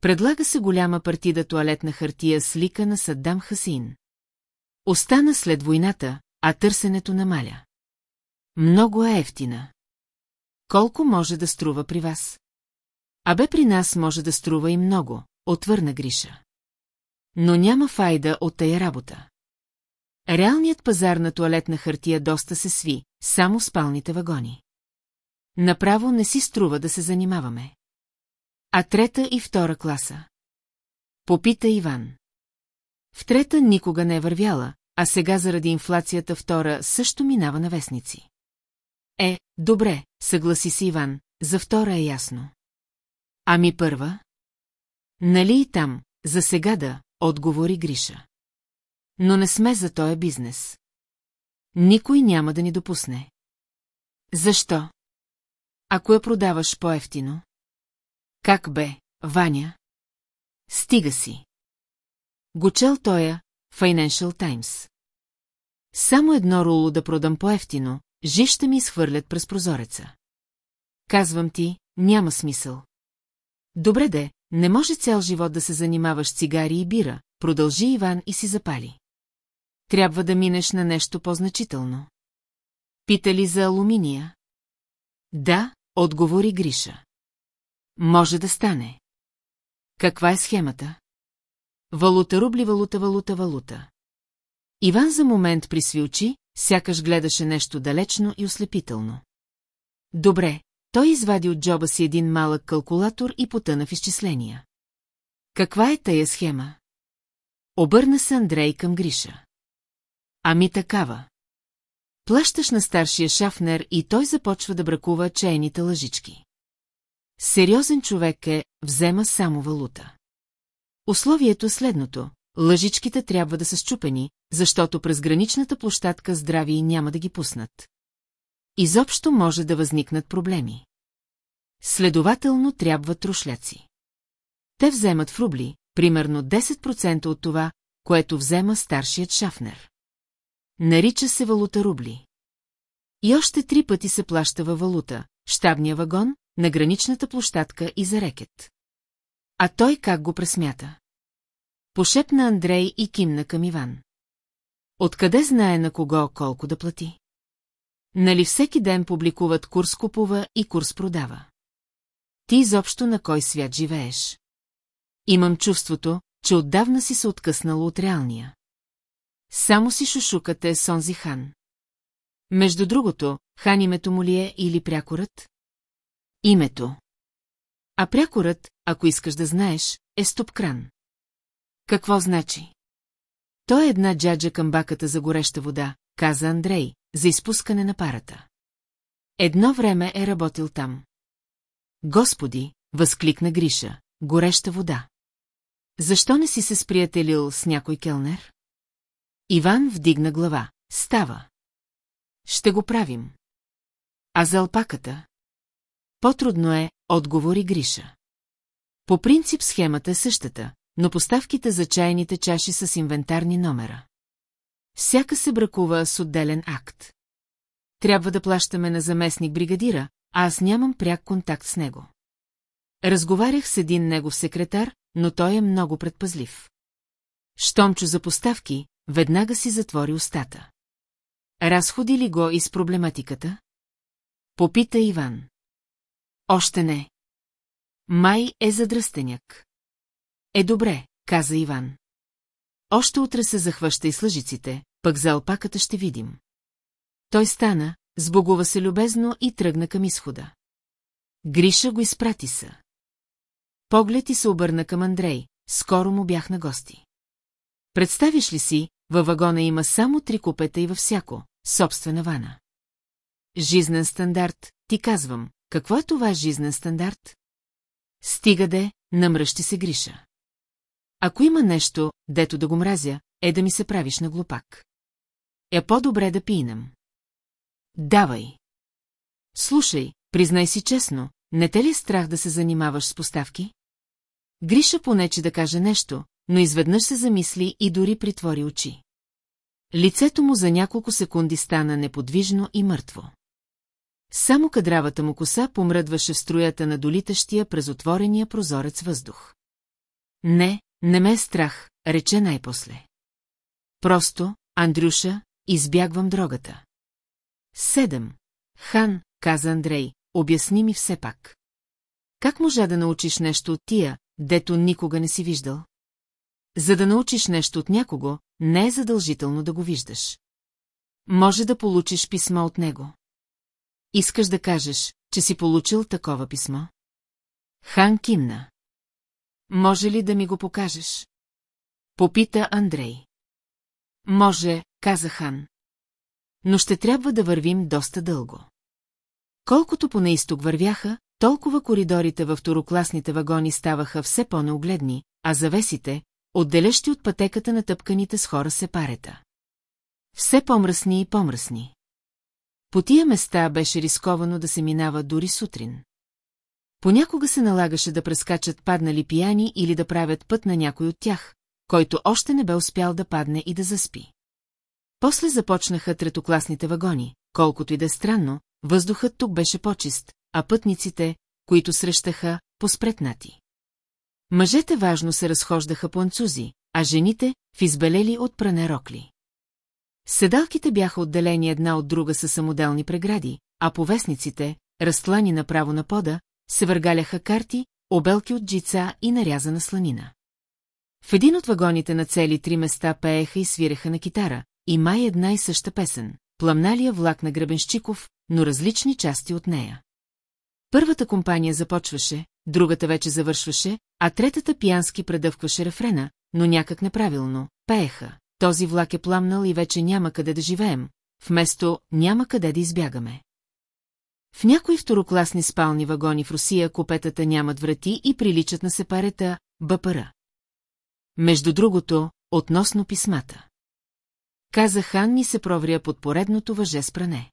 Предлага се голяма партида туалетна хартия с лика на Саддам Хасин. Остана след войната, а търсенето намаля. Много е ефтина. Колко може да струва при вас? Абе при нас може да струва и много, отвърна Гриша. Но няма файда от тая работа. Реалният пазар на туалетна хартия доста се сви, само спалните вагони. Направо не си струва да се занимаваме. А трета и втора класа? Попита Иван. В трета никога не е вървяла, а сега заради инфлацията втора също минава на вестници. Е, добре, съгласи се Иван, за втора е ясно. Ами първа? Нали и там, за сега да, отговори Гриша. Но не сме за този бизнес. Никой няма да ни допусне. Защо? Ако я продаваш по-ефтино? Как бе, Ваня? Стига си. Гочел тоя, Financial Times. Само едно руло да продам по-ефтино, жив ще ми изхвърлят през прозореца. Казвам ти, няма смисъл. Добре де, не може цял живот да се занимаваш цигари и бира, продължи Иван и си запали. Трябва да минеш на нещо по-значително. Питали за алуминия? Да, отговори Гриша. Може да стане. Каква е схемата? Валута рубли, валута, валута, валута. Иван за момент присви очи, сякаш гледаше нещо далечно и ослепително. Добре, той извади от джоба си един малък калкулатор и потъна в изчисления. Каква е тая схема? Обърна се Андрей към Гриша. Ами такава. Плащаш на старшия шафнер и той започва да бракува чайните лъжички. Сериозен човек е, взема само валута. Условието е следното. Лъжичките трябва да са щупени, защото през граничната площадка здрави няма да ги пуснат. Изобщо може да възникнат проблеми. Следователно трябва трошляци. Те вземат в рубли, примерно 10% от това, което взема старшият шафнер. Нарича се валута рубли. И още три пъти се плаща във валута, щабния вагон, на граничната площадка и за рекет. А той как го пресмята? Пошепна Андрей и кимна към Иван. Откъде знае на кого колко да плати? Нали всеки ден публикуват курс купува и курс продава? Ти изобщо на кой свят живееш? Имам чувството, че отдавна си се откъснало от реалния. Само си шушукате Сонзи хан. Между другото, хан името му ли е или прякорът? Името. А прякорът, ако искаш да знаеш, е стопкран. Какво значи? Той е една джаджа към баката за гореща вода, каза Андрей, за изпускане на парата. Едно време е работил там. Господи, възкликна Гриша, гореща вода. Защо не си се сприятелил с някой келнер? Иван вдигна глава. Става. Ще го правим. А за алпаката? По-трудно е, отговори Гриша. По принцип схемата е същата, но поставките за чайните чаши са с инвентарни номера. Всяка се бракува с отделен акт. Трябва да плащаме на заместник бригадира, а аз нямам пряк контакт с него. Разговарях с един негов секретар, но той е много предпазлив. Щомчо за поставки, веднага си затвори устата. Разходи ли го из проблематиката? Попита Иван. Още не. Май е задръстеняк. Е добре, каза Иван. Още утре се захваща и с лъжиците, пък за алпаката ще видим. Той стана, сбогува се любезно и тръгна към изхода. Гриша го изпрати са. Поглед и се обърна към Андрей, скоро му бях на гости. Представиш ли си, във вагона има само три купета и във всяко, собствена вана. Жизнен стандарт, ти казвам, какво е това жизнен стандарт? Стига де, намръщи се Гриша. Ако има нещо, дето да го мразя, е да ми се правиш на глупак. Е по-добре да пинам. Давай. Слушай, признай си честно, не те ли е страх да се занимаваш с поставки? Гриша понече да каже нещо, но изведнъж се замисли и дори притвори очи. Лицето му за няколко секунди стана неподвижно и мъртво. Само кадравата му коса помръдваше в струята на долитащия през отворения прозорец въздух. Не, не ме е страх, рече най-после. Просто, Андрюша, избягвам дрогата. Седем. Хан, каза Андрей, обясни ми все пак. Как можа да научиш нещо от тия, дето никога не си виждал? За да научиш нещо от някого, не е задължително да го виждаш. Може да получиш писмо от него. Искаш да кажеш, че си получил такова писмо? Хан кимна. Може ли да ми го покажеш? Попита Андрей. Може, каза Хан. Но ще трябва да вървим доста дълго. Колкото по наисток вървяха, толкова коридорите във второкласните вагони ставаха все по-неогледни, а завесите, отделящи от пътеката на тъпканите с хора се парета. Все по-мръсни и по-мръсни. По тия места беше рисковано да се минава дори сутрин. Понякога се налагаше да прескачат паднали пияни или да правят път на някой от тях, който още не бе успял да падне и да заспи. После започнаха третокласните вагони, колкото и да е странно, въздухът тук беше почист, а пътниците, които срещаха, поспретнати. Мъжете важно се разхождаха по анцузи, а жените – в избелели от пране рокли. Седалките бяха отделени една от друга със самоделни прегради, а повестниците, разтлани направо на пода, се въргаляха карти, обелки от джица и нарязана сланина. В един от вагоните на цели три места пееха и свиреха на китара, и май една и съща песен, пламналия влак на Гребенщиков, но различни части от нея. Първата компания започваше, другата вече завършваше, а третата пиянски предъвкваше рефрена, но някак неправилно, пееха. Този влак е пламнал и вече няма къде да живеем, вместо няма къде да избягаме. В някои второкласни спални вагони в Русия купетата нямат врати и приличат на сепарета БПР. Между другото, относно писмата. Каза Хан и се провря под поредното въже с пране.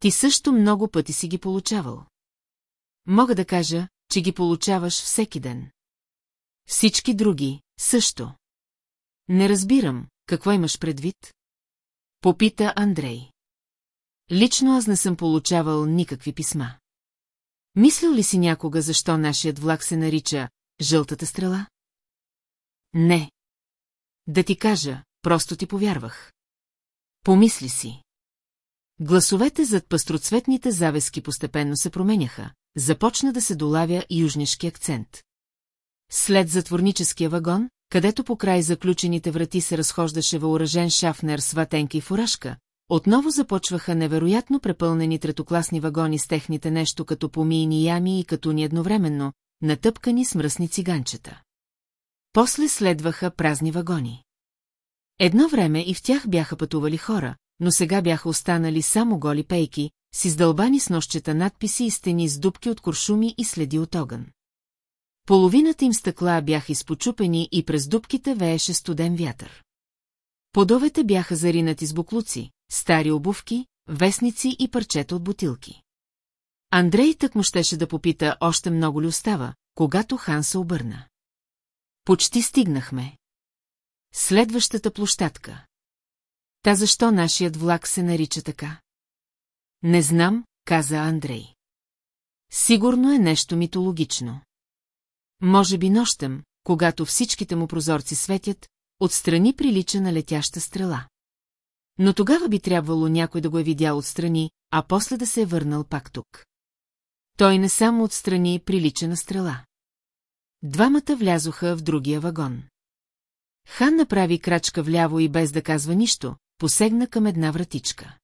Ти също много пъти си ги получавал. Мога да кажа, че ги получаваш всеки ден. Всички други също. Не разбирам, какво имаш предвид? Попита Андрей. Лично аз не съм получавал никакви писма. Мислил ли си някога, защо нашият влак се нарича «Жълтата стрела»? Не. Да ти кажа, просто ти повярвах. Помисли си. Гласовете зад пастроцветните завески постепенно се променяха, започна да се долавя южнешки акцент. След затворническия вагон, където по край заключените врати се разхождаше въоръжен шафнер с ватенка и фуражка, отново започваха невероятно препълнени третокласни вагони с техните нещо като помийни ями и като ни едновременно, натъпкани с мръсни циганчета. После следваха празни вагони. Едно време и в тях бяха пътували хора, но сега бяха останали само голи пейки, с издълбани с нощчета надписи и стени с дубки от куршуми и следи от огън. Половината им стъкла бяха изпочупени и през дубките вееше студен вятър. Подовете бяха заринати с буклуци, стари обувки, вестници и парчета от бутилки. Андрей тък му щеше да попита още много ли остава, когато хан се обърна. Почти стигнахме. Следващата площадка. Та защо нашият влак се нарича така? Не знам, каза Андрей. Сигурно е нещо митологично. Може би нощем, когато всичките му прозорци светят, отстрани прилича на летяща стрела. Но тогава би трябвало някой да го е видял отстрани, а после да се е върнал пак тук. Той не само отстрани прилича на стрела. Двамата влязоха в другия вагон. Хан направи крачка вляво и без да казва нищо, посегна към една вратичка.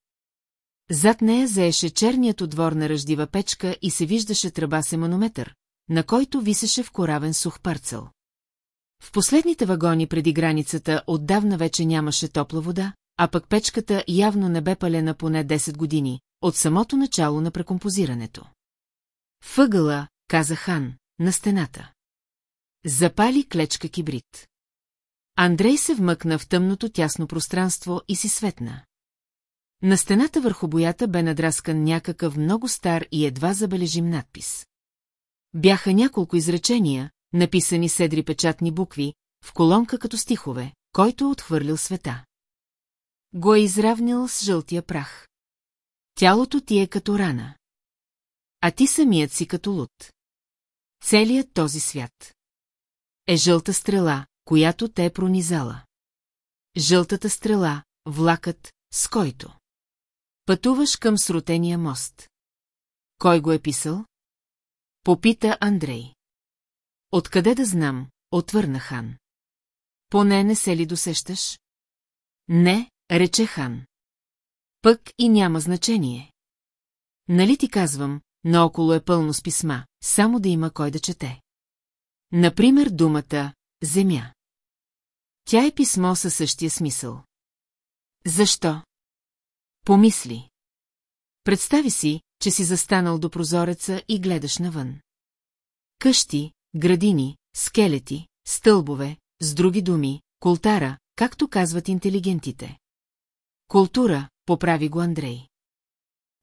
Зад нея заеше черният отвор на ръждива печка и се виждаше тръба се манометър, на който висеше в коравен сух парцел. В последните вагони преди границата отдавна вече нямаше топла вода, а пък печката явно не бе палена поне 10 години, от самото начало на прекомпозирането. Въгъла, каза Хан, на стената. Запали клечка кибрид. Андрей се вмъкна в тъмното тясно пространство и си светна. На стената върху боята бе надраскан някакъв много стар и едва забележим надпис. Бяха няколко изречения, написани седри печатни букви, в колонка като стихове, който отхвърлил света. Го е изравнил с жълтия прах. Тялото ти е като рана. А ти самият си като луд. Целият този свят. Е жълта стрела, която те е пронизала. Жълтата стрела, влакът, с който. Пътуваш към срутения мост. Кой го е писал? Попита Андрей. Откъде да знам, отвърна хан. Поне не се ли досещаш? Не, рече хан. Пък и няма значение. Нали ти казвам, наоколо е пълно с писма, само да има кой да чете. Например думата «земя». Тя е писмо със същия смисъл. Защо? Помисли. Представи си, че си застанал до прозореца и гледаш навън. Къщи, градини, скелети, стълбове, с други думи, култара, както казват интелигентите. Култура, поправи го Андрей.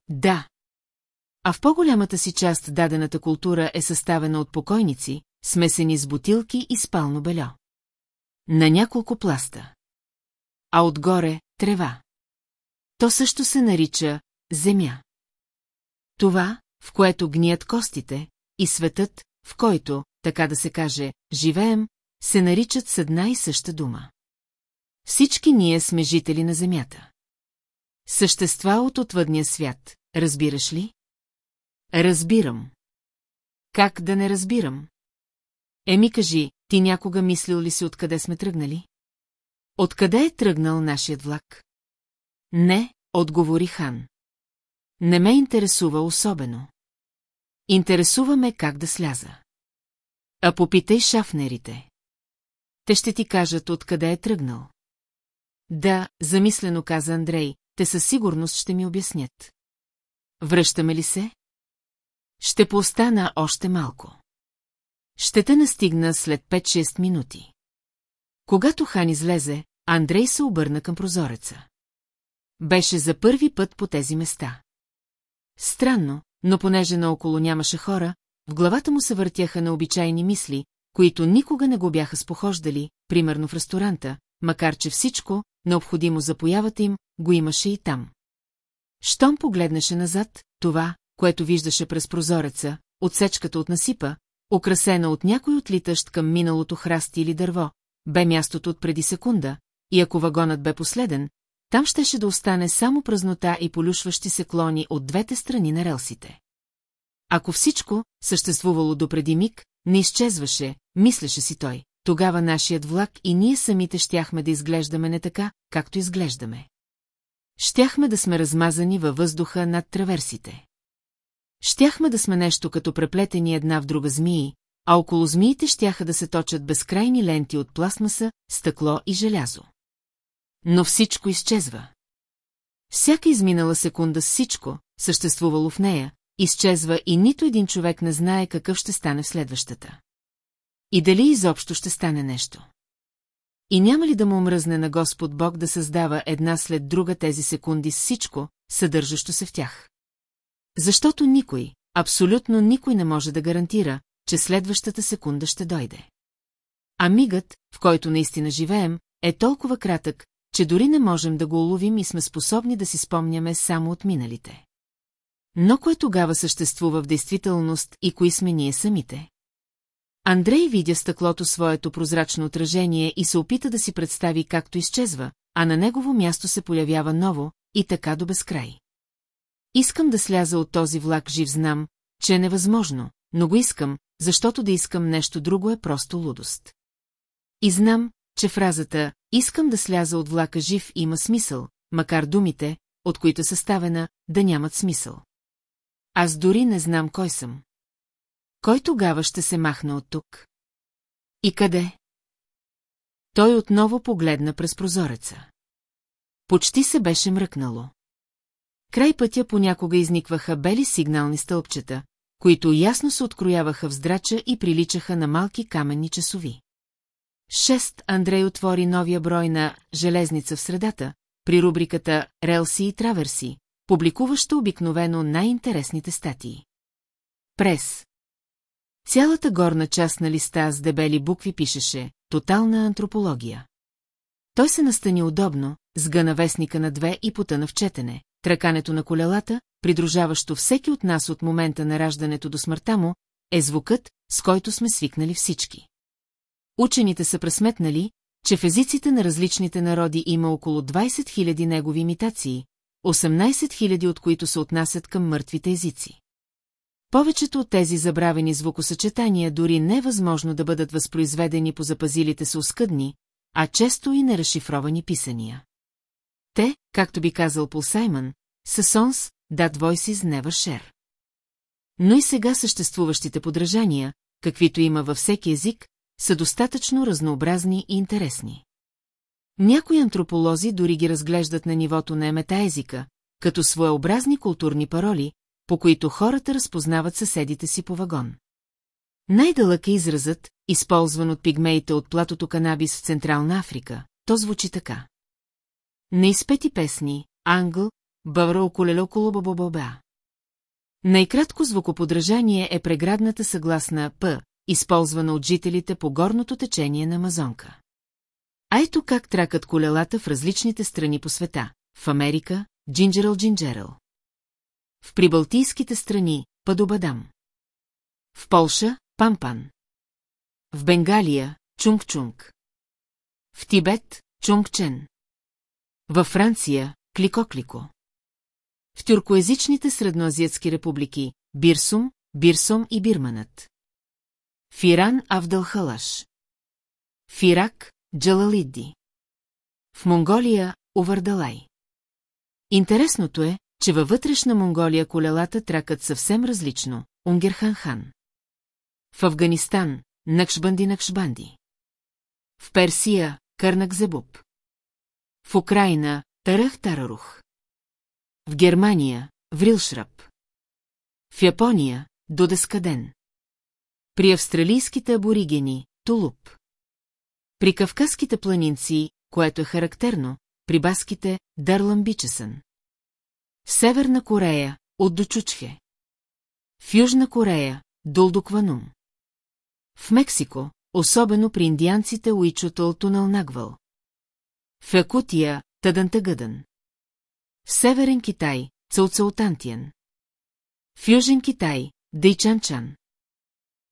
Да. А в по-голямата си част дадената култура е съставена от покойници, смесени с бутилки и спално бельо. На няколко пласта. А отгоре – трева. То също се нарича земя. Това, в което гният костите, и светът, в който, така да се каже, живеем, се наричат с една и съща дума. Всички ние сме жители на Земята. Същества от отвъдния свят, разбираш ли? Разбирам. Как да не разбирам? Еми кажи, ти някога мислил ли си откъде сме тръгнали? Откъде е тръгнал нашият влак? Не, отговори хан. Не ме интересува особено. Интересува ме как да сляза. А попитай шафнерите. Те ще ти кажат откъде е тръгнал. Да, замислено каза Андрей, те със сигурност ще ми обяснят. Връщаме ли се? Ще поостана още малко. Ще те настигна след 5-6 минути. Когато Хан излезе, Андрей се обърна към прозореца. Беше за първи път по тези места. Странно, но понеже наоколо нямаше хора, в главата му се въртяха на обичайни мисли, които никога не го бяха спохождали, примерно в ресторанта, макар че всичко, необходимо за появата им, го имаше и там. Щом погледнеше назад, това, което виждаше през прозореца, отсечката от насипа, украсена от някой отлитащ към миналото храст или дърво, бе мястото от преди секунда, и ако вагонът бе последен, там щеше да остане само празнота и полюшващи се клони от двете страни на релсите. Ако всичко, съществувало допреди миг, не изчезваше, мислеше си той, тогава нашият влак и ние самите щяхме да изглеждаме не така, както изглеждаме. Щяхме да сме размазани във въздуха над траверсите. Щяхме да сме нещо като преплетени една в друга змии, а около змиите щяха да се точат безкрайни ленти от пластмаса, стъкло и желязо. Но всичко изчезва. Всяка изминала секунда всичко, съществувало в нея, изчезва и нито един човек не знае какъв ще стане в следващата. И дали изобщо ще стане нещо. И няма ли да му омръзне на Господ Бог да създава една след друга тези секунди всичко, съдържащо се в тях? Защото никой, абсолютно никой не може да гарантира, че следващата секунда ще дойде. А мигът, в който наистина живеем, е толкова кратък, че дори не можем да го уловим и сме способни да си спомняме само от миналите. Но кое тогава съществува в действителност и кои сме ние самите? Андрей видя стъклото своето прозрачно отражение и се опита да си представи както изчезва, а на негово място се появява ново и така до безкрай. Искам да сляза от този влак жив знам, че е невъзможно, но го искам, защото да искам нещо друго е просто лудост. И знам, че фразата «искам да сляза от влака жив» има смисъл, макар думите, от които съставена, да нямат смисъл. Аз дори не знам кой съм. Кой тогава ще се махна от тук? И къде? Той отново погледна през прозореца. Почти се беше мръкнало. Край пътя понякога изникваха бели сигнални стълбчета, които ясно се открояваха в здрача и приличаха на малки каменни часови. Шест Андрей отвори новия брой на «Железница в средата» при рубриката «Релси и траверси», публикуващо обикновено най-интересните статии. Прес. Цялата горна част на листа с дебели букви пишеше «Тотална антропология». Той се настани удобно, сгъна вестника на две и потъна в четене, тракането на колелата, придружаващо всеки от нас от момента на раждането до смъртта му, е звукът, с който сме свикнали всички. Учените са пресметнали, че в езиците на различните народи има около 20 000 негови имитации, 18 000 от които се отнасят към мъртвите езици. Повечето от тези забравени звукосъчетания дори невъзможно да бъдат възпроизведени по запазилите се оскъдни, а често и неразшифровани писания. Те, както би казал Пол Саймън, са сонс, that voices never share. Но и сега съществуващите подражания, каквито има във всеки език, са достатъчно разнообразни и интересни. Някои антрополози дори ги разглеждат на нивото на емета-езика, като своеобразни културни пароли, по които хората разпознават съседите си по вагон. Най-дълъг е изразът, използван от пигмеите от платото канабис в Централна Африка. То звучи така. Неизпети песни, англ, бъвра околело около бабобоба. Най-кратко звукоподражание е преградната съгласна П, използвана от жителите по горното течение на Амазонка. А ето как тракат колелата в различните страни по света. В Америка – джинджерал джинджерал. В прибалтийските страни – падобадам. В Полша – пампан. В Бенгалия – чунг-чунг. В Тибет – чунг-чен. Във Франция – клико-клико. В тюркоязичните средноазиатски републики – Бирсум, Бирсом и Бирманът. В Иран – Авдалхалаш. В Ирак – Джалалидди. В Монголия – Увардалай. Интересното е, че във вътрешна Монголия колелата тракат съвсем различно – Унгерхан-хан. В Афганистан – Накшбанди-Накшбанди. В Персия – Кърнак-Зебуб. В Украина – Тарах-Тарарух. В Германия – Врилшрап. В Япония – Додескаден. При австралийските аборигени – Тулуп. При кавказските планинци, което е характерно, при баските – Дарламбичесън. В Северна Корея – от Дочучхе. В Южна Корея – Дулдукванум. В Мексико, особено при индианците Уичотъл Нагвал. В Якутия – Тъдън-Тъгъдън. В Северен Китай – Цълцаутантиен. В Южен Китай – Дейчанчан.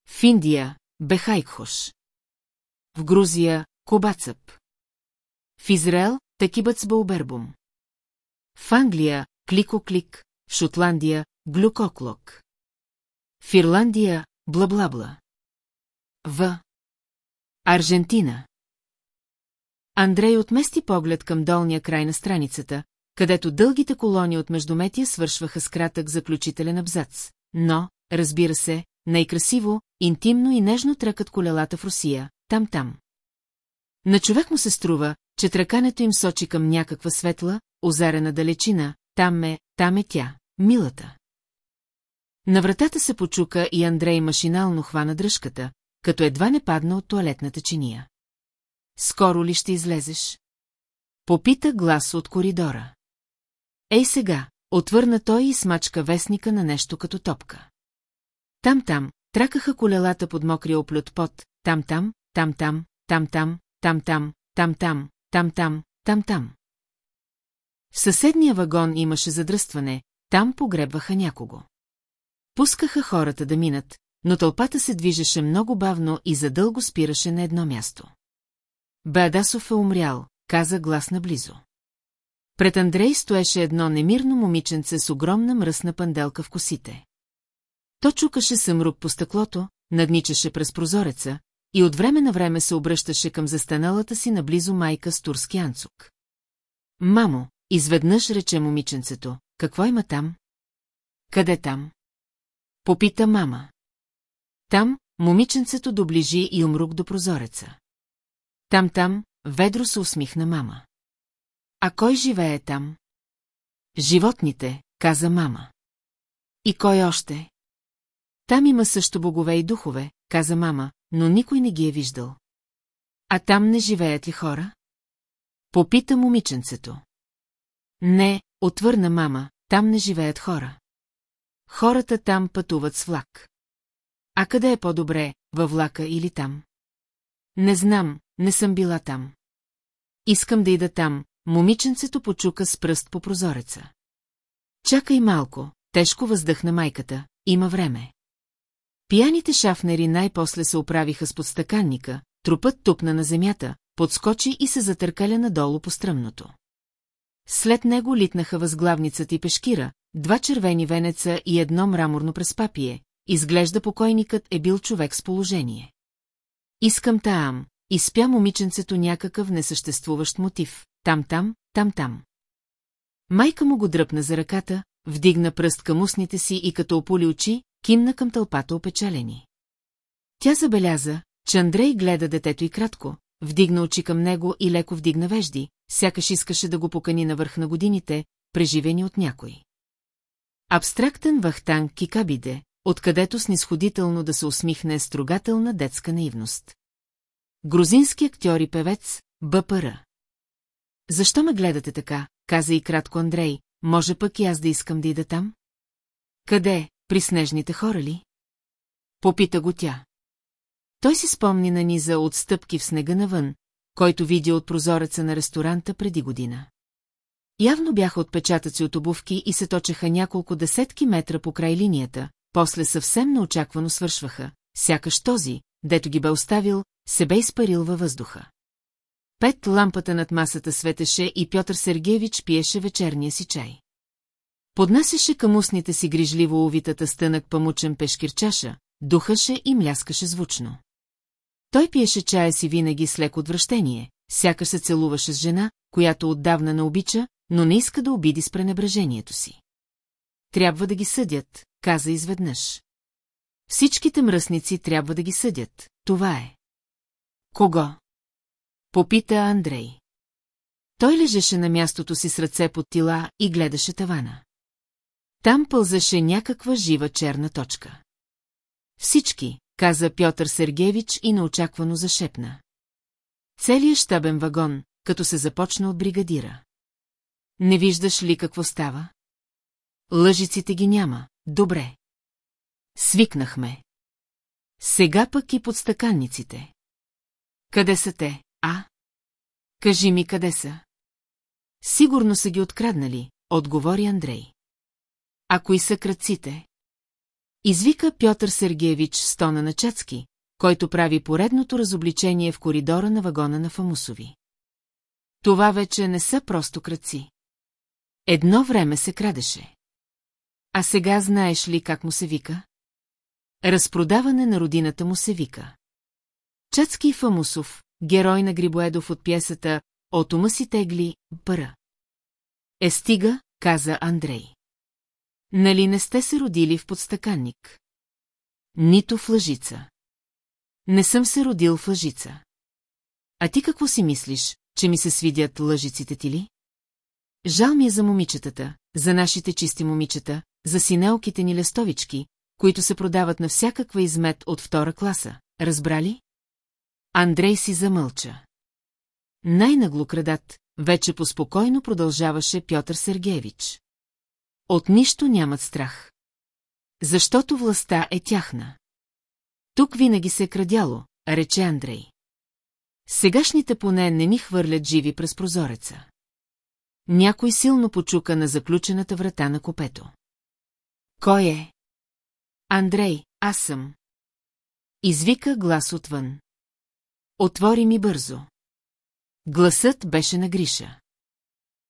В Индия – Бехайкхош. В Грузия – Кобацъп. В Израел – Такибъц Баубербум. В Англия – Клико-клик, в Шотландия – Глюкоклок. В Ирландия – Бла-бла-бла. В. Аржентина. Андрей отмести поглед към долния край на страницата, където дългите колони от междуметия свършваха с кратък заключителен абзац. Но, разбира се, най-красиво, интимно и нежно тръкат колелата в Русия, там-там. На човек му се струва, че тръкането им сочи към някаква светла, озарена далечина, там е, там е тя, милата. На вратата се почука и Андрей машинално хвана дръжката, като едва не падна от туалетната чиния. Скоро ли ще излезеш? Попита глас от коридора. Ей сега, отвърна той и смачка вестника на нещо като топка. Там-там, тракаха колелата под мокрия оплют пот, там-там, там-там, там-там, там-там, там-там, там-там, там-там. В съседния вагон имаше задръстване, там погребваха някого. Пускаха хората да минат, но тълпата се движеше много бавно и задълго спираше на едно място. Бадасов е умрял, каза глас наблизо. Пред Андрей стоеше едно немирно момиченце с огромна мръсна панделка в косите. То чукаше съмрук по стъклото, надничаше през прозореца и от време на време се обръщаше към застаналата си наблизо майка с турски анцук. Мамо, изведнъж рече момиченцето, какво има там? Къде там? Попита мама. Там момиченцето доближи и умрук до прозореца. Там-там, ведро се усмихна мама. А кой живее там? Животните, каза мама. И кой още? Там има също богове и духове, каза мама, но никой не ги е виждал. А там не живеят ли хора? Попита момиченцето. Не, отвърна мама, там не живеят хора. Хората там пътуват с влак. А къде е по-добре, във влака или там? Не знам, не съм била там. Искам да ида там, момиченцето почука с пръст по прозореца. Чакай малко, тежко въздъхна майката, има време. Пияните шафнери най-после се оправиха с подстаканника, трупът тупна на земята, подскочи и се затъркаля надолу по стръмното. След него литнаха възглавницата и пешкира, два червени венеца и едно мраморно преспапие, изглежда покойникът е бил човек с положение. Искам таам, изпя момиченцето някакъв несъществуващ мотив. Там-там, там-там. Майка му го дръпна за ръката, вдигна пръст към устните си и като опули очи, кимна към тълпата опечалени. Тя забеляза, че Андрей гледа детето и кратко, вдигна очи към него и леко вдигна вежди, сякаш искаше да го покани навърх на годините, преживени от някой. Абстрактен вахтан Кикабиде, откъдето снисходително да се усмихне строгателна детска наивност. Грузински актьор и певец, БПР. Защо ме гледате така, каза и кратко Андрей, може пък и аз да искам да ида там? Къде, при снежните хора ли? Попита го тя. Той си спомни на низа от стъпки в снега навън, който видя от прозореца на ресторанта преди година. Явно бяха отпечатъци от обувки и се точеха няколко десетки метра по край линията, после съвсем неочаквано свършваха, сякаш този, дето ги бе оставил, се бе изпарил във въздуха. Пет лампата над масата светеше и Пьотър Сергеевич пиеше вечерния си чай. Поднасяше към устните си грижливо увитата стънък памучен пешкирчаша, духаше и мляскаше звучно. Той пиеше чая си винаги с леко отвращение, сякаш се целуваше с жена, която отдавна не обича, но не иска да обиди с пренебрежението си. Трябва да ги съдят, каза изведнъж. Всичките мръсници трябва да ги съдят, това е. Кого? Попита Андрей. Той лежеше на мястото си с ръце под тила и гледаше тавана. Там пълзаше някаква жива черна точка. Всички, каза Пьотър Сергеевич и неочаквано зашепна. Целият щабен вагон, като се започна от бригадира. Не виждаш ли какво става? Лъжиците ги няма, добре. Свикнахме. Сега пък и подстаканниците. Къде са те, а? Кажи ми къде са. Сигурно са ги откраднали, отговори Андрей. А кои са кръците? Извика Пьотър Сергеевич стона на Чацки, който прави поредното разобличение в коридора на вагона на Фамусови. Това вече не са просто кръци. Едно време се крадеше. А сега знаеш ли как му се вика? Разпродаване на родината му се вика. Чацки Фамусов, герой на Грибоедов от пиесата «От ума си тегли, пъра». Е стига, каза Андрей. Нали не сте се родили в подстаканник? Нито в лъжица. Не съм се родил в лъжица. А ти какво си мислиш, че ми се свидят лъжиците ти ли? Жал ми е за момичетата, за нашите чисти момичета, за синелките ни лестовички, които се продават на всякаква измет от втора класа. Разбрали? Андрей си замълча. Най-нагло крадат, вече поспокойно продължаваше Пьотър Сергеевич. От нищо нямат страх. Защото властта е тяхна. Тук винаги се е крадяло, рече Андрей. Сегашните поне не ни хвърлят живи през прозореца. Някой силно почука на заключената врата на копето. Кой е? Андрей, аз съм. Извика глас отвън. Отвори ми бързо. Гласът беше на Гриша.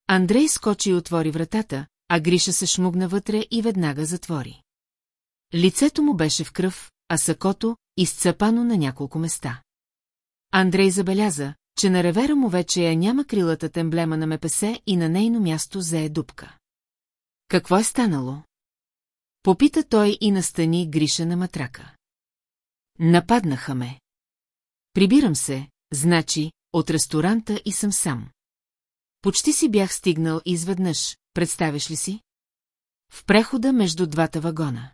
Андрей скочи и отвори вратата, а Гриша се шмугна вътре и веднага затвори. Лицето му беше в кръв, а сакото изцапано на няколко места. Андрей забеляза, че на ревера му вече я няма крилата емблема на МПС и на нейно място зае дупка. Какво е станало? Попита той и настани Гриша на матрака. Нападнаха ме. Прибирам се, значи, от ресторанта и съм сам. Почти си бях стигнал изведнъж, представяш ли си? В прехода между двата вагона.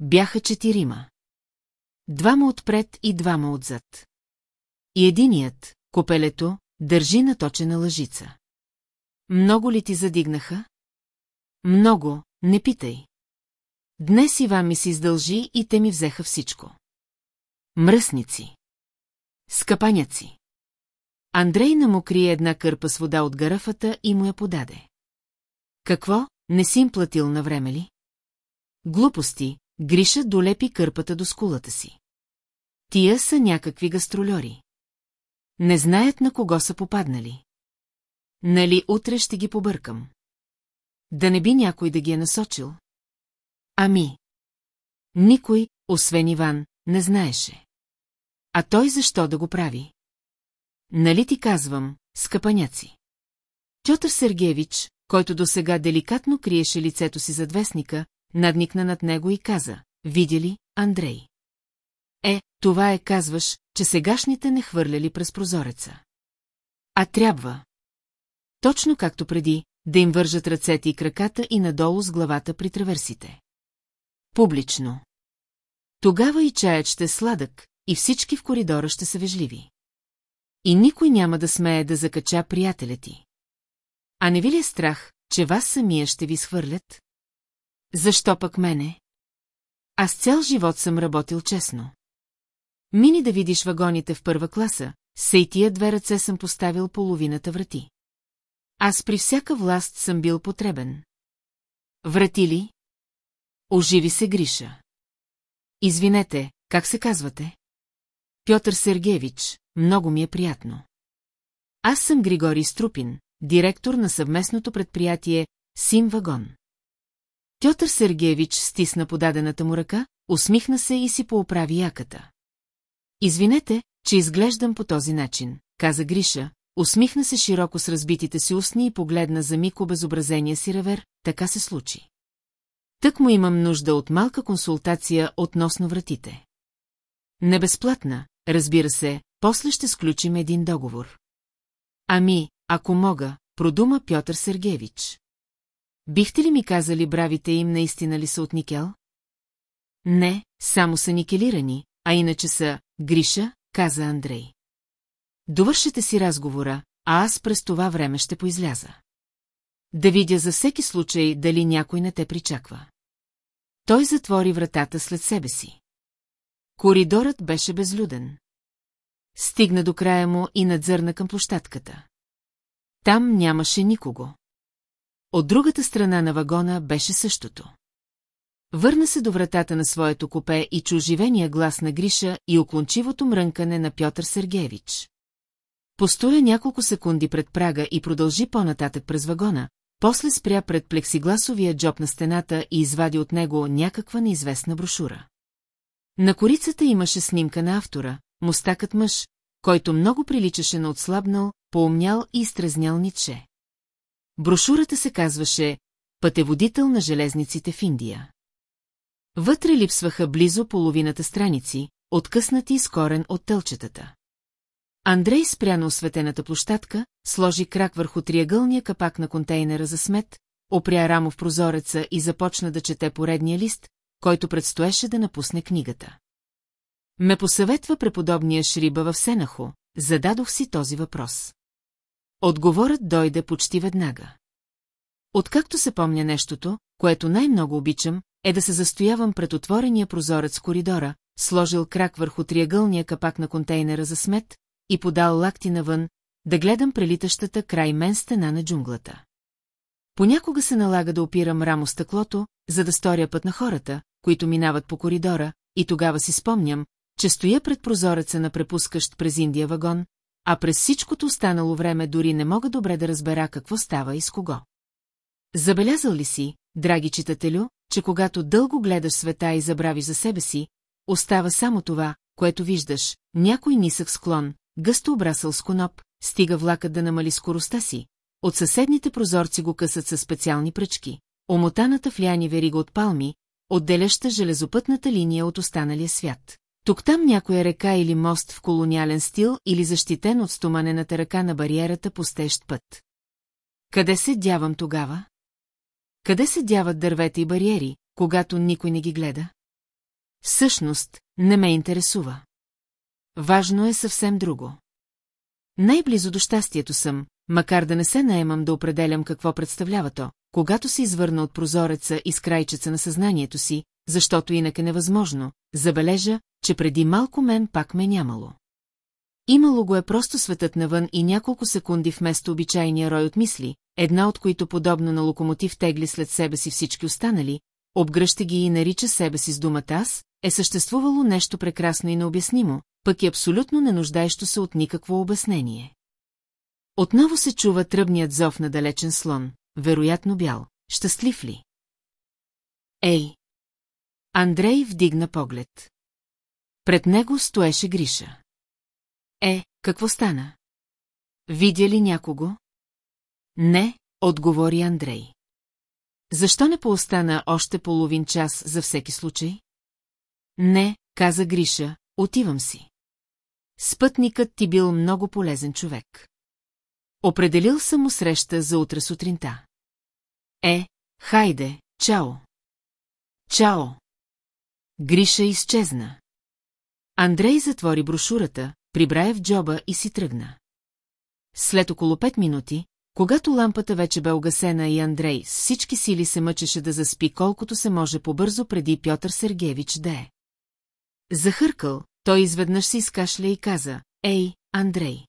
Бяха четирима. Двама отпред и двама отзад. И единият, копелето, държи наточена лъжица. Много ли ти задигнаха? Много, не питай. Днес Иван ми се издължи и те ми взеха всичко. Мръсници. Скъпаняци. Андрей намокри една кърпа с вода от гарафата и му я подаде. Какво, не си им платил на време ли? Глупости, Гриша долепи кърпата до скулата си. Тия са някакви гастролери. Не знаят на кого са попаднали. Нали утре ще ги побъркам? Да не би някой да ги е насочил? Ами. Никой, освен Иван, не знаеше. А той защо да го прави? нали ти казвам, скъпаняци. Пьотър Сергеевич, който досега деликатно криеше лицето си зад вестника, надникна над него и каза, видя ли, Андрей? Е, това е, казваш, че сегашните не хвърляли през прозореца. А трябва. Точно както преди, да им вържат ръцете и краката и надолу с главата при траверсите. Публично. Тогава и чаят ще е сладък, и всички в коридора ще са вежливи. И никой няма да смее да закача приятеля ти. А не ви ли е страх, че вас самия ще ви схвърлят? Защо пък мене? Аз цял живот съм работил честно. Мини да видиш вагоните в първа класа, сей тия две ръце съм поставил половината врати. Аз при всяка власт съм бил потребен. Врати ли? Оживи се Гриша. Извинете, как се казвате? Пьотър Сергеевич, много ми е приятно. Аз съм Григорий Струпин, директор на съвместното предприятие Сим Вагон. Пьотър Сергеевич стисна подадената му ръка, усмихна се и си пооправи яката. Извинете, че изглеждам по този начин, каза Гриша, усмихна се широко с разбитите си устни и погледна за миг обезобразения си ревер, така се случи. Тък му имам нужда от малка консултация относно вратите. Не безплатна, разбира се, после ще сключим един договор. Ами, ако мога, продума Пьотър Сергеевич. Бихте ли ми казали бравите им наистина ли са от никел? Не, само са никелирани, а иначе са Гриша, каза Андрей. Довършете си разговора, а аз през това време ще поизляза. Да видя за всеки случай дали някой не те причаква. Той затвори вратата след себе си. Коридорът беше безлюден. Стигна до края му и надзърна към площадката. Там нямаше никого. От другата страна на вагона беше същото. Върна се до вратата на своето купе и чу живения глас на Гриша и оклончивото мрънкане на Пьотър Сергеевич. Постоя няколко секунди пред прага и продължи по-нататък през вагона, после спря пред плексигласовия джоб на стената и извади от него някаква неизвестна брошура. На корицата имаше снимка на автора, мустакът мъж, който много приличаше на отслабнал, поумнял и изтрезнял Ницше. Брошурата се казваше «Пътеводител на железниците в Индия». Вътре липсваха близо половината страници, откъснати с корен от тълчетата. Андрей спря на осветената площадка, сложи крак върху триъгълния капак на контейнера за смет, опря рамо в прозореца и започна да чете поредния лист, който предстоеше да напусне книгата. Ме посъветва преподобния Шриба в Сенахо, зададох си този въпрос. Отговорът дойде почти веднага. Откакто се помня нещото, което най-много обичам, е да се застоявам пред отворения прозорец коридора, сложил крак върху триъгълния капак на контейнера за смет и подал лакти навън, да гледам прелитащата край мен стена на джунглата. Понякога се налага да опирам рамо стъклото, за да сторя път на хората, които минават по коридора, и тогава си спомням, че стоя пред прозореца на препускащ през Индия вагон, а през всичкото останало време дори не мога добре да разбера какво става и с кого. Забелязал ли си, драги читателю, че когато дълго гледаш света и забравиш за себе си, остава само това, което виждаш, някой нисък склон, гъсто обрасъл с коноп, стига влакът да намали скоростта си, от съседните прозорци го късат със специални пръчки, омотаната в ляни верига от палми, отделяща железопътната линия от останалия свят. Тук-там някоя река или мост в колониален стил или защитен от стоманената ръка на бариерата по стещ път. Къде се дявам тогава? Къде се дяват дървета и бариери, когато никой не ги гледа? Всъщност, не ме интересува. Важно е съвсем друго. Най-близо до щастието съм, макар да не се наемам да определям какво представлява то, когато се извърна от прозореца и с крайчеца на съзнанието си, защото инак е невъзможно, забележа, че преди малко мен пак ме нямало. Имало го е просто светът навън и няколко секунди вместо обичайния рой от мисли, една от които подобно на локомотив тегли след себе си всички останали, обгръща ги и нарича себе си с думата аз, е съществувало нещо прекрасно и необяснимо, пък и абсолютно не нуждаещо се от никакво обяснение. Отново се чува тръбният зов на далечен слон, вероятно бял. Щастлив ли? Ей! Андрей вдигна поглед. Пред него стоеше Гриша. Е, какво стана? Видя ли някого? Не, отговори Андрей. Защо не поостана още половин час за всеки случай? Не, каза Гриша, отивам си. Спътникът ти бил много полезен човек. Определил съм му среща за утре сутринта. Е, хайде, чао. Чао. Гриша изчезна. Андрей затвори брошурата, прибра в джоба и си тръгна. След около пет минути, когато лампата вече бе огасена и Андрей с всички сили се мъчеше да заспи колкото се може побързо преди Пьотър Сергеевич да е. Захъркал, той изведнъж се изкашля и каза, «Ей, Андрей!»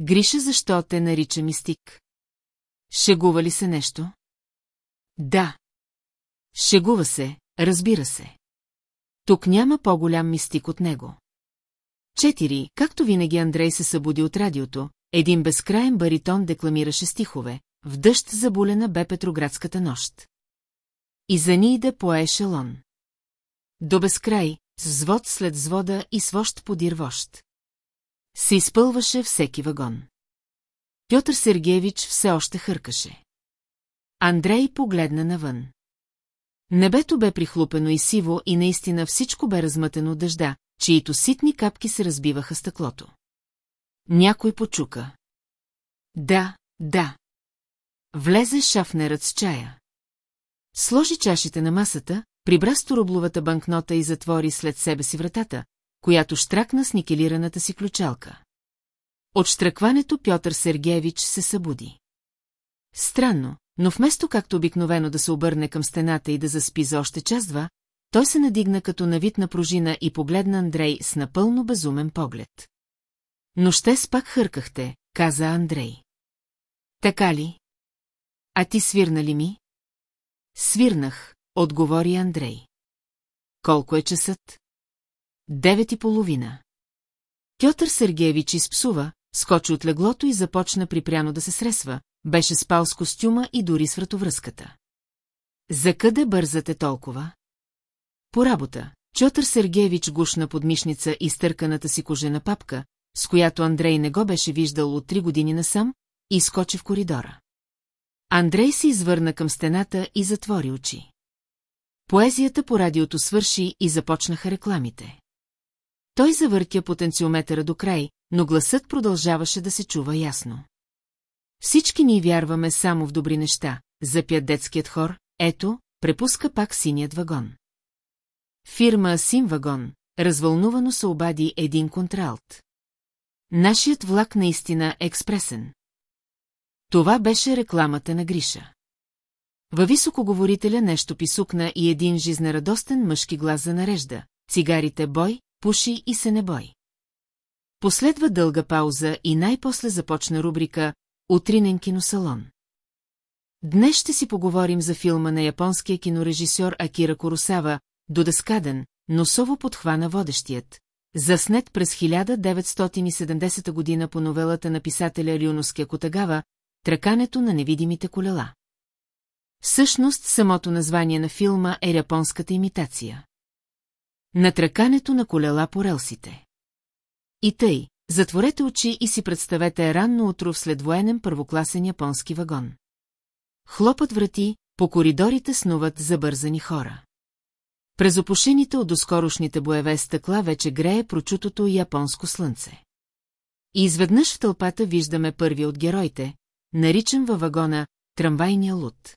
Гриша защо те нарича мистик? Шегува ли се нещо? Да. Шегува се, разбира се. Тук няма по-голям мистик от него. Четири, както винаги Андрей се събуди от радиото, един безкраен баритон декламираше стихове, в дъжд забулена бе Петроградската нощ. И за Ниде пое ешелон. До безкрай, с взвод след взвода и свощ подир вощ. Се изпълваше всеки вагон. Пьотър Сергеевич все още хъркаше. Андрей погледна навън. Небето бе прихлупено и сиво и наистина всичко бе размътено от дъжда, чието ситни капки се разбиваха стъклото. Някой почука. Да, да. Влезе шафнерът с чая. Сложи чашите на масата, прибра сторубловата банкнота и затвори след себе си вратата, която штракна с никелираната си ключалка. От штракването Пьотър Сергеевич се събуди. Странно, но вместо както обикновено да се обърне към стената и да заспи за още час-два, той се надигна като навитна пружина и погледна Андрей с напълно безумен поглед. Но ще спак хъркахте, каза Андрей. Така ли? А ти свирна ли ми? Свирнах, отговори Андрей. Колко е часът? Девет и половина. Пьотър Сергеевич изпсува, скочи от леглото и започна припряно да се сресва, беше спал с костюма и дори с вратовръзката. За къде бързате толкова? По работа. Чотър Сергеевич гушна подмишница и стърканата си кожена папка, с която Андрей не го беше виждал от три години насам, и скочи в коридора. Андрей се извърна към стената и затвори очи. Поезията по радиото свърши и започнаха рекламите. Той завъртя потенциометъра до край, но гласът продължаваше да се чува ясно. Всички ние вярваме само в добри неща, запя детският хор, ето, препуска пак синият вагон. Фирма Син вагон, развълнувано се обади един контралт. Нашият влак наистина е експресен. Това беше рекламата на Гриша. Във високоговорителя нещо писукна и един жизнерадостен мъжки глас за нарежда. Цигарите бой, пуши и се не бой. Последва дълга пауза и най-после започна рубрика «Утринен киносалон». Днес ще си поговорим за филма на японския кинорежисьор Акира Коросава «Додескаден», носово подхвана водещият. Заснет през 1970 година по новелата на писателя Рюноске Котагава «Тракането на невидимите колела». Всъщност самото название на филма е японската имитация. На тракането на колела по релсите. И тъй, затворете очи и си представете ранно утро в следвоенен първокласен японски вагон. Хлопът врати, по коридорите снуват забързани хора. През опушените от доскорошните боеве стъкла вече грее прочутото японско слънце. И изведнъж в тълпата виждаме първи от героите, наричан във вагона трамвайния луд.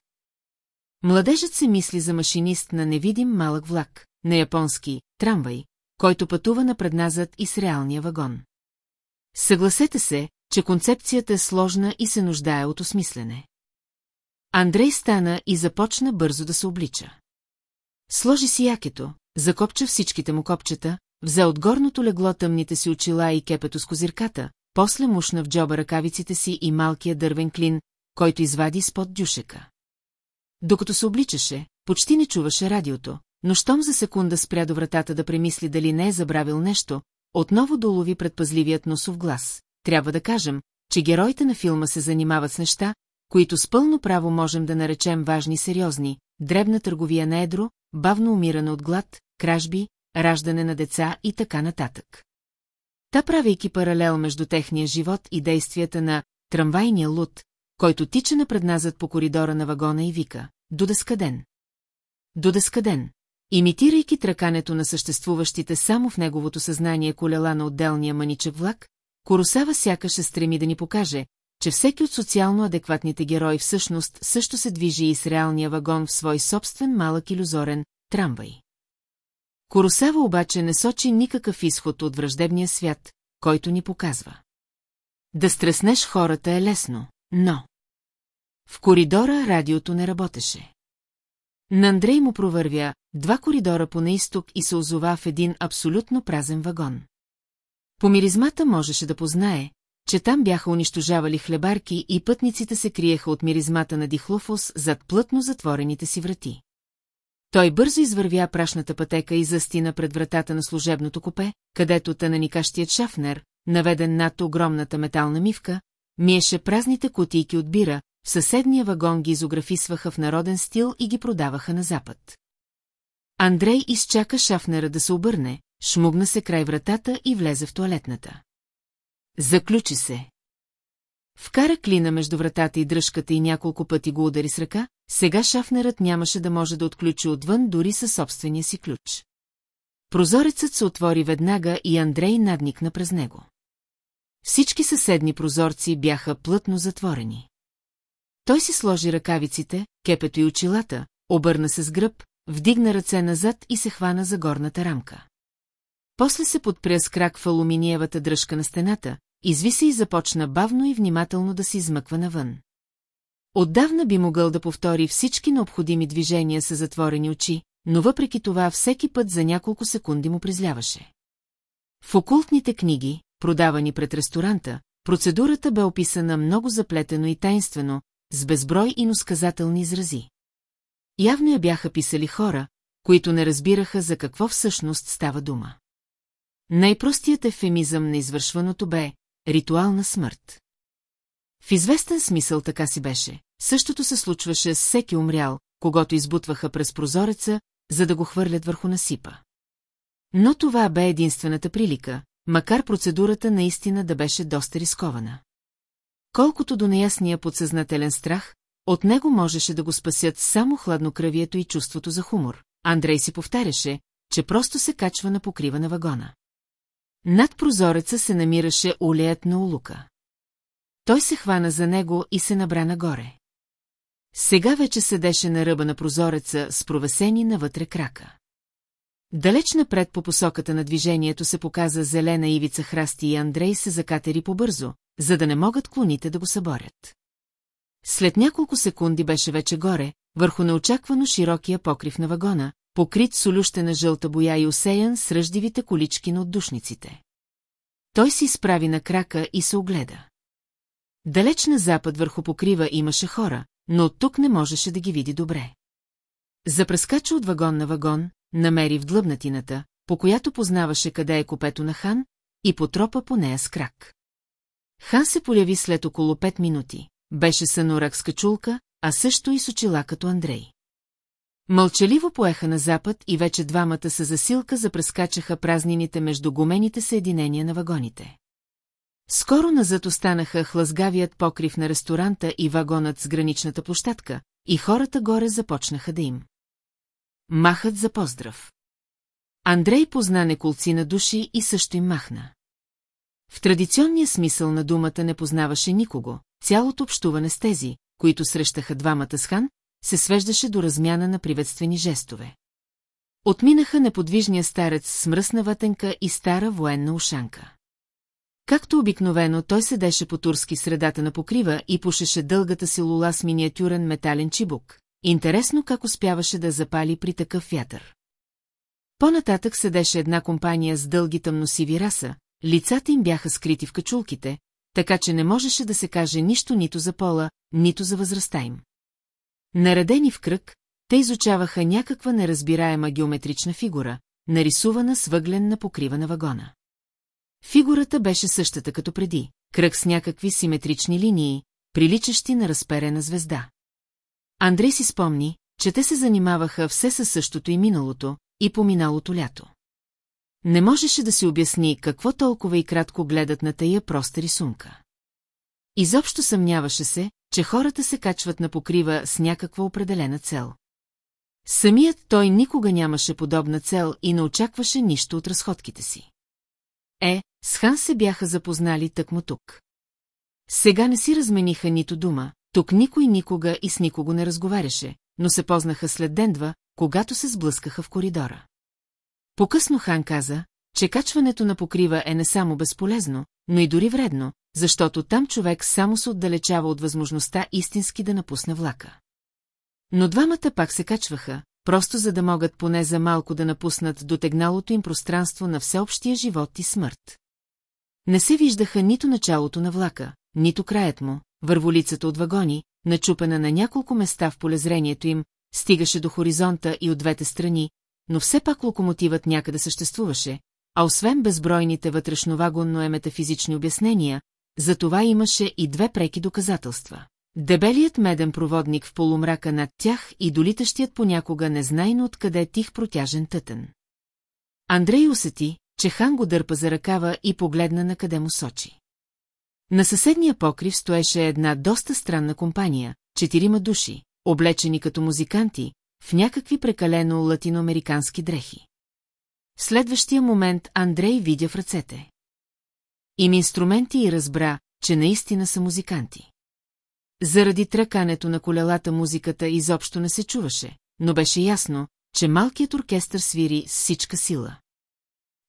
Младежът се мисли за машинист на невидим малък влак, на японски трамвай, който пътува напредназад и с реалния вагон. Съгласете се, че концепцията е сложна и се нуждае от осмислене. Андрей стана и започна бързо да се облича. Сложи си якето, закопча всичките му копчета, взе от горното легло тъмните си очила и кепето с козирката, после мушна в джоба ръкавиците си и малкия дървен клин, който извади спод дюшека. Докато се обличаше, почти не чуваше радиото, но щом за секунда спря до вратата да премисли дали не е забравил нещо, отново долови предпазливият носов глас. Трябва да кажем, че героите на филма се занимават с неща, които с пълно право можем да наречем важни и сериозни, дребна търговия на едро, бавно умиране от глад, кражби, раждане на деца и така нататък. та правейки паралел между техния живот и действията на трамвайния луд, който тича напредназад по коридора на вагона и вика «До дъскаден». До дъскаден. Имитирайки тракането на съществуващите само в неговото съзнание колела на отделния маничък влак, Коросава сякаш се стреми да ни покаже, че всеки от социално адекватните герои всъщност също се движи и с реалния вагон в свой собствен малък иллюзорен трамвай. Коросава обаче не сочи никакъв изход от враждебния свят, който ни показва. Да стреснеш хората е лесно, но... В коридора радиото не работеше. На Андрей му провървя два коридора по наисток и се озова в един абсолютно празен вагон. По миризмата можеше да познае, че там бяха унищожавали хлебарки и пътниците се криеха от миризмата на дихлофос зад плътно затворените си врати. Той бързо извървя прашната пътека и застина пред вратата на служебното купе, където тананикащият шафнер, наведен над огромната метална мивка, миеше празните кутийки от бира, съседния вагон ги изографисваха в народен стил и ги продаваха на запад. Андрей изчака шафнера да се обърне, шмугна се край вратата и влезе в туалетната. Заключи се. Вкара клина между вратата и дръжката и няколко пъти го удари с ръка, сега шафнерът нямаше да може да отключи отвън дори със собствения си ключ. Прозорецът се отвори веднага и Андрей надникна през него. Всички съседни прозорци бяха плътно затворени. Той си сложи ръкавиците, кепето и очилата, обърна се с гръб, вдигна ръце назад и се хвана за горната рамка. После се подпря с крак в алуминиевата дръжка на стената, изви се и започна бавно и внимателно да се измъква навън. Отдавна би могъл да повтори всички необходими движения с затворени очи, но въпреки това всеки път за няколко секунди му призляваше. В окултните книги, продавани пред ресторанта, процедурата бе описана много заплетено и тайнствено, с безброй и носказателни изрази. Явно я бяха писали хора, които не разбираха за какво всъщност става дума. Най-простият ефемизъм на извършваното бе ритуална смърт. В известен смисъл така си беше. Същото се случваше с всеки умрял, когато избутваха през прозореца, за да го хвърлят върху насипа. Но това бе единствената прилика, макар процедурата наистина да беше доста рискована. Колкото до неясния подсъзнателен страх, от него можеше да го спасят само хладнокръвието и чувството за хумор. Андрей си повтаряше, че просто се качва на покрива на вагона. Над прозореца се намираше улеят на улука. Той се хвана за него и се набра нагоре. Сега вече седеше на ръба на прозореца с провесени навътре крака. Далеч напред по посоката на движението се показа зелена ивица храсти и Андрей се закатери побързо, за да не могат клоните да го съборят. След няколко секунди беше вече горе, върху неочаквано широкия покрив на вагона, покрит с олющена жълта боя и усеян с ръждивите колички на отдушниците. Той се изправи на крака и се огледа. Далеч на запад върху покрива имаше хора, но тук не можеше да ги види добре. Запрескача от вагон на вагон, намери в длъбнатината, по която познаваше къде е копето на Хан, и потропа по нея с крак. Хан се поляви след около пет минути. Беше с качулка, а също и с очила като Андрей. Мълчаливо поеха на запад и вече двамата са засилка запрескачаха празнините между гумените съединения на вагоните. Скоро назад останаха хлъзгавият покрив на ресторанта и вагонът с граничната площадка, и хората горе започнаха да им. Махат за поздрав. Андрей позна неколци на души и също им махна. В традиционния смисъл на думата не познаваше никого, цялото общуване с тези, които срещаха двамата с хан, се свеждаше до размяна на приветствени жестове. Отминаха неподвижния старец с мръсна ватенка и стара военна ушанка. Както обикновено, той седеше по турски средата на покрива и пушеше дългата си лула с миниатюрен метален чибук. Интересно как успяваше да запали при такъв вятър. По-нататък седеше една компания с дълги тъмносиви раса, лицата им бяха скрити в качулките, така че не можеше да се каже нищо нито за пола, нито за възрастта им. Наредени в кръг, те изучаваха някаква неразбираема геометрична фигура, нарисувана с въглен на покрива на вагона. Фигурата беше същата като преди, кръг с някакви симетрични линии, приличащи на разперена звезда. Андрей си спомни, че те се занимаваха все със същото и миналото, и поминалото лято. Не можеше да си обясни какво толкова и кратко гледат на тая проста рисунка. Изобщо съмняваше се, че хората се качват на покрива с някаква определена цел. Самият той никога нямаше подобна цел и не очакваше нищо от разходките си. Е, с Хан се бяха запознали тъкмо тук. Сега не си размениха нито дума, тук никой никога и с никого не разговаряше, но се познаха след ден-два, когато се сблъскаха в коридора. Покъсно Хан каза, че качването на покрива е не само безполезно, но и дори вредно, защото там човек само се отдалечава от възможността истински да напусне влака. Но двамата пак се качваха, просто за да могат поне за малко да напуснат дотегналото им пространство на всеобщия живот и смърт. Не се виждаха нито началото на влака, нито краят му, върволицата от вагони, начупена на няколко места в полезрението им, стигаше до хоризонта и от двете страни, но все пак локомотивът някъде съществуваше, а освен безбройните вътрешновагонно е метафизични обяснения, за това имаше и две преки доказателства. Дебелият меден проводник в полумрака над тях и долитащият понякога незнайно откъде тих протяжен тътен. Андрей усети, че хан го дърпа за ръкава и погледна на къде му сочи. На съседния покрив стоеше една доста странна компания, четирима души, облечени като музиканти, в някакви прекалено латиноамерикански дрехи. В следващия момент Андрей видя в ръцете. Им инструменти и разбра, че наистина са музиканти. Заради тръкането на колелата музиката изобщо не се чуваше, но беше ясно, че малкият оркестър свири с всичка сила.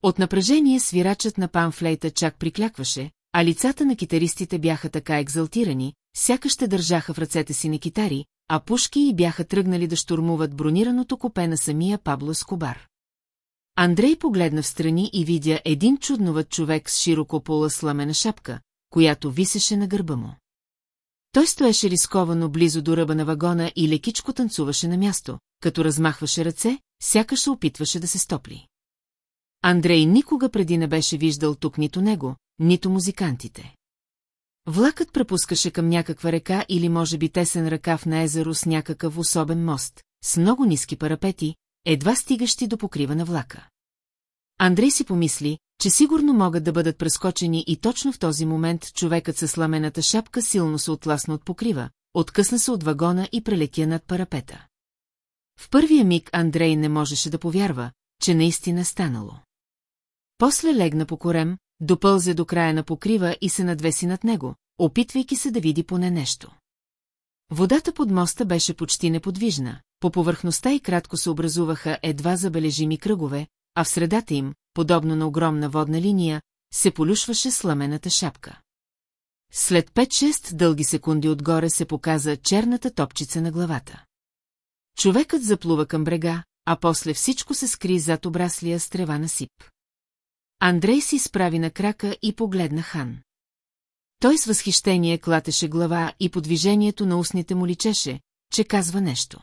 От напрежение свирачът на памфлейта чак приклякваше, а лицата на китаристите бяха така екзалтирани, сякаш ще държаха в ръцете си на китари, а пушки и бяха тръгнали да штурмуват бронираното копе на самия Пабло Скобар. Андрей погледна в страни и видя един чудноват човек с широко пола сламена шапка, която висеше на гърба му. Той стоеше рисковано близо до ръба на вагона и лекичко танцуваше на място, като размахваше ръце, сякаш се опитваше да се стопли. Андрей никога преди не беше виждал тук нито него, нито музикантите. Влакът препускаше към някаква река или може би тесен ръкав на езеро с някакъв особен мост, с много ниски парапети, едва стигащи до покрива на влака. Андрей си помисли, че сигурно могат да бъдат прескочени и точно в този момент човекът със сламената шапка силно се отласна от покрива, откъсна се от вагона и прелетя над парапета. В първия миг Андрей не можеше да повярва, че наистина станало. После легна по корем, допълзе до края на покрива и се надвеси над него, опитвайки се да види поне нещо. Водата под моста беше почти неподвижна, по повърхността и кратко се образуваха едва забележими кръгове, а в средата им, подобно на огромна водна линия, се полюшваше сламената шапка. След 5-6 дълги секунди отгоре се показа черната топчица на главата. Човекът заплува към брега, а после всичко се скри зад обраслия с трева на сип. Андрей си справи на крака и погледна хан. Той с възхищение клатеше глава и по движението на устните му личеше, че казва нещо.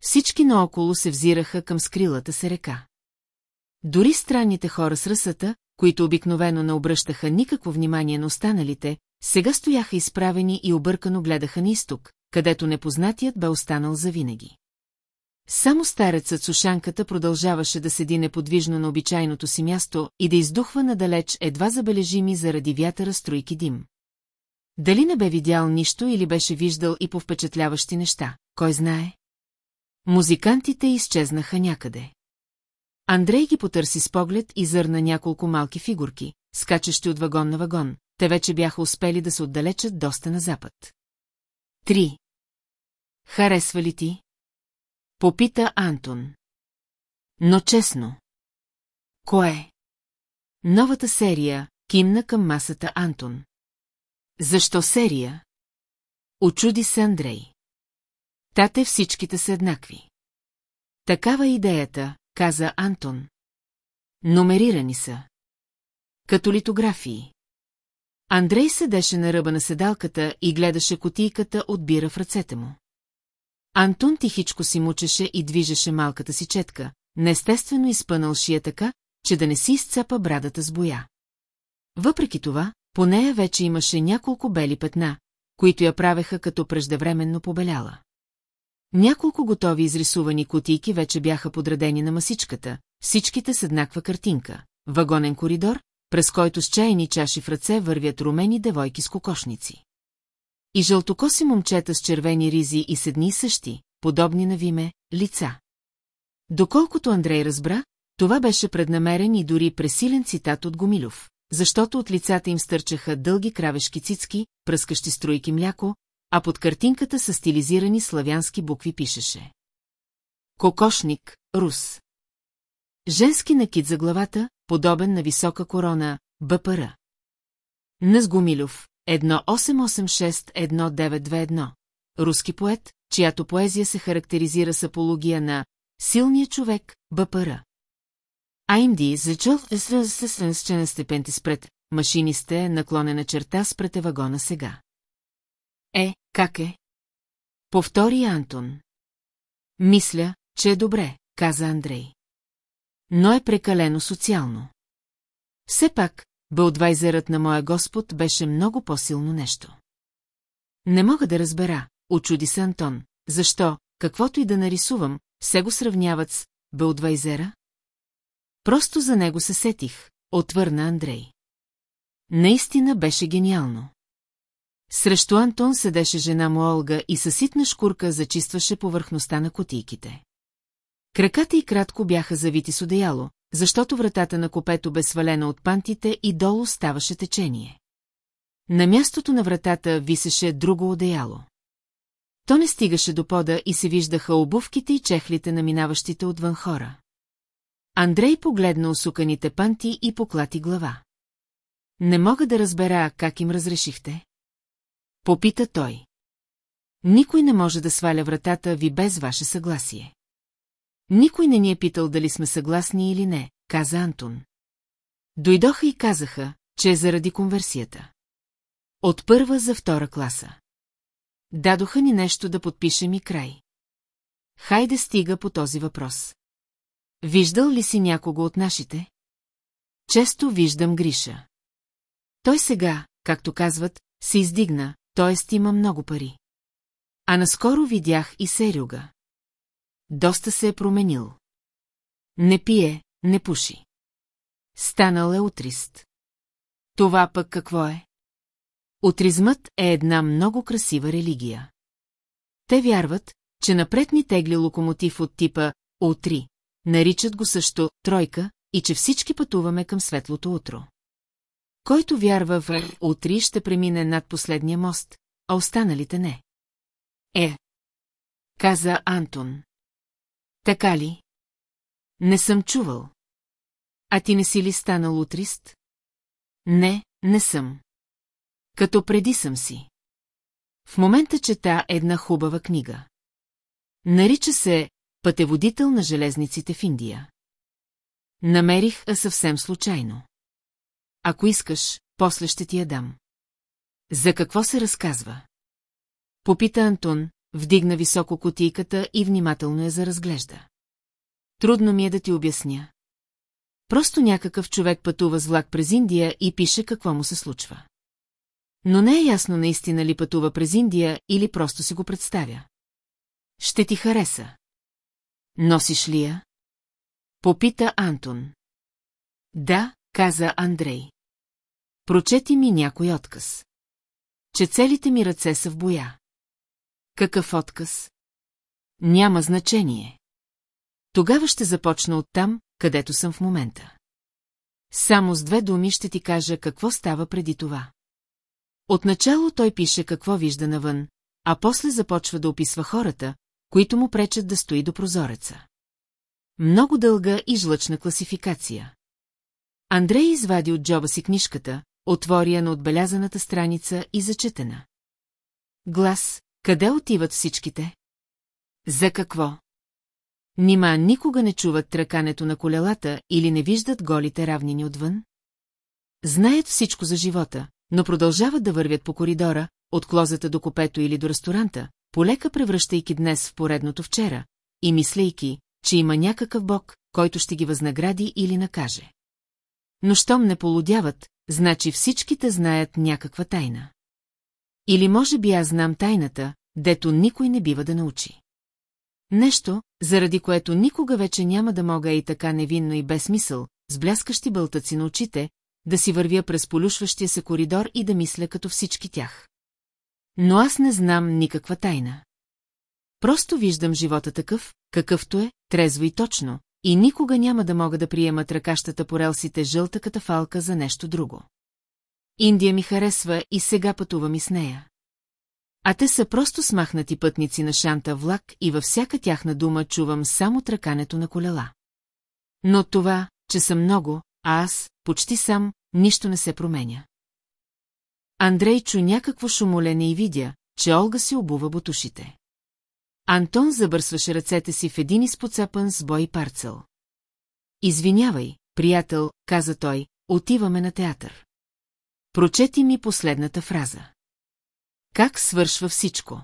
Всички наоколо се взираха към скрилата се река. Дори странните хора с ръсата, които обикновено не обръщаха никакво внимание на останалите, сега стояха изправени и объркано гледаха на изток, където непознатият бе останал завинаги. Само старецът с ушанката продължаваше да седи неподвижно на обичайното си място и да издухва надалеч едва забележими заради вятъра струйки дим. Дали не бе видял нищо или беше виждал и по впечатляващи неща, кой знае? Музикантите изчезнаха някъде. Андрей ги потърси с поглед и зърна няколко малки фигурки, скачащи от вагон на вагон. Те вече бяха успели да се отдалечат доста на запад. Три. Харесва ли ти? Попита Антон. Но честно. Кое? Новата серия, кимна към масата Антон. Защо серия? Очуди се Андрей. Тате всичките са еднакви. Такава е идеята, каза Антон. Номерирани са. Като литографии. Андрей седеше на ръба на седалката и гледаше котийката от бира в ръцете му. Антон тихичко си мучеше и движеше малката си четка, неестествено изпънал шия така, че да не си изцапа брадата с боя. Въпреки това, по нея вече имаше няколко бели петна, които я правеха като преждевременно побеляла. Няколко готови изрисувани кутийки вече бяха подредени на масичката, всичките с еднаква картинка. Вагонен коридор, през който с чайни чаши в ръце вървят румени девойки с кокошници. И жълтокоси момчета с червени ризи и седни и същи, подобни на Виме, лица. Доколкото Андрей разбра, това беше преднамерен и дори пресилен цитат от Гомилов, защото от лицата им стърчаха дълги кравешки цицки, пръскащи струйки мляко, а под картинката са стилизирани славянски букви пишеше. Кокошник, Рус. Женски накид за главата, подобен на висока корона, БПР. Нъз Гомилов, 1886-1921. Руски поет, чиято поезия се характеризира с апология на «Силния човек, БПР». AMD зачъл е с степенти спред, машинисте наклонена черта спрете вагона сега. Е, как е? Повтори Антон. Мисля, че е добре, каза Андрей. Но е прекалено социално. Все пак, бълдвайзерът на моя господ беше много по-силно нещо. Не мога да разбера, очуди се Антон, защо, каквото и да нарисувам, се го сравняват с Бълдвайзера? Просто за него се сетих, отвърна Андрей. Наистина беше гениално. Срещу Антон седеше жена му Олга и със ситна шкурка зачистваше повърхността на котийките. Краката й кратко бяха завити с одеяло, защото вратата на копето бе свалена от пантите и долу ставаше течение. На мястото на вратата висеше друго одеяло. То не стигаше до пода и се виждаха обувките и чехлите на минаващите отвън хора. Андрей погледна усуканите панти и поклати глава. Не мога да разбера как им разрешихте. Попита той. Никой не може да сваля вратата ви без ваше съгласие. Никой не ни е питал дали сме съгласни или не, каза Антон. Дойдоха и казаха, че е заради конверсията. От първа за втора класа. Дадоха ни нещо да подпишем и край. Хайде стига по този въпрос. Виждал ли си някого от нашите? Често виждам Гриша. Той сега, както казват, се издигна, т.е. има много пари. А наскоро видях и Серюга. Доста се е променил. Не пие, не пуши. Станал е утрист. Това пък какво е? Утризмът е една много красива религия. Те вярват, че напред ни тегли локомотив от типа Утри, наричат го също тройка, и че всички пътуваме към светлото утро. Който вярва в утри ще премине над последния мост, а останалите не. Е, каза Антон. Така ли? Не съм чувал. А ти не си ли станал утрист? Не, не съм. Като преди съм си. В момента чета една хубава книга. Нарича се Пътеводител на железниците в Индия. Намерих а съвсем случайно. Ако искаш, после ще ти я дам. За какво се разказва? Попита Антон, вдигна високо котийката и внимателно я заразглежда. Трудно ми е да ти обясня. Просто някакъв човек пътува с влак през Индия и пише какво му се случва. Но не е ясно наистина ли пътува през Индия или просто си го представя. Ще ти хареса. Носиш ли я? Попита Антон. Да, каза Андрей. Прочети ми някой отказ. Че целите ми ръце са в боя. Какъв отказ? Няма значение. Тогава ще започна от там, където съм в момента. Само с две думи ще ти кажа какво става преди това. Отначало той пише какво вижда навън, а после започва да описва хората, които му пречат да стои до прозореца. Много дълга и жлъчна класификация. Андрей извади от джоба си книжката, отвори я на отбелязаната страница и зачетена. Глас, къде отиват всичките? За какво? Нима никога не чуват тръкането на колелата или не виждат голите равнини отвън? Знаят всичко за живота, но продължават да вървят по коридора, от клозата до копето или до ресторанта, полека превръщайки днес в поредното вчера и мислейки, че има някакъв бог, който ще ги възнагради или накаже. Но щом не полудяват, значи всичките знаят някаква тайна. Или може би аз знам тайната, дето никой не бива да научи. Нещо, заради което никога вече няма да мога и така невинно и без мисъл, с бляскащи бълтъци на очите, да си вървя през полюшващия се коридор и да мисля като всички тях. Но аз не знам никаква тайна. Просто виждам живота такъв, какъвто е, трезво и точно, и никога няма да мога да приема тръкащата по релсите жълта катафалка за нещо друго. Индия ми харесва и сега пътувам и с нея. А те са просто смахнати пътници на шанта влак и във всяка тяхна дума чувам само тръкането на колела. Но това, че съм много, а аз, почти сам, нищо не се променя. Андрей чу някакво шумолене и видя, че Олга си обува бутушите. Антон забърсваше ръцете си в един изпоцапан с бой парцел. Извинявай, приятел, каза той, отиваме на театър. Прочети ми последната фраза. Как свършва всичко?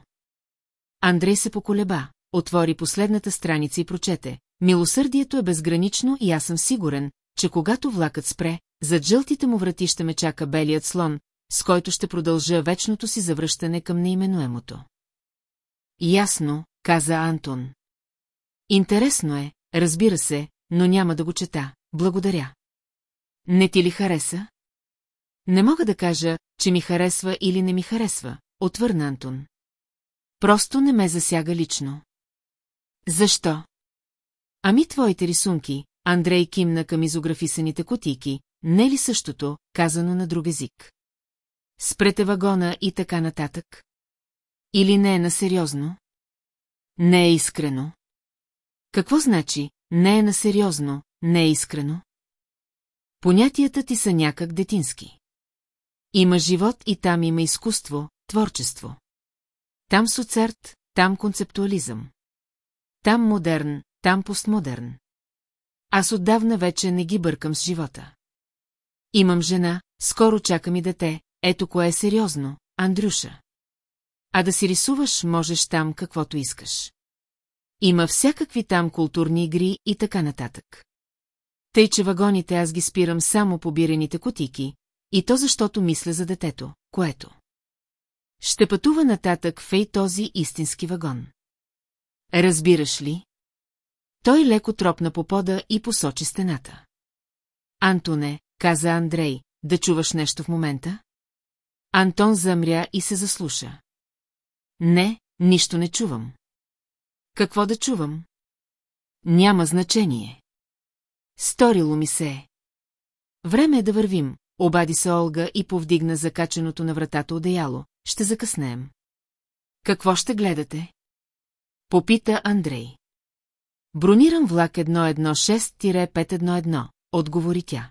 Андрей се поколеба, отвори последната страница и прочете. Милосърдието е безгранично и аз съм сигурен, че когато влакът спре, зад жълтите му врати ще ме чака белият слон, с който ще продължа вечното си завръщане към неименуемото. Ясно, каза Антон. Интересно е, разбира се, но няма да го чета. Благодаря. Не ти ли хареса? Не мога да кажа, че ми харесва или не ми харесва, отвърна Антон. Просто не ме засяга лично. Защо? Ами твоите рисунки, Андрей кимна към изографисаните кутийки, не ли същото, казано на друг език? Спрете вагона и така нататък. Или не е насериозно? Не е искрено. Какво значи, не е насериозно, не е искрено? Понятията ти са някак детински. Има живот и там има изкуство, творчество. Там соцерт, там концептуализъм. Там модерн, там постмодерн. Аз отдавна вече не ги бъркам с живота. Имам жена, скоро чакам и дете, ето кое е сериозно, Андрюша. А да си рисуваш можеш там каквото искаш. Има всякакви там културни игри и така нататък. Тъй, че вагоните аз ги спирам само по бирените котики, и то защото мисля за детето, което. Ще пътува нататък в ей този истински вагон. Разбираш ли? Той леко тропна по пода и посочи стената. Антоне, каза Андрей, да чуваш нещо в момента? Антон замря и се заслуша. Не, нищо не чувам. Какво да чувам? Няма значение. Сторило ми се е. Време е да вървим, обади се Олга и повдигна закаченото на вратата одеяло. Ще закъснеем. Какво ще гледате? Попита Андрей. Бронирам влак 116-511, отговори тя.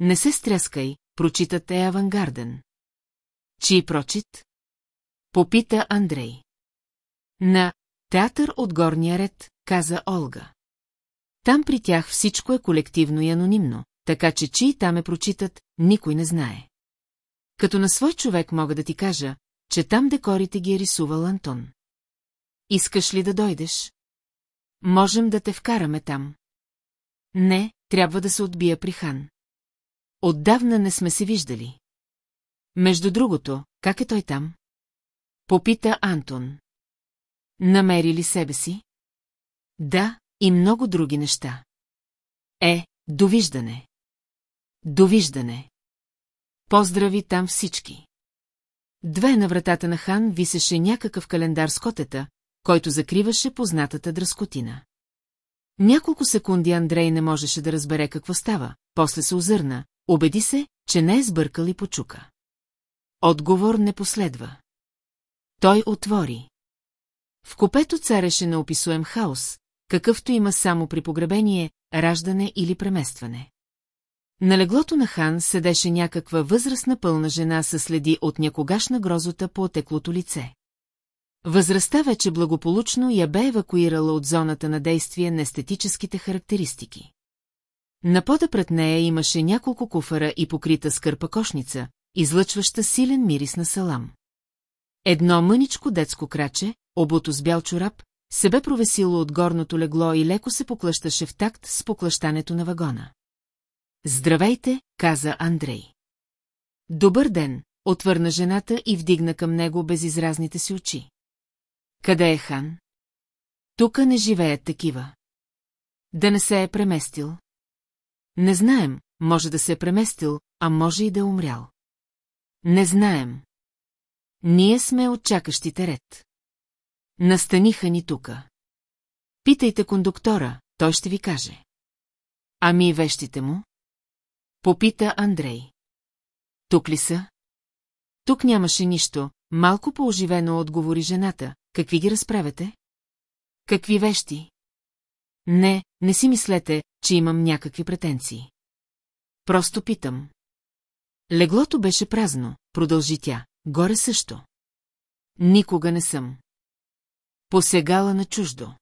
Не се стряскай, прочитът е авангарден. Чий прочит? Попита Андрей. На театър от горния ред, каза Олга. Там при тях всичко е колективно и анонимно, така че чии там е прочитат, никой не знае. Като на свой човек мога да ти кажа, че там декорите ги е рисувал Антон. Искаш ли да дойдеш? Можем да те вкараме там. Не, трябва да се отбия при хан. Отдавна не сме се виждали. Между другото, как е той там? Попита Антон. Намери ли себе си? Да, и много други неща. Е, довиждане. Довиждане. Поздрави там всички. Две на вратата на хан висеше някакъв календар с котета, който закриваше познатата дръскотина. Няколко секунди Андрей не можеше да разбере какво става, после се озърна, убеди се, че не е сбъркал и почука. Отговор не последва. Той отвори. В купето цареше неописуем хаос, какъвто има само при погребение, раждане или преместване. На леглото на хан седеше някаква възрастна пълна жена със следи от някогашна грозота по отеклото лице. Възрастта вече благополучно я бе евакуирала от зоната на действие на естетическите характеристики. На пода пред нея имаше няколко куфара и покрита скърпа кошница, излъчваща силен мирис на салам. Едно мъничко детско краче, обуто с бял чорап, се бе провесило от горното легло и леко се поклащаше в такт с поклащането на вагона. Здравейте, каза Андрей. Добър ден, отвърна жената и вдигна към него безизразните си очи. Къде е хан? Тука не живеят такива. Да не се е преместил? Не знаем, може да се е преместил, а може и да е умрял. Не знаем. Ние сме от чакащите ред. Настаниха ни тука. Питайте кондуктора, той ще ви каже. Ами вещите му? Попита Андрей. Тук ли са? Тук нямаше нищо, малко пооживено отговори жената. Какви ги разправяте? Какви вещи? Не, не си мислете, че имам някакви претенции. Просто питам. Леглото беше празно, продължи тя. Горе също. Никога не съм. Посегала на чуждо.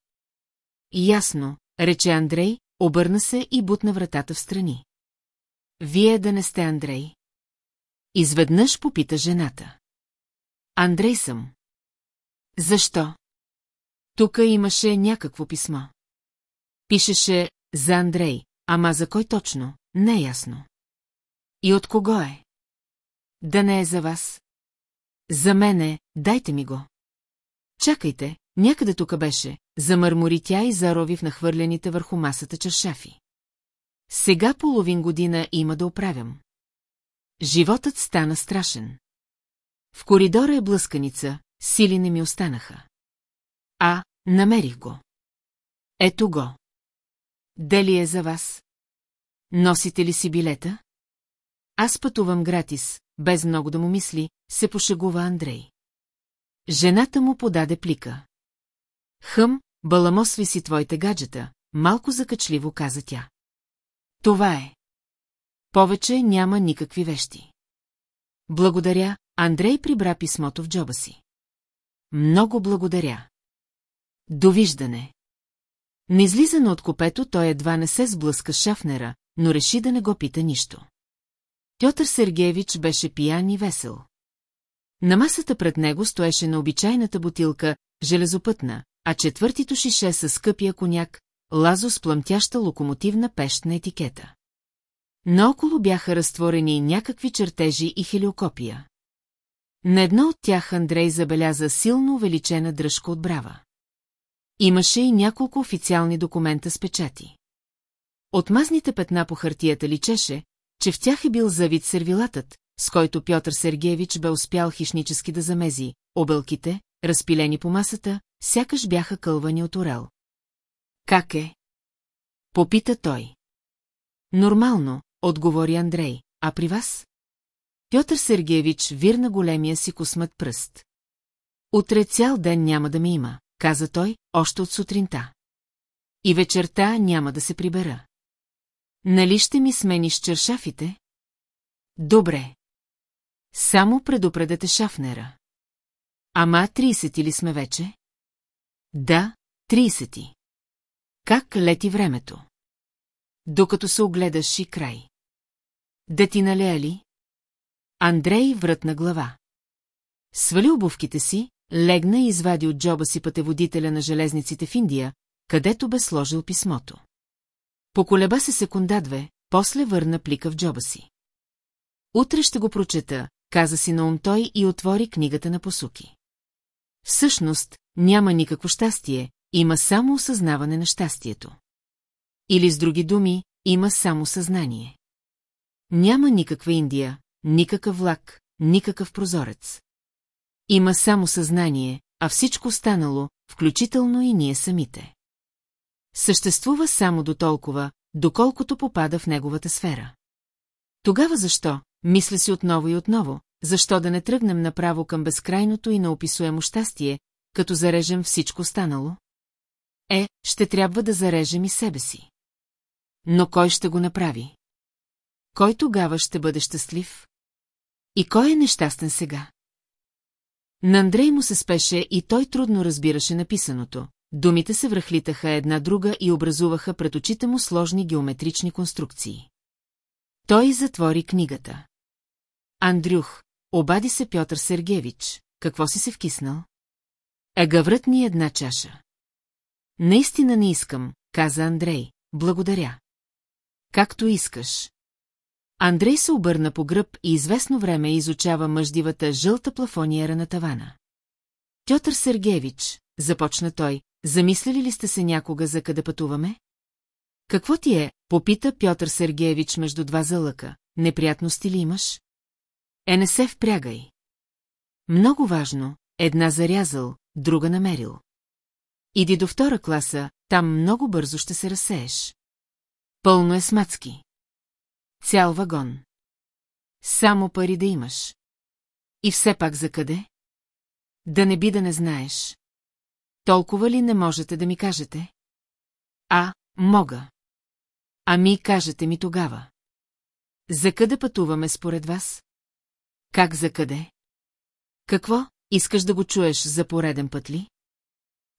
Ясно, рече Андрей, обърна се и бутна вратата в страни. Вие да не сте Андрей? Изведнъж попита жената. Андрей съм. Защо? Тука имаше някакво писмо. Пишеше за Андрей, ама за кой точно, не е ясно. И от кого е? Да не е за вас. За мене, дайте ми го. Чакайте, някъде тук беше, замърмори тя и зарови в нахвърлените върху масата чершафи. Сега половин година има да оправям. Животът стана страшен. В коридора е блъсканица, сили не ми останаха. А, намерих го. Ето го. Дали е за вас? Носите ли си билета? Аз пътувам гратис, без много да му мисли, се пошегува Андрей. Жената му подаде плика. Хъм, баламосви си твоите гаджета, малко закачливо каза тя. Това е. Повече няма никакви вещи. Благодаря, Андрей прибра писмото в джоба си. Много благодаря. Довиждане. Неизлизано от копето той едва не се сблъска с Шафнера, но реши да не го пита нищо. Пьотър Сергеевич беше пиян и весел. На масата пред него стоеше на обичайната бутилка, железопътна, а четвъртито шише със скъпия коняк, лазо с плъмтяща локомотивна пещ на етикета. Наоколо бяха разтворени някакви чертежи и хелиокопия. На едно от тях Андрей забеляза силно увеличена дръжка от брава. Имаше и няколко официални документа с печати. От мазните петна по хартията личеше, че в тях е бил завид сервилатът, с който Пьотър Сергеевич бе успял хищнически да замези, обелките, разпилени по масата, сякаш бяха кълвани от орел. Как е? Попита той. Нормално, отговори Андрей, а при вас? Пьотър Сергеевич вирна големия си космът пръст. Утре цял ден няма да ми има, каза той, още от сутринта. И вечерта няма да се прибера. Нали ще ми смениш чершафите? Добре. Само предупредете Шафнера. Ама 30 ли сме вече? Да, 30. Как лети времето? Докато се огледаш и край. Да ти налея ли? Андрей врътна глава. Свали обувките си, легна и извади от джоба си пътеводителя на железниците в Индия, където бе сложил писмото. Поколеба се секунда-две, после върна плика в джоба си. Утре ще го прочета, каза си на ум той и отвори книгата на посуки. Всъщност, няма никакво щастие, има само осъзнаване на щастието. Или с други думи, има само съзнание. Няма никаква Индия, никакъв влак, никакъв прозорец. Има само съзнание, а всичко останало, включително и ние самите. Съществува само до толкова, доколкото попада в неговата сфера. Тогава защо, мисля си отново и отново, защо да не тръгнем направо към безкрайното и неописуемо щастие, като зарежем всичко останало? Е, ще трябва да зарежем и себе си. Но кой ще го направи? Кой тогава ще бъде щастлив? И кой е нещастен сега? На Андрей му се спеше и той трудно разбираше написаното. Думите се връхлитаха една друга и образуваха пред очите му сложни геометрични конструкции. Той затвори книгата. Андрюх, обади се Пьотър Сергеевич, какво си се вкиснал? Е гаврът ни една чаша. Наистина не искам, каза Андрей, благодаря. Както искаш. Андрей се обърна по гръб и известно време изучава мъждивата жълта плафониера на тавана. Пьотър Сергеевич, започна той, замислили ли сте се някога за къде пътуваме? Какво ти е, попита Пьотър Сергеевич между два залъка. Неприятности ли имаш? Е, не се впрягай. Много важно, една зарязал, друга намерил. Иди до втора класа, там много бързо ще се разсееш. Пълно е смацки. Цял вагон. Само пари да имаш. И все пак за къде? Да не би да не знаеш. Толкова ли не можете да ми кажете? А, мога. Ами кажете ми тогава. За къде пътуваме според вас? Как за къде? Какво, искаш да го чуеш за пореден път ли?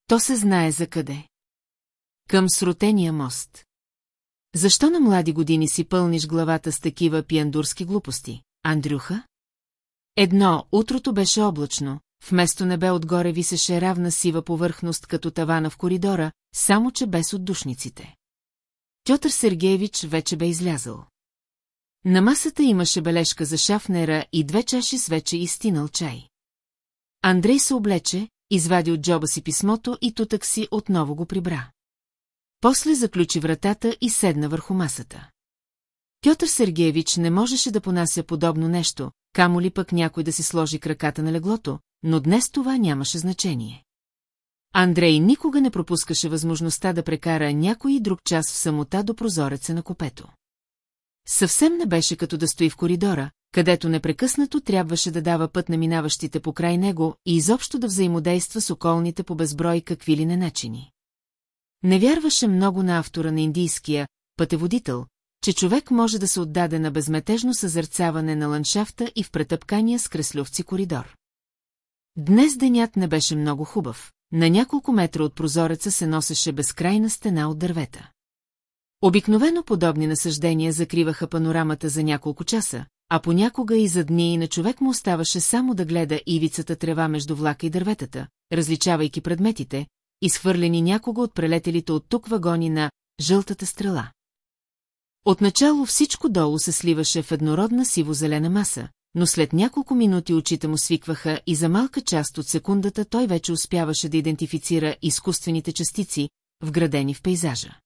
То се знае за къде. Към срутения мост. Защо на млади години си пълниш главата с такива пиандурски глупости, Андрюха? Едно, утрото беше облачно, вместо небе отгоре висеше равна сива повърхност като тавана в коридора, само че без отдушниците. Тьотър Сергеевич вече бе излязъл. На масата имаше бележка за шафнера и две чаши с вече изтинал чай. Андрей се облече, извади от джоба си писмото и тутък си отново го прибра. После заключи вратата и седна върху масата. Пьотър Сергеевич не можеше да понася подобно нещо, камо ли пък някой да си сложи краката на леглото, но днес това нямаше значение. Андрей никога не пропускаше възможността да прекара някой друг час в самота до прозореца на купето. Съвсем не беше като да стои в коридора, където непрекъснато трябваше да дава път на минаващите по край него и изобщо да взаимодейства с околните по безброй какви ли не начини. Не вярваше много на автора на индийския пътеводител, че човек може да се отдаде на безметежно съзърцаване на ландшафта и в претъпкания с креслювци коридор. Днес денят не беше много хубав. На няколко метра от прозореца се носеше безкрайна стена от дървета. Обикновено подобни насъждения закриваха панорамата за няколко часа, а понякога и за дни и на човек му оставаше само да гледа ивицата трева между влака и дърветата, различавайки предметите, изхвърлени някого от прелетелите от тук вагони на «жълтата стрела». Отначало всичко долу се сливаше в еднородна сиво-зелена маса, но след няколко минути очите му свикваха и за малка част от секундата той вече успяваше да идентифицира изкуствените частици, вградени в пейзажа.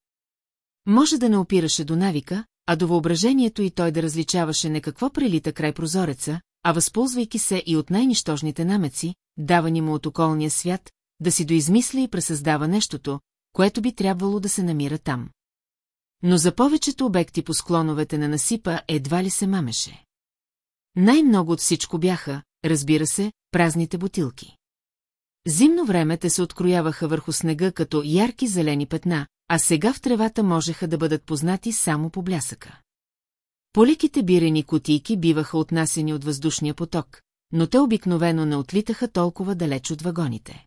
Може да не опираше до навика, а до въображението и той да различаваше не какво прелита край прозореца, а възползвайки се и от най-нищожните намеци, давани му от околния свят, да си доизмисля и пресъздава нещото, което би трябвало да се намира там. Но за повечето обекти по склоновете на насипа едва ли се мамеше. Най-много от всичко бяха, разбира се, празните бутилки. Зимно време те се открояваха върху снега като ярки зелени петна, а сега в тревата можеха да бъдат познати само по блясъка. Поликите бирени кутийки биваха отнасени от въздушния поток, но те обикновено не отлитаха толкова далеч от вагоните.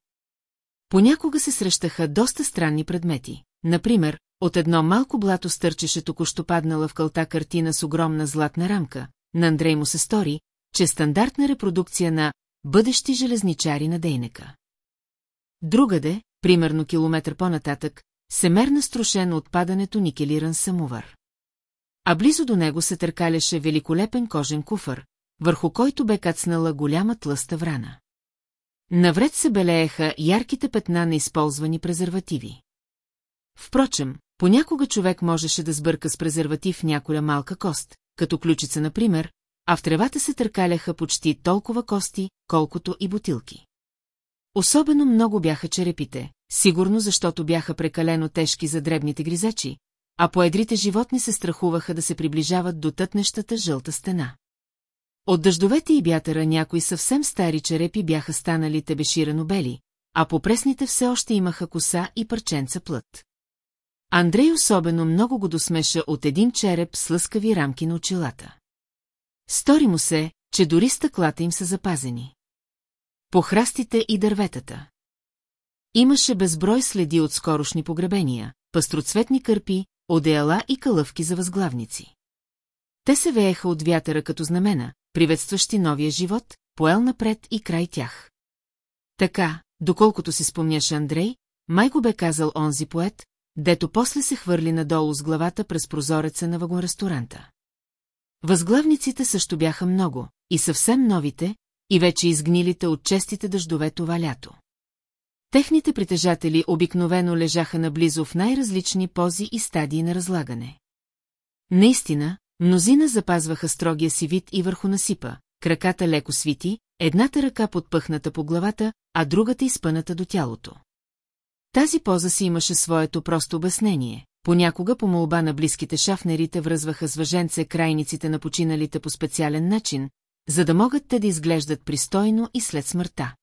Понякога се срещаха доста странни предмети. Например, от едно малко блато стърчеше току-що паднала в кълта картина с огромна златна рамка. На Андрей му се стори, че стандартна репродукция на бъдещи железничари на Дейнека. Другаде, примерно километър по-нататък, се мерна струшен от падането никелиран самовар. А близо до него се търкаляше великолепен кожен куфър, върху който бе кацнала голяма тлъста врана. Навред се белееха ярките петна на използвани презервативи. Впрочем, понякога човек можеше да сбърка с презерватив някоя малка кост, като ключица, например, а в тревата се търкаляха почти толкова кости, колкото и бутилки. Особено много бяха черепите, сигурно защото бяха прекалено тежки за дребните гризачи, а поедрите животни се страхуваха да се приближават до тътнещата жълта стена. От дъждовете и бятъра някои съвсем стари черепи бяха станали тебеширано бели, а по пресните все още имаха коса и парченца плът. Андрей особено много го досмеше от един череп с лъскави рамки на очилата. Стори му се, че дори стъклата им са запазени. По храстите и дърветата. Имаше безброй следи от скорошни погребения, пастроцветни кърпи, одеяла и калъвки за възглавници. Те се вееха от вятъра като знамена, приветстващи новия живот, поел напред и край тях. Така, доколкото си спомняше Андрей, майко бе казал онзи поет, дето после се хвърли надолу с главата през прозореца на вагон-ресторанта. Възглавниците също бяха много, и съвсем новите, и вече изгнилите от честите дъждове това лято. Техните притежатели обикновено лежаха наблизо в най-различни пози и стадии на разлагане. Наистина, мнозина запазваха строгия си вид и върху насипа, краката леко свити, едната ръка подпъхната по главата, а другата изпъната до тялото. Тази поза си имаше своето просто обяснение. Понякога по молба на близките шафнерите връзваха с въженце крайниците на починалите по специален начин, за да могат те да изглеждат пристойно и след смъртта.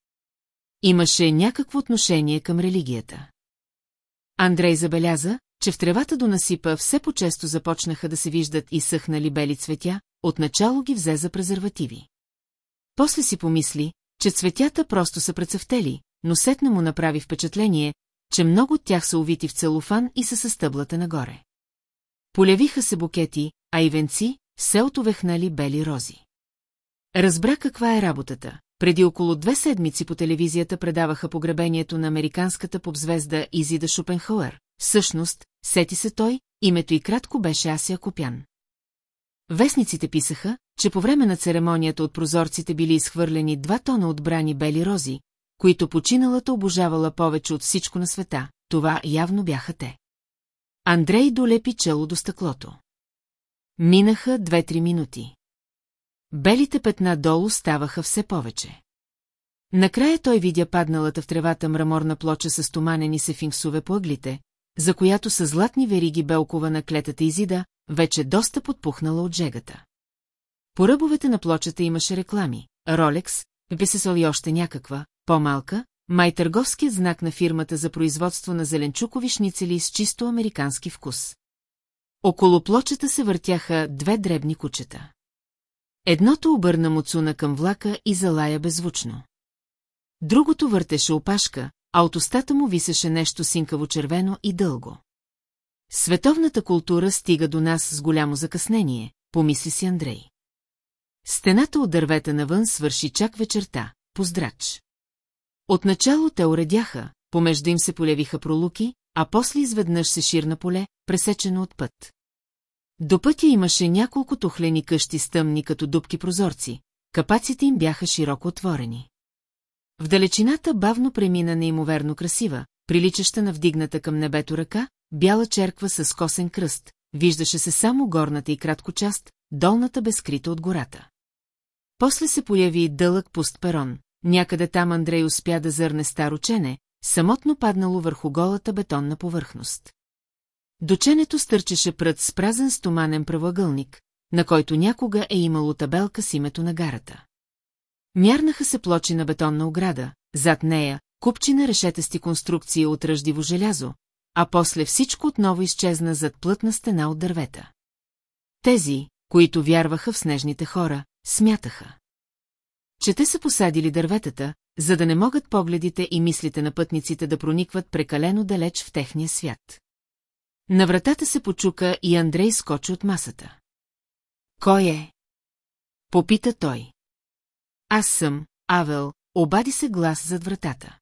Имаше някакво отношение към религията. Андрей забеляза, че в тревата до насипа все по-често започнаха да се виждат и съхнали бели цветя, отначало ги взе за презервативи. После си помисли, че цветята просто са прецъфтели, но сетна му направи впечатление, че много от тях са увити в целофан и са със стъблата нагоре. Полявиха се букети, а и венци, все отовехнали бели рози. Разбра каква е работата. Преди около две седмици по телевизията предаваха погребението на американската попзвезда Изида Шопенхауер. Всъщност, сети се той, името и кратко беше Асия Копян. Вестниците писаха, че по време на церемонията от прозорците били изхвърлени два тона отбрани бели рози, които починалата обожавала повече от всичко на света, това явно бяха те. Андрей долепи чело до стъклото. Минаха две-три минути. Белите петна долу ставаха все повече. Накрая той видя падналата в тревата мраморна плоча с туманени се финксове по ъглите, за която с златни вериги бе окована клетата Изида, вече доста подпухнала от жегата. По ръбовете на плочата имаше реклами. Ролекс, Песесол и още някаква, по-малка, май търговският знак на фирмата за производство на зеленчукови шницели с чисто американски вкус. Около плочата се въртяха две дребни кучета. Едното обърна Муцуна към влака и залая беззвучно. Другото въртеше опашка, а от устата му висеше нещо синкаво-червено и дълго. Световната култура стига до нас с голямо закъснение, помисли си Андрей. Стената от дървета навън свърши чак вечерта, поздрач. Отначало те уредяха, помежду им се полявиха пролуки, а после изведнъж се ширна поле, пресечено от път. До пътя имаше няколко тухлени къщи с тъмни като дубки прозорци, капаците им бяха широко отворени. В далечината бавно премина неимоверно красива, приличаща на вдигната към небето ръка, бяла черква с косен кръст, виждаше се само горната и кратко част, долната безкрита от гората. После се появи дълъг пуст перон, някъде там Андрей успя да зърне старо чене, самотно паднало върху голата бетонна повърхност. До ченето стърчеше прът с празен стоманен правоъгълник, на който някога е имало табелка с името на гарата. Мярнаха се плочи на бетонна ограда, зад нея купчина решетести конструкции от ръждиво желязо, а после всичко отново изчезна зад плътна стена от дървета. Тези, които вярваха в снежните хора, смятаха. Че те са посадили дърветата, за да не могат погледите и мислите на пътниците да проникват прекалено далеч в техния свят. На вратата се почука и Андрей скочи от масата. Кой е? Попита той. Аз съм, Авел, обади се глас зад вратата.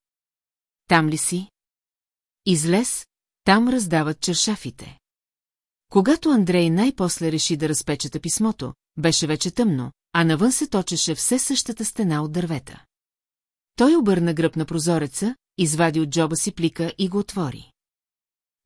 Там ли си? Излез, там раздават чершафите. Когато Андрей най-после реши да разпечета писмото, беше вече тъмно, а навън се точеше все същата стена от дървета. Той обърна гръб на прозореца, извади от джоба си плика и го отвори.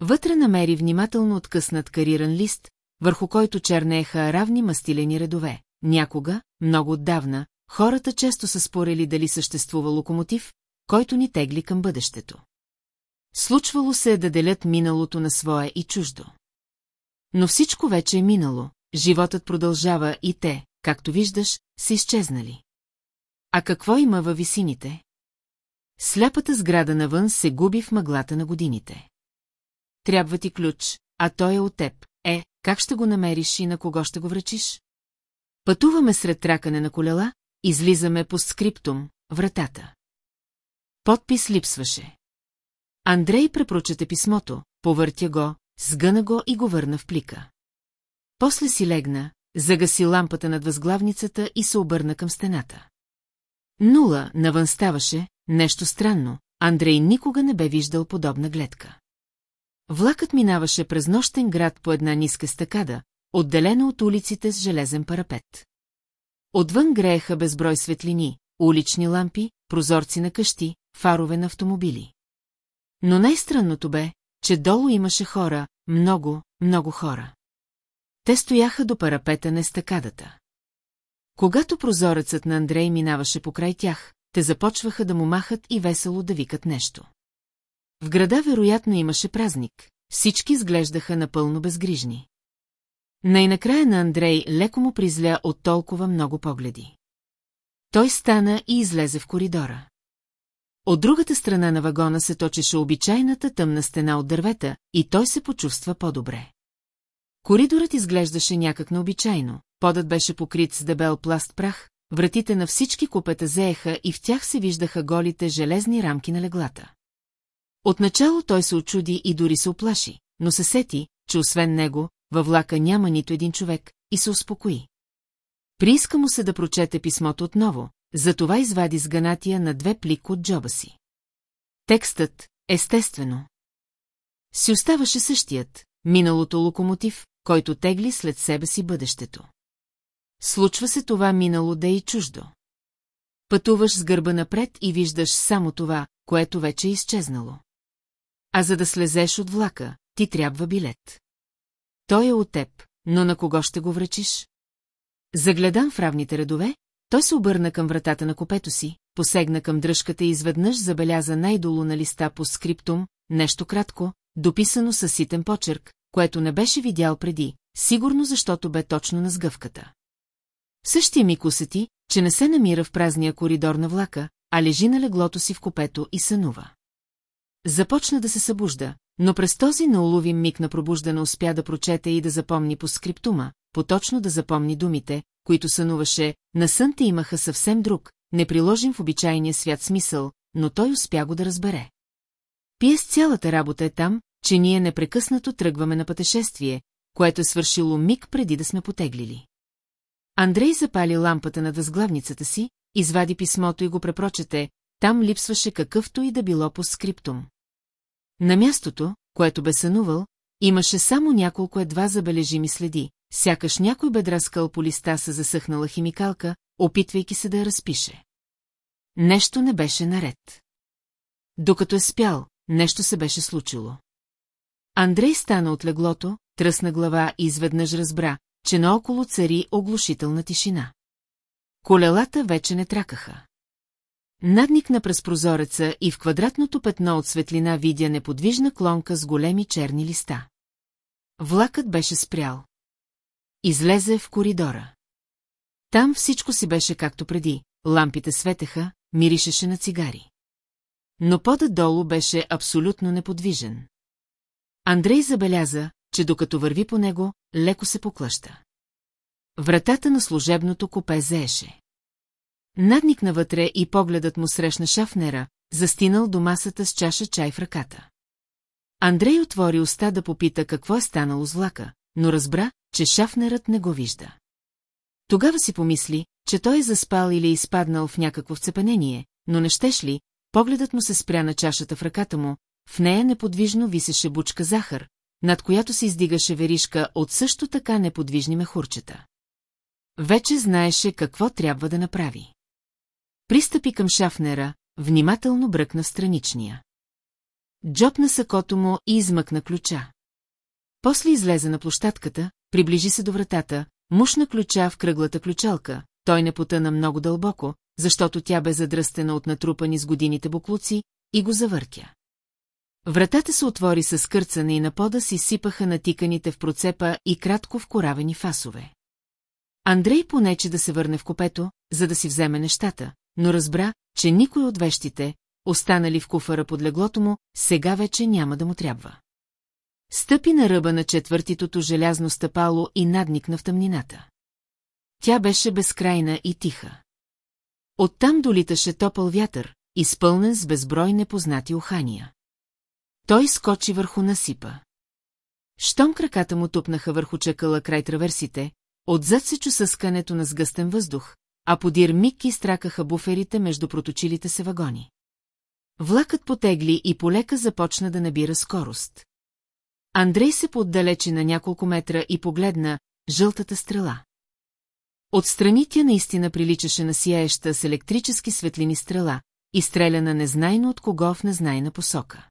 Вътре намери внимателно откъснат кариран лист, върху който чернееха равни мастилени редове. Някога, много отдавна, хората често са спорели дали съществува локомотив, който ни тегли към бъдещето. Случвало се е да делят миналото на свое и чуждо. Но всичко вече е минало, животът продължава и те, както виждаш, са изчезнали. А какво има във висините? Сляпата сграда навън се губи в мъглата на годините. Трябва ти ключ, а той е от теб. Е, как ще го намериш и на кого ще го връчиш? Пътуваме сред тракане на колела, излизаме по скриптум, вратата. Подпис липсваше. Андрей препрочете писмото, повъртя го, сгъна го и го върна в плика. После си легна, загаси лампата над възглавницата и се обърна към стената. Нула навън ставаше, нещо странно, Андрей никога не бе виждал подобна гледка. Влакът минаваше през нощен град по една ниска стакада, отделена от улиците с железен парапет. Отвън грееха безброй светлини, улични лампи, прозорци на къщи, фарове на автомобили. Но най-странното бе, че долу имаше хора, много, много хора. Те стояха до парапета на естакадата. Когато прозорецът на Андрей минаваше покрай тях, те започваха да му махат и весело да викат нещо. В града вероятно имаше празник, всички изглеждаха напълно безгрижни. Най-накрая на Андрей леко му призля от толкова много погледи. Той стана и излезе в коридора. От другата страна на вагона се точеше обичайната тъмна стена от дървета и той се почувства по-добре. Коридорът изглеждаше някак необичайно, подът беше покрит с дебел пласт прах, вратите на всички купета зееха и в тях се виждаха голите железни рамки на леглата. Отначало той се очуди и дори се оплаши, но се сети, че освен него, във влака няма нито един човек, и се успокои. Прииска му се да прочете писмото отново, затова извади с ганатия на две плик от джоба си. Текстът, естествено. Си оставаше същият, миналото локомотив, който тегли след себе си бъдещето. Случва се това минало да е и чуждо. Пътуваш с гърба напред и виждаш само това, което вече е изчезнало. А за да слезеш от влака, ти трябва билет. Той е от теб, но на кого ще го връчиш? Загледан в равните редове, той се обърна към вратата на копето си, посегна към дръжката и изведнъж забеляза най-долу на листа по скриптум, нещо кратко, дописано със ситен почерк, което не беше видял преди, сигурно защото бе точно на сгъвката. В същия ми усети, че не се намира в празния коридор на влака, а лежи на леглото си в копето и сънува. Започна да се събужда, но през този науловим миг на пробуждане успя да прочете и да запомни по скриптума, поточно да запомни думите, които сънуваше, на сънте имаха съвсем друг, неприложим в обичайния свят смисъл, но той успя го да разбере. Пиес цялата работа е там, че ние непрекъснато тръгваме на пътешествие, което е свършило миг преди да сме потеглили. Андрей запали лампата над възглавницата си, извади писмото и го препрочете, там липсваше какъвто и да било по скриптум. На мястото, което бе сънувал, имаше само няколко едва забележими следи, сякаш някой бе драскал по листа с засъхнала химикалка, опитвайки се да я разпише. Нещо не беше наред. Докато е спял, нещо се беше случило. Андрей стана от леглото, тръсна глава и изведнъж разбра, че наоколо цари оглушителна тишина. Колелата вече не тракаха. Надникна през прозореца и в квадратното петно от светлина видя неподвижна клонка с големи черни листа. Влакът беше спрял. Излезе в коридора. Там всичко си беше както преди, лампите светеха, миришеше на цигари. Но подът долу беше абсолютно неподвижен. Андрей забеляза, че докато върви по него, леко се поклаща. Вратата на служебното купе заеше. Надникна вътре и погледът му срещна шафнера, застинал до масата с чаша чай в ръката. Андрей отвори уста да попита какво е станало с влака, но разбра, че шафнерът не го вижда. Тогава си помисли, че той е заспал или е изпаднал в някакво вцепенение, но не щеш ли, погледът му се спря на чашата в ръката му, в нея неподвижно висеше бучка захар, над която се издигаше веришка от също така неподвижни мехурчета. Вече знаеше какво трябва да направи. Пристъпи към шафнера, внимателно бръкна в страничния. Джопна сакото му и измъкна ключа. После излезе на площадката, приближи се до вратата, мушна ключа в кръглата ключалка, той не потъна много дълбоко, защото тя бе задръстена от натрупани с годините буклуци, и го завъртя. Вратата се отвори с кърцане и на пода си сипаха натиканите в процепа и кратко вкоравени фасове. Андрей понече да се върне в копето, за да си вземе нещата, но разбра, че никой от вещите, останали в куфара под леглото му, сега вече няма да му трябва. Стъпи на ръба на четвъртитото желязно стъпало и надникна в тъмнината. Тя беше безкрайна и тиха. Оттам долиташе топъл вятър, изпълнен с безброй непознати ухания. Той скочи върху насипа. Щом краката му тупнаха върху чакъла край траверсите, отзад се чу съскането на сгъстен въздух, а подир миг изтракаха буферите между проточилите се вагони. Влакът потегли и полека започна да набира скорост. Андрей се поддалечи на няколко метра и погледна жълтата стрела. Отстрани тя наистина приличаше на сияеща с електрически светлини стрела, изстреляна незнайно от кого в незнайна посока.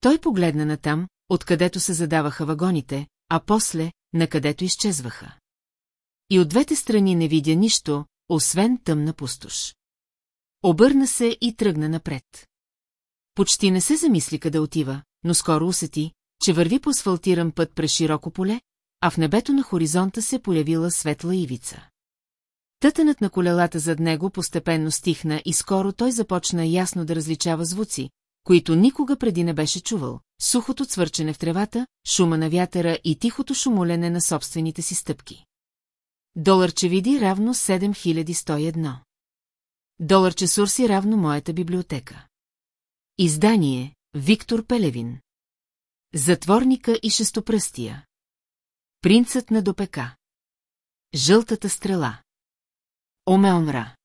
Той погледна натам, откъдето се задаваха вагоните, а после, накъдето изчезваха. И от двете страни не видя нищо, освен тъмна пустош. Обърна се и тръгна напред. Почти не се замисли къде отива, но скоро усети, че върви по асфалтиран път през широко поле, а в небето на хоризонта се появила светла ивица. Тътънът на колелата зад него постепенно стихна и скоро той започна ясно да различава звуци, които никога преди не беше чувал. Сухото цвърчене в тревата, шума на вятъра и тихото шумолене на собствените си стъпки. Доларче види равно 7101. Доларче сурси равно моята библиотека. Издание Виктор Пелевин. Затворника и шестопръстия. Принцът на допека. Жълтата стрела. Омеонра.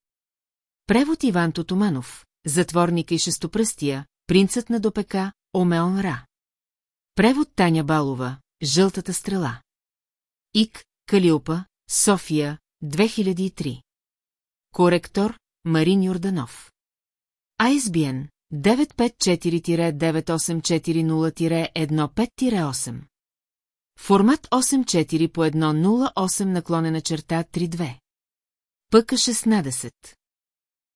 Превод Иван Тотоманов. Затворника и шестопръстия. Принцът на допека. Омеонра. Превод Таня Балова. Жълтата стрела. Ик. Калиопа. София. 2003. Коректор. Марин Юрданов. ISBN 954-9840-15-8. Формат 84 по 108 наклонена черта 32. ПК 16.